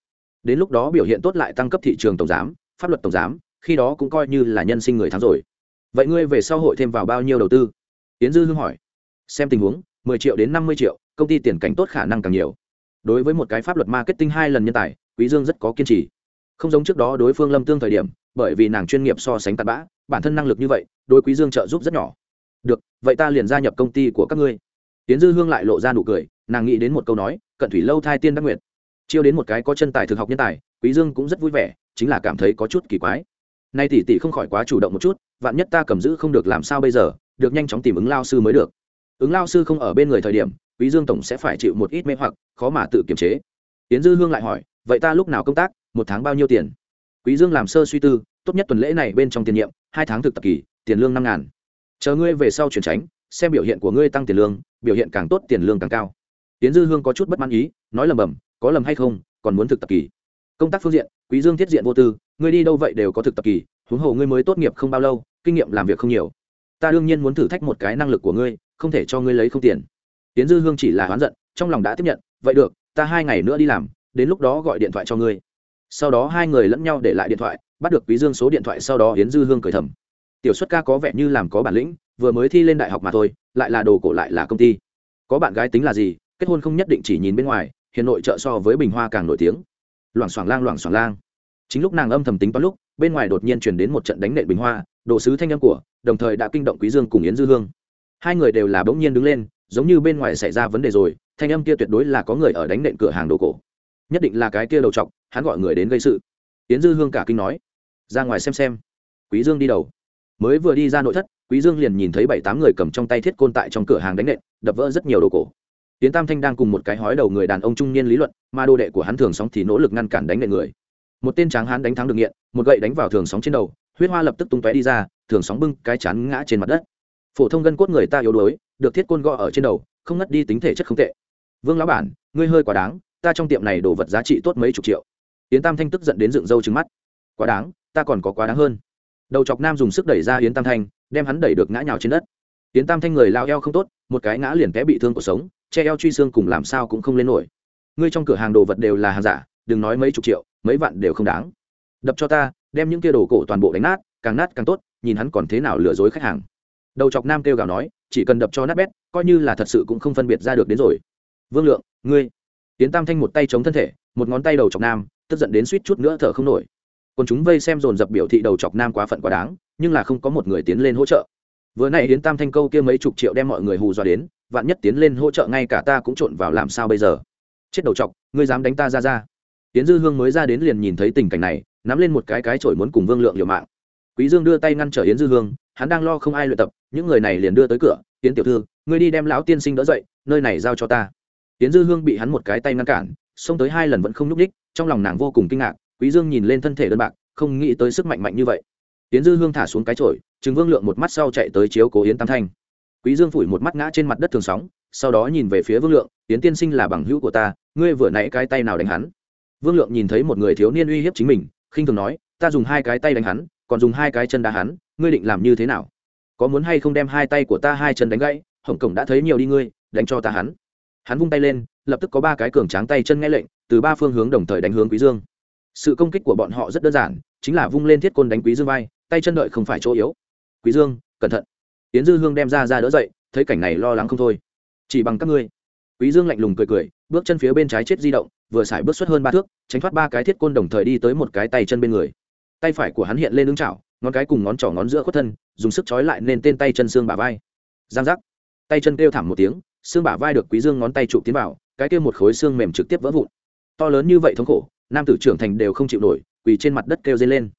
Đến lúc đó biểu hiện tốt lại tăng cấp thị trường tổng giám pháp luật tổng giám, khi đó cũng coi như là nhân sinh người thắng rồi. Vậy ngươi về sau hội thêm vào bao nhiêu đầu tư? Tiến dư hương hỏi. Xem tình huống, mười triệu đến năm mươi triệu, công ty tiền cảnh tốt khả năng càng nhiều. Đối với một cái pháp luật marketing hai lần nhân tài, quý dương rất có kiên trì. Không giống trước đó đối phương lâm tương thời điểm, bởi vì nàng chuyên nghiệp so sánh tạt bã, bản thân năng lực như vậy, đối quý dương trợ giúp rất nhỏ. Được, vậy ta liền gia nhập công ty của các ngươi. Tiến dư hương lại lộ ra nụ cười, nàng nghĩ đến một câu nói, cận thủy lâu thai tiên đắc nguyệt. Chiêu đến một cái có chân tài thực học nhân tài, quý dương cũng rất vui vẻ chính là cảm thấy có chút kỳ quái. Nay tỷ tỷ không khỏi quá chủ động một chút, vạn nhất ta cầm giữ không được làm sao bây giờ, được nhanh chóng tìm ứng lao sư mới được. Ứng lao sư không ở bên người thời điểm, quý dương tổng sẽ phải chịu một ít mê hoặc, khó mà tự kiềm chế. Tiến dư hương lại hỏi, vậy ta lúc nào công tác, một tháng bao nhiêu tiền? Quý dương làm sơ suy tư, tốt nhất tuần lễ này bên trong tiền nhiệm, hai tháng thực tập kỳ, tiền lương năm ngàn. Chờ ngươi về sau chuyển tránh, xem biểu hiện của ngươi tăng tiền lương, biểu hiện càng tốt, tiền lương càng cao. Tiến dư hương có chút bất mãn ý, nói lầm bầm, có lầm hay không, còn muốn thực tập kỳ công tác phương diện, quý dương thiết diện vô tư, ngươi đi đâu vậy đều có thực tập kỳ, huống hồ ngươi mới tốt nghiệp không bao lâu, kinh nghiệm làm việc không nhiều. Ta đương nhiên muốn thử thách một cái năng lực của ngươi, không thể cho ngươi lấy không tiền. Tiến dư hương chỉ là oán giận, trong lòng đã tiếp nhận, vậy được, ta hai ngày nữa đi làm, đến lúc đó gọi điện thoại cho ngươi. Sau đó hai người lẫn nhau để lại điện thoại, bắt được quý dương số điện thoại sau đó yến dư hương cười thầm. Tiểu xuất ca có vẻ như làm có bản lĩnh, vừa mới thi lên đại học mà thôi, lại là đồ cổ lại là công ty. Có bạn gái tính là gì, kết hôn không nhất định chỉ nhìn bên ngoài, hiện nội trợ so với bình hoa càng nổi tiếng loảng xoảng lang, loảng xoảng lang. Chính lúc nàng âm thầm tính toán lúc, bên ngoài đột nhiên chuyển đến một trận đánh nệ bình hoa, đồ sứ thanh âm của, đồng thời đã kinh động quý dương cùng yến dư hương. Hai người đều là bỗng nhiên đứng lên, giống như bên ngoài xảy ra vấn đề rồi, thanh âm kia tuyệt đối là có người ở đánh nện cửa hàng đồ cổ. Nhất định là cái kia đầu trọc, hắn gọi người đến gây sự. Yến dư hương cả kinh nói, ra ngoài xem xem. Quý dương đi đầu. Mới vừa đi ra nội thất, quý dương liền nhìn thấy bảy tám người cầm trong tay thiết côn tại trong cửa hàng đánh nện, đập vỡ rất nhiều đồ cổ tiến tam thanh đang cùng một cái hói đầu người đàn ông trung niên lý luận, mà đồ đệ của hắn thường sóng thì nỗ lực ngăn cản đánh nện người. Một tên tráng hắn đánh thắng được nghiện, một gậy đánh vào thường sóng trên đầu, huyết hoa lập tức tung tóe đi ra, thường sóng bưng cái chán ngã trên mặt đất. Phổ thông gân cốt người ta yếu đuối, được thiết côn gõ ở trên đầu, không ngất đi tính thể chất không tệ. Vương lão bản, ngươi hơi quá đáng, ta trong tiệm này đồ vật giá trị tốt mấy chục triệu. Yến tam thanh tức giận đến dựng râu trứng mắt. Quá đáng, ta còn có quá đáng hơn. Đầu chọc nam dùng sức đẩy ra yến tam thanh, đem hắn đẩy được ngã nhào trên đất. Yến tam thanh người lao eo không tốt, một cái ngã liền té bị thương cuộc sống che eo truy xương cùng làm sao cũng không lên nổi. Ngươi trong cửa hàng đồ vật đều là hàng giả, đừng nói mấy chục triệu, mấy vạn đều không đáng. Đập cho ta, đem những kia đồ cổ toàn bộ đánh nát, càng nát càng tốt, nhìn hắn còn thế nào lừa dối khách hàng. Đầu chọc nam kêu gào nói, chỉ cần đập cho nát bét, coi như là thật sự cũng không phân biệt ra được đến rồi. Vương lượng, ngươi. Tiến tam thanh một tay chống thân thể, một ngón tay đầu chọc nam, tức giận đến suýt chút nữa thở không nổi. Còn chúng vây xem dồn dập biểu thị đầu chọc nam quá phận quá đáng, nhưng là không có một người tiến lên hỗ trợ. Vừa nãy đến tam thanh câu kia mấy chục triệu đem mọi người hù dọa đến vạn nhất tiến lên hỗ trợ ngay cả ta cũng trộn vào làm sao bây giờ? Chết đầu chọc, ngươi dám đánh ta ra ra. Tiến dư hương mới ra đến liền nhìn thấy tình cảnh này, nắm lên một cái cái chổi muốn cùng vương lượng liều mạng. Quý dương đưa tay ngăn trở yến dư hương, hắn đang lo không ai luyện tập, những người này liền đưa tới cửa Tiến tiểu thư, ngươi đi đem lão tiên sinh đỡ dậy, nơi này giao cho ta. Yến dư hương bị hắn một cái tay ngăn cản, xông tới hai lần vẫn không nhúc ních trong lòng nàng vô cùng kinh ngạc, quý dương nhìn lên thân thể đơn bạc, không nghĩ tới sức mạnh mạnh như vậy. Yến dư hương thả xuống cái chổi chứng vương lượng một mắt sau chạy tới chiếu cố yến tam thanh quý dương phủi một mắt ngã trên mặt đất thường sóng, sau đó nhìn về phía vương lượng tiến tiên sinh là bằng hữu của ta, ngươi vừa nãy cái tay nào đánh hắn? Vương lượng nhìn thấy một người thiếu niên uy hiếp chính mình, khinh thường nói, ta dùng hai cái tay đánh hắn, còn dùng hai cái chân đá hắn, ngươi định làm như thế nào? Có muốn hay không đem hai tay của ta hai chân đánh gãy, hồng cổng đã thấy nhiều đi ngươi, đánh cho ta hắn. Hắn vung tay lên, lập tức có ba cái cường tráng tay chân nghe lệnh, từ ba phương hướng đồng thời đánh hướng quý dương. Sự công kích của bọn họ rất đơn giản, chính là vung lên thiết côn đánh quý dương vai, tay chân đợi không phải chỗ yếu. Quý dương, cẩn thận yến dư hương đem ra ra đỡ dậy, thấy cảnh này lo lắng không thôi. Chỉ bằng các ngươi. Quý dương lạnh lùng cười cười, bước chân phía bên trái chết di động, vừa xài bước xuất hơn ba thước, tránh thoát ba cái thiết côn đồng thời đi tới một cái tay chân bên người. Tay phải của hắn hiện lên ứng chảo, ngón cái cùng ngón trỏ ngón giữa khuất thân, dùng sức chói lại nên tên tay chân xương bả vai. Giang giác. Tay chân kêu thảm một tiếng, xương bả vai được quý dương ngón tay trụ tiến vào, cái kia một khối xương mềm trực tiếp vỡ vụn. To lớn như vậy thống khổ, nam tử trưởng thành đều không chịu nổi, quỳ trên mặt đất kêu dây lên.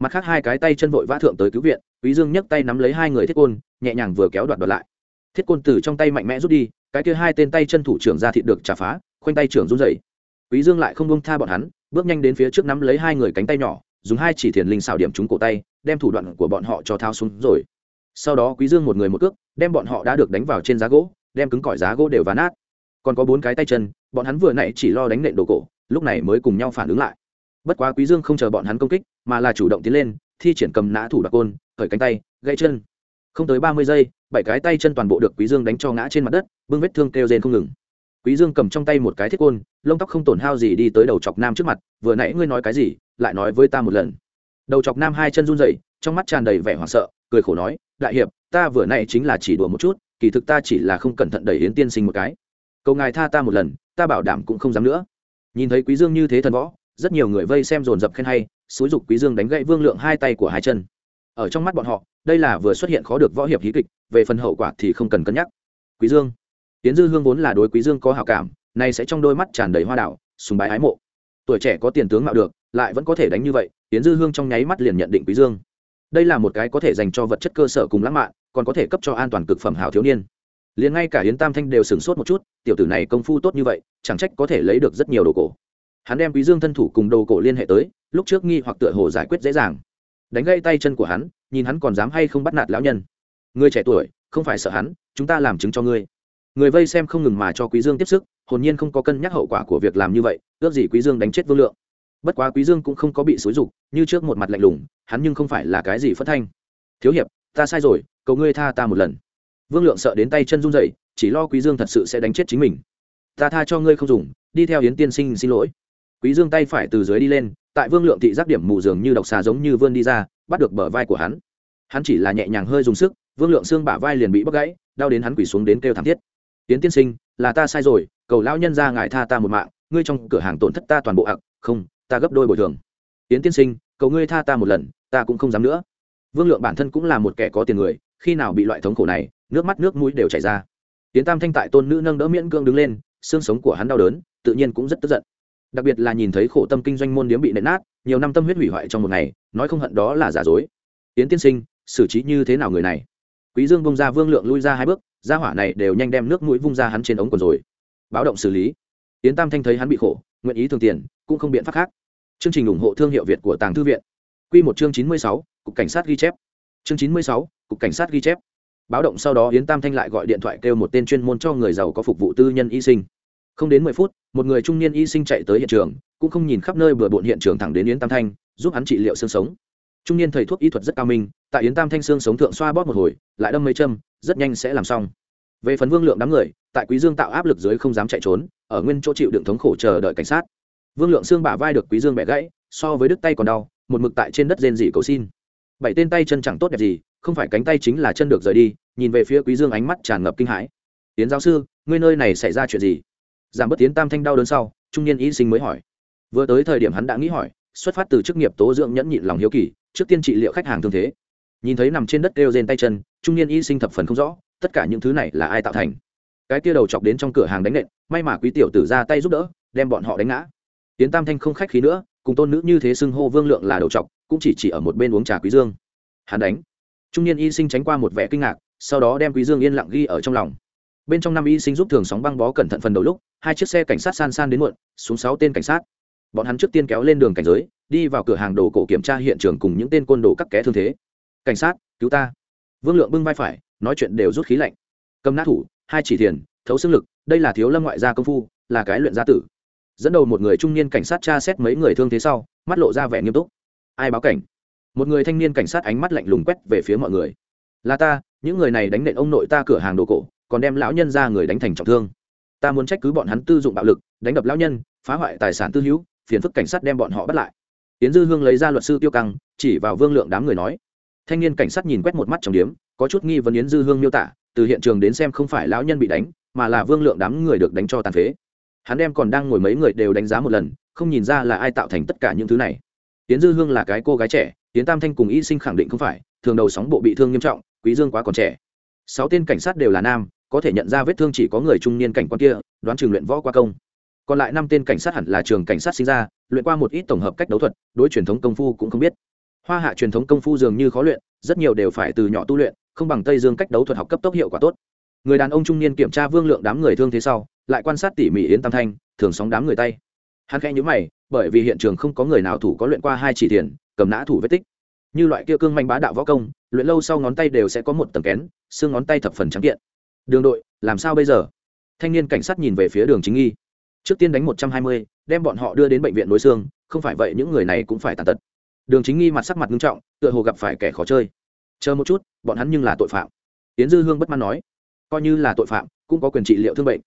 Mặt khác hai cái tay chân vội vã thượng tới cứu viện, quý dương nhấc tay nắm lấy hai người thiết côn nhẹ nhàng vừa kéo đoạt đoạt lại. Thiết côn từ trong tay mạnh mẽ rút đi, cái kia hai tên tay chân thủ trưởng ra thịt được trả phá, khoanh tay trưởng run dậy quý dương lại không buông tha bọn hắn, bước nhanh đến phía trước nắm lấy hai người cánh tay nhỏ, dùng hai chỉ thiền linh xảo điểm trúng cổ tay, đem thủ đoạn của bọn họ cho thao xuống rồi. Sau đó quý dương một người một cước, đem bọn họ đã được đánh vào trên giá gỗ, đem cứng cỏi giá gỗ đều ván nát. Còn có bốn cái tay chân, bọn hắn vừa nãy chỉ lo đánh nện đồ cổ, lúc này mới cùng nhau phản ứng lại. Bất quá quý dương không chờ bọn hắn công kích, mà là chủ động tiến lên, thi triển cầm nã thủ đoạt côn, khởi cánh tay, gãy chân không tới ba mươi giây, bảy cái tay chân toàn bộ được quý dương đánh cho ngã trên mặt đất, bưng vết thương kêu rên không ngừng. Quý dương cầm trong tay một cái thiết côn, lông tóc không tổn hao gì đi tới đầu chọc nam trước mặt, vừa nãy ngươi nói cái gì, lại nói với ta một lần. Đầu chọc nam hai chân run rẩy, trong mắt tràn đầy vẻ hoảng sợ, cười khổ nói, đại hiệp, ta vừa nãy chính là chỉ đùa một chút, kỳ thực ta chỉ là không cẩn thận đẩy yến tiên sinh một cái. Cầu ngài tha ta một lần, ta bảo đảm cũng không dám nữa. Nhìn thấy quý dương như thế thần võ, rất nhiều người vây xem dồn dập khen hay, xúi dục quý dương đánh gãy vương lượng hai tay của hai chân. Ở trong mắt bọn họ đây là vừa xuất hiện khó được võ hiệp hí kịch, về phần hậu quả thì không cần cân nhắc. Quý dương. Tiến dư hương vốn là đối quý dương có hảo cảm, nay sẽ trong đôi mắt tràn đầy hoa đảo sùng bái ái mộ. Tuổi trẻ có tiền tướng mạo được, lại vẫn có thể đánh như vậy, tiến dư hương trong nháy mắt liền nhận định quý dương. Đây là một cái có thể dành cho vật chất cơ sở cùng lãng mạn, còn có thể cấp cho an toàn cực phẩm hảo thiếu niên. Liền ngay cả yến tam thanh đều sửng sốt một chút, tiểu tử này công phu tốt như vậy, chẳng trách có thể lấy được rất nhiều đồ cổ. Hắn đem quý dương thân thủ cùng đồ cổ liên hệ tới, lúc trước nghi hoặc tựa hồ giải quyết dễ dàng đánh gãy tay chân của hắn, nhìn hắn còn dám hay không bắt nạt lão nhân. Người trẻ tuổi, không phải sợ hắn, chúng ta làm chứng cho ngươi. Người vây xem không ngừng mà cho quý dương tiếp sức, hồn nhiên không có cân nhắc hậu quả của việc làm như vậy, ước gì quý dương đánh chết vương lượng. Bất quá quý dương cũng không có bị xúi dục, như trước một mặt lạnh lùng, hắn nhưng không phải là cái gì phất thanh. Thiếu hiệp, ta sai rồi, cầu ngươi tha ta một lần. Vương lượng sợ đến tay chân run rẩy, chỉ lo quý dương thật sự sẽ đánh chết chính mình. Ta tha cho ngươi không dùng, đi theo yến tiên sinh xin lỗi quý dương tay phải từ dưới đi lên, tại vương lượng thị giác điểm mù dường như độc xà giống như vươn đi ra, bắt được bờ vai của hắn. Hắn chỉ là nhẹ nhàng hơi dùng sức, vương lượng xương bả vai liền bị bóc gãy, đau đến hắn quỳ xuống đến kêu thảm thiết. Tiến tiên sinh, là ta sai rồi, cầu lão nhân ra ngài tha ta một mạng, ngươi trong cửa hàng tổn thất ta toàn bộ ạc không, ta gấp đôi bồi thường. Tiến tiên sinh, cầu ngươi tha ta một lần, ta cũng không dám nữa. Vương lượng bản thân cũng là một kẻ có tiền người, khi nào bị loại thống khổ này, nước mắt nước mũi đều chảy ra. Tiến tam thanh tại tôn nữ nâng đỡ miễn cương đứng lên, xương sống của hắn đau đớn, tự nhiên cũng rất tức giận đặc biệt là nhìn thấy khổ tâm kinh doanh môn điếm bị nện nát nhiều năm tâm huyết hủy hoại trong một ngày nói không hận đó là giả dối. Yến tiên sinh xử trí như thế nào người này? Quý dương bông ra vương lượng lui ra hai bước gia hỏa này đều nhanh đem nước mũi vung ra hắn trên ống còn rồi. Báo động xử lý. Yến tam thanh thấy hắn bị khổ nguyện ý thường tiền cũng không biện pháp khác. Chương trình ủng hộ thương hiệu việt của tàng thư viện. Quy một chương chín mươi sáu, cục cảnh sát ghi chép. Chương chín mươi sáu, cục cảnh sát ghi chép. Báo động sau đó yến tam thanh lại gọi điện thoại kêu một tên chuyên môn cho người giàu có phục vụ tư nhân y sinh không đến mười phút, một người trung niên y sinh chạy tới hiện trường, cũng không nhìn khắp nơi bừa bộn hiện trường thẳng đến yến tam thanh, giúp hắn trị liệu xương sống. Trung niên thầy thuốc y thuật rất cao minh, tại yến tam thanh xương sống thượng xoa bóp một hồi, lại đâm mấy châm, rất nhanh sẽ làm xong. Về phần vương lượng đám người, tại quý dương tạo áp lực dưới không dám chạy trốn, ở nguyên chỗ chịu đựng thống khổ chờ đợi cảnh sát. Vương lượng xương bả vai được quý dương bẻ gãy, so với đứt tay còn đau, một mực tại trên đất rên rỉ cầu xin. Bảy tên tay chân chẳng tốt đẹp gì, không phải cánh tay chính là chân được rời đi, nhìn về phía quý dương ánh mắt tràn ngập kinh hãi. Tiến giáo sư, ngươi nơi này xảy ra chuyện gì? Giảm bớt tiến tam thanh đau đớn sau, trung niên y sinh mới hỏi. Vừa tới thời điểm hắn đã nghĩ hỏi, xuất phát từ chức nghiệp tố dưỡng nhẫn nhịn lòng hiếu kỳ, trước tiên trị liệu khách hàng thương thế. Nhìn thấy nằm trên đất kêu rên tay chân, trung niên y sinh thập phần không rõ, tất cả những thứ này là ai tạo thành. Cái kia đầu chọc đến trong cửa hàng đánh nện, may mà quý tiểu tử ra tay giúp đỡ, đem bọn họ đánh ngã. Tiến tam thanh không khách khí nữa, cùng tôn nữ như thế xưng hô vương lượng là đầu chọc, cũng chỉ chỉ ở một bên uống trà quý dương. Hắn đánh. Trung niên y sinh tránh qua một vẻ kinh ngạc, sau đó đem quý dương yên lặng ghi ở trong lòng bên trong năm y sinh giúp thường sóng băng bó cẩn thận phần đầu lúc, hai chiếc xe cảnh sát san san đến muộn, xuống sáu tên cảnh sát. Bọn hắn trước tiên kéo lên đường cảnh giới, đi vào cửa hàng đồ cổ kiểm tra hiện trường cùng những tên côn đồ cắt ké thương thế. Cảnh sát, cứu ta. Vương lượng bưng vai phải, nói chuyện đều rút khí lạnh. Cầm nát thủ, hai chỉ thiền, thấu xương lực, đây là thiếu lâm ngoại gia công phu, là cái luyện gia tử. Dẫn đầu một người trung niên cảnh sát tra xét mấy người thương thế sau, mắt lộ ra vẻ nghiêm túc. Ai báo cảnh? Một người thanh niên cảnh sát ánh mắt lạnh lùng quét về phía mọi người. Là ta, những người này đánh nện ông nội ta cửa hàng đồ cổ còn đem lão nhân ra người đánh thành trọng thương. Ta muốn trách cứ bọn hắn tư dụng bạo lực, đánh đập lão nhân, phá hoại tài sản tư hữu, phiền phức cảnh sát đem bọn họ bắt lại. Tiến dư hương lấy ra luật sư tiêu căng, chỉ vào vương lượng đám người nói. Thanh niên cảnh sát nhìn quét một mắt trong điếm, có chút nghi vấn yến dư hương miêu tả, từ hiện trường đến xem không phải lão nhân bị đánh, mà là vương lượng đám người được đánh cho tàn phế. Hắn đem còn đang ngồi mấy người đều đánh giá một lần, không nhìn ra là ai tạo thành tất cả những thứ này. Tiến dư hương là cái cô gái trẻ tiến tam thanh cùng y sinh khẳng định không phải, thường đầu sóng bộ bị thương nghiêm trọng, quý dương quá còn trẻ. Sáu tên cảnh sát đều là nam có thể nhận ra vết thương chỉ có người trung niên cảnh quan kia, đoán trường luyện võ qua công. Còn lại năm tên cảnh sát hẳn là trường cảnh sát sinh ra, luyện qua một ít tổng hợp cách đấu thuật, đối truyền thống công phu cũng không biết. Hoa hạ truyền thống công phu dường như khó luyện, rất nhiều đều phải từ nhỏ tu luyện, không bằng tây dương cách đấu thuật học cấp tốc hiệu quả tốt. Người đàn ông trung niên kiểm tra vương lượng đám người thương thế sau, lại quan sát tỉ mỉ yến tam thanh, thường sóng đám người tay. Hắn khẽ nhữ mày, bởi vì hiện trường không có người nào thủ có luyện qua hai chỉ tiền, cầm nã thủ vết tích. Như loại kia cương manh bá đạo võ công, luyện lâu sau ngón tay đều sẽ có một tầng kén, xương ngón tay thập phần trắng kiện đường đội, làm sao bây giờ? Thanh niên cảnh sát nhìn về phía đường chính nghi. Trước tiên đánh một trăm hai mươi, đem bọn họ đưa đến bệnh viện đối xương, không phải vậy những người này cũng phải tàn tật. Đường chính nghi mặt sắc mặt nghiêm trọng, tựa hồ gặp phải kẻ khó chơi. Chờ một chút, bọn hắn nhưng là tội phạm. Tiến dư hương bất mãn nói. Coi như là tội phạm, cũng có quyền trị liệu thương bệnh.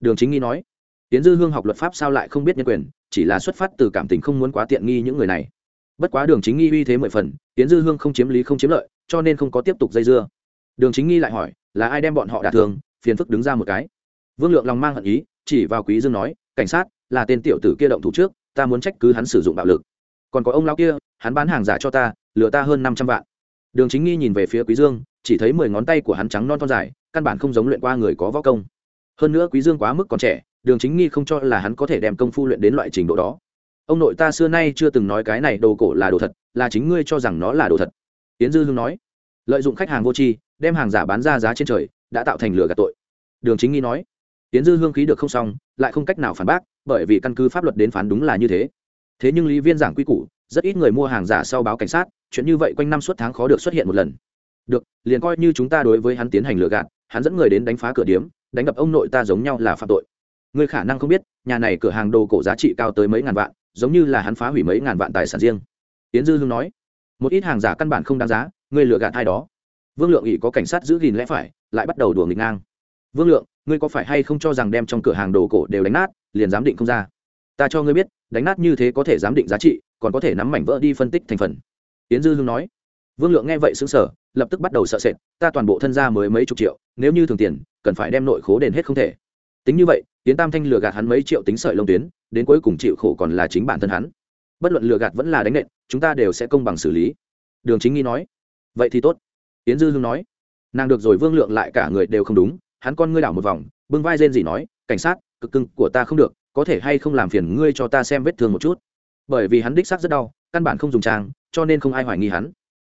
Đường chính nghi nói. Tiến dư hương học luật pháp sao lại không biết nhân quyền, chỉ là xuất phát từ cảm tình không muốn quá tiện nghi những người này. Bất quá đường chính nghi uy thế mười phần tiến dư hương không chiếm lý không chiếm lợi, cho nên không có tiếp tục dây dưa. Đường chính nghi lại hỏi là ai đem bọn họ đả thương, phiền phức đứng ra một cái. Vương lượng lòng mang hận ý, chỉ vào quý dương nói, cảnh sát, là tên tiểu tử kia động thủ trước, ta muốn trách cứ hắn sử dụng bạo lực. Còn có ông lão kia, hắn bán hàng giả cho ta, lừa ta hơn năm trăm vạn. Đường chính nghi nhìn về phía quý dương, chỉ thấy mười ngón tay của hắn trắng non thon dài, căn bản không giống luyện qua người có võ công. Hơn nữa quý dương quá mức còn trẻ, đường chính nghi không cho là hắn có thể đem công phu luyện đến loại trình độ đó. Ông nội ta xưa nay chưa từng nói cái này, đồ cổ là đồ thật, là chính ngươi cho rằng nó là đồ thật. Tiến dư Dương nói. Lợi dụng khách hàng vô tri đem hàng giả bán ra giá trên trời, đã tạo thành lừa gạt tội. Đường chính nghi nói tiến dư hương khí được không xong, lại không cách nào phản bác, bởi vì căn cứ pháp luật đến phán đúng là như thế. Thế nhưng lý viên giảng quy củ, rất ít người mua hàng giả sau báo cảnh sát, chuyện như vậy quanh năm suốt tháng khó được xuất hiện một lần. Được, liền coi như chúng ta đối với hắn tiến hành lừa gạt, hắn dẫn người đến đánh phá cửa điếm, đánh đập ông nội ta giống nhau là phạm tội. Người khả năng không biết, nhà này cửa hàng đồ cổ giá trị cao tới mấy ngàn vạn, giống như là hắn phá hủy mấy ngàn vạn tài sản riêng. Tiến dư hương nói, một ít hàng giả căn bản không đáng giá, người lừa gạt ai đó vương lượng ỵ có cảnh sát giữ gìn lẽ phải, lại bắt đầu đùa nghịch ngang. Vương lượng, ngươi có phải hay không cho rằng đem trong cửa hàng đồ cổ đều đánh nát, liền giám định không ra? Ta cho ngươi biết, đánh nát như thế có thể giám định giá trị, còn có thể nắm mảnh vỡ đi phân tích thành phần. Tiến dư hưng nói. Vương lượng nghe vậy xứng sở lập tức bắt đầu sợ sệt, ta toàn bộ thân gia mới mấy chục triệu, nếu như thường tiền, cần phải đem nội khố đền hết không thể. Tính như vậy tiến tam thanh lừa gạt hắn mấy triệu tính sợi lông tuyến, đến cuối cùng chịu khổ còn là chính bản thân hắn. Bất luận lừa gạt vẫn là đánh nện, chúng ta đều sẽ công bằng xử lý. Đường chính nghi nói. Vậy thì tốt tiến dư hương nói, nàng được rồi, vương lượng lại cả người đều không đúng, hắn con ngươi đảo một vòng, bưng vai rên gì nói, cảnh sát, cực cưng của ta không được, có thể hay không làm phiền ngươi cho ta xem vết thương một chút? Bởi vì hắn đích xác rất đau, căn bản không dùng trang, cho nên không ai hoài nghi hắn.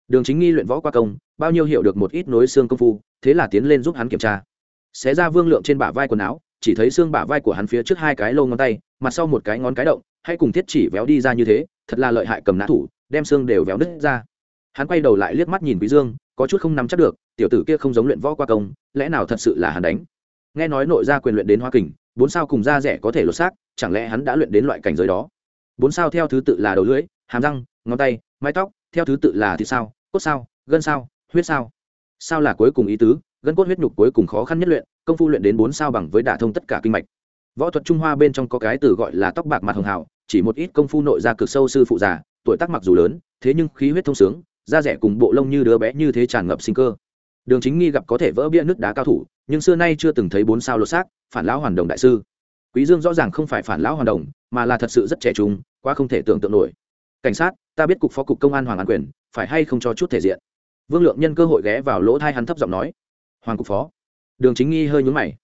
Đường chính nghi luyện võ qua công, bao nhiêu hiểu được một ít nối xương công phu, thế là tiến lên giúp hắn kiểm tra. Xé ra vương lượng trên bả vai quần áo, chỉ thấy xương bả vai của hắn phía trước hai cái lô ngón tay, mặt sau một cái ngón cái động, hay cùng thiết chỉ véo đi ra như thế, thật là lợi hại cầm nã thủ, đem xương đều véo nứt ra. Hắn quay đầu lại liếc mắt nhìn quý dương có chút không nắm chắc được, tiểu tử kia không giống luyện võ qua công, lẽ nào thật sự là hắn đánh? Nghe nói nội gia quyền luyện đến hoa kình, bốn sao cùng da rẻ có thể lột xác, chẳng lẽ hắn đã luyện đến loại cảnh giới đó? Bốn sao theo thứ tự là đầu lưỡi, hàm răng, ngón tay, mái tóc, theo thứ tự là thịt sao, cốt sao, gân sao, huyết sao. Sao là cuối cùng ý tứ, gân cốt huyết nhục cuối cùng khó khăn nhất luyện, công phu luyện đến bốn sao bằng với đả thông tất cả kinh mạch. Võ thuật trung hoa bên trong có cái từ gọi là tóc bạc mặt hường hào, chỉ một ít công phu nội ra cực sâu sư phụ già, tuổi tác mặc dù lớn, thế nhưng khí huyết thông sướng da rẻ cùng bộ lông như đứa bé như thế tràn ngập sinh cơ. Đường chính nghi gặp có thể vỡ bia nước đá cao thủ, nhưng xưa nay chưa từng thấy bốn sao lột xác, phản lão hoàn đồng đại sư. Quý dương rõ ràng không phải phản lão hoàn đồng, mà là thật sự rất trẻ trung, quá không thể tưởng tượng nổi. Cảnh sát, ta biết cục phó cục công an hoàng an quyền, phải hay không cho chút thể diện? Vương lượng nhân cơ hội ghé vào lỗ thai hắn thấp giọng nói. Hoàng cục phó. Đường chính nghi hơi nhúng mày.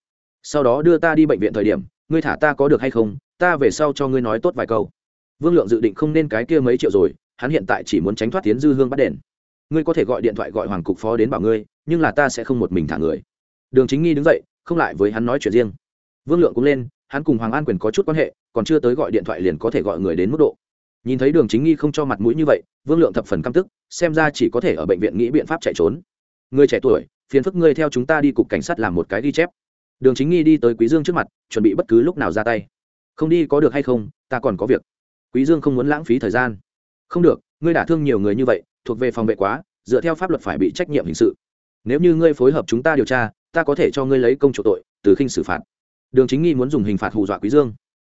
Sau đó đưa ta đi bệnh viện thời điểm, ngươi thả ta có được hay không? Ta về sau cho ngươi nói tốt vài câu. Vương lượng dự định không nên cái kia mấy triệu rồi hắn hiện tại chỉ muốn tránh thoát tiến dư hương bắt đền. Ngươi có thể gọi điện thoại gọi hoàng cục phó đến bảo ngươi, nhưng là ta sẽ không một mình thả người. Đường chính nghi đứng dậy, không lại với hắn nói chuyện riêng. Vương lượng cũng lên, hắn cùng hoàng an quyền có chút quan hệ, còn chưa tới gọi điện thoại liền có thể gọi người đến mức độ. Nhìn thấy đường chính nghi không cho mặt mũi như vậy, vương lượng thập phần căm tức, xem ra chỉ có thể ở bệnh viện nghĩ biện pháp chạy trốn. Người trẻ tuổi, phiền phức ngươi theo chúng ta đi cục cảnh sát làm một cái ghi chép. Đường chính nghi đi tới quý dương trước mặt, chuẩn bị bất cứ lúc nào ra tay. Không đi có được hay không, ta còn có việc. Quý dương không muốn lãng phí thời gian không được, ngươi đả thương nhiều người như vậy, thuộc về phòng vệ quá, dựa theo pháp luật phải bị trách nhiệm hình sự. Nếu như ngươi phối hợp chúng ta điều tra, ta có thể cho ngươi lấy công chủ tội, từ khinh xử phạt. Đường chính nghi muốn dùng hình phạt hù dọa quý dương.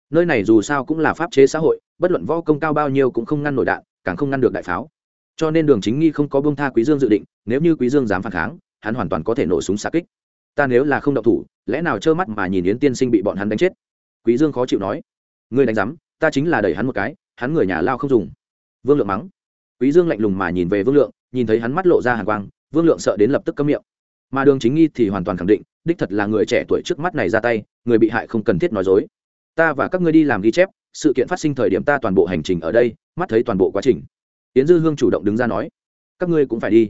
Nơi này dù sao cũng là pháp chế xã hội, bất luận võ công cao bao nhiêu cũng không ngăn nổi đạn, càng không ngăn được đại pháo. Cho nên đường chính nghi không có bông tha quý dương dự định, nếu như quý dương dám phản kháng, hắn hoàn toàn có thể nổ súng xạ kích. Ta nếu là không động thủ, lẽ nào trơ mắt mà nhìn yến tiên sinh bị bọn hắn đánh chết? Quý dương khó chịu nói. Ngươi đánh rắm ta chính là đẩy hắn một cái, hắn người nhà lao không dùng vương lượng mắng. Quý dương lạnh lùng mà nhìn về vương lượng, nhìn thấy hắn mắt lộ ra hàn quang, vương lượng sợ đến lập tức cấm miệng. Mà đường chính nghi thì hoàn toàn khẳng định, đích thật là người trẻ tuổi trước mắt này ra tay, người bị hại không cần thiết nói dối. Ta và các ngươi đi làm ghi chép, sự kiện phát sinh thời điểm ta toàn bộ hành trình ở đây, mắt thấy toàn bộ quá trình. Tiến dư hương chủ động đứng ra nói, các ngươi cũng phải đi.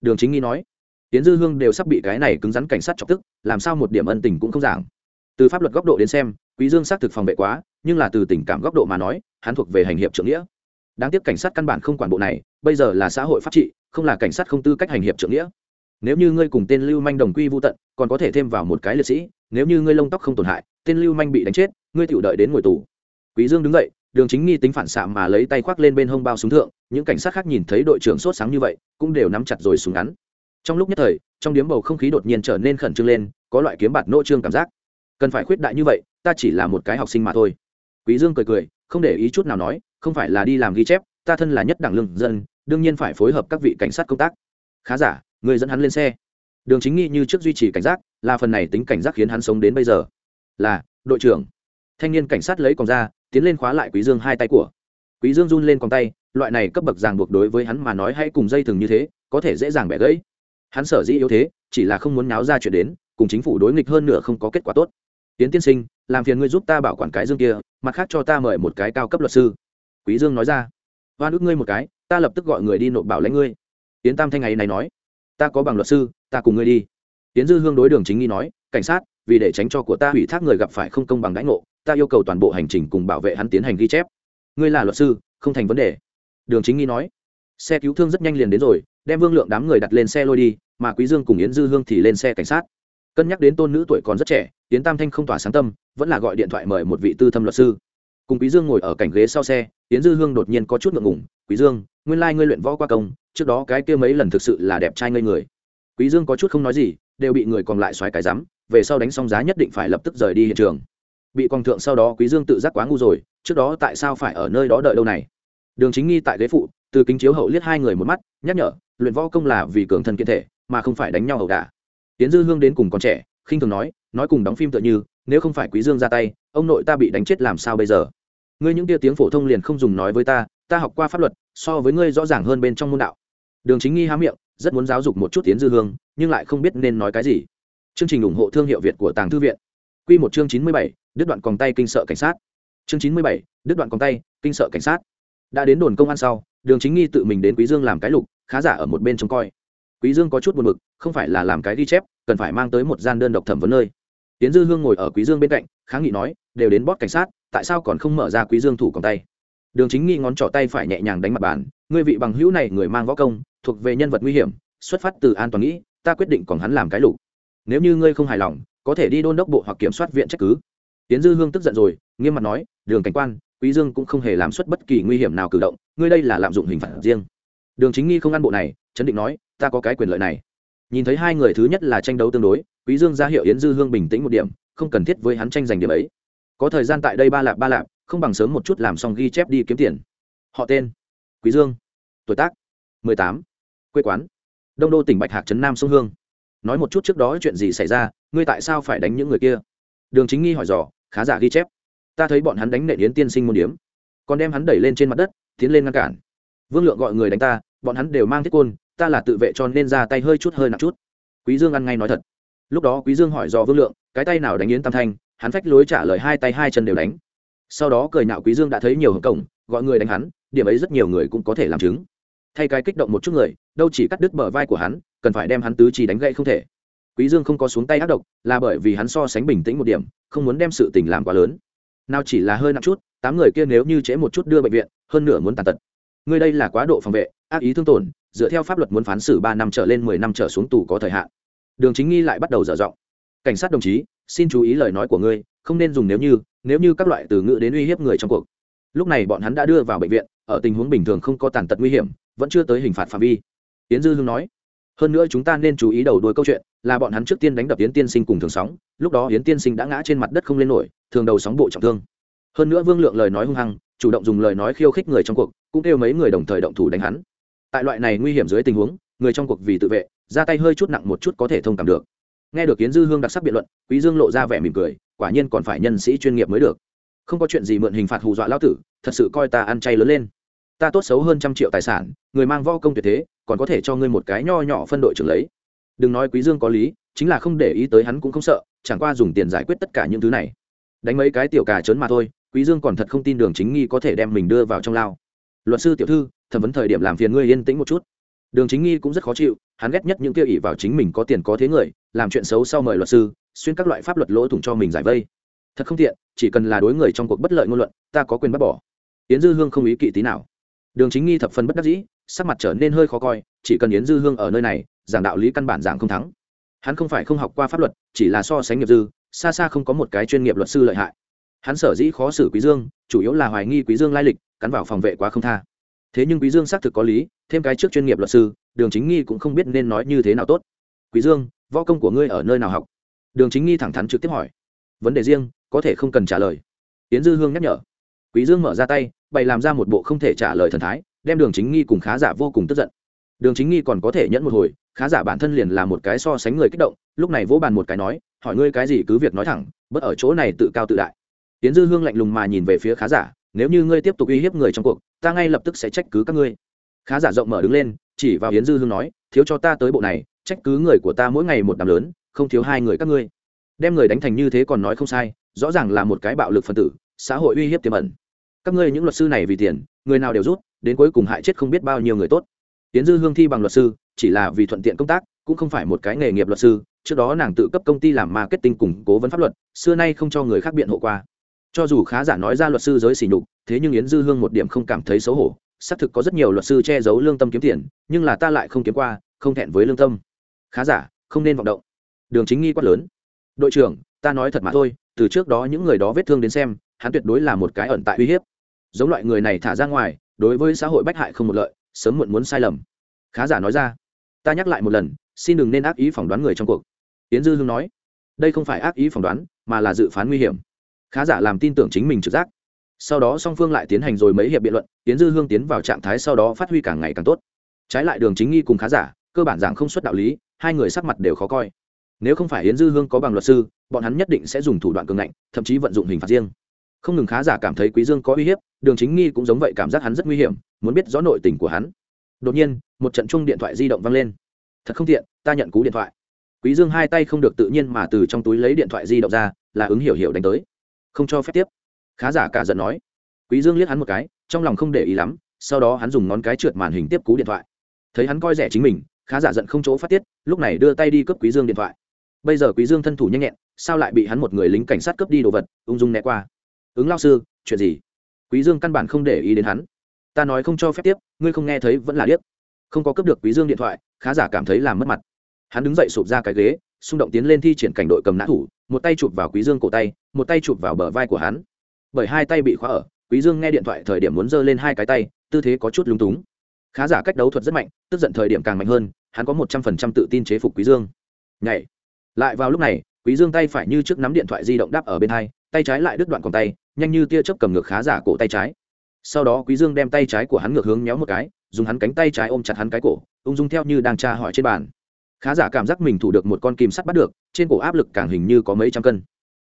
Đường chính nghi nói tiến dư hương đều sắp bị cái này cứng rắn cảnh sát chọc tức, làm sao một điểm ân tình cũng không giảng. Từ pháp luật góc độ đến xem, quý dương xác thực phòng vệ quá, nhưng là từ tình cảm góc độ mà nói, hắn thuộc về hành hiệp trưởng nghĩa đáng tiếc cảnh sát căn bản không quản bộ này, bây giờ là xã hội pháp trị, không là cảnh sát không tư cách hành hiệp trưởng nghĩa. Nếu như ngươi cùng tên lưu manh đồng quy vô tận, còn có thể thêm vào một cái liệt sĩ, nếu như ngươi lông tóc không tổn hại, tên lưu manh bị đánh chết, ngươi tự đợi đến ngồi tù. Quý dương đứng dậy, đường chính nghi tính phản xạ mà lấy tay khoác lên bên hông bao súng thượng, những cảnh sát khác nhìn thấy đội trưởng sốt sáng như vậy, cũng đều nắm chặt rồi súng ngắn. Trong lúc nhất thời, trong điếm bầu không khí đột nhiên trở nên khẩn trương lên, có loại kiếm bạt nỗ trương cảm giác. Cần phải khuyết đại như vậy, ta chỉ là một cái học sinh mà thôi. Quý dương cười cười, không để ý chút nào nói không phải là đi làm ghi chép, ta thân là nhất đảng lương dân, đương nhiên phải phối hợp các vị cảnh sát công tác. Khá giả, người dẫn hắn lên xe. Đường chính nghi như trước duy trì cảnh giác, là phần này tính cảnh giác khiến hắn sống đến bây giờ. Là, đội trưởng. Thanh niên cảnh sát lấy còn ra, tiến lên khóa lại quý dương hai tay của. Quý dương run lên còn tay, loại này cấp bậc ràng buộc đối với hắn mà nói hãy cùng dây thừng như thế, có thể dễ dàng bẻ gãy. Hắn sở dĩ yếu thế, chỉ là không muốn náo ra chuyện đến, cùng chính phủ đối nghịch hơn nữa không có kết quả tốt. Tiến tiên sinh, làm phiền ngươi giúp ta bảo quản cái dương kia, mặt khác cho ta mời một cái cao cấp luật sư quý dương nói ra. Van ước ngươi một cái, ta lập tức gọi người đi nộp bảo lãnh ngươi. Tiến tam thanh ngày này nói. Ta có bằng luật sư, ta cùng ngươi đi. Tiến dư hương đối đường chính nghi nói, cảnh sát, vì để tránh cho của ta hủy thác người gặp phải không công bằng đãi ngộ, ta yêu cầu toàn bộ hành trình cùng bảo vệ hắn tiến hành ghi chép. Ngươi là luật sư, không thành vấn đề. Đường chính nghi nói. Xe cứu thương rất nhanh liền đến rồi, đem vương lượng đám người đặt lên xe lôi đi, mà quý dương cùng yến dư hương thì lên xe cảnh sát. Cân nhắc đến tôn nữ tuổi còn rất trẻ, yến tam thanh không tỏa sáng tâm, vẫn là gọi điện thoại mời một vị tư thâm luật sư. Cùng quý dương ngồi ở cảnh ghế sau xe yến dư hương đột nhiên có chút ngượng ngùng, quý dương, nguyên lai ngươi luyện võ qua công, trước đó cái kia mấy lần thực sự là đẹp trai ngây người. Quý dương có chút không nói gì, đều bị người còn lại xoáy cái rắm, về sau đánh xong giá nhất định phải lập tức rời đi hiện trường. Bị quang thượng sau đó quý dương tự giác quá ngu rồi, trước đó tại sao phải ở nơi đó đợi đâu này? Đường chính nghi tại ghế phụ, từ kính chiếu hậu liếc hai người một mắt, nhắc nhở, luyện võ công là vì cường thân kiện thể, mà không phải đánh nhau ẩu đả. Tiễn dư hương đến cùng còn trẻ, khinh thường nói nói cùng đóng phim tựa như, nếu không phải quý dương ra tay, ông nội ta bị đánh chết làm sao bây giờ? Ngươi những tia tiếng phổ thông liền không dùng nói với ta ta học qua pháp luật, so với ngươi rõ ràng hơn bên trong môn đạo. Đường chính nghi há miệng, rất muốn giáo dục một chút tiến dư hương, nhưng lại không biết nên nói cái gì. Chương trình ủng hộ thương hiệu việt của tàng thư viện. Q một chương chín mươi bảy, đứt đoạn còng tay kinh sợ cảnh sát. Chương chín mươi bảy, đứt đoạn còng tay, kinh sợ cảnh sát. Đã đến đồn công an sau, đường chính nghi tự mình đến quý dương làm cái lục, khá giả ở một bên trông coi. Quý dương có chút buồn bực, không phải là làm cái ghi chép, cần phải mang tới một gian đơn độc thẩm vấn nơi tiến dư hương ngồi ở quý dương bên cạnh kháng nghị nói, đều đến bót cảnh sát, tại sao còn không mở ra quý dương thủ còng tay? Đường chính nghi ngón trỏ tay phải nhẹ nhàng đánh mặt bàn, ngươi vị bằng hữu này người mang võ công, thuộc về nhân vật nguy hiểm, xuất phát từ an toàn nghĩ, ta quyết định còn hắn làm cái lục. Nếu như ngươi không hài lòng, có thể đi đôn đốc bộ hoặc kiểm soát viện trách cứ. Tiến dư hương tức giận rồi, nghiêm mặt nói, đường cảnh quan, quý dương cũng không hề làm xuất bất kỳ nguy hiểm nào cử động, ngươi đây là lạm dụng hình phạt riêng. Đường chính nghi không ăn bộ này, chấn định nói, ta có cái quyền lợi này nhìn thấy hai người thứ nhất là tranh đấu tương đối, quý dương ra hiệu yến dư hương bình tĩnh một điểm, không cần thiết với hắn tranh giành điểm ấy. Có thời gian tại đây ba lạp ba lạp, không bằng sớm một chút làm xong ghi chép đi kiếm tiền. Họ tên quý dương. Tuổi tác mười tám. Quê quán đông đô tỉnh bạch hạc trấn nam sông hương. Nói một chút trước đó chuyện gì xảy ra, ngươi tại sao phải đánh những người kia? Đường chính nghi hỏi dò, khá giả ghi chép. Ta thấy bọn hắn đánh nệ yến tiên sinh môn điếm. Còn đem hắn đẩy lên trên mặt đất, tiến lên ngăn cản. Vương lượng gọi người đánh ta, bọn hắn đều mang thiết côn ta là tự vệ cho nên ra tay hơi chút hơi nặng chút. Quý dương ăn ngay nói thật. Lúc đó quý dương hỏi do vương lượng, cái tay nào đánh yến tam thanh, hắn phách lối trả lời hai tay hai chân đều đánh. Sau đó cười nạo quý dương đã thấy nhiều hưởng cổng gọi người đánh hắn, điểm ấy rất nhiều người cũng có thể làm chứng. Thay cái kích động một chút người, đâu chỉ cắt đứt bờ vai của hắn, cần phải đem hắn tứ chỉ đánh gậy không thể. Quý dương không có xuống tay ác độc, là bởi vì hắn so sánh bình tĩnh một điểm, không muốn đem sự tình làm quá lớn. Nào chỉ là hơi nặng chút, tám người kia nếu như trễ một chút đưa bệnh viện, hơn nửa muốn tàn tật. Ngươi đây là quá độ phòng vệ, ác ý thương tổn dựa theo pháp luật muốn phán xử ba năm trở lên, mười năm trở xuống tù có thời hạn. Đường chính nghi lại bắt đầu dở giọng. Cảnh sát đồng chí, xin chú ý lời nói của ngươi, không nên dùng nếu như nếu như các loại từ ngữ đến uy hiếp người trong cuộc. Lúc này bọn hắn đã đưa vào bệnh viện, ở tình huống bình thường không có tàn tật nguy hiểm, vẫn chưa tới hình phạt phạm vi. Tiến dư hương nói, hơn nữa chúng ta nên chú ý đầu đuôi câu chuyện, là bọn hắn trước tiên đánh đập yến tiên sinh cùng thường sóng, lúc đó yến tiên sinh đã ngã trên mặt đất không lên nổi, thường đầu sóng bộ trọng thương. Hơn nữa vương lượng lời nói hung hăng, chủ động dùng lời nói khiêu khích người trong cuộc, cũng kêu mấy người đồng thời động thủ đánh hắn tại loại này nguy hiểm dưới tình huống, người trong cuộc vì tự vệ, ra tay hơi chút nặng một chút có thể thông cảm được. Nghe được kiến dư hương đặc sắc biện luận, quý dương lộ ra vẻ mỉm cười, quả nhiên còn phải nhân sĩ chuyên nghiệp mới được. Không có chuyện gì mượn hình phạt hù dọa lao tử, thật sự coi ta ăn chay lớn lên. Ta tốt xấu hơn trăm triệu tài sản, người mang võ công tuyệt thế, còn có thể cho ngươi một cái nho nhỏ phân đội trưởng lấy. Đừng nói quý dương có lý, chính là không để ý tới hắn cũng không sợ, chẳng qua dùng tiền giải quyết tất cả những thứ này. Đánh mấy cái tiểu cà trớn mà thôi, quý dương còn thật không tin đường chính nghi có thể đem mình đưa vào trong lao. Luật sư tiểu thư thẩm vấn thời điểm làm phiền ngươi yên tĩnh một chút. Đường chính nghi cũng rất khó chịu, hắn ghét nhất những kia ỷ vào chính mình có tiền có thế người, làm chuyện xấu sau mời luật sư, xuyên các loại pháp luật lỗ thủng cho mình giải vây. Thật không tiện, chỉ cần là đối người trong cuộc bất lợi ngôn luận, ta có quyền bắt bỏ. Yến dư hương không ý kỵ tí nào. Đường chính nghi thập phần bất đắc dĩ, sắc mặt trở nên hơi khó coi, chỉ cần yến dư hương ở nơi này, giảng đạo lý căn bản giảng không thắng. Hắn không phải không học qua pháp luật, chỉ là so sánh nghiệp dư, xa xa không có một cái chuyên nghiệp luật sư lợi hại. Hắn sở dĩ khó xử quý dương, chủ yếu là hoài nghi quý dương lai lịch, cắn vào phòng vệ quá không tha thế nhưng quý dương xác thực có lý, thêm cái trước chuyên nghiệp luật sư, đường chính nghi cũng không biết nên nói như thế nào tốt. Quý dương, võ công của ngươi ở nơi nào học? Đường chính nghi thẳng thắn trực tiếp hỏi. Vấn đề riêng, có thể không cần trả lời. Tiến dư hương nhắc nhở. Quý dương mở ra tay, bày làm ra một bộ không thể trả lời thần thái, đem đường chính nghi cùng khá giả vô cùng tức giận. Đường chính nghi còn có thể nhẫn một hồi, khá giả bản thân liền là một cái so sánh người kích động, lúc này vỗ bàn một cái nói, hỏi ngươi cái gì cứ việc nói thẳng, bất ở chỗ này tự cao tự đại. Tiến dư hương lạnh lùng mà nhìn về phía khá giả nếu như ngươi tiếp tục uy hiếp người trong cuộc, ta ngay lập tức sẽ trách cứ các ngươi. Khá giả rộng mở đứng lên, chỉ vào hiến dư hương nói, thiếu cho ta tới bộ này, trách cứ người của ta mỗi ngày một đám lớn, không thiếu hai người các ngươi. Đem người đánh thành như thế còn nói không sai, rõ ràng là một cái bạo lực phân tử, xã hội uy hiếp tiềm ẩn. Các ngươi những luật sư này vì tiền, người nào đều rút, đến cuối cùng hại chết không biết bao nhiêu người tốt. Tiến dư hương thi bằng luật sư, chỉ là vì thuận tiện công tác, cũng không phải một cái nghề nghiệp luật sư, trước đó nàng tự cấp công ty làm marketing củng cố vấn pháp luật, xưa nay không cho người khác biện hộ qua cho dù khá giả nói ra luật sư giới xỉ nhục, thế nhưng yến dư hương một điểm không cảm thấy xấu hổ. Xác thực có rất nhiều luật sư che giấu lương tâm kiếm tiền, nhưng là ta lại không kiếm qua, không thẹn với lương tâm. Khá giả, không nên vọng động. Đường chính nghi quát lớn. Đội trưởng, ta nói thật mà thôi, từ trước đó những người đó vết thương đến xem, hắn tuyệt đối là một cái ẩn tại uy hiếp. Giống loại người này thả ra ngoài, đối với xã hội bách hại không một lợi, sớm muộn muốn sai lầm. Khá giả nói ra. Ta nhắc lại một lần, xin đừng nên ác ý phỏng đoán người trong cuộc. Yến dư hương nói. Đây không phải ác ý phỏng đoán, mà là dự phán nguy hiểm khá giả làm tin tưởng chính mình trực giác. Sau đó song phương lại tiến hành rồi mấy hiệp biện luận tiến dư hương tiến vào trạng thái sau đó phát huy càng ngày càng tốt. Trái lại đường chính nghi cùng khá giả, cơ bản giảng không xuất đạo lý, hai người sắc mặt đều khó coi. Nếu không phải yến dư hương có bằng luật sư, bọn hắn nhất định sẽ dùng thủ đoạn cường ngạnh, thậm chí vận dụng hình phạt riêng. Không ngừng khá giả cảm thấy quý dương có uy hiếp, đường chính nghi cũng giống vậy cảm giác hắn rất nguy hiểm, muốn biết rõ nội tình của hắn. Đột nhiên, một trận chung điện thoại di động vang lên. Thật không tiện, ta nhận cú điện thoại. Quý dương hai tay không được tự nhiên mà từ trong túi lấy điện thoại di động ra, là ứng hiểu hiểu đánh tới không cho phép tiếp. Khá giả cả giận nói. Quý dương liếc hắn một cái, trong lòng không để ý lắm, sau đó hắn dùng ngón cái trượt màn hình tiếp cú điện thoại. Thấy hắn coi rẻ chính mình, khá giả giận không chỗ phát tiết, lúc này đưa tay đi cướp quý dương điện thoại. Bây giờ quý dương thân thủ nhanh nhẹn, sao lại bị hắn một người lính cảnh sát cướp đi đồ vật, ung dung né qua. Ứng lao sư, chuyện gì? Quý dương căn bản không để ý đến hắn. Ta nói không cho phép tiếp, ngươi không nghe thấy vẫn là điếc. Không có cướp được quý dương điện thoại, khá giả cảm thấy làm mất mặt. Hắn đứng dậy sụp ra cái ghế, xung động tiến lên thi triển cảnh đội cầm nã thủ một tay chụp vào quý dương cổ tay, một tay chụp vào bờ vai của hắn. Bởi hai tay bị khóa ở, quý dương nghe điện thoại thời điểm muốn giơ lên hai cái tay, tư thế có chút lúng túng. Khá giả cách đấu thuật rất mạnh, tức giận thời điểm càng mạnh hơn, hắn có một trăm phần trăm tự tin chế phục quý dương. Nhảy. Lại vào lúc này, quý dương tay phải như trước nắm điện thoại di động đáp ở bên hai, tay trái lại đứt đoạn còng tay, nhanh như tia chớp cầm ngược khá giả cổ tay trái. Sau đó quý dương đem tay trái của hắn ngược hướng nhéo một cái, dùng hắn cánh tay trái ôm chặt hắn cái cổ, ung dung theo như đang tra hỏi trên bàn. Khá giả cảm giác mình thủ được một con kim sắt bắt được trên cổ áp lực càng hình như có mấy trăm cân.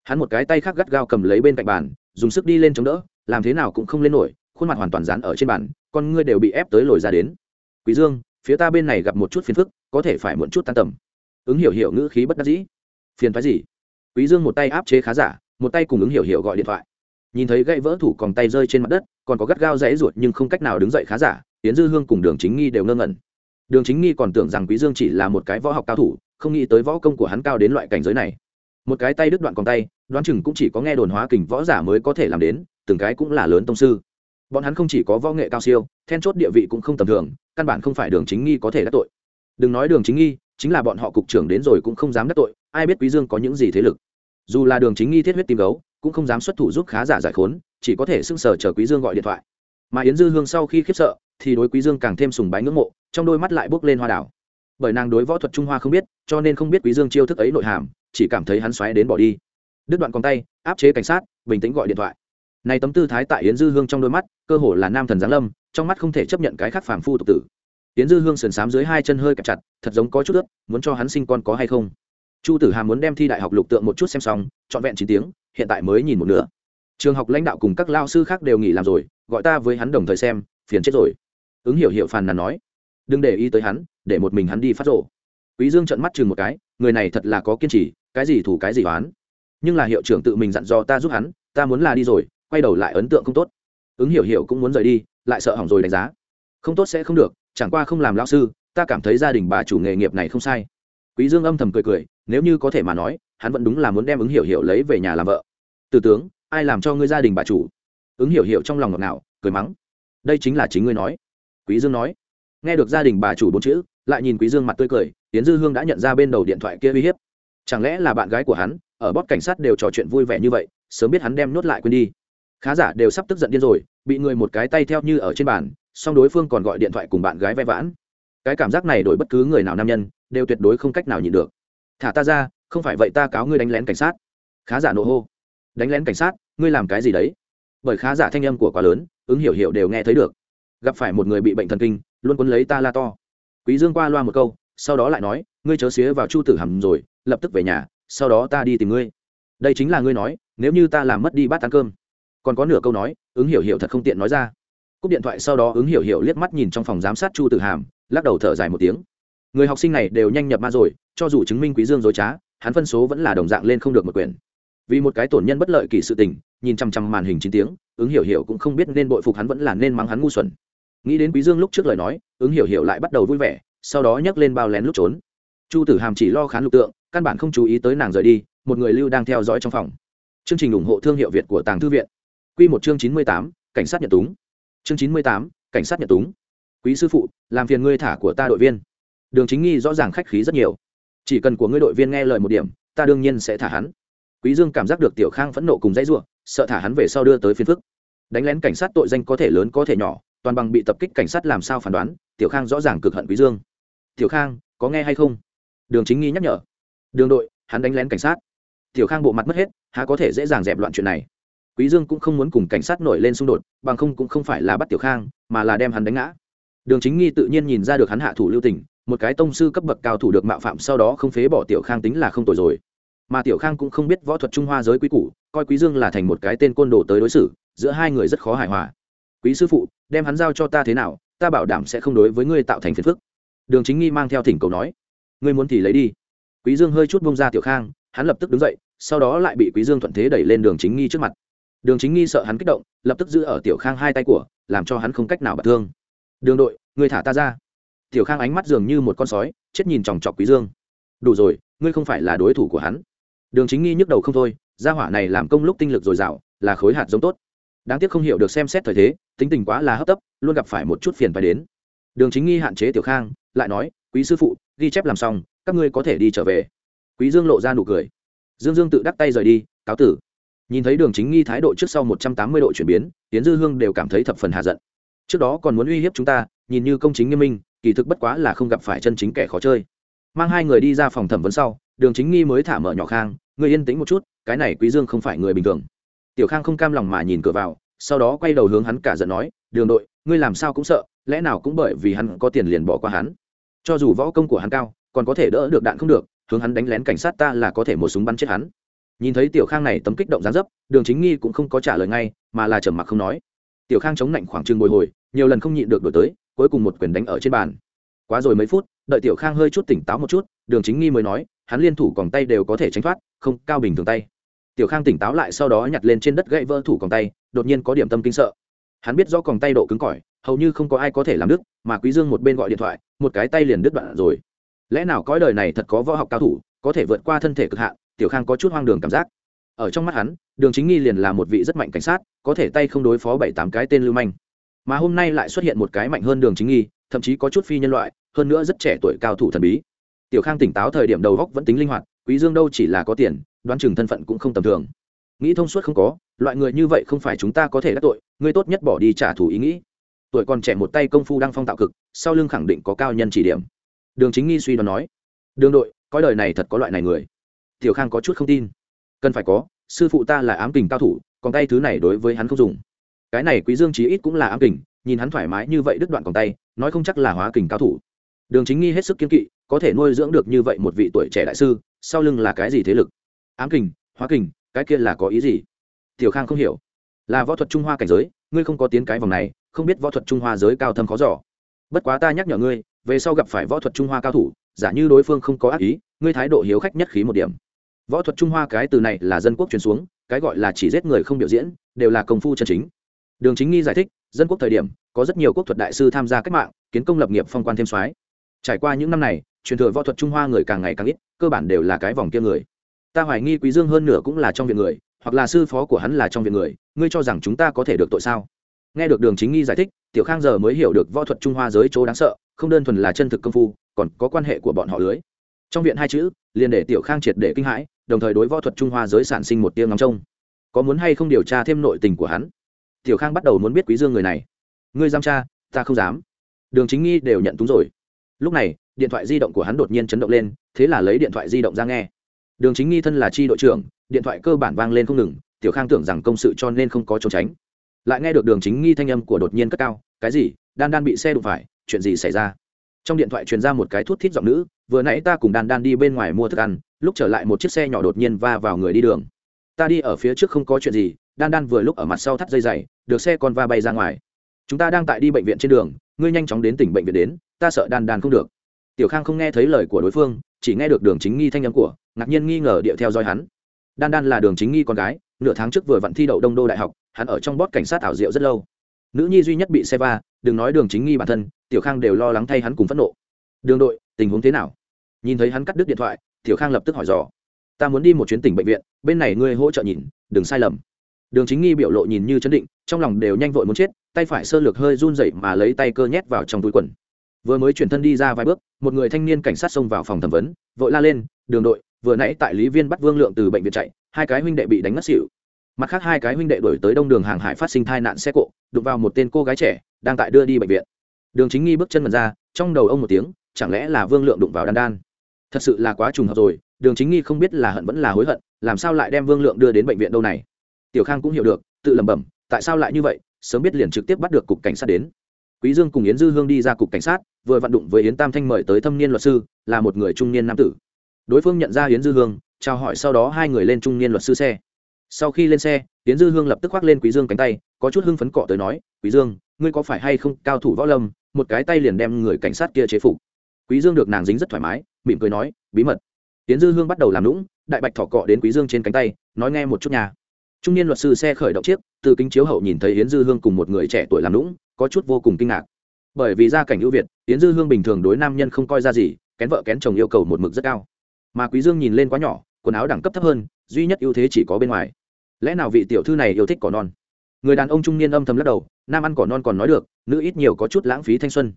Hắn một cái tay khác gắt gao cầm lấy bên cạnh bàn, dùng sức đi lên chống đỡ, làm thế nào cũng không lên nổi, khuôn mặt hoàn toàn dán ở trên bàn, con ngươi đều bị ép tới lồi ra đến. Quý dương, phía ta bên này gặp một chút phiền phức, có thể phải muộn chút tan tầm. Ứng hiểu hiểu ngữ khí bất đắc dĩ. Phiền phái gì? Quý dương một tay áp chế khá giả, một tay cùng ứng hiểu hiểu gọi điện thoại. Nhìn thấy gãy vỡ thủ còn tay rơi trên mặt đất, còn có gắt gao dãy ruột nhưng không cách nào đứng dậy khá giả tiến dư hương cùng đường chính nghi đều ngơ ngẩn đường chính nghi còn tưởng rằng quý dương chỉ là một cái võ học cao thủ, không nghĩ tới võ công của hắn cao đến loại cảnh giới này. Một cái tay đứt đoạn còn tay, đoán chừng cũng chỉ có nghe đồn hóa kình võ giả mới có thể làm đến, từng cái cũng là lớn tông sư. Bọn hắn không chỉ có võ nghệ cao siêu, then chốt địa vị cũng không tầm thường, căn bản không phải đường chính nghi có thể đắc tội. Đừng nói đường chính nghi, chính là bọn họ cục trưởng đến rồi cũng không dám đắc tội, ai biết quý dương có những gì thế lực. Dù là đường chính nghi thiết huyết tìm gấu, cũng không dám xuất thủ giúp khá giả giải khốn, chỉ có thể sưng sờ chờ quý dương gọi điện thoại. Mà yến dư hương sau khi khiếp sợ, thì đối quý dương càng thêm sùng bái ngưỡng mộ trong đôi mắt lại bốc lên hoa đảo bởi nàng đối võ thuật trung hoa không biết, cho nên không biết quý dương chiêu thức ấy nội hàm, chỉ cảm thấy hắn xoáy đến bỏ đi. Đứt đoạn con tay, áp chế cảnh sát, bình tĩnh gọi điện thoại. Này tấm tư thái tại yến dư hương trong đôi mắt, cơ hồ là nam thần giáng lâm, trong mắt không thể chấp nhận cái khác phàm phu tục tử. Yến dư hương sườn sám dưới hai chân hơi kẹp chặt, thật giống có chút ướt, muốn cho hắn sinh con có hay không? Chu tử hàm muốn đem thi đại học lục tượng một chút xem xong, trọn vẹn chín tiếng, hiện tại mới nhìn một nửa. Trường học lãnh đạo cùng các lao sư khác đều nghỉ làm rồi, gọi ta với hắn đồng thời xem, phiền chết rồi. Ứng hiểu hiệu phàn nàn nói đừng để ý tới hắn, để một mình hắn đi phát rộ quý dương trợn mắt chừng một cái, người này thật là có kiên trì, cái gì thủ cái gì oán. Nhưng là hiệu trưởng tự mình dặn dò ta giúp hắn, ta muốn là đi rồi, quay đầu lại ấn tượng không tốt. Ứng hiểu hiểu cũng muốn rời đi, lại sợ hỏng rồi đánh giá. Không tốt sẽ không được, chẳng qua không làm lão sư, ta cảm thấy gia đình bà chủ nghề nghiệp này không sai. Quý dương âm thầm cười cười, nếu như có thể mà nói, hắn vẫn đúng là muốn đem ứng hiểu hiểu lấy về nhà làm vợ. Từ tướng, ai làm cho ngươi gia đình bà chủ? Ứng hiểu hiểu trong lòng ngọt ngào, cười mắng. Đây chính là chính ngươi nói. Quý dương nói nghe được gia đình bà chủ bốn chữ, lại nhìn quý dương mặt tươi cười tiến dư hương đã nhận ra bên đầu điện thoại kia uy hiếp. Chẳng lẽ là bạn gái của hắn, ở bót cảnh sát đều trò chuyện vui vẻ như vậy, sớm biết hắn đem nhốt lại quên đi. Khá giả đều sắp tức giận điên rồi, bị người một cái tay theo như ở trên bàn, song đối phương còn gọi điện thoại cùng bạn gái ve vãn. Cái cảm giác này đổi bất cứ người nào nam nhân, đều tuyệt đối không cách nào nhịn được. Thả ta ra, không phải vậy ta cáo ngươi đánh lén cảnh sát. Khá giả nộ hô. Đánh lén cảnh sát, ngươi làm cái gì đấy? Bởi khá giả thanh âm của quá lớn, ứng hiểu hiểu đều nghe thấy được. Gặp phải một người bị bệnh thần kinh luôn quấn lấy ta la to. Quý dương qua loa một câu, sau đó lại nói, ngươi chớ xía vào chu tử hầm rồi, lập tức về nhà, sau đó ta đi tìm ngươi. Đây chính là ngươi nói, nếu như ta làm mất đi bát ăn cơm. Còn có nửa câu nói, ứng hiểu hiểu thật không tiện nói ra. Cúp điện thoại sau đó ứng hiểu hiểu liếc mắt nhìn trong phòng giám sát chu tử hàm, lắc đầu thở dài một tiếng. Người học sinh này đều nhanh nhập ma rồi, cho dù chứng minh quý dương dối trá, hắn phân số vẫn là đồng dạng lên không được một quyển. Vì một cái tổn nhân bất lợi kỳ sự tình, nhìn chăm chăm màn hình chín tiếng, ứng hiểu hiểu cũng không biết nên bội phục hắn vẫn là nên mắng hắn ngu xuẩn nghĩ đến quý dương lúc trước lời nói, ứng hiểu hiểu lại bắt đầu vui vẻ, sau đó nhấc lên bao lén lúc trốn. Chu tử hàm chỉ lo khán lục tượng, căn bản không chú ý tới nàng rời đi, một người lưu đang theo dõi trong phòng. Chương trình ủng hộ thương hiệu việt của tàng thư viện. Quy một chương chín mươi tám, cảnh sát nhận túng. Chương chín mươi tám, cảnh sát nhận túng. Quý sư phụ, làm phiền ngươi thả của ta đội viên. Đường chính nghi rõ ràng khách khí rất nhiều. Chỉ cần của ngươi đội viên nghe lời một điểm, ta đương nhiên sẽ thả hắn. Quý dương cảm giác được tiểu khang phẫn nộ cùng dãy ruộng sợ thả hắn về sau đưa tới phiên phức. Đánh lén cảnh sát tội danh có thể lớn có thể nhỏ toàn bằng bị tập kích cảnh sát làm sao phán đoán, tiểu khang rõ ràng cực hận quý dương. Tiểu khang, có nghe hay không? Đường chính nghi nhắc nhở. Đường đội, hắn đánh lén cảnh sát. Tiểu khang bộ mặt mất hết, há có thể dễ dàng dẹp loạn chuyện này. Quý dương cũng không muốn cùng cảnh sát nổi lên xung đột, bằng không cũng không phải là bắt tiểu khang, mà là đem hắn đánh ngã. Đường chính nghi tự nhiên nhìn ra được hắn hạ thủ lưu tình, một cái tông sư cấp bậc cao thủ được mạo phạm sau đó không phế bỏ tiểu khang tính là không tồi rồi. Mà tiểu khang cũng không biết võ thuật trung hoa giới quý củ, coi quý dương là thành một cái tên côn đồ tới đối xử, giữa hai người rất khó hài hòa quý sư phụ, đem hắn giao cho ta thế nào, ta bảo đảm sẽ không đối với ngươi tạo thành phiền phức. Đường chính nghi mang theo thỉnh cầu nói. Ngươi muốn thì lấy đi. Quý dương hơi chút bông ra tiểu khang, hắn lập tức đứng dậy, sau đó lại bị quý dương thuận thế đẩy lên đường chính nghi trước mặt. Đường chính nghi sợ hắn kích động, lập tức giữ ở tiểu khang hai tay của, làm cho hắn không cách nào bật thương. Đường đội, ngươi thả ta ra. Tiểu khang ánh mắt dường như một con sói, chết nhìn chòng chọc quý dương. Đủ rồi, ngươi không phải là đối thủ của hắn. Đường chính nghi nhức đầu không thôi, gia hỏa này làm công lúc tinh lực dồi dào, là khối hạt giống tốt đáng tiếc không hiểu được xem xét thời thế, tính tình quá là hấp tấp, luôn gặp phải một chút phiền phải đến. Đường chính nghi hạn chế tiểu khang, lại nói, quý sư phụ, ghi chép làm xong, các ngươi có thể đi trở về. Quý dương lộ ra nụ cười. Dương dương tự đắc tay rời đi, cáo tử. Nhìn thấy đường chính nghi thái độ trước sau một trăm tám mươi độ chuyển biến tiến dư hương đều cảm thấy thập phần hạ giận. Trước đó còn muốn uy hiếp chúng ta, nhìn như công chính nghiêm minh, kỳ thực bất quá là không gặp phải chân chính kẻ khó chơi. Mang hai người đi ra phòng thẩm vấn sau, đường chính nghi mới thả mở nhỏ khang người yên tĩnh một chút, cái này quý dương không phải người bình thường tiểu khang không cam lòng mà nhìn cửa vào, sau đó quay đầu hướng hắn cả giận nói, đường đội, ngươi làm sao cũng sợ, lẽ nào cũng bởi vì hắn có tiền liền bỏ qua hắn? Cho dù võ công của hắn cao, còn có thể đỡ được đạn không được, hướng hắn đánh lén cảnh sát ta là có thể một súng bắn chết hắn. Nhìn thấy tiểu khang này tấm kích động gián dấp, đường chính nghi cũng không có trả lời ngay, mà là trầm mặc không nói. Tiểu khang chống lạnh khoảng chừng bồi hồi, nhiều lần không nhịn được đổi tới, cuối cùng một quyền đánh ở trên bàn. Quá rồi mấy phút, đợi tiểu khang hơi chút tỉnh táo một chút, đường chính nghi mới nói, hắn liên thủ còn tay đều có thể tránh thoát, không, cao bình thường tay tiểu khang tỉnh táo lại sau đó nhặt lên trên đất gậy vỡ thủ còn tay, đột nhiên có điểm tâm kinh sợ. Hắn biết do còn tay độ cứng cỏi, hầu như không có ai có thể làm đứt, mà quý dương một bên gọi điện thoại, một cái tay liền đứt đoạn rồi. Lẽ nào cõi đời này thật có võ học cao thủ, có thể vượt qua thân thể cực hạn? Tiểu khang có chút hoang đường cảm giác. Ở trong mắt hắn, đường chính nghi liền là một vị rất mạnh cảnh sát, có thể tay không đối phó bảy tám cái tên lưu manh. Mà hôm nay lại xuất hiện một cái mạnh hơn đường chính nghi, thậm chí có chút phi nhân loại, hơn nữa rất trẻ tuổi cao thủ thần bí. Tiểu khang tỉnh táo thời điểm đầu góc vẫn tính linh hoạt, quý dương đâu chỉ là có tiền đoán chừng thân phận cũng không tầm thường. Nghĩ thông suốt không có, loại người như vậy không phải chúng ta có thể đắc tội, ngươi tốt nhất bỏ đi trả thù ý nghĩ. Tuổi còn trẻ một tay công phu đang phong tạo cực, sau lưng khẳng định có cao nhân chỉ điểm. Đường chính nghi suy đoán nói, đường đội có đời này thật có loại này người. Tiểu khang có chút không tin. Cần phải có, sư phụ ta là ám kình cao thủ, còn tay thứ này đối với hắn không dùng. Cái này quý dương chí ít cũng là ám kình, nhìn hắn thoải mái như vậy đứt đoạn còn tay, nói không chắc là hóa kình cao thủ. Đường chính nghi hết sức kiên kỵ, có thể nuôi dưỡng được như vậy một vị tuổi trẻ đại sư, sau lưng là cái gì thế lực? Ám kình, hóa kình, cái kia là có ý gì? Tiểu khang không hiểu. Là võ thuật trung hoa cảnh giới, ngươi không có tiến cái vòng này, không biết võ thuật trung hoa giới cao thâm khó giỏ bất quá ta nhắc nhở ngươi, về sau gặp phải võ thuật trung hoa cao thủ, giả như đối phương không có ác ý, ngươi thái độ hiếu khách nhất khí một điểm. Võ thuật trung hoa cái từ này là dân quốc truyền xuống, cái gọi là chỉ giết người không biểu diễn, đều là công phu chân chính. Đường chính nghi giải thích, dân quốc thời điểm, có rất nhiều quốc thuật đại sư tham gia cách mạng, kiến công lập nghiệp phong quan thêm soái. Trải qua những năm này, truyền thừa võ thuật trung hoa người càng ngày càng ít, cơ bản đều là cái vòng kia người ta hoài nghi quý dương hơn nửa cũng là trong viện người, hoặc là sư phó của hắn là trong viện người, ngươi cho rằng chúng ta có thể được tội sao? Nghe được đường chính nghi giải thích, tiểu khang giờ mới hiểu được võ thuật trung hoa giới chỗ đáng sợ, không đơn thuần là chân thực công phu, còn có quan hệ của bọn họ lưới. Trong viện hai chữ, liền để tiểu khang triệt để kinh hãi, đồng thời đối võ thuật trung hoa giới sản sinh một tiếng ngóng trông. Có muốn hay không điều tra thêm nội tình của hắn? Tiểu khang bắt đầu muốn biết quý dương người này. Ngươi giam tra, ta không dám. Đường chính nghi đều nhận túng rồi. Lúc này, điện thoại di động của hắn đột nhiên chấn động lên, thế là lấy điện thoại di động ra nghe đường chính nghi thân là tri đội trưởng, điện thoại cơ bản vang lên không ngừng, tiểu khang tưởng rằng công sự cho nên không có trốn tránh. Lại nghe được đường chính nghi thanh âm của đột nhiên cất cao, cái gì? Đan đan bị xe đụng phải, chuyện gì xảy ra? Trong điện thoại truyền ra một cái thút thít giọng nữ, vừa nãy ta cùng đan đan đi bên ngoài mua thức ăn, lúc trở lại một chiếc xe nhỏ đột nhiên va vào người đi đường. Ta đi ở phía trước không có chuyện gì, đan đan vừa lúc ở mặt sau thắt dây dày được xe con va bay ra ngoài. Chúng ta đang tại đi bệnh viện trên đường, ngươi nhanh chóng đến tỉnh bệnh viện đến, ta sợ đan đan không được. Tiểu khang không nghe thấy lời của đối phương, chỉ nghe được đường chính nghi thanh âm của ngạc nhiên nghi ngờ điệu theo dõi hắn. Đan đan là đường chính nghi con gái, nửa tháng trước vừa vặn thi đậu đông đô đại học, hắn ở trong bót cảnh sát ảo diệu rất lâu. Nữ nhi duy nhất bị xe va đừng nói đường chính nghi bản thân, tiểu khang đều lo lắng thay hắn cùng phẫn nộ. Đường đội, tình huống thế nào? Nhìn thấy hắn cắt đứt điện thoại, tiểu khang lập tức hỏi dò. Ta muốn đi một chuyến tỉnh bệnh viện, bên này ngươi hỗ trợ nhìn, đừng sai lầm. Đường chính nghi biểu lộ nhìn như chấn định, trong lòng đều nhanh vội muốn chết, tay phải sơ lược hơi run rẩy mà lấy tay cơ nhét vào trong túi quần. Vừa mới chuyển thân đi ra vài bước, một người thanh niên cảnh sát xông vào phòng thẩm vấn, vội la lên, đường đội vừa nãy tại lý viên bắt vương lượng từ bệnh viện chạy, hai cái huynh đệ bị đánh ngất xỉu. Mặt khác hai cái huynh đệ đổi tới đông đường hàng hải phát sinh tai nạn xe cộ, đụng vào một tên cô gái trẻ, đang tại đưa đi bệnh viện. Đường chính nghi bước chân mật ra, trong đầu ông một tiếng, chẳng lẽ là vương lượng đụng vào đan đan? Thật sự là quá trùng hợp rồi, đường chính nghi không biết là hận vẫn là hối hận, làm sao lại đem vương lượng đưa đến bệnh viện đâu này? Tiểu khang cũng hiểu được, tự lẩm bẩm, tại sao lại như vậy, sớm biết liền trực tiếp bắt được cục cảnh sát đến. Quý dương cùng yến dư hương đi ra cục cảnh sát, vừa vận đụng với yến tam thanh mời tới thâm niên luật sư, là một người trung niên nam tử đối phương nhận ra yến dư hương, chào hỏi sau đó hai người lên trung niên luật sư xe. Sau khi lên xe, yến dư hương lập tức khoác lên quý dương cánh tay, có chút hưng phấn cọ tới nói, quý dương, ngươi có phải hay không cao thủ võ lâm, một cái tay liền đem người cảnh sát kia chế phục. Quý dương được nàng dính rất thoải mái, mỉm cười nói, bí mật. Yến dư hương bắt đầu làm lũng đại bạch thỏ cọ đến quý dương trên cánh tay, nói nghe một chút nhà trung niên luật sư xe khởi động chiếc, từ kính chiếu hậu nhìn thấy yến dư hương cùng một người trẻ tuổi làm lũng có chút vô cùng kinh ngạc. Bởi vì gia cảnh ưu việt, yến dư hương bình thường đối nam nhân không coi ra gì, kén vợ kén chồng yêu cầu một mực rất cao mà quý dương nhìn lên quá nhỏ, quần áo đẳng cấp thấp hơn, duy nhất ưu thế chỉ có bên ngoài. Lẽ nào vị tiểu thư này yêu thích cỏ non? Người đàn ông trung niên âm thầm lắc đầu, nam ăn cỏ non còn nói được, nữ ít nhiều có chút lãng phí thanh xuân.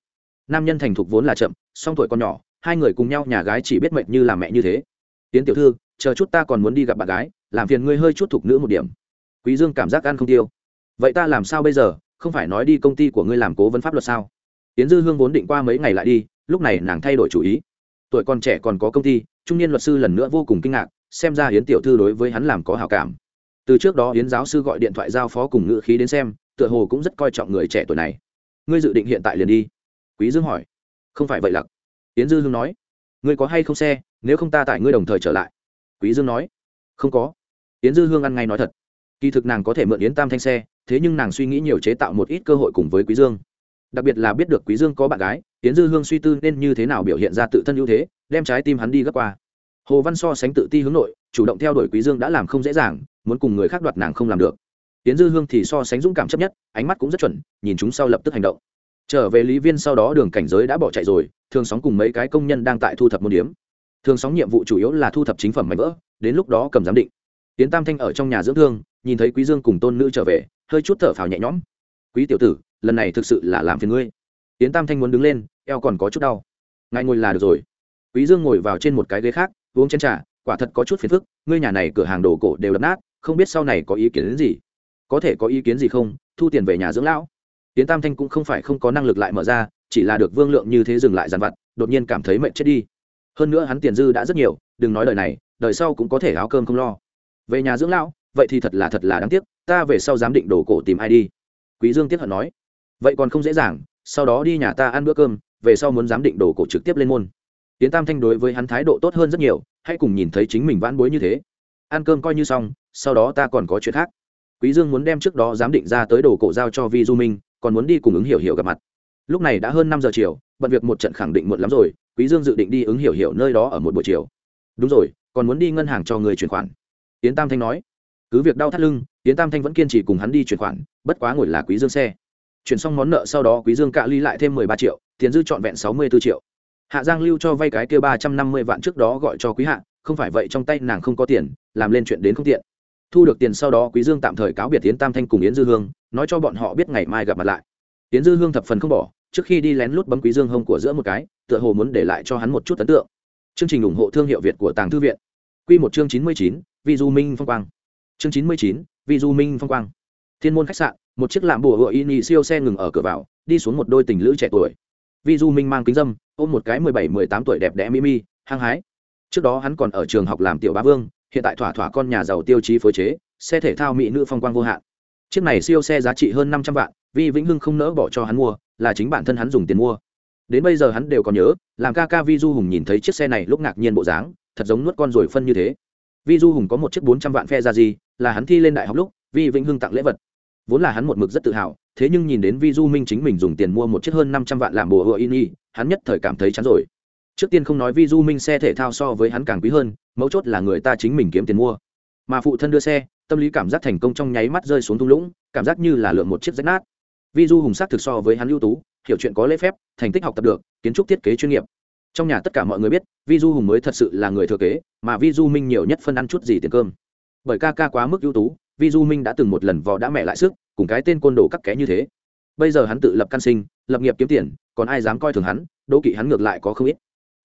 Nam nhân thành thục vốn là chậm, song tuổi còn nhỏ, hai người cùng nhau nhà gái chỉ biết mệnh như là mẹ như thế. Tiến tiểu thư, chờ chút ta còn muốn đi gặp bạn gái, làm phiền ngươi hơi chút thục nữ một điểm. Quý dương cảm giác ăn không tiêu. Vậy ta làm sao bây giờ? Không phải nói đi công ty của ngươi làm cố vấn pháp luật sao? Tiến dư hương vốn định qua mấy ngày lại đi, lúc này nàng thay đổi chủ ý tuổi còn trẻ còn có công ty, trung niên luật sư lần nữa vô cùng kinh ngạc, xem ra hiến tiểu thư đối với hắn làm có hảo cảm. Từ trước đó hiến giáo sư gọi điện thoại giao phó cùng ngữ khí đến xem, tựa hồ cũng rất coi trọng người trẻ tuổi này. Ngươi dự định hiện tại liền đi? Quý dương hỏi. Không phải vậy lặc hiến dư hương nói. Ngươi có hay không xe, nếu không ta tại ngươi đồng thời trở lại. Quý dương nói. Không có. Yến dư hương ăn ngay nói thật. Kỳ thực nàng có thể mượn yến tam thanh xe, thế nhưng nàng suy nghĩ nhiều chế tạo một ít cơ hội cùng với quý dương đặc biệt là biết được quý dương có bạn gái tiến dư hương suy tư nên như thế nào biểu hiện ra tự thân ưu thế, đem trái tim hắn đi gấp qua. Hồ văn so sánh tự ti hướng nội, chủ động theo đuổi quý dương đã làm không dễ dàng, muốn cùng người khác đoạt nàng không làm được. Tiến dư hương thì so sánh dũng cảm chấp nhất, ánh mắt cũng rất chuẩn, nhìn chúng sau lập tức hành động. Trở về lý viên sau đó đường cảnh giới đã bỏ chạy rồi, thường sóng cùng mấy cái công nhân đang tại thu thập môn điếm. Thường sóng nhiệm vụ chủ yếu là thu thập chính phẩm mảnh vỡ, đến lúc đó cầm giám định. Tiến tam thanh ở trong nhà dưỡng thương, nhìn thấy quý dương cùng tôn nữ trở về, hơi chút thở phào nhẹ nhõm. Quý tiểu tử lần này thực sự là làm phiền ngươi. Tiến tam thanh muốn đứng lên, eo còn có chút đau. Ngài ngồi là được rồi. Quý dương ngồi vào trên một cái ghế khác, uống chén trà, quả thật có chút phiền phức, ngươi nhà này cửa hàng đồ cổ đều đập nát, không biết sau này có ý kiến đến gì. Có thể có ý kiến gì không, thu tiền về nhà dưỡng lão. Tiến tam thanh cũng không phải không có năng lực lại mở ra, chỉ là được vương lượng như thế dừng lại dàn vặt, đột nhiên cảm thấy mệt chết đi. Hơn nữa hắn tiền dư đã rất nhiều, đừng nói đời này, đời sau cũng có thể áo cơm không lo. Về nhà dưỡng lão, vậy thì thật là thật là đáng tiếc, ta về sau dám định đồ cổ tìm ai đi. Quý dương tiếp hận nói vậy còn không dễ dàng, sau đó đi nhà ta ăn bữa cơm, về sau muốn giám định đồ cổ trực tiếp lên môn. Tiến tam thanh đối với hắn thái độ tốt hơn rất nhiều, hãy cùng nhìn thấy chính mình vãn bối như thế. Ăn cơm coi như xong, sau đó ta còn có chuyện khác. Quý dương muốn đem trước đó giám định ra tới đồ cổ giao cho vi du minh, còn muốn đi cùng ứng hiểu hiểu gặp mặt. Lúc này đã hơn năm giờ chiều, bận việc một trận khẳng định muộn lắm rồi, quý dương dự định đi ứng hiểu hiểu nơi đó ở một buổi chiều. Đúng rồi, còn muốn đi ngân hàng cho người chuyển khoản. Tiến tam thanh nói. Cứ việc đau thắt lưng, tiến tam thanh vẫn kiên trì cùng hắn đi chuyển khoản, bất quá ngồi là quý dương xe chuyển xong món nợ sau đó quý dương cạ ly lại thêm mười ba triệu, tiền dư trọn vẹn sáu mươi 64 triệu. Hạ giang lưu cho vay cái kia ba trăm năm mươi vạn trước đó gọi cho quý hạ, không phải vậy trong tay nàng không có tiền, làm lên chuyện đến không tiện. Thu được tiền sau đó quý dương tạm thời cáo biệt tiến tam thanh cùng yến dư hương, nói cho bọn họ biết ngày mai gặp mặt lại. Yến dư hương thập phần không bỏ, trước khi đi lén lút bấm quý dương hông của giữa một cái, tựa hồ muốn để lại cho hắn một chút ấn tượng. Chương trình ủng hộ thương hiệu việt của tàng thư viện. Quy một chương chín mươi chín vi du minh phong quang. Chương chín mươi chín vi du minh phong quang. Thiên môn khách sạn một chiếc lạm bùa hựa in siêu xe ngừng ở cửa vào, đi xuống một đôi tình lữ trẻ tuổi. Vi du minh mang kính dâm, ôm một cái mười bảy, mười tám tuổi đẹp đẽ mỹ mi, hăng hái. Trước đó hắn còn ở trường học làm tiểu bá vương, hiện tại thỏa thỏa con nhà giàu tiêu chí phối chế, xe thể thao mỹ nữ phong quang vô hạn. Chiếc này siêu xe giá trị hơn năm trăm vạn vi vĩnh hưng không nỡ bỏ cho hắn mua, là chính bản thân hắn dùng tiền mua. Đến bây giờ hắn đều còn nhớ, làm ca ca vi du hùng nhìn thấy chiếc xe này lúc ngạc nhiên bộ dáng, thật giống nuốt con rồi phân như thế. Vi du hùng có một chiếc bốn trăm vạn phe ra gì là hắn thi lên đại học lúc vi vĩnh hưng tặng lễ vật vốn là hắn một mực rất tự hào, thế nhưng nhìn đến vi du minh chính mình dùng tiền mua một chiếc hơn năm trăm vạn làm bùa hựa in y, hắn nhất thời cảm thấy chán rồi. Trước tiên không nói vi du minh xe thể thao so với hắn càng quý hơn, mấu chốt là người ta chính mình kiếm tiền mua. Mà phụ thân đưa xe, tâm lý cảm giác thành công trong nháy mắt rơi xuống thung lũng, cảm giác như là lượm một chiếc rách nát. Vi du hùng sắc thực so với hắn ưu tú, hiểu chuyện có lễ phép, thành tích học tập được, kiến trúc thiết kế chuyên nghiệp. Trong nhà tất cả mọi người biết vi du hùng mới thật sự là người thừa kế, mà vi du minh nhiều nhất phân ăn chút gì tiền cơm. Bởi ca ca quá mức ưu tú vi du minh đã từng một lần vò đã mẹ lại sức, cùng cái tên côn đồ cắt ké như thế. Bây giờ hắn tự lập căn sinh, lập nghiệp kiếm tiền, còn ai dám coi thường hắn đỗ kỵ hắn ngược lại có không ít.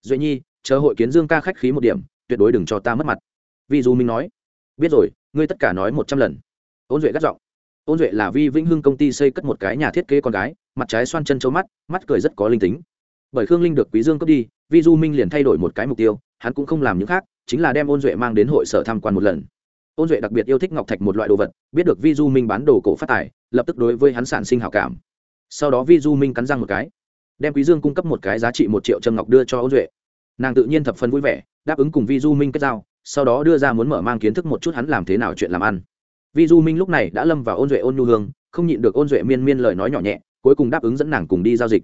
Duy nhi, chờ hội kiến dương ca khách khí một điểm, tuyệt đối đừng cho ta mất mặt. Vi du minh nói, biết rồi, ngươi tất cả nói một trăm lần. Ôn duệ gắt giọng, ôn duệ là vi vĩnh hưng công ty xây cất một cái nhà thiết kế con gái, mặt trái xoan chân trâu mắt mắt cười rất có linh tính. Bởi khương linh được quý dương cướp đi, vi du minh liền thay đổi một cái mục tiêu, hắn cũng không làm những khác, chính là đem ôn duệ mang đến hội sở tham quan một lần ôn duệ đặc biệt yêu thích ngọc thạch một loại đồ vật, biết được vi du minh bán đồ cổ phát tài, lập tức đối với hắn sản sinh hảo cảm. Sau đó vi du minh cắn răng một cái, đem quý dương cung cấp một cái giá trị một triệu trâm ngọc đưa cho ôn duệ. Nàng tự nhiên thập phần vui vẻ, đáp ứng cùng vi du minh kết giao, sau đó đưa ra muốn mở mang kiến thức một chút hắn làm thế nào chuyện làm ăn. Vi du minh lúc này đã lâm vào ôn duệ ôn nhu hương, không nhịn được ôn duệ miên miên lời nói nhỏ nhẹ, cuối cùng đáp ứng dẫn nàng cùng đi giao dịch.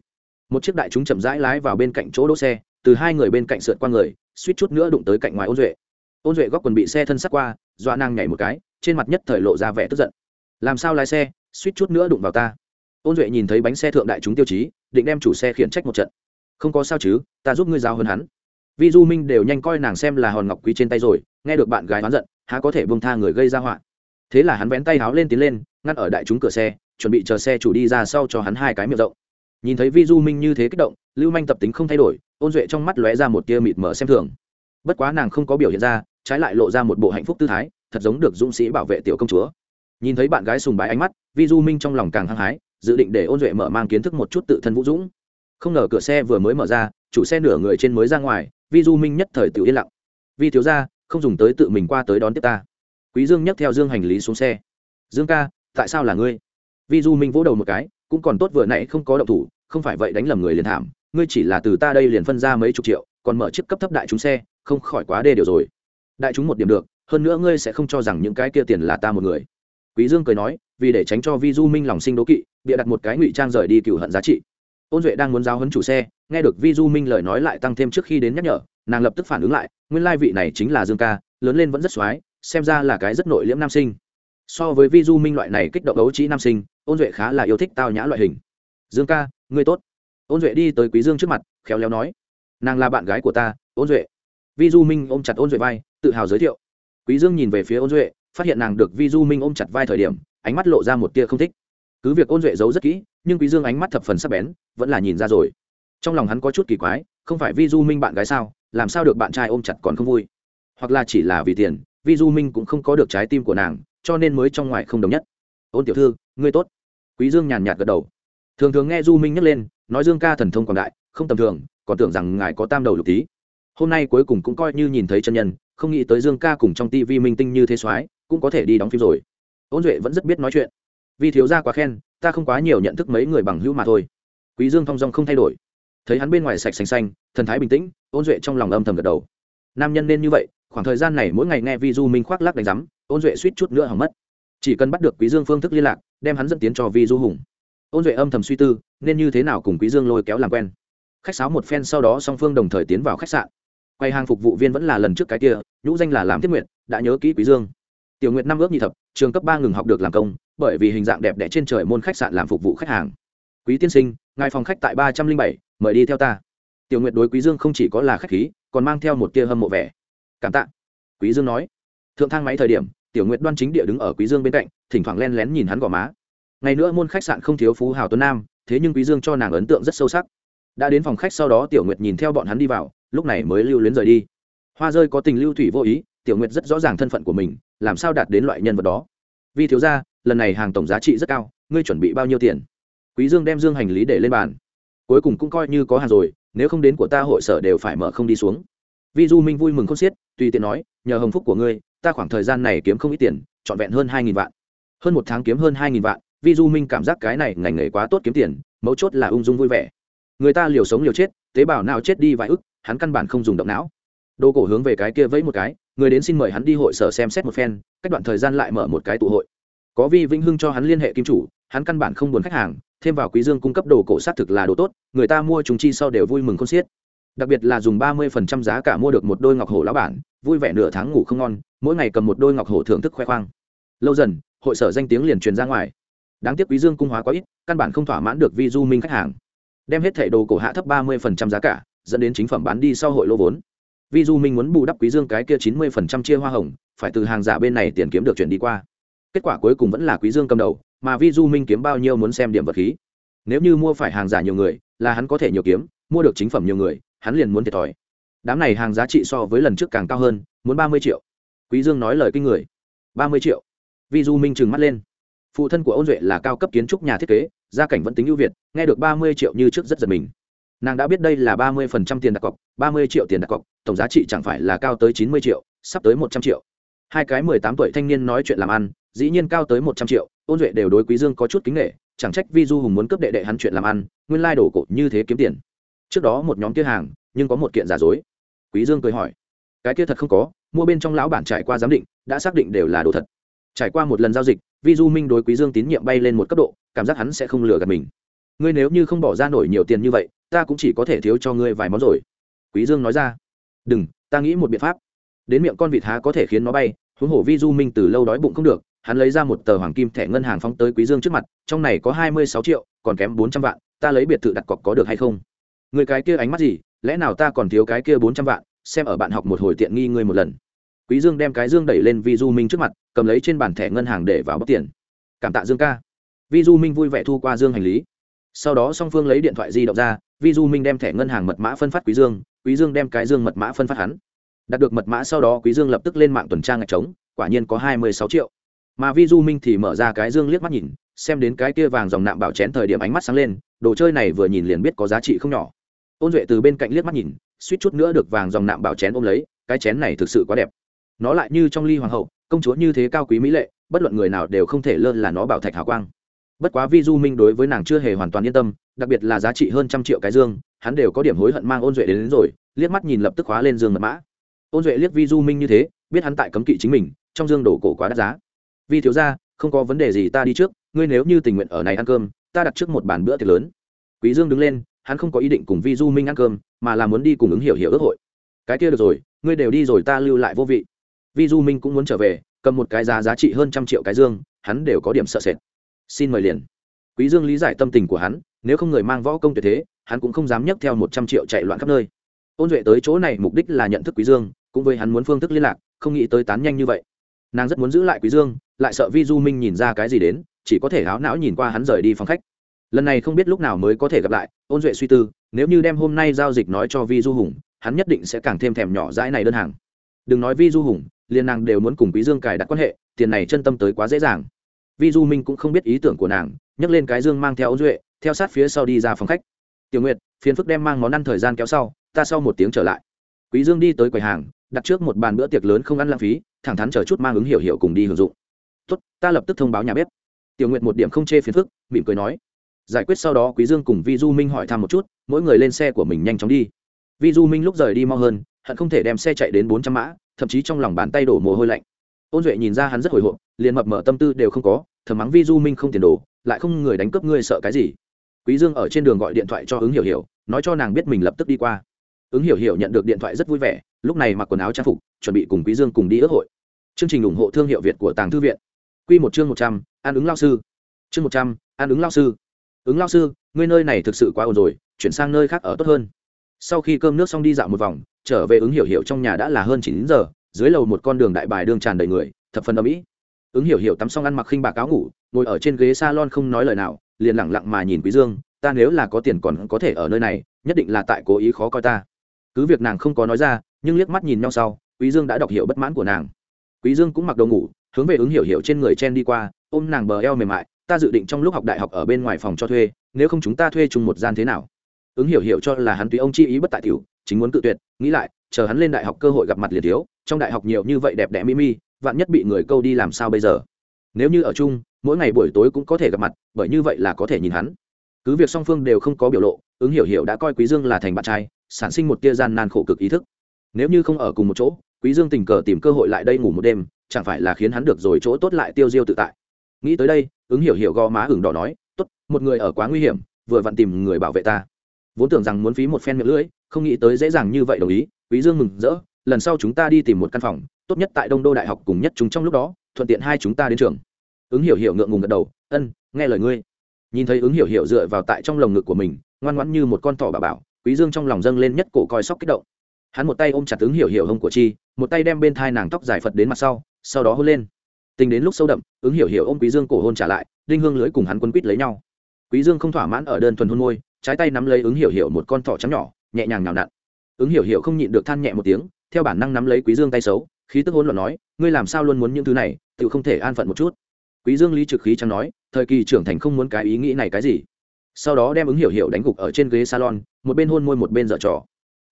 Một chiếc đại chúng chậm rãi lái vào bên cạnh chỗ đỗ xe, từ hai người bên cạnh sượt qua người, suýt chút nữa đụng tới cạnh ngoài ôn duệ ôn duệ góc quần bị xe thân sắt qua, dọa nàng nhảy một cái, trên mặt nhất thời lộ ra vẻ tức giận. Làm sao lái xe, suýt chút nữa đụng vào ta. Ôn duệ nhìn thấy bánh xe thượng đại chúng tiêu chí, định đem chủ xe khiển trách một trận. Không có sao chứ, ta giúp ngươi giao hơn hắn. Vi du minh đều nhanh coi nàng xem là hòn ngọc quý trên tay rồi, nghe được bạn gái oán giận, há có thể bông tha người gây ra họa. Thế là hắn vén tay háo lên tiến lên, ngăn ở đại chúng cửa xe, chuẩn bị chờ xe chủ đi ra sau cho hắn hai cái miệng rộng. Nhìn thấy vi du minh như thế kích động, lưu manh tập tính không thay đổi, ôn duệ trong mắt lóe ra một tia mịt mờ xem thường. Bất quá nàng không có biểu hiện ra trái lại lộ ra một bộ hạnh phúc tư thái, thật giống được dũng sĩ bảo vệ tiểu công chúa. Nhìn thấy bạn gái sùng bái ánh mắt, vi du minh trong lòng càng hăng hái, dự định để ôn duệ mở mang kiến thức một chút tự thân vũ dũng. Không ngờ cửa xe vừa mới mở ra, chủ xe nửa người trên mới ra ngoài, vi du minh nhất thời tự yên lặng. Vi thiếu ra không dùng tới tự mình qua tới đón tiếp ta. Quý dương nhấc theo dương hành lý xuống xe. Dương ca, tại sao là ngươi? Vi du minh vỗ đầu một cái, cũng còn tốt vừa nãy không có động thủ, không phải vậy đánh lầm người liền thảm. Ngươi chỉ là từ ta đây liền phân ra mấy chục triệu, còn mở chiếc cấp thấp đại chúng xe, không khỏi quá đê điều rồi đại chúng một điểm được, hơn nữa ngươi sẽ không cho rằng những cái kia tiền là ta một người. Quý dương cười nói, vì để tránh cho vi du minh lòng sinh đố kỵ, bịa đặt một cái ngụy trang rời đi cựu hận giá trị. Ôn duệ đang muốn giao hấn chủ xe, nghe được vi du minh lời nói lại tăng thêm trước khi đến nhắc nhở, nàng lập tức phản ứng lại, nguyên lai vị này chính là dương ca, lớn lên vẫn rất x xem ra là cái rất nội liễm nam sinh. So với vi du minh loại này kích động đấu trí nam sinh, ôn duệ khá là yêu thích tao nhã loại hình. Dương ca, ngươi tốt. Ôn duệ đi tới quý dương trước mặt, khéo léo nói, nàng là bạn gái của ta, ôn duệ vi du minh ôm chặt ôn duệ vai, tự hào giới thiệu. Quý dương nhìn về phía ôn duệ, phát hiện nàng được vi du minh ôm chặt vai thời điểm, ánh mắt lộ ra một tia không thích. Cứ việc ôn duệ giấu rất kỹ, nhưng quý dương ánh mắt thập phần sắc bén, vẫn là nhìn ra rồi. Trong lòng hắn có chút kỳ quái, không phải vi du minh bạn gái sao, làm sao được bạn trai ôm chặt còn không vui? Hoặc là chỉ là vì tiền, vi du minh cũng không có được trái tim của nàng, cho nên mới trong ngoài không đồng nhất. Ôn tiểu thư, ngươi tốt. Quý dương nhàn nhạt gật đầu. Thường thường nghe du minh nhắc lên, nói dương ca thần thông quảng đại, không tầm thường, còn tưởng rằng ngài có tam đầu lục tí hôm nay cuối cùng cũng coi như nhìn thấy chân nhân, không nghĩ tới dương ca cùng trong tivi minh tinh như thế soái cũng có thể đi đóng phim rồi. Ôn duệ vẫn rất biết nói chuyện. Vì thiếu gia quá khen, ta không quá nhiều nhận thức mấy người bằng hữu mà thôi. Quý dương thong dong không thay đổi. Thấy hắn bên ngoài sạch xanh xanh, thần thái bình tĩnh, ôn duệ trong lòng âm thầm gật đầu. Nam nhân nên như vậy, khoảng thời gian này mỗi ngày nghe vi du minh khoác lắc đánh rắm ôn duệ suýt chút nữa hỏng mất. Chỉ cần bắt được quý dương phương thức liên lạc, đem hắn dẫn tiến cho vi du hùng. Ôn duệ âm thầm suy tư, nên như thế nào cùng quý dương lôi kéo làm quen. Khách sáo một phen sau đó song phương đồng thời tiến vào khách sạn quay hàng phục vụ viên vẫn là lần trước cái kia, nhũ danh là làm thiết nguyện đã nhớ kỹ quý dương. Tiểu nguyện năm ước nhị thập, trường cấp ba ngừng học được làm công, bởi vì hình dạng đẹp đẽ trên trời môn khách sạn làm phục vụ khách hàng. Quý tiên sinh, ngài phòng khách tại ba trăm linh bảy, mời đi theo ta. Tiểu nguyện đối quý dương không chỉ có là khách khí, còn mang theo một tia hâm mộ vẻ. Cảm tạ. Quý dương nói. Thượng thang máy thời điểm, tiểu nguyện đoan chính địa đứng ở quý dương bên cạnh, thỉnh thoảng len lén nhìn hắn gò má. Ngày nữa môn khách sạn không thiếu phú hào tuấn nam, thế nhưng quý dương cho nàng ấn tượng rất sâu sắc. Đã đến phòng khách sau đó tiểu nguyệt nhìn theo bọn hắn đi vào lúc này mới lưu luyến rời đi. Hoa rơi có tình lưu thủy vô ý, tiểu nguyệt rất rõ ràng thân phận của mình, làm sao đạt đến loại nhân vật đó? Vì thiếu ra lần này hàng tổng giá trị rất cao, ngươi chuẩn bị bao nhiêu tiền? Quý dương đem dương hành lý để lên bàn. Cuối cùng cũng coi như có hàng rồi, nếu không đến của ta hội sở đều phải mở không đi xuống. Vi du minh vui mừng không xiết, tùy tiện nói, nhờ hồng phúc của ngươi, ta khoảng thời gian này kiếm không ít tiền, trọn vẹn hơn hai nghìn vạn. Hơn một tháng kiếm hơn hai nghìn vạn, vi du minh cảm giác cái này ngành nghề quá tốt kiếm tiền, mấu chốt là ung dung vui vẻ. Người ta liều sống liều chết, tế bào nào chết đi vài ức hắn căn bản không dùng động não. Đồ cổ hướng về cái kia vẫy một cái, người đến xin mời hắn đi hội sở xem xét một phen, cách đoạn thời gian lại mở một cái tụ hội. Có vi vĩnh hưng cho hắn liên hệ kim chủ, hắn căn bản không buồn khách hàng, thêm vào quý dương cung cấp đồ cổ xác thực là đồ tốt, người ta mua chúng chi sau đều vui mừng con xiết. Đặc biệt là dùng ba mươi phần trăm giá cả mua được một đôi ngọc hổ lão bản, vui vẻ nửa tháng ngủ không ngon, mỗi ngày cầm một đôi ngọc hổ thưởng thức khoe khoang. Lâu dần, hội sở danh tiếng liền truyền ra ngoài. Đáng tiếc quý dương cung hóa quá ít, căn bản không thỏa mãn được vi du minh khách hàng. Đem hết thẻ đồ cổ hạ thấp ba mươi giá cả dẫn đến chính phẩm bán đi sau hội lô vốn. Vi du minh muốn bù đắp quý dương cái kia chín mươi chia hoa hồng, phải từ hàng giả bên này tiền kiếm được chuyển đi qua. Kết quả cuối cùng vẫn là quý dương cầm đầu, mà vi du minh kiếm bao nhiêu muốn xem điểm vật khí. Nếu như mua phải hàng giả nhiều người, là hắn có thể nhiều kiếm, mua được chính phẩm nhiều người, hắn liền muốn thiệt thòi. Đám này hàng giá trị so với lần trước càng cao hơn, muốn ba mươi triệu. Quý dương nói lời kinh người. ba mươi triệu. Vi du minh trừng mắt lên. Phụ thân của ôn duệ là cao cấp kiến trúc nhà thiết kế, gia cảnh vẫn tính ưu việt, nghe được ba mươi triệu như trước rất giật mình nàng đã biết đây là ba mươi phần trăm tiền đặt cọc, ba mươi triệu tiền đặt cọc, tổng giá trị chẳng phải là cao tới chín mươi triệu, sắp tới một trăm triệu. Hai cái mười tám tuổi thanh niên nói chuyện làm ăn, dĩ nhiên cao tới một trăm triệu, ôn duệ đều đối quý dương có chút kính nghệ chẳng trách vi du hùng muốn cướp đệ đệ hắn chuyện làm ăn, nguyên lai đổ cổ như thế kiếm tiền. Trước đó một nhóm kia hàng, nhưng có một kiện giả dối. Quý dương cười hỏi, cái kia thật không có, mua bên trong lão bản trải qua giám định, đã xác định đều là đồ thật. Trải qua một lần giao dịch vi du minh đối quý dương tín nhiệm bay lên một cấp độ, cảm giác hắn sẽ không lừa gạt mình. Ngươi nếu như không bỏ ra nổi nhiều tiền như vậy ta cũng chỉ có thể thiếu cho ngươi vài món rồi. Quý dương nói ra. Đừng, ta nghĩ một biện pháp. Đến miệng con vịt há có thể khiến nó bay, huống hồ vi du minh từ lâu đói bụng không được, hắn lấy ra một tờ hoàng kim thẻ ngân hàng phóng tới quý dương trước mặt, trong này có hai mươi sáu triệu, còn kém bốn trăm vạn, ta lấy biệt thự đặt cọc có được hay không? Người cái kia ánh mắt gì, lẽ nào ta còn thiếu cái kia bốn trăm vạn, xem ở bạn học một hồi tiện nghi ngươi một lần. Quý dương đem cái dương đẩy lên vi du minh trước mặt, cầm lấy trên bàn thẻ ngân hàng để vào bóc tiền. Cảm tạ dương ca. Vi du minh vui vẻ thu qua dương hành lý. Sau đó song phương lấy điện thoại di động ra vi du minh đem thẻ ngân hàng mật mã phân phát quý dương quý dương đem cái dương mật mã phân phát hắn. Đạt được mật mã sau đó, quý dương lập tức lên mạng tuần tra ngạch trống quả nhiên có hai mươi sáu triệu. Mà vi du minh thì mở ra cái dương liếc mắt nhìn, xem đến cái kia vàng dòng nạm bảo chén thời điểm ánh mắt sáng lên, đồ chơi này vừa nhìn liền biết có giá trị không nhỏ. Ôn duệ từ bên cạnh liếc mắt nhìn, suýt chút nữa được vàng dòng nạm bảo chén ôm lấy, cái chén này thực sự quá đẹp. Nó lại như trong ly hoàng hậu, công chúa như thế cao quý mỹ lệ, bất luận người nào đều không thể lơ là nó bảo thạch hào quang bất quá vi du minh đối với nàng chưa hề hoàn toàn yên tâm đặc biệt là giá trị hơn trăm triệu cái dương hắn đều có điểm hối hận mang ôn duệ đến, đến rồi liếc mắt nhìn lập tức khóa lên dương mật mã. Ôn duệ liếc vi du minh như thế biết hắn tại cấm kỵ chính mình trong dương đổ cổ quá đắt giá. Vi thiếu ra không có vấn đề gì ta đi trước ngươi nếu như tình nguyện ở này ăn cơm ta đặt trước một bàn bữa tiệc lớn. Quý dương đứng lên hắn không có ý định cùng vi du minh ăn cơm mà là muốn đi cùng ứng hiểu hiểu ước hội. Cái kia được rồi ngươi đều đi rồi ta lưu lại vô vị. Vi du minh cũng muốn trở về cầm một cái giá giá trị hơn trăm triệu cái dương hắn đều có điểm sợ sệt xin mời liền. Quý dương lý giải tâm tình của hắn, nếu không người mang võ công tuyệt thế, hắn cũng không dám nhấc theo một trăm triệu chạy loạn khắp nơi. Ôn duệ tới chỗ này mục đích là nhận thức quý dương, cũng với hắn muốn phương thức liên lạc, không nghĩ tới tán nhanh như vậy. Nàng rất muốn giữ lại quý dương, lại sợ vi du minh nhìn ra cái gì đến, chỉ có thể háo não nhìn qua hắn rời đi phòng khách. Lần này không biết lúc nào mới có thể gặp lại, ôn duệ suy tư, nếu như đem hôm nay giao dịch nói cho vi du hùng, hắn nhất định sẽ càng thêm thèm nhỏ dãi này đơn hàng. Đừng nói vi du hùng, liền nàng đều muốn cùng quý dương cài đặt quan hệ, tiền này chân tâm tới quá dễ dàng vi du minh cũng không biết ý tưởng của nàng, nhấc lên cái dương mang theo ôn duệ, theo sát phía sau đi ra phòng khách. Tiểu nguyệt, phiền phức đem mang món ăn thời gian kéo sau, ta sau một tiếng trở lại. Quý dương đi tới quầy hàng, đặt trước một bàn bữa tiệc lớn không ăn lãng phí, thẳng thắn chờ chút mang ứng hiểu hiểu cùng đi hưởng dụng. Tốt, ta lập tức thông báo nhà bếp. Tiểu nguyệt một điểm không chê phiền phức, mỉm cười nói. Giải quyết sau đó, quý dương cùng vi du minh hỏi thăm một chút, mỗi người lên xe của mình nhanh chóng đi. Vi du minh lúc rời đi mau hơn, hận không thể đem xe chạy đến bốn trăm mã, thậm chí trong lòng bàn tay đổ mồ hôi lạnh ôn duệ nhìn ra hắn rất hồi hộp, liền mập mở tâm tư đều không có, thầm mắng vi du minh không tiền đồ, lại không người đánh cướp ngươi sợ cái gì. Quý dương ở trên đường gọi điện thoại cho ứng hiểu hiểu, nói cho nàng biết mình lập tức đi qua. Ứng hiểu hiểu nhận được điện thoại rất vui vẻ, lúc này mặc quần áo trang phục, chuẩn bị cùng quý dương cùng đi ước hội. Chương trình ủng hộ thương hiệu việt của tàng thư viện. Quy một chương một trăm, an ứng lao sư. Chương một trăm, an ứng lao sư. Ứng lao sư, ngươi nơi này thực sự quá ồn rồi, chuyển sang nơi khác ở tốt hơn. Sau khi cơm nước xong đi dạo một vòng, trở về ứng hiểu hiểu trong nhà đã là hơn chín giờ dưới lầu một con đường đại bài đường tràn đầy người, thập phần âm ỉ ứng hiểu hiểu tắm xong ăn mặc khinh bạc áo ngủ, ngồi ở trên ghế salon không nói lời nào, liền lẳng lặng mà nhìn quý dương, ta nếu là có tiền còn có thể ở nơi này, nhất định là tại cố ý khó coi ta. Cứ việc nàng không có nói ra, nhưng liếc mắt nhìn nhau sau, quý dương đã đọc hiểu bất mãn của nàng. Quý dương cũng mặc đồ ngủ, hướng về ứng hiểu hiểu trên người chen đi qua, ôm nàng bờ eo mềm mại, ta dự định trong lúc học đại học ở bên ngoài phòng cho thuê, nếu không chúng ta thuê chung một gian thế nào? Ứng hiểu hiểu cho là hắn tùy ông chi ý bất tại tiểu, chính muốn tự tuyệt, nghĩ lại, chờ hắn lên đại học cơ hội gặp mặt liền thiếu trong đại học nhiều như vậy đẹp đẽ mỹ mi, vạn nhất bị người câu đi làm sao bây giờ? Nếu như ở chung, mỗi ngày buổi tối cũng có thể gặp mặt, bởi như vậy là có thể nhìn hắn. Cứ việc song phương đều không có biểu lộ, ứng hiểu hiểu đã coi quý dương là thành bạn trai, sản sinh một tia gian nan khổ cực ý thức. Nếu như không ở cùng một chỗ, quý dương tình cờ tìm cơ hội lại đây ngủ một đêm, chẳng phải là khiến hắn được rồi chỗ tốt lại tiêu diêu tự tại. Nghĩ tới đây, ứng hiểu hiểu gò má ửng đỏ nói, tốt, một người ở quá nguy hiểm, vừa vặn tìm người bảo vệ ta. Vốn tưởng rằng muốn phí một phen miệng lưỡi, không nghĩ tới dễ dàng như vậy đồng ý, quý dương mừng rỡ lần sau chúng ta đi tìm một căn phòng, tốt nhất tại đông đô đại học cùng nhất chúng trong lúc đó, thuận tiện hai chúng ta đến trường. Ứng hiểu hiểu ngượng ngùng gật đầu, ân, nghe lời ngươi. Nhìn thấy ứng hiểu hiểu dựa vào tại trong lồng ngực của mình, ngoan ngoãn như một con thỏ bà bảo, quý dương trong lòng dâng lên nhất cổ coi sóc kích động. Hắn một tay ôm chặt ứng hiểu hiểu hông của chi, một tay đem bên thai nàng tóc dài phật đến mặt sau sau đó hôn lên. Tình đến lúc sâu đậm, ứng hiểu hiểu ôm quý dương cổ hôn trả lại, đinh hương lưới cùng hắn quân quýt lấy nhau. Quý dương không thỏa mãn ở đơn thuần hôn môi, trái tay nắm lấy ứng hiểu hiểu một con thỏ trắng nhỏ, nhẹ nhàng nào nặn. Ứng hiểu hiểu không nhịn được than nhẹ một tiếng theo bản năng nắm lấy quý dương tay xấu, khí tức hỗn loạn nói, ngươi làm sao luôn muốn những thứ này tự không thể an phận một chút. Quý dương lý trực khí chẳng nói, thời kỳ trưởng thành không muốn cái ý nghĩ này cái gì. Sau đó đem ứng hiểu hiểu đánh gục ở trên ghế salon, một bên hôn môi một bên dở trò.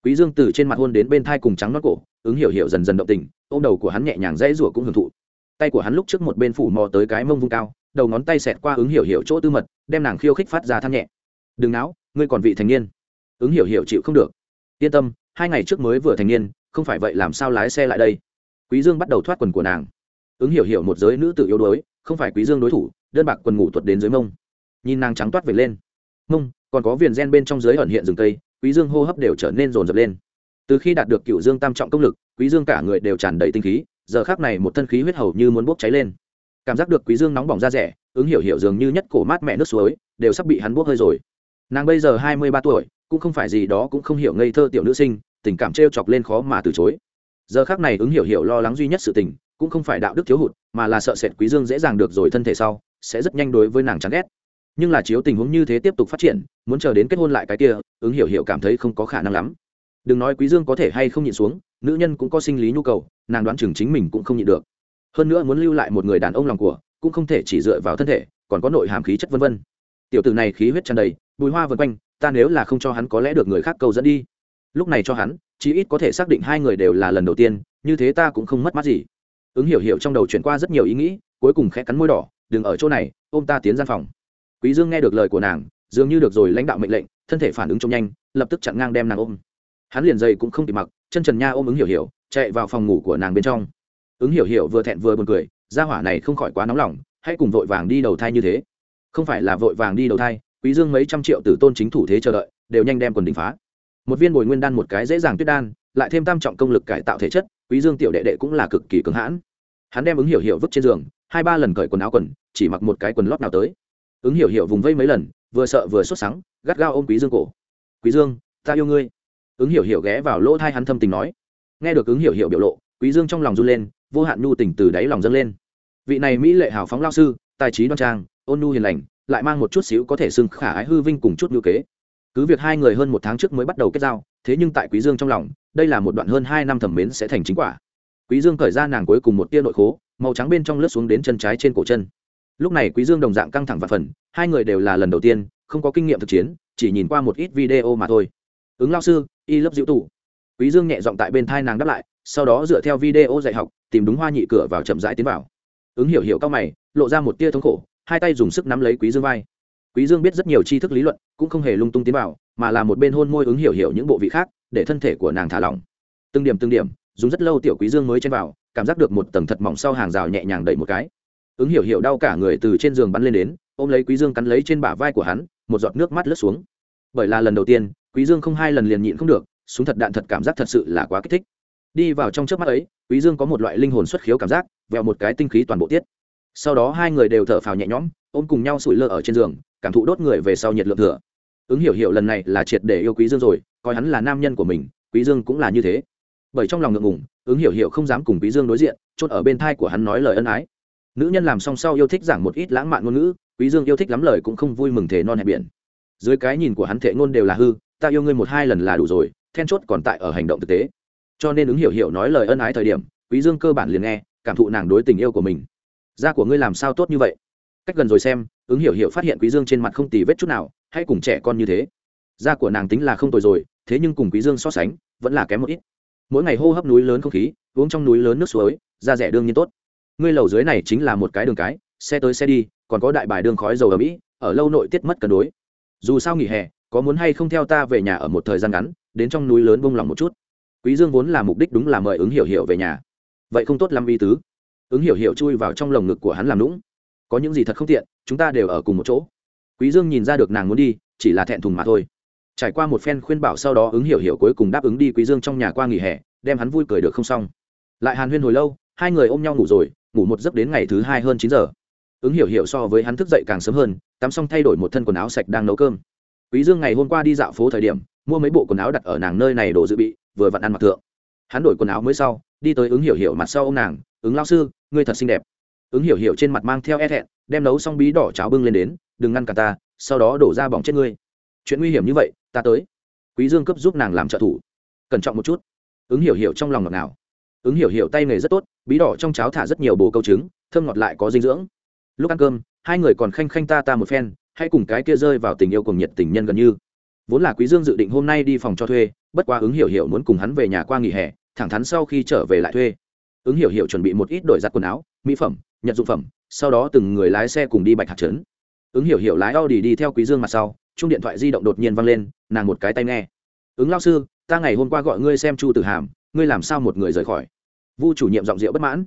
Quý dương từ trên mặt hôn đến bên thai cùng trắng nót cổ, ứng hiểu hiểu dần dần động tình, ôm đầu của hắn nhẹ nhàng dễ rủa cũng hưởng thụ. Tay của hắn lúc trước một bên phủ mò tới cái mông vung cao, đầu ngón tay xẹt qua ứng hiểu hiểu chỗ tư mật, đem nàng khiêu khích phát ra than nhẹ. Đừng náo, ngươi còn vị thành niên. Ứng hiểu hiểu chịu không được. Yên tâm, hai ngày trước mới vừa thành niên không phải vậy làm sao lái xe lại đây? Quý dương bắt đầu thoát quần của nàng. Ứng hiểu hiểu một giới nữ tự yếu đuối, không phải quý dương đối thủ, đơn bạc quần ngủ tuột đến dưới mông. Nhìn nàng trắng toát về lên. Mông, còn có viền gen bên trong dưới ẩn hiện rừng cây, quý dương hô hấp đều trở nên rồn rập lên. Từ khi đạt được cựu dương tam trọng công lực, quý dương cả người đều tràn đầy tinh khí, giờ khắc này một thân khí huyết hầu như muốn bốc cháy lên. Cảm giác được quý dương nóng bỏng da rẻ, ứng hiểu hiểu dường như nhất cổ mát mẹ nước suối, đều sắp bị hắn bốc hơi rồi. Nàng bây giờ hai mươi ba tuổi, cũng không phải gì đó cũng không hiểu ngây thơ tiểu nữ sinh tình cảm trêu chọc lên khó mà từ chối. Giờ khắc này ứng hiểu hiểu lo lắng duy nhất sự tình, cũng không phải đạo đức thiếu hụt, mà là sợ sệt quý dương dễ dàng được rồi thân thể sau, sẽ rất nhanh đối với nàng chán ghét. Nhưng là chiếu tình huống như thế tiếp tục phát triển, muốn chờ đến kết hôn lại cái kia, ứng hiểu hiểu cảm thấy không có khả năng lắm. Đừng nói quý dương có thể hay không nhịn xuống, nữ nhân cũng có sinh lý nhu cầu, nàng đoán chừng chính mình cũng không nhịn được. Hơn nữa muốn lưu lại một người đàn ông lòng của, cũng không thể chỉ dựa vào thân thể, còn có nội hàm khí chất vân vân. Tiểu tử này khí huyết tràn đầy, bùi hoa vân quanh, ta nếu là không cho hắn có lẽ được người khác cầu dẫn đi lúc này cho hắn, chí ít có thể xác định hai người đều là lần đầu tiên, như thế ta cũng không mất mát gì. Ứng hiểu hiểu trong đầu chuyển qua rất nhiều ý nghĩ, cuối cùng khẽ cắn môi đỏ, đừng ở chỗ này, ôm ta tiến gian phòng. Quý dương nghe được lời của nàng, dường như được rồi lãnh đạo mệnh lệnh, thân thể phản ứng trông nhanh, lập tức chặn ngang đem nàng ôm. Hắn liền dây cũng không kịp mặc, chân trần nha ôm ứng hiểu hiểu, chạy vào phòng ngủ của nàng bên trong. Ứng hiểu hiểu vừa thẹn vừa buồn cười, gia hỏa này không khỏi quá nóng lòng, hãy cùng vội vàng đi đầu thai như thế. Không phải là vội vàng đi đầu thai, quý dương mấy trăm triệu tử tôn chính thủ thế chờ đợi, đều nhanh đem quần đỉnh phá một viên bồi nguyên đan một cái dễ dàng tuyết đan, lại thêm tam trọng công lực cải tạo thể chất, quý dương tiểu đệ đệ cũng là cực kỳ cứng hãn. Hắn đem ứng hiểu hiểu vứt trên giường, hai ba lần cởi quần áo quần, chỉ mặc một cái quần lót nào tới. Ứng hiểu hiểu vùng vây mấy lần, vừa sợ vừa sốt sắng, gắt gao ôm quý dương cổ. Quý dương, ta yêu ngươi. Ứng hiểu hiểu ghé vào lỗ thai hắn thâm tình nói. Nghe được ứng hiểu hiểu biểu lộ, quý dương trong lòng run lên, vô hạn nhu tình từ đáy lòng dâng lên. Vị này mỹ lệ hào phóng lao sư, tài trí đoan trang, ôn nhu hiền lành, lại mang một chút xíu có thể xưng khả ái hư vinh cùng chút ngữ kế cứ việc hai người hơn một tháng trước mới bắt đầu kết giao, thế nhưng tại quý dương trong lòng, đây là một đoạn hơn hai năm thẩm mến sẽ thành chính quả. Quý dương cởi ra nàng cuối cùng một tia nội khố, màu trắng bên trong lướt xuống đến chân trái trên cổ chân. Lúc này quý dương đồng dạng căng thẳng và phần, hai người đều là lần đầu tiên, không có kinh nghiệm thực chiến, chỉ nhìn qua một ít video mà thôi. Ứng lao sư, y lớp diệu tủ quý dương nhẹ giọng tại bên thai nàng đáp lại, sau đó dựa theo video dạy học, tìm đúng hoa nhị cửa vào chậm rãi tiến vào. Ứng hiểu hiểu cao mày, lộ ra một tia thống khổ, hai tay dùng sức nắm lấy quý dương vai quý dương biết rất nhiều tri thức lý luận, cũng không hề lung tung tiến vào, mà là một bên hôn môi ứng hiểu hiểu những bộ vị khác để thân thể của nàng thả lỏng. Từng điểm từng điểm, dùng rất lâu tiểu quý dương mới chen vào, cảm giác được một tầng thật mỏng sau hàng rào nhẹ nhàng đẩy một cái. Ứng hiểu hiểu đau cả người từ trên giường bắn lên đến, ôm lấy quý dương cắn lấy trên bả vai của hắn, một giọt nước mắt lướt xuống. Bởi là lần đầu tiên, quý dương không hai lần liền nhịn không được, súng thật đạn thật cảm giác thật sự là quá kích thích. Đi vào trong trước mắt ấy, quý dương có một loại linh hồn xuất khiếu cảm giác, vẹo một cái tinh khí toàn bộ tiết. Sau đó hai người đều thở phào nhẹ nhõm, ôm cùng nhau sủi lơ ở trên giường cảm thụ đốt người về sau nhiệt lượng thừa. Ứng hiểu hiểu lần này là triệt để yêu quý dương rồi, coi hắn là nam nhân của mình, quý dương cũng là như thế. Bởi trong lòng ngượng ngùng, ứng hiểu hiểu không dám cùng quý dương đối diện, chốt ở bên thai của hắn nói lời ân ái. Nữ nhân làm song sau yêu thích giảng một ít lãng mạn ngôn ngữ, quý dương yêu thích lắm lời cũng không vui mừng thể non hẹp biển. Dưới cái nhìn của hắn thể ngôn đều là hư, ta yêu ngươi một hai lần là đủ rồi, then chốt còn tại ở hành động thực tế. Cho nên ứng hiểu hiểu nói lời ân ái thời điểm, quý dương cơ bản liền nghe, cảm thụ nàng đối tình yêu của mình. Da của ngươi làm sao tốt như vậy? Cách gần rồi xem, ứng hiểu hiểu phát hiện quý dương trên mặt không tì vết chút nào hay cùng trẻ con như thế. Da của nàng tính là không tồi rồi, thế nhưng cùng quý dương so sánh, vẫn là kém một ít. Mỗi ngày hô hấp núi lớn không khí, uống trong núi lớn nước suối, da rẻ đương nhiên tốt. Ngươi lầu dưới này chính là một cái đường cái, xe tới xe đi, còn có đại bài đường khói dầu ở mỹ, ở lâu nội tiết mất cân đối. Dù sao nghỉ hè, có muốn hay không theo ta về nhà ở một thời gian ngắn, đến trong núi lớn bông lòng một chút. Quý dương vốn là mục đích đúng là mời ứng hiểu hiểu về nhà. Vậy không tốt lắm y tứ. Ứng hiểu hiểu chui vào trong lồng ngực của hắn làm lũng có những gì thật không tiện, chúng ta đều ở cùng một chỗ. Quý dương nhìn ra được nàng muốn đi, chỉ là thẹn thùng mà thôi. Trải qua một phen khuyên bảo sau đó ứng hiểu hiểu cuối cùng đáp ứng đi quý dương trong nhà qua nghỉ hè, đem hắn vui cười được không xong. Lại hàn huyên hồi lâu, hai người ôm nhau ngủ rồi, ngủ một giấc đến ngày thứ hai hơn chín giờ. Ứng hiểu hiểu so với hắn thức dậy càng sớm hơn, tắm xong thay đổi một thân quần áo sạch đang nấu cơm. Quý dương ngày hôm qua đi dạo phố thời điểm, mua mấy bộ quần áo đặt ở nàng nơi này đồ dự bị, vừa vặn ăn mặc thượng. Hắn đổi quần áo mới sau, đi tới ứng hiểu hiểu mặt sau ông nàng, ứng lao sư, ngươi thật xinh đẹp ứng hiểu hiểu trên mặt mang theo e thẹn đem nấu xong bí đỏ cháo bưng lên đến đừng ngăn cả ta sau đó đổ ra bỏng chết ngươi. Chuyện nguy hiểm như vậy ta tới. Quý dương cấp giúp nàng làm trợ thủ. Cẩn trọng một chút. Ứng hiểu hiểu trong lòng ngọt ngào, ứng hiểu hiểu tay nghề rất tốt bí đỏ trong cháo thả rất nhiều bồ câu trứng thơm ngọt lại có dinh dưỡng. Lúc ăn cơm hai người còn khanh khanh ta ta một phen hãy cùng cái kia rơi vào tình yêu cùng nhiệt tình nhân gần như. Vốn là quý dương dự định hôm nay đi phòng cho thuê bất quá ứng hiểu hiểu muốn cùng hắn về nhà qua nghỉ hè thẳng thắn sau khi trở về lại thuê. Ứng hiểu hiểu chuẩn bị một ít đổi giặt quần áo mỹ phẩm nhận dụng phẩm, sau đó từng người lái xe cùng đi bạch hạt trấn. Ứng hiểu hiểu lái Audi đi theo quý dương mặt sau chung điện thoại di động đột nhiên văng lên, nàng một cái tay nghe. Ứng lao sư, ta ngày hôm qua gọi ngươi xem chu tử hàm, ngươi làm sao một người rời khỏi? Vu chủ nhiệm giọng rượu bất mãn.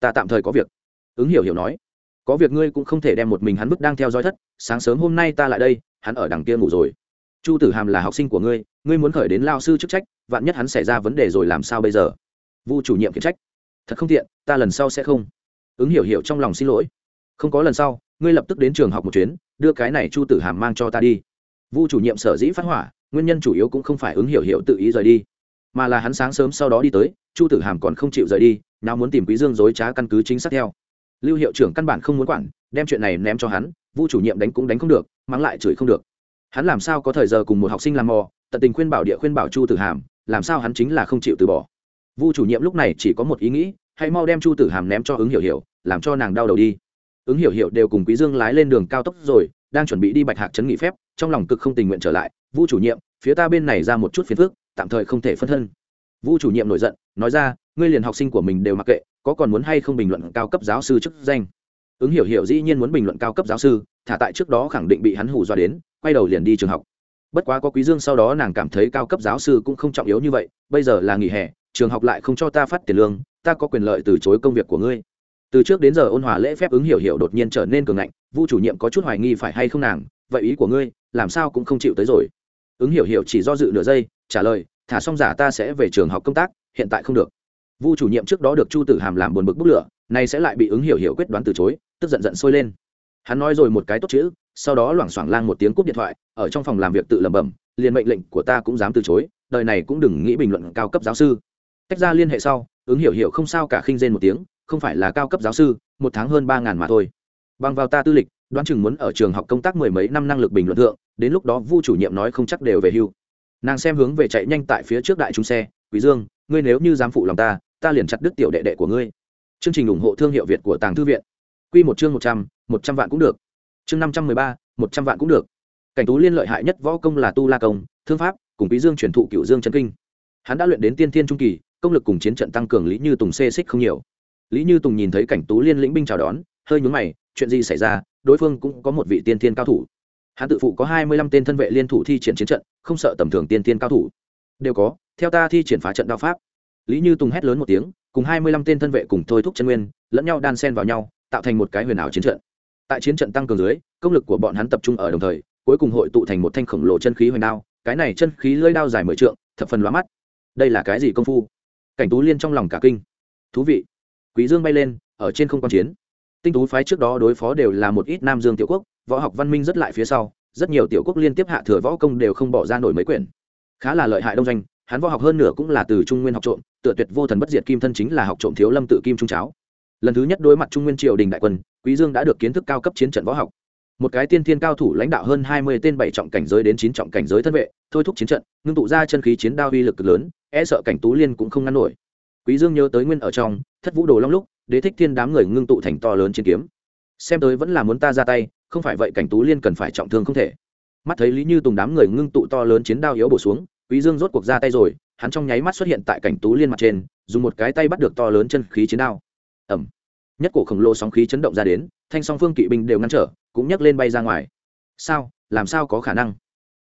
Ta tạm thời có việc. Ứng hiểu hiểu nói. Có việc ngươi cũng không thể đem một mình hắn bức đang theo dõi thất, sáng sớm hôm nay ta lại đây, hắn ở đằng kia ngủ rồi. Chu tử hàm là học sinh của ngươi ngươi muốn khởi đến lao sư chức trách, vạn nhất hắn xảy ra vấn đề rồi làm sao bây giờ? Vu chủ nhiệm khiển trách. Thật không tiện, ta lần sau sẽ không ứng hiểu hiểu trong lòng xin lỗi. Không có lần sau, ngươi lập tức đến trường học một chuyến, đưa cái này chu tử hàm mang cho ta đi. Vu chủ nhiệm sở dĩ phát hỏa, nguyên nhân chủ yếu cũng không phải ứng hiểu hiểu tự ý rời đi, mà là hắn sáng sớm sau đó đi tới, chu tử hàm còn không chịu rời đi, nào muốn tìm quý dương dối trá căn cứ chính xác theo. Lưu hiệu trưởng căn bản không muốn quản, đem chuyện này ném cho hắn, vu chủ nhiệm đánh cũng đánh không được, mắng lại chửi không được. Hắn làm sao có thời giờ cùng một học sinh làm mò, tận tình khuyên bảo địa khuyên bảo chu tử hàm, làm sao hắn chính là không chịu từ bỏ. Vu chủ nhiệm lúc này chỉ có một ý nghĩ hãy mau đem chu tử hàm ném cho ứng hiểu hiểu, làm cho nàng đau đầu đi. Ứng hiểu hiểu đều cùng quý dương lái lên đường cao tốc rồi, đang chuẩn bị đi bạch hạc chấn nghỉ phép, trong lòng cực không tình nguyện trở lại. Vu chủ nhiệm, phía ta bên này ra một chút phiền phức, tạm thời không thể phân thân. Vu chủ nhiệm nổi giận, nói ra, ngươi liền học sinh của mình đều mặc kệ, có còn muốn hay không bình luận cao cấp giáo sư chức danh? Ứng hiểu hiểu dĩ nhiên muốn bình luận cao cấp giáo sư, thả tại trước đó khẳng định bị hắn hù dọa đến, quay đầu liền đi trường học. Bất quá có quý dương sau đó nàng cảm thấy cao cấp giáo sư cũng không trọng yếu như vậy, bây giờ là nghỉ hè trường học lại không cho ta phát tiền lương, ta có quyền lợi từ chối công việc của ngươi. Từ trước đến giờ ôn hòa lễ phép ứng hiểu hiểu đột nhiên trở nên cường ngạnh, vu chủ nhiệm có chút hoài nghi phải hay không nàng, vậy ý của ngươi, làm sao cũng không chịu tới rồi. Ứng hiểu hiểu chỉ do dự nửa giây, trả lời, thả xong giả ta sẽ về trường học công tác, hiện tại không được. Vu chủ nhiệm trước đó được chu tử hàm làm buồn bực bức lửa, nay sẽ lại bị ứng hiểu hiểu quyết đoán từ chối, tức giận giận sôi lên. Hắn nói rồi một cái tốt chữ, sau đó loảng xoảng lang một tiếng cúp điện thoại, ở trong phòng làm việc tự lẩm bẩm, liền mệnh lệnh của ta cũng dám từ chối, đời này cũng đừng nghĩ bình luận cao cấp giáo sư tách ra liên hệ sau, ứng hiểu hiểu không sao cả khinh rên một tiếng, không phải là cao cấp giáo sư, một tháng hơn ba ngàn mà thôi. Bằng vào ta tư lịch, đoán chừng muốn ở trường học công tác mười mấy năm năng lực bình luận thượng, đến lúc đó vu chủ nhiệm nói không chắc đều về hưu. Nàng xem hướng về chạy nhanh tại phía trước đại chúng xe, quý dương, ngươi nếu như dám phụ lòng ta ta liền chặt đứt tiểu đệ đệ của ngươi. Chương trình ủng hộ thương hiệu việt của tàng thư viện. Quy một chương một trăm một trăm vạn cũng được. Chương năm trăm mười ba, một trăm vạn cũng được. Cảnh tú liên lợi hại nhất võ công là tu la công, thương pháp, cùng quý dương truyền thụ cựu dương chân kinh. Hắn đã luyện đến tiên thiên trung kỳ công lực cùng chiến trận tăng cường lý như tùng xê xích không nhiều. Lý như tùng nhìn thấy cảnh tú liên lĩnh binh chào đón, hơi nhướng mày, chuyện gì xảy ra, đối phương cũng có một vị tiên thiên cao thủ. Hắn tự phụ có hai mươi lăm tên thân vệ liên thủ thi triển chiến trận, không sợ tầm thường tiên thiên cao thủ. Đều có, theo ta thi triển phá trận đao pháp. Lý như tùng hét lớn một tiếng, cùng hai mươi lăm tên thân vệ cùng thôi thúc chân nguyên, lẫn nhau đan sen vào nhau, tạo thành một cái huyền ảo chiến trận. Tại chiến trận tăng cường dưới, công lực của bọn hắn tập trung ở đồng thời, cuối cùng hội tụ thành một thanh khổng lồ chân khí hoành đao, cái này chân khí lơi đao dài mười trượng, thập phần lóa mắt. Đây là cái gì công phu? Cảnh tú liên trong lòng cả kinh. Thú vị. Quý dương bay lên, ở trên không quan chiến. Tinh tú phái trước đó đối phó đều là một ít nam dương tiểu quốc, võ học văn minh rất lại phía sau, rất nhiều tiểu quốc liên tiếp hạ thừa võ công đều không bỏ ra nổi mấy quyển. Khá là lợi hại đông doanh, hắn võ học hơn nửa cũng là từ trung nguyên học trộm, tựa tuyệt vô thần bất diệt kim thân chính là học trộm thiếu lâm tự kim trung cháo. Lần thứ nhất đối mặt trung nguyên triều đình đại quân, quý dương đã được kiến thức cao cấp chiến trận võ học một cái tiên thiên cao thủ lãnh đạo hơn hai mươi tên bảy trọng cảnh giới đến chín trọng cảnh giới thân vệ, thôi thúc chiến trận, ngưng tụ ra chân khí chiến đao uy lực cực lớn e sợ cảnh tú liên cũng không ngăn nổi. Quý dương nhớ tới nguyên ở trong, thất vũ đồ long lúc, đế thích thiên đám người ngưng tụ thành to lớn chiến kiếm. Xem tới vẫn là muốn ta ra tay, không phải vậy cảnh tú liên cần phải trọng thương không thể. Mắt thấy lý như tùng đám người ngưng tụ to lớn chiến đao yếu bổ xuống, quý dương rốt cuộc ra tay rồi, hắn trong nháy mắt xuất hiện tại cảnh tú liên mặt trên, dùng một cái tay bắt được to lớn chân khí chiến đao. Ầm nhất cổ khổng lồ sóng khí chấn động ra đến, thanh song phương kỵ binh đều ngăn trở cũng nhấc lên bay ra ngoài. Sao? Làm sao có khả năng?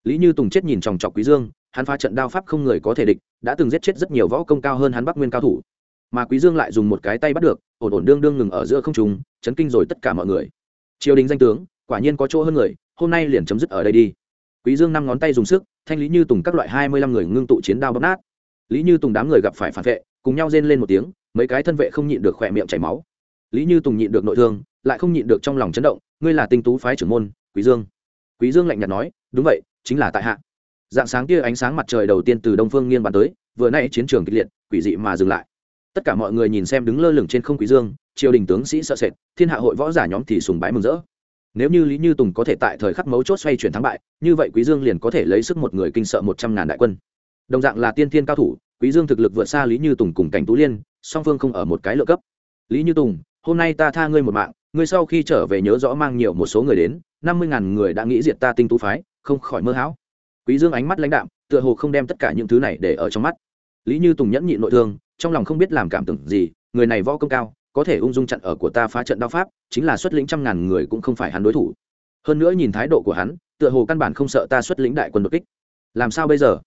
Lý như tùng chết nhìn chòng chọc quý dương, hắn phá trận đao pháp không người có thể địch, đã từng giết chết rất nhiều võ công cao hơn hắn bắc nguyên cao thủ. Mà quý dương lại dùng một cái tay bắt được, ổn ổn đương đương ngừng ở giữa không trung, chấn kinh rồi tất cả mọi người. Triều đình danh tướng, quả nhiên có chỗ hơn người, hôm nay liền chấm dứt ở đây đi. Quý dương năm ngón tay dùng sức, thanh lý như tùng các loại hai mươi lăm người ngưng tụ chiến đao bóp nát. Lý như tùng đám người gặp phải phản vệ, cùng nhau rên lên một tiếng, mấy cái thân vệ không nhịn được khỏe miệng chảy máu. Lý như tùng nhịn được nội thương, lại không nhịn được trong lòng chấn động ngươi là tinh tú phái trưởng môn, quý dương. Quý dương lạnh nhạt nói, đúng vậy, chính là tại hạ. Dạng sáng kia ánh sáng mặt trời đầu tiên từ đông phương nghiêng bàn tới, vừa nay chiến trường kịch liệt, quỷ dị mà dừng lại. Tất cả mọi người nhìn xem đứng lơ lửng trên không quý dương, triều đình tướng sĩ sợ sệt, thiên hạ hội võ giả nhóm thì sùng bái mừng rỡ. Nếu như lý như tùng có thể tại thời khắc mấu chốt xoay chuyển thắng bại, như vậy quý dương liền có thể lấy sức một người kinh sợ một trăm ngàn đại quân. Đồng dạng là tiên thiên cao thủ, quý dương thực lực vượt xa lý như tùng cùng cảnh tú liên, song phương không ở một cái lựa cấp. Lý như tùng hôm nay ta tha ngươi một mạng, ngươi sau khi trở về nhớ rõ mang nhiều một số người đến, năm mươi ngàn người đã nghĩ diệt ta tinh tú phái, không khỏi mơ hão. Quý dương ánh mắt lãnh đạm, tựa hồ không đem tất cả những thứ này để ở trong mắt. Lý như tùng nhẫn nhịn nội thương, trong lòng không biết làm cảm tưởng gì, người này võ công cao, có thể ung dung chặn ở của ta phá trận đao pháp, chính là xuất lĩnh trăm ngàn người cũng không phải hắn đối thủ. Hơn nữa nhìn thái độ của hắn, tựa hồ căn bản không sợ ta xuất lĩnh đại quân đột kích. Làm sao bây giờ?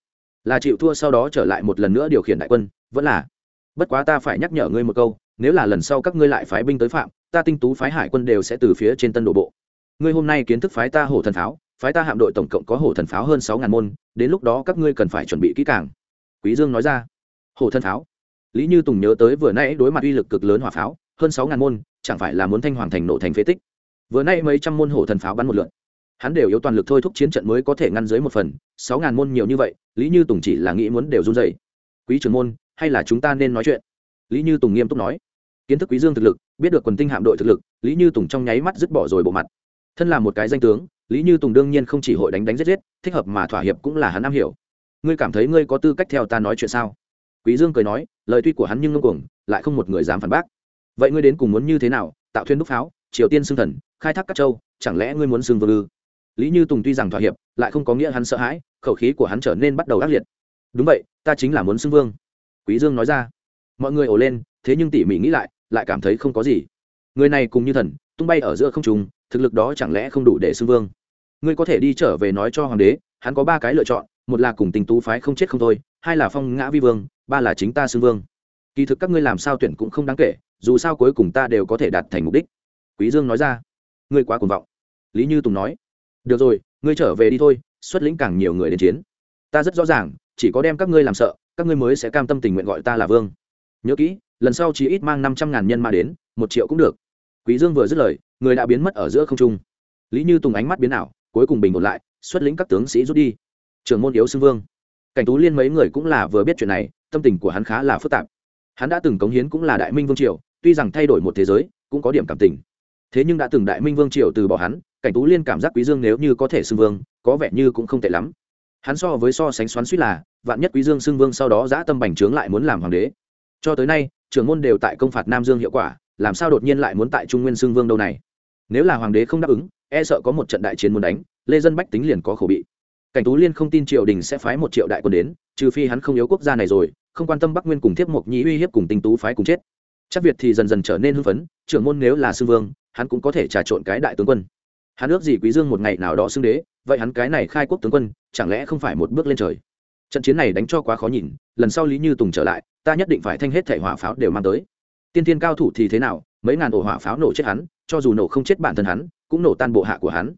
Là chịu thua sau đó trở lại một lần nữa điều khiển đại quân, vẫn là. Bất quá ta phải nhắc nhở ngươi một câu nếu là lần sau các ngươi lại phái binh tới phạm, ta tinh tú phái hải quân đều sẽ từ phía trên tân đổ bộ. Ngươi hôm nay kiến thức phái ta hổ thần pháo, phái ta hạm đội tổng cộng có hổ thần pháo hơn sáu ngàn môn, đến lúc đó các ngươi cần phải chuẩn bị kỹ càng. Quý dương nói ra. Hổ thần pháo? Lý như tùng nhớ tới vừa nãy đối mặt uy lực cực lớn hỏa pháo, hơn sáu ngàn môn, chẳng phải là muốn thanh hoàng thành nổ thành phế tích. Vừa nay mấy trăm môn hổ thần pháo bắn một lượt. Hắn đều yếu toàn lực thôi thúc chiến trận mới có thể ngăn dưới một phần, sáu ngàn môn nhiều như vậy, lý như tùng chỉ là nghĩ muốn đều run dày quý trưởng môn, hay là chúng ta nên nói chuyện? Lý như tùng nghiêm túc nói kiến thức quý dương thực lực, biết được quần tinh hạm đội thực lực, lý như tùng trong nháy mắt dứt bỏ rồi bộ mặt. Thân là một cái danh tướng, lý như tùng đương nhiên không chỉ hội đánh đánh giết giết, thích hợp mà thỏa hiệp cũng là hắn am hiểu. Ngươi cảm thấy ngươi có tư cách theo ta nói chuyện sao? Quý dương cười nói, lời tuy của hắn nhưng ngông cuồng, lại không một người dám phản bác. Vậy ngươi đến cùng muốn như thế nào? Tạo thuyên đúc pháo, triều tiên xưng thần, khai thác các châu, chẳng lẽ ngươi muốn xưng vương ư? Lý như tùng tuy rằng thỏa hiệp, lại không có nghĩa hắn sợ hãi, khẩu khí của hắn trở nên bắt đầu ác liệt. Đúng vậy, ta chính là muốn xưng vương. Quý dương nói ra. Mọi người ồ lên, thế nhưng tỉ mỉ nghĩ lại lại cảm thấy không có gì. Người này cùng như thần, tung bay ở giữa không trung, thực lực đó chẳng lẽ không đủ để xưng vương? Ngươi có thể đi trở về nói cho hoàng đế, hắn có ba cái lựa chọn, một là cùng tình tú phái không chết không thôi, hai là phong ngã vi vương, ba là chính ta xưng vương. Kỳ thực các ngươi làm sao tuyển cũng không đáng kể, dù sao cuối cùng ta đều có thể đạt thành mục đích. Quý dương nói ra. Ngươi quá cuồng vọng. Lý như tùng nói. Được rồi, ngươi trở về đi thôi, xuất lĩnh càng nhiều người đến chiến. Ta rất rõ ràng, chỉ có đem các ngươi làm sợ, các ngươi mới sẽ cam tâm tình nguyện gọi ta là vương. Nhớ kỹ lần sau chỉ ít mang năm trăm ngàn nhân mà đến, một triệu cũng được. Quý dương vừa dứt lời, người đã biến mất ở giữa không trung. Lý như tùng ánh mắt biến ảo, cuối cùng bình ổn lại, xuất lĩnh các tướng sĩ rút đi. Trường môn yếu xưng vương. Cảnh tú liên mấy người cũng là vừa biết chuyện này, tâm tình của hắn khá là phức tạp. Hắn đã từng cống hiến cũng là đại minh vương triều, tuy rằng thay đổi một thế giới, cũng có điểm cảm tình. Thế nhưng đã từng đại minh vương triều từ bỏ hắn, cảnh tú liên cảm giác quý dương nếu như có thể xưng vương, có vẻ như cũng không tệ lắm. Hắn so với so sánh xoắn suýt là, vạn nhất quý dương xưng vương sau đó giã tâm bành trướng lại muốn làm hoàng đế. Cho tới nay trưởng môn đều tại công phạt nam dương hiệu quả, làm sao đột nhiên lại muốn tại trung nguyên xưng vương đâu này? Nếu là hoàng đế không đáp ứng e sợ có một trận đại chiến muốn đánh, lê dân bách tính liền có khổ bị. Cảnh tú liên không tin triều đình sẽ phái một triệu đại quân đến, trừ phi hắn không yếu quốc gia này rồi, không quan tâm bắc nguyên cùng tiếp mộc nhĩ uy hiếp cùng tinh tú phái cùng chết. Chắc việt thì dần dần trở nên hưng phấn, trưởng môn nếu là sư vương, hắn cũng có thể trà trộn cái đại tướng quân. Hắn ước gì quý dương một ngày nào đó xưng đế, vậy hắn cái này khai quốc tướng quân, chẳng lẽ không phải một bước lên trời? Trận chiến này đánh cho quá khó nhìn, lần sau lý như tùng trở lại, ta nhất định phải thanh hết thể hỏa pháo đều mang tới. Tiên tiên cao thủ thì thế nào, mấy ngàn ổ hỏa pháo nổ chết hắn, cho dù nổ không chết bản thân hắn, cũng nổ tan bộ hạ của hắn.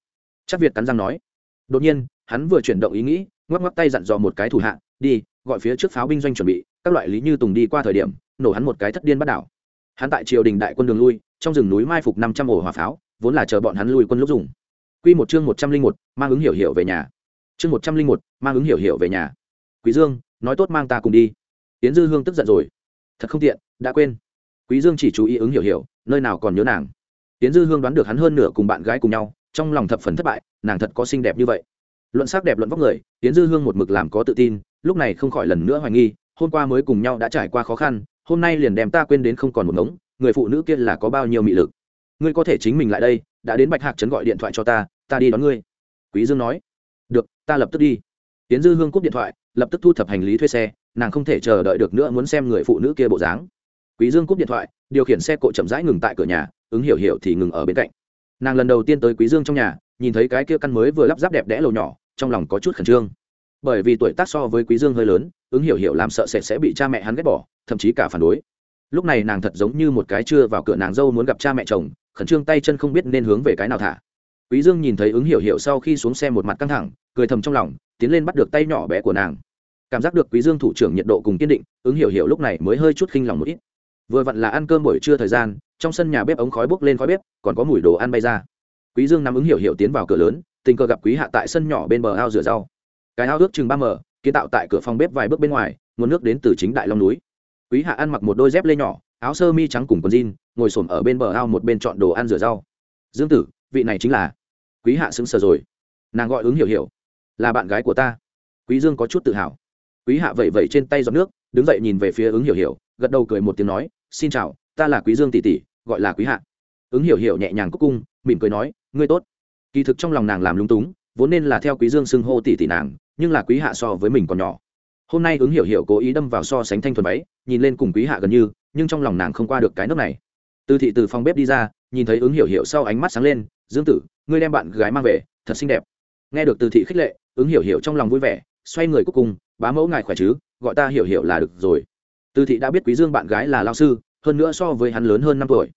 Chắc việt cắn răng nói. Đột nhiên, hắn vừa chuyển động ý nghĩ, ngoắc ngoắc tay dặn dò một cái thủ hạ, đi, gọi phía trước pháo binh doanh chuẩn bị, các loại lý như tùng đi qua thời điểm, nổ hắn một cái thất điên bắt đảo. Hắn tại triều đình đại quân đường lui, trong rừng núi mai phục năm trăm ổ hỏa pháo, vốn là chờ bọn hắn lui quân lúc dùng. Quy một chương một trăm linh một, mang ứng hiểu hiểu về nhà. Chương một trăm linh một, mang ứng hiểu hiểu về nhà quý dương, nói tốt mang ta cùng đi. Yến dư hương tức giận rồi. Thật không tiện, đã quên. Quý dương chỉ chú ý ứng hiểu hiểu, nơi nào còn nhớ nàng. Yến dư hương đoán được hắn hơn nửa cùng bạn gái cùng nhau, trong lòng thập phần thất bại, nàng thật có xinh đẹp như vậy. Luận sắc đẹp luận vóc người, yến dư hương một mực làm có tự tin, lúc này không khỏi lần nữa hoài nghi, hôm qua mới cùng nhau đã trải qua khó khăn, hôm nay liền đem ta quên đến không còn một ngống, người phụ nữ kia là có bao nhiêu mị lực. Ngươi có thể chính mình lại đây, đã đến bạch hạc trấn gọi điện thoại cho ta ta đi đón ngươi. Quý dương nói. Được, ta lập tức đi. Tiến dư hương cúp điện thoại lập tức thu thập hành lý thuê xe, nàng không thể chờ đợi được nữa muốn xem người phụ nữ kia bộ dáng. Quý dương cúp điện thoại, điều khiển xe cộ chậm rãi ngừng tại cửa nhà, ứng hiểu hiểu thì ngừng ở bên cạnh. Nàng lần đầu tiên tới quý dương trong nhà, nhìn thấy cái kia căn mới vừa lắp ráp đẹp đẽ lầu nhỏ, trong lòng có chút khẩn trương. Bởi vì tuổi tác so với quý dương hơi lớn, ứng hiểu hiểu làm sợ sẽ sẽ bị cha mẹ hắn ghét bỏ, thậm chí cả phản đối. Lúc này nàng thật giống như một cái chưa vào cửa nàng dâu muốn gặp cha mẹ chồng, khẩn trương tay chân không biết nên hướng về cái nào thả. Quý dương nhìn thấy ứng hiểu hiểu sau khi xuống xe một mặt căng thẳng, cười thầm trong lòng tiến lên bắt được tay nhỏ bé của nàng. Cảm giác được quý dương thủ trưởng nhiệt độ cùng kiên định, ứng hiểu hiểu lúc này mới hơi chút khinh lòng một ít. Vừa vặn là ăn cơm buổi trưa thời gian, trong sân nhà bếp ống khói bốc lên khói bếp, còn có mùi đồ ăn bay ra. Quý dương nắm ứng hiểu hiểu tiến vào cửa lớn, tình cờ gặp quý hạ tại sân nhỏ bên bờ ao rửa rau. Cái ao ước chừng ba mở kiến tạo tại cửa phòng bếp vài bước bên ngoài, nguồn nước đến từ chính đại long núi. Quý hạ ăn mặc một đôi dép lê nhỏ, áo sơ mi trắng cùng quần jean, ngồi xổm ở bên bờ ao một bên chọn đồ ăn rửa rau. Dương tử, vị này chính là quý hạ xứng sờ rồi. Nàng gọi ứng hiểu hiểu là bạn gái của ta. Quý dương có chút tự hào. Quý hạ vẩy vẩy trên tay giọt nước, đứng dậy nhìn về phía ứng hiểu hiểu, gật đầu cười một tiếng nói, xin chào, ta là quý dương tỷ tỷ, gọi là quý hạ. Ứng hiểu hiểu nhẹ nhàng cúc cung, mỉm cười nói, ngươi tốt. Kỳ thực trong lòng nàng làm lung túng, vốn nên là theo quý dương xưng hô tỷ tỷ nàng, nhưng là quý hạ so với mình còn nhỏ. Hôm nay ứng hiểu hiểu cố ý đâm vào so sánh thanh thuần váy, nhìn lên cùng quý hạ gần như, nhưng trong lòng nàng không qua được cái nước này. Từ thị từ phòng bếp đi ra, nhìn thấy ứng hiểu hiểu sau ánh mắt sáng lên, dương tử, ngươi đem bạn gái mang về, thật xinh đẹp nghe được từ thị khích lệ, ứng hiểu hiểu trong lòng vui vẻ, xoay người cuối cùng, bá mẫu ngài khỏe chứ? Gọi ta hiểu hiểu là được rồi. Từ thị đã biết quý dương bạn gái là lao sư, hơn nữa so với hắn lớn hơn năm tuổi.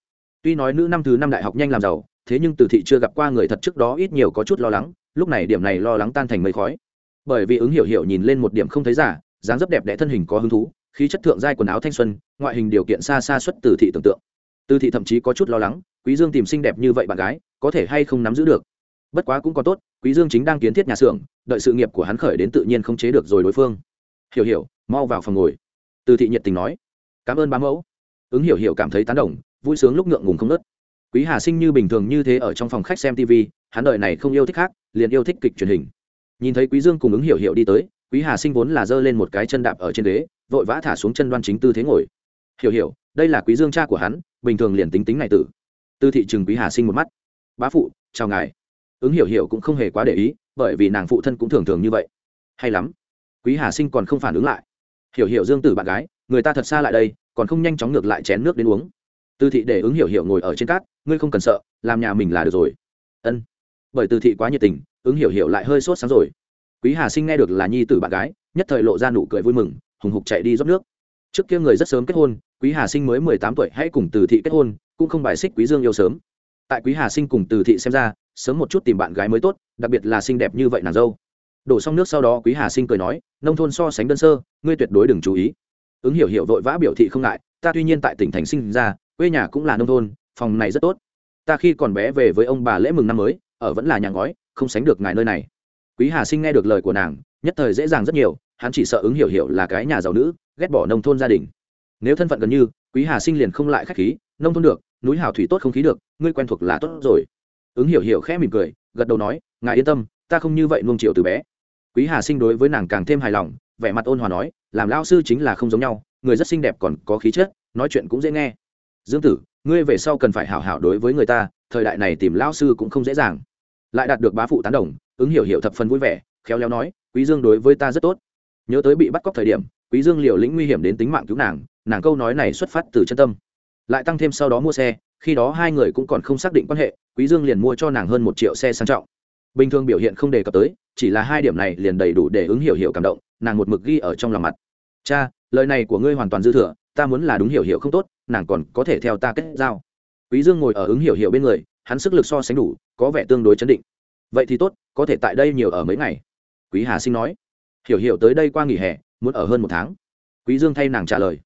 Tuy nói nữ năm thứ năm đại học nhanh làm giàu, thế nhưng từ thị chưa gặp qua người thật trước đó ít nhiều có chút lo lắng, lúc này điểm này lo lắng tan thành mây khói. Bởi vì ứng hiểu hiểu nhìn lên một điểm không thấy giả, dáng dấp đẹp đẽ thân hình có hứng thú, khí chất thượng giai quần áo thanh xuân, ngoại hình điều kiện xa xa xuất từ thị tưởng tượng. Từ thị thậm chí có chút lo lắng, quý dương tìm xinh đẹp như vậy bạn gái, có thể hay không nắm giữ được. Bất quá cũng còn tốt quý dương chính đang kiến thiết nhà xưởng, đợi sự nghiệp của hắn khởi đến tự nhiên không chế được rồi đối phương. Hiểu hiểu, mau vào phòng ngồi. Từ thị nhiệt tình nói. Cảm ơn bá mẫu. Ứng hiểu hiểu cảm thấy tán đồng, vui sướng lúc ngượng ngùng không nớt quý hà sinh như bình thường như thế ở trong phòng khách xem tv hắn đợi này không yêu thích khác, liền yêu thích kịch truyền hình. Nhìn thấy quý dương cùng ứng hiểu hiểu đi tới, quý hà sinh vốn là giơ lên một cái chân đạp ở trên ghế, vội vã thả xuống chân đoan chính tư thế ngồi. Hiểu hiểu, đây là quý dương cha của hắn, bình thường liền tính tính này tử. Tư thị chừng quý hà sinh một mắt. Bá phụ, chào ngài ứng hiểu hiểu cũng không hề quá để ý, bởi vì nàng phụ thân cũng thường thường như vậy. Hay lắm. Quý hà sinh còn không phản ứng lại. Hiểu hiểu dương tử bạn gái, người ta thật xa lại đây, còn không nhanh chóng ngược lại chén nước đến uống. Tư thị để ứng hiểu hiểu ngồi ở trên cát, ngươi không cần sợ, làm nhà mình là được rồi. Ân. Bởi tư thị quá nhiệt tình, ứng hiểu hiểu lại hơi sốt sáng rồi. Quý hà sinh nghe được là nhi tử bạn gái, nhất thời lộ ra nụ cười vui mừng, hùng hục chạy đi rót nước. Trước kia người rất sớm kết hôn, quý hà sinh mới mười tám tuổi, hãy cùng từ thị kết hôn, cũng không bài xích quý dương yêu sớm. Tại quý hà sinh cùng từ thị xem ra sớm một chút tìm bạn gái mới tốt, đặc biệt là xinh đẹp như vậy nàng dâu. Đổ xong nước sau đó quý hà sinh cười nói, nông thôn so sánh đơn sơ, ngươi tuyệt đối đừng chú ý. Ứng hiểu hiểu vội vã biểu thị không ngại, ta tuy nhiên tại tỉnh thành sinh ra, quê nhà cũng là nông thôn, phòng này rất tốt. Ta khi còn bé về với ông bà lễ mừng năm mới, ở vẫn là nhà ngói, không sánh được ngài nơi này. Quý hà sinh nghe được lời của nàng, nhất thời dễ dàng rất nhiều, hắn chỉ sợ ứng hiểu hiểu là cái nhà giàu nữ, ghét bỏ nông thôn gia đình. Nếu thân phận gần như, quý hà sinh liền không lại khách khí, nông thôn được, núi hào thủy tốt không khí được, ngươi quen thuộc là tốt rồi ứng hiểu hiểu khẽ mỉm cười, gật đầu nói, ngài yên tâm, ta không như vậy nuông chiều từ bé. Quý hà sinh đối với nàng càng thêm hài lòng, vẻ mặt ôn hòa nói, làm lao sư chính là không giống nhau, người rất xinh đẹp còn có khí chất, nói chuyện cũng dễ nghe. Dương tử, ngươi về sau cần phải hảo hảo đối với người ta, thời đại này tìm lao sư cũng không dễ dàng. Lại đạt được bá phụ tán đồng, ứng hiểu hiểu thập phần vui vẻ, khéo léo nói, quý dương đối với ta rất tốt. Nhớ tới bị bắt cóc thời điểm, quý dương liều lĩnh nguy hiểm đến tính mạng cứu nàng nàng câu nói này xuất phát từ chân tâm. Lại tăng thêm sau đó mua xe khi đó hai người cũng còn không xác định quan hệ, quý dương liền mua cho nàng hơn một triệu xe sang trọng. Bình thường biểu hiện không đề cập tới, chỉ là hai điểm này liền đầy đủ để ứng hiểu hiểu cảm động, nàng một mực ghi ở trong lòng mặt. Cha, lời này của ngươi hoàn toàn dư thừa, ta muốn là đúng hiểu hiểu không tốt, nàng còn có thể theo ta kết giao. Quý dương ngồi ở ứng hiểu hiểu bên người, hắn sức lực so sánh đủ, có vẻ tương đối chấn định. Vậy thì tốt, có thể tại đây nhiều ở mấy ngày. Quý hà sinh nói. Hiểu hiểu tới đây qua nghỉ hè, muốn ở hơn một tháng. Quý dương thay nàng trả lời.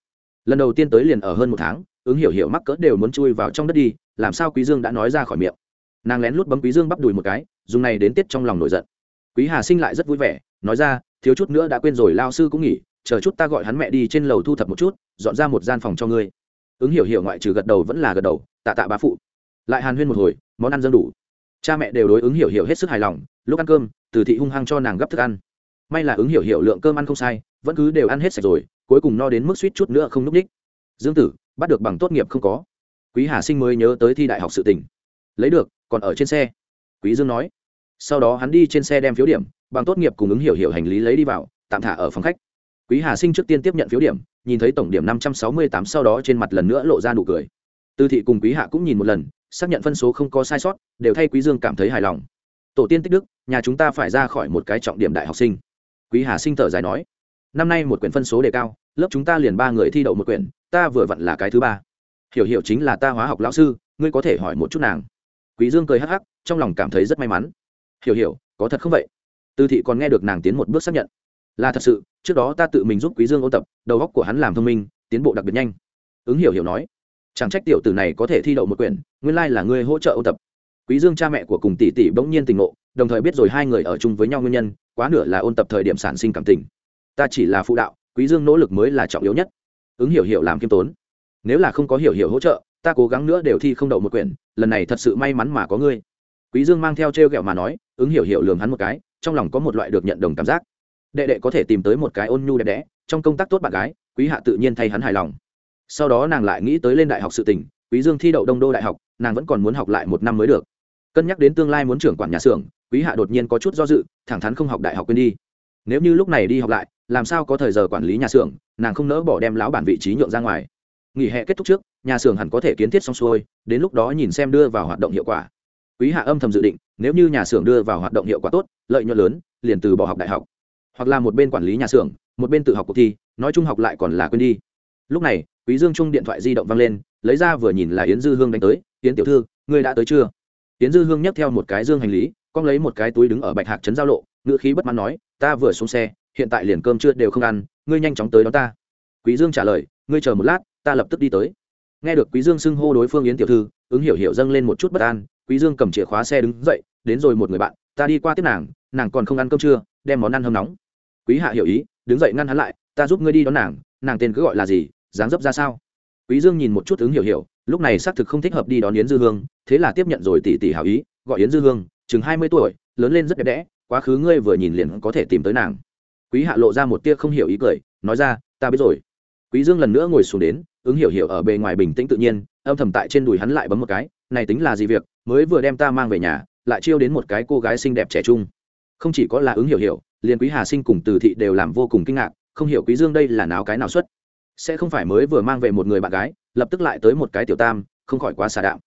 Lần đầu tiên tới liền ở hơn một tháng ứng hiểu hiểu mắc cỡ đều muốn chui vào trong đất đi, làm sao quý dương đã nói ra khỏi miệng. Nàng lén lút bấm quý dương bắp đùi một cái, dùng này đến tiết trong lòng nổi giận. Quý hà sinh lại rất vui vẻ, nói ra, thiếu chút nữa đã quên rồi lao sư cũng nghỉ, chờ chút ta gọi hắn mẹ đi trên lầu thu thập một chút, dọn ra một gian phòng cho ngươi. Ứng hiểu hiểu ngoại trừ gật đầu vẫn là gật đầu, tạ tạ bá phụ. Lại hàn huyên một hồi, món ăn dâng đủ. Cha mẹ đều đối ứng hiểu hiểu hết sức hài lòng, lúc ăn cơm, từ thị hung hăng cho nàng gấp thức ăn. May là ứng hiểu hiểu lượng cơm ăn không sai, vẫn cứ đều ăn hết sạch rồi, cuối cùng no đến mức suýt chút nữa không núp ních dương tử, bắt được bằng tốt nghiệp không có. Quý hà sinh mới nhớ tới thi đại học sự tỉnh lấy được, còn ở trên xe. Quý dương nói. Sau đó hắn đi trên xe đem phiếu điểm, bằng tốt nghiệp cùng ứng hiểu hiểu hành lý lấy đi vào, tạm thả ở phòng khách. Quý hà sinh trước tiên tiếp nhận phiếu điểm, nhìn thấy tổng điểm năm trăm sáu mươi tám, sau đó trên mặt lần nữa lộ ra nụ cười. Tư thị cùng quý hạ cũng nhìn một lần, xác nhận phân số không có sai sót, đều thay quý dương cảm thấy hài lòng. Tổ tiên tích đức, nhà chúng ta phải ra khỏi một cái trọng điểm đại học sinh. Quý hà sinh thở dài nói năm nay một quyển phân số đề cao, lớp chúng ta liền ba người thi đậu một quyển, ta vừa vặn là cái thứ ba. Hiểu hiểu chính là ta hóa học lão sư, ngươi có thể hỏi một chút nàng. Quý dương cười hắc hắc, trong lòng cảm thấy rất may mắn. Hiểu hiểu, có thật không vậy? Tư thị còn nghe được nàng tiến một bước xác nhận. Là thật sự, trước đó ta tự mình giúp quý dương ôn tập, đầu óc của hắn làm thông minh, tiến bộ đặc biệt nhanh. Ứng hiểu hiểu nói, chẳng trách tiểu tử này có thể thi đậu một quyển, nguyên lai là ngươi hỗ trợ ôn tập. Quý dương cha mẹ của cùng tỷ tỷ bỗng nhiên tình ngộ, đồng thời biết rồi hai người ở chung với nhau nguyên nhân, quá nửa là ôn tập thời điểm sản sinh cảm tình ta chỉ là phụ đạo, quý dương nỗ lực mới là trọng yếu nhất. Ứng hiểu hiểu làm kiêm tốn. Nếu là không có hiểu hiểu hỗ trợ, ta cố gắng nữa đều thi không đậu một quyển, lần này thật sự may mắn mà có ngươi. Quý dương mang theo treo gẹo mà nói, ứng hiểu hiểu lường hắn một cái, trong lòng có một loại được nhận đồng cảm giác. Đệ đệ có thể tìm tới một cái ôn nhu đẹp đẽ, trong công tác tốt bạn gái, quý hạ tự nhiên thay hắn hài lòng. Sau đó nàng lại nghĩ tới lên đại học sự tình, quý dương thi đậu đông đô đại học, nàng vẫn còn muốn học lại một năm mới được. Cân nhắc đến tương lai muốn trưởng quản nhà xưởng, quý hạ đột nhiên có chút do dự, thẳng thắn không học đại học quên đi. Nếu như lúc này đi học lại làm sao có thời giờ quản lý nhà xưởng, nàng không nỡ bỏ đem lão bản vị trí nhượng ra ngoài. Nghỉ hè kết thúc trước, nhà xưởng hẳn có thể kiến thiết xong xuôi, đến lúc đó nhìn xem đưa vào hoạt động hiệu quả. Quý hạ âm thầm dự định, nếu như nhà xưởng đưa vào hoạt động hiệu quả tốt, lợi nhuận lớn, liền từ bỏ học đại học. Hoặc là một bên quản lý nhà xưởng, một bên tự học cuộc thi, nói chung học lại còn là quên đi. Lúc này, quý dương chung điện thoại di động vang lên, lấy ra vừa nhìn là yến dư hương đánh tới, yến tiểu thư, ngươi đã tới chưa? Yến dư hương nhấc theo một cái dương hành lý con lấy một cái túi đứng ở bạch hạc trấn giao lộ ngựa khí bất mãn nói, ta vừa xuống xe hiện tại liền cơm chưa đều không ăn, ngươi nhanh chóng tới đó ta. Quý dương trả lời, ngươi chờ một lát, ta lập tức đi tới. Nghe được quý dương xưng hô đối phương yến tiểu thư, ứng hiểu hiểu dâng lên một chút bất an, quý dương cầm chìa khóa xe đứng dậy, đến rồi một người bạn, ta đi qua tiếp nàng nàng còn không ăn cơm trưa, đem món ăn hâm nóng. Quý hạ hiểu ý, đứng dậy ngăn hắn lại, ta giúp ngươi đi đón nàng nàng tên cứ gọi là gì, dáng dấp ra sao? Quý dương nhìn một chút ứng hiểu hiểu, lúc này xác thực không thích hợp đi đón yến dư hương, thế là tiếp nhận rồi tỷ tỷ hảo ý, gọi yến dư hương, chừng hai mươi tuổi, lớn lên rất đẹp đẽ, quá khứ ngươi vừa nhìn liền có thể tìm tới nàng quý hạ lộ ra một tia không hiểu ý cười, nói ra, ta biết rồi. Quý dương lần nữa ngồi xuống đến, ứng hiểu hiểu ở bề ngoài bình tĩnh tự nhiên, âm thầm tại trên đùi hắn lại bấm một cái, này tính là gì việc, mới vừa đem ta mang về nhà, lại chiêu đến một cái cô gái xinh đẹp trẻ trung. Không chỉ có là ứng hiểu hiểu, liền quý hà sinh cùng từ thị đều làm vô cùng kinh ngạc, không hiểu quý dương đây là nào cái nào xuất. Sẽ không phải mới vừa mang về một người bạn gái, lập tức lại tới một cái tiểu tam, không khỏi quá xà đạo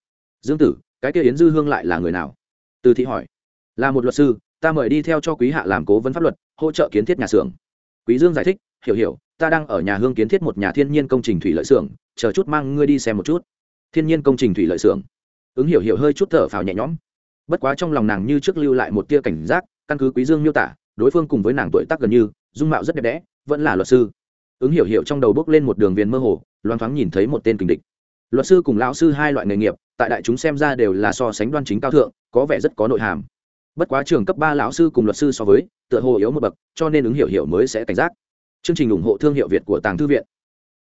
dương tử, cái kia yến dư hương lại là người nào? Từ thị hỏi. Là một luật sư ta mời đi theo cho quý hạ làm cố vấn pháp luật, hỗ trợ kiến thiết nhà xưởng. Quý dương giải thích, hiểu hiểu, ta đang ở nhà hương kiến thiết một nhà thiên nhiên công trình thủy lợi xưởng, chờ chút mang ngươi đi xem một chút. Thiên nhiên công trình thủy lợi xưởng. Ứng hiểu hiểu hơi chút thở phào nhẹ nhõm. Bất quá trong lòng nàng như trước lưu lại một tia cảnh giác, căn cứ quý dương miêu tả, đối phương cùng với nàng tuổi tác gần như, dung mạo rất đẹp đẽ, vẫn là luật sư. Ứng hiểu hiểu trong đầu bước lên một đường viền mơ hồ loan thoáng nhìn thấy một tên kình địch. Luật sư cùng lão sư hai loại nghề nghiệp, tại đại chúng xem ra đều là so sánh đoan chính cao thượng, có vẻ rất có nội hàm bất quá trường cấp ba lão sư cùng luật sư so với, tựa hồ yếu một bậc, cho nên ứng hiểu hiểu mới sẽ cảnh giác. Chương trình ủng hộ thương hiệu việt của tàng thư viện.